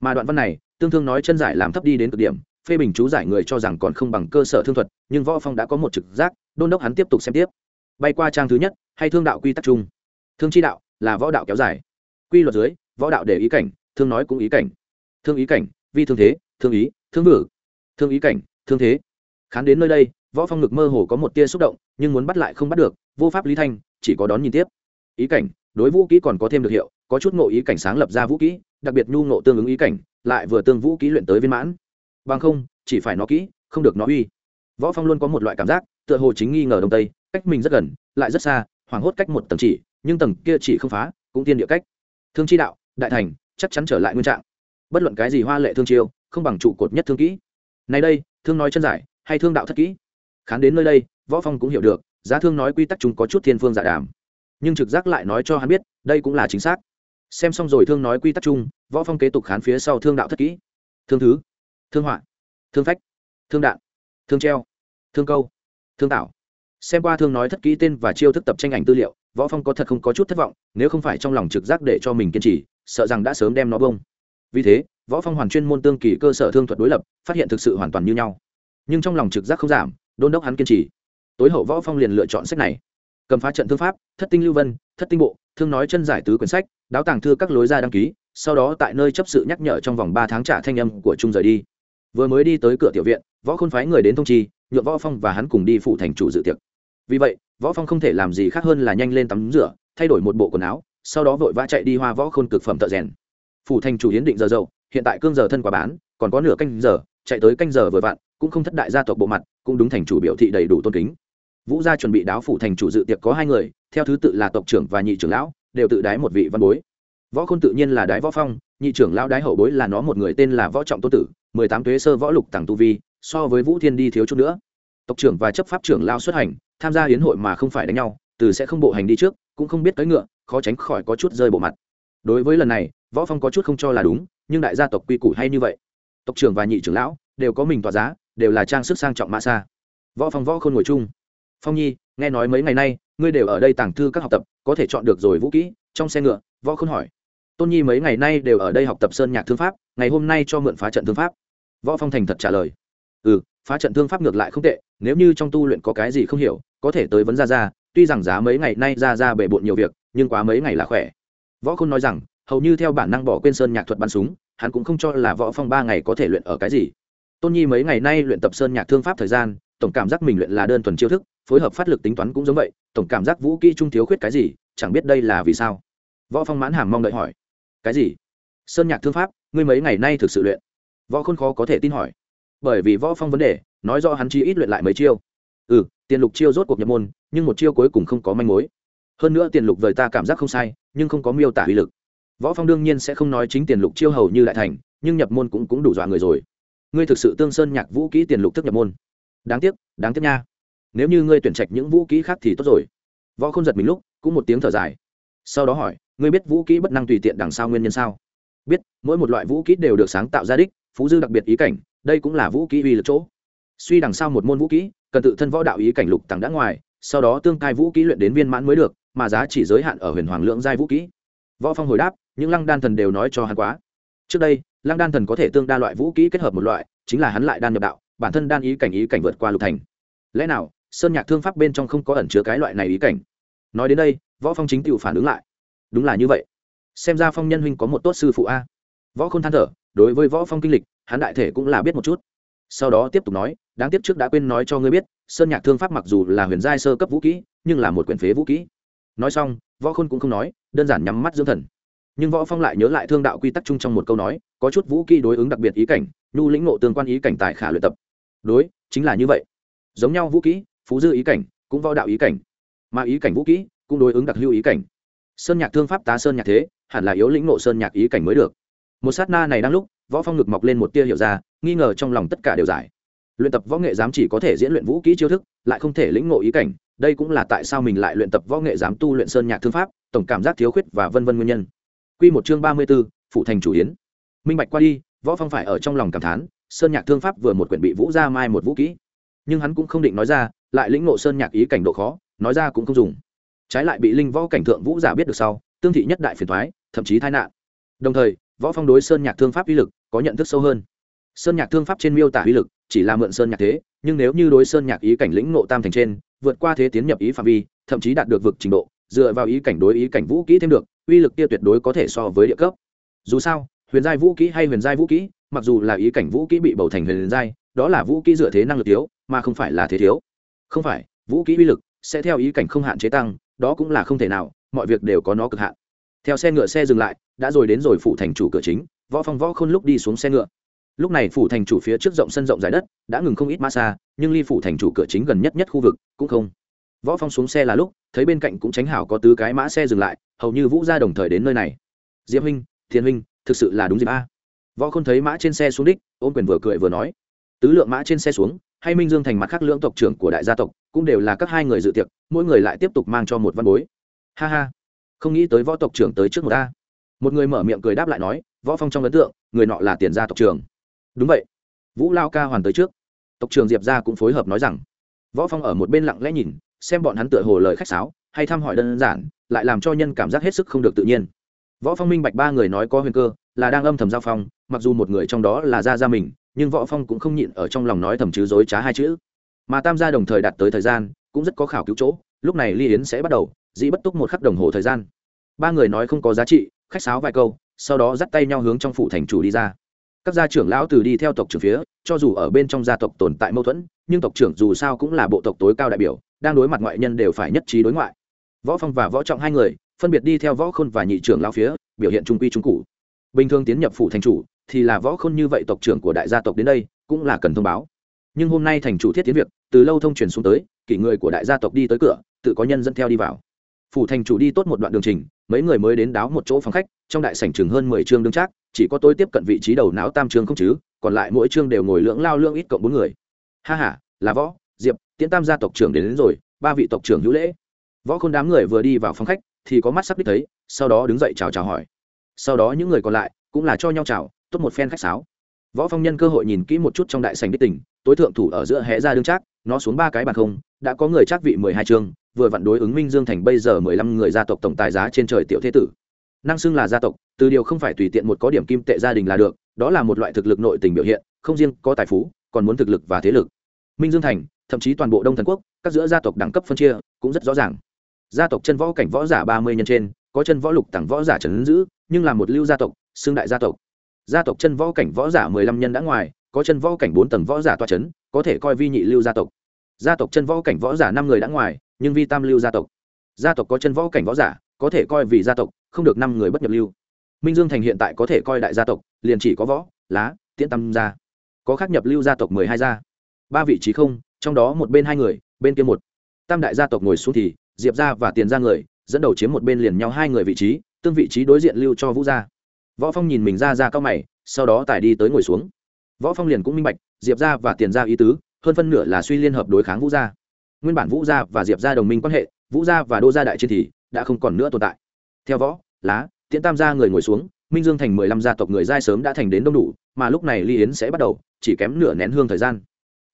Mà đoạn văn này, tương thương nói chân giải làm thấp đi đến cực điểm, phê bình chú giải người cho rằng còn không bằng cơ sở thương thuật, nhưng võ phong đã có một trực giác, đôn đốc hắn tiếp tục xem tiếp. Bay qua trang thứ nhất, hay thương đạo quy tắc chung. Thương chi đạo, là võ đạo kéo dài. Quy luật dưới, võ đạo để ý cảnh, thương nói cũng ý cảnh. Thương ý cảnh, vi thương thế, thương ý, thương vử thương ý cảnh, thương thế. Khán đến nơi đây võ phong ngực mơ hồ có một tia xúc động, nhưng muốn bắt lại không bắt được, vô pháp lý thanh, chỉ có đón nhìn tiếp. Ý cảnh, đối vũ kỹ còn có thêm được hiệu, có chút ngộ ý cảnh sáng lập ra vũ kỹ, đặc biệt nhu ngộ tương ứng ý cảnh, lại vừa tương vũ kỹ luyện tới viên mãn. Bằng không, chỉ phải nó kỹ, không được nó uy. Võ phong luôn có một loại cảm giác, tựa hồ chính nghi ngờ đông tây, cách mình rất gần, lại rất xa, hoảng hốt cách một tầng chỉ, nhưng tầng kia chỉ không phá, cũng tiên địa cách. Thương chi đạo, đại thành, chắc chắn trở lại nguyên trạng. Bất luận cái gì hoa lệ thương chiêu, không bằng trụ cột nhất thương kỹ. Nay đây, thương nói chân giải, hay thương đạo thất kỹ? Khán đến nơi đây, võ phong cũng hiểu được, giá thương nói quy tắc chúng có chút thiên phương giả đàm. Nhưng trực giác lại nói cho hắn biết, đây cũng là chính xác. Xem xong rồi thương nói quy tắc chung, võ phong kế tục khán phía sau thương đạo thất kỹ. Thương thứ, thương họa, thương phách, thương đạn, thương treo, thương câu, thương tạo. Xem qua thương nói thất kỹ tên và chiêu thức tập tranh ảnh tư liệu, võ phong có thật không có chút thất vọng, nếu không phải trong lòng trực giác để cho mình kiên trì, sợ rằng đã sớm đem nó bông. Vì thế, võ phong hoàn chuyên môn tương kỳ cơ sở thương thuật đối lập, phát hiện thực sự hoàn toàn như nhau. Nhưng trong lòng trực giác không giảm đôn đốc hắn kiên trì. Tối hậu võ phong liền lựa chọn sách này. Cầm phá trận thương pháp, thất tinh lưu vân, thất tinh bộ, thương nói chân giải tứ quyển sách, đáo tàng thư các lối ra đăng ký, sau đó tại nơi chấp sự nhắc nhở trong vòng ba tháng trả thanh âm của trung rời đi. Vừa mới đi tới cửa tiểu viện, võ khôn phái người đến thông chi, nhượng võ phong và hắn cùng đi phụ thành chủ dự tiệc. Vì vậy, võ phong không thể làm gì khác hơn là nhanh lên tắm rửa, thay đổi một bộ quần áo, sau đó vội vã chạy đi hoa võ khôn cực phẩm thợ rèn. Phủ thành chủ yến định giờ dậu, hiện tại cương giờ thân quả bán, còn có nửa canh giờ, chạy tới canh giờ vừa vặn cũng không thất đại gia tộc bộ mặt, cũng đúng thành chủ biểu thị đầy đủ tôn kính. Vũ gia chuẩn bị đáo phủ thành chủ dự tiệc có hai người, theo thứ tự là tộc trưởng và nhị trưởng lão, đều tự đái một vị văn bối. Võ khôn tự nhiên là đái võ phong, nhị trưởng lão đái hậu bối là nó một người tên là võ trọng tô tử, mười tám tuế sơ võ lục tàng tu vi, so với vũ thiên đi thiếu chút nữa. Tộc trưởng và chấp pháp trưởng lao xuất hành, tham gia hiến hội mà không phải đánh nhau, từ sẽ không bộ hành đi trước, cũng không biết tới ngựa, khó tránh khỏi có chút rơi bộ mặt. Đối với lần này, võ phong có chút không cho là đúng, nhưng đại gia tộc quy củ hay như vậy. Tộc trưởng và nhị trưởng lão đều có mình tỏa giá đều là trang sức sang trọng mã xa. Võ phong võ khôn ngồi chung. Phong nhi, nghe nói mấy ngày nay, ngươi đều ở đây tàng thư các học tập, có thể chọn được rồi vũ kỹ, trong xe ngựa, võ khôn hỏi. Tôn nhi mấy ngày nay đều ở đây học tập sơn nhạc thương pháp, ngày hôm nay cho mượn phá trận thương pháp. Võ phong thành thật trả lời. Ừ phá trận thương pháp ngược lại không tệ, nếu như trong tu luyện có cái gì không hiểu, có thể tới vấn ra ra tuy rằng giá mấy ngày nay ra ra bể bộn nhiều việc, nhưng quá mấy ngày là khỏe. Võ khôn nói rằng, hầu như theo bản năng bỏ quên sơn nhạc thuật bắn súng, hắn cũng không cho là võ phong ba ngày có thể luyện ở cái gì tôn nhi mấy ngày nay luyện tập sơn nhạc thương pháp thời gian, tổng cảm giác mình luyện là đơn thuần chiêu thức, phối hợp phát lực tính toán cũng giống vậy, tổng cảm giác vũ kỹ trung thiếu khuyết cái gì, chẳng biết đây là vì sao. Võ phong mãn hàm mong đợi hỏi. Cái gì? Sơn nhạc thương pháp, ngươi mấy ngày nay thực sự luyện? Võ khôn khó có thể tin hỏi. Bởi vì võ phong vấn đề, nói rõ hắn chi ít luyện lại mấy chiêu. Ừ tiền lục chiêu rốt cuộc nhập môn, nhưng một chiêu cuối cùng không có manh mối. Hơn nữa tiền lục vời ta cảm giác không sai, nhưng không có miêu tả uy lực. Võ phong đương nhiên sẽ không nói chính tiền lục chiêu hầu như đại thành, nhưng nhập môn cũng cũng đủ dọa người rồi ngươi thực sự tương sơn nhạc vũ kỹ tiền lục thức nhập môn. Đáng tiếc đáng tiếc nha. Nếu như ngươi tuyển trạch những vũ kỹ khác thì tốt rồi. Võ không giật mình lúc, cũng một tiếng thở dài. Sau đó hỏi, ngươi biết vũ kỹ bất năng tùy tiện đằng sau nguyên nhân sao? Biết, mỗi một loại vũ kỹ đều được sáng tạo ra đích, phú dư đặc biệt ý cảnh, đây cũng là vũ kỹ uy lực chỗ. Suy đằng sau một môn vũ kỹ, cần tự thân võ đạo ý cảnh lục tặng đã ngoài, sau đó tương cai vũ kỹ luyện đến viên mãn mới được, mà giá chỉ giới hạn ở huyền hoàng lượng giai vũ kỹ. Võ phong hồi đáp, những lăng đan thần đều nói cho hắn quá. Trước đây lăng đan thần có thể tương đa loại vũ kỹ kết hợp một loại, chính là hắn lại đan nhập đạo, bản thân đan ý cảnh ý cảnh vượt qua lục thành. Lẽ nào, sơn nhạc thương pháp bên trong không có ẩn chứa cái loại này ý cảnh? Nói đến đây, võ phong chính tự phản ứng lại. Đúng là như vậy. Xem ra phong nhân huynh có một tốt sư phụ a. Võ khôn than thở, đối với võ phong kinh lịch, hắn đại thể cũng là biết một chút. Sau đó tiếp tục nói, đáng tiếc trước đã quên nói cho ngươi biết, sơn nhạc thương pháp mặc dù là huyền giai sơ cấp vũ kỹ, nhưng là một quyển phế vũ kỹ. Nói xong, võ khôn cũng không nói, đơn giản nhắm mắt dưỡng thần nhưng võ phong lại nhớ lại thương đạo quy tắc chung trong một câu nói, có chút vũ kỹ đối ứng đặc biệt ý cảnh, nhu lĩnh ngộ tương quan ý cảnh tại khả luyện tập. Đối, chính là như vậy. Giống nhau vũ kỹ, phú dư ý cảnh, cũng võ đạo ý cảnh. Mà ý cảnh vũ kỹ, cũng đối ứng đặc lưu ý cảnh. Sơn nhạc thương pháp tá sơn nhạc thế, hẳn là yếu lĩnh ngộ sơn nhạc ý cảnh mới được. Một sát na này đang lúc, võ phong ngực mọc lên một tia hiểu ra, nghi ngờ trong lòng tất cả đều giải. Luyện tập võ nghệ dám chỉ có thể diễn luyện vũ kỹ chiêu thức, lại không thể lĩnh ngộ ý cảnh. Đây cũng là tại sao mình lại luyện tập võ nghệ dám tu luyện sơn nhạc thương pháp, tổng cảm giác thiếu khuyết và vân vân nguyên nhân quy một chương ba mươi 34, phụ thành chủ yến. Minh bạch qua đi võ phong phải ở trong lòng cảm thán sơn nhạc thương pháp vừa một quyển bị vũ gia mai một vũ kỹ. Nhưng hắn cũng không định nói ra lại lĩnh ngộ sơn nhạc ý cảnh độ khó nói ra cũng không dùng. Trái lại bị linh võ cảnh thượng vũ giả biết được sau tương thị nhất đại phiền toái, thậm chí tai nạn. Đồng thời võ phong đối sơn nhạc thương pháp uy lực có nhận thức sâu hơn. Sơn nhạc thương pháp trên miêu tả uy lực chỉ là mượn sơn nhạc thế nhưng nếu như đối sơn nhạc ý cảnh lĩnh ngộ tam thành trên vượt qua thế tiến nhập ý phạm vi thậm chí đạt được vực trình độ dựa vào ý cảnh đối ý cảnh vũ kỹ thêm được uy lực kia tuyệt đối có thể so với địa cấp. Dù sao, huyền giai vũ kỹ hay huyền giai vũ kỹ, mặc dù là ý cảnh vũ kỹ bị bầu thành huyền giai, đó là vũ kỹ dựa thế năng lực thiếu, mà không phải là thế thiếu. Không phải, vũ kỹ uy lực sẽ theo ý cảnh không hạn chế tăng, đó cũng là không thể nào, mọi việc đều có nó cực hạn. Theo xe ngựa xe dừng lại, đã rồi đến rồi phủ thành chủ cửa chính, võ phong võ khôn lúc đi xuống xe ngựa. Lúc này phủ thành chủ phía trước rộng sân rộng dài đất, đã ngừng không ít ma xa, nhưng ly phủ thành chủ cửa chính gần nhất nhất khu vực cũng không võ phong xuống xe là lúc, thấy bên cạnh cũng tránh hảo có tứ cái mã xe dừng lại, hầu như vũ ra đồng thời đến nơi này. Diệp huynh thiên huynh, thực sự là đúng dịp a. Võ khôn thấy mã trên xe xuống đích ôn quyền vừa cười vừa nói. Tứ lượng mã trên xe xuống, hay minh dương thành mặt khác lưỡng tộc trưởng của đại gia tộc, cũng đều là các hai người dự tiệc, mỗi người lại tiếp tục mang cho một văn bối. Ha ha. Không nghĩ tới võ tộc trưởng tới trước một ta. Một người mở miệng cười đáp lại nói, võ phong trong ấn tượng, người nọ là tiền gia tộc trưởng. Đúng vậy. Vũ lao ca hoàn tới trước. Tộc trưởng diệp gia cũng phối hợp nói rằng. Võ phong ở một bên lặng lẽ nhìn xem bọn hắn tựa hồ lời khách sáo, hay thăm hỏi đơn giản, lại làm cho nhân cảm giác hết sức không được tự nhiên. Võ phong minh bạch ba người nói có huyền cơ, là đang âm thầm giao phong, mặc dù một người trong đó là gia gia mình, nhưng võ phong cũng không nhịn ở trong lòng nói thầm chứ dối trá hai chữ. Mà tam gia đồng thời đạt tới thời gian, cũng rất có khảo cứu chỗ, lúc này ly yến sẽ bắt đầu, dĩ bất túc một khắc đồng hồ thời gian. Ba người nói không có giá trị, khách sáo vài câu, sau đó dắt tay nhau hướng trong phủ thành chủ đi ra. Các gia trưởng lão từ đi theo tộc trưởng phía, cho dù ở bên trong gia tộc tồn tại mâu thuẫn, nhưng tộc trưởng dù sao cũng là bộ tộc tối cao đại biểu đang đối mặt ngoại nhân đều phải nhất trí đối ngoại. Võ phong và võ trọng hai người, phân biệt đi theo võ khôn và nhị trưởng lão phía, biểu hiện trung quy trung cụ. Bình thường tiến nhập phủ thành chủ, thì là võ khôn như vậy tộc trưởng của đại gia tộc đến đây, cũng là cần thông báo. Nhưng hôm nay thành chủ thiết tiến việc, từ lâu thông truyền xuống tới, kỷ người của đại gia tộc đi tới cửa, tự có nhân dẫn theo đi vào. Phủ thành chủ đi tốt một đoạn đường trình, mấy người mới đến đáo một chỗ phòng khách, trong đại sảnh chừng hơn mười chương đương chắc chỉ có tôi tiếp cận vị trí đầu não tam chương không chứ, còn lại mỗi chương đều ngồi lưỡng lao lưỡng ít cộng bốn người. Ha ha, là võ diệp tiễn tam gia tộc trưởng đến, đến rồi ba vị tộc trưởng hữu lễ. Võ khôn đám người vừa đi vào phòng khách thì có mắt sắp đích thấy sau đó đứng dậy chào chào hỏi. Sau đó những người còn lại cũng là cho nhau chào tốt một phen khách sáo. Võ phong nhân cơ hội nhìn kỹ một chút trong đại sảnh đích tỉnh tối thượng thủ ở giữa hẽ ra đương chắc nó xuống ba cái bàn không đã có người trác vị mười hai chương vừa vặn đối ứng minh dương thành bây giờ mười lăm người gia tộc tổng tài giá trên trời tiểu thế tử. Năng xưng là gia tộc từ điều không phải tùy tiện một có điểm kim tệ gia đình là được đó là một loại thực lực nội tình biểu hiện không riêng có tài phú còn muốn thực lực và thế lực. Minh dương thành thậm chí toàn bộ đông thần quốc, các giữa gia tộc đẳng cấp phân chia cũng rất rõ ràng. Gia tộc chân võ cảnh võ giả ba mươi nhân trên, có chân võ lục tặng võ giả trần giữ, nhưng là một lưu gia tộc, xương đại gia tộc. Gia tộc chân võ cảnh võ giả mười lăm nhân đã ngoài, có chân võ cảnh bốn tầng võ giả toa c có thể coi vi nhị lưu gia tộc. Gia tộc chân võ cảnh võ giả năm người đã ngoài, nhưng vi tam lưu gia tộc. Gia tộc có chân võ cảnh võ giả, có thể coi vì gia tộc, không được năm người bất nhập lưu. Minh dương thành hiện tại có thể coi đại gia tộc, liền chỉ có võ, lá, tiễn tâm gia. Có khác nhập lưu gia tộc mười hai gia. Ba vị trí không trong đó một bên hai người, bên kia một. Tam đại gia tộc ngồi xuống thì, diệp gia và tiền gia người, dẫn đầu chiếm một bên liền nhau hai người vị trí, tương vị trí đối diện lưu cho vũ gia. Võ phong nhìn mình ra ra cao mày, sau đó tải đi tới ngồi xuống. Võ phong liền cũng minh bạch, diệp gia và tiền gia ý tứ, hơn phân nửa là suy liên hợp đối kháng vũ gia. Nguyên bản vũ gia và diệp gia đồng minh quan hệ, vũ gia và đô gia đại chiến thì đã không còn nữa tồn tại. Theo võ, lá, tiễn tam gia người ngồi xuống, minh dương thành mười lăm gia tộc người giai sớm đã thành đến đông đủ, mà lúc này ly yến sẽ bắt đầu, chỉ kém nửa nén hương thời gian.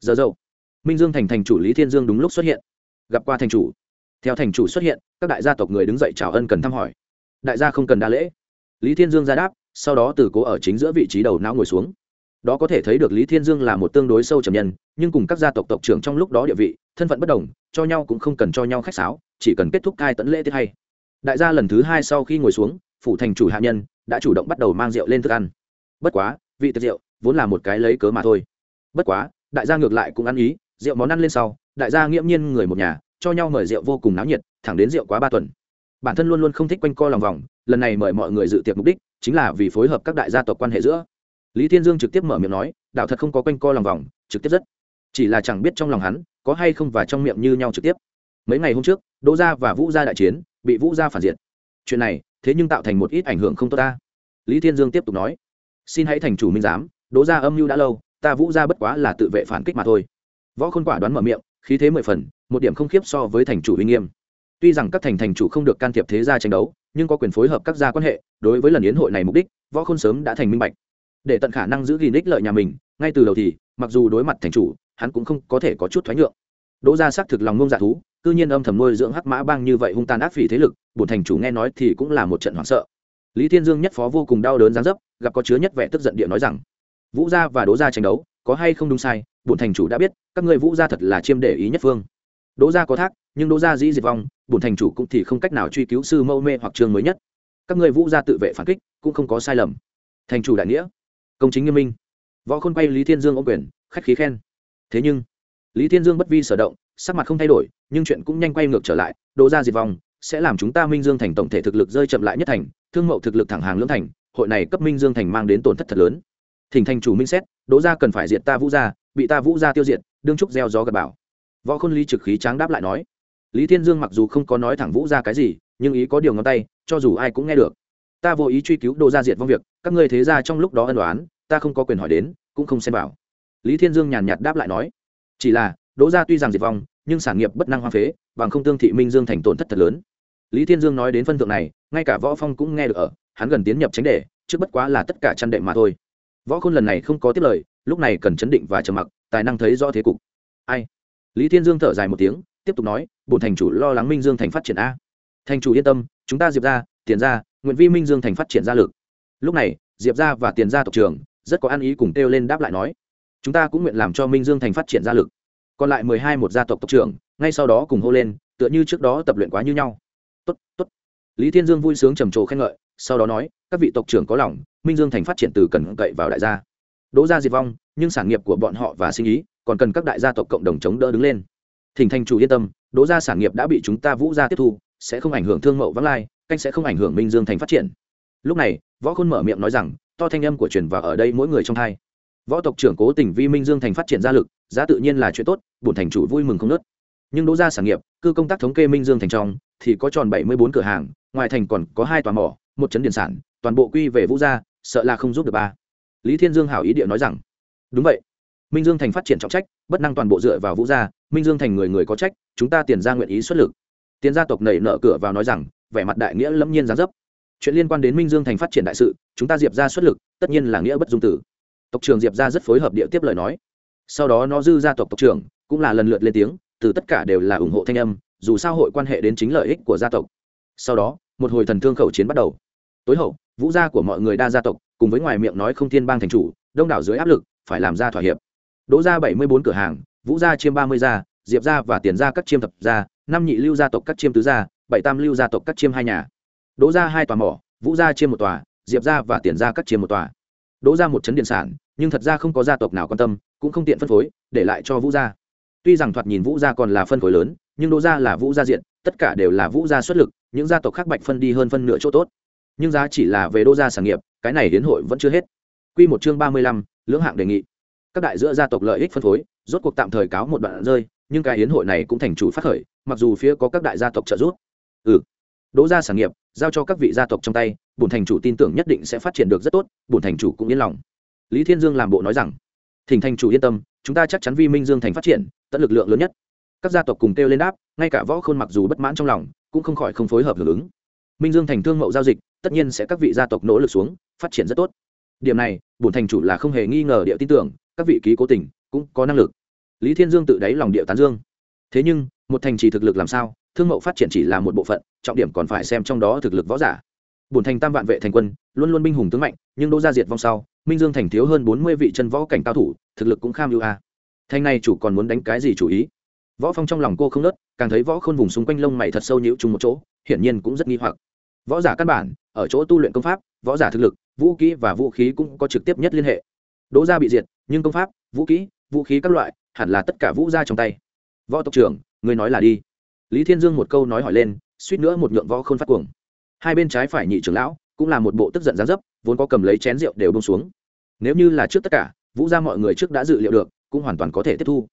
Giờ dậu minh dương thành thành chủ lý thiên dương đúng lúc xuất hiện. Gặp qua thành chủ. Theo thành chủ xuất hiện, các đại gia tộc người đứng dậy chào ân cần thăm hỏi. Đại gia không cần đa lễ. Lý thiên dương ra đáp, sau đó từ cố ở chính giữa vị trí đầu não ngồi xuống. Đó có thể thấy được lý thiên dương là một tương đối sâu trầm nhân, nhưng cùng các gia tộc tộc trưởng trong lúc đó địa vị, thân phận bất đồng, cho nhau cũng không cần cho nhau khách sáo, chỉ cần kết thúc cai tẫn lễ tiết hay. Đại gia lần thứ hai sau khi ngồi xuống, phủ thành chủ hạ nhân, đã chủ động bắt đầu mang rượu lên thức ăn. Bất quá, vị tiệc rượu vốn là một cái lấy cớ mà thôi. Bất quá, đại gia ngược lại cũng ăn ý rượu món ăn lên sau, đại gia nghiễm nhiên người một nhà, cho nhau mời rượu vô cùng náo nhiệt, thẳng đến rượu quá ba tuần. Bản thân luôn luôn không thích quanh co lòng vòng, lần này mời mọi người dự tiệc mục đích chính là vì phối hợp các đại gia tộc quan hệ giữa. Lý thiên dương trực tiếp mở miệng nói, đạo thật không có quanh co lòng vòng, trực tiếp rất. Chỉ là chẳng biết trong lòng hắn có hay không và trong miệng như nhau trực tiếp. Mấy ngày hôm trước, đỗ gia và vũ gia đại chiến, bị vũ gia phản diện chuyện này, thế nhưng tạo thành một ít ảnh hưởng không tốt ta. Lý thiên dương tiếp tục nói, xin hãy thành chủ minh giám, đỗ gia âm mưu đã lâu, ta vũ gia bất quá là tự vệ phản kích mà thôi võ khôn quả đoán mở miệng, khí thế mười phần, một điểm không khiếp so với thành chủ uy nghiêm. Tuy rằng các thành thành chủ không được can thiệp thế gia tranh đấu, nhưng có quyền phối hợp các gia quan hệ, đối với lần yến hội này mục đích, võ khôn sớm đã thành minh bạch. Để tận khả năng giữ gìn ích lợi nhà mình, ngay từ đầu thì, mặc dù đối mặt thành chủ, hắn cũng không có thể có chút thoái nhượng. Đỗ gia xác thực lòng ngông dạ thú, cư nhiên âm thầm nuôi dưỡng hắc mã bang như vậy hung tàn ác phỉ thế lực, bổn thành chủ nghe nói thì cũng là một trận hoảng sợ. Lý thiên dương nhất phó vô cùng đau đớn gián dấp, gặp có chứa nhất vẻ tức giận địa nói rằng, vũ gia và đỗ gia tranh đấu, có hay không đúng sai bổn thành chủ đã biết, các ngươi vũ gia thật là chiêm để ý nhất phương. Đỗ gia có thác, nhưng đỗ gia dĩ diệt vong, bổn thành chủ cũng thì không cách nào truy cứu sư mâu mê hoặc trường mới nhất. Các ngươi vũ gia tự vệ phản kích, cũng không có sai lầm. Thành chủ đại nghĩa. Công chính nghiêm minh. Võ khôn quay lý thiên dương ô quyền, khách khí khen. Thế nhưng, lý thiên dương bất vi sở động, sắc mặt không thay đổi, nhưng chuyện cũng nhanh quay ngược trở lại, đỗ gia diệt vong, sẽ làm chúng ta minh dương thành tổng thể thực lực rơi chậm lại nhất thành, thương mậu thực lực thẳng hàng lưỡng thành, hội này cấp minh dương thành mang đến tổn thất thật lớn. Thỉnh thành chủ minh xét, đỗ gia cần phải diệt ta vũ gia bị ta vũ gia tiêu diệt, đương trúc gieo gió gật bảo. Võ khôn lý trực khí tráng đáp lại nói, lý thiên dương mặc dù không có nói thẳng vũ gia cái gì, nhưng ý có điều ngón tay, cho dù ai cũng nghe được. Ta vô ý truy cứu đỗ gia diệt vong việc, các ngươi thế gia trong lúc đó ân đoán ta không có quyền hỏi đến, cũng không xem vào. Lý thiên dương nhàn nhạt đáp lại nói, chỉ là, đỗ gia tuy rằng diệt vong, nhưng sản nghiệp bất năng hoa phế, bằng không tương thị minh dương thành tổn thất thật lớn. Lý thiên dương nói đến phân thượng này, ngay cả võ phong cũng nghe được ở, hắn gần tiến nhập tránh đề, trước bất quá là tất cả chăn đệm mà thôi. Võ khôn lần này không có tiếp lời lúc này cần chấn định và trầm mặc, tài năng thấy rõ thế cục. Ai? Lý thiên dương thở dài một tiếng, tiếp tục nói, bổn thành chủ lo lắng minh dương thành phát triển a. Thành chủ yên tâm, chúng ta diệp ra tiền ra nguyện vi minh dương thành phát triển gia lực. Lúc này, diệp ra và tiền ra tộc trường rất có ăn ý cùng kêu lên đáp lại nói, chúng ta cũng nguyện làm cho minh dương thành phát triển gia lực. Còn lại mười hai một gia tộc tộc trưởng, ngay sau đó cùng hô lên, tựa như trước đó tập luyện quá như nhau. Tốt tốt. Lý thiên dương vui sướng trầm trồ khen ngợi, sau đó nói, các vị tộc trưởng có lòng, minh dương thành phát triển từ cần cậy vào đại gia đỗ gia diệt vong, nhưng sản nghiệp của bọn họ và sinh ý còn cần các đại gia tộc cộng đồng chống đỡ đứng lên. Thỉnh thành chủ yên tâm, đỗ gia sản nghiệp đã bị chúng ta vũ gia tiếp thu, sẽ không ảnh hưởng thương mậu vắng lai, canh sẽ không ảnh hưởng minh dương thành phát triển. Lúc này, võ khôn mở miệng nói rằng, to thanh âm của truyền vào ở đây mỗi người trong thai. Võ tộc trưởng cố tình vi minh dương thành phát triển gia lực, giá tự nhiên là chuyện tốt, bổn thành chủ vui mừng không nớt. Nhưng đỗ gia sản nghiệp cư công tác thống kê minh dương thành trong, thì có tròn bảy mươi bốn cửa hàng, ngoài thành còn có hai tòa mỏ, một chấn điện sản, toàn bộ quy về vũ gia, sợ là không giúp được ba lý thiên dương hảo ý địa nói rằng, đúng vậy. Minh dương thành phát triển trọng trách, bất năng toàn bộ dựa vào vũ gia, minh dương thành người người có trách, chúng ta tiền ra nguyện ý xuất lực. Tiền gia tộc nảy nợ cửa vào nói rằng, vẻ mặt đại nghĩa lẫm nhiên giá dấp. Chuyện liên quan đến minh dương thành phát triển đại sự, chúng ta diệp ra xuất lực, tất nhiên là nghĩa bất dung tử. Tộc trưởng diệp ra rất phối hợp địa tiếp lời nói. Sau đó nó dư gia tộc tộc trưởng cũng là lần lượt lên tiếng, từ tất cả đều là ủng hộ thanh âm, dù sao hội quan hệ đến chính lợi ích của gia tộc. Sau đó, một hồi thần thương khẩu chiến bắt đầu. Tối hậu, vũ gia của mọi người đa gia tộc cùng với ngoài miệng nói không thiên bang thành chủ, đông đảo dưới áp lực, phải làm ra thỏa hiệp. Đỗ ra bảy mươi bốn cửa hàng, vũ gia chiêm ba mươi gia, diệp gia và tiền gia các chiêm thập gia, năm nhị lưu gia tộc các chiêm tứ gia, bảy tam lưu gia tộc các chiêm hai nhà. Đỗ ra hai tòa mỏ, vũ gia chiêm một tòa, diệp gia và tiền gia các chiêm một tòa. Đỗ ra một chấn điện sản, nhưng thật ra không có gia tộc nào quan tâm, cũng không tiện phân phối, để lại cho vũ gia. Tuy rằng thoạt nhìn vũ gia còn là phân phối lớn, nhưng đỗ gia là vũ gia diện, tất cả đều là vũ gia xuất lực, những gia tộc khác bạch phân đi hơn phân nửa chỗ tốt nhưng giá chỉ là về đỗ gia sản nghiệp, cái này hiến hội vẫn chưa hết. Quy một chương ba mươi lăm, lưỡng hạng đề nghị. Các đại giữa gia tộc lợi ích phân phối, rốt cuộc tạm thời cáo một đoạn rơi, nhưng cái hiến hội này cũng thành chủ phát khởi, mặc dù phía có các đại gia tộc trợ giúp. Ừ. Đỗ gia sản nghiệp, giao cho các vị gia tộc trong tay, bổn thành chủ tin tưởng nhất định sẽ phát triển được rất tốt, bổn thành chủ cũng yên lòng. Lý thiên dương làm bộ nói rằng, thỉnh thành chủ yên tâm, chúng ta chắc chắn vi minh dương thành phát triển, tận lực lượng lớn nhất. Các gia tộc cùng kêu lên đáp, ngay cả võ khôn mặc dù bất mãn trong lòng, cũng không khỏi không phối hợp hưởng ứng minh dương thành thương mậu giao dịch, tất nhiên sẽ các vị gia tộc nỗ lực xuống, phát triển rất tốt. Điểm này, bổn thành chủ là không hề nghi ngờ địa tin tưởng, các vị ký cố tình cũng có năng lực. Lý thiên dương tự đáy lòng địa tán dương. Thế nhưng, một thành trì thực lực làm sao, thương mậu phát triển chỉ là một bộ phận, trọng điểm còn phải xem trong đó thực lực võ giả. Bổn thành tam vạn vệ thành quân, luôn luôn binh hùng tướng mạnh, nhưng đỗ gia diệt vong sau, minh dương thành thiếu hơn bốn mươi vị chân võ cảnh cao thủ, thực lực cũng kham ưu a. Thành này chủ còn muốn đánh cái gì chủ ý? Võ phong trong lòng cô không nớt, càng thấy võ khôn vùng xung quanh lông mày thật sâu nhũ chung một chỗ, hiển nhiên cũng rất nghi hoặc võ giả căn bản, ở chỗ tu luyện công pháp, võ giả thực lực, vũ kỹ và vũ khí cũng có trực tiếp nhất liên hệ. Đỗ gia bị diệt, nhưng công pháp, vũ kỹ vũ khí các loại, hẳn là tất cả vũ gia trong tay. Võ tộc trưởng, người nói là đi. Lý thiên dương một câu nói hỏi lên, suýt nữa một nhượng võ không phát cuồng. Hai bên trái phải nhị trưởng lão, cũng là một bộ tức giận gián dấp, vốn có cầm lấy chén rượu đều bông xuống. Nếu như là trước tất cả, vũ gia mọi người trước đã dự liệu được, cũng hoàn toàn có thể tiếp thu.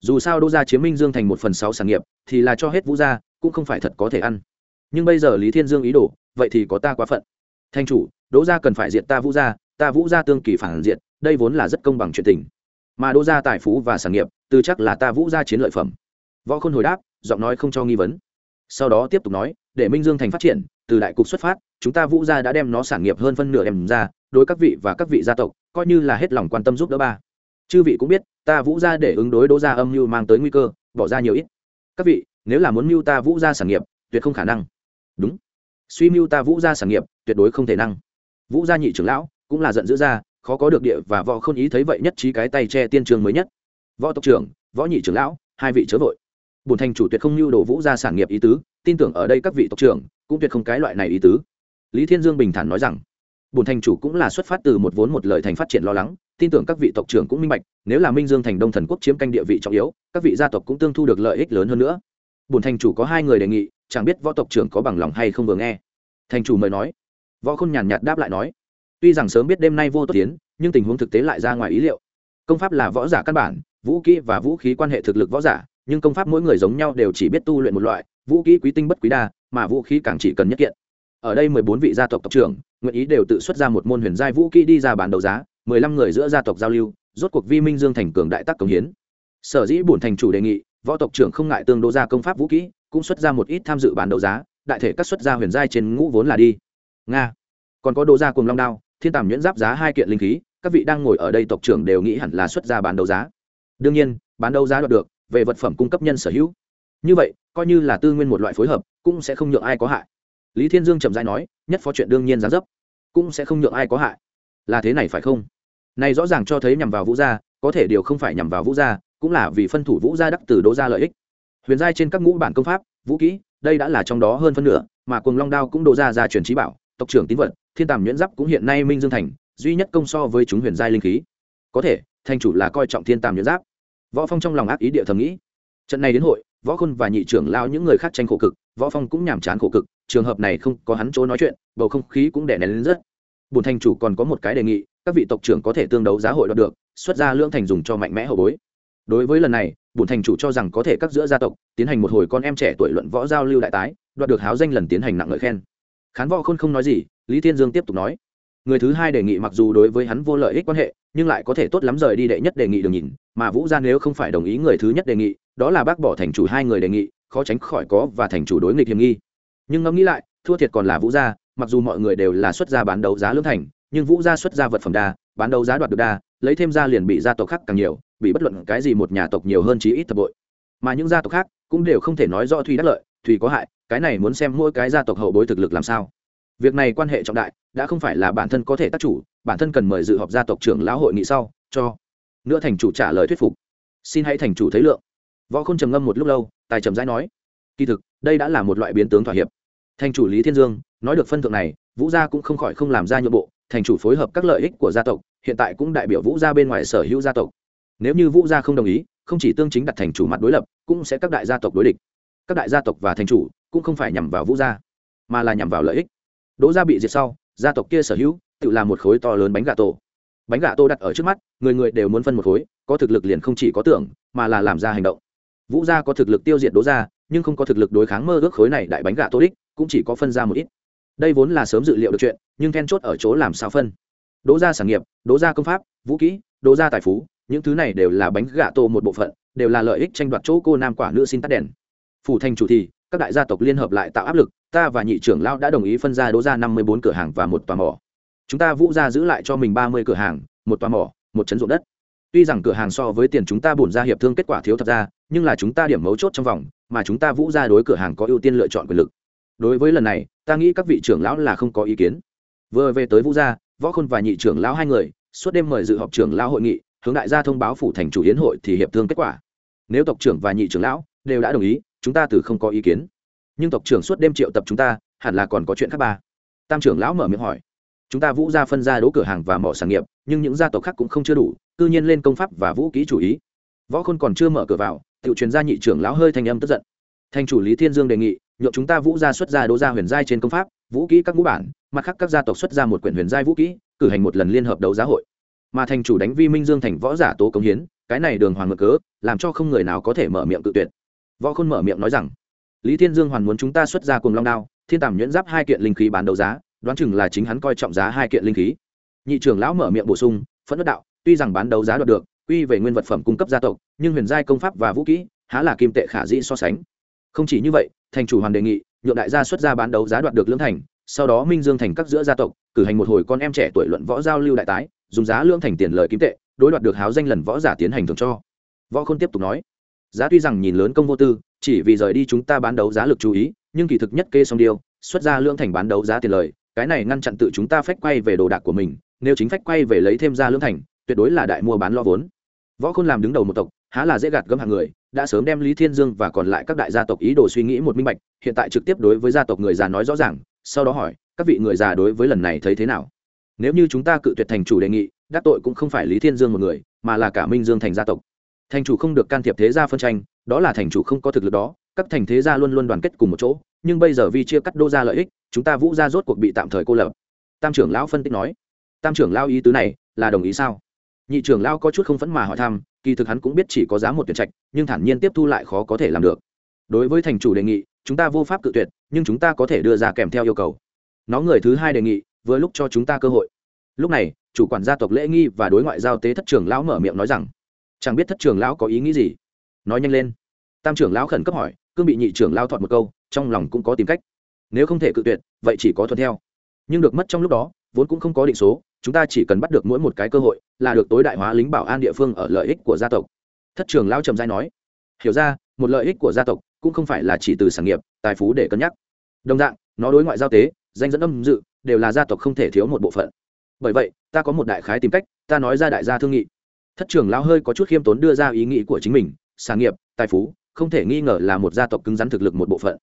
Dù sao đô gia chiếm minh dương thành một phần sáu sản nghiệp, thì là cho hết vũ gia, cũng không phải thật có thể ăn nhưng bây giờ lý thiên dương ý đồ, vậy thì có ta quá phận. Thanh chủ, đỗ gia cần phải diện ta vũ gia, ta vũ gia tương kỳ phản diện đây vốn là rất công bằng chuyện tình. Mà đỗ gia tài phú và sản nghiệp, từ chắc là ta vũ gia chiến lợi phẩm. Võ khôn hồi đáp, giọng nói không cho nghi vấn. Sau đó tiếp tục nói, để minh dương thành phát triển, từ đại cục xuất phát, chúng ta vũ gia đã đem nó sản nghiệp hơn phân nửa đem ra, đối các vị và các vị gia tộc, coi như là hết lòng quan tâm giúp đỡ ba. Chư vị cũng biết, ta vũ gia để ứng đối đỗ gia âm mưu mang tới nguy cơ, bỏ ra nhiều ít. Các vị, nếu là muốn mưu ta vũ gia sản nghiệp, tuyệt không khả năng đúng. Suy mưu ta vũ gia sản nghiệp, tuyệt đối không thể năng. Vũ gia nhị trưởng lão cũng là giận dữ ra, khó có được địa và võ không ý thấy vậy nhất trí cái tay che tiên trường mới nhất. Võ tộc trưởng, võ nhị trưởng lão, hai vị chớ vội. Bùn thành chủ tuyệt không lưu đồ vũ gia sản nghiệp ý tứ, tin tưởng ở đây các vị tộc trưởng cũng tuyệt không cái loại này ý tứ. Lý thiên dương bình thản nói rằng bùn thành chủ cũng là xuất phát từ một vốn một lời thành phát triển lo lắng, tin tưởng các vị tộc trưởng cũng minh bạch, nếu là minh dương thành đông thần quốc chiếm canh địa vị trọng yếu, các vị gia tộc cũng tương thu được lợi ích lớn hơn nữa bùn thành chủ có hai người đề nghị, chẳng biết võ tộc trưởng có bằng lòng hay không vừa nghe. Thành chủ mời nói. Võ khôn nhàn nhạt đáp lại nói. Tuy rằng sớm biết đêm nay vô tốt tiến, nhưng tình huống thực tế lại ra ngoài ý liệu. Công pháp là võ giả căn bản, vũ kỹ và vũ khí quan hệ thực lực võ giả, nhưng công pháp mỗi người giống nhau đều chỉ biết tu luyện một loại, vũ kỹ quý tinh bất quý đa, mà vũ khí càng chỉ cần nhất kiện. Ở đây mười bốn vị gia tộc tộc trưởng, nguyện ý đều tự xuất ra một môn huyền giai vũ kỹ đi ra bán đấu giá, mười lăm người giữa gia tộc giao lưu, rốt cuộc vi minh dương thành cường đại tác công hiến. Sở dĩ bổn thành chủ đề nghị võ tộc trưởng không ngại tương đô ra công pháp vũ kỹ, cũng xuất ra một ít tham dự bán đấu giá, đại thể các xuất gia huyền giai trên ngũ vốn là đi. Nga. Còn có đô gia cùng long đao, thiên tàm nhuyễn giáp giá hai kiện linh khí, các vị đang ngồi ở đây tộc trưởng đều nghĩ hẳn là xuất ra bán đấu giá. Đương nhiên, bán đấu giá đoạt được, về vật phẩm cung cấp nhân sở hữu. Như vậy, coi như là tư nguyên một loại phối hợp, cũng sẽ không nhượng ai có hại. Lý thiên dương trầm dai nói, nhất phó chuyện đương nhiên giá dấp, cũng sẽ không nhượng ai có hại. Là thế này phải không? Này rõ ràng cho thấy nhằm vào vũ gia, có thể điều không phải nhằm vào vũ gia cũng là vì phân thủ vũ gia đắc từ đỗ gia lợi ích. Huyền giai trên các ngũ bản công pháp, vũ kỹ, đây đã là trong đó hơn phân nửa, mà cuồng long đao cũng đỗ ra ra truyền trí bảo, tộc trưởng tín vật, thiên tàm nhuyễn giáp cũng hiện nay minh dương thành, duy nhất công so với chúng huyền giai linh khí. Có thể, thành chủ là coi trọng thiên tàm nhuyễn giáp. Võ phong trong lòng ác ý địa thầm nghĩ. Trận này đến hội, võ khôn và nhị trưởng lao những người khác tranh khổ cực, võ phong cũng nhàm chán khổ cực, trường hợp này không có hắn chỗ nói chuyện, bầu không khí cũng đè nén lên rất. Bùn thành chủ còn có một cái đề nghị, các vị tộc trưởng có thể tương đấu giá hội đoạt được, xuất ra lương thành dùng cho mạnh mẽ hậu bối đối với lần này bùn thành chủ cho rằng có thể các giữa gia tộc tiến hành một hồi con em trẻ tuổi luận võ giao lưu đại tái, đoạt được háo danh lần tiến hành nặng lời khen. Khán võ khôn không nói gì, lý thiên dương tiếp tục nói. Người thứ hai đề nghị mặc dù đối với hắn vô lợi ích quan hệ, nhưng lại có thể tốt lắm rời đi đệ nhất đề nghị được nhìn, mà vũ gia nếu không phải đồng ý người thứ nhất đề nghị, đó là bác bỏ thành chủ hai người đề nghị, khó tránh khỏi có và thành chủ đối nghịch hiểm nghi. Nhưng ngẫm nghĩ lại, thua thiệt còn là vũ gia, mặc dù mọi người đều là xuất gia bán đấu giá lương thành, nhưng vũ gia xuất gia vật phẩm đa, bán đấu giá đoạt được đa lấy thêm ra liền bị gia tộc khác càng nhiều, bị bất luận cái gì một nhà tộc nhiều hơn chí ít thập bội. Mà những gia tộc khác cũng đều không thể nói rõ thùy đắc lợi, thùy có hại, cái này muốn xem mỗi cái gia tộc hậu bối thực lực làm sao. Việc này quan hệ trọng đại, đã không phải là bản thân có thể tác chủ, bản thân cần mời dự họp gia tộc trưởng lão hội nghị sau, cho nữa thành chủ trả lời thuyết phục. Xin hãy thành chủ thấy lượng. Võ không trầm ngâm một lúc lâu, tài trầm rãi nói, kỳ thực, đây đã là một loại biến tướng thỏa hiệp. Thành chủ lý thiên dương, nói được phân thượng này, vũ gia cũng không khỏi không làm ra nhượng bộ thành chủ phối hợp các lợi ích của gia tộc, hiện tại cũng đại biểu vũ gia bên ngoài sở hữu gia tộc. Nếu như vũ gia không đồng ý, không chỉ tương chính đặt thành chủ mặt đối lập, cũng sẽ các đại gia tộc đối địch. Các đại gia tộc và thành chủ cũng không phải nhằm vào vũ gia, mà là nhằm vào lợi ích. Đỗ gia bị diệt sau, gia tộc kia sở hữu tự làm một khối to lớn bánh gà tổ. Bánh gà tô đặt ở trước mắt, người người đều muốn phân một khối, có thực lực liền không chỉ có tưởng, mà là làm ra hành động. Vũ gia có thực lực tiêu diệt đỗ gia, nhưng không có thực lực đối kháng mơ ước khối này đại bánh gà tô đích, cũng chỉ có phân ra một ít đây vốn là sớm dự liệu được chuyện, nhưng then chốt ở chỗ làm sao phân. Đỗ gia sản nghiệp, đỗ gia công pháp, vũ kỹ, đỗ gia tài phú, những thứ này đều là bánh gà tô một bộ phận, đều là lợi ích tranh đoạt chỗ cô nam quả nữ xin tắt đèn. Phủ thành chủ thì, các đại gia tộc liên hợp lại tạo áp lực, ta và nhị trưởng lão đã đồng ý phân ra đỗ ra năm mươi bốn cửa hàng và một tòa mỏ. Chúng ta vũ ra giữ lại cho mình ba mươi cửa hàng, một tòa mỏ, một chấn ruộng đất. Tuy rằng cửa hàng so với tiền chúng ta bổn ra hiệp thương kết quả thiếu thật ra, nhưng là chúng ta điểm mấu chốt trong vòng, mà chúng ta vũ ra đối cửa hàng có ưu tiên lựa chọn quyền lực đối với lần này, ta nghĩ các vị trưởng lão là không có ý kiến. Vừa về tới vũ gia, võ khôn và nhị trưởng lão hai người, suốt đêm mời dự họp trưởng lão hội nghị, hướng đại gia thông báo phủ thành chủ hiến hội thì hiệp thương kết quả. Nếu tộc trưởng và nhị trưởng lão đều đã đồng ý, chúng ta từ không có ý kiến. Nhưng tộc trưởng suốt đêm triệu tập chúng ta, hẳn là còn có chuyện khác ba. Tam trưởng lão mở miệng hỏi. Chúng ta vũ gia phân ra đỗ cửa hàng và mỏ sản nghiệp, nhưng những gia tộc khác cũng không chưa đủ, cư nhiên lên công pháp và vũ kỹ chủ ý. Võ khôn còn chưa mở cửa vào tự truyền gia nhị trưởng lão hơi thanh âm tức giận. Thành chủ lý thiên dương đề nghị nhộn chúng ta vũ gia xuất ra đỗ gia huyền giai trên công pháp, vũ kỹ các ngũ bản, mặt khác các gia tộc xuất ra một quyển huyền giai vũ kỹ, cử hành một lần liên hợp đấu giá hội. Mà thành chủ đánh vi minh dương thành võ giả tố công hiến, cái này đường hoàng ngược cớ, làm cho không người nào có thể mở miệng tự tuyệt. Võ khôn mở miệng nói rằng, lý thiên dương hoàn muốn chúng ta xuất ra cùng long đao, thiên tàm nhuyễn giáp hai kiện linh khí bán đấu giá, đoán chừng là chính hắn coi trọng giá hai kiện linh khí. Nhị trưởng lão mở miệng bổ sung, phẫn đất đạo, tuy rằng bán đấu giá đoạt được, quy về nguyên vật phẩm cung cấp gia tộc, nhưng huyền giai công pháp và vũ kỹ, há là kim tệ khả dĩ so sánh. Không chỉ như vậy thành chủ hoàn đề nghị, nhượng đại gia xuất ra bán đấu giá đoạt được lưỡng thành, sau đó minh dương thành các giữa gia tộc, cử hành một hồi con em trẻ tuổi luận võ giao lưu đại tái, dùng giá lưỡng thành tiền lời kim tệ, đối đoạt được háo danh lần võ giả tiến hành thường cho. Võ khôn tiếp tục nói, giá tuy rằng nhìn lớn công vô tư, chỉ vì rời đi chúng ta bán đấu giá lực chú ý, nhưng kỳ thực nhất kê song điều, xuất ra lưỡng thành bán đấu giá tiền lời, cái này ngăn chặn tự chúng ta phách quay về đồ đạc của mình, nếu chính phách quay về lấy thêm ra lưỡng thành, tuyệt đối là đại mua bán lo vốn. Võ khôn làm đứng đầu một tộc, há là dễ gạt gấm hàng người đã sớm đem lý thiên dương và còn lại các đại gia tộc ý đồ suy nghĩ một minh bạch, hiện tại trực tiếp đối với gia tộc người già nói rõ ràng, sau đó hỏi, các vị người già đối với lần này thấy thế nào? Nếu như chúng ta cự tuyệt thành chủ đề nghị, đắc tội cũng không phải lý thiên dương một người, mà là cả minh dương thành gia tộc. Thành chủ không được can thiệp thế gia phân tranh, đó là thành chủ không có thực lực đó, các thành thế gia luôn luôn đoàn kết cùng một chỗ, nhưng bây giờ vì chia cắt đô ra lợi ích, chúng ta vũ ra rốt cuộc bị tạm thời cô lập. Tam trưởng lão phân tích nói. Tam trưởng lão ý tứ này, là đồng ý sao? Nhị trưởng lão có chút không phẫn mà hỏi thăm kỳ thực hắn cũng biết chỉ có giá một tuyển trạch, nhưng thản nhiên tiếp thu lại khó có thể làm được. Đối với thành chủ đề nghị, chúng ta vô pháp cự tuyệt, nhưng chúng ta có thể đưa ra kèm theo yêu cầu. Nó người thứ hai đề nghị, vừa lúc cho chúng ta cơ hội. Lúc này, chủ quản gia tộc lễ nghi và đối ngoại giao tế thất trưởng lão mở miệng nói rằng, chẳng biết thất trưởng lão có ý nghĩ gì? Nói nhanh lên. Tam trưởng lão khẩn cấp hỏi, cương bị nhị trưởng lao thọt một câu, trong lòng cũng có tìm cách. Nếu không thể cự tuyệt, vậy chỉ có thuận theo. Nhưng được mất trong lúc đó, vốn cũng không có định số chúng ta chỉ cần bắt được mỗi một cái cơ hội là được tối đại hóa lính bảo an địa phương ở lợi ích của gia tộc. Thất trường lao trầm giai nói. Hiểu ra, một lợi ích của gia tộc cũng không phải là chỉ từ sản nghiệp, tài phú để cân nhắc. Đồng dạng, nó đối ngoại giao tế, danh dẫn âm dự đều là gia tộc không thể thiếu một bộ phận. Bởi vậy, ta có một đại khái tìm cách, ta nói ra đại gia thương nghị. Thất trường lao hơi có chút khiêm tốn đưa ra ý nghĩ của chính mình, sản nghiệp, tài phú, không thể nghi ngờ là một gia tộc cứng rắn thực lực một bộ phận.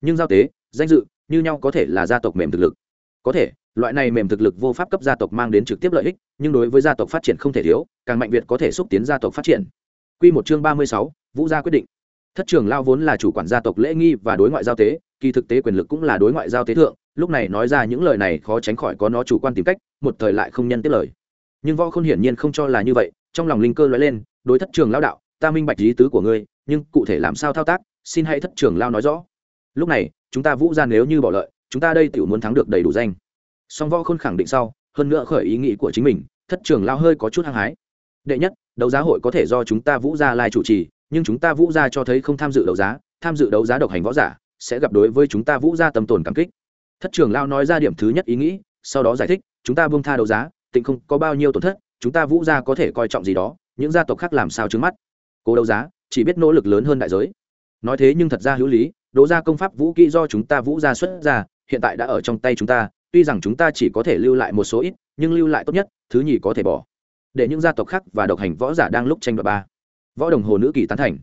Nhưng giao tế, danh dự, như nhau có thể là gia tộc mềm thực lực. Có thể loại này mềm thực lực vô pháp cấp gia tộc mang đến trực tiếp lợi ích nhưng đối với gia tộc phát triển không thể thiếu càng mạnh việt có thể xúc tiến gia tộc phát triển Quy một chương ba mươi sáu, Vũ gia quyết định. Thất trưởng lao vốn là chủ quản gia tộc lễ nghi và đối ngoại giao tế, kỳ thực tế quyền lực cũng là đối ngoại giao tế thượng, lúc này nói ra những lời này khó tránh khỏi có nó chủ quan tìm cách, một thời lại không nhân tiếp lời. Nhưng Võ Khôn hiển nhiên không cho là như vậy, trong lòng linh cơ nói lên, đối thất trưởng lao đạo, ta minh bạch lý tứ của ngươi, nhưng cụ thể làm sao thao tác, xin hãy thất trưởng lao nói rõ. Lúc này, chúng ta Vũ gia nếu như bỏ lợi, chúng ta đây tiểu muốn thắng được đầy đủ danh. Song Võ Khôn khẳng định sau, hơn nữa khởi ý nghĩ của chính mình, thất trưởng lao hơi có chút hăng hái. Đệ nhất, đấu giá hội có thể do chúng ta vũ gia lai chủ trì nhưng chúng ta vũ gia cho thấy không tham dự đấu giá tham dự đấu giá độc hành võ giả sẽ gặp đối với chúng ta vũ gia tâm tồn cảm kích. Thất trưởng lao nói ra điểm thứ nhất ý nghĩ sau đó giải thích chúng ta buông tha đấu giá tịnh không có bao nhiêu tổn thất chúng ta vũ gia có thể coi trọng gì đó những gia tộc khác làm sao trứng mắt. Cố đấu giá chỉ biết nỗ lực lớn hơn đại giới. Nói thế nhưng thật ra hữu lý đấu gia công pháp vũ kỹ do chúng ta vũ gia xuất ra hiện tại đã ở trong tay chúng ta tuy rằng chúng ta chỉ có thể lưu lại một số ít, nhưng lưu lại tốt nhất, thứ nhì có thể bỏ. Để những gia tộc khác và độc hành võ giả đang lúc tranh đoạt ba. Võ đồng hồ nữ kỳ tán thành.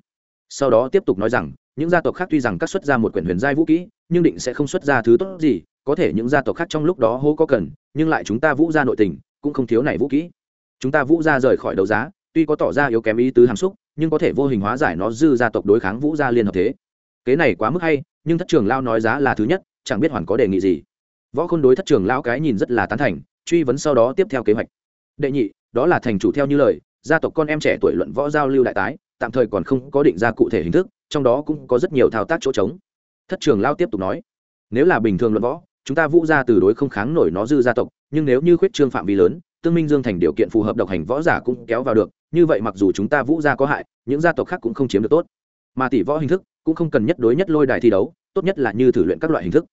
Sau đó tiếp tục nói rằng, những gia tộc khác tuy rằng các xuất ra một quyển huyền giai vũ kỹ, nhưng định sẽ không xuất ra thứ tốt gì, có thể những gia tộc khác trong lúc đó hô có cần, nhưng lại chúng ta vũ ra nội tình, cũng không thiếu này vũ kỹ. Chúng ta vũ ra rời khỏi đấu giá, tuy có tỏ ra yếu kém ý tứ hàm xúc, nhưng có thể vô hình hóa giải nó dư gia tộc đối kháng vũ gia liên hợp thế. Kế này quá mức hay, nhưng thất trường lao nói giá là thứ nhất, chẳng biết hoàn có đề nghị gì võ khôn đối thất trường lão cái nhìn rất là tán thành, truy vấn sau đó tiếp theo kế hoạch. Đệ nhị, đó là thành chủ theo như lời, gia tộc con em trẻ tuổi luận võ giao lưu đại tái, tạm thời còn không có định ra cụ thể hình thức, trong đó cũng có rất nhiều thao tác chỗ trống. Thất trường lao tiếp tục nói, nếu là bình thường luận võ, chúng ta vũ ra từ đối không kháng nổi nó dư gia tộc, nhưng nếu như khuyết trương phạm vi lớn, tương minh dương thành điều kiện phù hợp độc hành võ giả cũng kéo vào được, như vậy mặc dù chúng ta vũ ra có hại, những gia tộc khác cũng không chiếm được tốt. Mà tỷ võ hình thức cũng không cần nhất đối nhất lôi đài thi đấu, tốt nhất là như thử luyện các loại hình thức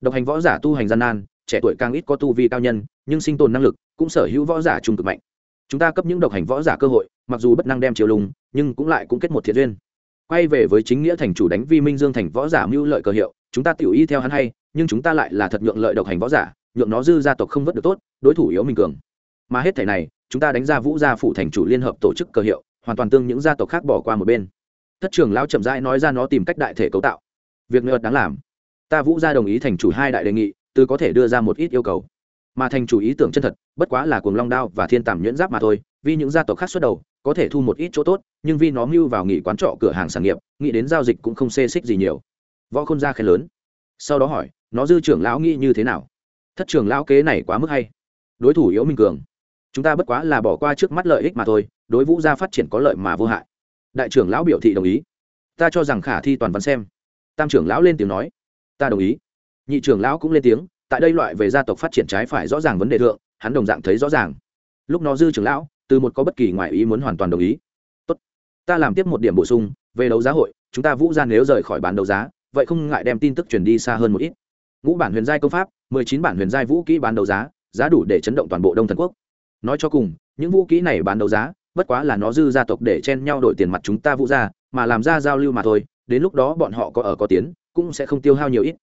độc hành võ giả tu hành gian nan, trẻ tuổi càng ít có tu vi cao nhân, nhưng sinh tồn năng lực cũng sở hữu võ giả trung cực mạnh. Chúng ta cấp những độc hành võ giả cơ hội, mặc dù bất năng đem chiều lùng, nhưng cũng lại cũng kết một thiện duyên. Quay về với chính nghĩa thành chủ đánh vi minh dương thành võ giả mưu lợi cờ hiệu, chúng ta tiểu y theo hắn hay, nhưng chúng ta lại là thật nhượng lợi độc hành võ giả, nhượng nó dư gia tộc không vớt được tốt, đối thủ yếu mình cường. Mà hết thể này, chúng ta đánh ra vũ gia phủ thành chủ liên hợp tổ chức cờ hiệu, hoàn toàn tương những gia tộc khác bỏ qua một bên. Thất trường lão chậm rãi nói ra nó tìm cách đại thể cấu tạo. Việc nợ đáng làm ta vũ gia đồng ý thành chủ hai đại đề nghị, từ có thể đưa ra một ít yêu cầu. Mà thành chủ ý tưởng chân thật, bất quá là cuồng long đao và thiên tàm nhuyễn giáp mà thôi, vì những gia tộc khác xuất đầu, có thể thu một ít chỗ tốt, nhưng vì nó mưu vào nghỉ quán trọ cửa hàng sản nghiệp, nghĩ đến giao dịch cũng không xê xích gì nhiều. Võ khôn gia khen lớn. Sau đó hỏi, nó dư trưởng lão nghĩ như thế nào? Thất trưởng lão kế này quá mức hay. Đối thủ yếu minh cường. Chúng ta bất quá là bỏ qua trước mắt lợi ích mà thôi, đối vũ gia phát triển có lợi mà vô hại. Đại trưởng lão biểu thị đồng ý. Ta cho rằng khả thi toàn văn xem. Tam trưởng lão lên tiếng nói ta đồng ý. Nhị trưởng lão cũng lên tiếng, tại đây loại về gia tộc phát triển trái phải rõ ràng vấn đề thượng, hắn đồng dạng thấy rõ ràng. Lúc nó dư trưởng lão, từ một có bất kỳ ngoại ý muốn hoàn toàn đồng ý. Tốt, ta làm tiếp một điểm bổ sung, về đấu giá hội, chúng ta vũ ra nếu rời khỏi bán đấu giá, vậy không ngại đem tin tức truyền đi xa hơn một ít. Ngũ bản huyền giai công pháp, mười chín bản huyền giai vũ kỹ bán đấu giá giá đủ để chấn động toàn bộ đông thần quốc. Nói cho cùng, những vũ kỹ này bán đấu giá, bất quá là nó dư gia tộc để chen nhau đổi tiền mặt chúng ta vũ ra mà làm ra giao lưu mà thôi, đến lúc đó bọn họ có ở có tiến cũng sẽ không tiêu hao nhiều ít.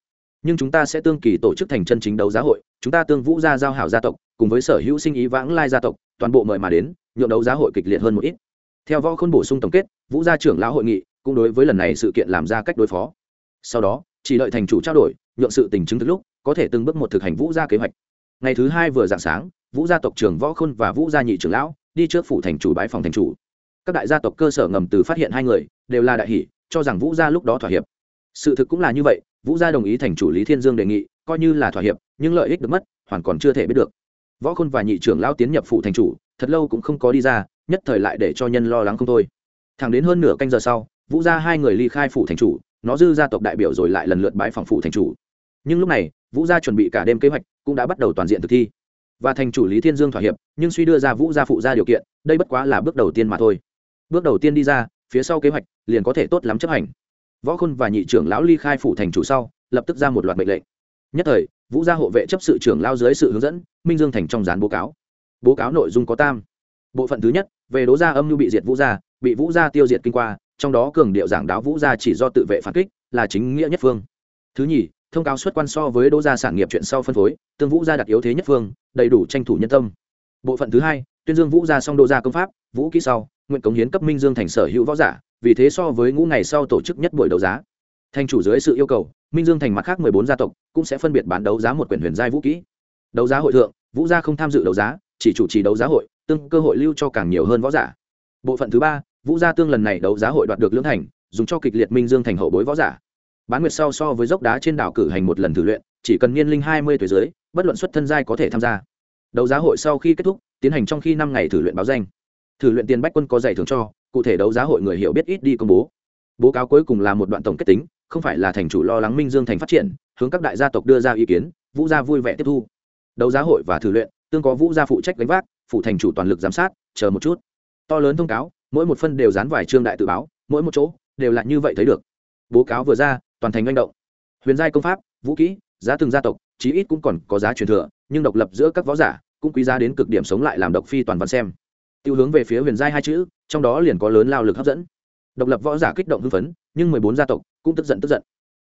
Nhưng chúng ta sẽ tương kỳ tổ chức thành chân chính đấu giá hội, chúng ta tương vũ gia giao hảo gia tộc, cùng với sở hữu sinh ý vãng lai gia tộc, toàn bộ mời mà đến, nhượng đấu giá hội kịch liệt hơn một ít. Theo võ khôn bổ sung tổng kết, vũ gia trưởng lão hội nghị cũng đối với lần này sự kiện làm ra cách đối phó. Sau đó, chỉ đợi thành chủ trao đổi, nhượng sự tình chứng thực lúc, có thể từng bước một thực hành vũ gia kế hoạch. Ngày thứ hai vừa dạng sáng, vũ gia tộc trưởng võ khôn và vũ gia nhị trưởng lão đi trước phủ thành chủ bái phòng thành chủ. Các đại gia tộc cơ sở ngầm từ phát hiện hai người, đều là đại hỷ, cho rằng vũ gia lúc đó thỏa hiệp sự thực cũng là như vậy, vũ gia đồng ý thành chủ lý thiên dương đề nghị, coi như là thỏa hiệp, nhưng lợi ích được mất, hoàn còn chưa thể biết được. Võ khôn và nhị trưởng lão tiến nhập phụ thành chủ, thật lâu cũng không có đi ra, nhất thời lại để cho nhân lo lắng không thôi. Thẳng đến hơn nửa canh giờ sau, vũ gia hai người ly khai phủ thành chủ, nó dư gia tộc đại biểu rồi lại lần lượt bãi phòng phủ thành chủ. Nhưng lúc này, vũ gia chuẩn bị cả đêm kế hoạch, cũng đã bắt đầu toàn diện thực thi. Và thành chủ lý thiên dương thỏa hiệp, nhưng suy đưa ra vũ gia phụ gia điều kiện, đây bất quá là bước đầu tiên mà thôi. Bước đầu tiên đi ra, phía sau kế hoạch, liền có thể tốt lắm chấp hành võ khôn và nhị trưởng lão ly khai phủ thành chủ sau, lập tức ra một loạt mệnh lệnh. Nhất thời, vũ gia hộ vệ chấp sự trưởng lao dưới sự hướng dẫn, minh dương thành trong dán báo cáo. Báo cáo nội dung có tam. Bộ phận thứ nhất, về đố gia âm nhu bị diệt vũ gia, bị vũ gia tiêu diệt kinh qua, trong đó cường điệu giảng đáo vũ gia chỉ do tự vệ phản kích, là chính nghĩa nhất phương. Thứ nhì, thông cáo xuất quan so với đố gia sản nghiệp chuyện sau phân phối, tương vũ gia đặt yếu thế nhất phương, đầy đủ tranh thủ nhân tâm. Bộ phận thứ hai, tuyên dương vũ gia song đô gia công pháp, vũ kỹ sau, nguyện cống hiến cấp minh dương thành sở hữu võ giả vì thế so với ngũ ngày sau tổ chức nhất buổi đấu giá. Thành chủ dưới sự yêu cầu, minh dương thành mặt khác mười bốn gia tộc cũng sẽ phân biệt bán đấu giá một quyển huyền giai vũ kỹ. Đấu giá hội thượng, vũ gia không tham dự đấu giá, chỉ chủ trì đấu giá hội, tương cơ hội lưu cho càng nhiều hơn võ giả. Bộ phận thứ ba, vũ gia tương lần này đấu giá hội đoạt được lưỡng thành, dùng cho kịch liệt minh dương thành hậu bối võ giả. Bán nguyệt sau so với dốc đá trên đảo cử hành một lần thử luyện, chỉ cần niên linh hai mươi tuổi dưới, bất luận xuất thân giai có thể tham gia. Đấu giá hội sau khi kết thúc, tiến hành trong khi năm ngày thử luyện báo danh. Thử luyện tiền bách quân có giải thưởng cho cụ thể đấu giá hội người hiểu biết ít đi công bố. Bố cáo cuối cùng là một đoạn tổng kết tính, không phải là thành chủ lo lắng minh dương thành phát triển, hướng các đại gia tộc đưa ra ý kiến, vũ gia vui vẻ tiếp thu. Đấu giá hội và thử luyện, tương có vũ gia phụ trách gánh vác, phụ thành chủ toàn lực giám sát, chờ một chút. To lớn thông cáo, mỗi một phân đều dán vài trương đại tự báo, mỗi một chỗ đều là như vậy thấy được. Bố cáo vừa ra, toàn thành manh động. Huyền giai công pháp, vũ kỹ, giá từng gia tộc, chí ít cũng còn có giá truyền thừa, nhưng độc lập giữa các võ giả cũng quý giá đến cực điểm sống lại làm độc phi toàn văn xem. Tiêu hướng về phía huyền giai hai chữ trong đó liền có lớn lao lực hấp dẫn. Độc lập võ giả kích động hưng phấn, nhưng mười bốn gia tộc cũng tức giận tức giận.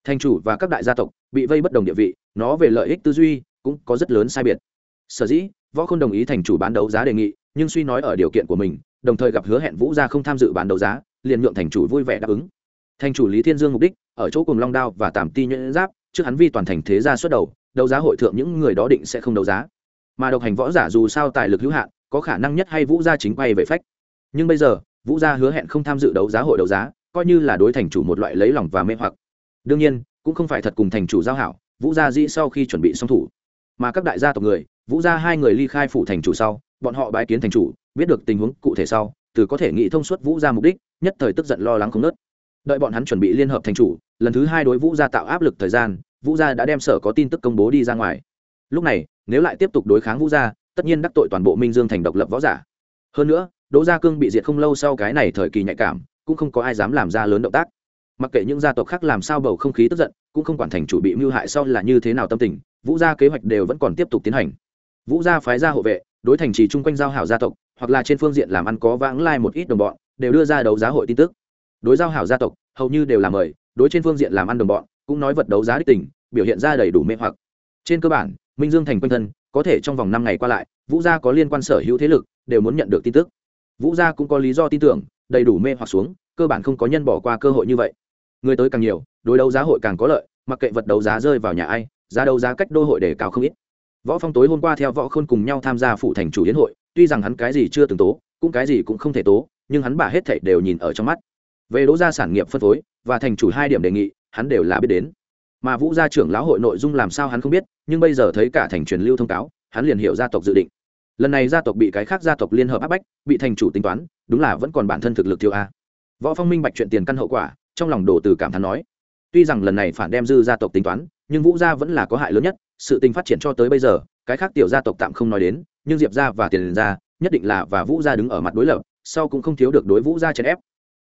Thành chủ và các đại gia tộc bị vây bất đồng địa vị, nó về lợi ích tư duy cũng có rất lớn sai biệt. Sở dĩ, võ khôn đồng ý thành chủ bán đấu giá đề nghị, nhưng suy nói ở điều kiện của mình, đồng thời gặp hứa hẹn vũ gia không tham dự bán đấu giá, liền nhượng thành chủ vui vẻ đáp ứng. Thành chủ lý thiên dương mục đích, ở chỗ cùng long đao và tàm ti nhuyễn giáp, trước hắn vi toàn thành thế gia xuất đầu, đấu giá hội thượng những người đó định sẽ không đấu giá. Mà độc hành võ giả dù sao tài lực hữu hạn, có khả năng nhất hay vũ gia chính quay về phách nhưng bây giờ, vũ gia hứa hẹn không tham dự đấu giá hội đấu giá, coi như là đối thành chủ một loại lấy lòng và mê hoặc. Đương nhiên, cũng không phải thật cùng thành chủ giao hảo, vũ gia dĩ sau khi chuẩn bị xong thủ. Mà các đại gia tộc người, vũ gia hai người ly khai phủ thành chủ sau, bọn họ bái kiến thành chủ, biết được tình huống cụ thể sau, từ có thể nghĩ thông suốt vũ gia mục đích, nhất thời tức giận lo lắng không nớt đợi bọn hắn chuẩn bị liên hợp thành chủ, lần thứ hai đối vũ gia tạo áp lực thời gian, vũ gia đã đem sở có tin tức công bố đi ra ngoài. Lúc này, nếu lại tiếp tục đối kháng vũ gia, tất nhiên đắc tội toàn bộ minh dương thành độc lập võ giả. Hơn nữa đỗ gia cương bị diệt không lâu sau cái này thời kỳ nhạy cảm, cũng không có ai dám làm ra lớn động tác. Mặc kệ những gia tộc khác làm sao bầu không khí tức giận, cũng không quản thành chủ bị mưu hại sau là như thế nào tâm tình, vũ gia kế hoạch đều vẫn còn tiếp tục tiến hành. Vũ gia phái gia hộ vệ, đối thành trì chung quanh giao hảo gia tộc, hoặc là trên phương diện làm ăn có vãng lai một ít đồng bọn, đều đưa ra đấu giá hội tin tức. Đối giao hảo gia tộc, hầu như đều là mời, đối trên phương diện làm ăn đồng bọn, cũng nói vật đấu giá đích tình, biểu hiện ra đầy đủ mê hoặc. Trên cơ bản, minh dương thành quanh thân, có thể trong vòng năm ngày qua lại, vũ gia có liên quan sở hữu thế lực, đều muốn nhận được tin tức vũ gia cũng có lý do tin tưởng, đầy đủ mê hoặc xuống, cơ bản không có nhân bỏ qua cơ hội như vậy. Người tới càng nhiều, đối đấu giá hội càng có lợi, mặc kệ vật đấu giá rơi vào nhà ai, giá đấu giá cách đô hội để cao không ít. Võ phong tối hôm qua theo võ khôn cùng nhau tham gia phụ thành chủ yến hội, tuy rằng hắn cái gì chưa từng tố, cũng cái gì cũng không thể tố, nhưng hắn bà hết thảy đều nhìn ở trong mắt. Về đấu gia sản nghiệp phân phối và thành chủ hai điểm đề nghị, hắn đều là biết đến. Mà vũ gia trưởng lão hội nội dung làm sao hắn không biết, nhưng bây giờ thấy cả thành truyền lưu thông cáo, hắn liền hiểu gia tộc dự định lần này gia tộc bị cái khác gia tộc liên hợp áp bách, bị thành chủ tính toán, đúng là vẫn còn bản thân thực lực tiêu a. Võ phong minh bạch chuyện tiền căn hậu quả, trong lòng đồ từ cảm thán nói. Tuy rằng lần này phản đem dư gia tộc tính toán, nhưng vũ gia vẫn là có hại lớn nhất, sự tình phát triển cho tới bây giờ, cái khác tiểu gia tộc tạm không nói đến, nhưng diệp gia và tiền gia, nhất định là và vũ gia đứng ở mặt đối lập, sau cũng không thiếu được đối vũ gia chèn ép.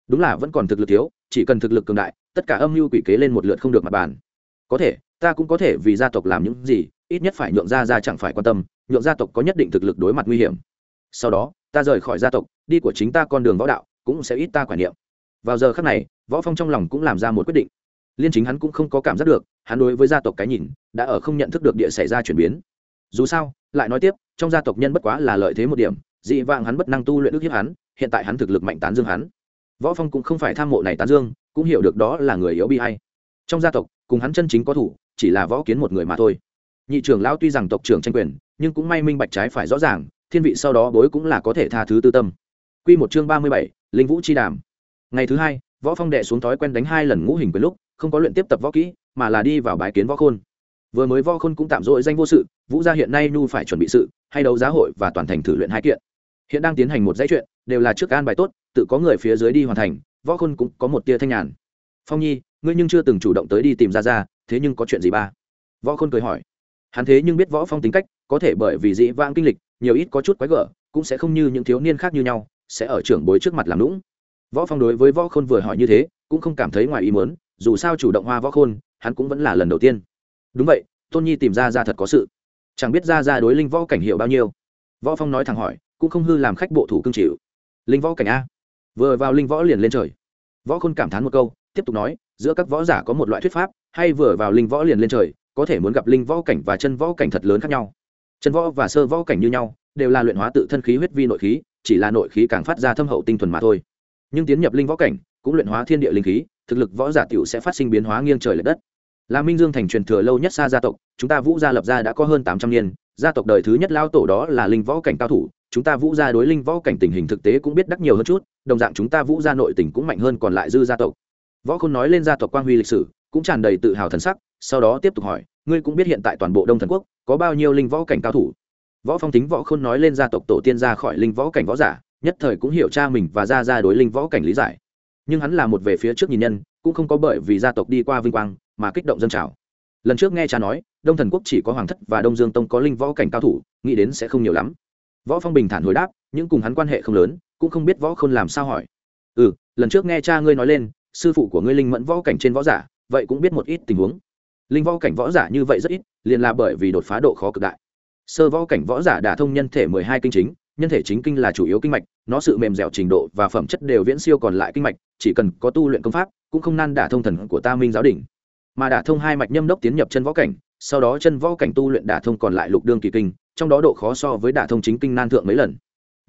Đúng là vẫn còn thực lực thiếu, chỉ cần thực lực cường đại, tất cả âm mưu quỷ kế lên một lượt không được mặt bàn. Có thể, ta cũng có thể vì gia tộc làm những gì ít nhất phải nhượng ra ra chẳng phải quan tâm, nhượng gia tộc có nhất định thực lực đối mặt nguy hiểm. Sau đó, ta rời khỏi gia tộc, đi của chính ta con đường võ đạo, cũng sẽ ít ta quản niệm. Vào giờ khác này, võ phong trong lòng cũng làm ra một quyết định. Liên chính hắn cũng không có cảm giác được, hắn đối với gia tộc cái nhìn, đã ở không nhận thức được địa xảy ra chuyển biến. Dù sao, lại nói tiếp, trong gia tộc nhân bất quá là lợi thế một điểm, dị vạng hắn bất năng tu luyện ước hiếp hắn, hiện tại hắn thực lực mạnh tán dương hắn. Võ phong cũng không phải tham mộ này tán dương, cũng hiểu được đó là người yếu bi hay trong gia tộc, cùng hắn chân chính có thủ, chỉ là võ kiến một người mà thôi nhị trưởng lão tuy rằng tộc trưởng tranh quyền nhưng cũng may minh bạch trái phải rõ ràng thiên vị sau đó bối cũng là có thể tha thứ tư tâm. Quy một chương ba mươi bảy, linh vũ chi đàm. Ngày thứ hai võ phong đệ xuống thói quen đánh hai lần ngũ hình quyền lúc không có luyện tiếp tập võ kỹ mà là đi vào bái kiến võ khôn. Vừa mới võ khôn cũng tạm dội danh vô sự vũ gia hiện nay nu phải chuẩn bị sự hay đấu giá hội và toàn thành thử luyện hai kiện. Hiện đang tiến hành một dãy chuyện đều là trước an bài tốt tự có người phía dưới đi hoàn thành võ khôn cũng có một tia thanh nhàn. Phong nhi ngươi nhưng chưa từng chủ động tới đi tìm ra ra thế nhưng có chuyện gì ba? Võ khôn cười hỏi hắn thế nhưng biết võ phong tính cách, có thể bởi vì dĩ vãng kinh lịch, nhiều ít có chút quái gở, cũng sẽ không như những thiếu niên khác như nhau, sẽ ở trưởng bối trước mặt làm lũng võ phong đối với võ khôn vừa hỏi như thế, cũng không cảm thấy ngoài ý muốn, dù sao chủ động hoa võ khôn, hắn cũng vẫn là lần đầu tiên. Đúng vậy, tôn nhi tìm ra ra thật có sự. Chẳng biết ra ra đối linh võ cảnh hiệu bao nhiêu. Võ phong nói thẳng hỏi, cũng không hư làm khách bộ thủ cương chịu. Linh võ cảnh a. Vừa vào linh võ liền lên trời. Võ khôn cảm thán một câu, tiếp tục nói, giữa các võ giả có một loại thuyết pháp, hay vừa vào linh võ liền lên trời có thể muốn gặp linh võ cảnh và chân võ cảnh thật lớn khác nhau. Chân võ và sơ võ cảnh như nhau, đều là luyện hóa tự thân khí huyết vi nội khí, chỉ là nội khí càng phát ra thâm hậu tinh thuần mà thôi. Nhưng tiến nhập linh võ cảnh, cũng luyện hóa thiên địa linh khí, thực lực võ giả tiểu sẽ phát sinh biến hóa nghiêng trời lệch đất. Là minh dương thành truyền thừa lâu nhất xa gia tộc, chúng ta vũ gia lập gia đã có hơn tám trăm niên, gia tộc đời thứ nhất lao tổ đó là linh võ cảnh cao thủ, chúng ta vũ gia đối linh võ cảnh tình hình thực tế cũng biết đắc nhiều hơn chút, đồng dạng chúng ta vũ gia nội tình cũng mạnh hơn còn lại dư gia tộc. Võ khôn nói lên gia tộc quang huy lịch sử, cũng tràn đầy tự hào thần sắc sau đó tiếp tục hỏi, ngươi cũng biết hiện tại toàn bộ đông thần quốc có bao nhiêu linh võ cảnh cao thủ? Võ phong tính võ khôn nói lên gia tộc tổ tiên ra khỏi linh võ cảnh võ giả, nhất thời cũng hiểu cha mình và ra ra đối linh võ cảnh lý giải. Nhưng hắn là một về phía trước nhìn nhân, cũng không có bởi vì gia tộc đi qua vinh quang mà kích động dân trào. Lần trước nghe cha nói, đông thần quốc chỉ có hoàng thất và đông dương tông có linh võ cảnh cao thủ, nghĩ đến sẽ không nhiều lắm. Võ phong bình thản hồi đáp, nhưng cùng hắn quan hệ không lớn, cũng không biết võ khôn làm sao hỏi. Ừ lần trước nghe cha ngươi nói lên, sư phụ của ngươi linh mẫn võ cảnh trên võ giả, vậy cũng biết một ít tình huống linh võ cảnh võ giả như vậy rất ít, liền là bởi vì đột phá độ khó cực đại. Sơ võ cảnh võ giả đả thông nhân thể mười hai kinh chính, nhân thể chính kinh là chủ yếu kinh mạch, nó sự mềm dẻo trình độ và phẩm chất đều viễn siêu còn lại kinh mạch, chỉ cần có tu luyện công pháp, cũng không nan đả thông thần của ta minh giáo đỉnh. Mà đả thông hai mạch nhâm đốc tiến nhập chân võ cảnh, sau đó chân võ cảnh tu luyện đả thông còn lại lục đương kỳ kinh, trong đó độ khó so với đả thông chính kinh nan thượng mấy lần.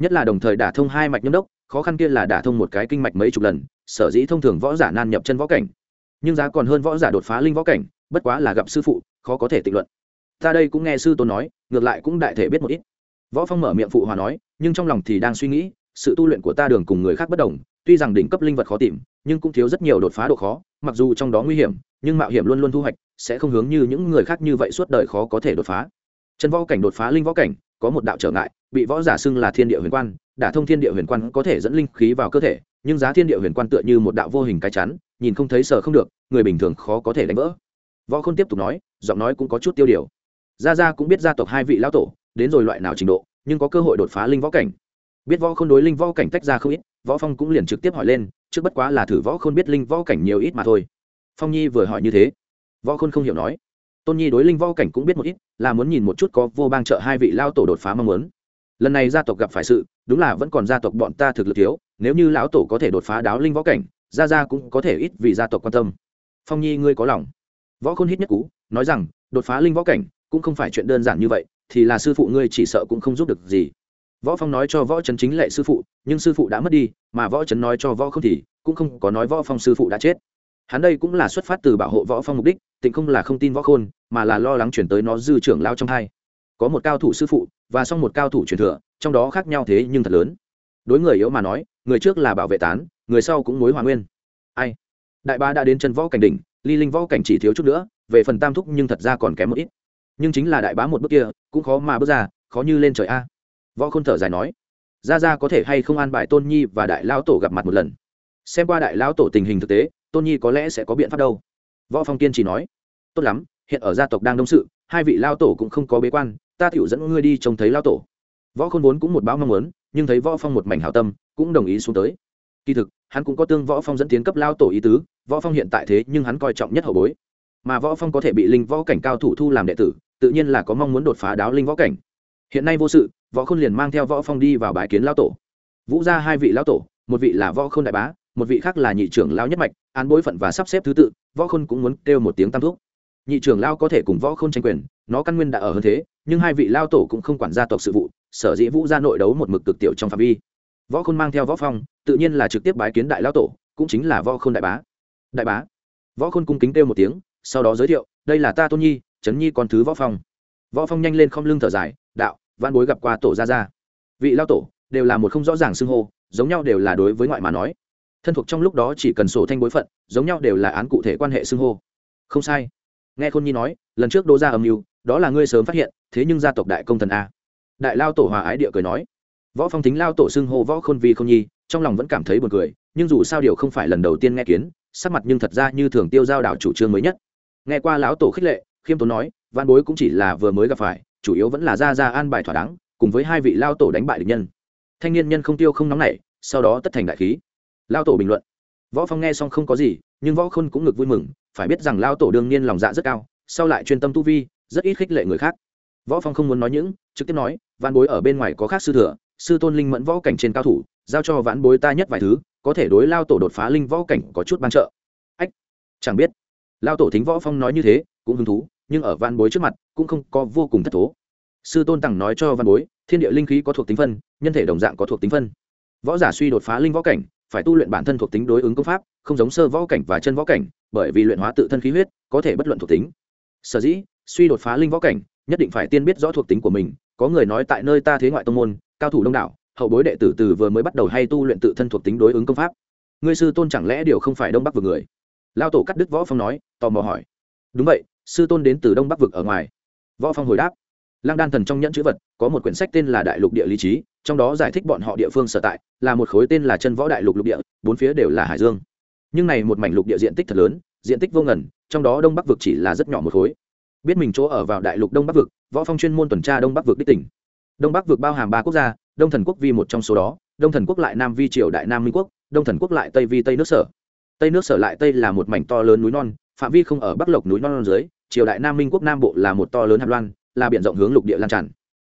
Nhất là đồng thời đả thông hai mạch nhâm đốc, khó khăn kia là đả thông một cái kinh mạch mấy chục lần, sở dĩ thông thường võ giả nan nhập chân võ cảnh. Nhưng giá còn hơn võ giả đột phá linh võ cảnh bất quá là gặp sư phụ, khó có thể tịnh luận. Ta đây cũng nghe sư tôn nói, ngược lại cũng đại thể biết một ít. Võ phong mở miệng phụ hòa nói, nhưng trong lòng thì đang suy nghĩ, sự tu luyện của ta đường cùng người khác bất đồng, tuy rằng đỉnh cấp linh vật khó tìm, nhưng cũng thiếu rất nhiều đột phá độ khó, mặc dù trong đó nguy hiểm, nhưng mạo hiểm luôn luôn thu hoạch, sẽ không hướng như những người khác như vậy suốt đời khó có thể đột phá. Chân võ cảnh đột phá linh võ cảnh, có một đạo trở ngại, bị võ giả xưng là thiên địa huyền quan, đả thông thiên địa huyền quan có thể dẫn linh khí vào cơ thể, nhưng giá thiên địa huyền quan tựa như một đạo vô hình cái chắn, nhìn không thấy sợ không được, người bình thường khó có thể đánh vỡ võ Khôn tiếp tục nói, giọng nói cũng có chút tiêu điều. Gia gia cũng biết gia tộc hai vị lão tổ, đến rồi loại nào trình độ, nhưng có cơ hội đột phá linh võ cảnh. Biết võ Khôn đối linh võ cảnh tách ra không ít, võ phong cũng liền trực tiếp hỏi lên, trước bất quá là thử võ khôn biết linh võ cảnh nhiều ít mà thôi. Phong nhi vừa hỏi như thế, võ khôn không hiểu nói. Tôn nhi đối linh võ cảnh cũng biết một ít, là muốn nhìn một chút có vô bang trợ hai vị lao tổ đột phá mong muốn. Lần này gia tộc gặp phải sự, đúng là vẫn còn gia tộc bọn ta thực lực thiếu, nếu như lão tổ có thể đột phá đáo linh võ cảnh, gia gia cũng có thể ít vì gia tộc quan tâm. Phong nhi, ngươi có lòng? Võ khôn hít nhất cú, nói rằng, đột phá linh võ cảnh, cũng không phải chuyện đơn giản như vậy, thì là sư phụ ngươi chỉ sợ cũng không giúp được gì. Võ phong nói cho võ trấn chính lệ sư phụ, nhưng sư phụ đã mất đi, mà võ trấn nói cho võ không thì, cũng không có nói võ phong sư phụ đã chết. Hắn đây cũng là xuất phát từ bảo hộ võ phong mục đích, tịnh không là không tin võ khôn, mà là lo lắng chuyển tới nó dư trưởng lao trong hai. Có một cao thủ sư phụ, và xong một cao thủ truyền thừa, trong đó khác nhau thế nhưng thật lớn. Đối người yếu mà nói, người trước là bảo vệ tán, người sau cũng mối hòa nguyên. Ai? Đại ba đã đến chân võ cảnh đỉnh ly linh võ cảnh chỉ thiếu chút nữa, về phần tam thúc nhưng thật ra còn kém một ít. Nhưng chính là đại bá một bước kia, cũng khó mà bước ra, khó như lên trời a. Võ khôn thở dài nói ra ra có thể hay không an bài tôn nhi và đại lão tổ gặp mặt một lần? Xem qua đại lão tổ tình hình thực tế, tôn nhi có lẽ sẽ có biện pháp đâu. Võ phong kiên chỉ nói, tốt lắm, hiện ở gia tộc đang đông sự, hai vị lao tổ cũng không có bế quan, ta tiểu dẫn ngươi đi trông thấy lao tổ. Võ khôn vốn cũng một báo mong muốn, nhưng thấy võ phong một mảnh hảo tâm, cũng đồng ý xuống tới. Kỳ thực hắn cũng có tương võ phong dẫn tiến cấp lao tổ ý tứ, võ phong hiện tại thế nhưng hắn coi trọng nhất hậu bối. Mà võ phong có thể bị linh võ cảnh cao thủ thu làm đệ tử, tự nhiên là có mong muốn đột phá đáo linh võ cảnh. Hiện nay vô sự, võ khôn liền mang theo võ phong đi vào bái kiến lao tổ. Vũ ra hai vị lao tổ, một vị là võ khôn đại bá, một vị khác là nhị trưởng lao nhất mạch án bối phận và sắp xếp thứ tự, võ khôn cũng muốn kêu một tiếng tam thúc. Nhị trưởng lao có thể cùng võ khôn tranh quyền, nó căn nguyên đã ở hơn thế, nhưng hai vị lao tổ cũng không quản gia tộc sự vụ, sở dĩ vũ ra nội đấu một mực cực tiểu trong phạm vi. Võ khôn mang theo võ phong tự nhiên là trực tiếp bái kiến đại lao tổ, cũng chính là võ khôn đại bá. Đại bá. Võ khôn cung kính kêu một tiếng, sau đó giới thiệu, đây là ta tôn nhi, trấn nhi con thứ võ phong. Võ phong nhanh lên không lưng thở dài, đạo văn bối gặp qua tổ gia gia. Vị lao tổ, đều là một không rõ ràng xưng hô, giống nhau đều là đối với ngoại mà nói. Thân thuộc trong lúc đó chỉ cần sổ thanh bối phận, giống nhau đều là án cụ thể quan hệ xưng hô. Không sai. Nghe khôn nhi nói, lần trước đô gia âm mưu, đó là ngươi sớm phát hiện, thế nhưng gia tộc đại công thần a. Đại lao tổ hòa ái địa cười nói. Võ phong thính lao tổ xưng hô võ khôn vi khôn nhi trong lòng vẫn cảm thấy buồn cười, nhưng dù sao điều không phải lần đầu tiên nghe kiến, sắc mặt nhưng thật ra như thường tiêu giao đảo chủ trương mới nhất. Nghe qua lão tổ khích lệ, khiêm tốn nói, văn bối cũng chỉ là vừa mới gặp phải, chủ yếu vẫn là ra ra an bài thỏa đáng, cùng với hai vị lao tổ đánh bại địch nhân. Thanh niên nhân không tiêu không nóng nảy, sau đó tất thành đại khí. Lao tổ bình luận, võ phong nghe xong không có gì, nhưng võ khôn cũng ngực vui mừng, phải biết rằng lao tổ đương nhiên lòng dạ rất cao, sau lại chuyên tâm tu vi, rất ít khích lệ người khác. Võ phong không muốn nói những, trực tiếp nói, văn bối ở bên ngoài có khác sư thừa, sư tôn linh mẫn võ cảnh trên cao thủ giao cho vãn bối ta nhất vài thứ, có thể đối lao tổ đột phá linh võ cảnh có chút ban trợ. Ách, chẳng biết. Lao tổ thính võ phong nói như thế, cũng hứng thú, nhưng ở văn bối trước mặt, cũng không có vô cùng thất thố. Sư tôn tặng nói cho văn bối, thiên địa linh khí có thuộc tính phân, nhân thể đồng dạng có thuộc tính phân. Võ giả suy đột phá linh võ cảnh, phải tu luyện bản thân thuộc tính đối ứng công pháp, không giống sơ võ cảnh và chân võ cảnh, bởi vì luyện hóa tự thân khí huyết, có thể bất luận thuộc tính. Sở dĩ, suy đột phá linh võ cảnh, nhất định phải tiên biết rõ thuộc tính của mình, có người nói tại nơi ta thế ngoại tông môn, cao thủ đông đảo hậu bối đệ tử từ vừa mới bắt đầu hay tu luyện tự thân thuộc tính đối ứng công pháp. Ngươi sư tôn chẳng lẽ điều không phải đông bắc vực người? Lao tổ cắt đức võ phong nói, tò mò hỏi. Đúng vậy, sư tôn đến từ đông bắc vực ở ngoài. Võ phong hồi đáp. Lăng đan thần trong nhẫn chữ vật, có một quyển sách tên là đại lục địa lý trí, trong đó giải thích bọn họ địa phương sở tại, là một khối tên là chân võ đại lục lục địa, bốn phía đều là hải dương. Nhưng này một mảnh lục địa diện tích thật lớn, diện tích vô ngần, trong đó đông bắc vực chỉ là rất nhỏ một khối. Biết mình chỗ ở vào đại lục đông bắc vực, võ phong chuyên môn tuần tra đông bắc vực đích tỉnh. Đông bắc vực bao hàm ba quốc gia đông thần quốc vi một trong số đó, đông thần quốc lại nam vi triều đại nam minh quốc, đông thần quốc lại tây vi tây nước sở. Tây nước sở lại tây là một mảnh to lớn núi non, phạm vi không ở bắc lộc núi non dưới, triều đại nam minh quốc nam bộ là một to lớn hạt loan, là biển rộng hướng lục địa lan tràn.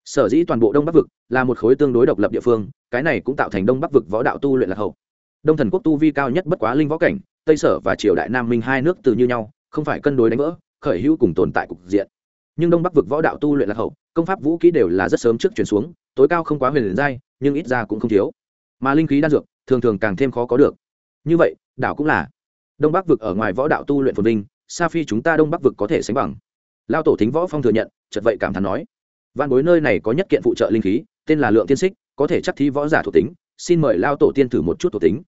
Sở dĩ toàn bộ đông bắc vực là một khối tương đối độc lập địa phương, cái này cũng tạo thành đông bắc vực võ đạo tu luyện lạc hậu. Đông thần quốc tu vi cao nhất bất quá linh võ cảnh, tây sở và triều đại nam minh hai nước từ như nhau, không phải cân đối đánh vỡ, khởi hữu cùng tồn tại cục diện. Nhưng đông bắc vực võ đạo tu luyện lạc hậu, công pháp vũ kỹ đều là rất sớm trước chuyển xuống tối cao không quá huyền liền giai nhưng ít ra cũng không thiếu. Mà linh khí đan dược, thường thường càng thêm khó có được. Như vậy, đảo cũng là đông bắc vực ở ngoài võ đạo tu luyện phồn vinh, sa phi chúng ta đông bắc vực có thể sánh bằng. Lao tổ thính võ phong thừa nhận chật vậy cảm thán nói văn bối nơi này có nhất kiện phụ trợ linh khí, tên là lượng tiên xích, có thể chắc thi võ giả thuộc tính, xin mời lao tổ tiên thử một chút thuộc tính.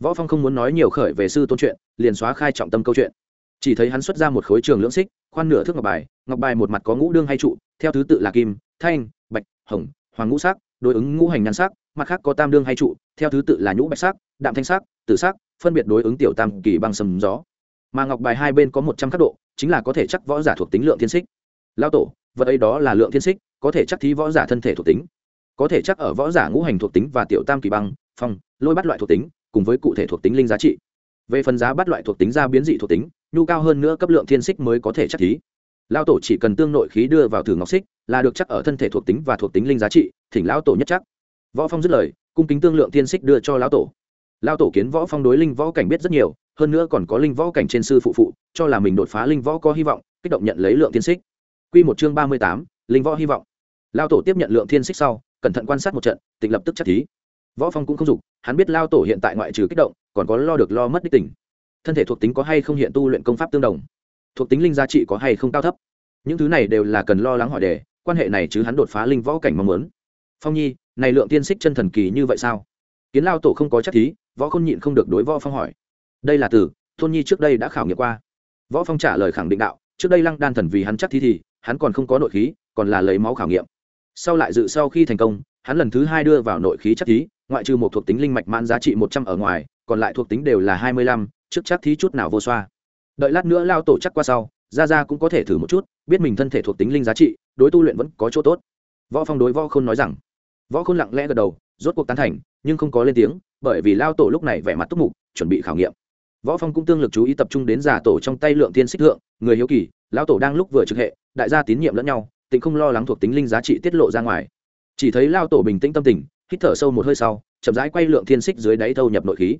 Võ phong không muốn nói nhiều khởi về sư tôn chuyện, liền xóa khai trọng tâm câu chuyện. Chỉ thấy hắn xuất ra một khối trường lưỡng xích, khoan nửa thước ngọc bài ngọc bài một mặt có ngũ đương hay trụ, theo thứ tự là kim, thanh, bạch, hồng hoàng ngũ sắc, đối ứng ngũ hành nhan sắc, mặt khác có tam đương hay trụ, theo thứ tự là nhũ bạch sắc, đạm thanh sắc, tử sắc, phân biệt đối ứng tiểu tam kỳ băng sầm gió. Mà ngọc bài hai bên có một trăm khắc độ, chính là có thể chắc võ giả thuộc tính lượng thiên xích. Lao tổ, vật ấy đó là lượng thiên xích, có thể chắc thí võ giả thân thể thuộc tính. Có thể chắc ở võ giả ngũ hành thuộc tính và tiểu tam kỳ băng, phong, lôi bắt loại thuộc tính, cùng với cụ thể thuộc tính linh giá trị. Về phần giá bắt loại thuộc tính ra biến dị thuộc tính, nhu cao hơn nữa cấp lượng thiên xích mới có thể chắc thí lao tổ chỉ cần tương nội khí đưa vào thử ngọc xích là được chắc ở thân thể thuộc tính và thuộc tính linh giá trị thỉnh lão tổ nhất chắc. Võ phong dứt lời cung kính tương lượng thiên xích đưa cho lão tổ. Lao tổ kiến võ phong đối linh võ cảnh biết rất nhiều hơn nữa còn có linh võ cảnh trên sư phụ phụ cho là mình đột phá linh võ có hy vọng kích động nhận lấy lượng thiên xích. Quy một chương ba mươi tám, linh võ hy vọng. Lao tổ tiếp nhận lượng thiên xích sau cẩn thận quan sát một trận tịnh lập tức chắc thí. Võ phong cũng không dục hắn biết lao tổ hiện tại ngoại trừ kích động còn có lo được lo mất đích tỉnh thân thể thuộc tính có hay không hiện tu luyện công pháp tương đồng thuộc tính linh giá trị có hay không cao thấp. Những thứ này đều là cần lo lắng hỏi đề, quan hệ này chứ hắn đột phá linh võ cảnh mong muốn. Phong nhi, này lượng tiên xích chân thần kỳ như vậy sao? Kiến lao tổ không có chắc thí, võ khôn nhịn không được đối võ phong hỏi. Đây là từ thôn nhi trước đây đã khảo nghiệm qua. Võ phong trả lời khẳng định đạo, trước đây lăng đan thần vì hắn chắc thí thì, hắn còn không có nội khí, còn là lấy máu khảo nghiệm. Sau lại dự sau khi thành công, hắn lần thứ hai đưa vào nội khí chắc thí, ngoại trừ một thuộc tính linh mạch mãn giá trị một trăm ở ngoài, còn lại thuộc tính đều là hai mươi lăm, trước chắc thí chút nào vô xoa đợi lát nữa lao tổ chắc qua sau ra ra cũng có thể thử một chút, biết mình thân thể thuộc tính linh giá trị, đối tu luyện vẫn có chỗ tốt. Võ phong đối võ khôn nói rằng. Võ khôn lặng lẽ gật đầu, rốt cuộc tán thành, nhưng không có lên tiếng, bởi vì lao tổ lúc này vẻ mặt túc mục, chuẩn bị khảo nghiệm. Võ phong cũng tương lực chú ý tập trung đến giả tổ trong tay lượng tiên xích thượng, người hiếu kỳ lão tổ đang lúc vừa trực hệ, đại gia tín nhiệm lẫn nhau tịnh không lo lắng thuộc tính linh giá trị tiết lộ ra ngoài. Chỉ thấy lao tổ bình tĩnh tâm tình, hít thở sâu một hơi sau, chậm rãi quay lượng thiên xích dưới đáy thâu nhập nội khí.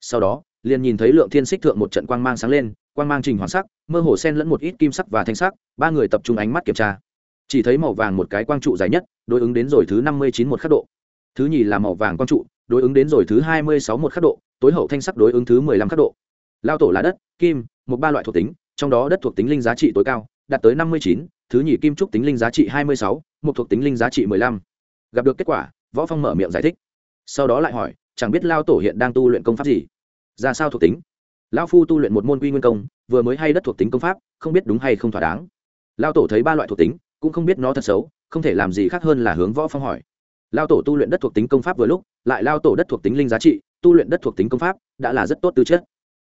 Sau đó, liền nhìn thấy lượng thiên xích thượng một trận quang mang sáng lên quang mang trình hoàn sắc, mơ hồ sen lẫn một ít kim sắc và thanh sắc, ba người tập trung ánh mắt kiểm tra. Chỉ thấy màu vàng một cái quang trụ dài nhất, đối ứng đến rồi thứ năm mươi chín một khắc độ. Thứ nhì là màu vàng quang trụ, đối ứng đến rồi thứ hai mươi sáu một khắc độ, tối hậu thanh sắc đối ứng thứ mười lăm khắc độ. Lao tổ là đất, kim, một ba loại thuộc tính, trong đó đất thuộc tính linh giá trị tối cao, đạt tới năm mươi chín, thứ nhì kim trúc tính linh giá trị hai mươi sáu, một thuộc tính linh giá trị mười lăm. Gặp được kết quả, võ phong mở miệng giải thích. Sau đó lại hỏi, chẳng biết lao tổ hiện đang tu luyện công pháp gì? Ra sao thuộc tính? Lao phu tu luyện một môn quy nguyên công vừa mới hay đất thuộc tính công pháp không biết đúng hay không thỏa đáng. Lao tổ thấy ba loại thuộc tính cũng không biết nó thật xấu không thể làm gì khác hơn là hướng võ phong hỏi. Lao tổ tu luyện đất thuộc tính công pháp vừa lúc lại lao tổ đất thuộc tính linh giá trị tu luyện đất thuộc tính công pháp đã là rất tốt tư chất.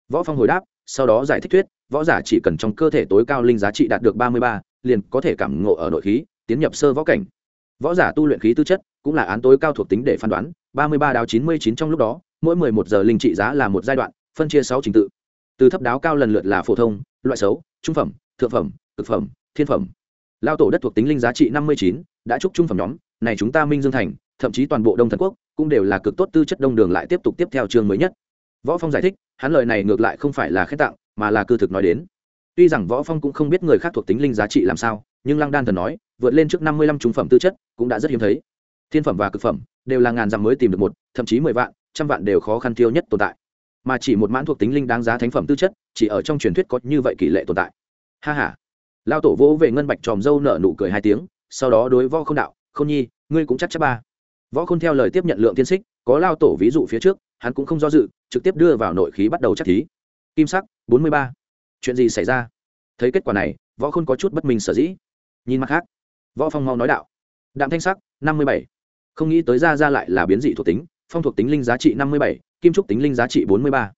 Võ phong hồi đáp sau đó giải thích thuyết võ giả chỉ cần trong cơ thể tối cao linh giá trị đạt được ba mươi ba, liền có thể cảm ngộ ở nội khí tiến nhập sơ võ cảnh. Võ giả tu luyện khí tư chất cũng là án tối cao thuộc tính để phán đoán ba mươi ba đáo chín mươi chín trong lúc đó mỗi mười một giờ linh trị giá là một giai đoạn phân chia sáu trình tự. Từ thấp đáo cao lần lượt là phổ thông, loại xấu, trung phẩm, thượng phẩm, cực phẩm, thiên phẩm. Lao tổ đất thuộc tính linh giá trị năm mươi chín, đã chúc trung phẩm nhóm, này chúng ta minh dương thành, thậm chí toàn bộ đông thần quốc, cũng đều là cực tốt tư chất đông đường lại tiếp tục tiếp theo chương mới nhất. Võ phong giải thích, hắn lời này ngược lại không phải là khen tặng, mà là cư thực nói đến. Tuy rằng võ phong cũng không biết người khác thuộc tính linh giá trị làm sao, nhưng lăng đan thần nói, vượt lên trước năm mươi lăm trung phẩm tư chất, cũng đã rất hiếm thấy. Thiên phẩm và cực phẩm, đều là ngàn dặm mới tìm được một, thậm chí mười vạn, trăm vạn đều khó khăn tiêu nhất tồn tại mà chỉ một mãn thuộc tính linh đáng giá thánh phẩm tư chất, chỉ ở trong truyền thuyết có như vậy kỷ lệ tồn tại. Ha ha. Lao tổ vỗ về ngân bạch tròm dâu nở nụ cười hai tiếng, sau đó đối võ không đạo không nhi, ngươi cũng chắc chắc ba. Võ không theo lời tiếp nhận lượng tiên xích, có lao tổ ví dụ phía trước, hắn cũng không do dự, trực tiếp đưa vào nội khí bắt đầu chắc thí. Kim sắc, bốn mươi ba. Chuyện gì xảy ra? Thấy kết quả này, võ khôn có chút bất minh sở dĩ. Nhìn mặt khác, võ phong mau nói đạo. Đạm thanh sắc, năm mươi bảy. Không nghĩ tới ra ra lại là biến dị thuộc tính, phong thuộc tính linh giá trị năm mươi bảy kim trúc tính linh giá trị bốn mươi ba.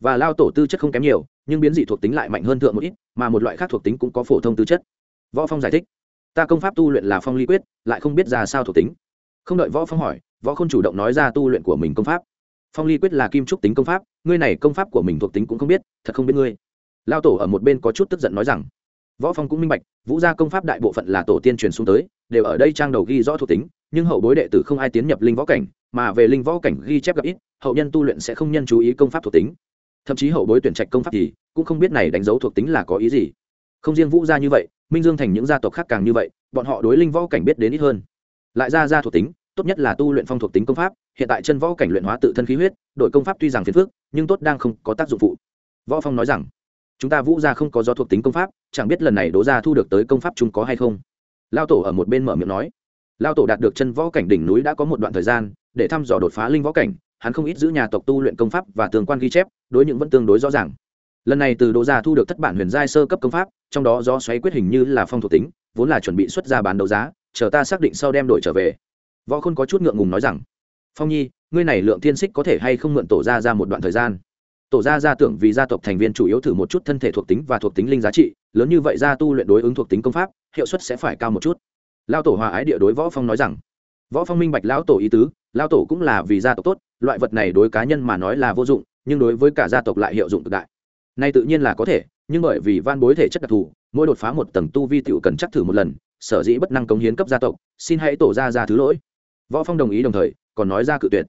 Và lao tổ tư chất không kém nhiều, nhưng biến dị thuộc tính lại mạnh hơn thượng một ít, mà một loại khác thuộc tính cũng có phổ thông tư chất. Võ phong giải thích, ta công pháp tu luyện là phong ly quyết, lại không biết ra sao thuộc tính. Không đợi võ phong hỏi, võ không chủ động nói ra tu luyện của mình công pháp. Phong ly quyết là kim trúc tính công pháp, ngươi này công pháp của mình thuộc tính cũng không biết, thật không biết ngươi. Lao tổ ở một bên có chút tức giận nói rằng, võ phong cũng minh bạch, vũ gia công pháp đại bộ phận là tổ tiên truyền xuống tới, đều ở đây trang đầu ghi rõ thuộc tính, nhưng hậu bối đệ tử không ai tiến nhập linh võ cảnh mà về linh võ cảnh ghi chép gặp ít, hậu nhân tu luyện sẽ không nhân chú ý công pháp thuộc tính. Thậm chí hậu bối tuyển trạch công pháp thì cũng không biết này đánh dấu thuộc tính là có ý gì. Không riêng vũ gia như vậy, minh dương thành những gia tộc khác càng như vậy, bọn họ đối linh võ cảnh biết đến ít hơn. Lại ra ra thuộc tính, tốt nhất là tu luyện phong thuộc tính công pháp, hiện tại chân võ cảnh luyện hóa tự thân khí huyết, đội công pháp tuy rằng phiền phức, nhưng tốt đang không có tác dụng phụ. Võ phong nói rằng, chúng ta vũ gia không có do thuộc tính công pháp, chẳng biết lần này đố gia thu được tới công pháp chúng có hay không. Lao tổ ở một bên mở miệng nói, lao tổ đạt được chân võ cảnh đỉnh núi đã có một đoạn thời gian để thăm dò đột phá linh võ cảnh, hắn không ít giữ nhà tộc tu luyện công pháp và tương quan ghi chép, đối những vẫn tương đối rõ ràng. Lần này từ đỗ gia thu được thất bản huyền giai sơ cấp công pháp, trong đó do xoáy quyết hình như là phong thuộc tính, vốn là chuẩn bị xuất ra bán đấu giá, chờ ta xác định sau đem đổi trở về. Võ khôn có chút ngượng ngùng nói rằng, phong nhi, ngươi này lượng thiên xích có thể hay không mượn tổ ra ra một đoạn thời gian? Tổ gia gia tưởng vì gia tộc thành viên chủ yếu thử một chút thân thể thuộc tính và thuộc tính linh giá trị, lớn như vậy gia tu luyện đối ứng thuộc tính công pháp, hiệu suất sẽ phải cao một chút. Lao tổ hòa ái địa đối võ phong nói rằng, võ phong minh bạch lão tổ ý tứ lao tổ cũng là vì gia tộc tốt, loại vật này đối cá nhân mà nói là vô dụng, nhưng đối với cả gia tộc lại hiệu dụng cực đại. Nay tự nhiên là có thể, nhưng bởi vì van bối thể chất đặc thù, mỗi đột phá một tầng tu vi tựu cần chắc thử một lần, sở dĩ bất năng cống hiến cấp gia tộc, xin hãy tổ ra ra thứ lỗi. Võ phong đồng ý đồng thời, còn nói ra cự tuyệt.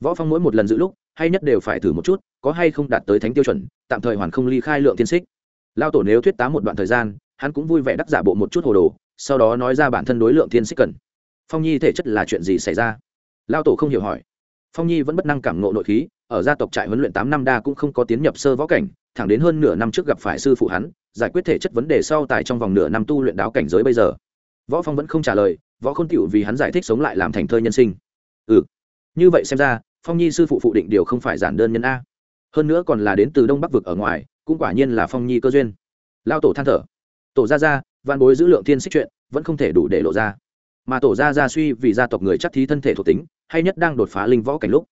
Võ phong mỗi một lần giữ lúc, hay nhất đều phải thử một chút, có hay không đạt tới thánh tiêu chuẩn, tạm thời hoàn không ly khai lượng tiên xích. Lao tổ nếu thuyết tá một đoạn thời gian, hắn cũng vui vẻ đắc giả bộ một chút hồ đồ, sau đó nói ra bản thân đối lượng thiên xích cần. Phong nhi thể chất là chuyện gì xảy ra? Lao tổ không hiểu hỏi. Phong nhi vẫn bất năng cảm ngộ nội khí, ở gia tộc trại huấn luyện tám năm đa cũng không có tiến nhập sơ võ cảnh, thẳng đến hơn nửa năm trước gặp phải sư phụ hắn, giải quyết thể chất vấn đề sau tại trong vòng nửa năm tu luyện đáo cảnh giới bây giờ. Võ phong vẫn không trả lời, võ khôn tiểu vì hắn giải thích sống lại làm thành thơ nhân sinh. Ừ. Như vậy xem ra, phong nhi sư phụ phụ định điều không phải giản đơn nhân a. Hơn nữa còn là đến từ đông bắc vực ở ngoài, cũng quả nhiên là phong nhi cơ duyên. Lao tổ than thở. Tổ gia gia văn bối giữ lượng thiên xích chuyện, vẫn không thể đủ để lộ ra. Mà tổ gia gia suy vì gia tộc người chắc thí thân thể thuộc tính hay nhất đang đột phá linh võ cảnh lúc.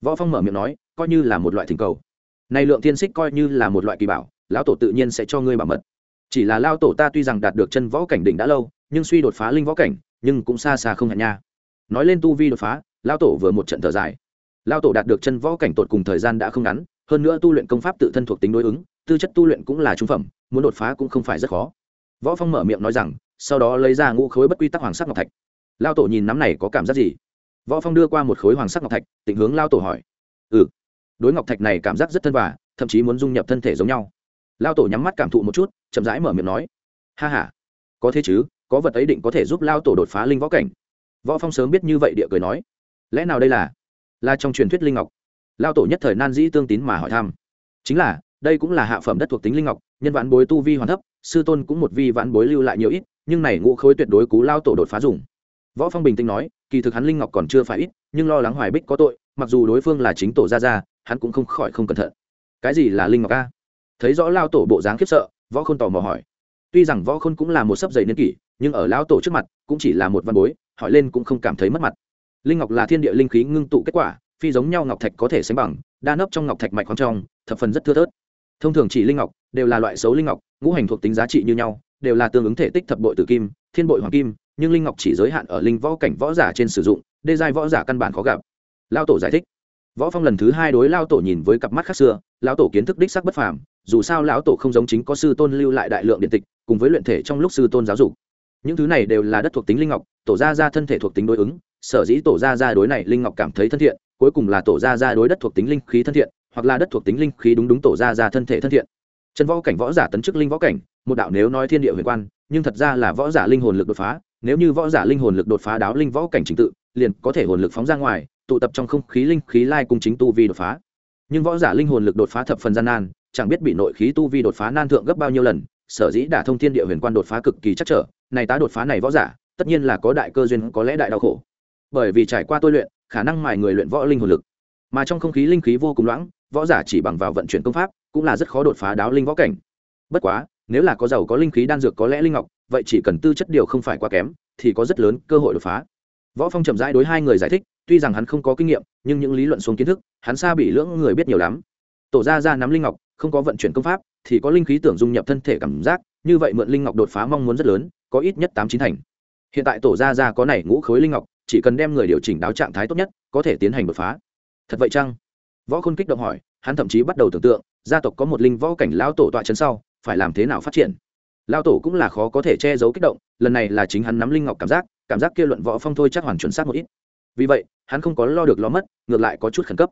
Võ phong mở miệng nói, coi như là một loại thỉnh cầu. Này lượng thiên xích coi như là một loại kỳ bảo, lão tổ tự nhiên sẽ cho ngươi bảo mật. Chỉ là lao tổ ta tuy rằng đạt được chân võ cảnh đỉnh đã lâu, nhưng suy đột phá linh võ cảnh, nhưng cũng xa xa không hẹn nha. Nói lên tu vi đột phá lao tổ vừa một trận thở dài. Lao tổ đạt được chân võ cảnh tột cùng thời gian đã không ngắn, hơn nữa tu luyện công pháp tự thân thuộc tính đối ứng, tư chất tu luyện cũng là trung phẩm, muốn đột phá cũng không phải rất khó. Võ phong mở miệng nói rằng, sau đó lấy ra ngũ khối bất quy tắc hoàng sắc ngọc thạch. Lao tổ nhìn nắm này có cảm giác gì? Võ phong đưa qua một khối hoàng sắc ngọc thạch tình hướng lao tổ hỏi. Ừ. Đối ngọc thạch này cảm giác rất thân và, thậm chí muốn dung nhập thân thể giống nhau. Lao tổ nhắm mắt cảm thụ một chút, chậm rãi mở miệng nói. Ha ha. Có thế chứ, có vật ấy định có thể giúp lao tổ đột phá linh võ cảnh. Võ phong sớm biết như vậy địa cười nói. Lẽ nào đây là? Là trong truyền thuyết linh ngọc. Lao tổ nhất thời nan dĩ tương tín mà hỏi thăm. Chính là, đây cũng là hạ phẩm đất thuộc tính linh ngọc, nhân vãn bối tu vi hoàn thấp, sư tôn cũng một vi vãn bối lưu lại nhiều ít, nhưng này ngũ khối tuyệt đối cú lao tổ đột phá dùng. Võ phong bình tĩnh nói kỳ thực hắn linh ngọc còn chưa phải ít, nhưng lo lắng hoài bích có tội, mặc dù đối phương là chính tổ gia gia, hắn cũng không khỏi không cẩn thận. Cái gì là linh ngọc a? Thấy rõ lao tổ bộ dáng khiếp sợ, võ khôn tò mò hỏi. Tuy rằng võ khôn cũng là một sấp dày niên kỷ, nhưng ở lão tổ trước mặt, cũng chỉ là một văn bối, hỏi lên cũng không cảm thấy mất mặt. Linh ngọc là thiên địa linh khí ngưng tụ kết quả, phi giống nhau ngọc thạch có thể sánh bằng, đa nấp trong ngọc thạch mạch khoáng trong, thập phần rất thưa thớt. Thông thường chỉ linh ngọc, đều là loại xấu linh ngọc, ngũ hành thuộc tính giá trị như nhau, đều là tương ứng thể tích thập bội tử kim, thiên bội hoàng kim nhưng linh ngọc chỉ giới hạn ở linh võ cảnh võ giả trên sử dụng, đê giai võ giả căn bản khó gặp. Lao tổ giải thích. Võ phong lần thứ hai đối lao tổ nhìn với cặp mắt khác xưa, lão tổ kiến thức đích sắc bất phàm, dù sao lão tổ không giống chính có sư tôn lưu lại đại lượng điện tịch, cùng với luyện thể trong lúc sư tôn giáo dục. Những thứ này đều là đất thuộc tính linh ngọc, tổ gia gia thân thể thuộc tính đối ứng, sở dĩ tổ gia gia đối này linh ngọc cảm thấy thân thiện, cuối cùng là tổ gia gia đối đất thuộc tính linh khí thân thiện, hoặc là đất thuộc tính linh khí đúng đúng tổ gia gia thân thể thân thiện. Chân võ cảnh võ giả tấn chức linh võ cảnh, một đạo nếu nói thiên địa huyền quan, nhưng thật ra là võ giả linh hồn lực đột phá nếu như võ giả linh hồn lực đột phá đáo linh võ cảnh trình tự, liền có thể hồn lực phóng ra ngoài, tụ tập trong không khí linh khí lai cùng chính tu vi đột phá. Nhưng võ giả linh hồn lực đột phá thập phần gian nan, chẳng biết bị nội khí tu vi đột phá nan thượng gấp bao nhiêu lần, sở dĩ đả thông thiên địa huyền quan đột phá cực kỳ chắc trở, này tá đột phá này võ giả, tất nhiên là có đại cơ duyên, có lẽ đại đau khổ. Bởi vì trải qua tôi luyện, khả năng mài người luyện võ linh hồn lực. Mà trong không khí linh khí vô cùng loãng, võ giả chỉ bằng vào vận chuyển công pháp, cũng là rất khó đột phá đáo linh võ cảnh. Bất quá, nếu là có giàu có linh khí đan dược có lẽ linh ngọc vậy chỉ cần tư chất điều không phải quá kém, thì có rất lớn cơ hội đột phá. Võ phong chậm rãi đối hai người giải thích, tuy rằng hắn không có kinh nghiệm, nhưng những lý luận xuống kiến thức, hắn xa bị lưỡng người biết nhiều lắm. Tổ ra ra nắm linh ngọc, không có vận chuyển công pháp, thì có linh khí tưởng dung nhập thân thể cảm giác, như vậy mượn linh ngọc đột phá mong muốn rất lớn, có ít nhất tám chín thành. Hiện tại tổ ra ra có này ngũ khối linh ngọc, chỉ cần đem người điều chỉnh đáo trạng thái tốt nhất, có thể tiến hành đột phá. Thật vậy chăng? Võ khôn kích động hỏi, hắn thậm chí bắt đầu tưởng tượng, gia tộc có một linh võ cảnh lão tổ tọa chân sau, phải làm thế nào phát triển? Lão tổ cũng là khó có thể che giấu kích động, lần này là chính hắn nắm linh ngọc cảm giác cảm giác kia luận võ phong thôi chắc hoàn chuẩn xác một ít. Vì vậy, hắn không có lo được lo mất, ngược lại có chút khẩn cấp.